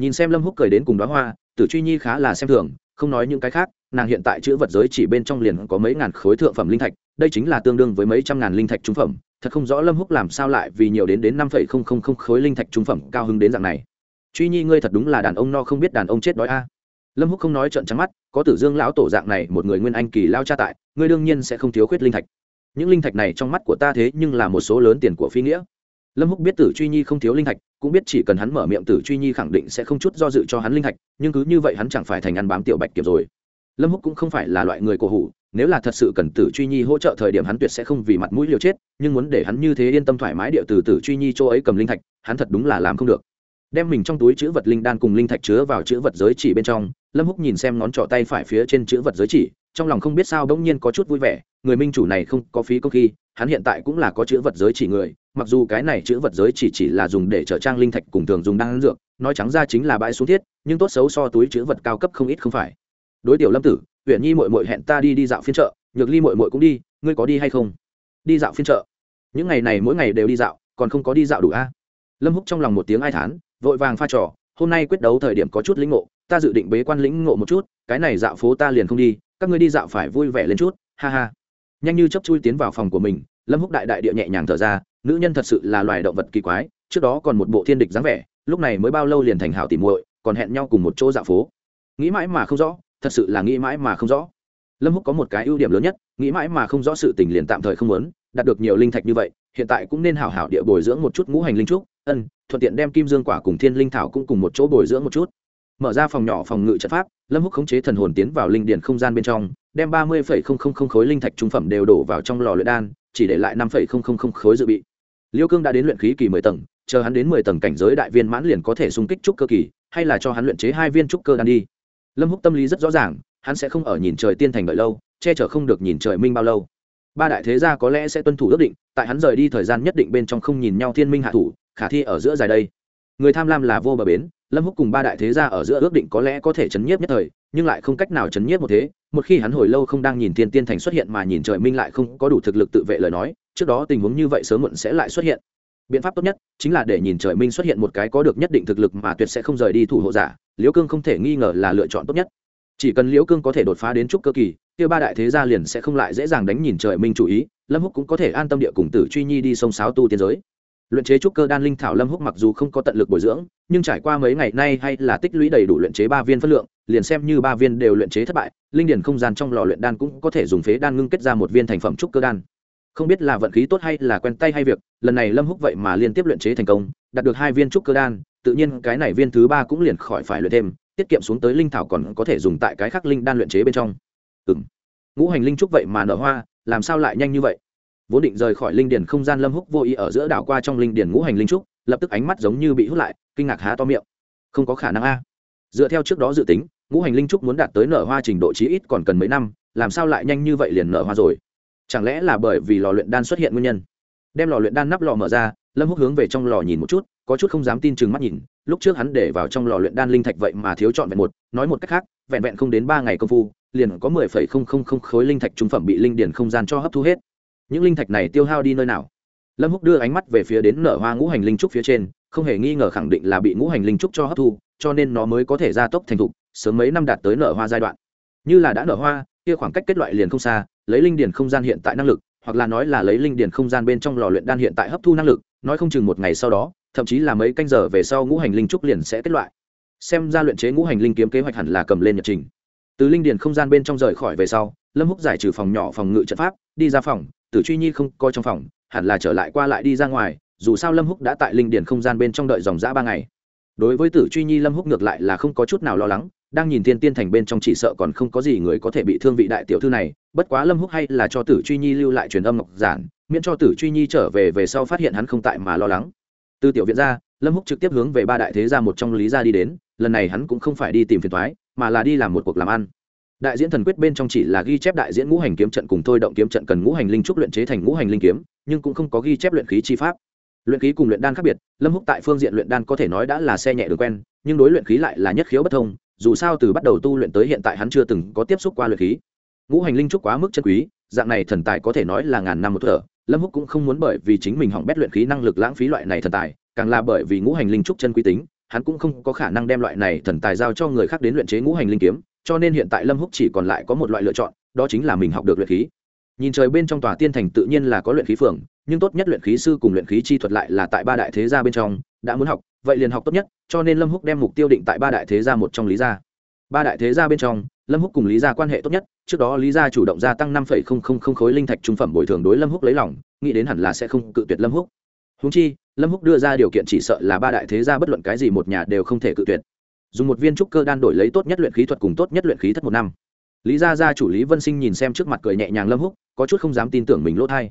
Nhìn xem lâm húc cười đến cùng đóa hoa, tử truy nhi khá là xem thường, không nói những cái khác, nàng hiện tại chữ vật giới chỉ bên trong liền có mấy ngàn khối thượng phẩm linh thạch, đây chính là tương đương với mấy trăm ngàn linh thạch trung phẩm. Thật không rõ lâm húc làm sao lại vì nhiều đến đến năm phẩy không không không khối linh thạch trung phẩm cao hứng đến dạng này truy nhi ngươi thật đúng là đàn ông no không biết đàn ông chết đói a. Lâm húc không nói trận trắng mắt, có tử dương lão tổ dạng này, một người nguyên anh kỳ lao cha tại, ngươi đương nhiên sẽ không thiếu khuyết linh thạch. Những linh thạch này trong mắt của ta thế nhưng là một số lớn tiền của phi nghĩa. Lâm húc biết tử truy nhi không thiếu linh thạch, cũng biết chỉ cần hắn mở miệng tử truy nhi khẳng định sẽ không chút do dự cho hắn linh thạch, nhưng cứ như vậy hắn chẳng phải thành ăn bám tiểu bạch kiểm rồi. Lâm húc cũng không phải là loại người cổ hủ, nếu là thật sự cần tử truy nhi hỗ trợ thời điểm hắn tuyệt sẽ không vì mặt mũi liều chết, nhưng muốn để hắn như thế yên tâm thoải mái địa từ tử truy nhi chỗ ấy cầm linh thạch, hắn thật đúng là làm không được đem mình trong túi chữ vật linh đan cùng linh thạch chứa vào chữ vật giới chỉ bên trong, lâm húc nhìn xem ngón trỏ tay phải phía trên chữ vật giới chỉ, trong lòng không biết sao bỗng nhiên có chút vui vẻ, người minh chủ này không có phí công khi, hắn hiện tại cũng là có chữ vật giới chỉ người, mặc dù cái này chữ vật giới chỉ chỉ là dùng để trở trang linh thạch cùng thường dùng đan dược, nói trắng ra chính là bãi xuống thiết, nhưng tốt xấu so túi chữ vật cao cấp không ít không phải. Đối tiểu lâm tử huyện nhi mội mội hẹn ta đi đi dạo phiên chợ, nhược ly mội mội cũng đi, ngươi có đi hay không? Đi dạo phiên chợ. Những ngày này mỗi ngày đều đi dạo, còn không có đi dạo đủ a? Lâm húc trong lòng một tiếng ai thán vội vàng pha trò, hôm nay quyết đấu thời điểm có chút lĩnh ngộ, ta dự định bế quan lĩnh ngộ một chút, cái này dạo phố ta liền không đi, các ngươi đi dạo phải vui vẻ lên chút, ha ha. Nhanh như chấp chui tiến vào phòng của mình, lâm húc đại đại địa nhẹ nhàng thở ra, nữ nhân thật sự là loài động vật kỳ quái, trước đó còn một bộ thiên địch dáng vẻ, lúc này mới bao lâu liền thành hảo tỉ muội, còn hẹn nhau cùng một chỗ dạo phố. Nghĩ mãi mà không rõ, thật sự là nghĩ mãi mà không rõ. Lâm húc có một cái ưu điểm lớn nhất, nghĩ mãi mà không rõ sự tình liền tạm thời không muốn, đạt được nhiều linh thạch như vậy, hiện tại cũng nên hảo hảo địa bồi dưỡng một chút ngũ hành linh trúc ân, thuận tiện đem kim dương quả cùng thiên linh thảo cũng cùng một chỗ bồi dưỡng một chút. Mở ra phòng nhỏ phòng ngự trận pháp, lâm húc khống chế thần hồn tiến vào linh điển không gian bên trong, đem ba mươi khối linh thạch trung phẩm đều đổ vào trong lò luyện đan, chỉ để lại năm khối dự bị. Liêu cương đã đến luyện khí kỳ mười tầng, chờ hắn đến mười tầng cảnh giới đại viên mãn liền có thể xung kích trúc cơ kỳ, hay là cho hắn luyện chế hai viên trúc cơ đan đi. Lâm húc tâm lý rất rõ ràng, hắn sẽ không ở nhìn trời tiên thành đợi lâu, che chở không được nhìn trời minh bao lâu. Ba đại thế gia có lẽ sẽ tuân thủ ước định, tại hắn rời đi thời gian nhất định bên trong không nhìn nhau thiên minh hạ thủ khả thi ở giữa dài đây. Người tham lam là vô bờ bến, lâm húc cùng ba đại thế gia ở giữa ước định có lẽ có thể chấn nhiếp nhất thời, nhưng lại không cách nào chấn nhiếp một thế. Một khi hắn hồi lâu không đang nhìn thiên tiên thành xuất hiện mà nhìn trời minh lại không có đủ thực lực tự vệ lời nói, trước đó tình huống như vậy sớm muộn sẽ lại xuất hiện. Biện pháp tốt nhất chính là để nhìn trời minh xuất hiện một cái có được nhất định thực lực mà tuyệt sẽ không rời đi thủ hộ giả. Liễu cương không thể nghi ngờ là lựa chọn tốt nhất. Chỉ cần liễu cương có thể đột phá đến trúc cơ kỳ, kia ba đại thế gia liền sẽ không lại dễ dàng đánh nhìn trời minh chủ ý. Lâm húc cũng có thể an tâm địa cùng tử truy nhi đi sông sáo tu tiên giới luyện chế trúc cơ đan linh thảo lâm húc mặc dù không có tận lực bồi dưỡng, nhưng trải qua mấy ngày nay hay là tích lũy đầy đủ luyện chế ba viên phân lượng, liền xem như ba viên đều luyện chế thất bại, linh điển không gian trong lò luyện đan cũng có thể dùng phế đan ngưng kết ra một viên thành phẩm trúc cơ đan. Không biết là vận khí tốt hay là quen tay hay việc, lần này lâm húc vậy mà liên tiếp luyện chế thành công, đạt được hai viên trúc cơ đan, tự nhiên cái này viên thứ ba cũng liền khỏi phải luyện thêm, tiết kiệm xuống tới linh thảo còn có thể dùng tại cái khác linh đan luyện chế bên trong. Ừ ngũ hành linh trúc vậy mà nở hoa, làm sao lại nhanh như vậy? Vốn định rời khỏi linh điền không gian lâm húc vô ý ở giữa đảo qua trong linh điền ngũ hành linh trúc, lập tức ánh mắt giống như bị hút lại, kinh ngạc há to miệng. Không có khả năng a. Dựa theo trước đó dự tính, ngũ hành linh trúc muốn đạt tới nở hoa trình độ chí ít còn cần mấy năm, làm sao lại nhanh như vậy liền nở hoa rồi? Chẳng lẽ là bởi vì lò luyện đan xuất hiện nguyên nhân? Đem lò luyện đan nắp lò mở ra, lâm húc hướng về trong lò nhìn một chút, có chút không dám tin chừng mắt nhìn, lúc trước hắn để vào trong lò luyện đan linh thạch vậy mà thiếu chọn vẹn một, nói một cách khác, vẹn vẹn không đến ba ngày công phu, liền có mười phẩy không không không khối linh thạch trung phẩm bị linh điển không gian cho hấp thu hết những linh thạch này tiêu hao đi nơi nào? Lâm húc đưa ánh mắt về phía đến nở hoa ngũ hành linh trúc phía trên, không hề nghi ngờ khẳng định là bị ngũ hành linh trúc cho hấp thu, cho nên nó mới có thể gia tốc thành thục, sớm mấy năm đạt tới nở hoa giai đoạn. Như là đã nở hoa, kia khoảng cách kết loại liền không xa, lấy linh điển không gian hiện tại năng lực, hoặc là nói là lấy linh điển không gian bên trong lò luyện đan hiện tại hấp thu năng lực, nói không chừng một ngày sau đó, thậm chí là mấy canh giờ về sau ngũ hành linh trúc liền sẽ kết loại. Xem ra luyện chế ngũ hành linh kiếm kế hoạch hẳn là cầm lên nhật trình. Từ linh điển không gian bên trong rời khỏi về sau, lâm húc giải trừ phòng nhỏ phòng ngự trận pháp, đi ra phòng tử truy nhi không coi trong phòng, hẳn là trở lại qua lại đi ra ngoài, dù sao lâm húc đã tại linh Điền không gian bên trong đợi dòng dã ba ngày. Đối với tử truy nhi, lâm húc ngược lại là không có chút nào lo lắng, đang nhìn Thiên tiên thành bên trong chỉ sợ còn không có gì người có thể bị thương vị đại tiểu thư này, bất quá lâm húc hay là cho tử truy nhi lưu lại truyền âm ngọc giản, miễn cho tử truy nhi trở về về sau phát hiện hắn không tại mà lo lắng. Từ tiểu viện ra, lâm húc trực tiếp hướng về ba đại thế gia một trong lý gia đi đến, lần này hắn cũng không phải đi tìm phiền toái, mà là đi làm một cuộc làm ăn đại diễn thần quyết bên trong chỉ là ghi chép đại diễn ngũ hành kiếm trận cùng thôi động kiếm trận cần ngũ hành linh trúc luyện chế thành ngũ hành linh kiếm, nhưng cũng không có ghi chép luyện khí chi pháp. Luyện khí cùng luyện đan khác biệt, lâm húc tại phương diện luyện đan có thể nói đã là xe nhẹ đường quen, nhưng đối luyện khí lại là nhất khiếu bất thông, dù sao từ bắt đầu tu luyện tới hiện tại hắn chưa từng có tiếp xúc qua luyện khí. Ngũ hành linh trúc quá mức chân quý, dạng này thần tài có thể nói là ngàn năm một thở, lâm húc cũng không muốn bởi vì chính mình hỏng bét luyện khí năng lực lãng phí loại này thần tài, càng là bởi vì ngũ hành linh trúc chân quý tính, hắn cũng không có khả năng đem loại này thần tài giao cho người khác đến luyện chế ngũ hành linh kiếm cho nên hiện tại lâm húc chỉ còn lại có một loại lựa chọn, đó chính là mình học được luyện khí. Nhìn trời bên trong tòa tiên thành tự nhiên là có luyện khí phường, nhưng tốt nhất luyện khí sư cùng luyện khí chi thuật lại là tại ba đại thế gia bên trong, đã muốn học, vậy liền học tốt nhất, cho nên lâm húc đem mục tiêu định tại ba đại thế gia một trong lý gia. Ba đại thế gia bên trong, lâm húc cùng lý gia quan hệ tốt nhất, trước đó lý gia chủ động gia tăng năm khối linh thạch trung phẩm bồi thường đối lâm húc lấy lòng, nghĩ đến hẳn là sẽ không cự tuyệt lâm húc. Húng chi, lâm húc đưa ra điều kiện chỉ sợ là ba đại thế gia bất luận cái gì một nhà đều không thể cự tuyệt dùng một viên trúc cơ đan đổi lấy tốt nhất luyện khí thuật cùng tốt nhất luyện khí thất một năm. Lý gia gia chủ lý vân sinh nhìn xem trước mặt cười nhẹ nhàng lâm húc, có chút không dám tin tưởng mình lỗ thai.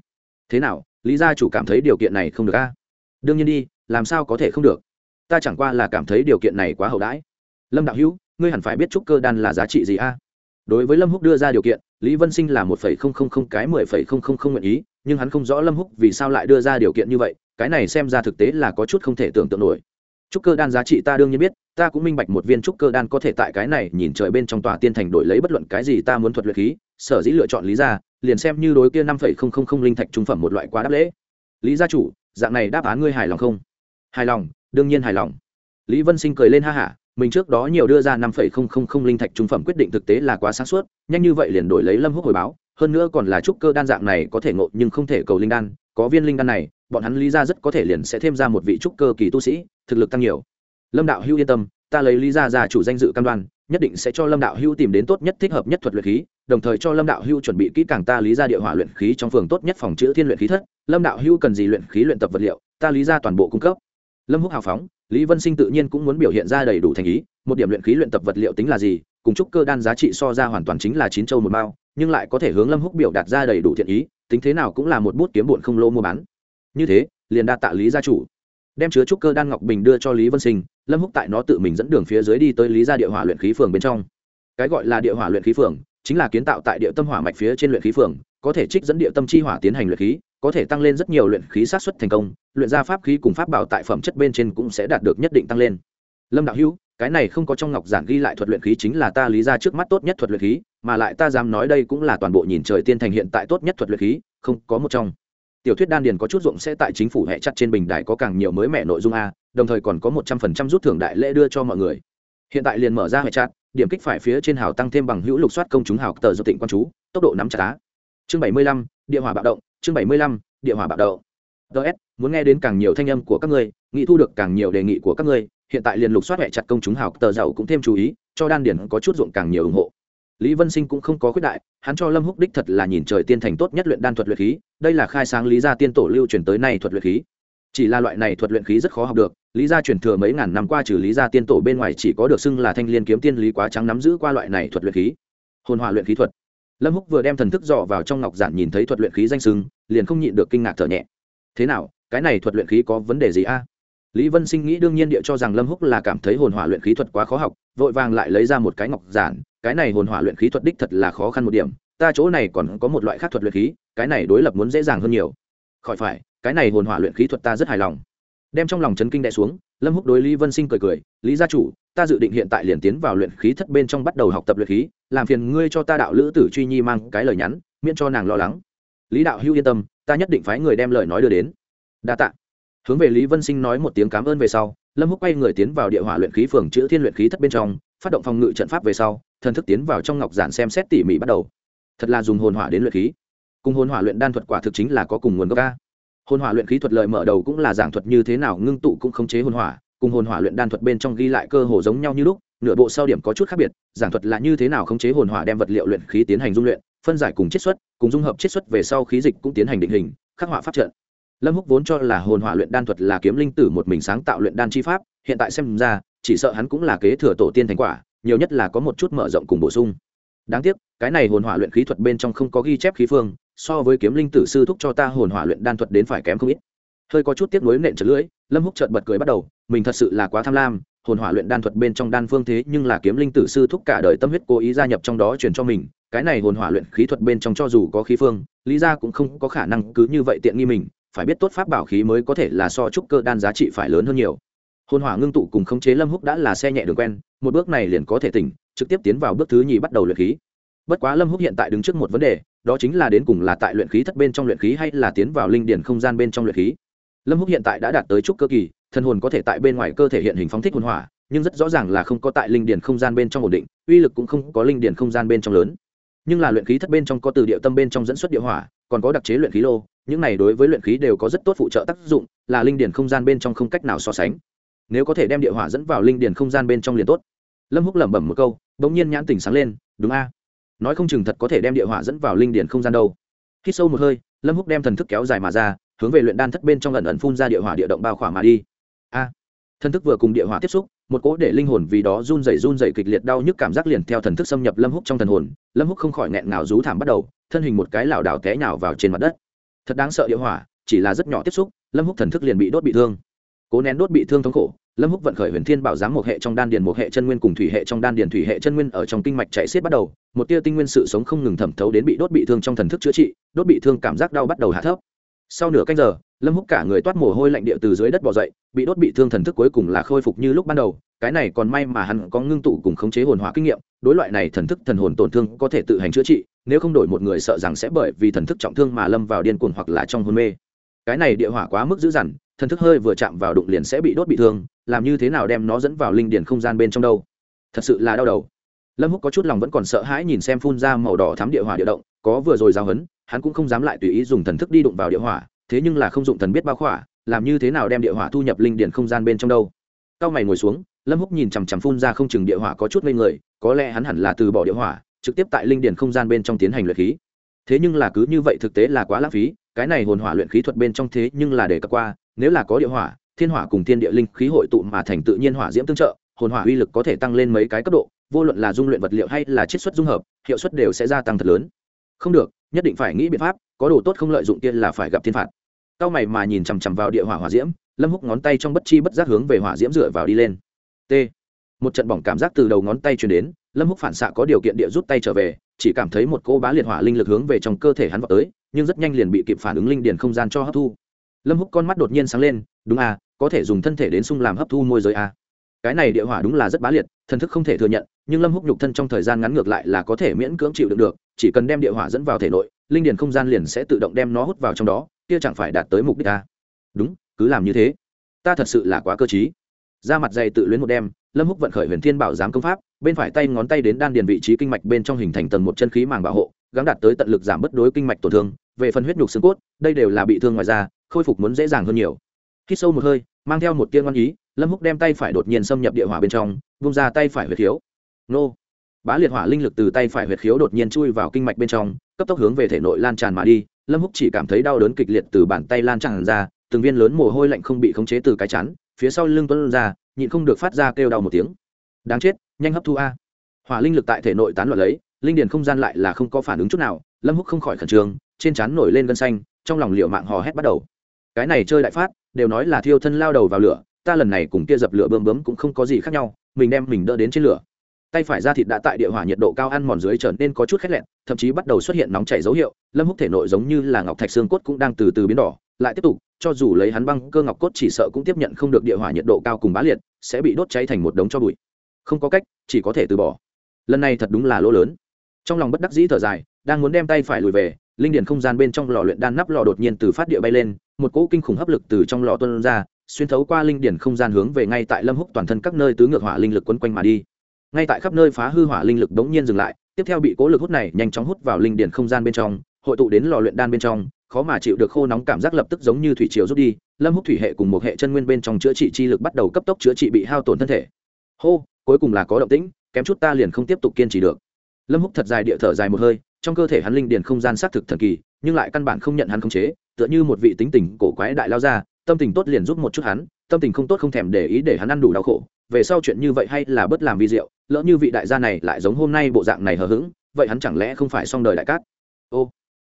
Thế nào, lý gia chủ cảm thấy điều kiện này không được a? Đương nhiên đi, làm sao có thể không được? Ta chẳng qua là cảm thấy điều kiện này quá hậu đãi. Lâm đạo hữu, ngươi hẳn phải biết trúc cơ đan là giá trị gì a? Đối với lâm húc đưa ra điều kiện, lý vân sinh là một phẩy không không không cái mười phẩy không không không nguyện ý, nhưng hắn không rõ lâm húc vì sao lại đưa ra điều kiện như vậy, cái này xem ra thực tế là có chút không thể tưởng tượng nổi. Trúc cơ đan giá trị ta đương nhiên biết ta cũng minh bạch một viên trúc cơ đan có thể tại cái này nhìn trời bên trong tòa tiên thành đổi lấy bất luận cái gì ta muốn thuật luyện khí, sở dĩ lựa chọn lý gia liền xem như đối kia năm phẩy không không không linh thạch trung phẩm một loại quá đáp lễ. Lý gia chủ, dạng này đáp án ngươi hài lòng không? Hài lòng, đương nhiên hài lòng. Lý vân sinh cười lên ha hả, mình trước đó nhiều đưa ra năm phẩy không không không linh thạch trung phẩm quyết định thực tế là quá sáng suốt, nhanh như vậy liền đổi lấy lâm húc hồi báo, hơn nữa còn là trúc cơ đan dạng này có thể ngộ nhưng không thể cầu linh đan, có viên linh đan này, bọn hắn lý ra rất có thể liền sẽ thêm ra một vị trúc cơ kỳ tu sĩ, thực lực tăng nhiều lâm đạo hữu yên tâm, ta lấy lý ra ra chủ danh dự cam đoan, nhất định sẽ cho lâm đạo hữu tìm đến tốt nhất thích hợp nhất thuật luyện khí, đồng thời cho lâm đạo hữu chuẩn bị kỹ càng ta lý ra địa hỏa luyện khí trong phường tốt nhất phòng chữa thiên luyện khí thất. Lâm đạo hữu cần gì luyện khí luyện tập vật liệu, ta lý ra toàn bộ cung cấp. Lâm húc hào phóng, lý vân sinh tự nhiên cũng muốn biểu hiện ra đầy đủ thành ý, một điểm luyện khí luyện tập vật liệu tính là gì, cùng chúc cơ đan giá trị so ra hoàn toàn chính là chín châu một bao nhưng lại có thể hướng lâm húc biểu đạt ra đầy đủ thiện ý, tính thế nào cũng là một bút kiếm bụn không lô mua bán. Như thế, liền đa tạ lý gia chủ. Đem chứa trúc cơ đan ngọc bình đưa cho lý vân sinh lâm húc tại nó tự mình dẫn đường phía dưới đi tới lý gia địa hỏa luyện khí phường bên trong. Cái gọi là địa hỏa luyện khí phường, chính là kiến tạo tại địa tâm hỏa mạch phía trên luyện khí phường, có thể trích dẫn địa tâm chi hỏa tiến hành luyện khí, có thể tăng lên rất nhiều luyện khí sát xuất thành công, luyện ra pháp khí cùng pháp bảo tại phẩm chất bên trên cũng sẽ đạt được nhất định tăng lên. Lâm đạo hữu, cái này không có trong ngọc giản ghi lại thuật luyện khí chính là ta lý ra trước mắt tốt nhất thuật luyện khí, mà lại ta dám nói đây cũng là toàn bộ nhìn trời tiên thành hiện tại tốt nhất thuật luyện khí, không có một trong tiểu thuyết đan điền có chút ruộng sẽ tại chính phủ hệ chặt trên bình đài có càng nhiều mới mẻ nội dung a, đồng thời còn có một trăm phần trăm rút thưởng đại lễ đưa cho mọi người. Hiện tại liền mở ra hệ chặt, điểm kích phải phía trên hào tăng thêm bằng hữu lục soát công chúng hào tờ do tịnh quan chú, tốc độ nắm chặt á. Chương bảy mươi lăm, địa hỏa bạo động, chương bảy mươi lăm, địa hỏa bạo động. Ts muốn nghe đến càng nhiều thanh âm của các ngươi nghĩ thu được càng nhiều đề nghị của các ngươi, hiện tại liền lục soát hệ chặt công chúng hào tờ giàu cũng thêm chú ý, cho đan điển có chút ruộng càng nhiều ủng hộ. Lý vân sinh cũng không có khuyết đại, hắn cho lâm húc đích thật là nhìn trời tiên thành tốt nhất luyện đan thuật luyện khí đây là khai sáng lý gia tiên tổ lưu truyền tới nay thuật luyện khí. Chỉ là loại này thuật luyện khí rất khó học được, lý gia truyền thừa mấy ngàn năm qua trừ lý gia tiên tổ bên ngoài chỉ có được xưng là thanh liên kiếm tiên lý quá trắng nắm giữ qua loại này thuật luyện khí. Hồn hỏa luyện khí thuật. Lâm húc vừa đem thần thức dò vào trong ngọc giản nhìn thấy thuật luyện khí danh sưng liền không nhịn được kinh ngạc thở nhẹ. Thế nào, cái này thuật luyện khí có vấn đề gì a? Lý vân sinh nghĩ đương nhiên địa cho rằng lâm húc là cảm thấy hồn hỏa luyện khí thuật quá khó học, vội vàng lại lấy ra một cái ngọc giản, cái này hồn hỏa luyện khí thuật đích thật là khó khăn một điểm, ta chỗ này còn có một loại khác thuật luyện khí cái này đối lập muốn dễ dàng hơn nhiều. Khỏi phải, cái này hồn hỏa luyện khí thuật ta rất hài lòng. Đem trong lòng chấn kinh đại xuống, lâm húc đối lý vân sinh cười cười, lý gia chủ, ta dự định hiện tại liền tiến vào luyện khí thất bên trong bắt đầu học tập luyện khí, làm phiền ngươi cho ta đạo lữ tử truy nhi mang cái lời nhắn, miễn cho nàng lo lắng. Lý đạo hữu yên tâm, ta nhất định phái người đem lời nói đưa đến. Đa tạ. Hướng về lý vân sinh nói một tiếng cảm ơn về sau, lâm húc quay người tiến vào địa hỏa luyện khí phường chữ thiên luyện khí thất bên trong, phát động phòng ngự trận pháp về sau, thần thức tiến vào trong ngọc giản xem xét tỉ mỉ bắt đầu. Thật là dùng hồn hỏa đến luyện khí cùng hồn hỏa luyện đan thuật quả thực chính là có cùng nguồn gốc ca. Hồn hỏa luyện khí thuật lợi mở đầu cũng là giảng thuật như thế nào ngưng tụ cũng khống chế hồn hỏa, cùng hồn hỏa luyện đan thuật bên trong ghi lại cơ hồ giống nhau như lúc, nửa bộ sau điểm có chút khác biệt, giảng thuật là như thế nào khống chế hồn hỏa đem vật liệu luyện khí tiến hành dung luyện, phân giải cùng chiết xuất, cùng dung hợp chiết xuất về sau khí dịch cũng tiến hành định hình, khắc họa pháp trận. Lâm húc vốn cho là hồn hỏa luyện đan thuật là kiếm linh tử một mình sáng tạo luyện đan chi pháp, hiện tại xem ra, chỉ sợ hắn cũng là kế thừa tổ tiên thành quả, nhiều nhất là có một chút mở rộng cùng bổ sung. Đáng tiếc, cái này hồn hỏa luyện khí thuật bên trong không có ghi chép khí phương so với kiếm linh tử sư thúc cho ta hồn hỏa luyện đan thuật đến phải kém không ít. Hơi có chút tiếc nuối nện chật lưỡi, lâm húc chợt bật cười bắt đầu, mình thật sự là quá tham lam, hồn hỏa luyện đan thuật bên trong đan phương thế nhưng là kiếm linh tử sư thúc cả đời tâm huyết cố ý gia nhập trong đó truyền cho mình, cái này hồn hỏa luyện khí thuật bên trong cho dù có khí phương, lý ra cũng không có khả năng cứ như vậy tiện nghi mình, phải biết tốt pháp bảo khí mới có thể là so trúc cơ đan giá trị phải lớn hơn nhiều. Hồn hỏa ngưng tụ cùng khống chế lâm húc đã là xe nhẹ đường quen, một bước này liền có thể tỉnh, trực tiếp tiến vào bước thứ nhì bắt đầu luyện khí. Bất quá lâm húc hiện tại đứng trước một vấn đề đó chính là đến cùng là tại luyện khí thất bên trong luyện khí hay là tiến vào linh điển không gian bên trong luyện khí. Lâm húc hiện tại đã đạt tới trúc cơ kỳ thân hồn có thể tại bên ngoài cơ thể hiện hình phóng thích hồn hỏa, nhưng rất rõ ràng là không có tại linh điển không gian bên trong ổn định, uy lực cũng không có linh điển không gian bên trong lớn. Nhưng là luyện khí thất bên trong có từ địa tâm bên trong dẫn xuất địa hỏa, còn có đặc chế luyện khí lô, những này đối với luyện khí đều có rất tốt phụ trợ tác dụng, là linh điển không gian bên trong không cách nào so sánh. Nếu có thể đem địa hỏa dẫn vào linh điển không gian bên trong liền tốt. Lâm húc lẩm bẩm một câu bỗng nhiên nhãn tỉnh sáng lên, đúng a nói không chừng thật có thể đem địa hỏa dẫn vào linh điển không gian đâu. Khi sâu một hơi, lâm húc đem thần thức kéo dài mà ra, hướng về luyện đan thất bên trong lần ẩn phun ra địa hỏa địa động bao khỏa mà đi. A! Thần thức vừa cùng địa hỏa tiếp xúc, một cỗ để linh hồn vì đó run rẩy run rẩy kịch liệt đau nhức cảm giác liền theo thần thức xâm nhập lâm húc trong thần hồn. Lâm húc không khỏi nghẹn ngào rú thảm bắt đầu, thân hình một cái lảo đảo té nhào vào trên mặt đất. Thật đáng sợ địa hỏa, chỉ là rất nhỏ tiếp xúc, lâm húc thần thức liền bị đốt bị thương. Cố nén đốt bị thương thống khổ lâm húc vận khởi huyền thiên bảo giám một hệ trong đan điền một hệ chân nguyên cùng thủy hệ trong đan điền thủy hệ chân nguyên ở trong kinh mạch chạy xiết bắt đầu, một tia tinh nguyên sự sống không ngừng thẩm thấu đến bị đốt bị thương trong thần thức chữa trị, đốt bị thương cảm giác đau bắt đầu hạ thấp. Sau nửa canh giờ, lâm húc cả người toát mồ hôi lạnh địa từ dưới đất bò dậy, bị đốt bị thương thần thức cuối cùng là khôi phục như lúc ban đầu, cái này còn may mà hắn có ngưng tụ cùng khống chế hồn hóa kinh nghiệm, đối loại này thần thức thần hồn tổn thương có thể tự hành chữa trị, nếu không đổi một người sợ rằng sẽ bởi vì thần thức trọng thương mà lâm vào điên cuồng hoặc là trong hôn mê. Cái này địa hỏa quá mức dữ dằn, thần thức hơi vừa chạm vào đụng liền sẽ bị đốt bị thương làm như thế nào đem nó dẫn vào linh điển không gian bên trong đâu? Thật sự là đau đầu. Lâm húc có chút lòng vẫn còn sợ hãi nhìn xem phun ra màu đỏ thám địa hỏa địa động, có vừa rồi giao hấn, hắn cũng không dám lại tùy ý dùng thần thức đi đụng vào địa hỏa, thế nhưng là không dụng thần biết bao khỏa, làm như thế nào đem địa hỏa thu nhập linh điển không gian bên trong đâu? Cao mày ngồi xuống, lâm húc nhìn chằm chằm phun ra không chừng địa hỏa có chút ngây người, có lẽ hắn hẳn là từ bỏ địa hỏa, trực tiếp tại linh điển không gian bên trong tiến hành luyện khí. Thế nhưng là cứ như vậy thực tế là quá lãng phí, cái này hồn hỏa luyện khí thuật bên trong thế nhưng là để cập qua, nếu là có địa hỏa thiên hỏa cùng thiên địa linh khí hội tụ mà thành tự nhiên hỏa diễm tương trợ, hồn hỏa uy lực có thể tăng lên mấy cái cấp độ, vô luận là dung luyện vật liệu hay là chiết xuất dung hợp, hiệu suất đều sẽ gia tăng thật lớn. Không được, nhất định phải nghĩ biện pháp, có đồ tốt không lợi dụng tiên là phải gặp thiên phạt. Cao mày mà nhìn chằm chằm vào địa hỏa hỏa diễm, lâm húc ngón tay trong bất chi bất giác hướng về hỏa diễm dựa vào đi lên. T. Một trận bỏng cảm giác từ đầu ngón tay truyền đến, lâm húc phản xạ có điều kiện địa rút tay trở về, chỉ cảm thấy một cô bá liệt hỏa linh lực hướng về trong cơ thể hắn vào tới, nhưng rất nhanh liền bị kịp phản ứng linh điền không gian cho hấp thu. Lâm húc con mắt đột nhiên sáng lên, đúng à có thể dùng thân thể đến sung làm hấp thu môi giới a. Cái này địa hỏa đúng là rất bá liệt, thần thức không thể thừa nhận, nhưng lâm húc nhục thân trong thời gian ngắn ngược lại là có thể miễn cưỡng chịu đựng được, chỉ cần đem địa hỏa dẫn vào thể nội, linh điền không gian liền sẽ tự động đem nó hút vào trong đó, kia chẳng phải đạt tới mục đích a. Đúng, cứ làm như thế. Ta thật sự là quá cơ trí. Ra mặt dày tự luyến một đêm, lâm húc vận khởi huyền thiên bảo giám công pháp, bên phải tay ngón tay đến đan điền vị trí kinh mạch bên trong hình thành tầng một chân khí màng bảo hộ, gắng đạt tới tận lực giảm bất đối kinh mạch tổn thương, về phần huyết nhục xương cốt, đây đều là bị thương ngoài da, khôi phục muốn dễ dàng hơn nhiều khi sâu một hơi, mang theo một tiên ngoan ý, lâm húc đem tay phải đột nhiên xâm nhập địa hỏa bên trong, vung ra tay phải huyệt khiếu. Nô! Bá liệt hỏa linh lực từ tay phải huyệt khiếu đột nhiên chui vào kinh mạch bên trong, cấp tốc hướng về thể nội lan tràn mà đi. Lâm húc chỉ cảm thấy đau đớn kịch liệt từ bàn tay lan tràn ra, từng viên lớn mồ hôi lạnh không bị khống chế từ cái chắn phía sau lưng tuấn ra, nhịn không được phát ra kêu đau một tiếng. Đáng chết, nhanh hấp thu a. Hỏa linh lực tại thể nội tán loạn lấy, linh điền không gian lại là không có phản ứng chút nào, lâm húc không khỏi khẩn trương, trên trán nổi lên gân xanh, trong lòng liệu mạng hò hét bắt đầu. Cái này chơi đại phát đều nói là thiêu thân lao đầu vào lửa, ta lần này cùng kia dập lửa bơm bướm cũng không có gì khác nhau, mình đem mình đỡ đến trên lửa. Tay phải ra thịt đã tại địa hỏa nhiệt độ cao ăn mòn dưới trở nên có chút khét lẹn, thậm chí bắt đầu xuất hiện nóng chảy dấu hiệu, lâm húc thể nội giống như là ngọc thạch xương cốt cũng đang từ từ biến đỏ, lại tiếp tục, cho dù lấy hắn băng cơ ngọc cốt chỉ sợ cũng tiếp nhận không được địa hỏa nhiệt độ cao cùng bá liệt, sẽ bị đốt cháy thành một đống cho bụi. Không có cách, chỉ có thể từ bỏ. Lần này thật đúng là lỗ lớn. Trong lòng bất đắc dĩ thở dài, đang muốn đem tay phải lùi về, linh điền không gian bên trong lò luyện đan nắp lò đột nhiên từ phát địa bay lên một cỗ kinh khủng hấp lực từ trong lò tuôn ra, xuyên thấu qua linh điển không gian hướng về ngay tại lâm húc toàn thân các nơi tứ ngược hỏa linh lực quấn quanh mà đi. Ngay tại khắp nơi phá hư hỏa linh lực đống nhiên dừng lại, tiếp theo bị cố lực hút này nhanh chóng hút vào linh điển không gian bên trong, hội tụ đến lò luyện đan bên trong, khó mà chịu được khô nóng cảm giác lập tức giống như thủy triều rút đi, lâm húc thủy hệ cùng một hệ chân nguyên bên trong chữa trị chi lực bắt đầu cấp tốc chữa trị bị hao tổn thân thể. Hô, cuối cùng là có động tĩnh, kém chút ta liền không tiếp tục kiên trì được. Lâm húc thật dài địa thở dài một hơi, trong cơ thể hắn linh điển không gian xác thực thần kỳ, nhưng lại căn bản không nhận hắn khống chế tựa như một vị tính tình cổ quái đại lao ra, tâm tình tốt liền giúp một chút hắn, tâm tình không tốt không thèm để ý để hắn ăn đủ đau khổ. Về sau chuyện như vậy hay là bớt làm vi diệu, lỡ như vị đại gia này lại giống hôm nay bộ dạng này hờ hững, vậy hắn chẳng lẽ không phải xong đời đại cát? Ô,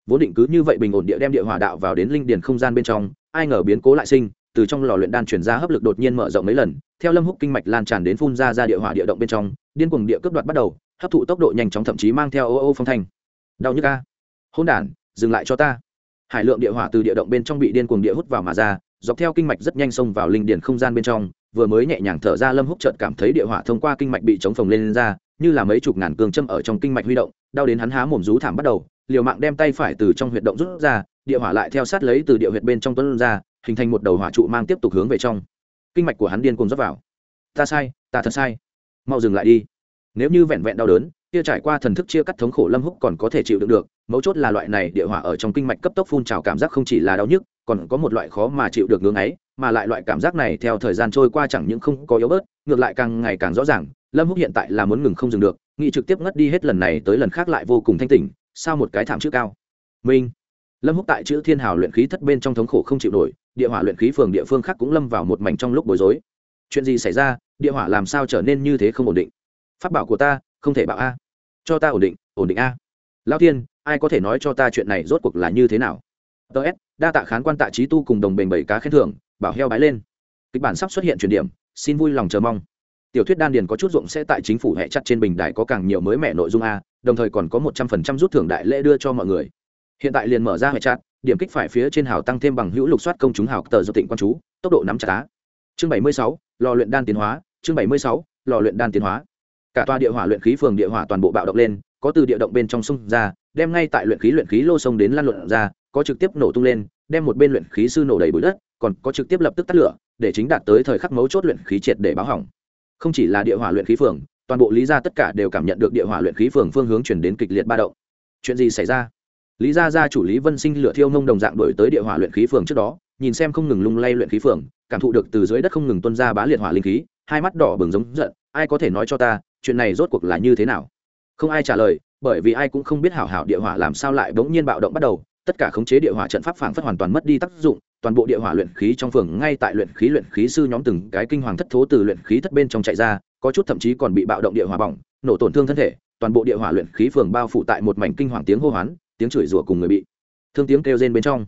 vốn định cứ như vậy bình ổn địa đem địa hỏa đạo vào đến linh điền không gian bên trong, ai ngờ biến cố lại sinh, từ trong lò luyện đan chuyển ra hấp lực đột nhiên mở rộng mấy lần, theo lâm húc kinh mạch lan tràn đến phun ra ra địa hỏa địa động bên trong, điên cuồng địa cướp đoạt bắt đầu, hấp thụ tốc độ nhanh chóng thậm chí mang theo ô ô phong thanh. Đau nhức a. Hôn đản, dừng lại cho ta hải lượng địa hỏa từ địa động bên trong bị điên cuồng địa hút vào mà ra dọc theo kinh mạch rất nhanh xông vào linh điền không gian bên trong vừa mới nhẹ nhàng thở ra lâm húc chợt cảm thấy địa hỏa thông qua kinh mạch bị chống phồng lên, lên ra như là mấy chục ngàn cương châm ở trong kinh mạch huy động đau đến hắn há mồm rú thảm bắt đầu liều mạng đem tay phải từ trong huyệt động rút ra địa hỏa lại theo sát lấy từ địa huyệt bên trong tuấn ra hình thành một đầu hỏa trụ mang tiếp tục hướng về trong. Kinh mạch của hắn điên cuồng rót vào. Ta sai ta thật sai. Mau dừng lại đi. Nếu như vẹn vẹn đau đớn kia trải qua thần thức chia cắt thống khổ lâm húc còn có thể chịu đựng được, mấu chốt là loại này địa hỏa ở trong kinh mạch cấp tốc phun trào cảm giác không chỉ là đau nhức, còn có một loại khó mà chịu được ngưỡng ấy mà lại loại cảm giác này theo thời gian trôi qua chẳng những không có yếu bớt, ngược lại càng ngày càng rõ ràng, lâm húc hiện tại là muốn ngừng không dừng được nghị trực tiếp ngất đi hết lần này tới lần khác lại vô cùng thanh tỉnh, sao một cái thảm chữ cao. Minh. Lâm húc tại chữ thiên hào luyện khí thất bên trong thống khổ không chịu nổi, địa hỏa luyện khí phường địa phương khác cũng lâm vào một mảnh trong lúc bối rối. Chuyện gì xảy ra, địa hỏa làm sao trở nên như thế không ổn định? Phát bảo của ta, không thể bảo a cho ta ổn định ổn định a. Lao thiên, ai có thể nói cho ta chuyện này rốt cuộc là như thế nào? Ts đa tạ khán quan tạ trí tu cùng đồng bền bảy cá khen thưởng, bảo heo bái lên. Kịch bản sắp xuất hiện chuyển điểm, xin vui lòng chờ mong. Tiểu thuyết đan điền có chút ruộng sẽ tại chính phủ hệ chặt trên bình đài có càng nhiều mới mẻ nội dung a, đồng thời còn có một trăm phần trăm rút thưởng đại lễ đưa cho mọi người. Hiện tại liền mở ra hệ chặt, điểm kích phải phía trên hào tăng thêm bằng hữu lục soát công chúng hào tờ do tịnh quan chú, tốc độ nắm chặt á. Chương bảy mươi sáu, lò luyện đan tiến hóa, chương bảy mươi sáu, lò luyện đan tiến hóa cả tòa địa hỏa luyện khí phường địa hỏa toàn bộ bạo động lên, có từ địa động bên trong sông ra, đem ngay tại luyện khí luyện khí lô sông đến lan luận ra, có trực tiếp nổ tung lên, đem một bên luyện khí sư nổ đầy bụi đất, còn có trực tiếp lập tức tắt lửa, để chính đạt tới thời khắc mấu chốt luyện khí triệt để báo hỏng. Không chỉ là địa hỏa luyện khí phường, toàn bộ lý gia tất cả đều cảm nhận được địa hỏa luyện khí phường phương hướng chuyển đến kịch liệt ba động. Chuyện gì xảy ra? Lý gia gia chủ lý vân sinh lửa thiêu nông đồng dạng đổi tới địa hỏa luyện khí phường trước đó, nhìn xem không ngừng lung lay luyện khí phường, cảm thụ được từ dưới đất không ngừng tuân ra bá liệt hỏa linh khí, hai mắt đỏ bừng giống giận, ai có thể nói cho ta chuyện này rốt cuộc là như thế nào? Không ai trả lời, bởi vì ai cũng không biết hảo hảo địa hỏa làm sao lại bỗng nhiên bạo động bắt đầu. Tất cả khống chế địa hỏa trận pháp phảng phất hoàn toàn mất đi tác dụng, toàn bộ địa hỏa luyện khí trong phường, ngay tại luyện khí luyện khí sư nhóm từng cái kinh hoàng thất thố từ luyện khí thất bên trong chạy ra, có chút thậm chí còn bị bạo động địa hỏa bỏng, nổ tổn thương thân thể, toàn bộ địa hỏa luyện khí phường bao phủ tại một mảnh kinh hoàng tiếng hô hoán, tiếng chửi rủa cùng người bị thương tiếng kêu rên bên trong.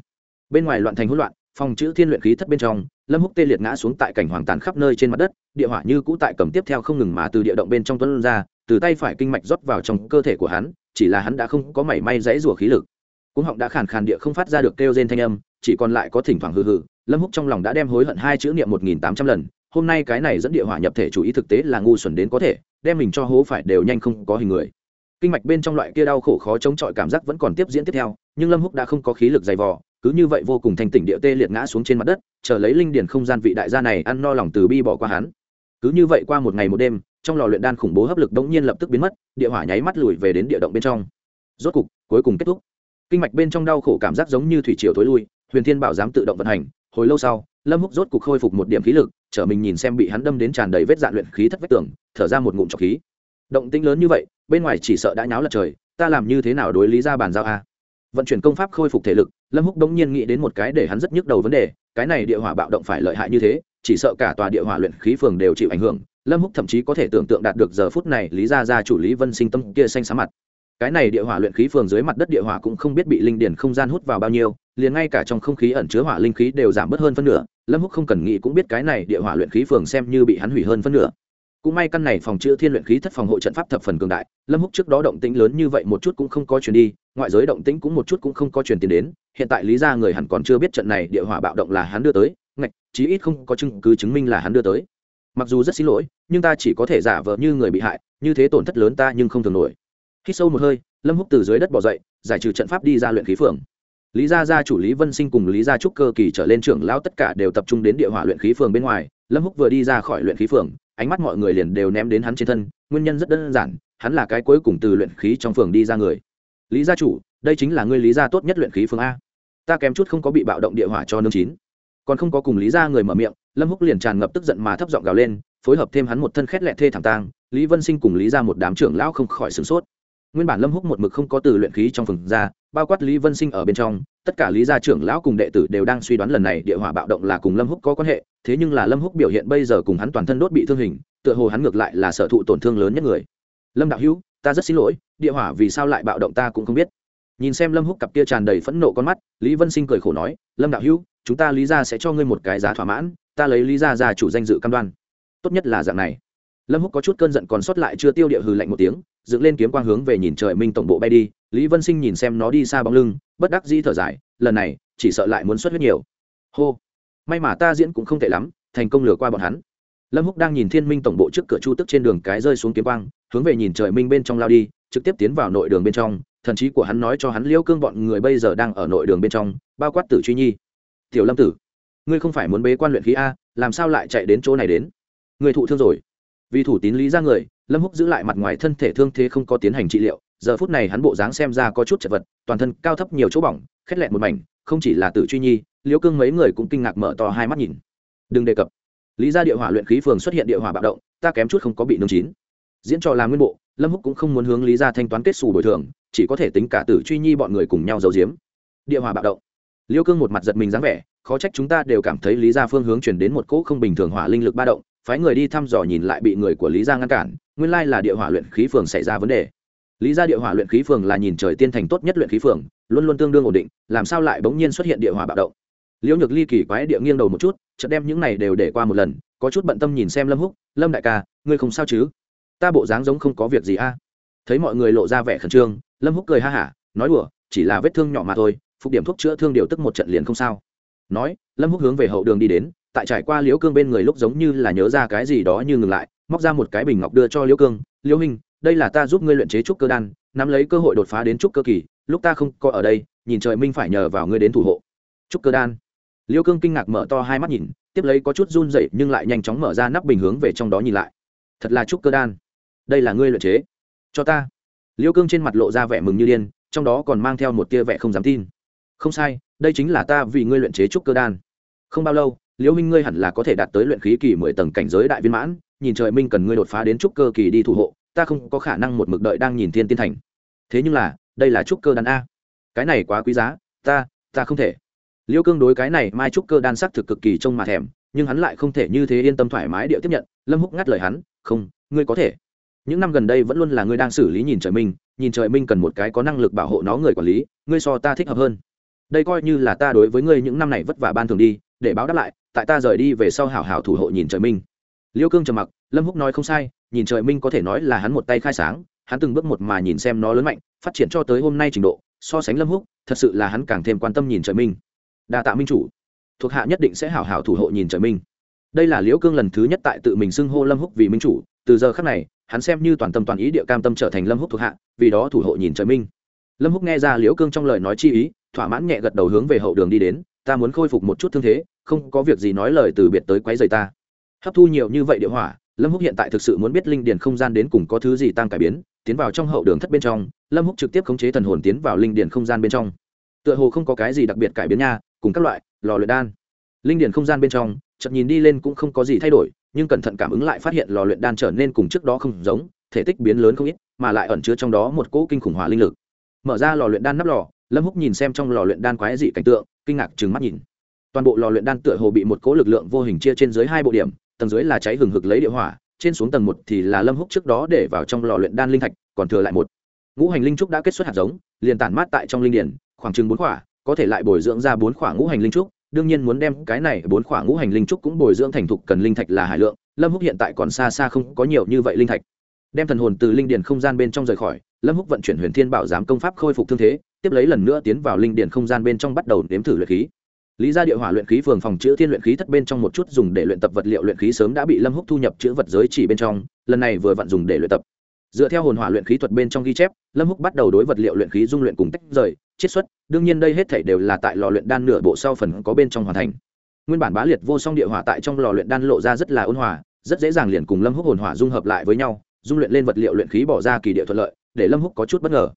Bên ngoài loạn thành hỗn loạn phòng chữ thiên luyện khí thất bên trong, lâm húc tê liệt ngã xuống tại cảnh hoàng tàn khắp nơi trên mặt đất, địa hỏa như cũ tại cầm tiếp theo không ngừng mà từ địa động bên trong tuấn ra, từ tay phải kinh mạch rót vào trong cơ thể của hắn, chỉ là hắn đã không có mảy may dãy rủa khí lực. Cũng họng đã khàn khàn địa không phát ra được kêu rên thanh âm, chỉ còn lại có thỉnh thoảng hừ hừ, lâm húc trong lòng đã đem hối hận hai chữ niệm một nghìn tám trăm lần, hôm nay cái này dẫn địa hỏa nhập thể chủ ý thực tế là ngu xuẩn đến có thể, đem mình cho hố phải đều nhanh không có hình người. Kinh mạch bên trong loại kia đau khổ khó chống chọi cảm giác vẫn còn tiếp diễn tiếp theo, nhưng lâm húc đã không có khí lực dày vò cứ như vậy vô cùng thanh tỉnh địa tê liệt ngã xuống trên mặt đất, chờ lấy linh điển không gian vị đại gia này ăn no lòng từ bi bỏ qua hắn. Cứ như vậy qua một ngày một đêm, trong lò luyện đan khủng bố hấp lực đống nhiên lập tức biến mất, địa hỏa nháy mắt lùi về đến địa động bên trong. Rốt cục, cuối cùng kết thúc. Kinh mạch bên trong đau khổ cảm giác giống như thủy triều tối lui, huyền thiên bảo dám tự động vận hành, hồi lâu sau, lâm húc rốt cục khôi phục một điểm khí lực, trở mình nhìn xem bị hắn đâm đến tràn đầy vết dạn luyện khí thất vách tường, thở ra một ngụm trọc khí. Động tĩnh lớn như vậy, bên ngoài chỉ sợ đã nháo lật trời, ta làm như thế nào đối lý ra bàn giao a? Vận chuyển công pháp khôi phục thể lực, lâm húc đống nhiên nghĩ đến một cái để hắn rất nhức đầu vấn đề, cái này địa hỏa bạo động phải lợi hại như thế, chỉ sợ cả tòa địa hỏa luyện khí phường đều chịu ảnh hưởng, lâm húc thậm chí có thể tưởng tượng đạt được giờ phút này lý gia gia chủ lý vân sinh tâm kia xanh xám mặt. Cái này địa hỏa luyện khí phường dưới mặt đất địa hỏa cũng không biết bị linh điển không gian hút vào bao nhiêu, liền ngay cả trong không khí ẩn chứa hỏa linh khí đều giảm bớt hơn phân nửa, lâm húc không cần nghĩ cũng biết cái này địa hỏa luyện khí phường xem như bị hắn hủy hơn phân nửa cũng may căn này phòng chữa thiên luyện khí thất phòng hộ trận pháp thập phần cường đại, lâm húc trước đó động tĩnh lớn như vậy một chút cũng không có truyền đi, ngoại giới động tĩnh cũng một chút cũng không có truyền tiền đến, hiện tại lý gia người hẳn còn chưa biết trận này địa hỏa bạo động là hắn đưa tới, ngạch, chí ít không có chứng cứ chứng minh là hắn đưa tới. Mặc dù rất xin lỗi, nhưng ta chỉ có thể giả vờ như người bị hại, như thế tổn thất lớn ta nhưng không thường nổi. Khi sâu một hơi, lâm húc từ dưới đất bỏ dậy, giải trừ trận pháp đi ra luyện khí phường lý gia gia chủ lý vân sinh cùng lý gia trúc cơ kỳ trở lên trưởng lão tất cả đều tập trung đến địa hỏa luyện khí phường bên ngoài, lâm húc vừa đi ra khỏi luyện khí phường ánh mắt mọi người liền đều ném đến hắn trên thân, nguyên nhân rất đơn giản, hắn là cái cuối cùng từ luyện khí trong phường đi ra người. Lý gia chủ, đây chính là ngươi lý gia tốt nhất luyện khí phường a. Ta kém chút không có bị bạo động địa hỏa cho nương chín. Còn không có cùng lý gia người mở miệng, lâm húc liền tràn ngập tức giận mà thấp giọng gào lên, phối hợp thêm hắn một thân khét lẹ thê thảm tang, lý vân sinh cùng lý gia một đám trưởng lão không khỏi sửng sốt nguyên bản lâm húc một mực không có từ luyện khí trong phường ra, bao quát lý vân sinh ở bên trong, tất cả lý gia trưởng lão cùng đệ tử đều đang suy đoán lần này địa hỏa bạo động là cùng lâm húc có quan hệ, thế nhưng là lâm húc biểu hiện bây giờ cùng hắn toàn thân đốt bị thương hình, tựa hồ hắn ngược lại là sở thụ tổn thương lớn nhất người. Lâm đạo hữu, ta rất xin lỗi, địa hỏa vì sao lại bạo động ta cũng không biết. Nhìn xem lâm húc cặp kia tràn đầy phẫn nộ con mắt, lý vân sinh cười khổ nói, lâm đạo hữu, chúng ta lý gia sẽ cho ngươi một cái giá thỏa mãn, ta lấy lý gia gia chủ danh dự cam đoan. Tốt nhất là dạng này lâm húc có chút cơn giận còn sót lại chưa tiêu địa hừ lạnh một tiếng, dựng lên kiếm quang hướng về nhìn trời minh tổng bộ bay đi, lý vân sinh nhìn xem nó đi xa bóng lưng, bất đắc dĩ thở dài, lần này, chỉ sợ lại muốn xuất huyết nhiều. Hô. May mà ta diễn cũng không tệ lắm, thành công lừa qua bọn hắn. Lâm húc đang nhìn thiên minh tổng bộ trước cửa chu tức trên đường cái rơi xuống kiếm quang, hướng về nhìn trời minh bên trong lao đi, trực tiếp tiến vào nội đường bên trong, thần trí của hắn nói cho hắn liễu cương bọn người bây giờ đang ở nội đường bên trong, bao quát tử truy nhi. Tiểu lâm tử, ngươi không phải muốn bế quan luyện khí a, làm sao lại chạy đến chỗ này đến? Người thụ thương rồi vì thủ tín lý ra người, lâm húc giữ lại mặt ngoài thân thể thương thế không có tiến hành trị liệu, giờ phút này hắn bộ dáng xem ra có chút chật vật, toàn thân cao thấp nhiều chỗ bỏng, khét lẹn một mảnh, không chỉ là tử truy nhi, liễu cương mấy người cũng kinh ngạc mở to hai mắt nhìn. Đừng đề cập. Lý ra địa hỏa luyện khí phường xuất hiện địa hỏa bạo động, ta kém chút không có bị nương chín. Diễn trò làm nguyên bộ, lâm húc cũng không muốn hướng lý ra thanh toán kết xù bồi thường, chỉ có thể tính cả tử truy nhi bọn người cùng nhau giấu giếm. Địa hỏa bạo động. Liêu cương một mặt giật mình dáng vẻ, khó trách chúng ta đều cảm thấy lý ra phương hướng chuyển đến một cỗ không bình thường hỏa linh lực ba động phái người đi thăm dò nhìn lại bị người của lý gia ngăn cản, nguyên lai là địa hỏa luyện khí phường xảy ra vấn đề. Lý gia địa hỏa luyện khí phường là nhìn trời tiên thành tốt nhất luyện khí phường, luôn luôn tương đương ổn định, làm sao lại bỗng nhiên xuất hiện địa hỏa bạo động? Liễu nhược ly kỳ quái địa nghiêng đầu một chút, chợt đem những này đều để qua một lần, có chút bận tâm nhìn xem lâm húc, lâm đại ca, ngươi không sao chứ? Ta bộ dáng giống không có việc gì a. Thấy mọi người lộ ra vẻ khẩn trương, lâm húc cười ha hả, nói đùa, chỉ là vết thương nhỏ mà thôi, phục điểm thuốc chữa thương điều tức một trận liền không sao. Nói, lâm húc hướng về hậu đường đi đến tại trải qua liễu cương bên người lúc giống như là nhớ ra cái gì đó như ngừng lại, móc ra một cái bình ngọc đưa cho liễu cương, liễu hình đây là ta giúp ngươi luyện chế trúc cơ đan, nắm lấy cơ hội đột phá đến trúc cơ kỳ, lúc ta không có ở đây, nhìn trời minh phải nhờ vào ngươi đến thủ hộ. Trúc cơ đan. Liễu cương kinh ngạc mở to hai mắt nhìn, tiếp lấy có chút run dậy nhưng lại nhanh chóng mở ra nắp bình hướng về trong đó nhìn lại. Thật là trúc cơ đan. Đây là ngươi luyện chế. Cho ta. Liễu cương trên mặt lộ ra vẻ mừng như điên, trong đó còn mang theo một tia vẻ không dám tin. Không sai, đây chính là ta vì ngươi luyện chế trúc cơ đan. Không bao lâu liễu minh ngươi hẳn là có thể đạt tới luyện khí kỳ mười tầng cảnh giới đại viên mãn, nhìn trời minh cần ngươi đột phá đến trúc cơ kỳ đi thủ hộ, ta không có khả năng một mực đợi đang nhìn thiên tiên thành. Thế nhưng là, đây là trúc cơ đan a. Cái này quá quý giá, ta ta không thể. Liễu cương đối cái này mai trúc cơ đan sắc thực cực kỳ trông mà thèm, nhưng hắn lại không thể như thế yên tâm thoải mái điệu tiếp nhận, lâm húc ngắt lời hắn, không, ngươi có thể. Những năm gần đây vẫn luôn là ngươi đang xử lý nhìn trời minh, nhìn trời minh cần một cái có năng lực bảo hộ nó người quản lý, ngươi so ta thích hợp hơn. Đây coi như là ta đối với ngươi những năm này vất vả ban thường đi, để báo đáp lại tại ta rời đi về sau hảo hảo thủ hộ nhìn trời minh. Liêu cương trầm mặc, lâm húc nói không sai, nhìn trời minh có thể nói là hắn một tay khai sáng, hắn từng bước một mà nhìn xem nó lớn mạnh, phát triển cho tới hôm nay trình độ, so sánh lâm húc, thật sự là hắn càng thêm quan tâm nhìn trời minh. Đa tạ minh chủ. Thuộc hạ nhất định sẽ hảo hảo thủ hộ nhìn trời minh. Đây là liễu cương lần thứ nhất tại tự mình xưng hô lâm húc vì minh chủ, từ giờ khắc này, hắn xem như toàn tâm toàn ý địa cam tâm trở thành lâm húc thuộc hạ, vì đó thủ hộ nhìn trời minh. Lâm húc nghe ra liễu cương trong lời nói chi ý, thỏa mãn nhẹ gật đầu hướng về hậu đường đi đến ta muốn khôi phục một chút thương thế, không có việc gì nói lời từ biệt tới quấy rầy ta. Hấp thu nhiều như vậy địa hỏa, lâm húc hiện tại thực sự muốn biết linh điền không gian đến cùng có thứ gì tăng cải biến, tiến vào trong hậu đường thất bên trong, lâm húc trực tiếp khống chế thần hồn tiến vào linh điền không gian bên trong. Tựa hồ không có cái gì đặc biệt cải biến nha, cùng các loại, lò luyện đan. Linh điền không gian bên trong, chợt nhìn đi lên cũng không có gì thay đổi, nhưng cẩn thận cảm ứng lại phát hiện lò luyện đan trở nên cùng trước đó không giống, thể tích biến lớn không ít, mà lại ẩn chứa trong đó một cỗ kinh khủng hỏa linh lực. Mở ra lò luyện đan nắp lò lâm húc nhìn xem trong lò luyện đan quái dị cảnh tượng, kinh ngạc trừng mắt nhìn. Toàn bộ lò luyện đan tựa hồ bị một cỗ lực lượng vô hình chia trên dưới hai bộ điểm, tầng dưới là cháy hừng hực lấy địa hỏa, trên xuống tầng một thì là lâm húc trước đó để vào trong lò luyện đan linh thạch, còn thừa lại một. Ngũ hành linh trúc đã kết xuất hạt giống, liền tản mát tại trong linh điển, khoảng chừng bốn quả có thể lại bồi dưỡng ra bốn quả ngũ hành linh trúc. Đương nhiên muốn đem cái này bốn quả ngũ hành linh trúc cũng bồi dưỡng thành thục cần linh thạch là hải lượng, lâm húc hiện tại còn xa xa không có nhiều như vậy linh thạch. Đem thần hồn từ linh điển không gian bên trong rời khỏi, lâm húc vận chuyển huyền thiên bảo giám công pháp khôi phục thương thế tiếp lấy lần nữa tiến vào linh điển không gian bên trong bắt đầu nếm thử luyện khí. Lý gia địa hỏa luyện khí phường phòng chữ thiên luyện khí thất bên trong một chút dùng để luyện tập vật liệu luyện khí sớm đã bị lâm húc thu nhập chữ vật giới chỉ bên trong, lần này vừa vặn dùng để luyện tập. Dựa theo hồn hỏa luyện khí thuật bên trong ghi chép, lâm húc bắt đầu đối vật liệu luyện khí dung luyện cùng tách rời, chiết xuất, đương nhiên đây hết thảy đều là tại lò luyện đan nửa bộ sau phần có bên trong hoàn thành. Nguyên bản bá liệt vô song địa hỏa tại trong lò luyện đan lộ ra rất là ôn hòa, rất dễ dàng liền cùng lâm húc hồn hỏa dung hợp lại với nhau, dung luyện lên vật liệu luyện khí bỏ ra kỳ địa thuận lợi, để lâm húc có chút bất ngờ.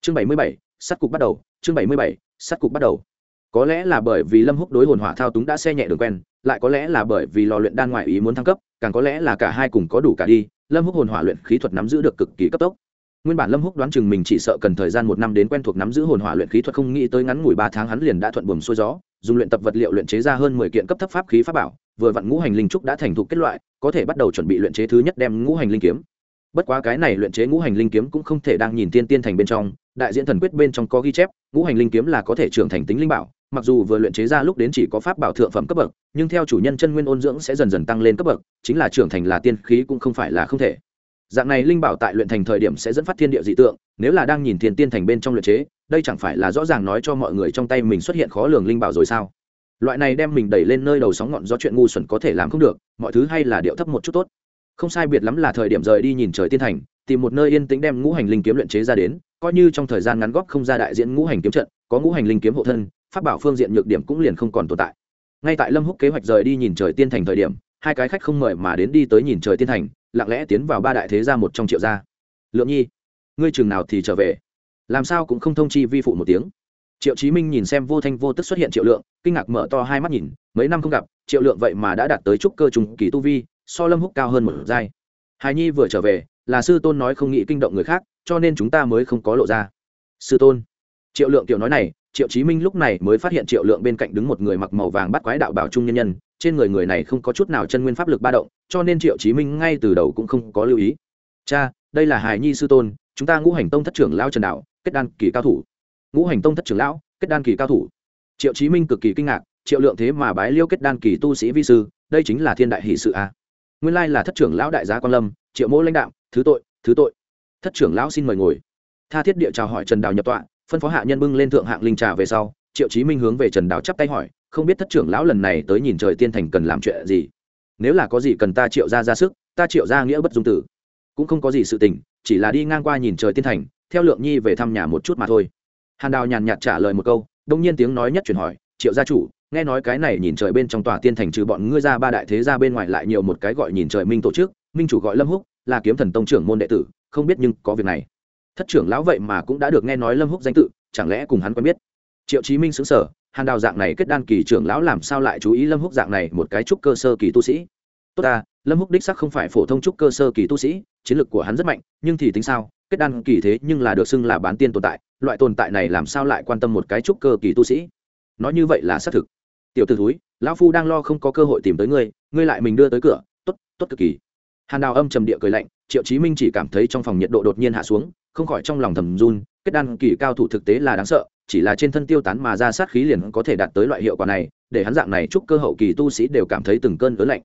Chương bảy mươi bảy sắt cục bắt đầu, chương bảy mươi bảy sắt cục bắt đầu. Có lẽ là bởi vì lâm húc đối hồn hỏa thao túng đã xe nhẹ đường quen, lại có lẽ là bởi vì lò luyện đan ngoại ý muốn thăng cấp, càng có lẽ là cả hai cùng có đủ cả đi, lâm húc hồn hỏa luyện khí thuật nắm giữ được cực kỳ cấp tốc. Nguyên bản lâm húc đoán chừng mình chỉ sợ cần thời gian một năm đến quen thuộc nắm giữ hồn hỏa luyện khí thuật, không nghĩ tới ngắn ngủi ba tháng hắn liền đã thuận buồm xuôi gió, dùng luyện tập vật liệu luyện chế ra hơn mười kiện cấp thấp pháp khí pháp bảo, vừa vặn ngũ hành linh trúc đã thành thục kết loại, có thể bắt đầu chuẩn bị luyện chế thứ nhất đem ngũ hành linh kiếm bất quá cái này luyện chế ngũ hành linh kiếm cũng không thể đang nhìn tiên tiên thành bên trong, đại diễn thần quyết bên trong có ghi chép, ngũ hành linh kiếm là có thể trưởng thành tính linh bảo, mặc dù vừa luyện chế ra lúc đến chỉ có pháp bảo thượng phẩm cấp bậc, nhưng theo chủ nhân chân nguyên ôn dưỡng sẽ dần dần tăng lên cấp bậc, chính là trưởng thành là tiên khí cũng không phải là không thể. Dạng này linh bảo tại luyện thành thời điểm sẽ dẫn phát thiên địa dị tượng, nếu là đang nhìn thiên tiên thành bên trong luyện chế, đây chẳng phải là rõ ràng nói cho mọi người trong tay mình xuất hiện khó lường linh bảo rồi sao? Loại này đem mình đẩy lên nơi đầu sóng ngọn do chuyện ngu xuẩn có thể làm không được, mọi thứ hay là điệu thấp một chút tốt không sai biệt lắm là thời điểm rời đi nhìn trời tiên thành, tìm một nơi yên tĩnh đem ngũ hành linh kiếm luyện chế ra đến, coi như trong thời gian ngắn góp không ra đại diễn ngũ hành kiếm trận, có ngũ hành linh kiếm hộ thân phát bảo phương diện nhược điểm cũng liền không còn tồn tại. Ngay tại lâm húc kế hoạch rời đi nhìn trời tiên thành thời điểm, hai cái khách không mời mà đến đi tới nhìn trời tiên thành, lặng lẽ tiến vào ba đại thế gia một trong triệu gia. Lượng nhi, ngươi chừng nào thì trở về? Làm sao cũng không thông chi vi phụ một tiếng. Triệu chí minh nhìn xem vô thanh vô tức xuất hiện triệu lượng, kinh ngạc mở to hai mắt nhìn, mấy năm không gặp, triệu lượng vậy mà đã đạt tới trúc cơ trùng kỳ tu vi so lâm húc cao hơn một giai. Hài nhi vừa trở về, là sư tôn nói không nghĩ kinh động người khác, cho nên chúng ta mới không có lộ ra. Sư tôn. Triệu lượng tiểu nói này, triệu chí minh lúc này mới phát hiện triệu lượng bên cạnh đứng một người mặc màu vàng bắt quái đạo bảo trung nhân nhân, trên người người này không có chút nào chân nguyên pháp lực ba động, cho nên triệu chí minh ngay từ đầu cũng không có lưu ý. Cha, đây là hài nhi sư tôn, chúng ta ngũ hành tông thất trưởng lão trần đạo, kết đan kỳ cao thủ. Ngũ hành tông thất trưởng lão, kết đan kỳ cao thủ. Triệu chí minh cực kỳ kinh ngạc, triệu lượng thế mà bái liêu kết đan kỳ tu sĩ vi sư, đây chính là thiên đại hỷ sự a nguyên lai là thất trưởng lão đại gia quan lâm, triệu mỗ lãnh đạo, thứ tội thứ tội. Thất trưởng lão xin mời ngồi. Tha thiết địa chào hỏi trần đào nhập tọa, phân phó hạ nhân bưng lên thượng hạng linh trà về sau, triệu chí minh hướng về trần đào chắp tay hỏi, không biết thất trưởng lão lần này tới nhìn trời tiên thành cần làm chuyện gì? Nếu là có gì cần ta triệu ra ra sức, ta triệu ra nghĩa bất dung tử. Cũng không có gì sự tình, chỉ là đi ngang qua nhìn trời tiên thành, theo lượng nhi về thăm nhà một chút mà thôi. Hàn đào nhàn nhạt trả lời một câu, đông nhiên tiếng nói nhất chuyển hỏi, triệu gia chủ nghe nói cái này nhìn trời bên trong tòa tiên thành trừ bọn ngươi ra ba đại thế ra bên ngoài lại nhiều một cái gọi nhìn trời minh tổ chức, minh chủ gọi lâm húc, là kiếm thần tông trưởng môn đệ tử, không biết nhưng có việc này. Thất trưởng lão vậy mà cũng đã được nghe nói lâm húc danh tự, chẳng lẽ cùng hắn quen biết? Triệu chí minh xứng sở hàn đào dạng này kết đan kỳ trưởng lão làm sao lại chú ý lâm húc dạng này một cái trúc cơ sơ kỳ tu sĩ? Tốt ta, lâm húc đích sắc không phải phổ thông trúc cơ sơ kỳ tu sĩ, chiến lược của hắn rất mạnh, nhưng thì tính sao? Kết đan kỳ thế nhưng là được xưng là bán tiên tồn tại, loại tồn tại này làm sao lại quan tâm một cái trúc cơ kỳ tu sĩ? Nói như vậy là xác thực tiểu t ử thúi, lão phu đang lo không có cơ hội tìm tới ngươi ngươi lại mình đưa tới cửa t ố t t ố t cực kỳ. Hàn đào âm trầm địa cười lạnh, triệu chí minh chỉ cảm thấy trong phòng nhiệt độ đột nhiên hạ xuống, không khỏi trong lòng thầm run, kết đan kỳ cao thủ thực tế là đáng sợ, chỉ là trên thân tiêu tán mà ra sát khí liền có thể đạt tới loại hiệu quả này, để hắn dạng này chúc cơ hậu kỳ tu sĩ đều cảm thấy từng cơn ớn lạnh.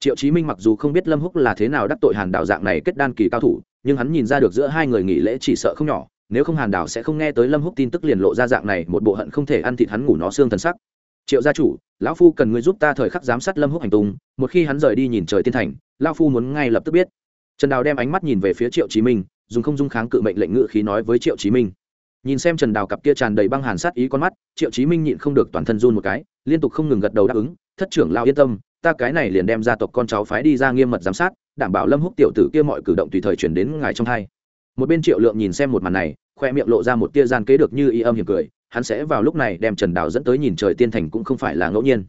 Triệu chí minh mặc dù không biết lâm húc là thế nào đắc tội hàn đào dạng này kết đan kỳ cao thủ, nhưng hắn nhìn ra được giữa hai người nghỉ lễ chỉ sợ không nhỏ, nếu không hàn đào sẽ không nghe tới lâm húc tin tức liền lộ ra dạng này, một bộ hận không thể ăn thịt hắn ngủ nó xương thần sắc triệu gia chủ, lão phu cần ngươi giúp ta thời khắc giám sát lâm húc hành tung, một khi hắn rời đi nhìn trời tiên thành, lão phu muốn ngay lập tức biết. Trần đào đem ánh mắt nhìn về phía triệu chí minh, dùng không dung kháng cự mệnh lệnh ngự khí nói với triệu chí minh. Nhìn xem trần đào cặp kia tràn đầy băng hàn sát ý con mắt, triệu chí minh nhịn không được toàn thân run một cái, liên tục không ngừng gật đầu đáp ứng, thất trưởng lao yên tâm, ta cái này liền đem gia tộc con cháu phái đi ra nghiêm mật giám sát, đảm bảo lâm húc tiểu tử kia mọi cử động tùy thời chuyển đến ngài trong thai một bên triệu lượng nhìn xem một màn này khoe miệng lộ ra một tia gian kế được như y âm hiểm cười, hắn sẽ vào lúc này đem trần đào dẫn tới nhìn trời tiên thành cũng không phải là ngẫu nhiên.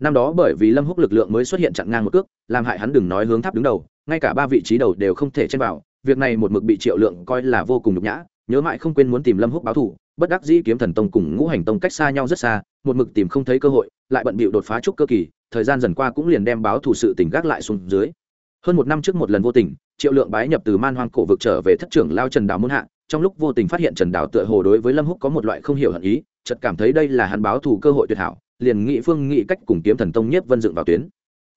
Năm đó bởi vì lâm húc lực lượng mới xuất hiện chặn ngang một cước, làm hại hắn đừng nói hướng tháp đứng đầu, ngay cả ba vị trí đầu đều không thể chen vào, việc này một mực bị triệu lượng coi là vô cùng nhục nhã, nhớ mãi không quên muốn tìm lâm húc báo thù, bất đắc dĩ kiếm thần tông cùng ngũ hành tông cách xa nhau rất xa, một mực tìm không thấy cơ hội, lại bận bịu đột phá trúc cơ kỳ, thời gian dần qua cũng liền đem báo thù sự tình gác lại xuống dưới. Hơn một năm trước một lần vô tình, triệu lượng bái nhập từ man hoang cổ vực trở về thất trưởng lao trần đào muôn hạ trong lúc vô tình phát hiện trần đào tựa hồ đối với lâm húc có một loại không hiểu hận ý, chợt cảm thấy đây là hắn báo thù cơ hội tuyệt hảo, liền nghị phương nghị cách cùng kiếm thần tông nhiếp vân dựng vào tuyến.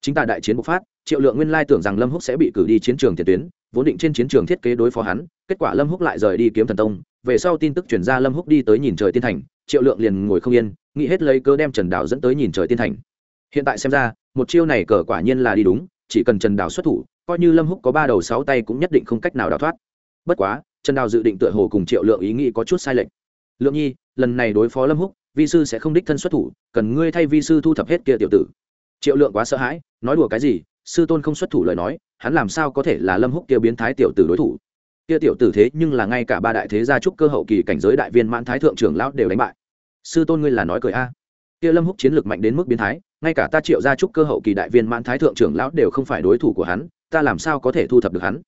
Chính tại đại chiến bộc phát, triệu lượng nguyên lai tưởng rằng lâm húc sẽ bị cử đi chiến trường tiền tuyến, vốn định trên chiến trường thiết kế đối phó hắn, kết quả lâm húc lại rời đi kiếm thần tông. Về sau tin tức chuyển ra lâm húc đi tới nhìn trời tiên thành, triệu lượng liền ngồi không yên, nghĩ hết lấy cớ đem trần đào dẫn tới nhìn trời tiên thành. Hiện tại xem ra, một chiêu này cờ quả nhiên là đi đúng, chỉ cần trần đào xuất thủ, coi như lâm húc có ba đầu sáu tay cũng nhất định không cách nào đào thoát. Bất quá trần đào dự định tựa hồ cùng triệu lượng ý nghĩ có chút sai lệch. Lượng nhi, lần này đối phó lâm húc, vi sư sẽ không đích thân xuất thủ, cần ngươi thay vi sư thu thập hết kia tiểu tử. Triệu lượng quá sợ hãi, nói đùa cái gì, sư tôn không xuất thủ lời nói, hắn làm sao có thể là lâm húc kia biến thái tiểu tử đối thủ? Kia tiểu tử thế nhưng là ngay cả ba đại thế gia trúc cơ hậu kỳ cảnh giới đại viên mãn thái thượng trưởng lão đều đánh bại. Sư tôn ngươi là nói cười a. Kia lâm húc chiến lược mạnh đến mức biến thái, ngay cả ta triệu gia trúc cơ hậu kỳ đại viên mãn thái thượng trưởng lão đều không phải đối thủ của hắn, ta làm sao có thể thu thập được hắn?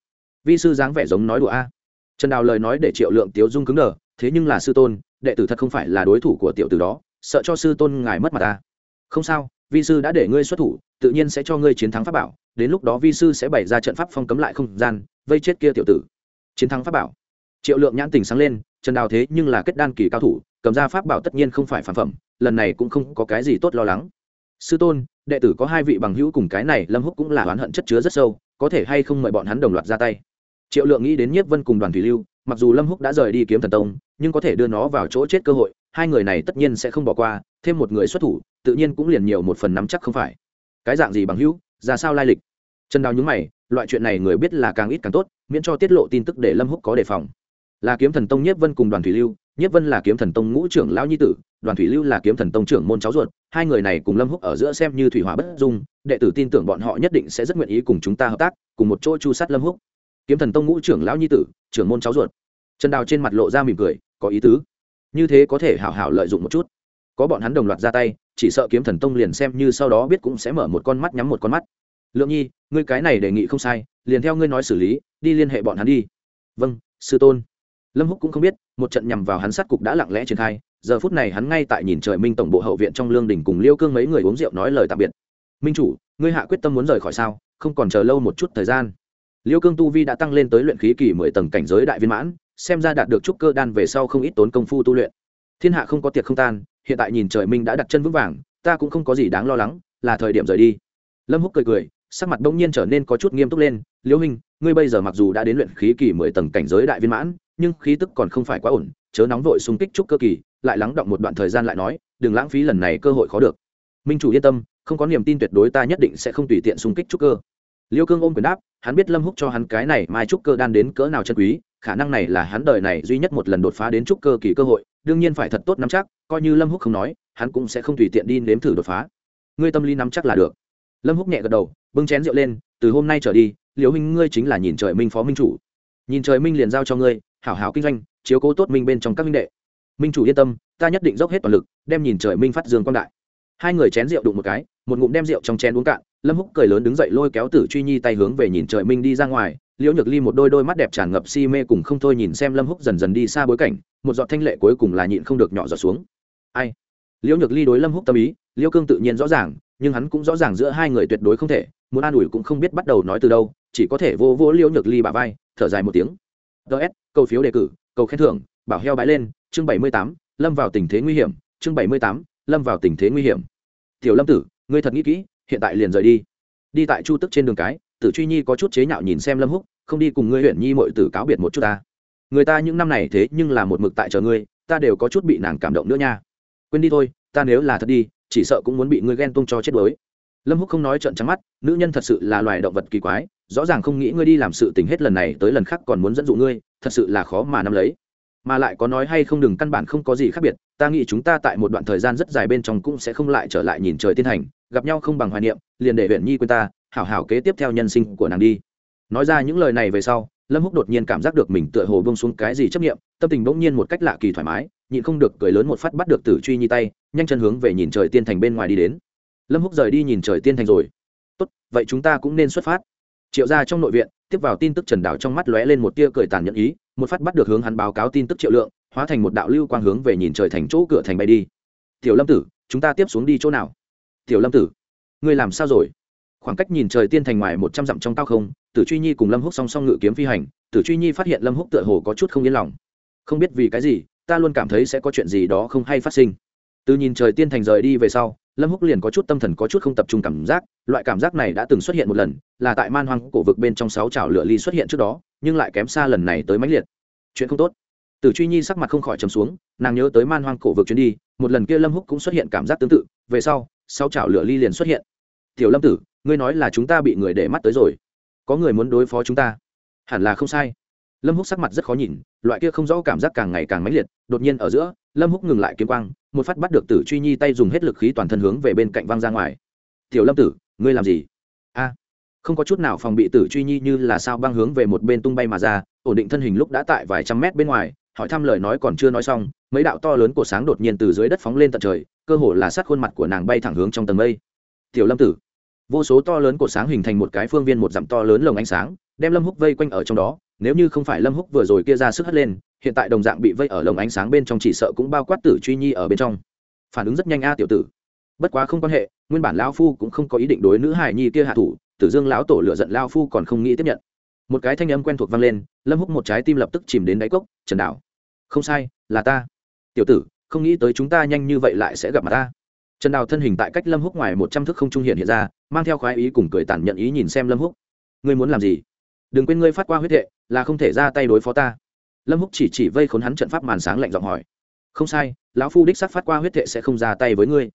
Vi sư dáng vẻ giống nói đùa a trần đào lời nói để triệu lượng tiếu dung cứng đờ, thế nhưng là sư tôn, đệ tử thật không phải là đối thủ của tiểu tử đó, sợ cho sư tôn ngài mất mặt ta. Không sao, vi sư đã để ngươi xuất thủ, tự nhiên sẽ cho ngươi chiến thắng pháp bảo, đến lúc đó vi sư sẽ bày ra trận pháp phong cấm lại không gian, vây chết kia tiểu tử. Chiến thắng pháp bảo. Triệu lượng nhãn tình sáng lên, trần đào thế nhưng là kết đan kỳ cao thủ, cầm ra pháp bảo tất nhiên không phải phản phẩm, lần này cũng không có cái gì tốt lo lắng. Sư tôn, đệ tử có hai vị bằng hữu cùng cái này, lâm húc cũng là oán hận chất chứa rất sâu, có thể hay không mời bọn hắn đồng loạt ra tay? Triệu lượng nghĩ đến nhiếp vân cùng đoàn thủy lưu, mặc dù lâm húc đã rời đi kiếm thần tông, nhưng có thể đưa nó vào chỗ chết cơ hội, hai người này tất nhiên sẽ không bỏ qua, thêm một người xuất thủ, tự nhiên cũng liền nhiều một phần nắm chắc không phải. Cái dạng gì bằng hữu, ra sao lai lịch? Trần đào nhúng mày, loại chuyện này người biết là càng ít càng tốt, miễn cho tiết lộ tin tức để lâm húc có đề phòng. Là kiếm thần tông nhiếp vân cùng đoàn thủy lưu, nhiếp vân là kiếm thần tông ngũ trưởng lão nhi tử, đoàn thủy lưu là kiếm thần tông trưởng môn cháu ruột, hai người này cùng lâm húc ở giữa xem như thủy hỏa bất dung, đệ tử tin tưởng bọn họ nhất định sẽ rất nguyện ý cùng chúng ta hợp tác, cùng một chỗ chu sát lâm húc kiếm thần tông ngũ trưởng lão nhi tử, trưởng môn cháu ruột. Trần đào trên mặt lộ ra mỉm cười, có ý tứ. Như thế có thể hảo hảo lợi dụng một chút. Có bọn hắn đồng loạt ra tay, chỉ sợ kiếm thần tông liền xem như sau đó biết cũng sẽ mở một con mắt nhắm một con mắt. Lượng nhi, ngươi cái này đề nghị không sai, liền theo ngươi nói xử lý, đi liên hệ bọn hắn đi. Vâng sư tôn. Lâm húc cũng không biết, một trận nhằm vào hắn sát cục đã lặng lẽ triển khai, giờ phút này hắn ngay tại nhìn trời minh tổng bộ hậu viện trong lương đình cùng liêu cương mấy người uống rượu nói lời tạm biệt. Minh chủ, ngươi hạ quyết tâm muốn rời khỏi sao, không còn chờ lâu một chút thời gian liêu cương tu vi đã tăng lên tới luyện khí kỳ mười tầng cảnh giới đại viên mãn, xem ra đạt được trúc cơ đan về sau không ít tốn công phu tu luyện. Thiên hạ không có tiệc không tan, hiện tại nhìn trời minh đã đặt chân vững vàng, ta cũng không có gì đáng lo lắng, là thời điểm rời đi. Lâm húc cười cười, sắc mặt bỗng nhiên trở nên có chút nghiêm túc lên liễu hình ngươi bây giờ mặc dù đã đến luyện khí kỳ mười tầng cảnh giới đại viên mãn, nhưng khí tức còn không phải quá ổn, chớ nóng vội xung kích trúc cơ kỳ, lại lắng động một đoạn thời gian lại nói, đừng lãng phí lần này cơ hội khó được. Minh chủ yên tâm, không có niềm tin tuyệt đối ta nhất định sẽ không tùy tiện xung kích trúc cơ liêu cương ôm quyền đáp, hắn biết lâm húc cho hắn cái này mai trúc cơ đan đến cỡ nào chân quý, khả năng này là hắn đời này duy nhất một lần đột phá đến trúc cơ kỳ cơ hội, đương nhiên phải thật tốt nắm chắc, coi như lâm húc không nói, hắn cũng sẽ không tùy tiện đi nếm thử đột phá. Ngươi tâm lý nắm chắc là được. Lâm húc nhẹ gật đầu, bưng chén rượu lên, từ hôm nay trở đi liễu huynh ngươi chính là nhìn trời minh phó minh chủ. Nhìn trời minh liền giao cho ngươi, hảo hảo kinh doanh, chiếu cố tốt minh bên trong các minh đệ. Minh chủ yên tâm, ta nhất định dốc hết toàn lực, đem nhìn trời minh phát dương quang đại. Hai người chén rượu đụng một cái một ngụm đem rượu trong chén uống cạn, lâm húc cười lớn đứng dậy lôi kéo tử truy nhi tay hướng về nhìn trời minh đi ra ngoài, liễu nhược ly một đôi đôi mắt đẹp tràn ngập si mê cùng không thôi nhìn xem lâm húc dần dần đi xa bối cảnh, một giọt thanh lệ cuối cùng là nhịn không được nhỏ giọt xuống. Ai? Liễu nhược ly đối lâm húc tâm ý, liễu cương tự nhiên rõ ràng, nhưng hắn cũng rõ ràng giữa hai người tuyệt đối không thể, muốn an ủi cũng không biết bắt đầu nói từ đâu, chỉ có thể vô vô liễu nhược ly bà vai, thở dài một tiếng. Ts cầu phiếu đề cử, cầu khen thưởng, bảo heo bãi lên, chương bảy mươi tám, lâm vào tình thế nguy hiểm, chương bảy mươi tám, lâm vào tình thế nguy hiểm. Tiểu lâm tử ngươi thật nghĩ kỹ, hiện tại liền rời đi. Đi tại chu tức trên đường cái, tử truy nhi có chút chế nhạo nhìn xem lâm húc, không đi cùng ngươi huyện nhi mọi tử cáo biệt một chút ta. Người ta những năm này thế nhưng là một mực tại chờ ngươi, ta đều có chút bị nàng cảm động nữa nha. Quên đi thôi, ta nếu là thật đi, chỉ sợ cũng muốn bị ngươi ghen tung cho chết đuối. Lâm húc không nói trận trắng mắt, nữ nhân thật sự là loài động vật kỳ quái, rõ ràng không nghĩ ngươi đi làm sự tình hết lần này tới lần khác còn muốn dẫn dụ ngươi, thật sự là khó mà nắm lấy. Mà lại có nói hay không đừng, căn bản không có gì khác biệt, ta nghĩ chúng ta tại một đoạn thời gian rất dài bên trong cũng sẽ không lại trở lại nhìn trời tiên hành gặp nhau không bằng hoài niệm, liền để huyện nhi quên ta, hảo hảo kế tiếp theo nhân sinh của nàng đi. Nói ra những lời này về sau, lâm húc đột nhiên cảm giác được mình tựa hồ bông xuống cái gì chấp nghiệm tâm tình bỗng nhiên một cách lạ kỳ thoải mái, nhịn không được cười lớn một phát bắt được tử truy nhi tay, nhanh chân hướng về nhìn trời tiên thành bên ngoài đi đến. Lâm húc rời đi nhìn trời tiên thành rồi. Tốt, vậy chúng ta cũng nên xuất phát. Triệu ra trong nội viện, tiếp vào tin tức trần đảo trong mắt lóe lên một tia cười tàn nhẫn ý, một phát bắt được hướng hắn báo cáo tin tức triệu lượng, hóa thành một đạo lưu quang hướng về nhìn trời thành chỗ cửa thành bay đi. Tiểu lâm tử, chúng ta tiếp xuống đi chỗ nào? Tiểu lâm tử, ngươi làm sao rồi? Khoảng cách nhìn trời tiên thành ngoài một trăm dặm trong cao không, tử truy nhi cùng lâm húc song song ngự kiếm phi hành, tử truy nhi phát hiện lâm húc tựa hồ có chút không yên lòng. Không biết vì cái gì, ta luôn cảm thấy sẽ có chuyện gì đó không hay phát sinh. Từ nhìn trời tiên thành rời đi về sau, lâm húc liền có chút tâm thần có chút không tập trung cảm giác, loại cảm giác này đã từng xuất hiện một lần, là tại man hoang cổ vực bên trong sáu chảo lửa ly xuất hiện trước đó, nhưng lại kém xa lần này tới mãnh liệt. Chuyện không tốt. Tử truy nhi sắc mặt không khỏi trầm xuống, nàng nhớ tới man hoang cổ vực chuyến đi, một lần kia lâm húc cũng xuất hiện cảm giác tương tự, về sau sáu chảo lửa ly liền xuất hiện. Tiểu lâm tử, ngươi nói là chúng ta bị người để mắt tới rồi. Có người muốn đối phó chúng ta? Hẳn là không sai. Lâm húc sắc mặt rất khó nhìn, loại kia không rõ cảm giác càng ngày càng mãnh liệt, đột nhiên ở giữa, lâm húc ngừng lại kiếm quang, một phát bắt được tử truy nhi tay dùng hết lực khí toàn thân hướng về bên cạnh văng ra ngoài. Tiểu lâm tử, ngươi làm gì? A, không có chút nào phòng bị tử truy nhi như là sao băng hướng về một bên tung bay mà ra, ổn định thân hình lúc đã tại vài trăm mét bên ngoài hỏi thăm lời nói còn chưa nói xong, mấy đạo to lớn của sáng đột nhiên từ dưới đất phóng lên tận trời, cơ hồ là sát khuôn mặt của nàng bay thẳng hướng trong tầng mây. Tiểu lâm tử, vô số to lớn của sáng hình thành một cái phương viên một dặm to lớn lồng ánh sáng, đem lâm húc vây quanh ở trong đó, nếu như không phải lâm húc vừa rồi kia ra sức hất lên, hiện tại đồng dạng bị vây ở lồng ánh sáng bên trong chỉ sợ cũng bao quát tử truy nhi ở bên trong. Phản ứng rất nhanh a, tiểu tử. Bất quá không quan hệ, nguyên bản lão phu cũng không có ý định đối nữ hải nhi kia hạ thủ, tử dương lão tổ lựa giận Lão phu còn không nghĩ tiếp nhận. Một cái thanh âm quen thuộc vang lên, lâm húc một trái tim lập tức chìm đến đáy cốc, trần đảo không sai, là ta. Tiểu tử, không nghĩ tới chúng ta nhanh như vậy lại sẽ gặp mặt ta. Trần đào thân hình tại cách lâm húc ngoài một trăm thước không trung hiện hiện ra, mang theo khoái ý cùng cười tản nhận ý nhìn xem lâm húc. Ngươi muốn làm gì? Đừng quên ngươi phát qua huyết hệ, là không thể ra tay đối phó ta. Lâm húc chỉ chỉ vây khốn hắn trận pháp màn sáng lạnh giọng hỏi. Không sai, lão phu đích sắc phát qua huyết hệ sẽ không ra tay với ngươi.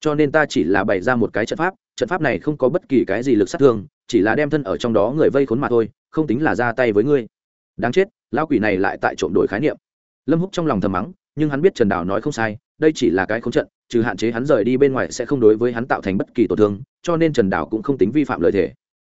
Cho nên ta chỉ là bày ra một cái trận pháp trận pháp này không có bất kỳ cái gì lực sát thương, chỉ là đem thân ở trong đó người vây khốn mà thôi, không tính là ra tay với ngươi. Đáng chết, lão quỷ này lại tại trộm đổi khái niệm lâm húc trong lòng thầm mắng, nhưng hắn biết trần đào nói không sai, đây chỉ là cái không trận, trừ hạn chế hắn rời đi bên ngoài sẽ không đối với hắn tạo thành bất kỳ tổn thương, cho nên trần đào cũng không tính vi phạm lời thề.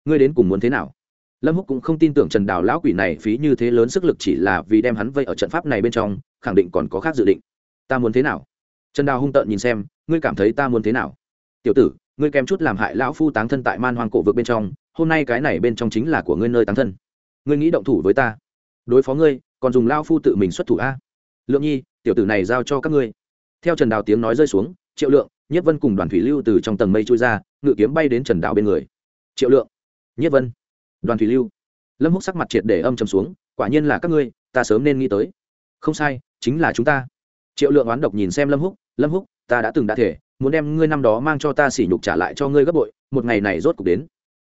Ngươi đến cùng muốn thế nào? Lâm húc cũng không tin tưởng trần đào lão quỷ này phí như thế lớn sức lực chỉ là vì đem hắn vây ở trận pháp này bên trong, khẳng định còn có khác dự định. Ta muốn thế nào? Trần đào hung tợn nhìn xem, ngươi cảm thấy ta muốn thế nào? Tiểu tử, ngươi kèm chút làm hại lão phu táng thân tại man hoang cổ vực bên trong, hôm nay cái này bên trong chính là của ngươi nơi táng thân. Ngươi nghĩ động thủ với ta. Đối phó ngươi còn dùng lao phu tự mình xuất thủ a. Lượng nhi, tiểu tử này giao cho các ngươi. Theo trần đào tiếng nói rơi xuống, triệu lượng nhất vân cùng đoàn thủy lưu từ trong tầng mây trôi ra, ngự kiếm bay đến trần đào bên người. Triệu lượng nhất vân, đoàn thủy lưu. Lâm húc sắc mặt triệt để âm trầm xuống, quả nhiên là các ngươi, ta sớm nên nghĩ tới. Không sai, chính là chúng ta. Triệu lượng oán độc nhìn xem lâm húc lâm húc, ta đã từng đã thể, muốn đem ngươi năm đó mang cho ta sỉ nhục trả lại cho ngươi gấp bội, một ngày này rốt cục đến.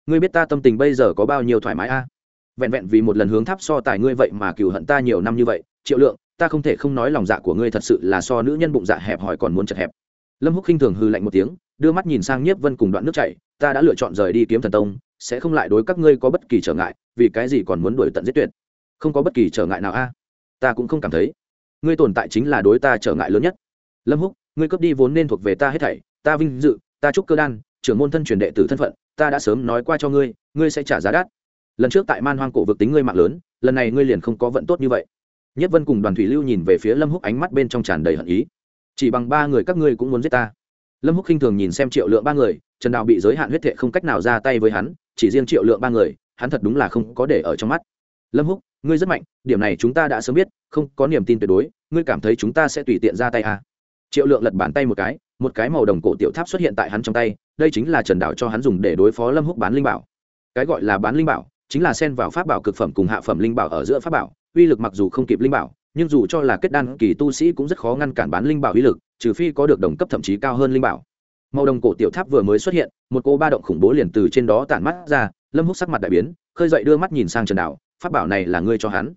Ngươi biết ta tâm tình bây giờ có bao nhiêu thoải mái a? Vẹn vẹn vì một lần hướng tháp so tài ngươi vậy mà cừu hận ta nhiều năm như vậy, triệu lượng, ta không thể không nói lòng dạ của ngươi thật sự là so nữ nhân bụng dạ hẹp hòi còn muốn chật hẹp. Lâm húc khinh thường hư lạnh một tiếng, đưa mắt nhìn sang nhiếp vân cùng đoạn nước chảy, ta đã lựa chọn rời đi kiếm thần tông, sẽ không lại đối các ngươi có bất kỳ trở ngại, vì cái gì còn muốn đuổi tận giết tuyệt? Không có bất kỳ trở ngại nào a? Ta cũng không cảm thấy. Ngươi tồn tại chính là đối ta trở ngại lớn nhất. Lâm húc, ngươi cướp đi vốn nên thuộc về ta hết thảy, ta vinh dự, ta chúc cơ đan, trưởng môn thân truyền đệ tử thân phận, ta đã sớm nói qua cho ngươi ngươi sẽ trả giá đắt lần trước tại man hoang cổ vực tính ngươi mạng lớn, lần này ngươi liền không có vận tốt như vậy. Nhất vân cùng đoàn thủy lưu nhìn về phía lâm húc ánh mắt bên trong tràn đầy hận ý. Chỉ bằng ba người các ngươi cũng muốn giết ta. Lâm húc khinh thường nhìn xem triệu lượng ba người, trần đào bị giới hạn huyết thệ không cách nào ra tay với hắn, chỉ riêng triệu lượng ba người, hắn thật đúng là không có để ở trong mắt. Lâm húc, ngươi rất mạnh, điểm này chúng ta đã sớm biết, không có niềm tin tuyệt đối, ngươi cảm thấy chúng ta sẽ tùy tiện ra tay à. triệu lượng lật bàn tay một cái một cái màu đồng cổ tiểu tháp xuất hiện tại hắn trong tay, đây chính là trần đào cho hắn dùng để đối phó lâm húc bán linh bảo. Cái gọi là bán linh bảo chính là xen vào pháp bảo cực phẩm cùng hạ phẩm linh bảo ở giữa pháp bảo, uy lực mặc dù không kịp linh bảo, nhưng dù cho là kết đan kỳ tu sĩ cũng rất khó ngăn cản bán linh bảo uy lực, trừ phi có được đồng cấp thậm chí cao hơn linh bảo. Màu đồng cổ tiểu tháp vừa mới xuất hiện, một cô ba động khủng bố liền từ trên đó tản mắt ra, lâm húc sắc mặt đại biến, khơi dậy đưa mắt nhìn sang trần đạo, pháp bảo này là ngươi cho hắn.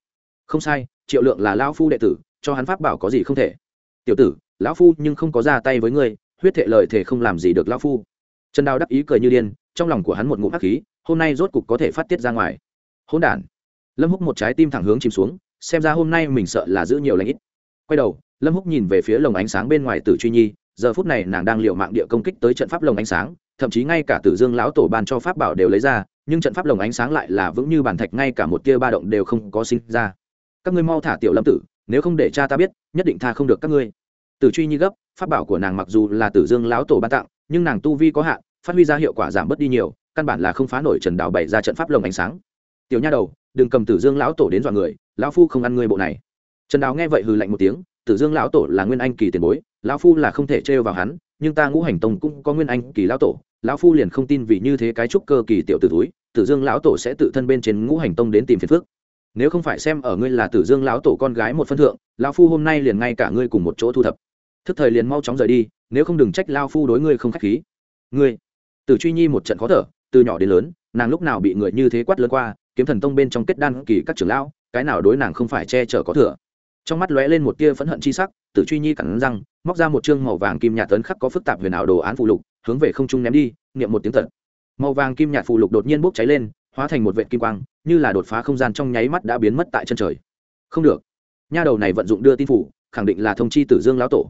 Không sai, triệu lượng là lão phu đệ tử, cho hắn pháp bảo có gì không thể. Tiểu tử, lão phu nhưng không có ra tay với ngươi, huyết thệ lời thể không làm gì được lão phu. Trần đào đắc ý cười như điên, trong lòng của hắn một ngụm hắc khí hôm nay rốt cục có thể phát tiết ra ngoài. Hỗn đản. Lâm húc một trái tim thẳng hướng chìm xuống, xem ra hôm nay mình sợ là giữ nhiều lãnh ít. Quay đầu, lâm húc nhìn về phía lồng ánh sáng bên ngoài tử truy nhi, giờ phút này nàng đang liệu mạng địa công kích tới trận pháp lồng ánh sáng, thậm chí ngay cả tử dương lão tổ ban cho pháp bảo đều lấy ra, nhưng trận pháp lồng ánh sáng lại là vững như bàn thạch, ngay cả một tia ba động đều không có sinh ra. Các ngươi mau thả tiểu lâm tử, nếu không để cha ta biết, nhất định tha không được các ngươi. Tử truy nhi gấp, pháp bảo của nàng mặc dù là tử dương lão tổ ban tặng, nhưng nàng tu vi có hạn, phát huy ra hiệu quả giảm bớt đi nhiều căn bản là không phá nổi trần đào bày ra trận pháp lồng ánh sáng. Tiểu nha đầu, đừng cầm tử dương lão tổ đến dọa người, lão phu không ăn ngươi bộ này. Trần đào nghe vậy hừ lạnh một tiếng, tử dương lão tổ là nguyên anh kỳ tiền bối, lão phu là không thể trêu vào hắn, nhưng ta ngũ hành tông cũng có nguyên anh kỳ lão tổ, lão phu liền không tin vì như thế cái trúc cơ kỳ tiểu tử túi tử dương lão tổ sẽ tự thân bên trên ngũ hành tông đến tìm phiền phước nếu không phải xem ở ngươi là tử dương lão tổ con gái một phân thượng, lão phu hôm nay liền ngay cả ngươi cùng một chỗ thu thập. Thức thời liền mau chóng rời đi, nếu không đừng trách lao phu đối ngươi không k h á c h khí. Ngươi, tử truy nhi một trận khó thở từ nhỏ đến lớn nàng lúc nào bị người như thế quát lớn qua kiếm thần tông bên trong kết đan kỳ các trưởng lão cái nào đối nàng không phải che chở có thừa. Trong mắt lóe lên một tia phẫn hận chi sắc tử truy nhi cẳng răng móc ra một chương màu vàng kim nhạt tấn khắc có phức tạp huyền ảo đồ án phụ lục hướng về không trung ném đi niệm một tiếng tật, màu vàng kim nhạt phụ lục đột nhiên bốc cháy lên hóa thành một vệ kim quang như là đột phá không gian trong nháy mắt đã biến mất tại chân trời. Không được. Nha đầu này vận dụng đưa tin phủ khẳng định là thông chi tử dương lão tổ.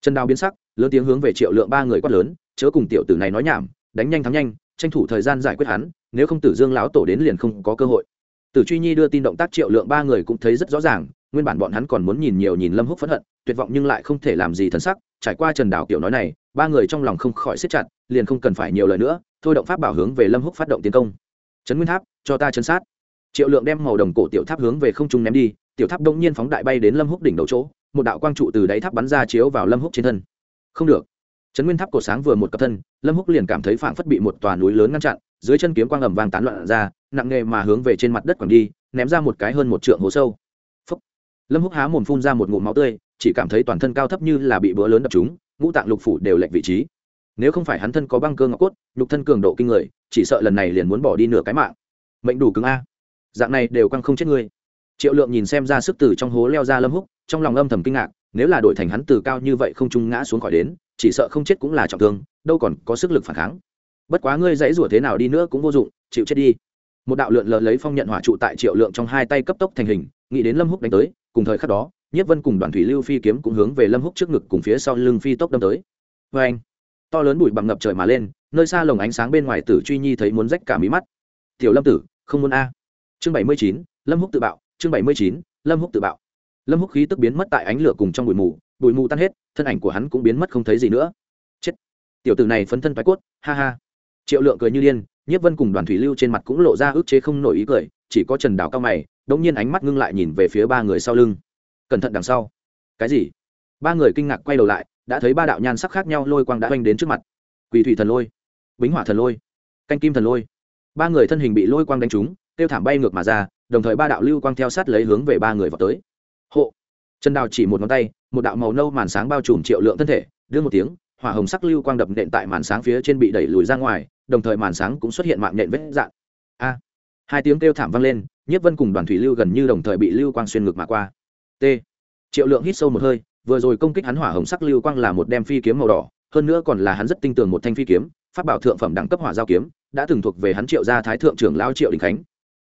Chân đao biến sắc lớn tiếng hướng về triệu lượng ba người quát lớn chớ cùng tiểu tử này nói nhảm đánh nhanh thắng nhanh tranh thủ thời gian giải quyết hắn, nếu không tử dương lão tổ đến liền không có cơ hội. Tử truy nhi đưa tin động tác triệu lượng ba người cũng thấy rất rõ ràng, nguyên bản bọn hắn còn muốn nhìn nhiều nhìn lâm húc phẫn hận, tuyệt vọng nhưng lại không thể làm gì thân sắc, trải qua trần đảo kiểu nói này, ba người trong lòng không khỏi siết chặt, liền không cần phải nhiều lời nữa, thôi động pháp bảo hướng về lâm húc phát động tiến công. Trấn nguyên tháp, cho ta chấn sát. Triệu lượng đem màu đồng cổ tiểu tháp hướng về không trung ném đi, tiểu tháp đông nhiên phóng đại bay đến lâm húc đỉnh đầu chỗ, một đạo quang trụ từ đáy tháp bắn ra chiếu vào lâm húc trên thân. Không được trấn nguyên tháp cổ sáng vừa một cặp thân lâm húc liền cảm thấy phảng phất bị một tòa núi lớn ngăn chặn dưới chân kiếm quang ầm vang tán loạn ra nặng nghề mà hướng về trên mặt đất quẳng đi ném ra một cái hơn một trượng hố sâu. Phúc. lâm húc há mồm phun ra một ngụm máu tươi chỉ cảm thấy toàn thân cao thấp như là bị bữa lớn đập trúng, ngũ tạng lục phủ đều lệch vị trí. Nếu không phải hắn thân có băng cơ ngọc cốt nhục thân cường độ kinh người chỉ sợ lần này liền muốn bỏ đi nửa cái mạng. Mệnh đủ cứng a. Dạng này đều căng không chết ngươi. Triệu lượng nhìn xem ra sức từ trong hố leo ra lâm húc trong lòng âm thầm kinh ngạc nếu là đổi thành hắn từ cao như vậy không trung ngã xuống khỏi đến chỉ sợ không chết cũng là trọng thương, đâu còn có sức lực phản kháng. Bất quá ngươi dãy rủa thế nào đi nữa cũng vô dụng, chịu chết đi. Một đạo lượn lờ lấy phong nhận hỏa trụ tại triệu lượng trong hai tay cấp tốc thành hình, nghĩ đến lâm húc đánh tới, cùng thời khắc đó nhất vân cùng đoàn thủy lưu phi kiếm cũng hướng về lâm húc trước ngực cùng phía sau lưng phi tốc đâm tới. Vê anh to lớn bụi bằng ngập trời mà lên, nơi xa lồng ánh sáng bên ngoài tử truy nhi thấy muốn rách cả mí mắt. Tiểu lâm tử, không muốn a. Chương bảy mươi chín, lâm húc tự bạo, chương bảy mươi chín, lâm húc tự bạo. Lâm húc khí tức biến mất tại ánh lửa cùng trong bụi mù bụi mù tan hết, thân ảnh của hắn cũng biến mất không thấy gì nữa. Chết. Tiểu tử này phấn thân thoái cốt, ha ha. Triệu lượng cười như điên, nhiếp vân cùng đoàn thủy lưu trên mặt cũng lộ ra ức chế không nổi ý cười, chỉ có trần đào cao mày, đống nhiên ánh mắt ngưng lại nhìn về phía ba người sau lưng. Cẩn thận đằng sau. Cái gì? Ba người kinh ngạc quay đầu lại, đã thấy ba đạo nhan sắc khác nhau lôi quang đã oanh đến trước mặt. Quỳ thủy thần lôi, bính hỏa thần lôi, canh kim thần lôi. Ba người thân hình bị lôi quang đánh trúng, tiêu thảm bay ngược mà ra, đồng thời ba đạo lưu quang theo sát lấy hướng về ba người vào tới. Hộ. Trần đào chỉ một ngón tay một đạo màu nâu màn sáng bao trùm triệu lượng thân thể, đưa một tiếng, hỏa hồng sắc lưu quang đập nện tại màn sáng phía trên bị đẩy lùi ra ngoài, đồng thời màn sáng cũng xuất hiện mạng nện vết dạn a! Hai tiếng kêu thảm vang lên, nhiếp vân cùng đoàn thủy lưu gần như đồng thời bị lưu quang xuyên ngược mà qua. T! Triệu lượng hít sâu một hơi, vừa rồi công kích hắn hỏa hồng sắc lưu quang là một đem phi kiếm màu đỏ, hơn nữa còn là hắn rất tinh tường một thanh phi kiếm phát bảo thượng phẩm đẳng cấp hỏa giao kiếm, đã từng thuộc về hắn triệu gia thái thượng trưởng lao triệu đình khánh.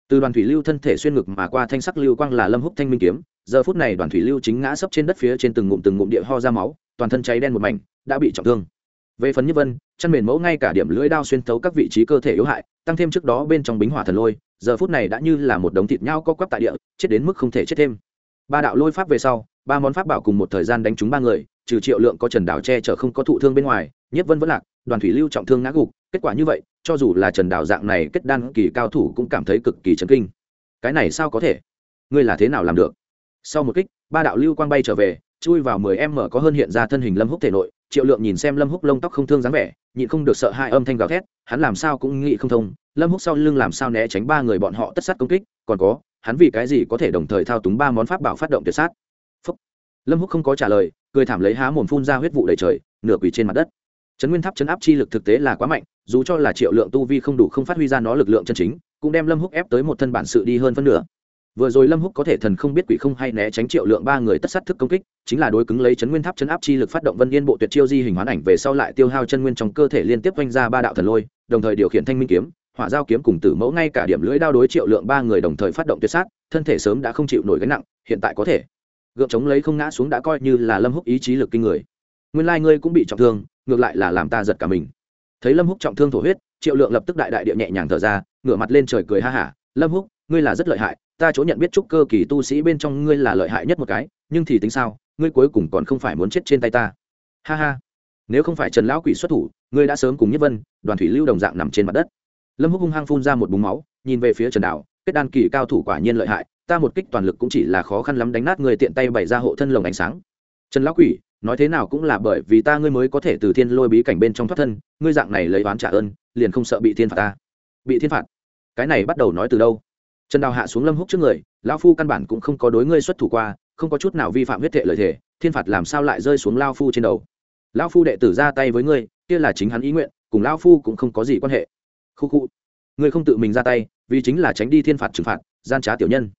Từ đoàn thủy lưu thân thể xuyên ngực mà qua thanh sắc lưu quang là lâm húc thanh minh kiếm giờ phút này đoàn thủy lưu chính ngã sấp trên đất phía trên từng ngụm từng ngụm địa ho ra máu, toàn thân cháy đen một mảnh, đã bị trọng thương. Về phần nhất vân chăn mền mẫu ngay cả điểm lưỡi đao xuyên thấu các vị trí cơ thể yếu hại, tăng thêm trước đó bên trong bính hỏa thần lôi, giờ phút này đã như là một đống thịt nhau co quắp tại địa, chết đến mức không thể chết thêm. Ba đạo lôi pháp về sau, ba món pháp bảo cùng một thời gian đánh trúng ba người, trừ triệu lượng có trần đào che chở không có thụ thương bên ngoài nhất vân vẫn lạc, đoàn thủy lưu trọng thương ngã gục, kết quả như vậy, cho dù là trần đào dạng này kết đan kỳ cao thủ cũng cảm thấy cực kỳ chấn kinh. Cái này sao có thể? Ngươi là thế nào làm được? Sau một kích, ba đạo lưu quang bay trở về, chui vào mười em mở có hơn hiện ra thân hình lâm húc thể nội, triệu lượng nhìn xem lâm húc lông tóc không thương dáng vẻ, nhịn không được sợ hai âm thanh gào thét, hắn làm sao cũng nghĩ không thông, lâm húc sau lưng làm sao né tránh ba người bọn họ tất sát công kích, còn có, hắn vì cái gì có thể đồng thời thao túng ba món pháp bảo phát động tuyệt sát? Phúc. lâm húc không có trả lời, cười thảm lấy há mồm phun ra huyết vụ đầy trời, nửa quỳ trên mặt đất. Chấn nguyên tháp chấn áp chi lực thực tế là quá mạnh, dù cho là triệu lượng tu vi không đủ không phát huy ra nó lực lượng chân chính, cũng đem lâm húc ép tới một thân bản sự đi hơn phân nửa vừa rồi lâm húc có thể thần không biết quỷ không hay né tránh triệu lượng ba người tất sát thức công kích, chính là đối cứng lấy chấn nguyên tháp chấn áp chi lực phát động vân yên bộ tuyệt chiêu di hình hoán ảnh về sau lại tiêu hao chân nguyên trong cơ thể liên tiếp vanh ra ba đạo thần lôi, đồng thời điều khiển thanh minh kiếm, hỏa giao kiếm cùng tử mẫu ngay cả điểm lưỡi đao đối triệu lượng ba người đồng thời phát động tuyệt sát, thân thể sớm đã không chịu nổi gánh nặng, hiện tại có thể. Gượng chống lấy không ngã xuống đã coi như là lâm húc ý chí lực kinh người. Nguyên lai ngươi cũng bị trọng thương, ngược lại là làm ta giật cả mình. Thấy lâm húc trọng thương thổ huyết, triệu lượng lập tức đại đại địa nhẹ nhàng thở ra, ngửa mặt lên trời cười ha hả, lâm húc, ngươi là rất lợi hại ta chỗ nhận biết trúc cơ kỳ tu sĩ bên trong ngươi là lợi hại nhất một cái, nhưng thì tính sao, ngươi cuối cùng còn không phải muốn chết trên tay ta. Ha ha. Nếu không phải trần lão quỷ xuất thủ, ngươi đã sớm cùng nhất vân, đoàn thủy lưu đồng dạng nằm trên mặt đất. Lâm húc hung hăng phun ra một búng máu, nhìn về phía trần đảo kết đan kỳ cao thủ quả nhiên lợi hại, ta một kích toàn lực cũng chỉ là khó khăn lắm đánh nát người tiện tay bày ra hộ thân lồng ánh sáng. Trần lão quỷ, nói thế nào cũng là bởi vì ta ngươi mới có thể từ thiên lôi bí cảnh bên trong thoát thân, ngươi dạng này lấy oán trả ơn, liền không sợ bị thiên phạt ta. Bị thiên phạt? Cái này bắt đầu nói từ đâu? Trần đào hạ xuống lâm húc trước người, lão phu căn bản cũng không có đối ngươi xuất thủ qua, không có chút nào vi phạm huyết thệ lợi thể thiên phạt làm sao lại rơi xuống lao phu trên đầu. Lão phu đệ tử ra tay với ngươi, kia là chính hắn ý nguyện, cùng lão phu cũng không có gì quan hệ. Khu khu, ngươi không tự mình ra tay, vì chính là tránh đi thiên phạt trừng phạt, gian trá tiểu nhân.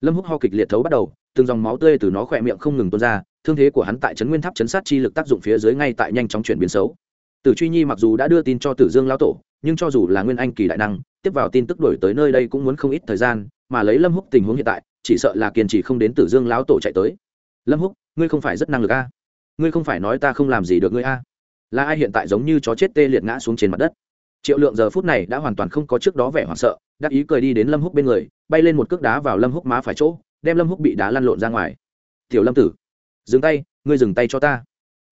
Lâm húc ho kịch liệt thấu bắt đầu, từng dòng máu tươi từ nó khỏe miệng không ngừng tuôn ra, thương thế của hắn tại trấn nguyên tháp chấn sát chi lực tác dụng phía dưới ngay tại nhanh chóng chuyển biến xấu. Tử truy nhi mặc dù đã đưa tin cho tử dương lão tổ, nhưng cho dù là nguyên anh kỳ đại năng tiếp vào tin tức đổi tới nơi đây cũng muốn không ít thời gian, mà lấy lâm húc tình huống hiện tại, chỉ sợ là kiên trì không đến tử dương lão tổ chạy tới. Lâm húc, ngươi không phải rất năng lực a? Ngươi không phải nói ta không làm gì được ngươi a? Là ai hiện tại giống như chó chết tê liệt ngã xuống trên mặt đất? Triệu lượng giờ phút này đã hoàn toàn không có trước đó vẻ hoảng sợ, đắc ý cười đi đến lâm húc bên người, bay lên một cước đá vào lâm húc má phải chỗ, đem lâm húc bị đá lăn lộn ra ngoài. Tiểu lâm tử, dừng tay, ngươi dừng tay cho ta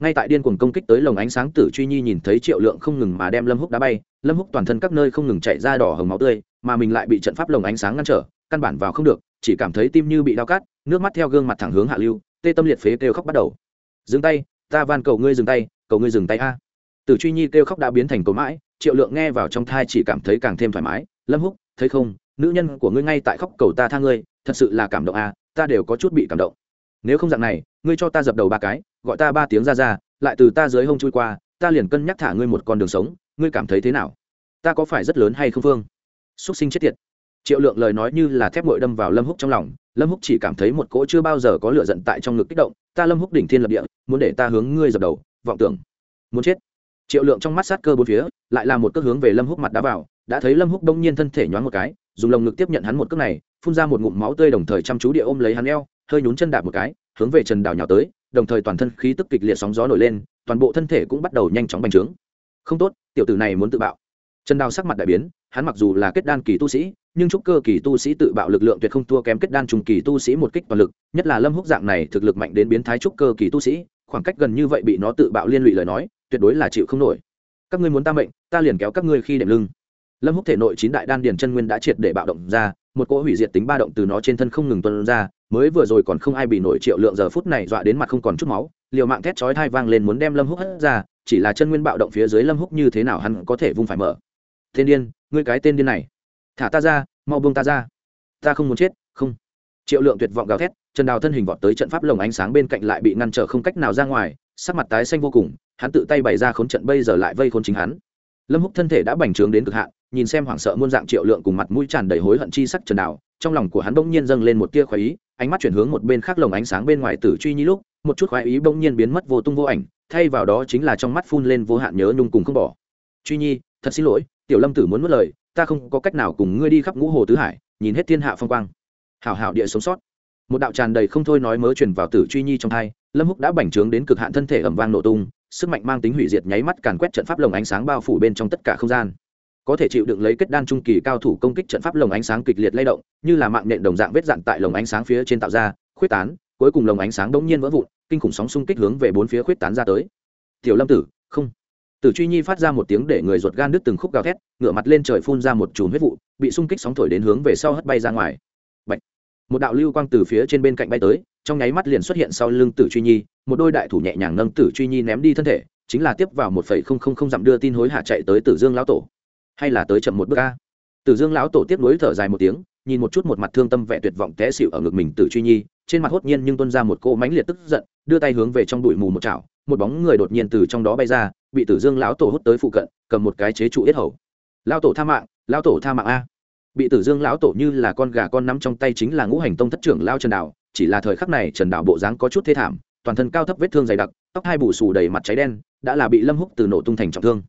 ngay tại điên cuồng công kích tới lồng ánh sáng tử truy nhi nhìn thấy triệu lượng không ngừng mà đem lâm húc đá bay, lâm húc toàn thân các nơi không ngừng chạy ra đỏ hồng máu tươi, mà mình lại bị trận pháp lồng ánh sáng ngăn trở, căn bản vào không được, chỉ cảm thấy tim như bị đau cắt, nước mắt theo gương mặt thẳng hướng hạ lưu, tê tâm liệt phế kêu khóc bắt đầu. Dừng tay, ta van cầu ngươi dừng tay, cầu ngươi dừng tay a. Tử truy nhi kêu khóc đã biến thành cầu mãi, triệu lượng nghe vào trong thai chỉ cảm thấy càng thêm thoải mái, lâm húc, thấy không, nữ nhân của ngươi ngay tại khóc cầu ta tha ngươi, thật sự là cảm động a, ta đều có chút bị cảm động. Nếu không dạng này ngươi cho ta dập đầu ba cái, gọi ta ba tiếng ra ra, lại từ ta dưới hông chui qua, ta liền cân nhắc thả ngươi một con đường sống, ngươi cảm thấy thế nào? Ta có phải rất lớn hay không phương? Xúc sinh chết tiệt. Triệu lượng lời nói như là thép ngội đâm vào lâm húc trong lòng, lâm húc chỉ cảm thấy một cỗ chưa bao giờ có lửa giận tại trong ngực kích động, ta lâm húc đỉnh thiên lập địa, muốn để ta hướng ngươi dập đầu, vọng tưởng. Muốn chết. Triệu lượng trong mắt sát cơ bốn phía, lại là một cước hướng về lâm húc mặt đá vào, đã thấy lâm húc đông nhiên thân thể nhoáng một cái, dùng lồng ngực tiếp nhận hắn một cước này, phun ra một ngụm máu tươi đồng thời chăm chú địa ôm lấy hắn eo hơi nhún chân đạp một cái, hướng về trần đào nhào tới, đồng thời toàn thân khí tức kịch liệt sóng gió nổi lên, toàn bộ thân thể cũng bắt đầu nhanh chóng bành trướng. Không tốt, tiểu tử này muốn tự bạo. Trần đào sắc mặt đại biến, hắn mặc dù là kết đan kỳ tu sĩ, nhưng trúc cơ kỳ tu sĩ tự bạo lực lượng tuyệt không thua kém kết đan trùng kỳ tu sĩ một kích toàn lực, nhất là lâm húc dạng này thực lực mạnh đến biến thái trúc cơ kỳ tu sĩ, khoảng cách gần như vậy bị nó tự bạo liên lụy lời nói, tuyệt đối là chịu không nổi. Các ngươi muốn ta mệnh, ta liền kéo các ngươi khi đệm lưng. Lâm húc thể nội chín đại đan điền chân nguyên đã triệt để bạo động ra, một cỗ hủy diệt tính ba động từ nó trên thân không ngừng tuân ra mới vừa rồi còn không ai bị nổi triệu lượng giờ phút này dọa đến mặt không còn chút máu, liều mạng thét chói thai vang lên muốn đem lâm húc hất ra, chỉ là chân nguyên bạo động phía dưới lâm húc như thế nào hắn có thể vung phải mở. Tên điên, ngươi cái tên điên này, thả ta ra, mau buông ta ra. Ta không muốn chết, không. Triệu lượng tuyệt vọng gào thét, trần đào thân hình vọt tới trận pháp lồng ánh sáng bên cạnh lại bị ngăn trở không cách nào ra ngoài, sắc mặt tái xanh vô cùng, hắn tự tay bày ra khốn trận bây giờ lại vây khốn chính hắn. Lâm húc thân thể đã bành trướng đến cực hạn, nhìn xem hoảng sợ muôn dạng triệu lượng cùng mặt mũi tràn đầy hối hận chi sắc trần đào, trong lòng của hắn bỗng nhiên dâng lên một tia khoái ý ánh mắt chuyển hướng một bên khác lồng ánh sáng bên ngoài tử truy nhi lúc, một chút khoái ý bỗng nhiên biến mất vô tung vô ảnh, thay vào đó chính là trong mắt phun lên vô hạn nhớ nhung cùng không bỏ. Truy nhi, thật xin lỗi, tiểu lâm tử muốn mất lời, ta không có cách nào cùng ngươi đi khắp ngũ hồ tứ hải, nhìn hết thiên hạ phong quang. Hảo hảo địa sống sót. Một đạo tràn đầy không thôi nói mớ truyền vào tử truy nhi trong thai lâm húc đã bành trướng đến cực hạn thân thể ẩm vang nổ tung, sức mạnh mang tính hủy diệt nháy mắt càn quét trận pháp lồng ánh sáng bao phủ bên trong tất cả không gian có thể chịu đựng lấy kết đan trung kỳ cao thủ công kích trận pháp lồng ánh sáng kịch liệt lay động, như là mạng nện đồng dạng vết dạn tại lồng ánh sáng phía trên tạo ra, khuyết tán, cuối cùng lồng ánh sáng đống nhiên vỡ vụn, kinh khủng sóng xung kích hướng về bốn phía khuyết tán ra tới. Tiểu lâm tử, không. Tử truy nhi phát ra một tiếng để người ruột gan đứt từng khúc gào thét, ngửa mặt lên trời phun ra một chùm huyết vụ, bị xung kích sóng thổi đến hướng về sau hất bay ra ngoài. Bạch. một đạo lưu quang từ phía trên bên cạnh bay tới, trong nháy mắt liền xuất hiện sau lưng tử truy nhi, một đôi đại thủ nhẹ nhàng nâng tử truy nhi ném đi thân thể, chính là tiếp vào một phẩy không không không dặm đưa tin hối hạ chạy tới tử dương lão tổ hay là tới chậm một bước a? Tử dương lão tổ tiếp nối thở dài một tiếng, nhìn một chút một mặt thương tâm vẻ tuyệt vọng té xịu ở ngực mình tử truy nhi, trên mặt hốt nhiên nhưng tuôn ra một cô mánh liệt tức giận, đưa tay hướng về trong bụi mù một chảo, một bóng người đột nhiên từ trong đó bay ra, bị tử dương lão tổ hút tới phụ cận, cầm một cái chế trụ yết hầu. Lão tổ tha mạng, lão tổ tha mạng a. Bị tử dương lão tổ như là con gà con nắm trong tay chính là ngũ hành tông thất trưởng lao trần đạo, chỉ là thời khắc này trần đạo bộ dáng có chút thê thảm, toàn thân cao thấp vết thương dày đặc, tóc hai bù xù đầy mặt cháy đen, đã là bị lâm húc từ nổ tung thành trọng thương.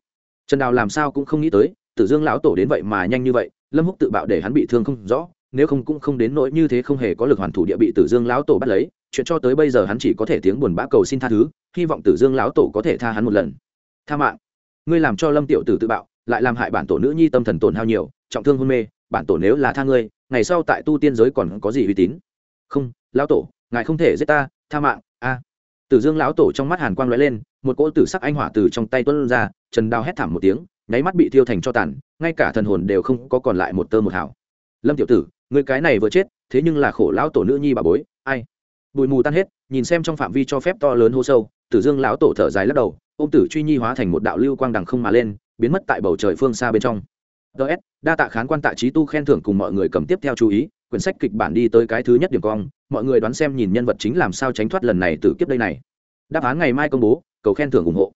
Trần đào làm sao cũng không nghĩ tới tử dương lão tổ đến vậy mà nhanh như vậy, lâm húc tự bạo để hắn bị thương không rõ, nếu không cũng không đến nỗi như thế không hề có lực hoàn thủ địa bị tử dương lão tổ bắt lấy, chuyện cho tới bây giờ hắn chỉ có thể tiếng buồn bã cầu xin tha thứ, hy vọng tử dương lão tổ có thể tha hắn một lần. Tha mạng. Ngươi làm cho lâm tiểu tử tự bạo, lại làm hại bản tổ nữ nhi tâm thần tổn hao nhiều, trọng thương hôn mê, bản tổ nếu là tha ngươi, ngày sau tại tu tiên giới còn có gì uy tín? Không, lão tổ, ngài không thể giết ta, tha mạng, a. Tử dương lão tổ trong mắt hàn quang lóe lên, một cỗ tử sắc anh hỏa từ trong tay tuân ra, trần đao hét thảm một tiếng nháy mắt bị thiêu thành cho tàn, ngay cả thần hồn đều không có còn lại một tơ một hào. lâm tiểu tử, người cái này vừa chết, thế nhưng là khổ lão tổ nữ nhi bà bối, ai? Bụi mù tan hết, nhìn xem trong phạm vi cho phép to lớn hô sâu, tử dương lão tổ thở dài lắc đầu, ôm tử truy nhi hóa thành một đạo lưu quang đằng không mà lên, biến mất tại bầu trời phương xa bên trong. Ts đa tạ khán quan tạ trí tu khen thưởng cùng mọi người cầm tiếp theo chú ý, quyển sách kịch bản đi tới cái thứ nhất điểm cong, mọi người đoán xem nhìn nhân vật chính làm sao tránh thoát lần này từ kiếp đây này. Đáp án ngày mai công bố, cầu khen thưởng ủng hộ.